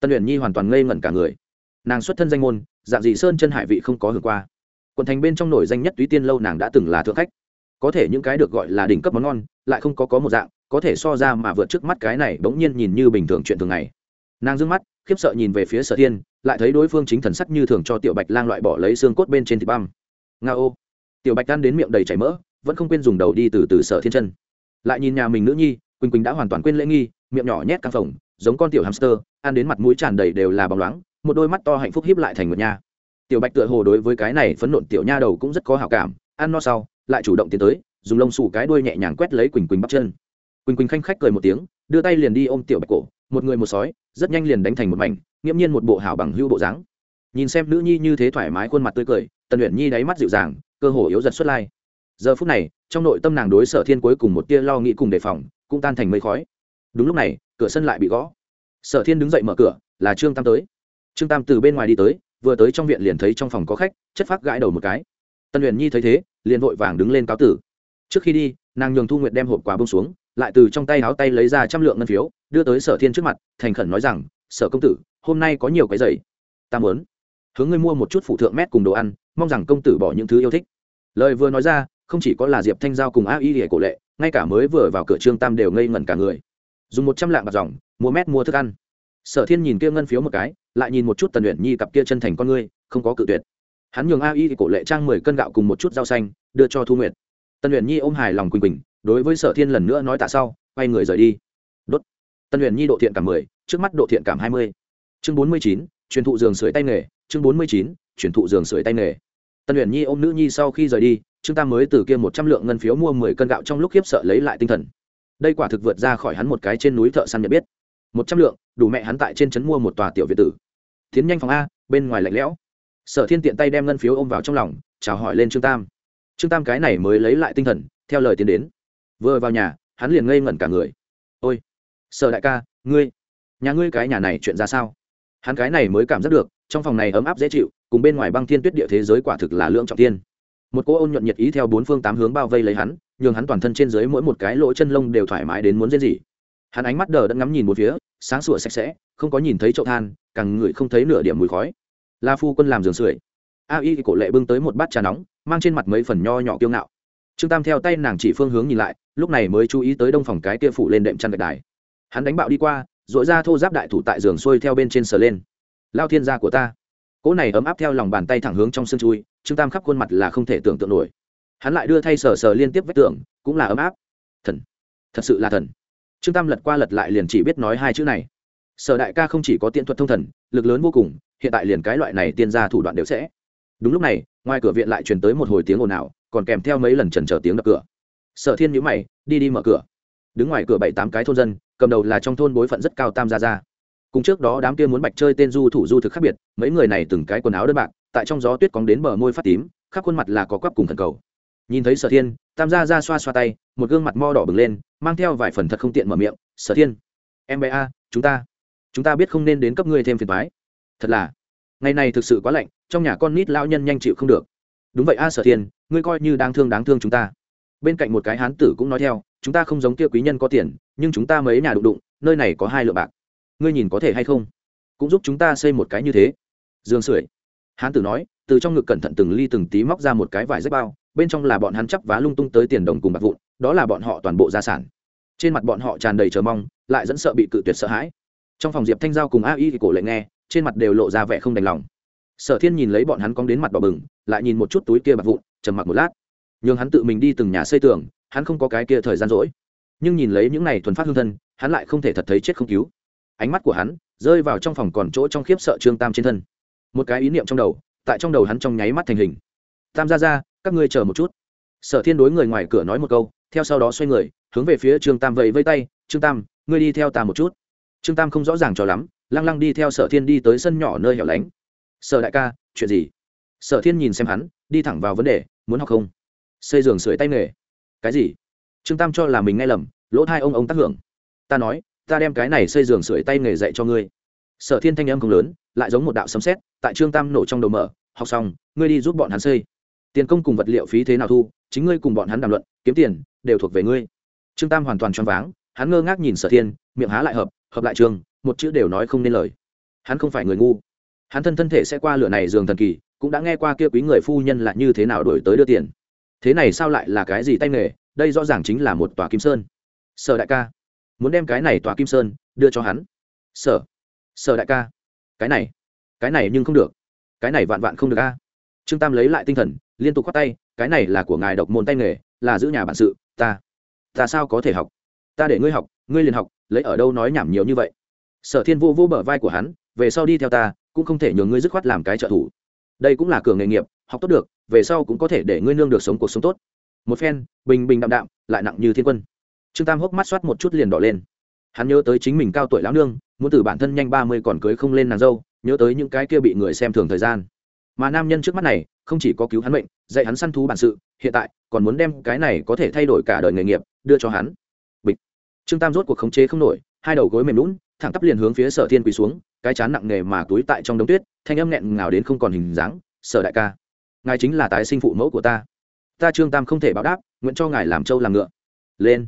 Tân luyện nhi hoàn toàn ngây ngẩn cả người. Nàng xuất thân danh môn, dạng dị sơn chân hải vị không có hưởng qua. Quận thành bên trong nổi danh nhất túy tiên lâu nàng đã từng là thượng khách. Có thể những cái được gọi là đỉnh cấp món ngon, lại không có có một dạng, có thể so ra mà vượt trước mắt cái này bỗng nhiên nhìn như bình thường chuyện thường ngày. Nàng d mắt, khiếp sợ nhìn về phía sở thiên, lại thấy đối phương chính thần sắc như thường cho tiểu bạch lang loại bỏ lấy xương cốt bên trên thịt băm. Nga ô tiểu bạch đan đến miệng đầy chảy mỡ, vẫn không quên dùng đầu đi từ từ sở thiên chân. Lại nhìn nhà mình nữ nhi, quỳnh quỳnh đã hoàn toàn quên lễ nghi, miệng nhỏ nhét căng phồng, giống con tiểu hamster, ăn đến mặt mũi tràn đầy đều là bóng loáng, một đôi mắt to hạnh phúc hiếp lại thành một nha. Tiểu bạch tựa hồ đối với cái này phấn nộn tiểu nha đầu cũng rất có hào cảm, ăn no sau, lại chủ động tiến tới, dùng lông xù cái đuôi nhẹ nhàng quét lấy quỳnh quỳnh bắp chân. Quỳnh quỳnh khanh khách cười một tiếng, đưa tay liền đi ôm tiểu bạch cổ, một người một sói, rất nhanh liền đánh thành một mảnh, nghiễm nhiên một bộ hảo bằng hưu bộ dáng. Nhìn xem nữ nhi như thế thoải mái khuôn mặt tươi cười, tần luyện nhi đáy mắt dịu dàng cơ hồ yếu giật xuất lai. Giờ phút này, trong nội tâm nàng đối sở thiên cuối cùng một tia lo nghĩ cùng đề phòng, cũng tan thành mây khói. Đúng lúc này, cửa sân lại bị gõ. Sở thiên đứng dậy mở cửa, là trương tam tới. Trương tam từ bên ngoài đi tới, vừa tới trong viện liền thấy trong phòng có khách, chất phác gãi đầu một cái. Tân huyền nhi thấy thế, liền vội vàng đứng lên cáo tử. Trước khi đi, nàng nhường thu nguyệt đem hộp quà bông xuống, lại từ trong tay áo tay lấy ra trăm lượng ngân phiếu, đưa tới sở thiên trước mặt, thành khẩn nói rằng, sở công tử, hôm nay có nhiều cái giày ta muốn. Hướng ngươi mua một chút phụ thượng mét cùng đồ ăn, mong rằng công tử bỏ những thứ yêu thích lời vừa nói ra, không chỉ có là diệp thanh giao cùng a y để cổ lệ, ngay cả mới vừa vào cửa trương tam đều ngây ngẩn cả người. Dùng một trăm lạng bạc dòng, mua mét mua thức ăn. Sở thiên nhìn kia ngân phiếu một cái, lại nhìn một chút tần luyện nhi cặp kia chân thành con ngươi, không có cự tuyệt. Hắn nhường a y cổ lệ trang mười cân gạo cùng một chút rau xanh, đưa cho thu nguyệt. Tần luyện nhi ôm hài lòng quỳnh quỳnh, đối với sở thiên lần nữa nói tạ sau, quay người rời đi. Đốt. Tần luyện nhi độ thiện cảm mười, trước mắt độ thiện cảm hai mươi. Chương bốn mươi chín, truyền thụ giường sưởi tay nghề, chương bốn mươi chín, truyền thụ giường sưởi tay nghề. Tân luyện nhi ôm nữ nhi sau khi rời đi, trương tam mới từ kia một trăm lượng ngân phiếu mua mười cân gạo trong lúc khiếp sợ lấy lại tinh thần. Đây quả thực vượt ra khỏi hắn một cái trên núi thợ săn nhận biết. Một trăm lượng, đủ mẹ hắn tại trên trấn mua một tòa tiểu việt tử. Tiến nhanh phòng a, bên ngoài lạnh lẽo. Sở thiên tiện tay đem ngân phiếu ôm vào trong lòng, chào hỏi lên trương tam. Trương tam cái này mới lấy lại tinh thần, theo lời tiến đến. Vừa vào nhà, hắn liền ngây ngẩn cả người. Ôi, sở đại ca, ngươi, nhà ngươi cái nhà này chuyện ra sao? Hắn cái này mới cảm giác được, trong phòng này ấm áp dễ chịu cùng bên ngoài băng thiên tuyết địa thế giới quả thực là lưỡng trọng thiên một cô ôn nhuận nhiệt ý theo bốn phương tám hướng bao vây lấy hắn, nhường hắn toàn thân trên dưới mỗi một cái lỗ chân lông đều thoải mái đến muốn dễ gì hắn ánh mắt đờ đẫn ngắm nhìn một phía, sáng sủa sạch sẽ, không có nhìn thấy chậu than, càng ngửi không thấy nửa điểm mùi khói. La phu quân làm giường sưởi. A y cổ lệ bưng tới một bát trà nóng, mang trên mặt mấy phần nho nhỏ kiêu ngạo. Trương tam theo tay nàng chỉ phương hướng nhìn lại, lúc này mới chú ý tới đông phòng cái kia phủ lên đệm chăn gạch đài. Hắn đánh bạo đi qua dội ra thô giáp đại thủ tại giường xuôi theo bên trên sờ lên. Lao thiên gia của ta cỗ này ấm áp theo lòng bàn tay thẳng hướng trong sân chui, trương tam khắp khuôn mặt là không thể tưởng tượng nổi. Hắn lại đưa thay sờ sờ liên tiếp vết tưởng, cũng là ấm áp. Thần. Thật sự là thần. Trương tam lật qua lật lại liền chỉ biết nói hai chữ này. Sở đại ca không chỉ có tiện thuật thông thần, lực lớn vô cùng, hiện tại liền cái loại này tiên ra thủ đoạn đều sẽ. Đúng lúc này, ngoài cửa viện lại truyền tới một hồi tiếng ồn ào, còn kèm theo mấy lần trần trở tiếng đập cửa. Sở thiên nhữ mày, đi đi mở cửa. Đứng ngoài cửa bảy tám cái thôn dân, cầm đầu là trong thôn bối phận rất cao tam gia gia cùng trước đó đám kia muốn bạch chơi tên du thủ du thực khác biệt, mấy người này từng cái quần áo đơn bạc, tại trong gió tuyết cóng đến bờ môi phát tím, khắp khuôn mặt là có quắp cùng thần cầu. Nhìn thấy sở thiên, tam gia ra xoa xoa tay, một gương mặt mo đỏ bừng lên, mang theo vài phần thật không tiện mở miệng, sở thiên, em bé a, chúng ta chúng ta biết không nên đến cấp ngươi thêm phiền thoái thật là, ngày này thực sự quá lạnh, trong nhà con nít lao nhân nhanh chịu không được. Đúng vậy a, sở thiên, ngươi coi như đáng thương đáng thương chúng ta. Bên cạnh một cái hán tử cũng nói theo, chúng ta không giống kia quý nhân có tiền, nhưng chúng ta mấy nhà đụng đụng, nơi này có hai lượng bạc ngươi nhìn có thể hay không? Cũng giúp chúng ta xây một cái như thế. Dương sưởi hán tử nói, từ trong ngực cẩn thận từng ly từng tí móc ra một cái vải rách bao, bên trong là bọn hắn chắp vá lung tung tới tiền đồng cùng bạc vụn, đó là bọn họ toàn bộ gia sản. Trên mặt bọn họ tràn đầy chờ mong, lại dẫn sợ bị cự tuyệt sợ hãi. Trong phòng diệp thanh giao cùng a y thì cổ lệ nghe, trên mặt đều lộ ra vẻ không đành lòng. Sở thiên nhìn lấy bọn hắn cong đến mặt đỏ bừng, lại nhìn một chút túi kia bạc vụn, trầm mặc một lát. Nhường hắn tự mình đi từng nhà xây tường, hắn không có cái kia thời gian rỗi. Nhưng nhìn lấy những này thuần phát hương thân, hắn lại không thể thật thấy chết không cứu ánh mắt của hắn rơi vào trong phòng còn chỗ trong khiếp sợ trương tam trên thân. Một cái ý niệm trong đầu, tại trong đầu hắn trong nháy mắt thành hình. Tam ra ra các ngươi chờ một chút. Sở thiên đối người ngoài cửa nói một câu, theo sau đó xoay người, hướng về phía trương tam vẫy vây tay, trương tam, ngươi đi theo ta một chút. Trương tam không rõ ràng cho lắm, lăng lăng đi theo sở thiên đi tới sân nhỏ nơi hẻo lánh. Sở đại ca, chuyện gì? Sở thiên nhìn xem hắn, đi thẳng vào vấn đề, muốn học không? Xây giường sưởi tay nghề. Cái gì? Trương tam cho là mình nghe lầm, lỗ thai ông ông tác hưởng. Ta nói ta đem cái này xây giường sưởi tay nghề dạy cho ngươi. Sở thiên thanh âm không lớn, lại giống một đạo sấm sét, tại trương tam nổ trong đầu mở, học xong, ngươi đi giúp bọn hắn xây. Tiền công cùng vật liệu phí thế nào thu, chính ngươi cùng bọn hắn đàm luận, kiếm tiền, đều thuộc về ngươi. Trương tam hoàn toàn choáng váng, hắn ngơ ngác nhìn sở thiên, miệng há lại hợp hợp lại trường, một chữ đều nói không nên lời. Hắn không phải người ngu. Hắn thân thân thể sẽ qua lửa này giường thần kỳ, cũng đã nghe qua kia quý người phu nhân là như thế nào đổi tới đưa tiền. Thế này sao lại là cái gì tay nghề? Đây rõ ràng chính là một tòa kim sơn. Sở đại ca muốn đem cái này tòa kim sơn đưa cho hắn. Sở sở đại ca, cái này cái này nhưng không được. Cái này vạn vạn không được a. Trương tam lấy lại tinh thần, liên tục khoát tay, cái này là của ngài độc môn tay nghề, là giữ nhà bản sự, ta ta sao có thể học? Ta để ngươi học, ngươi liền học, lấy ở đâu nói nhảm nhiều như vậy? Sở thiên vô vô bờ vai của hắn, về sau đi theo ta, cũng không thể nhường ngươi dứt khoát làm cái trợ thủ. Đây cũng là cường nghề nghiệp, học tốt được, về sau cũng có thể để ngươi nương được sống cuộc sống tốt. Một phen, bình bình đạm đạm, lại nặng như thiên quân trương tam hốc mắt soát một chút liền đỏ lên. Hắn nhớ tới chính mình cao tuổi lão nương, muốn từ bản thân nhanh ba mươi còn cưới không lên nàng dâu, nhớ tới những cái kia bị người xem thường thời gian. Mà nam nhân trước mắt này, không chỉ có cứu hắn bệnh dạy hắn săn thú bản sự, hiện tại còn muốn đem cái này có thể thay đổi cả đời nghề nghiệp, đưa cho hắn. Bịch. Trương tam rốt cuộc khống chế không nổi, hai đầu gối mềm lún, thẳng tắp liền hướng phía sở thiên quỳ xuống, cái chán nặng nề mà túi tại trong đống tuyết, thanh âm nghẹn ngào đến không còn hình dáng, sở đại ca, ngài chính là tái sinh phụ mẫu của ta. Ta trương tam không thể báo đáp, nguyện cho ngài làm trâu làm ngựa. Lên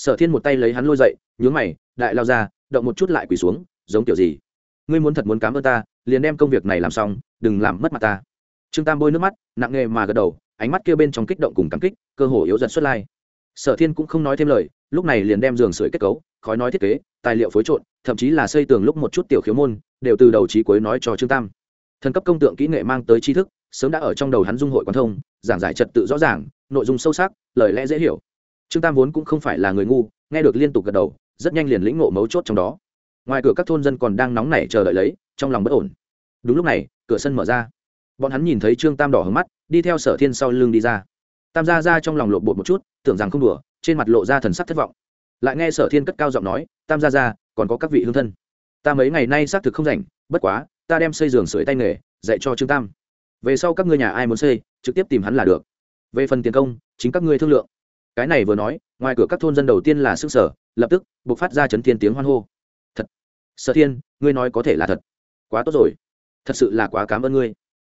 sở thiên một tay lấy hắn lôi dậy, nhướng mày, đại lao ra, động một chút lại quỳ xuống, giống kiểu gì? Ngươi muốn thật muốn cám ơn ta, liền đem công việc này làm xong, đừng làm mất mặt ta. Trương tam bôi nước mắt, nặng nề mà gật đầu, ánh mắt kia bên trong kích động cùng cảm kích, cơ hồ yếu dần xuất lai. Sở thiên cũng không nói thêm lời, lúc này liền đem giường sưởi kết cấu, khói nói thiết kế, tài liệu phối trộn, thậm chí là xây tường lúc một chút tiểu khiếu môn, đều từ đầu trí cuối nói cho trương tam. Thần cấp công tượng kỹ nghệ mang tới tri thức, sớm đã ở trong đầu hắn dung hội quan thông, giảng giải trật tự rõ ràng, nội dung sâu sắc, lời lẽ dễ hiểu trương tam vốn cũng không phải là người ngu, nghe được liên tục gật đầu, rất nhanh liền lĩnh ngộ mấu chốt trong đó. Ngoài cửa các thôn dân còn đang nóng nảy chờ đợi lấy, trong lòng bất ổn. Đúng lúc này, cửa sân mở ra. Bọn hắn nhìn thấy trương tam đỏ hướng mắt, đi theo sở thiên sau lưng đi ra. Tam gia ra trong lòng lộn bột một chút, tưởng rằng không đùa, trên mặt lộ ra thần sắc thất vọng. Lại nghe sở thiên cất cao giọng nói, tam gia ra còn có các vị hương thân. Ta mấy ngày nay xác thực không rảnh, bất quá, ta đem xây giường sưởi tay nghề, dạy cho trương tam. Về sau các ngươi nhà ai muốn xây, trực tiếp tìm hắn là được. Về phần tiền công, chính các ngươi thương lượng cái này vừa nói, ngoài cửa các thôn dân đầu tiên là sức sở, lập tức buộc phát ra chấn thiên tiếng hoan hô. Thật. Sở thiên, ngươi nói có thể là thật. Quá tốt rồi. Thật sự là quá cảm ơn ngươi.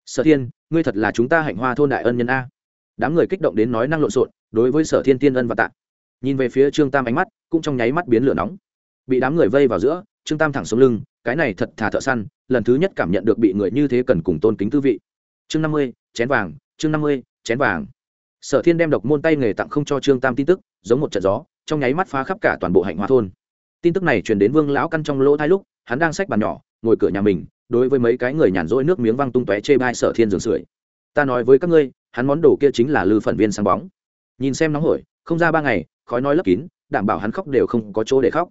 Sở thiên, ngươi thật là chúng ta hạnh hoa thôn đại ân nhân a. Đám người kích động đến nói năng lộn xộn, đối với sở thiên tiên ân và tạ. Nhìn về phía trương tam ánh mắt, cũng trong nháy mắt biến lửa nóng. Bị đám người vây vào giữa, trương tam thẳng xuống lưng, cái này thật thà thợ săn, lần thứ nhất cảm nhận được bị người như thế cần cùng tôn kính tư vị. Chương năm mươi, chén vàng, chương năm mươi, chén vàng sở thiên đem độc môn tay nghề tặng không cho trương tam tin tức, giống một trận gió, trong nháy mắt phá khắp cả toàn bộ hạnh hoa thôn. Tin tức này truyền đến vương lão căn trong lỗ thai lúc, hắn đang xách bàn nhỏ, ngồi cửa nhà mình, đối với mấy cái người nhàn rỗi nước miếng văng tung tóe chê bai sở thiên giường sưởi. Ta nói với các ngươi, hắn món đồ kia chính là lư phần viên sáng bóng. Nhìn xem nóng hổi, không ra ba ngày, khói nói lấp kín, đảm bảo hắn khóc đều không có chỗ để khóc.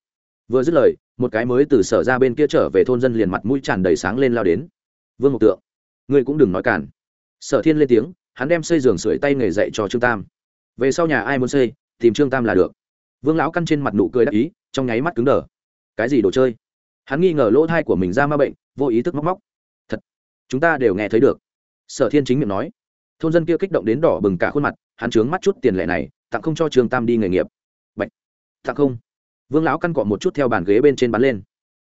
Vừa dứt lời, một cái mới từ sở ra bên kia trở về thôn dân liền mặt mũi tràn đầy sáng lên lao đến. Vương một tượng, ngươi cũng đừng nói cản sở thiên lên tiếng hắn đem xây giường sưởi tay nghề dạy cho trương tam. Về sau nhà ai muốn xây, tìm trương tam là được. Vương lão căn trên mặt nụ cười đắc ý, trong nháy mắt cứng đờ. Cái gì đồ chơi? Hắn nghi ngờ lỗ thai của mình ra ma bệnh, vô ý thức móc móc. Thật, chúng ta đều nghe thấy được. Sở thiên chính miệng nói. Thôn dân kia kích động đến đỏ bừng cả khuôn mặt, hắn trướng mắt chút tiền lệ này, tặng không cho trương tam đi nghề nghiệp. Bạch. tặng không. Vương lão căn cọ một chút theo bàn ghế bên trên bắn lên.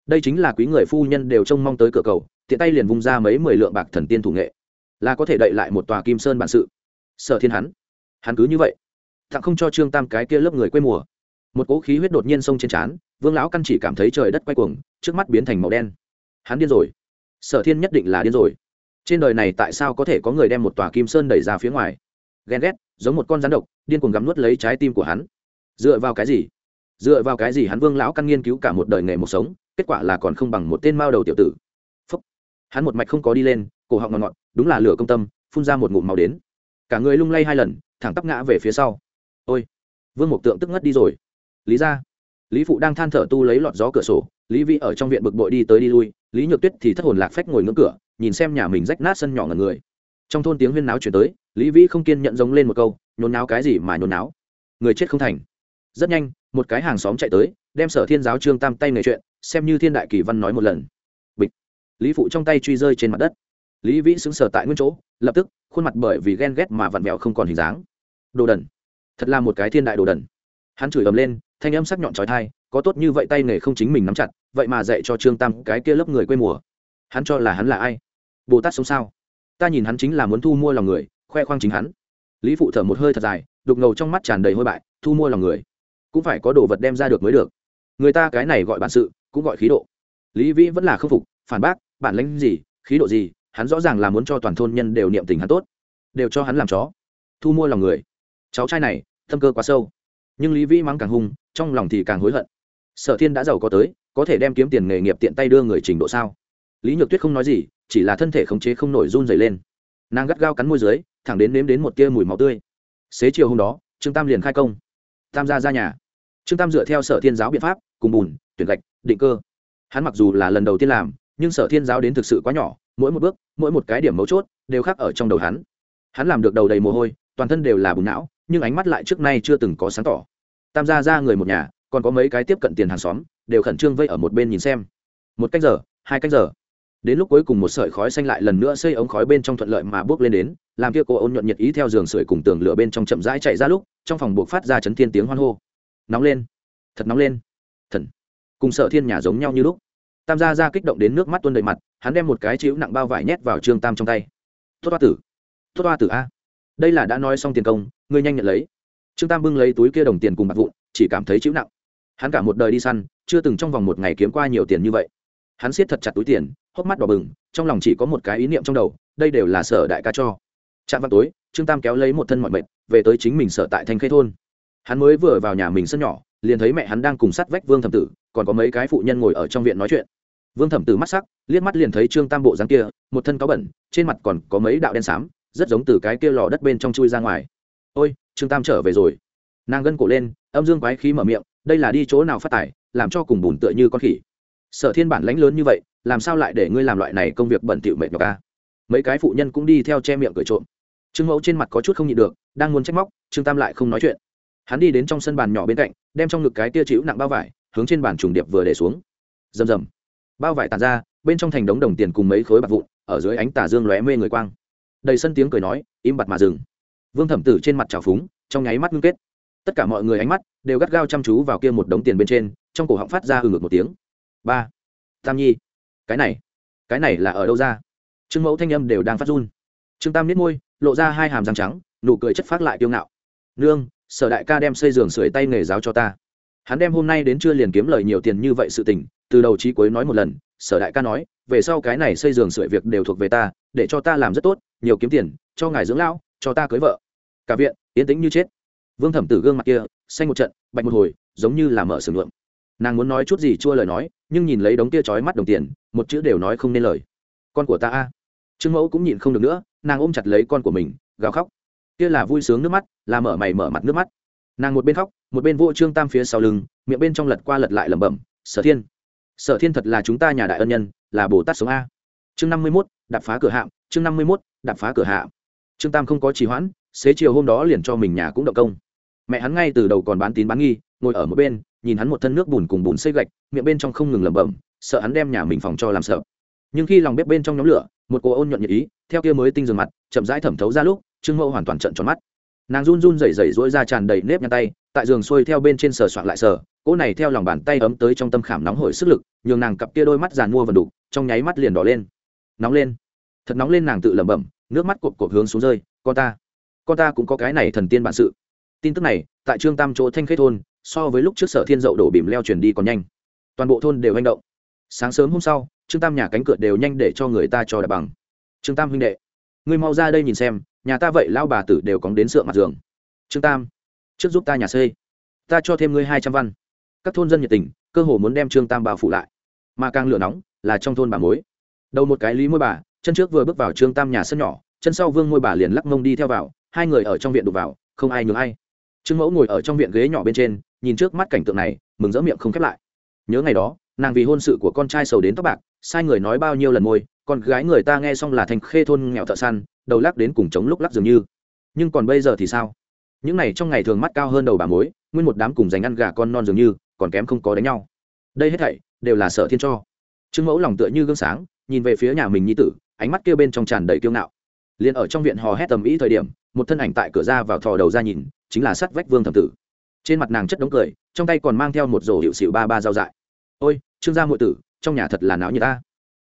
Đây chính là quý người phu nhân đều trông mong tới cửa cầu, tiện tay liền vung ra mấy mười lượng bạc thần tiên thủ nghệ là có thể đậy lại một tòa kim sơn bản sự. Sở thiên hắn hắn cứ như vậy tặng không cho trương tam cái kia lớp người quê mùa. Một cỗ khí huyết đột nhiên xông trên trán, vương lão căn chỉ cảm thấy trời đất quay cuồng, trước mắt biến thành màu đen. Hắn điên rồi. Sở thiên nhất định là điên rồi. Trên đời này tại sao có thể có người đem một tòa kim sơn đẩy ra phía ngoài? Ghen ghét, giống một con rắn độc, điên cuồng gắm nuốt lấy trái tim của hắn. Dựa vào cái gì? Dựa vào cái gì hắn vương lão căn nghiên cứu cả một đời nghề một sống, kết quả là còn không bằng một tên mao đầu tiểu tử. Phúc. hắn một mạch không có đi lên, cổ họng ngọt ngọt đúng là lửa công tâm, phun ra một ngụm màu đến. Cả người lung lay hai lần, thẳng tắp ngã về phía sau. Ôi, vương mộc tượng tức ngất đi rồi. Lý ra, lý phụ đang than thở tu lấy lọt gió cửa sổ, lý vi ở trong viện bực bội đi tới đi lui, lý nhược tuyết thì thất hồn lạc phách ngồi ngưỡng cửa, nhìn xem nhà mình rách nát sân nhỏ ngần người. Trong thôn tiếng huyên náo chuyển tới, lý vĩ không kiên nhận giống lên một câu, nhốn náo cái gì mà nhốn náo. Người chết không thành. Rất nhanh, một cái hàng xóm chạy tới, đem sở thiên giáo trương tam tay nghề chuyện, xem như thiên đại kỳ văn nói một lần. Bịch. Lý phụ trong tay truy rơi trên mặt đất lý vĩ xứng sở tại nguyên chỗ, lập tức, khuôn mặt bởi vì ghen ghét mà vặn vẹo không còn hình dáng. Đồ đần. Thật là một cái thiên đại đồ đần. Hắn chửi ầm lên, thanh âm sắc nhọn trói thai, có tốt như vậy tay nghề không chính mình nắm chặt, vậy mà dạy cho trương tam cái kia lớp người quê mùa. Hắn cho là hắn là ai? Bồ tát sống sao? Ta nhìn hắn chính là muốn thu mua lòng người, khoe khoang chính hắn. Lý phụ thở một hơi thật dài, đục ngầu trong mắt tràn đầy hôi bại, thu mua lòng người. Cũng phải có đồ vật đem ra được mới được. Người ta cái này gọi bản sự, cũng gọi khí độ. Lý vĩ vẫn là khâm phục, phản bác, bản lãnh gì, khí độ gì hắn rõ ràng là muốn cho toàn thôn nhân đều niệm tình hắn tốt, đều cho hắn làm chó. Thu mua lòng người. Cháu trai này, tâm cơ quá sâu. Nhưng lý vĩ mắng càng hung, trong lòng thì càng hối hận. Sở thiên đã giàu có tới, có thể đem kiếm tiền nghề nghiệp tiện tay đưa người trình độ sao? Lý nhược tuyết không nói gì, chỉ là thân thể khống chế không nổi run dày lên. Nàng gắt gao cắn môi dưới, thẳng đến nếm đến một tia mùi máu tươi. Xế chiều hôm đó, trương tam liền khai công. Tam gia ra nhà. Trương tam dựa theo sở thiên giáo biện pháp, cùng bùn, tuyển gạch, định cơ. Hắn mặc dù là lần đầu tiên làm, nhưng sở thiên giáo đến thực sự quá nhỏ mỗi một bước, mỗi một cái điểm mấu chốt đều khác ở trong đầu hắn. Hắn làm được đầu đầy mồ hôi, toàn thân đều là bùn não, nhưng ánh mắt lại trước nay chưa từng có sáng tỏ. Tam gia ra người một nhà, còn có mấy cái tiếp cận tiền hàng xóm, đều khẩn trương vây ở một bên nhìn xem. Một cách giờ, hai cách giờ. Đến lúc cuối cùng một sợi khói xanh lại lần nữa xây ống khói bên trong thuận lợi mà bước lên đến, làm kia cô ôn nhuận nhiệt ý theo giường sưởi cùng tường lửa bên trong chậm rãi chạy ra lúc, trong phòng buộc phát ra chấn thiên tiếng hoan hô. Nóng lên. Thật nóng lên. Thần. Cùng sợ thiên nhà giống nhau như lúc tam gia ra kích động đến nước mắt tuôn đầy mặt, hắn đem một cái chiếu nặng bao vải nhét vào trương tam trong tay. Tốt toa tử, tốt toa tử a. Đây là đã nói xong tiền công, ngươi nhanh nhận lấy. Trương tam bưng lấy túi kia đồng tiền cùng bạc vụn, chỉ cảm thấy chịu nặng. Hắn cả một đời đi săn, chưa từng trong vòng một ngày kiếm qua nhiều tiền như vậy. Hắn siết thật chặt túi tiền, hốc mắt đỏ bừng, trong lòng chỉ có một cái ý niệm trong đầu, đây đều là sở đại ca cho. Trạm vào tối, trương tam kéo lấy một thân mọi mệt, về tới chính mình sở tại thanh khê thôn. Hắn mới vừa vào nhà mình sân nhỏ, liền thấy mẹ hắn đang cùng sát vách vương thẩm tử còn có mấy cái phụ nhân ngồi ở trong viện nói chuyện. Vương thẩm tử mắt sắc, liếc mắt liền thấy trương tam bộ dáng kia, một thân cáo bẩn, trên mặt còn có mấy đạo đen xám, rất giống từ cái kia lò đất bên trong chui ra ngoài. Ôi, trương tam trở về rồi. Nàng gân cổ lên, âm dương quái khí mở miệng, đây là đi chỗ nào phát tài, làm cho cùng bùn tựa như con khỉ? Sở thiên bản lãnh lớn như vậy, làm sao lại để ngươi làm loại này công việc bẩn thỉu mệt nhọc ca mấy cái phụ nhân cũng đi theo che miệng cười trộm. Trương mẫu trên mặt có chút không nhịn được, đang muốn trách móc, trương tam lại không nói chuyện. Hắn đi đến trong sân bàn nhỏ bên cạnh, đem trong ngực cái tia chịu nặng bao vải hướng trên bàn trùng điệp vừa để xuống. Rầm rầm. Bao vải tàn ra, bên trong thành đống đồng tiền cùng mấy khối bạc vụn, ở dưới ánh tà dương lóe mê người quang. Đầy sân tiếng cười nói, im bặt mà dừng. Vương thẩm tử trên mặt trào phúng, trong nháy mắt ngưng kết. Tất cả mọi người ánh mắt đều gắt gao chăm chú vào kia một đống tiền bên trên, trong cổ họng phát ra hừ ngược một tiếng. Ba. Tam nhi. Cái này. Cái này là ở đâu ra? Trương mẫu thanh âm đều đang phát run. Trương tam niết môi, lộ ra hai hàm răng trắng, nụ cười chất phát lại kiêu ngạo. Nương, sở đại ca đem xây giường sưởi tay nghề giáo cho ta hắn đem hôm nay đến chưa liền kiếm lời nhiều tiền như vậy sự tình, từ đầu chí cuối nói một lần, sở đại ca nói, về sau cái này xây giường sửa việc đều thuộc về ta, để cho ta làm rất tốt, nhiều kiếm tiền, cho ngài dưỡng lão, cho ta cưới vợ. Cả viện, yên tĩnh như chết. Vương thẩm tử gương mặt kia, xanh một trận, bạch một hồi, giống như là mở sừng lượng nàng muốn nói chút gì chua lời nói, nhưng nhìn lấy đống kia trói mắt đồng tiền, một chữ đều nói không nên lời. Con của ta a. Trương mẫu cũng nhịn không được nữa, nàng ôm chặt lấy con của mình, gào khóc. Kia là vui sướng nước mắt, là mở mày mở mặt nước mắt nàng một bên khóc, một bên vô trương tam phía sau lưng, miệng bên trong lật qua lật lại lẩm bẩm, sở thiên sở thiên thật là chúng ta nhà đại ân nhân, là bồ tát sống a. Chương năm mươi mốt, đạp phá cửa hạm, chương năm mươi mốt, đạp phá cửa hạm. Trương tam không có trì hoãn, xế chiều hôm đó liền cho mình nhà cũng động công. Mẹ hắn ngay từ đầu còn bán tín bán nghi, ngồi ở một bên, nhìn hắn một thân nước bùn cùng bùn xây gạch, miệng bên trong không ngừng lẩm bẩm, sợ hắn đem nhà mình phòng cho làm sợ. Nhưng khi lòng bếp bên trong nhóm lửa, một cô ôn nhuận nhiệt ý, theo kia mới tinh dường mặt, chậm rãi thẩm thấu ra lúc, trương mẫu hoàn toàn trận tròn mắt nàng run run rẩy rẩy rỗi ra tràn đầy nếp nhăn tay, tại giường xuôi theo bên trên sờ soạn lại sờ, cỗ này theo lòng bàn tay ấm tới trong tâm khảm nóng hổi sức lực, nhường nàng cặp kia đôi mắt giàn mua vần đục, trong nháy mắt liền đỏ lên. Nóng lên. Thật nóng lên nàng tự lẩm bẩm, nước mắt cột cột hướng xuống rơi, con ta con ta cũng có cái này thần tiên bản sự. Tin tức này, tại trương tam chỗ thanh khê thôn, so với lúc trước sở thiên dậu đổ bìm leo chuyển đi còn nhanh. Toàn bộ thôn đều hành động. Sáng sớm hôm sau, trương tam nhà cánh cửa đều nhanh để cho người ta cho đạp bằng. Trương tam huynh đệ, ngươi mau ra đây nhìn xem nhà ta vậy lao bà tử đều cóng đến sượng mặt giường. Trương tam, trước giúp ta nhà xây ta cho thêm ngươi hai trăm văn. Các thôn dân nhiệt tình, cơ hồ muốn đem trương tam bao phủ lại. Mà càng lửa nóng, là trong thôn bà mối. Đầu một cái lý môi bà, chân trước vừa bước vào trương tam nhà sân nhỏ, chân sau vương môi bà liền lắc mông đi theo vào, hai người ở trong viện đục vào, không ai nhường ai. Trương mẫu ngồi ở trong viện ghế nhỏ bên trên, nhìn trước mắt cảnh tượng này, mừng rỡ miệng không khép lại. Nhớ ngày đó, nàng vì hôn sự của con trai sầu đến tóc bạc, sai người nói bao nhiêu lần môi, con gái người ta nghe xong là thành khê thôn nghèo thợ săn đầu lắc đến cùng chống lúc lắc dường như. Nhưng còn bây giờ thì sao? Những này trong ngày thường mắt cao hơn đầu bà mối, nguyên một đám cùng dành ăn gà con non dường như, còn kém không có đánh nhau. Đây hết thảy, đều là sợ thiên cho. Trương mẫu lòng tựa như gương sáng, nhìn về phía nhà mình nhi tử, ánh mắt kia bên trong tràn đầy kiêu ngạo. Liền ở trong viện hò hét tầm ý thời điểm, một thân ảnh tại cửa ra vào thò đầu ra nhìn, chính là sắt vách vương thẩm tử. Trên mặt nàng chất đống cười, trong tay còn mang theo một rổ hiệu xịu ba ba dao dại. Ôi, trương gia ngụy tử, trong nhà thật là não như ta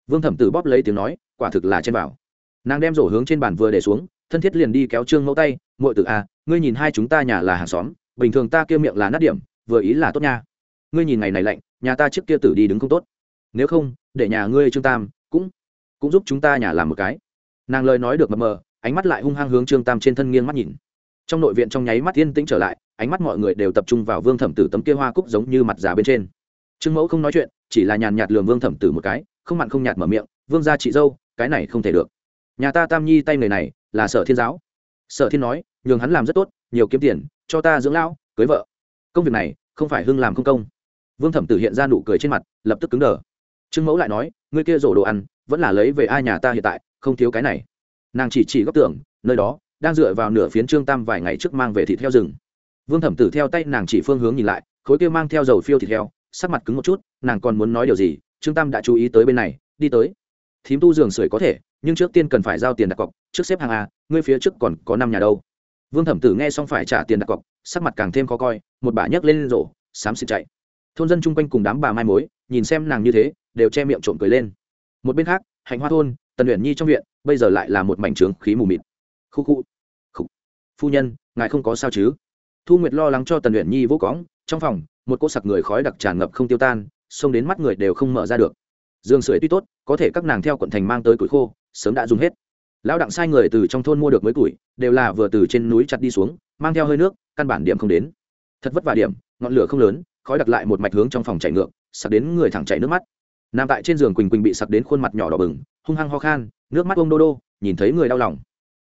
vương thẩm tử bóp lấy tiếng nói, quả thực là trên bảo nàng đem rổ hướng trên bàn vừa để xuống, thân thiết liền đi kéo trương mẫu tay, muội tử à ngươi nhìn hai chúng ta nhà là hàng xóm, bình thường ta kêu miệng là nát điểm, vừa ý là tốt nha. Ngươi nhìn ngày này lạnh, nhà ta trước kia tử đi đứng không tốt. Nếu không, để nhà ngươi trương tam cũng cũng giúp chúng ta nhà làm một cái. Nàng lời nói được mờ mờ, ánh mắt lại hung hăng hướng trương tam trên thân nghiêng mắt nhìn. Trong nội viện trong nháy mắt yên tĩnh trở lại, ánh mắt mọi người đều tập trung vào vương thẩm tử tấm kia hoa cúc giống như mặt già bên trên. Trương mẫu không nói chuyện, chỉ là nhàn nhạt lường vương thẩm tử một cái, không mặn không nhạt mở miệng, vương gia chị dâu, cái này không thể được nhà ta tam nhi tay người này là sở thiên giáo. Sở thiên nói, nhường hắn làm rất tốt, nhiều kiếm tiền, cho ta dưỡng lão, cưới vợ. Công việc này không phải hưng làm không công. Vương thẩm tử hiện ra nụ cười trên mặt, lập tức cứng đờ. Trương mẫu lại nói, ngươi kia rổ đồ ăn, vẫn là lấy về ai nhà ta hiện tại, không thiếu cái này. Nàng chỉ chỉ góc tưởng nơi đó, đang dựa vào nửa phiến trương tam vài ngày trước mang về thịt heo rừng. Vương thẩm tử theo tay nàng chỉ phương hướng nhìn lại, khối kia mang theo dầu phiêu thịt heo, sắc mặt cứng một chút, nàng còn muốn nói điều gì, trương tam đã chú ý tới bên này, đi tới thím tu giường sưởi có thể, nhưng trước tiên cần phải giao tiền đặt cọc, trước xếp hàng a, ngươi phía trước còn có năm nhà đâu. Vương thẩm tử nghe xong phải trả tiền đặt cọc, sắc mặt càng thêm khó coi, một bà nhấc lên rổ, xám xịt chạy. Thôn dân chung quanh cùng đám bà mai mối, nhìn xem nàng như thế, đều che miệng trộm cười lên. Một bên khác, hạnh hoa thôn, tần luyện nhi trong viện, bây giờ lại là một mảnh trướng khí mù mịt. Khu khu khu. Phu nhân, ngài không có sao chứ? Thu nguyệt lo lắng cho tần luyện nhi vô cóng trong phòng, một cỗ sặc người khói đặc tràn ngập không tiêu tan, xông đến mắt người đều không mở ra được dương sưởi tuy tốt, có thể các nàng theo quận thành mang tới củi khô, sớm đã dùng hết. Lão đặng sai người từ trong thôn mua được mới củi, đều là vừa từ trên núi chặt đi xuống, mang theo hơi nước, căn bản điểm không đến. Thật vất vả điểm, ngọn lửa không lớn, khói đặc lại một mạch hướng trong phòng chạy ngược, sặc đến người thẳng chảy nước mắt. Nằm tại trên giường quỳnh quỳnh bị sặc đến khuôn mặt nhỏ đỏ bừng, hung hăng ho khan, nước mắt ông đô đô, nhìn thấy người đau lòng.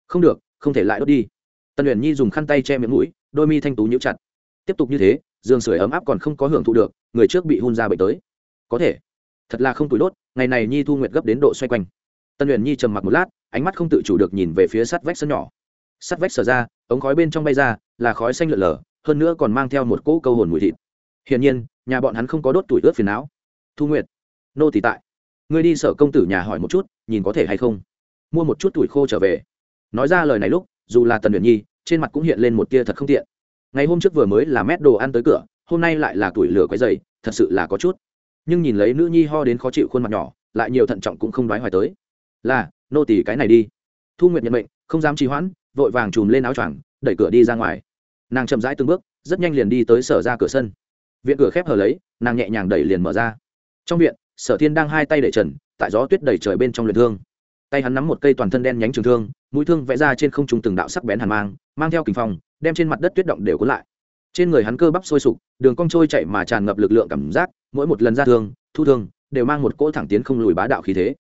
Không được, không thể lại đốt đi. Tân luyện nhi dùng khăn tay che miệng mũi, đôi mi thanh tú nhíu chặt. Tiếp tục như thế giường sưởi ấm áp còn không có hưởng thụ được, người trước bị hun ra bệnh tới. Có thể thật là không tuổi đốt, ngày này nhi thu nguyệt gấp đến độ xoay quanh. Tân luyện nhi trầm mặc một lát, ánh mắt không tự chủ được nhìn về phía sắt vách sân nhỏ. Sắt vách sở ra, ống khói bên trong bay ra, là khói xanh lợn lờ, hơn nữa còn mang theo một cỗ câu hồn mùi thịt. Hiển nhiên, nhà bọn hắn không có đốt tuổi ướt phiền não. Thu nguyệt, nô tỳ tại. Ngươi đi sở công tử nhà hỏi một chút, nhìn có thể hay không? Mua một chút tuổi khô trở về. Nói ra lời này lúc, dù là tần luyện nhi, trên mặt cũng hiện lên một tia thật không tiện. Ngày hôm trước vừa mới là mét đồ ăn tới cửa, hôm nay lại là tuổi lửa quấy dày thật sự là có chút nhưng nhìn lấy nữ nhi ho đến khó chịu khuôn mặt nhỏ, lại nhiều thận trọng cũng không đoái hoài tới. Là, nô tỳ cái này đi. Thu nguyệt nhận mệnh, không dám trì hoãn, vội vàng chùm lên áo choàng, đẩy cửa đi ra ngoài. Nàng chậm rãi từng bước, rất nhanh liền đi tới sở ra cửa sân. Viện cửa khép hờ lấy, nàng nhẹ nhàng đẩy liền mở ra. Trong viện, sở thiên đang hai tay đẩy trần, tại gió tuyết đẩy trời bên trong luyện thương. Tay hắn nắm một cây toàn thân đen nhánh trường thương, mũi thương vẽ ra trên không trung từng đạo sắc bén hàn mang mang theo kinh phong, đem trên mặt đất tuyết động đều cuốn lại trên người hắn cơ bắp sôi sục, đường cong trôi chạy mà tràn ngập lực lượng cảm giác, mỗi một lần ra thương, thu thương, đều mang một cỗ thẳng tiến không lùi bá đạo khí thế.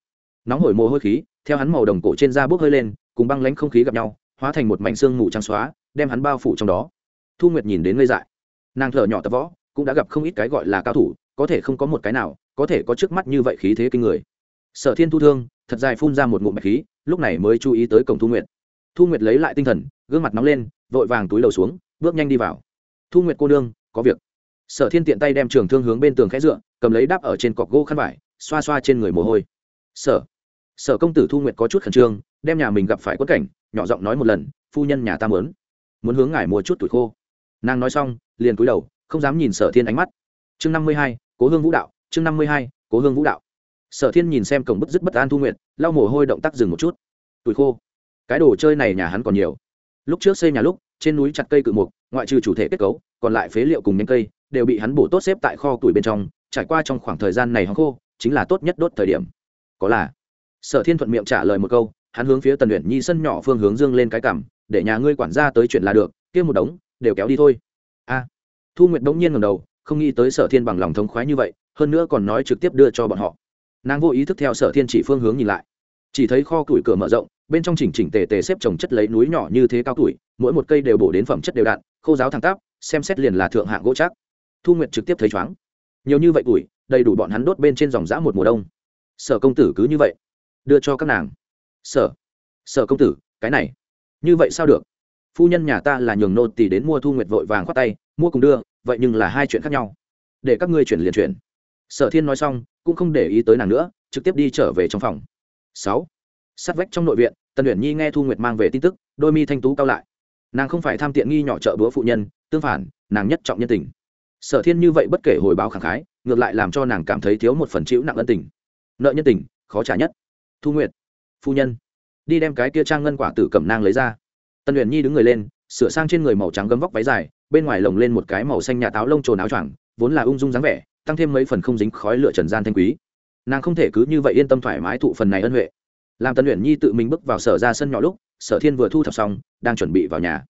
Nóng hổi mồ hôi khí, theo hắn màu đồng cổ trên da bốc hơi lên, cùng băng lãnh không khí gặp nhau, hóa thành một mảnh xương mù trắng xóa, đem hắn bao phủ trong đó. Thu nguyệt nhìn đến ngây dại. Nàng thở nhỏ tập võ, cũng đã gặp không ít cái gọi là cao thủ, có thể không có một cái nào, có thể có trước mắt như vậy khí thế kinh người. Sở thiên thu thương, thật dài phun ra một ngụm bạch khí, lúc này mới chú ý tới cổng thu nguyệt. Thu nguyệt lấy lại tinh thần, gương mặt nóng lên, vội vàng túi đầu xuống, bước nhanh đi vào thu nguyệt cô nương, có việc. Sở thiên tiện tay đem trường thương hướng bên tường khẽ dựa, cầm lấy đáp ở trên cọc gỗ khăn vải, xoa xoa trên người mồ hôi. Sở sở công tử thu nguyệt có chút khẩn trương, đem nhà mình gặp phải quất cảnh, nhỏ giọng nói một lần, phu nhân nhà ta mớn muốn hướng ngài mua chút tuổi khô. Nàng nói xong, liền cúi đầu, không dám nhìn sở thiên ánh mắt. Chương năm mươi hai, cố hương vũ đạo, chương năm mươi hai, cố hương vũ đạo. Sở thiên nhìn xem cổng bức dứt bất an thu nguyện lau mồ hôi động tác dừng một chút. Tuổi khô, cái đồ chơi này nhà hắn còn nhiều. Lúc trước xây nhà lúc trên núi chặt cây cự mục, ngoại trừ chủ thể kết cấu, còn lại phế liệu cùng nhánh cây đều bị hắn bổ tốt xếp tại kho tuổi bên trong, trải qua trong khoảng thời gian này hắn khô, chính là tốt nhất đốt thời điểm. Có là, sở thiên thuận miệng trả lời một câu, hắn hướng phía tần luyện nhi sân nhỏ phương hướng dương lên cái cảm để nhà ngươi quản gia tới chuyện là được, kia một đống, đều kéo đi thôi. A. Thu nguyệt đống nhiên ngầm đầu, không nghĩ tới sở thiên bằng lòng thống khoái như vậy, hơn nữa còn nói trực tiếp đưa cho bọn họ. Nàng vô ý thức theo sở thiên chỉ phương hướng nhìn lại. Chỉ thấy kho củi cửa mở rộng, bên trong chỉnh chỉnh tề tề xếp trồng chất lấy núi nhỏ như thế cao tuổi mỗi một cây đều bổ đến phẩm chất đều đặn khô giáo thẳng tắp, xem xét liền là thượng hạng gỗ chắc. Thu nguyệt trực tiếp thấy chóng nhiều như vậy tuổi, đầy đủ bọn hắn đốt bên trên dòng dã một mùa đông. Sở công tử cứ như vậy, đưa cho các nàng. Sở sở công tử, cái này, như vậy sao được? Phu nhân nhà ta là nhường nô tỳ đến mua thu nguyệt vội vàng khoát tay, mua cùng đưa, vậy nhưng là hai chuyện khác nhau. Để các ngươi chuyển liền chuyển. Sở thiên nói xong, cũng không để ý tới nàng nữa, trực tiếp đi trở về trong phòng. Sáu, sát vách trong nội viện, tần luyện nhi nghe thu nguyệt mang về tin tức, đôi mi thanh tú cao lại nàng không phải tham tiện nghi nhỏ trợ bữa phụ nhân, tương phản, nàng nhất trọng nhân tình. Sở thiên như vậy bất kể hồi báo khẳng khái, ngược lại làm cho nàng cảm thấy thiếu một phần chịu nặng ân tình. Nợ nhân tình, khó trả nhất. Thu nguyệt, phu nhân, đi đem cái kia trang ngân quả tử cẩm nang lấy ra. Tân luyện nhi đứng người lên, sửa sang trên người màu trắng gấm vóc váy dài, bên ngoài lồng lên một cái màu xanh nhà táo lông trồn áo choàng, vốn là ung dung dáng vẻ, tăng thêm mấy phần không dính khói lửa trần gian thanh quý. Nàng không thể cứ như vậy yên tâm thoải mái thụ phần này ân huệ. Làm Tân luyện nhi tự mình bước vào sở ra sân nhỏ lúc sở thiên vừa thu thập xong, đang chuẩn bị vào nhà.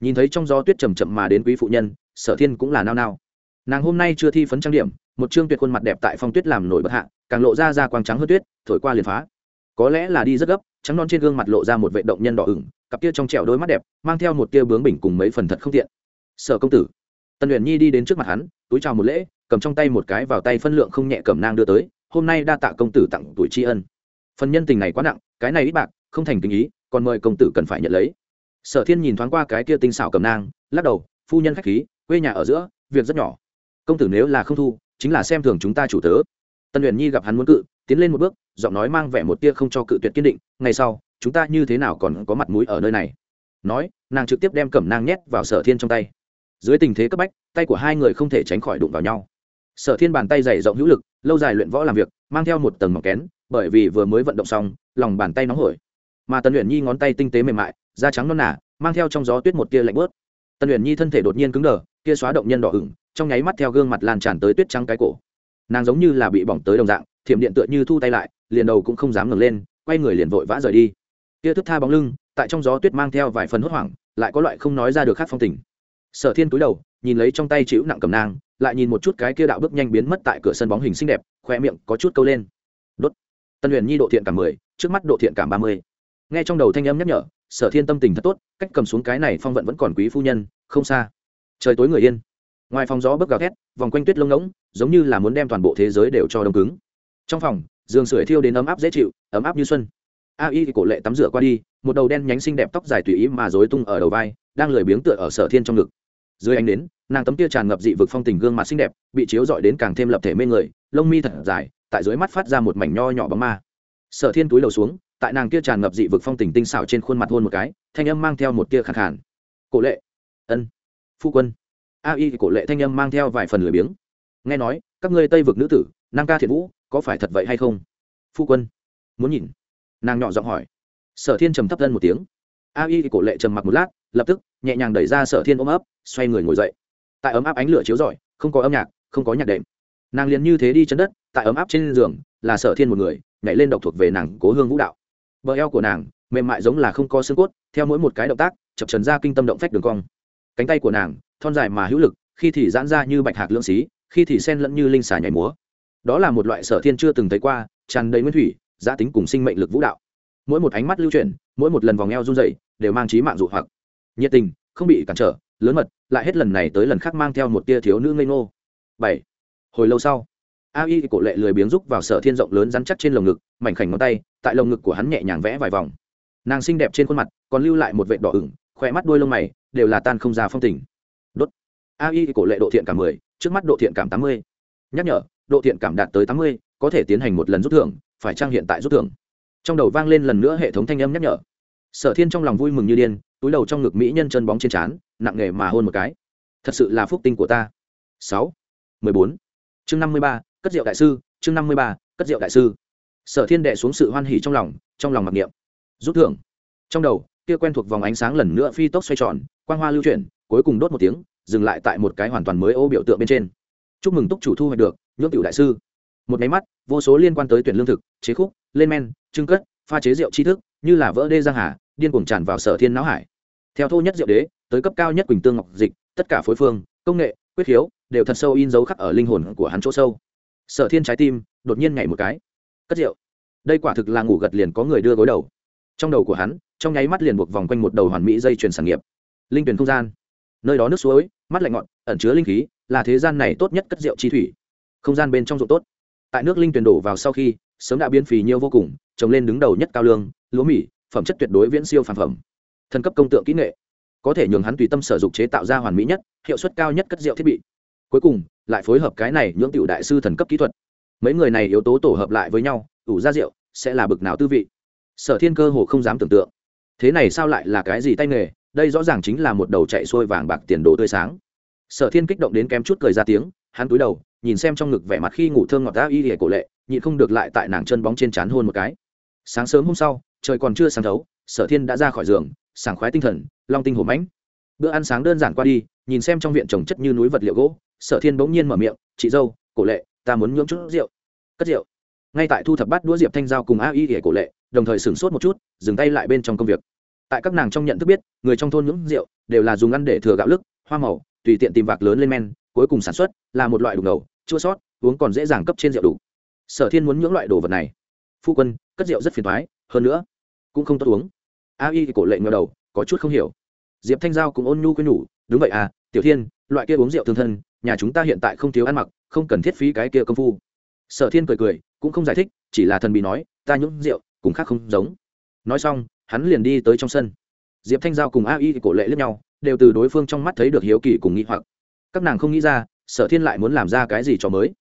Nhìn thấy trong gió tuyết chầm chậm mà đến quý phụ nhân, sở thiên cũng là nao nao. Nàng hôm nay chưa thi phấn trang điểm, một chương tuyệt khuôn mặt đẹp tại phong tuyết làm nổi bật hạ, càng lộ ra ra quang trắng hơn tuyết, thổi qua liền phá. Có lẽ là đi rất gấp, trắng non trên gương mặt lộ ra một vệ động nhân đỏ ửng, cặp kia trong trẻo đôi mắt đẹp, mang theo một tia bướng bỉnh cùng mấy phần thật không tiện. Sở công tử. Tần luyện nhi đi đến trước mặt hắn, túi chào một lễ, cầm trong tay một cái vào tay phân lượng không nhẹ cầm nang đưa tới, hôm nay đa tạ công tử tặng tuổi tri ân. Phần nhân tình này quá nặng, cái này ít bạc, không thành tình ý còn mời công tử cần phải nhận lấy. Sở thiên nhìn thoáng qua cái kia tinh xảo cầm nang, lắc đầu, phu nhân khách khí, quê nhà ở giữa, việc rất nhỏ. Công tử nếu là không thu, chính là xem thường chúng ta chủ tớ. Tân huyền nhi gặp hắn muốn cự, tiến lên một bước, giọng nói mang vẻ một tia không cho cự tuyệt kiên định, ngày sau, chúng ta như thế nào còn có mặt mũi ở nơi này? Nói, nàng trực tiếp đem cẩm nang nhét vào sở thiên trong tay. Dưới tình thế cấp bách, tay của hai người không thể tránh khỏi đụng vào nhau. Sở thiên bàn tay dày rộng hữu lực, lâu dài luyện võ làm việc, mang theo một tầng mỏng kén, bởi vì vừa mới vận động xong, lòng bàn tay nóng hổi mà tần luyện nhi ngón tay tinh tế mềm mại, da trắng non nả mang theo trong gió tuyết một tia lạnh bớt tần luyện nhi thân thể đột nhiên cứng đờ kia xóa động nhân đỏ ửng, trong nháy mắt theo gương mặt lan tràn tới tuyết trắng cái cổ. Nàng giống như là bị bỏng tới đồng dạng, thiểm điện tựa như thu tay lại, liền đầu cũng không dám ngẩng lên, quay người liền vội vã rời đi. Kia thức tha bóng lưng, tại trong gió tuyết mang theo vài phần hốt hoảng, lại có loại không nói ra được khác phong tình. Sở thiên túi đầu, nhìn lấy trong tay chịu nặng cầm nang lại nhìn một chút cái kia đạo bước nhanh biến mất tại cửa sân bóng hình xinh đẹp khoe miệng có chút câu lên. Đốt. Tân huyền nhi độ thiện cảm mười, trước mắt độ thiện cảm ba mươi nghe trong đầu thanh âm nhắc nhở, sở thiên tâm tình thật tốt, cách cầm xuống cái này phong vận vẫn còn quý phu nhân, không xa. Trời tối người yên. Ngoài phòng gió bấc gào thét, vòng quanh tuyết lông ngỗng, giống như là muốn đem toàn bộ thế giới đều cho đông cứng. Trong phòng, giường sưởi thiêu đến ấm áp dễ chịu, ấm áp như xuân. A y cổ lệ tắm rửa qua đi, một đầu đen nhánh xinh đẹp tóc dài tùy ý mà dối tung ở đầu vai, đang lười biếng tựa ở sở thiên trong ngực. Dưới ánh đến nàng tấm tia tràn ngập dị vực phong tình gương mặt xinh đẹp, bị chiếu dọi đến càng thêm lập thể mê người, lông mi thật dài, tại dưới mắt phát ra một mảnh nho nhỏ bóng ma. Sở thiên túi đầu xuống tại nàng kia tràn ngập dị vực phong tình tinh xảo trên khuôn mặt hôn một cái, thanh âm mang theo một tia khẳng khản cổ lệ. Ân. Phu quân. A y cổ lệ thanh âm mang theo vài phần lười biếng. Nghe nói, các ngươi tây vực nữ tử năng ca thiện vũ, có phải thật vậy hay không? Phu quân. Muốn nhìn. Nàng nhỏ giọng hỏi. Sở thiên trầm thấp thân một tiếng. A y cổ lệ trầm mặc một lát, lập tức, nhẹ nhàng đẩy ra sở thiên ôm ấp, xoay người ngồi dậy. Tại ấm áp ánh lửa chiếu rọi, không có âm nhạc, không có nhạc đệm. Nàng liền như thế đi chân đất, tại ấm áp trên giường, là sở thiên một người, nhảy lên độc thuộc về nàng cố hương vũ đạo bờ eo của nàng, mềm mại giống là không có xương cốt, theo mỗi một cái động tác, chập trần ra kinh tâm động phách đường cong. Cánh tay của nàng, thon dài mà hữu lực, khi thì giãn ra như bạch hạc lưỡng xí, khi thì sen lẫn như linh xà nhảy múa. Đó là một loại sở thiên chưa từng thấy qua, tràn đầy nguyên thủy, giá tính cùng sinh mệnh lực vũ đạo. Mỗi một ánh mắt lưu chuyển, mỗi một lần vòng eo run dậy đều mang trí mạng dụ hoặc. Nhiệt tình, không bị cản trở, lớn mật, lại hết lần này tới lần khác mang theo một tia thiếu nữ ngây ngô. Bảy. Hồi lâu sau a y cổ lệ lười biếng rúc vào sở thiên rộng lớn rắn chắc trên lồng ngực, mảnh khảnh ngón tay, tại lồng ngực của hắn nhẹ nhàng vẽ vài vòng. Nàng xinh đẹp trên khuôn mặt, còn lưu lại một vệt đỏ ửng khỏe mắt đôi lông mày đều là tan không ra phong tình. Đốt. A y cổ lệ độ thiện cảm mười, trước mắt độ thiện cảm tám mươi. Nhắc nhở, độ thiện cảm đạt tới tám mươi, có thể tiến hành một lần rút thưởng, phải trang hiện tại rút thưởng? Trong đầu vang lên lần nữa hệ thống thanh âm nhắc nhở. Sở thiên trong lòng vui mừng như điên, túi đầu trong ngực mỹ nhân chân bóng trên trán, nặng nề mà hôn một cái. Thật sự là phúc tinh của ta. Sáu. Mười bốn. Chương năm mươi ba cất rượu đại sư, chương năm mươi ba, cất rượu đại sư. Sở thiên đệ xuống sự hoan hỉ trong lòng trong lòng mặc niệm. Rút thưởng. Trong đầu, kia quen thuộc vòng ánh sáng lần nữa phi tốc xoay tròn, quang hoa lưu chuyển, cuối cùng đốt một tiếng, dừng lại tại một cái hoàn toàn mới ô biểu tượng bên trên. Chúc mừng túc chủ thu hoạch được nhưỡng cựu đại sư. Một máy mắt, vô số liên quan tới tuyển lương thực, chế khúc, lên men, trưng cất, pha chế rượu tri thức, như là vỡ đê giang hà, điên cuồng tràn vào sở thiên não hải. Theo thô nhất diệu đế, tới cấp cao nhất quỳnh tương ngọc dịch, tất cả phối phương, công nghệ, quyết khiếu đều thật sâu in dấu khắc ở linh hồn của hắn chỗ sâu sở thiên trái tim đột nhiên nhảy một cái. Cất rượu. Đây quả thực là ngủ gật liền có người đưa gối đầu. Trong đầu của hắn, trong nháy mắt liền buộc vòng quanh một đầu hoàn mỹ dây chuyền sản nghiệp. Linh tuyển không gian. Nơi đó nước suối, mắt lạnh ngọn, ẩn chứa linh khí, là thế gian này tốt nhất cất rượu chi thủy. Không gian bên trong ruộng tốt. Tại nước linh tuyển đổ vào sau khi, sớm đã biến phì nhiêu vô cùng, trồng lên đứng đầu nhất cao lương, lúa mì, phẩm chất tuyệt đối viễn siêu phản phẩm. Thần cấp công tượng kỹ nghệ. Có thể nhường hắn tùy tâm sử dụng chế tạo ra hoàn mỹ nhất, hiệu suất cao nhất cất rượu thiết bị cuối cùng, lại phối hợp cái này nhưỡng tiểu đại sư thần cấp kỹ thuật. Mấy người này yếu tố tổ hợp lại với nhau, ủ ra rượu, sẽ là bực nào tư vị. Sở thiên cơ hồ không dám tưởng tượng. Thế này sao lại là cái gì tay nghề? Đây rõ ràng chính là một đầu chạy xuôi vàng bạc tiền đồ tươi sáng. Sở thiên kích động đến kém chút cười ra tiếng, hắn túi đầu, nhìn xem trong ngực vẻ mặt khi ngủ thơm ngọt đã y ỉa cổ lệ, nhịn không được lại tại nàng chân bóng trên trán hôn một cái. Sáng sớm hôm sau, trời còn chưa sáng thấu, sở thiên đã ra khỏi giường, sảng khoái tinh thần, long tinh hổ mãnh. Bữa ăn sáng đơn giản qua đi, nhìn xem trong viện trồng chất như núi vật liệu gỗ sở thiên bỗng nhiên mở miệng, chị dâu, cổ lệ, ta muốn nhưỡng chút rượu. Cất rượu? Ngay tại thu thập bát đũa diệp thanh giao cùng a y để cổ lệ, đồng thời sửng sốt một chút, dừng tay lại bên trong công việc. Tại các nàng trong nhận thức biết, người trong thôn nhưỡng rượu đều là dùng ăn để thừa gạo lức, hoa màu, tùy tiện tìm vạc lớn lên men, cuối cùng sản xuất là một loại đục ngầu, chua sót, uống còn dễ dàng cấp trên rượu đủ. Sở thiên muốn những loại đồ vật này. Phu quân, cất rượu rất phiền thoái hơn nữa cũng không tốt uống. A y cổ lệ ngờ đầu, có chút không hiểu. Diệp thanh giao cũng ôn nhu quên nhủ, đúng vậy à tiểu thiên, loại kia uống rượu thương thân nhà chúng ta hiện tại không thiếu ăn mặc, không cần thiết phí cái kia công phu. Sở thiên cười cười, cũng không giải thích, chỉ là thần bị nói, ta nhúng rượu, cùng khác không giống. Nói xong, hắn liền đi tới trong sân. Diệp thanh giao cùng a y cổ lệ lẫn nhau, đều từ đối phương trong mắt thấy được hiếu kỳ cùng nghĩ hoặc. Các nàng không nghĩ ra, sở thiên lại muốn làm ra cái gì cho mới.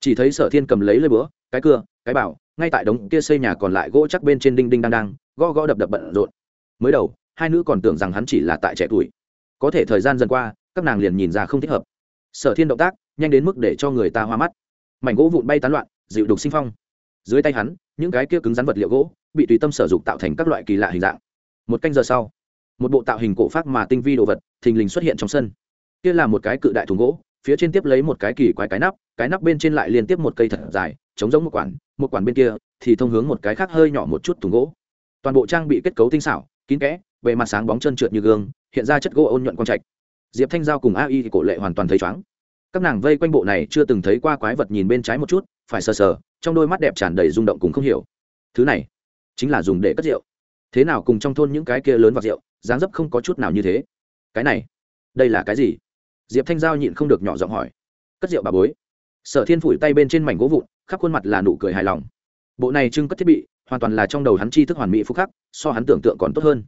Chỉ thấy sở thiên cầm lấy lơi bữa cái cưa, cái bảo, ngay tại đống kia xây nhà còn lại gỗ chắc bên trên đinh đinh đang đang, gõ gõ đập đập bận rộn. Mới đầu, hai nữ còn tưởng rằng hắn chỉ là tại trẻ tuổi. Có thể thời gian dần qua, các nàng liền nhìn ra không thích hợp sở thiên động tác, nhanh đến mức để cho người ta hoa mắt. Mảnh gỗ vụn bay tán loạn, dịu đục sinh phong. Dưới tay hắn, những cái kia cứng rắn vật liệu gỗ bị tùy tâm sở dụng tạo thành các loại kỳ lạ hình dạng. Một canh giờ sau, một bộ tạo hình cổ pháp mà tinh vi đồ vật, thình lình xuất hiện trong sân. Kia là một cái cự đại thùng gỗ, phía trên tiếp lấy một cái kỳ quái cái nắp cái nắp bên trên lại liên tiếp một cây thật dài chống giống một quản một quản bên kia thì thông hướng một cái khác hơi nhỏ một chút thùng gỗ. Toàn bộ trang bị kết cấu tinh xảo, kín kẽ, bề mặt sáng bóng chân trượt như gương, hiện ra chất gỗ ôn nhuận quang trạch diệp thanh giao cùng a y thì cổ lệ hoàn toàn thấy chóng các nàng vây quanh bộ này chưa từng thấy qua quái vật nhìn bên trái một chút, phải sờ sờ, trong đôi mắt đẹp tràn đầy rung động cùng không hiểu. Thứ này, chính là dùng để cất rượu. Thế nào cùng trong thôn những cái kia lớn vào rượu, dáng dấp không có chút nào như thế? Cái này, đây là cái gì? Diệp thanh giao nhịn không được nhỏ giọng hỏi. Cất rượu bà bối. Sở thiên phủi tay bên trên mảnh gỗ vụn, khắp khuôn mặt là nụ cười hài lòng. Bộ này trưng cất thiết bị, hoàn toàn là trong đầu hắn tri thức hoàn mỹ phúc khắc, so hắn tưởng tượng còn tốt hơn.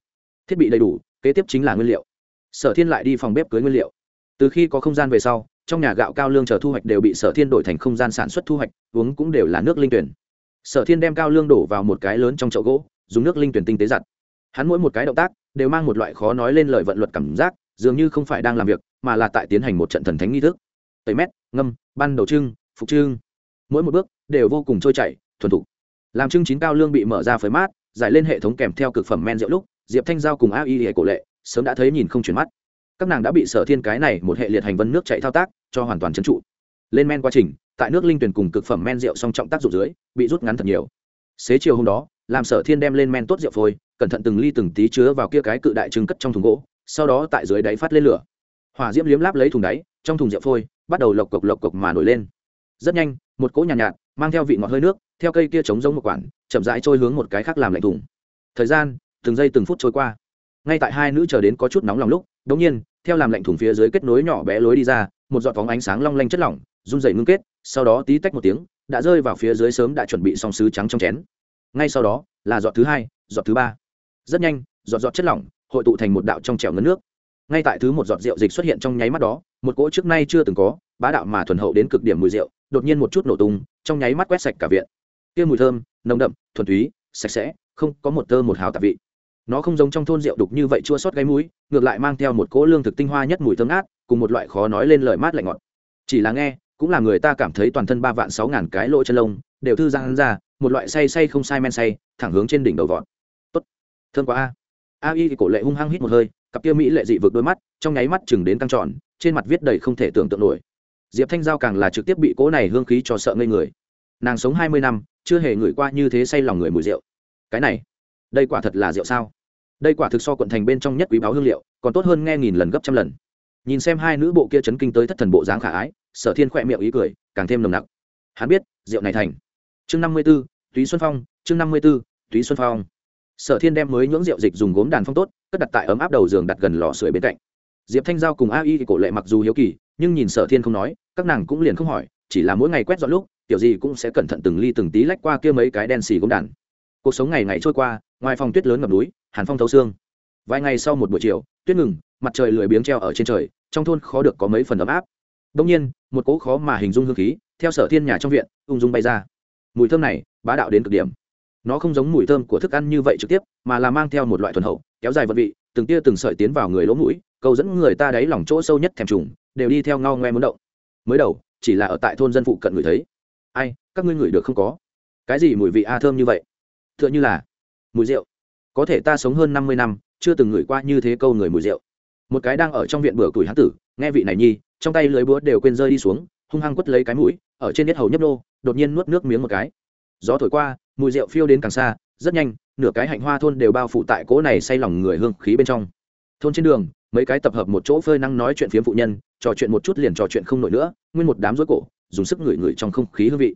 Thiết bị đầy đủ, kế tiếp chính là nguyên liệu sở thiên lại đi phòng bếp cưới nguyên liệu. Từ khi có không gian về sau, trong nhà gạo cao lương chờ thu hoạch đều bị sở thiên đổi thành không gian sản xuất thu hoạch, uống cũng đều là nước linh tuyển. Sở thiên đem cao lương đổ vào một cái lớn trong chậu gỗ, dùng nước linh tuyển tinh tế giặt. Hắn mỗi một cái động tác đều mang một loại khó nói lên lời vận luật cảm giác, dường như không phải đang làm việc, mà là tại tiến hành một trận thần thánh nghi thức. Tẩy mét, ngâm, ban đầu trưng, phục trưng. Mỗi một bước đều vô cùng trôi chảy, thuần thục. Làm trưng chín cao lương bị mở ra phới mát, giải lên hệ thống kèm theo cực phẩm men rượu lúc, diệp thanh giao cùng a y hệ cổ lệ sớm đã thấy nhìn không chuyển mắt. Các nàng đã bị sở thiên cái này một hệ liệt hành vân nước chạy thao tác cho hoàn toàn trấn trụ. Lên men quá trình tại nước linh tuyển cùng cực phẩm men rượu song trọng tác dụng dưới bị rút ngắn thật nhiều. Xế chiều hôm đó làm sở thiên đem lên men tốt rượu phôi cẩn thận từng ly từng tí chứa vào kia cái cự đại trưng cất trong thùng gỗ sau đó tại dưới đáy phát lên lửa. Hỏa diễm liếm láp lấy thùng đáy trong thùng rượu phôi bắt đầu lộc cộc lộc cộc mà nổi lên. Rất nhanh một cỗ nhàn nhạt, nhạt mang theo vị ngọt hơi nước theo cây kia trống giống một quản chậm rãi trôi hướng một cái khác làm lạnh thùng. Thời gian từng giây từng phút trôi qua ngay tại hai nữ chờ đến có chút nóng lòng lúc đống nhiên, theo làm lạnh thùng phía dưới kết nối nhỏ bé lối đi ra, một giọt phóng ánh sáng long lanh chất lỏng, run rẩy ngưng kết, sau đó tí tách một tiếng, đã rơi vào phía dưới sớm đã chuẩn bị xong sứ trắng trong chén. Ngay sau đó, là giọt thứ hai, giọt thứ ba. Rất nhanh, giọt giọt chất lỏng hội tụ thành một đạo trong trẻo ngấn nước. Ngay tại thứ một giọt rượu dịch xuất hiện trong nháy mắt đó, một cỗ trước nay chưa từng có, bá đạo mà thuần hậu đến cực điểm mùi rượu, đột nhiên một chút nổ tung, trong nháy mắt quét sạch cả viện. Kia mùi thơm, nồng đậm, thuần túy, sạch sẽ, không có một tơ một hào tạp vị nó không giống trong thôn rượu đục như vậy chua xót gáy mũi, ngược lại mang theo một cỗ lương thực tinh hoa nhất mùi thơm át cùng một loại khó nói lên lời mát lạnh ngọt. Chỉ là nghe, cũng là người ta cảm thấy toàn thân ba vạn sáu ngàn cái lỗ chân lông, đều thư giang ra, một loại say say không sai men say, thẳng hướng trên đỉnh đầu vọt. Tốt, thơm quá a. A y thì cổ lệ hung hăng hít một hơi, cặp kia mỹ lệ dị vực đôi mắt, trong nháy mắt chừng đến căng tròn, trên mặt viết đầy không thể tưởng tượng nổi. Diệp thanh giao càng là trực tiếp bị cỗ này hương khí cho sợ ngây người. Nàng sống hai mươi năm, chưa hề ngửi qua như thế say lòng người mùi rượu. Cái này đây quả thật là rượu sao? Đây quả thực so quận thành bên trong nhất quý báo hương liệu, còn tốt hơn nghe nghìn lần gấp trăm lần. Nhìn xem hai nữ bộ kia chấn kinh tới thất thần bộ dáng khả ái, sở thiên khỏe miệng ý cười, càng thêm nồng nặc. Hắn biết, rượu này thành. Chương năm mươi b ố túy xuân phong, chương năm mươi b ố túy xuân phong. Sở thiên đem mới nhưỡng rượu dịch dùng gốm đàn phong tốt, cất đặt tại ấm áp đầu giường đặt gần lò sưởi bên cạnh. Diệp thanh giao cùng a y cổ lệ mặc dù hiếu kỳ, nhưng nhìn sở thiên không nói, các nàng cũng liền không hỏi, chỉ là mỗi ngày quét dọn lúc kiểu gì cũng sẽ cẩn thận từng ly từng tí lách qua kia mấy cái đen xì gốm đàn. Cuộc sống ngày ngày trôi qua ngoài phòng tuyết lớn ngập núi, hàn phong thấu xương. Vài ngày sau một buổi chiều, tuyết ngừng, mặt trời lười biếng treo ở trên trời, trong thôn khó được có mấy phần ấm áp. Đông nhiên, một cỗ khó mà hình dung hương khí, theo sở thiên nhà trong viện, ung dung bay ra. Mùi thơm này, bá đạo đến cực điểm. Nó không giống mùi thơm của thức ăn như vậy trực tiếp, mà là mang theo một loại thuần hậu, kéo dài vật vị, từng tia từng sợi tiến vào người lỗ mũi, cầu dẫn người ta đáy lòng chỗ sâu nhất thèm trùng, đều đi theo ngao ngoe muốn động. Mới đầu, chỉ là ở tại thôn dân phụ cận người thấy. Ai, các ngươi ngửi được không có? Cái gì mùi vị a thơm như vậy? T h ư ợ n h ư là mùi rượu. Có thể ta sống hơn năm mươi năm, chưa từng ngửi qua như thế câu người mùi rượu. Một cái đang ở trong viện bữa tuổi hán tử, nghe vị này nhi, trong tay lưới búa đều quên rơi đi xuống, hung hăng quất lấy cái mũi, ở trên nết hầu nhấp nô, đột nhiên nuốt nước miếng một cái. Gió thổi qua, mùi rượu phiêu đến càng xa, rất nhanh, nửa cái hạnh hoa thôn đều bao phủ tại cỗ này say lòng người hương khí bên trong. Thôn trên đường, mấy cái tập hợp một chỗ phơi năng nói chuyện phiếm phụ nhân, trò chuyện một chút liền trò chuyện không nổi nữa, nguyên một đám rối cổ, dùng sức ngửi ngửi trong không khí hương vị.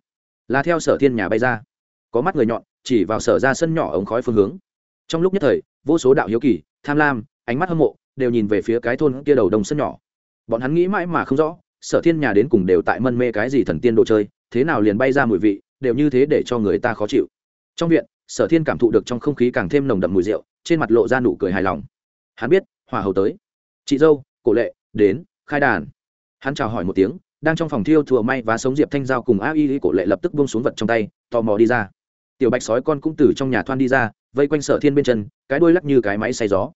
Là theo sở thiên nhà bay ra có mắt người nhọn, chỉ vào sở ra sân nhỏ ống khói phương hướng. Trong lúc nhất thời, vô số đạo hiếu kỳ, tham lam, ánh mắt hâm mộ đều nhìn về phía cái thôn kia đầu đồng sân nhỏ. Bọn hắn nghĩ mãi mà không rõ, sở thiên nhà đến cùng đều tại mân mê cái gì thần tiên đồ chơi, thế nào liền bay ra mùi vị, đều như thế để cho người ta khó chịu. Trong viện, sở thiên cảm thụ được trong không khí càng thêm nồng đậm mùi rượu, trên mặt lộ ra nụ cười hài lòng. Hắn biết hòa hầu tới. Chị dâu, cổ lệ, đến, khai đàn. Hắn chào hỏi một tiếng, đang trong phòng thiêu thùa may và sống diệp thanh giao cùng a y cổ lệ lập tức buông xuống vật trong tay, tò mò đi ra tiểu bạch sói con cũng từ trong nhà thoan đi ra, vây quanh sở thiên bên chân, cái đuôi lắc như cái máy xay gió.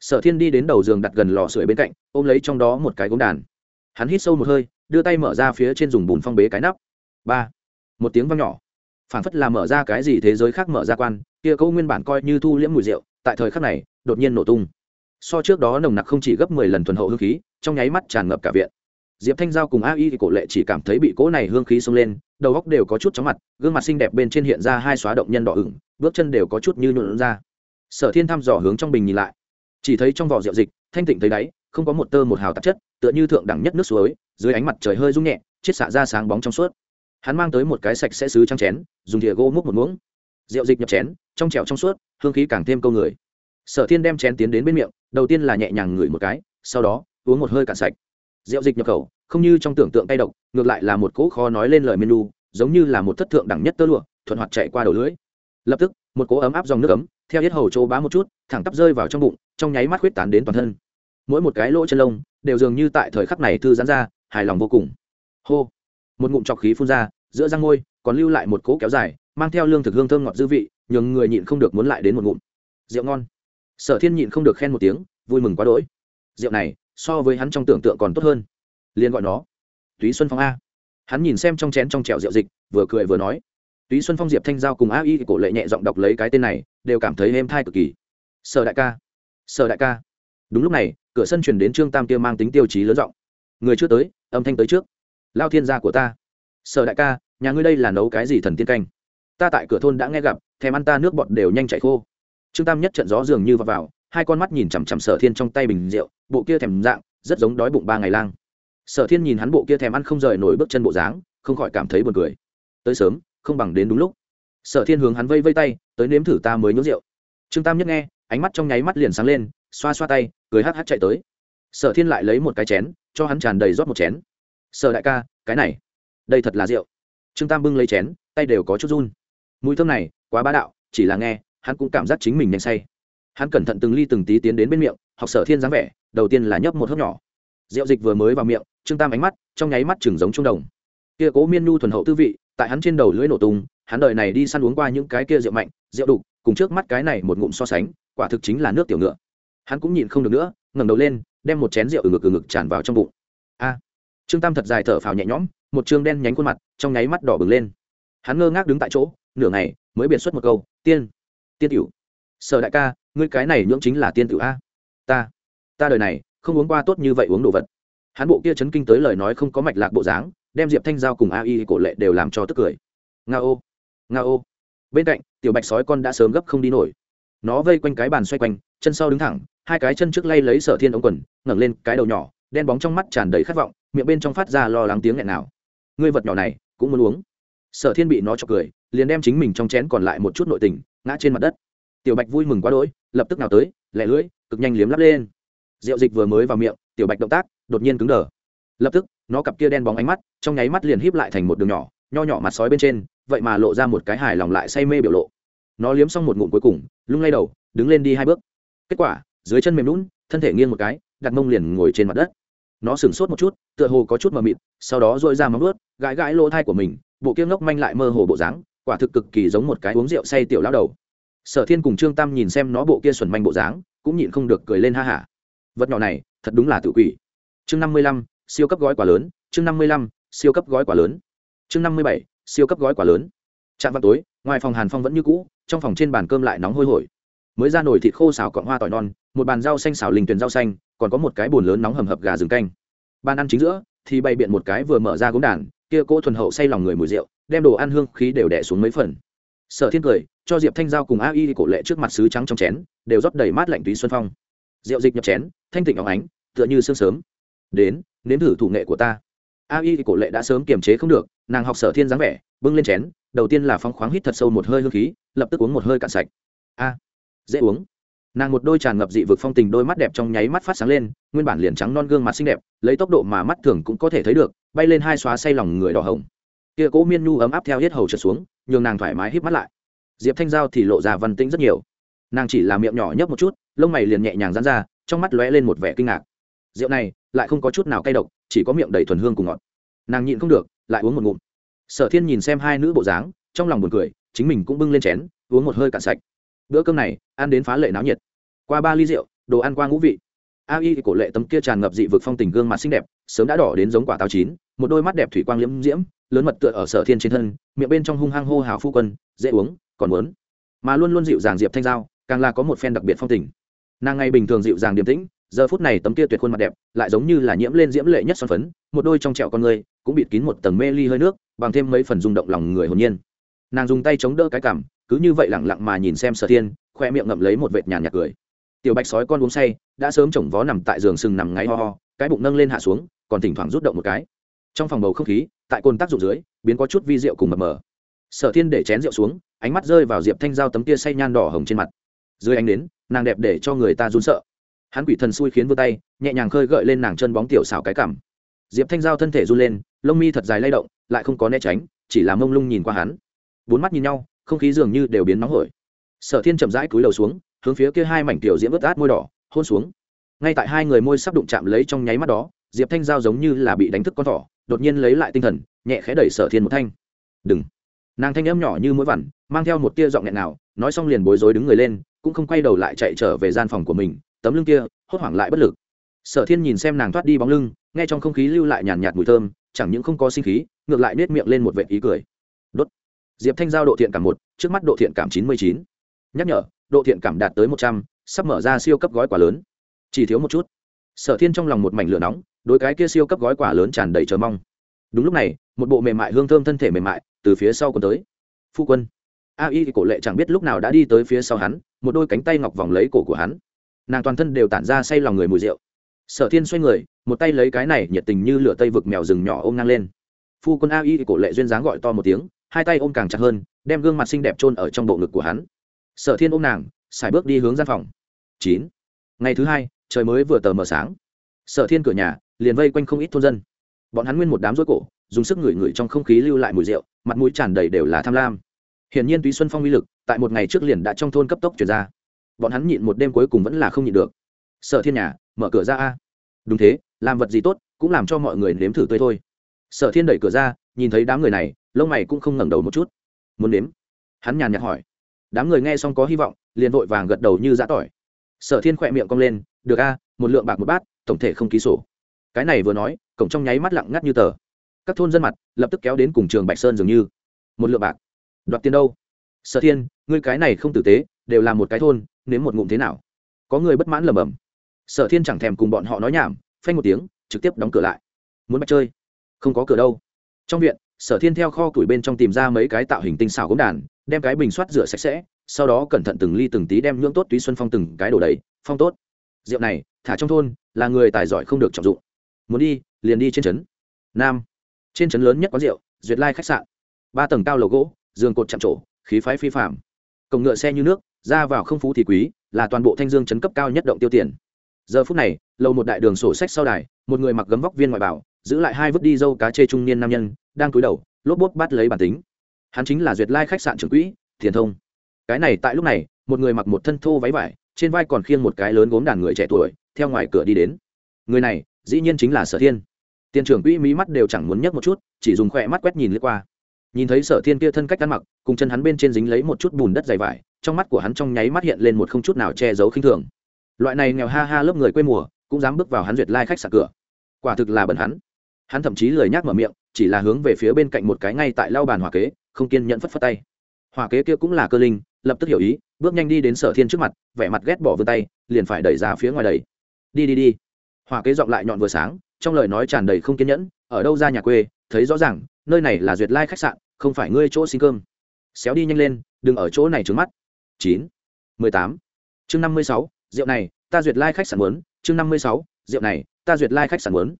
Sở thiên đi đến đầu giường đặt gần lò sưởi bên cạnh, ôm lấy trong đó một cái gốm đàn. Hắn hít sâu một hơi, đưa tay mở ra phía trên dùng bùn phong bế cái nắp. Ba. Một tiếng vang nhỏ. Phản phất là mở ra cái gì thế giới khác mở ra quan, kia câu nguyên bản coi như thu liễm mùi rượu, tại thời khắc này, đột nhiên nổ tung. So trước đó nồng nặc không chỉ gấp mười lần thuần hậu hương khí, trong nháy mắt tràn ngập cả viện diệp thanh giao cùng a y thì cổ lệ chỉ cảm thấy bị cỗ này hương khí xông lên, đầu góc đều có chút chóng mặt, gương mặt xinh đẹp bên trên hiện ra hai xóa động nhân đỏ ửng, bước chân đều có chút như nhuộn ra. Sở thiên thăm dò hướng trong bình nhìn lại. Chỉ thấy trong vỏ rượu dịch, thanh tịnh thấy đáy, không có một tơ một hào tạp chất, tựa như thượng đẳng nhất nước suối, dưới ánh mặt trời hơi rung nhẹ, chiết xạ ra sáng bóng trong suốt. Hắn mang tới một cái sạch sẽ xứ trắng chén, dùng thìa gỗ múc một muỗng. Rượu dịch nhập chén, trong trẻo trong suốt, hương khí càng thêm câu người. Sở thiên đem chén tiến đến bên miệng, đầu tiên là nhẹ nhàng ngửi một cái, sau đó, uống một hơi cạn sạch rượu dịch nhập khẩu, không như trong tưởng tượng tay độc, ngược lại là một cỗ khó nói lên lời menu giống như là một thất thượng đẳng nhất tơ lụa, thuận hoạt chạy qua đầu lưỡi. Lập tức, một cỗ ấm áp dòng nước ấm, theo hết hầu chỗ bá một chút, thẳng tắp rơi vào trong bụng, trong nháy mắt huyết tán đến toàn thân. Mỗi một cái lỗ chân lông, đều dường như tại thời khắc này thư giãn ra, hài lòng vô cùng. Hô! Một ngụm trọc khí phun ra, giữa răng môi, còn lưu lại một cỗ kéo dài, mang theo lương thực hương thơm ngọt dư vị, nhường người nhịn không được muốn lại đến một ngụm. Rượu ngon. Sở thiên nhịn không được khen một tiếng, vui mừng quá đỗi. Rượu này so với hắn trong tưởng tượng còn tốt hơn. Liền gọi nó túy xuân phong a. Hắn nhìn xem trong chén trong trẹo rượu dịch vừa cười vừa nói túy xuân phong diệp thanh giao cùng a y cổ lệ nhẹ giọng đọc lấy cái tên này đều cảm thấy êm thai cực kỳ. Sở đại ca sở đại ca. Đúng lúc này cửa sân chuyển đến trương tam kia mang tính tiêu chí lớn giọng người chưa tới âm thanh tới trước. Lao thiên gia của ta. Sở đại ca nhà ngươi đây là nấu cái gì thần tiên canh? Ta tại cửa thôn đã nghe gặp thèm ăn ta nước bọt đều nhanh chạy khô. Trương tam nhất trận gió dường như vào, vào hai con mắt nhìn chằm chằm sở thiên trong tay bình rượu, bộ kia thèm dạng, rất giống đói bụng ba ngày lang. Sở thiên nhìn hắn bộ kia thèm ăn không rời nổi bước chân bộ dáng, không khỏi cảm thấy buồn cười. Tới sớm, không bằng đến đúng lúc. Sở thiên hướng hắn vây vây tay, tới nếm thử ta mới nhốt rượu. Trương tam nhất nghe, ánh mắt trong nháy mắt liền sáng lên, xoa xoa tay, cười hắc hắc chạy tới. Sở thiên lại lấy một cái chén, cho hắn tràn đầy rót một chén. Sở đại ca, cái này, đây thật là rượu. Trương tam bưng lấy chén, tay đều có chút run. Mùi thơm này, quá bá đạo, chỉ là nghe, hắn cũng cảm giác chính mình nhanh say hắn cẩn thận từng ly từng tí tiến đến bên miệng, học sở thiên dáng vẻ, đầu tiên là nhấp một hớp nhỏ. Rượu dịch vừa mới vào miệng, trương tam ánh mắt, trong nháy mắt chừng giống trung đồng. Kia cố miên nhu thuần hậu tư vị, tại hắn trên đầu lưỡi nổ tung, hắn đời này đi săn uống qua những cái kia rượu mạnh, rượu đục, cùng trước mắt cái này một ngụm so sánh, quả thực chính là nước tiểu ngựa. Hắn cũng nhìn không được nữa, ngẩng đầu lên, đem một chén rượu từ ngực từ ngực tràn vào trong bụng. A! Trương tam thật dài thở phào nhẹ nhõm, một trương đen nhánh khuôn mặt, trong nháy mắt đỏ bừng lên. Hắn ngơ ngác đứng tại chỗ, nửa ngày mới biệt xuất một câu, tiên tiên tiểu, sở đại ca ngươi cái này nhưỡng chính là tiên tử a. Ta ta đời này không uống qua tốt như vậy uống đồ vật. Hắn bộ kia chấn kinh tới lời nói không có mạch lạc bộ dáng, đem diệp thanh giao cùng a y cổ lệ đều làm cho tức cười. Nga ô nga ô. Bên cạnh, tiểu bạch sói con đã sớm gấp không đi nổi. Nó vây quanh cái bàn xoay quanh, chân sau đứng thẳng, hai cái chân trước lay lấy sở thiên ống quần, ngẩng lên cái đầu nhỏ, đen bóng trong mắt tràn đầy khát vọng, miệng bên trong phát ra lo lắng tiếng nghẹn nào. Ngươi vật nhỏ này, cũng muốn uống? Sở thiên bị nó cho cười, liền đem chính mình trong chén còn lại một chút nội tình, ngã trên mặt đất. Tiểu bạch vui mừng quá đỗi lập tức nào tới, lẹ lưỡi, cực nhanh liếm lắp lên. Rượu dịch vừa mới vào miệng, tiểu bạch động tác, đột nhiên cứng đờ. Lập tức, nó cặp kia đen bóng ánh mắt, trong nháy mắt liền híp lại thành một đường nhỏ, nho nhỏ mặt sói bên trên, vậy mà lộ ra một cái hài lòng lại say mê biểu lộ. Nó liếm xong một ngụm cuối cùng, lung lay đầu, đứng lên đi hai bước. Kết quả, dưới chân mềm lún thân thể nghiêng một cái, đặt mông liền ngồi trên mặt đất. Nó sửng sốt một chút, tựa hồ có chút mờ mịt, sau đó dội ra móng ướt gãi gãi lỗ thai của mình, bộ kia ngốc manh lại mơ hồ bộ dáng, quả thực cực kỳ giống một cái uống rượu say tiểu lao đầu sở thiên cùng trương tam nhìn xem nó bộ kia xuẩn manh bộ dáng, cũng nhịn không được cười lên ha hả. Vật nhỏ này, thật đúng là tự quỷ. Chương năm mươi lăm, siêu cấp gói quả lớn, chương năm mươi lăm, siêu cấp gói quả lớn. Chương năm mươi bảy, siêu cấp gói quả lớn. Trạm vào tối, ngoài phòng hàn phong vẫn như cũ, trong phòng trên bàn cơm lại nóng hôi hổi. Mới ra nồi thịt khô xào cọn hoa tỏi non, một bàn rau xanh xào linh tuyền rau xanh, còn có một cái bồn lớn nóng hầm hập gà rừng canh. Bàn ăn chính giữa, thì bày biện một cái vừa mở ra gốm đàn, kia cỗ thuần hậu say lòng người mùi rượu, đem đồ ăn hương khí đều đẻ xuống mấy phần. Sở thiên cười cho diệp thanh giao cùng a y cổ lệ trước mặt sứ trắng trong chén, đều rót đầy mát lạnh túy xuân phong. Rượu dịch nhập chén, thanh tịnh óng ánh, tựa như sương sớm. Đến, nếm thử thủ nghệ của ta. A y cổ lệ đã sớm kiềm chế không được, nàng học sở thiên dáng vẻ, bưng lên chén, đầu tiên là phong khoáng hít thật sâu một hơi hương khí, lập tức uống một hơi cạn sạch. A, dễ uống. Nàng một đôi tràn ngập dị vực phong tình đôi mắt đẹp trong nháy mắt phát sáng lên, nguyên bản liền trắng non gương mặt xinh đẹp, lấy tốc độ mà mắt thường cũng có thể thấy được, bay lên hai xóa say lòng người đỏ hồng. Kia cố miên nhu ấm áp theo hết hầu trượt xuống, nhường nàng thoải mái hít mắt lại diệp thanh giao thì lộ ra văn tĩnh rất nhiều. Nàng chỉ là miệng nhỏ nhấp một chút, lông mày liền nhẹ nhàng dán ra, trong mắt lóe lên một vẻ kinh ngạc. Rượu này lại không có chút nào cay độc, chỉ có miệng đầy thuần hương cùng ngọt. Nàng nhịn không được, lại uống một ngụm. Sở thiên nhìn xem hai nữ bộ dáng, trong lòng buồn cười, chính mình cũng bưng lên chén, uống một hơi cạn sạch. Bữa cơm này, ăn đến phá lệ náo nhiệt. Qua ba ly rượu, đồ ăn qua ngũ vị. A y cổ lệ tấm kia tràn ngập dị vực phong tình gương mặt xinh đẹp, sớm đã đỏ đến giống quả táo chín, một đôi mắt đẹp thủy quang liễm diễm, lớn mật tựa ở sở thiên trên thân, miệng bên trong hung hăng hô hào phu quân, dễ uống còn muốn. Mà luôn luôn dịu dàng diệp thanh giao, càng là có một phen đặc biệt phong tình. Nàng ngày bình thường dịu dàng điềm tĩnh, giờ phút này tấm kia tuyệt khuôn mặt đẹp, lại giống như là nhiễm lên diễm lệ nhất son phấn, một đôi trong trẹo con người, cũng bịt kín một tầng mê ly hơi nước, bằng thêm mấy phần rung động lòng người hồn nhiên. Nàng dùng tay chống đỡ cái cảm cứ như vậy lẳng lặng mà nhìn xem sở thiên, khoe miệng ngậm lấy một vệt nhàn nhạt cười. Tiểu bạch sói con uống say, đã sớm chồng vó nằm tại giường sừng nằm ngáy ho ho, cái bụng nâng lên hạ xuống, còn thỉnh thoảng rút động một cái. Trong phòng bầu không khí, tại cồn tác dụng dưới, biến có chút vi rượu cùng mập mờ sở thiên để chén rượu xuống, ánh mắt rơi vào diệp thanh giao tấm tia say nhan đỏ hồng trên mặt. Dưới ánh đến nàng đẹp để cho người ta run sợ. Hắn quỷ thần xui khiến vươn tay, nhẹ nhàng khơi gợi lên nàng chân bóng tiểu xào cái cảm. Diệp thanh giao thân thể run lên, lông mi thật dài lay động, lại không có né tránh, chỉ là mông lung nhìn qua hắn. Bốn mắt nhìn nhau, không khí dường như đều biến nóng hổi. Sở thiên chậm rãi cúi đầu xuống, hướng phía kia hai mảnh tiểu diễm ướt át môi đỏ, hôn xuống. Ngay tại hai người môi sắp đụng chạm lấy trong nháy mắt đó, diệp thanh giao giống như là bị đánh thức con thỏ, đột nhiên lấy lại tinh thần, nhẹ khẽ đẩy sở thiên một thanh. Đừng! Nàng thanh âm nhỏ như mũi vằn, mang theo một tia giọng nghẹn nào nói xong liền bối rối đứng người lên, cũng không quay đầu lại chạy trở về gian phòng của mình, tấm lưng kia, hốt hoảng lại bất lực. Sở thiên nhìn xem nàng thoát đi bóng lưng, nghe trong không khí lưu lại nhàn nhạt mùi thơm, chẳng những không có sinh khí, ngược lại nết miệng lên một vệ ý cười. Đốt. Diệp thanh giao độ thiện cảm một, trước mắt độ thiện cảm chín mươi chín. Nhắc nhở, độ thiện cảm đạt tới một trăm, sắp mở ra siêu cấp gói quả lớn. Chỉ thiếu một chút. Sở thiên trong lòng một mảnh lửa nóng đôi cái kia siêu cấp gói quả lớn tràn đầy chờ mong đúng lúc này, một bộ mềm mại hương thơm thân thể mềm mại từ phía sau còn tới. Phu quân. A y cổ lệ chẳng biết lúc nào đã đi tới phía sau hắn, một đôi cánh tay ngọc vòng lấy cổ của hắn. Nàng toàn thân đều tản ra say lòng người mùi rượu. Sở thiên xoay người, một tay lấy cái này nhiệt tình như lửa tây vực mèo rừng nhỏ ôm ngang lên. Phu quân a y cổ lệ duyên dáng gọi to một tiếng, hai tay ôm càng chặt hơn, đem gương mặt xinh đẹp trôn ở trong bộ ngực của hắn. Sở thiên ôm nàng, xài bước đi hướng gian phòng. Chín. Ngày thứ hai, trời mới vừa tờ mờ sáng. Sở thiên cửa nhà, liền vây quanh không ít thôn dân bọn hắn nguyên một đám rối cổ, dùng sức ngửi ngửi trong không khí lưu lại mùi rượu, mặt mũi tràn đầy đều là tham lam. Hiển nhiên túy xuân phong uy lực, tại một ngày trước liền đã trong thôn cấp tốc chuyển ra. Bọn hắn nhịn một đêm cuối cùng vẫn là không nhịn được. Sở thiên nhà, mở cửa ra a. Đúng thế, làm vật gì tốt, cũng làm cho mọi người nếm thử tươi thôi. Sở thiên đẩy cửa ra, nhìn thấy đám người này, lông mày cũng không ngẩng đầu một chút. Muốn nếm? Hắn nhàn nhạt hỏi. Đám người nghe xong có hy vọng, liền vội vàng gật đầu như giã tỏi. Sở thiên khỏe miệng cong lên, được a, một lượng bạc một bát, tổng thể không ký sổ. Cái này vừa nói cổng trong nháy mắt lặng ngắt như tờ. Các thôn dân mặt lập tức kéo đến cùng trường bạch sơn dường như. Một lượng bạc. Đoạt tiền đâu? Sở thiên, ngươi cái này không tử tế, đều là một cái thôn, nếm một ngụm thế nào? Có người bất mãn lầm bầm sở thiên chẳng thèm cùng bọn họ nói nhảm, phanh một tiếng, trực tiếp đóng cửa lại. Muốn bắt chơi? Không có cửa đâu. Trong viện, sở thiên theo kho củi bên trong tìm ra mấy cái tạo hình tinh xảo gốm đàn, đem cái bình soát rửa sạch sẽ, sau đó cẩn thận từng ly từng tí đem nhưỡng tốt túy xuân phong từng cái đổ đầy, phong tốt. Rượu này, thả trong thôn, là người tài giỏi không được trọng dụng muốn đi, liền đi trên trấn. Nam. Trên trấn lớn nhất có rượu, duyệt lai khách sạn. Ba tầng cao lầu gỗ, giường cột chạm trổ, khí phái phi phạm cổng ngựa xe như nước, ra vào không phú thì quý, là toàn bộ thanh dương trấn cấp cao nhất động tiêu tiền. Giờ phút này, lầu một đại đường sổ sách sau đài, một người mặc gấm vóc viên ngoại bảo, giữ lại hai vứt đi dâu cá chê trung niên nam nhân, đang cúi đầu, lốp bốt bắt lấy bản tính. Hắn chính là duyệt lai khách sạn trưởng quỹ, thiền thông. Cái này tại lúc này, một người mặc một thân thô váy vải, trên vai còn khiêng một cái lớn gốm đàn người trẻ tuổi, theo ngoài cửa đi đến. Người này dĩ nhiên chính là sở thiên tiền trưởng quỹ mí mắt đều chẳng muốn nhấc một chút chỉ dùng khỏe mắt quét nhìn lướt qua nhìn thấy sở thiên kia thân cách ăn mặc cùng chân hắn bên trên dính lấy một chút bùn đất dày vải trong mắt của hắn trong nháy mắt hiện lên một không chút nào che giấu khinh thường loại này nghèo ha ha lớp người quê mùa cũng dám bước vào hắn duyệt lai khách sạn cửa quả thực là bẩn hắn hắn thậm chí lười nhác mở miệng chỉ là hướng về phía bên cạnh một cái ngay tại lau bàn hỏa kế không kiên nhẫn phất phất tay hỏa kế kia cũng là cơ linh lập tức hiểu ý bước nhanh đi đến sở thiên trước mặt vẻ mặt ghét bỏ vươn tay liền phải đẩy ra phía ngoài đầy đi đi đi hòa kế giọng lại nhọn vừa sáng, trong lời nói tràn đầy không kiên nhẫn, ở đâu ra nhà quê, thấy rõ ràng, nơi này là duyệt lai khách sạn, không phải ngươi chỗ xin cơm. Xéo đi nhanh lên, đừng ở chỗ này trướng mắt. Chín, mười tám, chương năm mươi sáu, rượu này, ta duyệt lai khách sạn muốn, chương năm mươi sáu, rượu này, ta duyệt lai khách sạn muốn.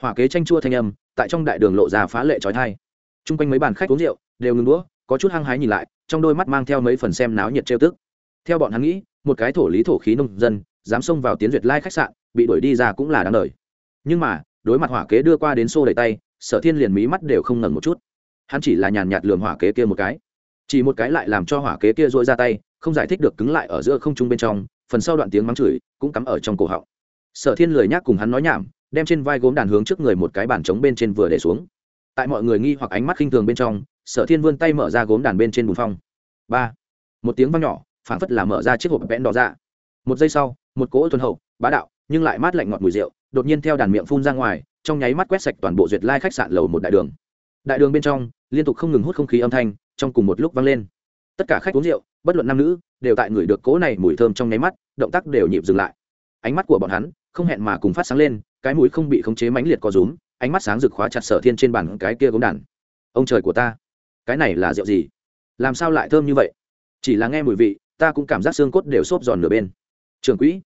Hỏa kế tranh chua thanh âm, tại trong đại đường lộ ra phá lệ trói thai t r u n g quanh mấy bàn khách uống rượu, đều ngừng đũa, có chút hăng hái nhìn lại, trong đôi mắt mang theo mấy phần xem náo nhiệt trêu tức. Theo bọn hắn nghĩ, một cái thổ lý thổ khí nông dân, dám xông vào tiến duyệt lai khách sạn bị đuổi đi ra cũng là đáng đời. Nhưng mà, đối mặt hỏa kế đưa qua đến xô đẩy tay, sở thiên liền mí mắt đều không ngẩng một chút. Hắn chỉ là nhàn nhạt lường hỏa kế kia một cái. Chỉ một cái lại làm cho hỏa kế kia dội ra tay, không giải thích được cứng lại ở giữa không trung bên trong, phần sau đoạn tiếng mắng chửi cũng cắm ở trong cổ họng. Sở thiên lười nhác cùng hắn nói nhảm, đem trên vai gốm đàn hướng trước người một cái bàn trống bên trên vừa để xuống. Tại mọi người nghi hoặc ánh mắt khinh thường bên trong, sở thiên vươn tay mở ra gốm đàn bên trên bùn phong. Ba. Một tiếng vang nhỏ, phảng phất là mở ra chiếc hộp vẽn đỏ ra một giây sau, một cỗ thuần hậu, bá đạo nhưng lại mát lạnh ngọt mùi rượu, đột nhiên theo đàn miệng phun ra ngoài, trong nháy mắt quét sạch toàn bộ duyệt lai khách sạn lầu một đại đường. Đại đường bên trong, liên tục không ngừng hút không khí âm thanh, trong cùng một lúc vang lên. Tất cả khách uống rượu, bất luận nam nữ, đều tại người được cỗ này mùi thơm trong nháy mắt, động tác đều nhịp dừng lại. Ánh mắt của bọn hắn, không hẹn mà cùng phát sáng lên, cái mũi không bị khống chế mãnh liệt co rúm, ánh mắt sáng rực khóa chặt sở thiên trên bàn cái kia gốm đàn. Ông trời của ta, cái này là rượu gì? Làm sao lại thơm như vậy? Chỉ là nghe mùi vị, ta cũng cảm giác xương cốt đều xốp giòn nửa bên. Trường quỹ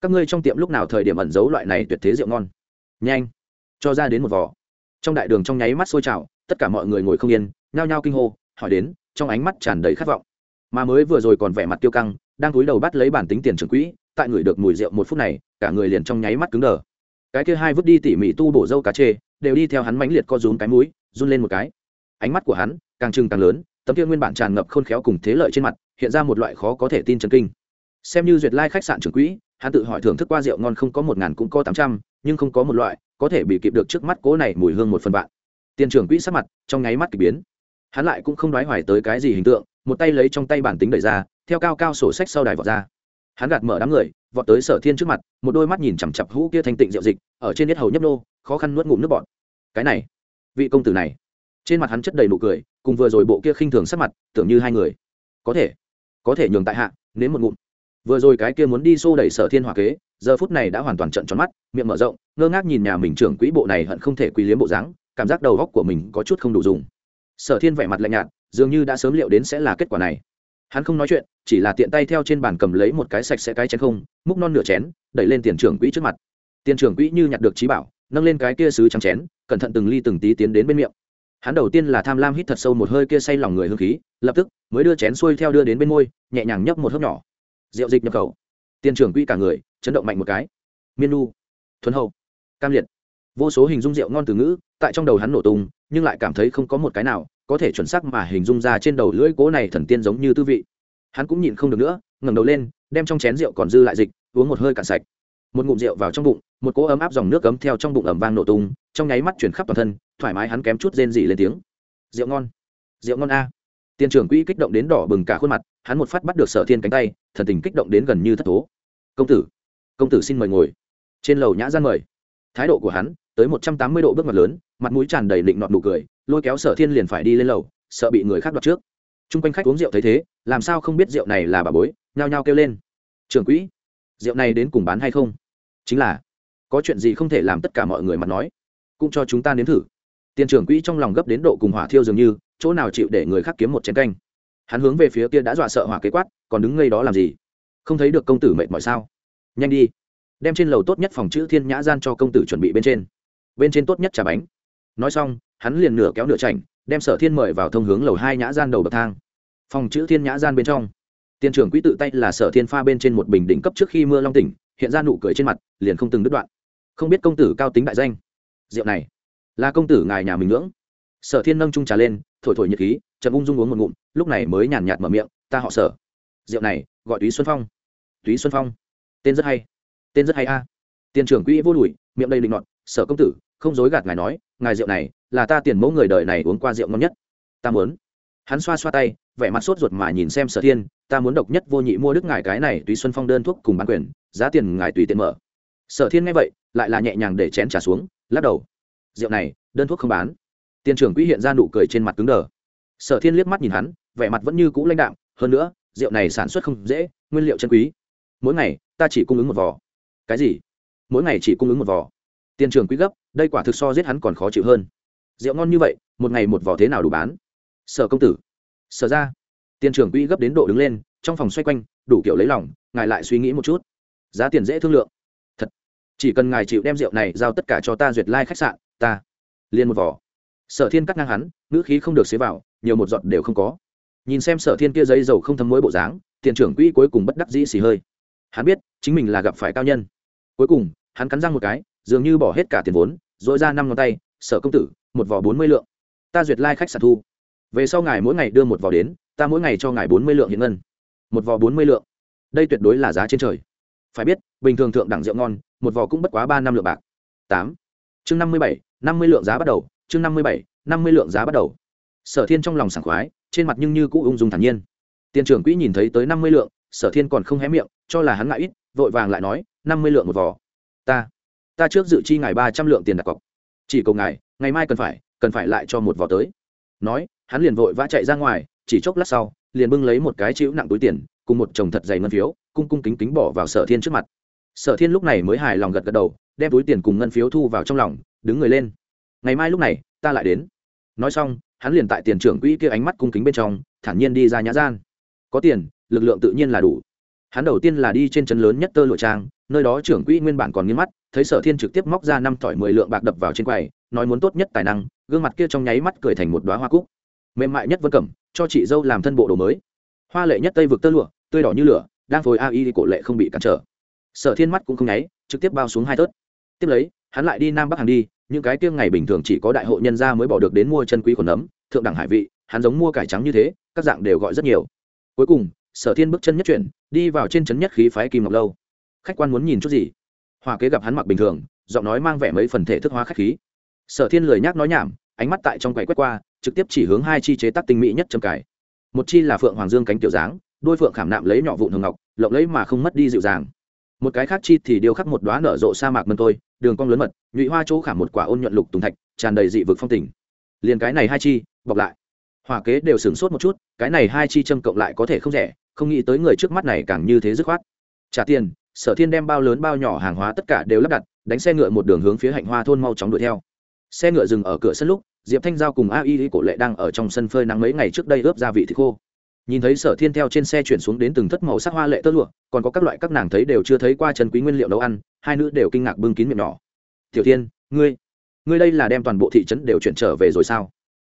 các ngươi trong tiệm lúc nào thời điểm ẩn giấu loại này tuyệt thế rượu ngon? Nhanh, cho ra đến một vỏ trong đại đường trong nháy mắt sôi trào, tất cả mọi người ngồi không yên, nhao nhao kinh hô, hỏi đến, trong ánh mắt tràn đầy khát vọng. Mà mới vừa rồi còn vẻ mặt tiêu căng, đang cúi đầu bắt lấy bản tính tiền trường quỹ, tại người được mùi rượu một phút này, cả người liền trong nháy mắt cứng đờ. Cái kia hai vứt đi tỉ mỉ tu bổ dâu cá chê, đều đi theo hắn mãnh liệt co rúm cái mũi, run lên một cái. Ánh mắt của hắn càng trừng càng lớn, tấm kia nguyên bản tràn ngập khôn khéo cùng thế lợi trên mặt, hiện ra một loại khó có thể tin chấn kinh. Xem như duyệt lai khách sạn trưởng quỹ hắn tự hỏi thưởng thức qua rượu ngon không có một ngàn cũng có tám trăm, nhưng không có một loại có thể bị kịp được trước mắt cố này mùi hương một phần vạn. Tiền trưởng quỹ sắc mặt, trong nháy mắt k ỳ biến. Hắn lại cũng không đoái hoài tới cái gì hình tượng, một tay lấy trong tay bản tính đẩy ra, theo cao cao sổ sách sau đài vọt ra. Hắn gạt mở đám người, vọt tới sở thiên trước mặt, một đôi mắt nhìn chằm chặp hũ kia thanh tịnh rượu dịch, ở trên nhất hầu nhấp nô, khó khăn nuốt ngụm nước bọt. Cái này, vị công tử này. Trên mặt hắn chất đầy nụ cười, cùng vừa rồi bộ kia khinh thường sắc mặt, tưởng như hai người. Có thể có thể nhường tại hạ, nếm một ngụm vừa rồi cái kia muốn đi xô đẩy sở thiên hòa kế, giờ phút này đã hoàn toàn trận tròn mắt, miệng mở rộng, ngơ ngác nhìn nhà mình trưởng quỹ bộ này hận không thể quý liếm bộ dáng, cảm giác đầu góc của mình có chút không đủ dùng. Sở thiên vẻ mặt lạnh nhạt, dường như đã sớm liệu đến sẽ là kết quả này. Hắn không nói chuyện, chỉ là tiện tay theo trên bàn cầm lấy một cái sạch sẽ cái chén không, múc non nửa chén, đẩy lên tiền trưởng quỹ trước mặt. Tiền trưởng quỹ như nhặt được trí bảo, nâng lên cái kia sứ trắng chén, cẩn thận từng ly từng tí tiến đến bên miệng. Hắn đầu tiên là tham lam hít thật sâu một hơi kia say lòng người hương khí, lập tức mới đưa chén xuôi theo đưa đến bên môi, nhẹ nhàng nhấp một hớp nhỏ rượu dịch nhập khẩu. Tiền trưởng quỹ cả người, chấn động mạnh một cái. Miên nu thuần hậu, cam liệt. Vô số hình dung rượu ngon từ ngữ, tại trong đầu hắn nổ tung, nhưng lại cảm thấy không có một cái nào có thể chuẩn xác mà hình dung ra trên đầu lưỡi cố này thần tiên giống như tư vị. Hắn cũng nhịn không được nữa, ngẩng đầu lên, đem trong chén rượu còn dư lại dịch, uống một hơi cạn sạch. Một ngụm rượu vào trong bụng, một cỗ ấm áp dòng nước cấm theo trong bụng ẩm vang nổ tung, trong nháy mắt chuyển khắp toàn thân, thoải mái hắn kém chút rên dị lên tiếng. Rượu ngon. Rượu ngon a. Tiền trưởng quỹ kích động đến đỏ bừng cả khuôn mặt hắn một phát bắt được sở thiên cánh tay, thần tình kích động đến gần như thất thố. Công tử công tử xin mời ngồi. Trên lầu nhã gian mời. Thái độ của hắn, tới một trăm tám mươi độ bước mặt lớn, mặt mũi tràn đầy định nọt nụ cười, lôi kéo sở thiên liền phải đi lên lầu, sợ bị người khác đoạt trước. T r u n g quanh khách uống rượu thấy thế, làm sao không biết rượu này là bà bối, nhao nhao kêu lên. Trưởng quỹ, rượu này đến cùng bán hay không? Chính là, có chuyện gì không thể làm tất cả mọi người mặt nói, cũng cho chúng ta nếm thử. Tiền trưởng quỹ trong lòng gấp đến độ cùng hỏa thiêu dường như, chỗ nào chịu để người khác kiếm một chén canh hắn hướng về phía kia đã dọa sợ hỏa kế quát, còn đứng ngây đó làm gì? Không thấy được công tử mệt mỏi sao? Nhanh đi, đem trên lầu tốt nhất phòng chữ thiên nhã gian cho công tử chuẩn bị bên trên. Bên trên tốt nhất trà bánh. Nói xong, hắn liền nửa kéo nửa chảnh, đem sở thiên mời vào thông hướng lầu hai nhã gian đầu bậc thang. Phòng chữ thiên nhã gian bên trong tiền trưởng quỹ tự tay là sở thiên pha bên trên một bình đỉnh cấp trước khi mưa long tỉnh, hiện ra nụ cười trên mặt, liền không từng đứt đoạn. Không biết công tử cao tính đại danh. Rượu này, là công tử ngài nhà mình ngưỡng. Sở thiên nâng trung trà lên thổi thổi nhiệt khí, chậm ung dung uống một ngụm, lúc này mới nhàn nhạt mở miệng, ta họ sở. Rượu này, gọi túy xuân phong. Túy xuân phong? Tên rất hay. Tên rất hay a. Tiền trưởng quỹ vô lùi miệng đầy định ngọn sở công tử, không dối gạt ngài nói, ngài rượu này là ta tiền mẫu người đời này uống qua rượu ngon nhất. Ta muốn. Hắn xoa xoa tay, vẻ mặt sốt ruột mà nhìn xem sở thiên, ta muốn độc nhất vô nhị mua đức ngài cái này tùy xuân phong đơn thuốc cùng bán quyền, giá tiền ngài tùy tiện mở. Sở thiên nghe vậy, lại là nhẹ nhàng để chén trả xuống, lắc đầu. Rượu này, đơn thuốc không bán tiền trưởng quỹ hiện ra nụ cười trên mặt cứng đờ. Sở thiên liếc mắt nhìn hắn, vẻ mặt vẫn như cũ lãnh đạm, hơn nữa, rượu này sản xuất không dễ, nguyên liệu chân quý. Mỗi ngày, ta chỉ cung ứng một vò. Cái gì? Mỗi ngày chỉ cung ứng một vò. Tiền trưởng quý gấp, đây quả thực so giết hắn còn khó chịu hơn. Rượu ngon như vậy, một ngày một vỏ thế nào đủ bán? Sở công tử. Sở ra. Tiền trưởng quỹ gấp đến độ đứng lên, trong phòng xoay quanh, đủ kiểu lấy lòng, ngài lại suy nghĩ một chút. Giá tiền dễ thương lượng. Thật. Chỉ cần ngài chịu đem rượu này giao tất cả cho ta duyệt lai、like、khách sạn, ta liền một vỏ sở thiên cắt ngang hắn, ngữ khí không được xế vào, nhiều một giọt đều không có. Nhìn xem sở thiên kia giấy dầu không thấm mối bộ dáng, tiền trưởng quỹ cuối cùng bất đắc dĩ xì hơi. Hắn biết, chính mình là gặp phải cao nhân. Cuối cùng, hắn cắn răng một cái, dường như bỏ hết cả tiền vốn dội ra năm ngón tay, sở công tử, một vỏ bốn mươi lượng. Ta duyệt lai、like、khách sạn thu. Về sau ngài mỗi ngày đưa một vỏ đến, ta mỗi ngày cho ngài bốn mươi lượng hiện ngân. Một vỏ bốn mươi lượng. Đây tuyệt đối là giá trên trời. Phải biết, bình thường thượng đẳng rượu ngon, một vỏ cũng bất quá ba năm lượng bạc. Tám. Chương năm mươi bảy, năm mươi lượng giá bắt đầu chương năm mươi bảy, năm mươi lượng giá bắt đầu. Sở thiên trong lòng sảng khoái, trên mặt nhưng như cũ ung dung thản nhiên. Tiền trưởng quỹ nhìn thấy tới năm mươi lượng, sở thiên còn không hé miệng, cho là hắn ngại ít, vội vàng lại nói, năm mươi lượng một vỏ ta ta trước dự chi ngài ba trăm lượng tiền đặt cọc. Chỉ cầu ngài, ngày mai cần phải cần phải lại cho một vỏ tới. Nói, hắn liền vội vã chạy ra ngoài, chỉ chốc lát sau, liền bưng lấy một cái chịu nặng túi tiền, cùng một chồng thật dày ngân phiếu, cung cung kính kính bỏ vào sở thiên trước mặt. Sở thiên lúc này mới hài lòng gật gật đầu, đem túi tiền cùng ngân phiếu thu vào trong lòng, đứng người lên ngày mai lúc này, ta lại đến. Nói xong, hắn liền tại tiền trưởng quỹ kia ánh mắt cung kính bên trong, thản nhiên đi ra nhã gian. Có tiền, lực lượng tự nhiên là đủ. Hắn đầu tiên là đi trên chân lớn nhất tơ lụa trang, nơi đó trưởng quỹ nguyên bản còn nghiêm mắt, thấy sở thiên trực tiếp móc ra năm thỏi mười lượng bạc đập vào trên quầy, nói muốn tốt nhất tài năng, gương mặt kia trong nháy mắt cười thành một đoá hoa cúc. Mềm mại nhất vân cẩm, cho chị dâu làm thân bộ đồ mới. Hoa lệ nhất tây vực tơ lụa, tươi đỏ như lửa, đang phối a y cổ lệ không bị cản trở. Sở thiên mắt cũng không nháy, trực tiếp bao xuống hai tớt. Tiếp lấy hắn lại đi nam bắc hàng đi, những cái tiêm ngày bình thường chỉ có đại hộ nhân gia mới bỏ được đến mua chân quý khuẩn nấm, thượng đẳng hải vị, hắn giống mua cải trắng như thế, các dạng đều gọi rất nhiều. Cuối cùng, sở thiên bước chân nhất chuyển, đi vào trên trấn nhất khí phái kim ngọc lâu. Khách quan muốn nhìn chút gì? Hòa kế gặp hắn mặc bình thường, giọng nói mang vẻ mấy phần thể thức hóa khách khí. Sở thiên lười nhác nói nhảm, ánh mắt tại trong quầy quét qua, trực tiếp chỉ hướng hai chi chế tác tinh mỹ nhất trầm cải. Một chi là phượng hoàng dương cánh tiểu dáng, đôi phượng khảm nạm lấy nhỏ vụn hồng ngọc, lộng lấy mà không mất đi dịu dàng một cái khác chi thì điêu khắc một đoá nở rộ sa mạc mân tôi, đường cong lớn mật, nhụy hoa chỗ khảm một quả ôn nhuận lục tùng thạch, tràn đầy dị vực phong tình. Liền cái này hai chi, bọc lại. Hòa kế đều sửng sốt một chút, cái này hai chi châm cộng lại có thể không rẻ, không nghĩ tới người trước mắt này càng như thế dứt khoát. Trả tiền, sở thiên đem bao lớn bao nhỏ hàng hóa tất cả đều lắp đặt, đánh xe ngựa một đường hướng phía hạnh hoa thôn mau chóng đuổi theo. Xe ngựa dừng ở cửa sân lúc, diệp thanh giao cùng a y cổ lệ đang ở trong sân phơi nắng mấy ngày trước đây ướp gia vị thịt khô nhìn thấy sở thiên theo trên xe chuyển xuống đến từng thất màu sắc hoa lệ tơ lụa, còn có các loại các nàng thấy đều chưa thấy qua chân quý nguyên liệu nấu ăn, hai nữ đều kinh ngạc bưng kín miệng nhỏ. Tiểu thiên, ngươi ngươi đây là đem toàn bộ thị trấn đều chuyển trở về rồi sao?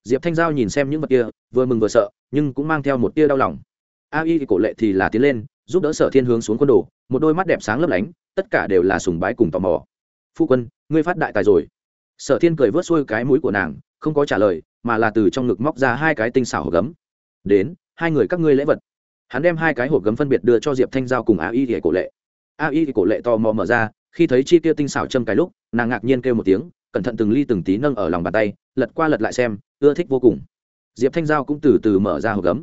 Diệp thanh giao nhìn xem những vật kia, vừa mừng vừa sợ, nhưng cũng mang theo một tia đau lòng. A y cổ lệ thì là tiến lên, giúp đỡ sở thiên hướng xuống quân đồ, một đôi mắt đẹp sáng lấp lánh, tất cả đều là sùng bái cùng tò mò. Phu quân, ngươi phát đại tài rồi. Sở thiên cười vớt xuôi cái mũi của nàng, không có trả lời, mà là từ trong ngực móc ra hai cái tinh xảo hộp gấm. Đến hai người các ngươi lễ vật. Hắn đem hai cái hộp gấm phân biệt đưa cho diệp thanh giao cùng a y thì cổ lệ. A y thì cổ lệ tò mò mở ra, khi thấy chi tiêu tinh xảo châm cái lúc, nàng ngạc nhiên kêu một tiếng, cẩn thận từng ly từng tí nâng ở lòng bàn tay, lật qua lật lại xem, ưa thích vô cùng. Diệp thanh giao cũng từ từ mở ra hộp gấm.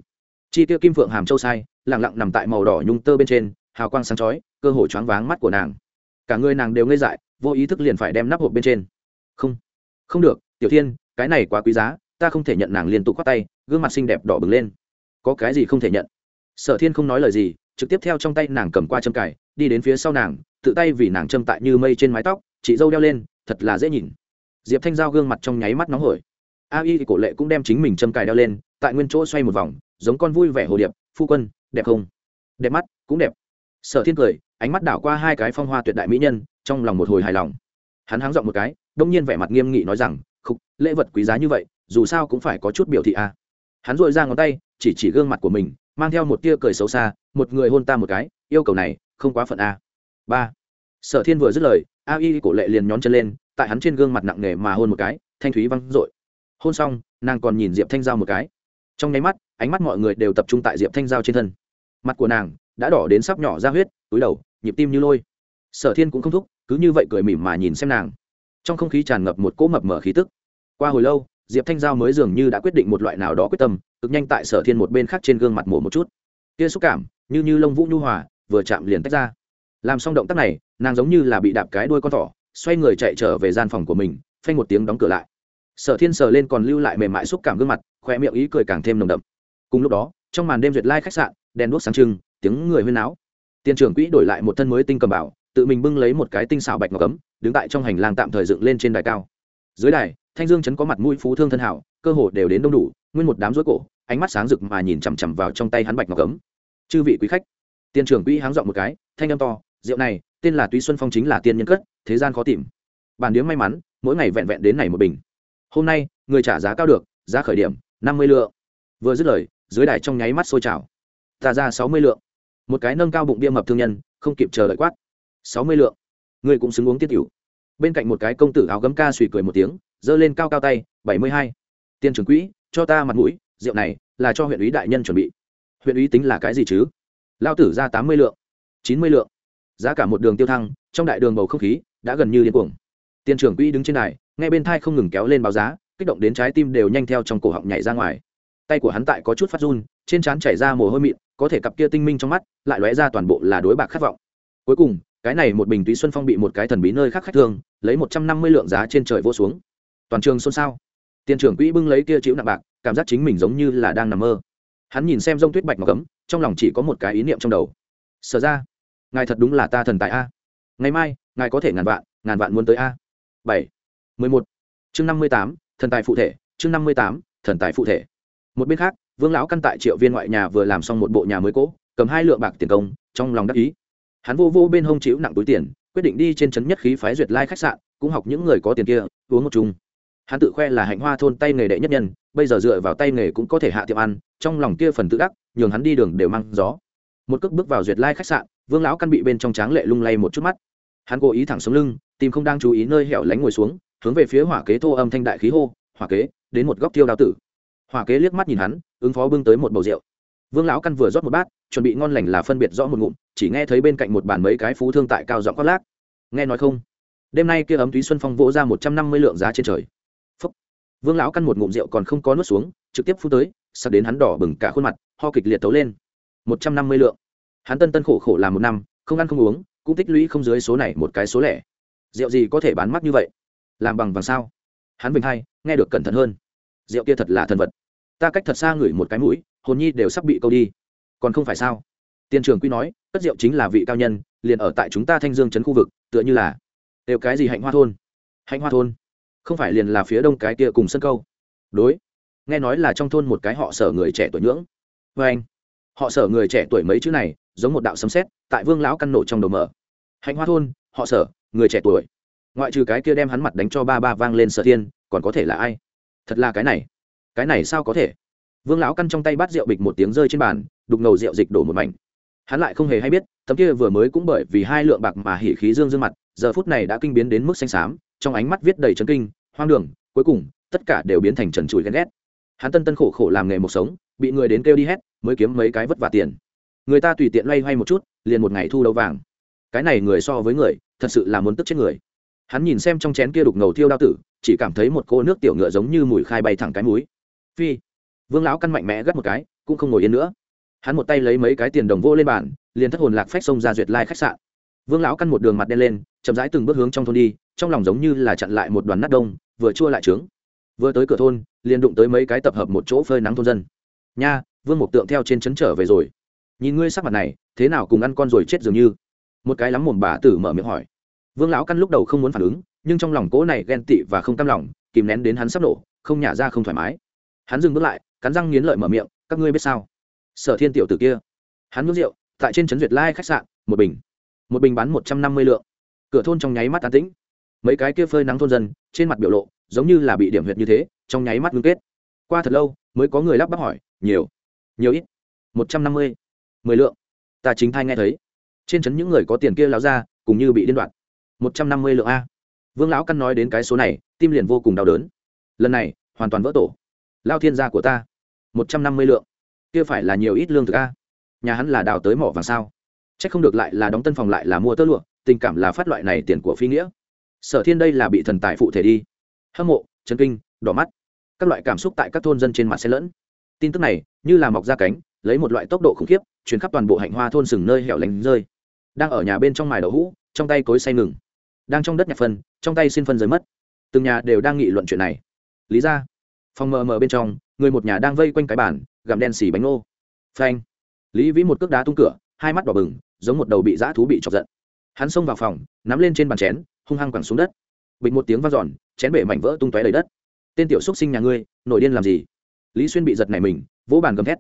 Chi tiêu kim phượng hàm châu sai lẳng lặng nằm tại màu đỏ nhung tơ bên trên, hào quang sáng chói, cơ hồ choáng váng mắt của nàng. Cả người nàng đều ngây dại, vô ý thức liền phải đem nắp hộp bên trên. Không không được, tiểu thiên, cái này quá quý giá, ta không thể nhận nàng liên tục khoác tay, gương mặt xinh đẹp đỏ bừng lên có cái gì không thể nhận. Sở thiên không nói lời gì, trực tiếp theo trong tay nàng cầm qua châm cài, đi đến phía sau nàng, tự tay vì nàng châm tại như mây trên mái tóc, chị dâu đeo lên, thật là dễ nhìn. Diệp thanh giao gương mặt trong nháy mắt nóng hổi. A y cổ lệ cũng đem chính mình châm cài đeo lên, tại nguyên chỗ xoay một vòng, giống con vui vẻ hồ điệp, phu quân, đẹp không? Đẹp mắt, cũng đẹp. Sở thiên cười, ánh mắt đảo qua hai cái phong hoa tuyệt đại mỹ nhân, trong lòng một hồi hài lòng. Hắn háng dọn một cái, đông nhiên vẻ mặt nghiêm nghị nói rằng khúc lễ vật quý giá như vậy, dù sao cũng phải có chút biểu thị a. À. hắn dội ra ngón tay chỉ chỉ gương mặt của mình, mang theo một tia cười xấu xa, một người hôn ta một cái, yêu cầu này không quá phận a. Ba. Sở thiên vừa dứt lời, a y cổ lệ liền nhón chân lên, tại hắn trên gương mặt nặng nề mà hôn một cái, thanh thúy văng r hôn xong, nàng còn nhìn diệp thanh giao một cái. Trong nháy mắt, ánh mắt mọi người đều tập trung tại diệp thanh giao trên thân. Mặt của nàng đã đỏ đến sắp nhỏ ra huyết, túi đầu, nhịp tim như lôi. Sở thiên cũng không thúc, cứ như vậy cười mỉm mà nhìn xem nàng. Trong không khí tràn ngập một cỗ mập mở khí tức. Qua hồi lâu diệp thanh giao mới dường như đã quyết định một loại nào đó quyết tâm, cực nhanh tại sở thiên một bên khác trên gương mặt mổ một chút. Kia xúc cảm, như như lông vũ nhu hòa, vừa chạm liền tách ra. Làm xong động tác này, nàng giống như là bị đạp cái đuôi con thỏ, xoay người chạy trở về gian phòng của mình, phanh một tiếng đóng cửa lại. Sở thiên sờ lên còn lưu lại mềm mại xúc cảm gương mặt khoe miệng ý cười càng thêm nồng đậm. Cùng lúc đó, trong màn đêm duyệt lai khách sạn, đèn đuốc sáng trưng, tiếng người huyên náo. Tiền trưởng quỹ đổi lại một thân mới tinh cầm bảo, tự mình bưng lấy một cái tinh xảo bạch ngọc cấm đứng tại trong hành lang tạm thời dựng lên trên đài cao. Dưới đài thanh dương chấn có mặt mũi phú thương thân hảo, cơ hồ đều đến đông đủ, nguyên một đám rối cổ, ánh mắt sáng rực mà nhìn chằm chằm vào trong tay hắn bạch ngọc cấm. Chư vị quý khách. Tiền trưởng quỹ háng dọn một cái, thanh âm to, rượu này, tên là túy xuân phong chính là tiên nhân cất, thế gian khó tìm. Bàn điếm may mắn, mỗi ngày vẹn vẹn đến này một bình. Hôm nay, người trả giá cao được, giá khởi điểm, năm mươi lượng. Vừa dứt lời, dưới đài trong nháy mắt sôi trào. Ta ra sáu mươi lượng. Một cái nâng cao bụng bia mập thương nhân, không kịp chờ đợi quát. Sáu mươi lượng. Người cũng xứng uống tiết cựu bên cạnh một cái công tử áo gấm ca suy cười một tiếng giơ lên cao cao tay, bảy mươi hai. Tiền trưởng quỹ, cho ta mặt mũi, rượu này là cho huyện ủy đại nhân chuẩn bị. Huyện ủy tính là cái gì chứ? Lao tử ra tám mươi lượng, chín mươi lượng. Giá cả một đường tiêu thăng, trong đại đường bầu không khí đã gần như điên cuồng. Tiền trưởng quỹ đứng trên đài ngay bên thai không ngừng kéo lên báo giá, kích động đến trái tim đều nhanh theo trong cổ họng nhảy ra ngoài. Tay của hắn tại có chút phát run, trên trán chảy ra mồ hôi mịn, có thể cặp kia tinh minh trong mắt lại lóe ra toàn bộ là đối bạc khát vọng. Cuối cùng, cái này một bình túy xuân phong bị một cái thần bí nơi khác khách thương, lấy một trăm năm mươi lượng giá trên trời vô xuống toàn trường xôn xao. Tiền trưởng quỹ bưng lấy kia chịu nặng bạc, cảm giác chính mình giống như là đang nằm mơ. Hắn nhìn xem rông tuyết bạch ngọc cấm trong lòng chỉ có một cái ý niệm trong đầu. Sở ra, ngài thật đúng là ta thần tài a. Ngày mai, ngài có thể ngàn vạn ngàn vạn muốn tới a. Bảy, mười một, chương năm mươi tám, thần tài phụ thể, chương năm mươi tám, thần tài phụ thể. Một bên khác, vương lão căn tại triệu viên ngoại nhà vừa làm xong một bộ nhà mới cỗ cầm hai lượng bạc tiền công, trong lòng đắc ý. Hắn vô vô bên hông chịu nặng túi tiền, quyết định đi trên trấn nhất khí phái duyệt lai khách sạn, cũng học những người có tiền kia, uống một chung hắn tự khoe là hạnh hoa thôn tay nghề đệ nhất nhân, bây giờ dựa vào tay nghề cũng có thể hạ tiệm ăn, trong lòng kia phần tự đắc, nhường hắn đi đường đều mang gió. Một cước bước vào duyệt lai khách sạn, vương lão căn bị bên trong tráng lệ lung lay một chút mắt. Hắn cố ý thẳng xuống lưng, tìm không đang chú ý nơi hẻo lánh ngồi xuống, hướng về phía hỏa kế thô âm thanh đại khí hô, hỏa kế, đến một góc tiêu đao tử. Hỏa kế liếc mắt nhìn hắn, ứng phó bưng tới một bầu rượu. Vương lão căn vừa rót một bát, chuẩn bị ngon lành là phân biệt rõ một ngụm, chỉ nghe thấy bên cạnh một bàn mấy cái phú thương tại cao giọng khoác lác. Nghe nói không? Đêm nay kia ấm túy xuân phong vỗ ra một trăm năm mươi lượng giá trên trời vương lão căn một ngụm rượu còn không có nuốt xuống, trực tiếp phút tới sắp đến hắn đỏ bừng cả khuôn mặt, ho kịch liệt tấu lên. Một trăm năm mươi lượng. Hắn tân tân khổ khổ làm một năm, không ăn không uống, cũng tích lũy không dưới số này một cái số lẻ. Rượu gì có thể bán mắc như vậy? Làm bằng vàng sao? Hắn bình hay nghe được cẩn thận hơn. Rượu kia thật là thần vật. Ta cách thật xa ngửi một cái mũi, hồn nhi đều sắp bị câu đi. Còn không phải sao? Tiền trường quy nói, cất rượu chính là vị cao nhân, liền ở tại chúng ta thanh dương Trấn khu vực, tựa như là, đều cái gì hạnh hoa thôn? Hạnh hoa thôn không phải liền là phía đông cái kia cùng sân câu. Đối. Nghe nói là trong thôn một cái họ sở người trẻ tuổi nhưỡng. Vê anh, họ sở người trẻ tuổi mấy chữ này, giống một đạo sấm sét, tại vương lão căn nổ trong đầu mở. Hạnh hoa thôn, họ sở, người trẻ tuổi. Ngoại trừ cái kia đem hắn mặt đánh cho ba ba vang lên sở thiên, còn có thể là ai? Thật là cái này. Cái này sao có thể? Vương lão căn trong tay bát rượu bịch một tiếng rơi trên bàn, đục ngầu rượu dịch đổ một mảnh. Hắn lại không hề hay biết, tấm kia vừa mới cũng bởi vì hai lượng bạc mà hỉ khí dương dương mặt, giờ phút này đã kinh biến đến mức xanh xám trong ánh mắt viết đầy trấn kinh hoang đường cuối cùng tất cả đều biến thành trần trụi ghen ghét. Hắn tân tân khổ khổ làm nghề một sống bị người đến kêu đi hết, mới kiếm mấy cái vất vả tiền. Người ta tùy tiện loay hoay một chút liền một ngày thu đầu vàng. Cái này người so với người thật sự là muốn tức chết người. Hắn nhìn xem trong chén kia đục ngầu thiêu đao tử chỉ cảm thấy một cô nước tiểu ngựa giống như mùi khai bay thẳng cái múi phi. Vương lão căn mạnh mẽ gắt một cái cũng không ngồi yên nữa. Hắn một tay lấy mấy cái tiền đồng vô lên bàn liền thất hồn lạc phách xông ra duyệt lai khách sạn. Vương lão căn một đường mặt đen lên chậm rãi từng bước hướng trong thôn đi, trong lòng giống như là chặn lại một đoàn nát đông, vừa chua lại trướng. Vừa tới cửa thôn, liền đụng tới mấy cái tập hợp một chỗ phơi nắng thôn dân. Nha, vương mục tượng theo trên trấn trở về rồi. Nhìn ngươi sắc mặt này, thế nào cùng ăn con rồi chết dường như? Một cái lắm mồm bà tử mở miệng hỏi. Vương lão căn lúc đầu không muốn phản ứng, nhưng trong lòng cố này ghen tị và không cam lòng, kìm nén đến hắn sắp nổ, không nhả ra không thoải mái. Hắn dừng bước lại, cắn răng nghiến lợi mở miệng, các ngươi biết sao? Sở thiên tiểu t ử kia. Hắn nước rượu, tại trên trấn duyệt lai khách sạn, một bình. Một bình bán một trăm năm mươi lượng cửa thôn trong nháy mắt an tĩnh. Mấy cái kia phơi nắng thôn dân, trên mặt biểu lộ, giống như là bị điểm huyệt như thế, trong nháy mắt ngưng kết. Qua thật lâu, mới có người lắp bắp hỏi, nhiều nhiều ít, một trăm năm mươi, mười lượng. Ta chính thay nghe thấy. Trên trấn những người có tiền kia láo ra cùng như bị điên đoạn. Một trăm năm mươi lượng a. Vương lão căn nói đến cái số này, tim liền vô cùng đau đớn. Lần này, hoàn toàn vỡ tổ. Lao thiên gia của ta, một trăm năm mươi lượng. Kia phải là nhiều ít lương thực a. Nhà hắn là đào tới mỏ vàng sao? C h ắ c không được lại là đóng tân phòng lại là mua tơ lụa tình cảm là phát loại này tiền của phi nghĩa. Sở thiên đây là bị thần tài phụ thể đi. Hâm mộ chân kinh, đỏ mắt. Các loại cảm xúc tại các thôn dân trên mặt xe lẫn. Tin tức này, như là mọc ra cánh, lấy một loại tốc độ khủng khiếp chuyến khắp toàn bộ hạnh hoa thôn sừng nơi hẻo lánh rơi. Đang ở nhà bên trong mài đậu hũ, trong tay cối say ngừng. Đang trong đất nhạc phân, trong tay xin phân rời mất. Từng nhà đều đang nghị luận chuyện này. Lý ra. Phòng mờ mờ bên trong, người một nhà đang vây quanh cái bàn, gặm đen xì bánh ngô. Phanh. Lý vĩ một cước đá tung cửa, hai mắt đỏ bừng, giống một đầu bị dã thú bị chọc giận hắn xông vào phòng, nắm lên trên bàn chén, hung hăng quẳng xuống đất. Bịch một tiếng v a n chén bể mảnh vỡ tung tóe đầy đất. Tên tiểu xúc sinh nhà ngươi, nổi điên làm gì? Lý xuyên bị giật này mình, vỗ bàn gầm thét.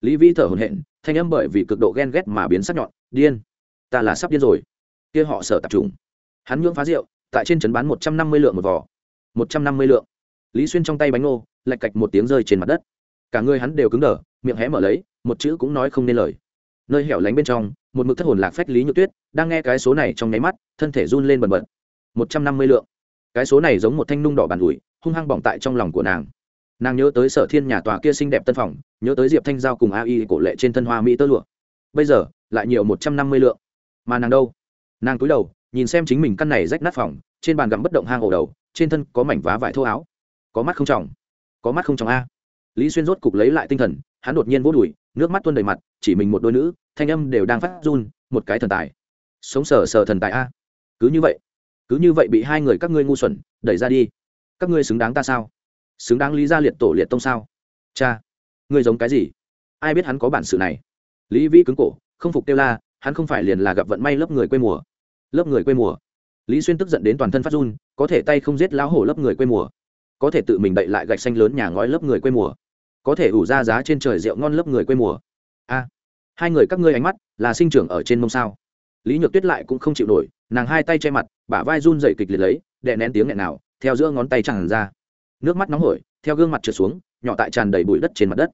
Lý vĩ thở hồn hện thanh âm bởi vì cực độ ghen ghét mà biến sắc nhọn, điên, ta là sắp điên rồi. Kia họ sở tập trung hắn nhưỡng phá rượu, tại trên trấn bán một trăm năm mươi lượng một vỏ một trăm năm mươi lượng. Lý xuyên trong tay bánh ngô, lạch cạch một tiếng rơi trên mặt đất. Cả người hắn đều cứng đờ, miệng hé mở lấy, một chữ cũng nói không nên lời. Nơi hẻo lánh bên trong một mực thất hồn lạc phách lý nhược tuyết đang nghe cái số này trong nháy mắt, thân thể run lên bần bật. Một trăm năm mươi lượng. Cái số này giống một thanh nung đỏ bàn ủi, hung hăng bỏng tại trong lòng của nàng. Nàng nhớ tới sở thiên nhà tòa kia xinh đẹp tân phòng, nhớ tới diệp thanh giao cùng a y cổ lệ trên thân hoa mỹ tơ lụa. Bây giờ, lại nhiều một trăm năm mươi lượng. Mà nàng đâu? Nàng cúi đầu, nhìn xem chính mình căn này rách nát phòng, trên bàn gặm bất động hang ổ đầu, trên thân có mảnh vá vải thô áo. Có mắt không tròng có mắt không tròng a. Lý xuyên rốt cục lấy lại tinh thần, hắn đột nhiên vô đùi nước mắt tuôn đầy mặt, chỉ mình một đôi nữ, thanh âm đều đang phát run, một cái thần tài. Sống sờ sờ thần tài a. Cứ như vậy, cứ như vậy bị hai người các ngươi ngu xuẩn đẩy ra đi. Các ngươi xứng đáng ta sao? Xứng đáng lý gia liệt tổ liệt tông sao? Cha, ngươi giống cái gì? Ai biết hắn có bản sự này? Lý vĩ cứng cổ, không phục kêu la, hắn không phải liền là gặp vận may lớp người quê mùa. Lớp người quê mùa. Lý xuyên tức giận đến toàn thân phát run, có thể tay không giết lão hổ lớp người quê mùa. Có thể tự mình đậy lại gạch xanh lớn nhà ngói lớp người quê mùa có thể ủ ra giá trên trời rượu ngon lớp người quê mùa. A, hai người các ngươi ánh mắt là sinh trưởng ở trên mông sao? Lý nhược tuyết lại cũng không chịu nổi, nàng hai tay che mặt, bả vai run dậy kịch liệt lấy, đè nén tiếng nghẹn nào, theo giữa ngón tay tràn ra. Nước mắt nóng hổi, theo gương mặt trượt xuống, nhỏ tại tràn đầy bụi đất trên mặt đất.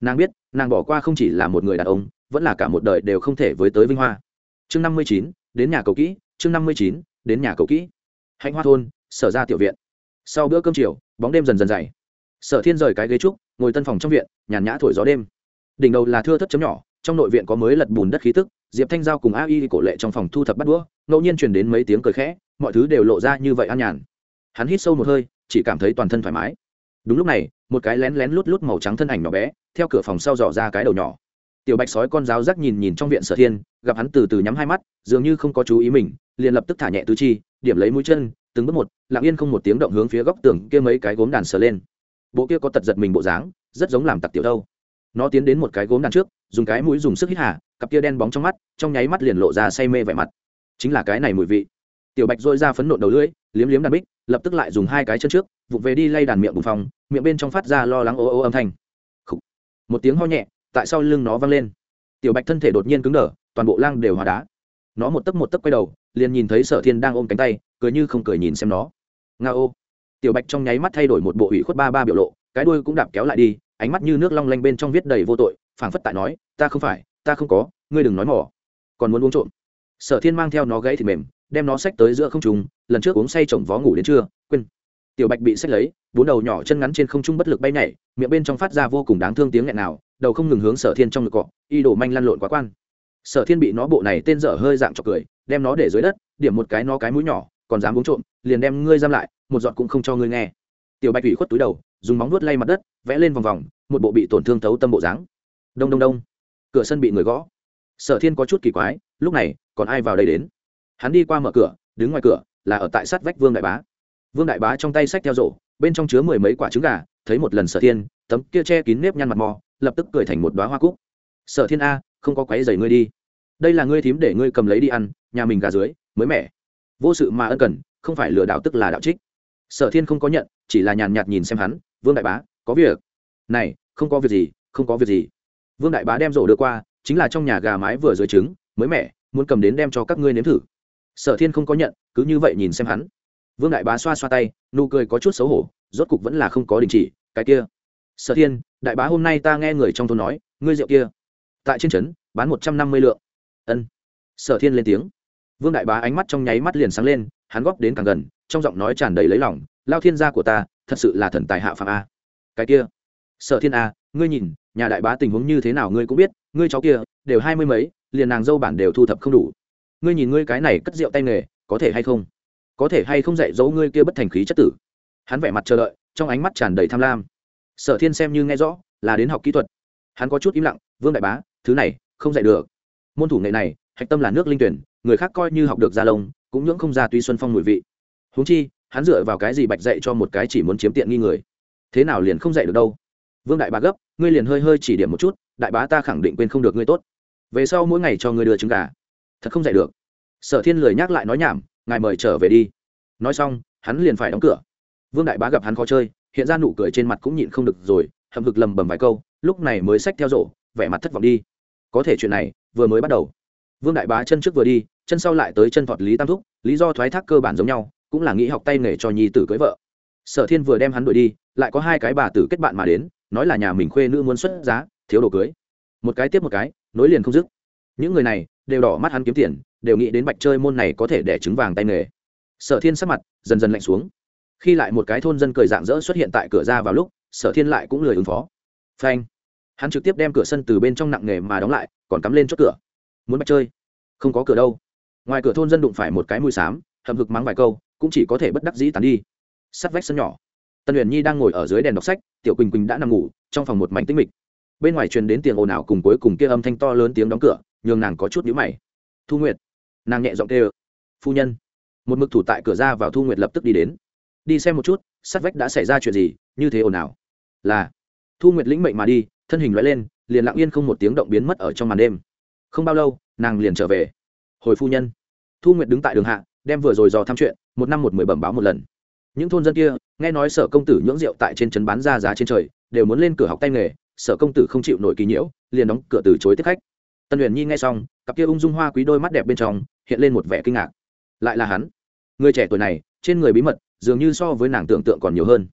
Nàng biết, nàng bỏ qua không chỉ là một người đàn ông, vẫn là cả một đời đều không thể với tới vinh hoa. Chương năm mươi chín, đến nhà cầu kỹ, chương năm mươi chín, đến nhà cầu kỹ. Hạnh hoa thôn, sở ra tiểu viện. Sau bữa cơm chiều, bóng đêm dần dần dày sở thiên rời cái ghế trúc, ngồi tân phòng trong viện, nhàn nhã thổi gió đêm. Đỉnh đầu là thưa thất chấm nhỏ, trong nội viện có mới lật bùn đất khí tức, diệp thanh giao cùng a y cổ lệ trong phòng thu thập bắt đũa, ngẫu nhiên truyền đến mấy tiếng cười khẽ, mọi thứ đều lộ ra như vậy an nhàn. Hắn hít sâu một hơi, chỉ cảm thấy toàn thân thoải mái. Đúng lúc này, một cái lén lén lút lút màu trắng thân ảnh nhỏ bé, theo cửa phòng sau dò ra cái đầu nhỏ. Tiểu bạch sói con giáo rắc nhìn nhìn trong viện sở thiên, gặp hắn từ từ nhắm hai mắt, dường như không có chú ý mình, liền lập tức thả nhẹ tứ chi, điểm lấy mũi chân, từng bước một, lặng yên không một tiếng động hướng phía góc tường kia mấy cái gốm đàn sờ lên bộ kia có tật giật mình bộ dáng, rất giống làm tặc tiểu đâu. Nó tiến đến một cái gốm đàn trước, dùng cái mũi dùng sức hít hà, cặp kia đen bóng trong mắt, trong nháy mắt liền lộ ra say mê vẻ mặt. Chính là cái này mùi vị. Tiểu bạch dội ra phấn nộn đầu lưỡi, liếm liếm đàn bích, lập tức lại dùng hai cái chân trước vụt về đi lay đàn miệng bùng phòng, miệng bên trong phát ra lo lắng ô ô âm thanh. Một tiếng ho nhẹ, tại sau lưng nó vang lên. Tiểu bạch thân thể đột nhiên cứng đờ, toàn bộ lang đều hòa đá. Nó một tấc một tấc quay đầu, liền nhìn thấy sở thiên đang ôm cánh tay, cười như không cười nhìn xem nó. Nga ô tiểu bạch trong nháy mắt thay đổi một bộ ủy khuất ba ba biểu lộ, cái đuôi cũng đạp kéo lại đi, ánh mắt như nước long lanh bên trong viết đầy vô tội, phảng phất tại nói, ta không phải, ta không có, ngươi đừng nói mỏ. Còn muốn uống trộm. Sở thiên mang theo nó gãy thịt mềm, đem nó xách tới giữa không trùng lần trước uống say chồng vó ngủ đến trưa, quên. Tiểu bạch bị xách lấy, bốn đầu nhỏ chân ngắn trên không trung bất lực bay nhảy, miệng bên trong phát ra vô cùng đáng thương tiếng nghẹn nào, đầu không ngừng hướng sở thiên trong ngực cọ, y đổ manh lăn lộn quá quan. Sở thiên bị nó bộ này tên dở hơi dạng chọc cười, đem nó để dưới đất, điểm một cái nó cái mũi nhỏ, còn dám uống trộm, liền đem ngươi giam lại một giọt cũng không cho ngươi nghe. Tiểu bạch ủy khuất túi đầu, dùng móng nuốt lay mặt đất, vẽ lên vòng vòng, một bộ bị tổn thương thấu tâm bộ dáng. Đông đông đông. Cửa sân bị người gõ. Sở thiên có chút kỳ quái, lúc này, còn ai vào đây đến? Hắn đi qua mở cửa, đứng ngoài cửa, là ở tại sát vách vương đại bá. Vương đại bá trong tay sách theo rổ, bên trong chứa mười mấy quả trứng gà, thấy một lần sở thiên, tấm kia che kín nếp nhăn mặt mò, lập tức cười thành một đoá hoa cúc. Sở thiên a, không có quáy dày ngươi đi. Đây là ngươi thím để ngươi cầm lấy đi ăn, nhà mình gà dưới, mới mẻ. Vô sự mà ân cần, không phải lừa đảo tức là đạo trích sở thiên không có nhận, chỉ là nhàn nhạt nhìn xem hắn, vương đại bá, có việc. Này, không có việc gì, không có việc gì. Vương đại bá đem rổ đưa qua, chính là trong nhà gà mái vừa dưới trứng, mới mẻ, muốn cầm đến đem cho các ngươi nếm thử. Sở thiên không có nhận, cứ như vậy nhìn xem hắn. Vương đại bá xoa xoa tay, nụ cười có chút xấu hổ, rốt cục vẫn là không có đình chỉ, cái kia. Sở thiên, đại bá hôm nay ta nghe người trong thôn nói, ngươi rượu kia, tại trên trấn, bán một trăm năm mươi lượng. Ân. Sở thiên lên tiếng. Vương đại bá ánh mắt trong nháy mắt liền sáng lên hắn góp đến càng gần, trong giọng nói tràn đầy lấy lòng, lao thiên gia của ta, thật sự là thần tài hạ phạm a. Cái kia, sở thiên a, ngươi nhìn, nhà đại bá tình huống như thế nào ngươi cũng biết, ngươi cháu kia, đều hai mươi mấy, liền nàng dâu bản đều thu thập không đủ. Ngươi nhìn ngươi cái này cất rượu tay nghề, có thể hay không? Có thể hay không dạy dỗ ngươi kia bất thành khí chất tử? Hắn vẻ mặt chờ đợi, trong ánh mắt tràn đầy tham lam. Sở thiên xem như nghe rõ, là đến học kỹ thuật. Hắn có chút im lặng, vương đại bá, thứ này không dạy được. Môn thủ nghệ này, hạch tâm là nước linh tuyển, người khác coi như học được gia lông cũng nhưỡng không ra tuy xuân phong mùi vị. Húng chi, hắn dựa vào cái gì bạch dạy cho một cái chỉ muốn chiếm tiện nghi người? Thế nào liền không dạy được đâu? Vương đại bá gấp, ngươi liền hơi hơi chỉ điểm một chút, đại bá ta khẳng định quên không được ngươi tốt. Về sau mỗi ngày cho ngươi đưa trứng gà. Thật không dạy được. Sở thiên lười nhắc lại nói nhảm, ngài mời trở về đi. Nói xong, hắn liền phải đóng cửa. Vương đại bá gặp hắn khó chơi, hiện ra nụ cười trên mặt cũng nhịn không được rồi, hậm hực lầm bầm vài câu, lúc này mới xách theo rổ, vẻ mặt thất vọng đi. Có thể chuyện này, vừa mới bắt đầu. Vương đại bá chân trước vừa đi chân sau lại tới chân thọt lý tam thúc, lý do thoái thác cơ bản giống nhau, cũng là nghĩ học tay nghề cho nhi tử cưới vợ. Sở thiên vừa đem hắn đuổi đi, lại có hai cái bà tử kết bạn mà đến, nói là nhà mình khuê nữ muốn xuất giá, thiếu đồ cưới. Một cái tiếp một cái, nối liền không dứt. Những người này đều đỏ mắt hắn kiếm tiền, đều nghĩ đến bạch chơi môn này có thể đẻ trứng vàng tay nghề. Sở thiên sắc mặt dần dần lạnh xuống. Khi lại một cái thôn dân cười dạng dỡ xuất hiện tại cửa ra vào lúc, sở thiên lại cũng lười ứng phó. Phanh! Hắn trực tiếp đem cửa sân từ bên trong nặng nghề mà đóng lại, còn cắm lên chốt cửa. Muốn bạch chơi? Không có cửa đâu ngoài cửa thôn dân đụng phải một cái mùi xám, hậm hực mắng vài câu, cũng chỉ có thể bất đắc dĩ tàn đi. Sắt vách sân nhỏ. Tân huyền nhi đang ngồi ở dưới đèn đọc sách, tiểu quỳnh quỳnh đã nằm ngủ, trong phòng một mảnh tĩnh mịch. Bên ngoài truyền đến tiếng ồn ào cùng cuối cùng kia âm thanh to lớn tiếng đóng cửa, nhường nàng có chút nhíu mày. Thu nguyệt. Nàng nhẹ giọng kêu, phu nhân. Một mực thủ tại cửa ra vào thu nguyệt lập tức đi đến. Đi xem một chút, sắt vách đã xảy ra chuyện gì, như thế ồn ào? Là. Thu nguyệt lĩnh mệnh mà đi, thân hình loại lên, liền lặng yên không một tiếng động biến mất ở trong màn đêm. Không bao lâu, nàng liền trở về hồi phu nhân. Thu nguyệt đứng tại đường hạ, đem vừa rồi dò thăm chuyện, một năm một mười bẩm báo một lần. Những thôn dân kia, nghe nói sở công tử nhưỡng rượu tại trên trấn bán ra giá trên trời, đều muốn lên cửa học tay nghề, sở công tử không chịu nổi kỳ nhiễu, liền đóng cửa từ chối tiếp khách. Tân huyền nhi nghe xong, cặp kia ung dung hoa quý đôi mắt đẹp bên trong, hiện lên một vẻ kinh ngạc. Lại là hắn. Người trẻ tuổi này, trên người bí mật, dường như so với nàng tưởng tượng còn nhiều hơn.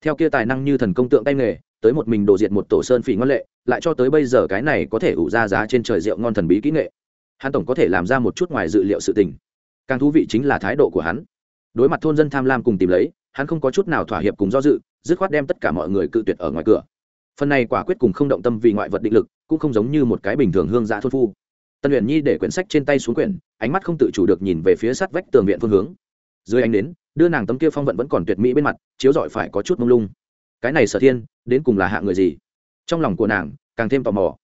Theo kia tài năng như thần công tượng tay nghề, tới một mình đổ diệt một tổ sơn phỉ ngon lệ, lại cho tới bây giờ cái này có thể ủ ra giá trên trời rượu ngon thần bí kỹ nghệ hắn tổng có thể làm ra một chút ngoài dự liệu sự tình. Càng thú vị chính là thái độ của hắn. Đối mặt thôn dân tham lam cùng tìm lấy, hắn không có chút nào thỏa hiệp cùng do dự, dứt khoát đem tất cả mọi người cự tuyệt ở ngoài cửa. Phần này quả quyết cùng không động tâm vì ngoại vật định lực, cũng không giống như một cái bình thường hương giã thôn phu. Tân luyện nhi để quyển sách trên tay xuống quyển, ánh mắt không tự chủ được nhìn về phía sát vách tường viện phương hướng. Dưới ánh đến đưa nàng tấm kia phong vận vẫn còn tuyệt mỹ bên mặt, chiếu rọi phải có chút mông lung. Cái này sở thiên, đến cùng là hạ người gì? Trong lòng của nàng, càng thêm tò mò.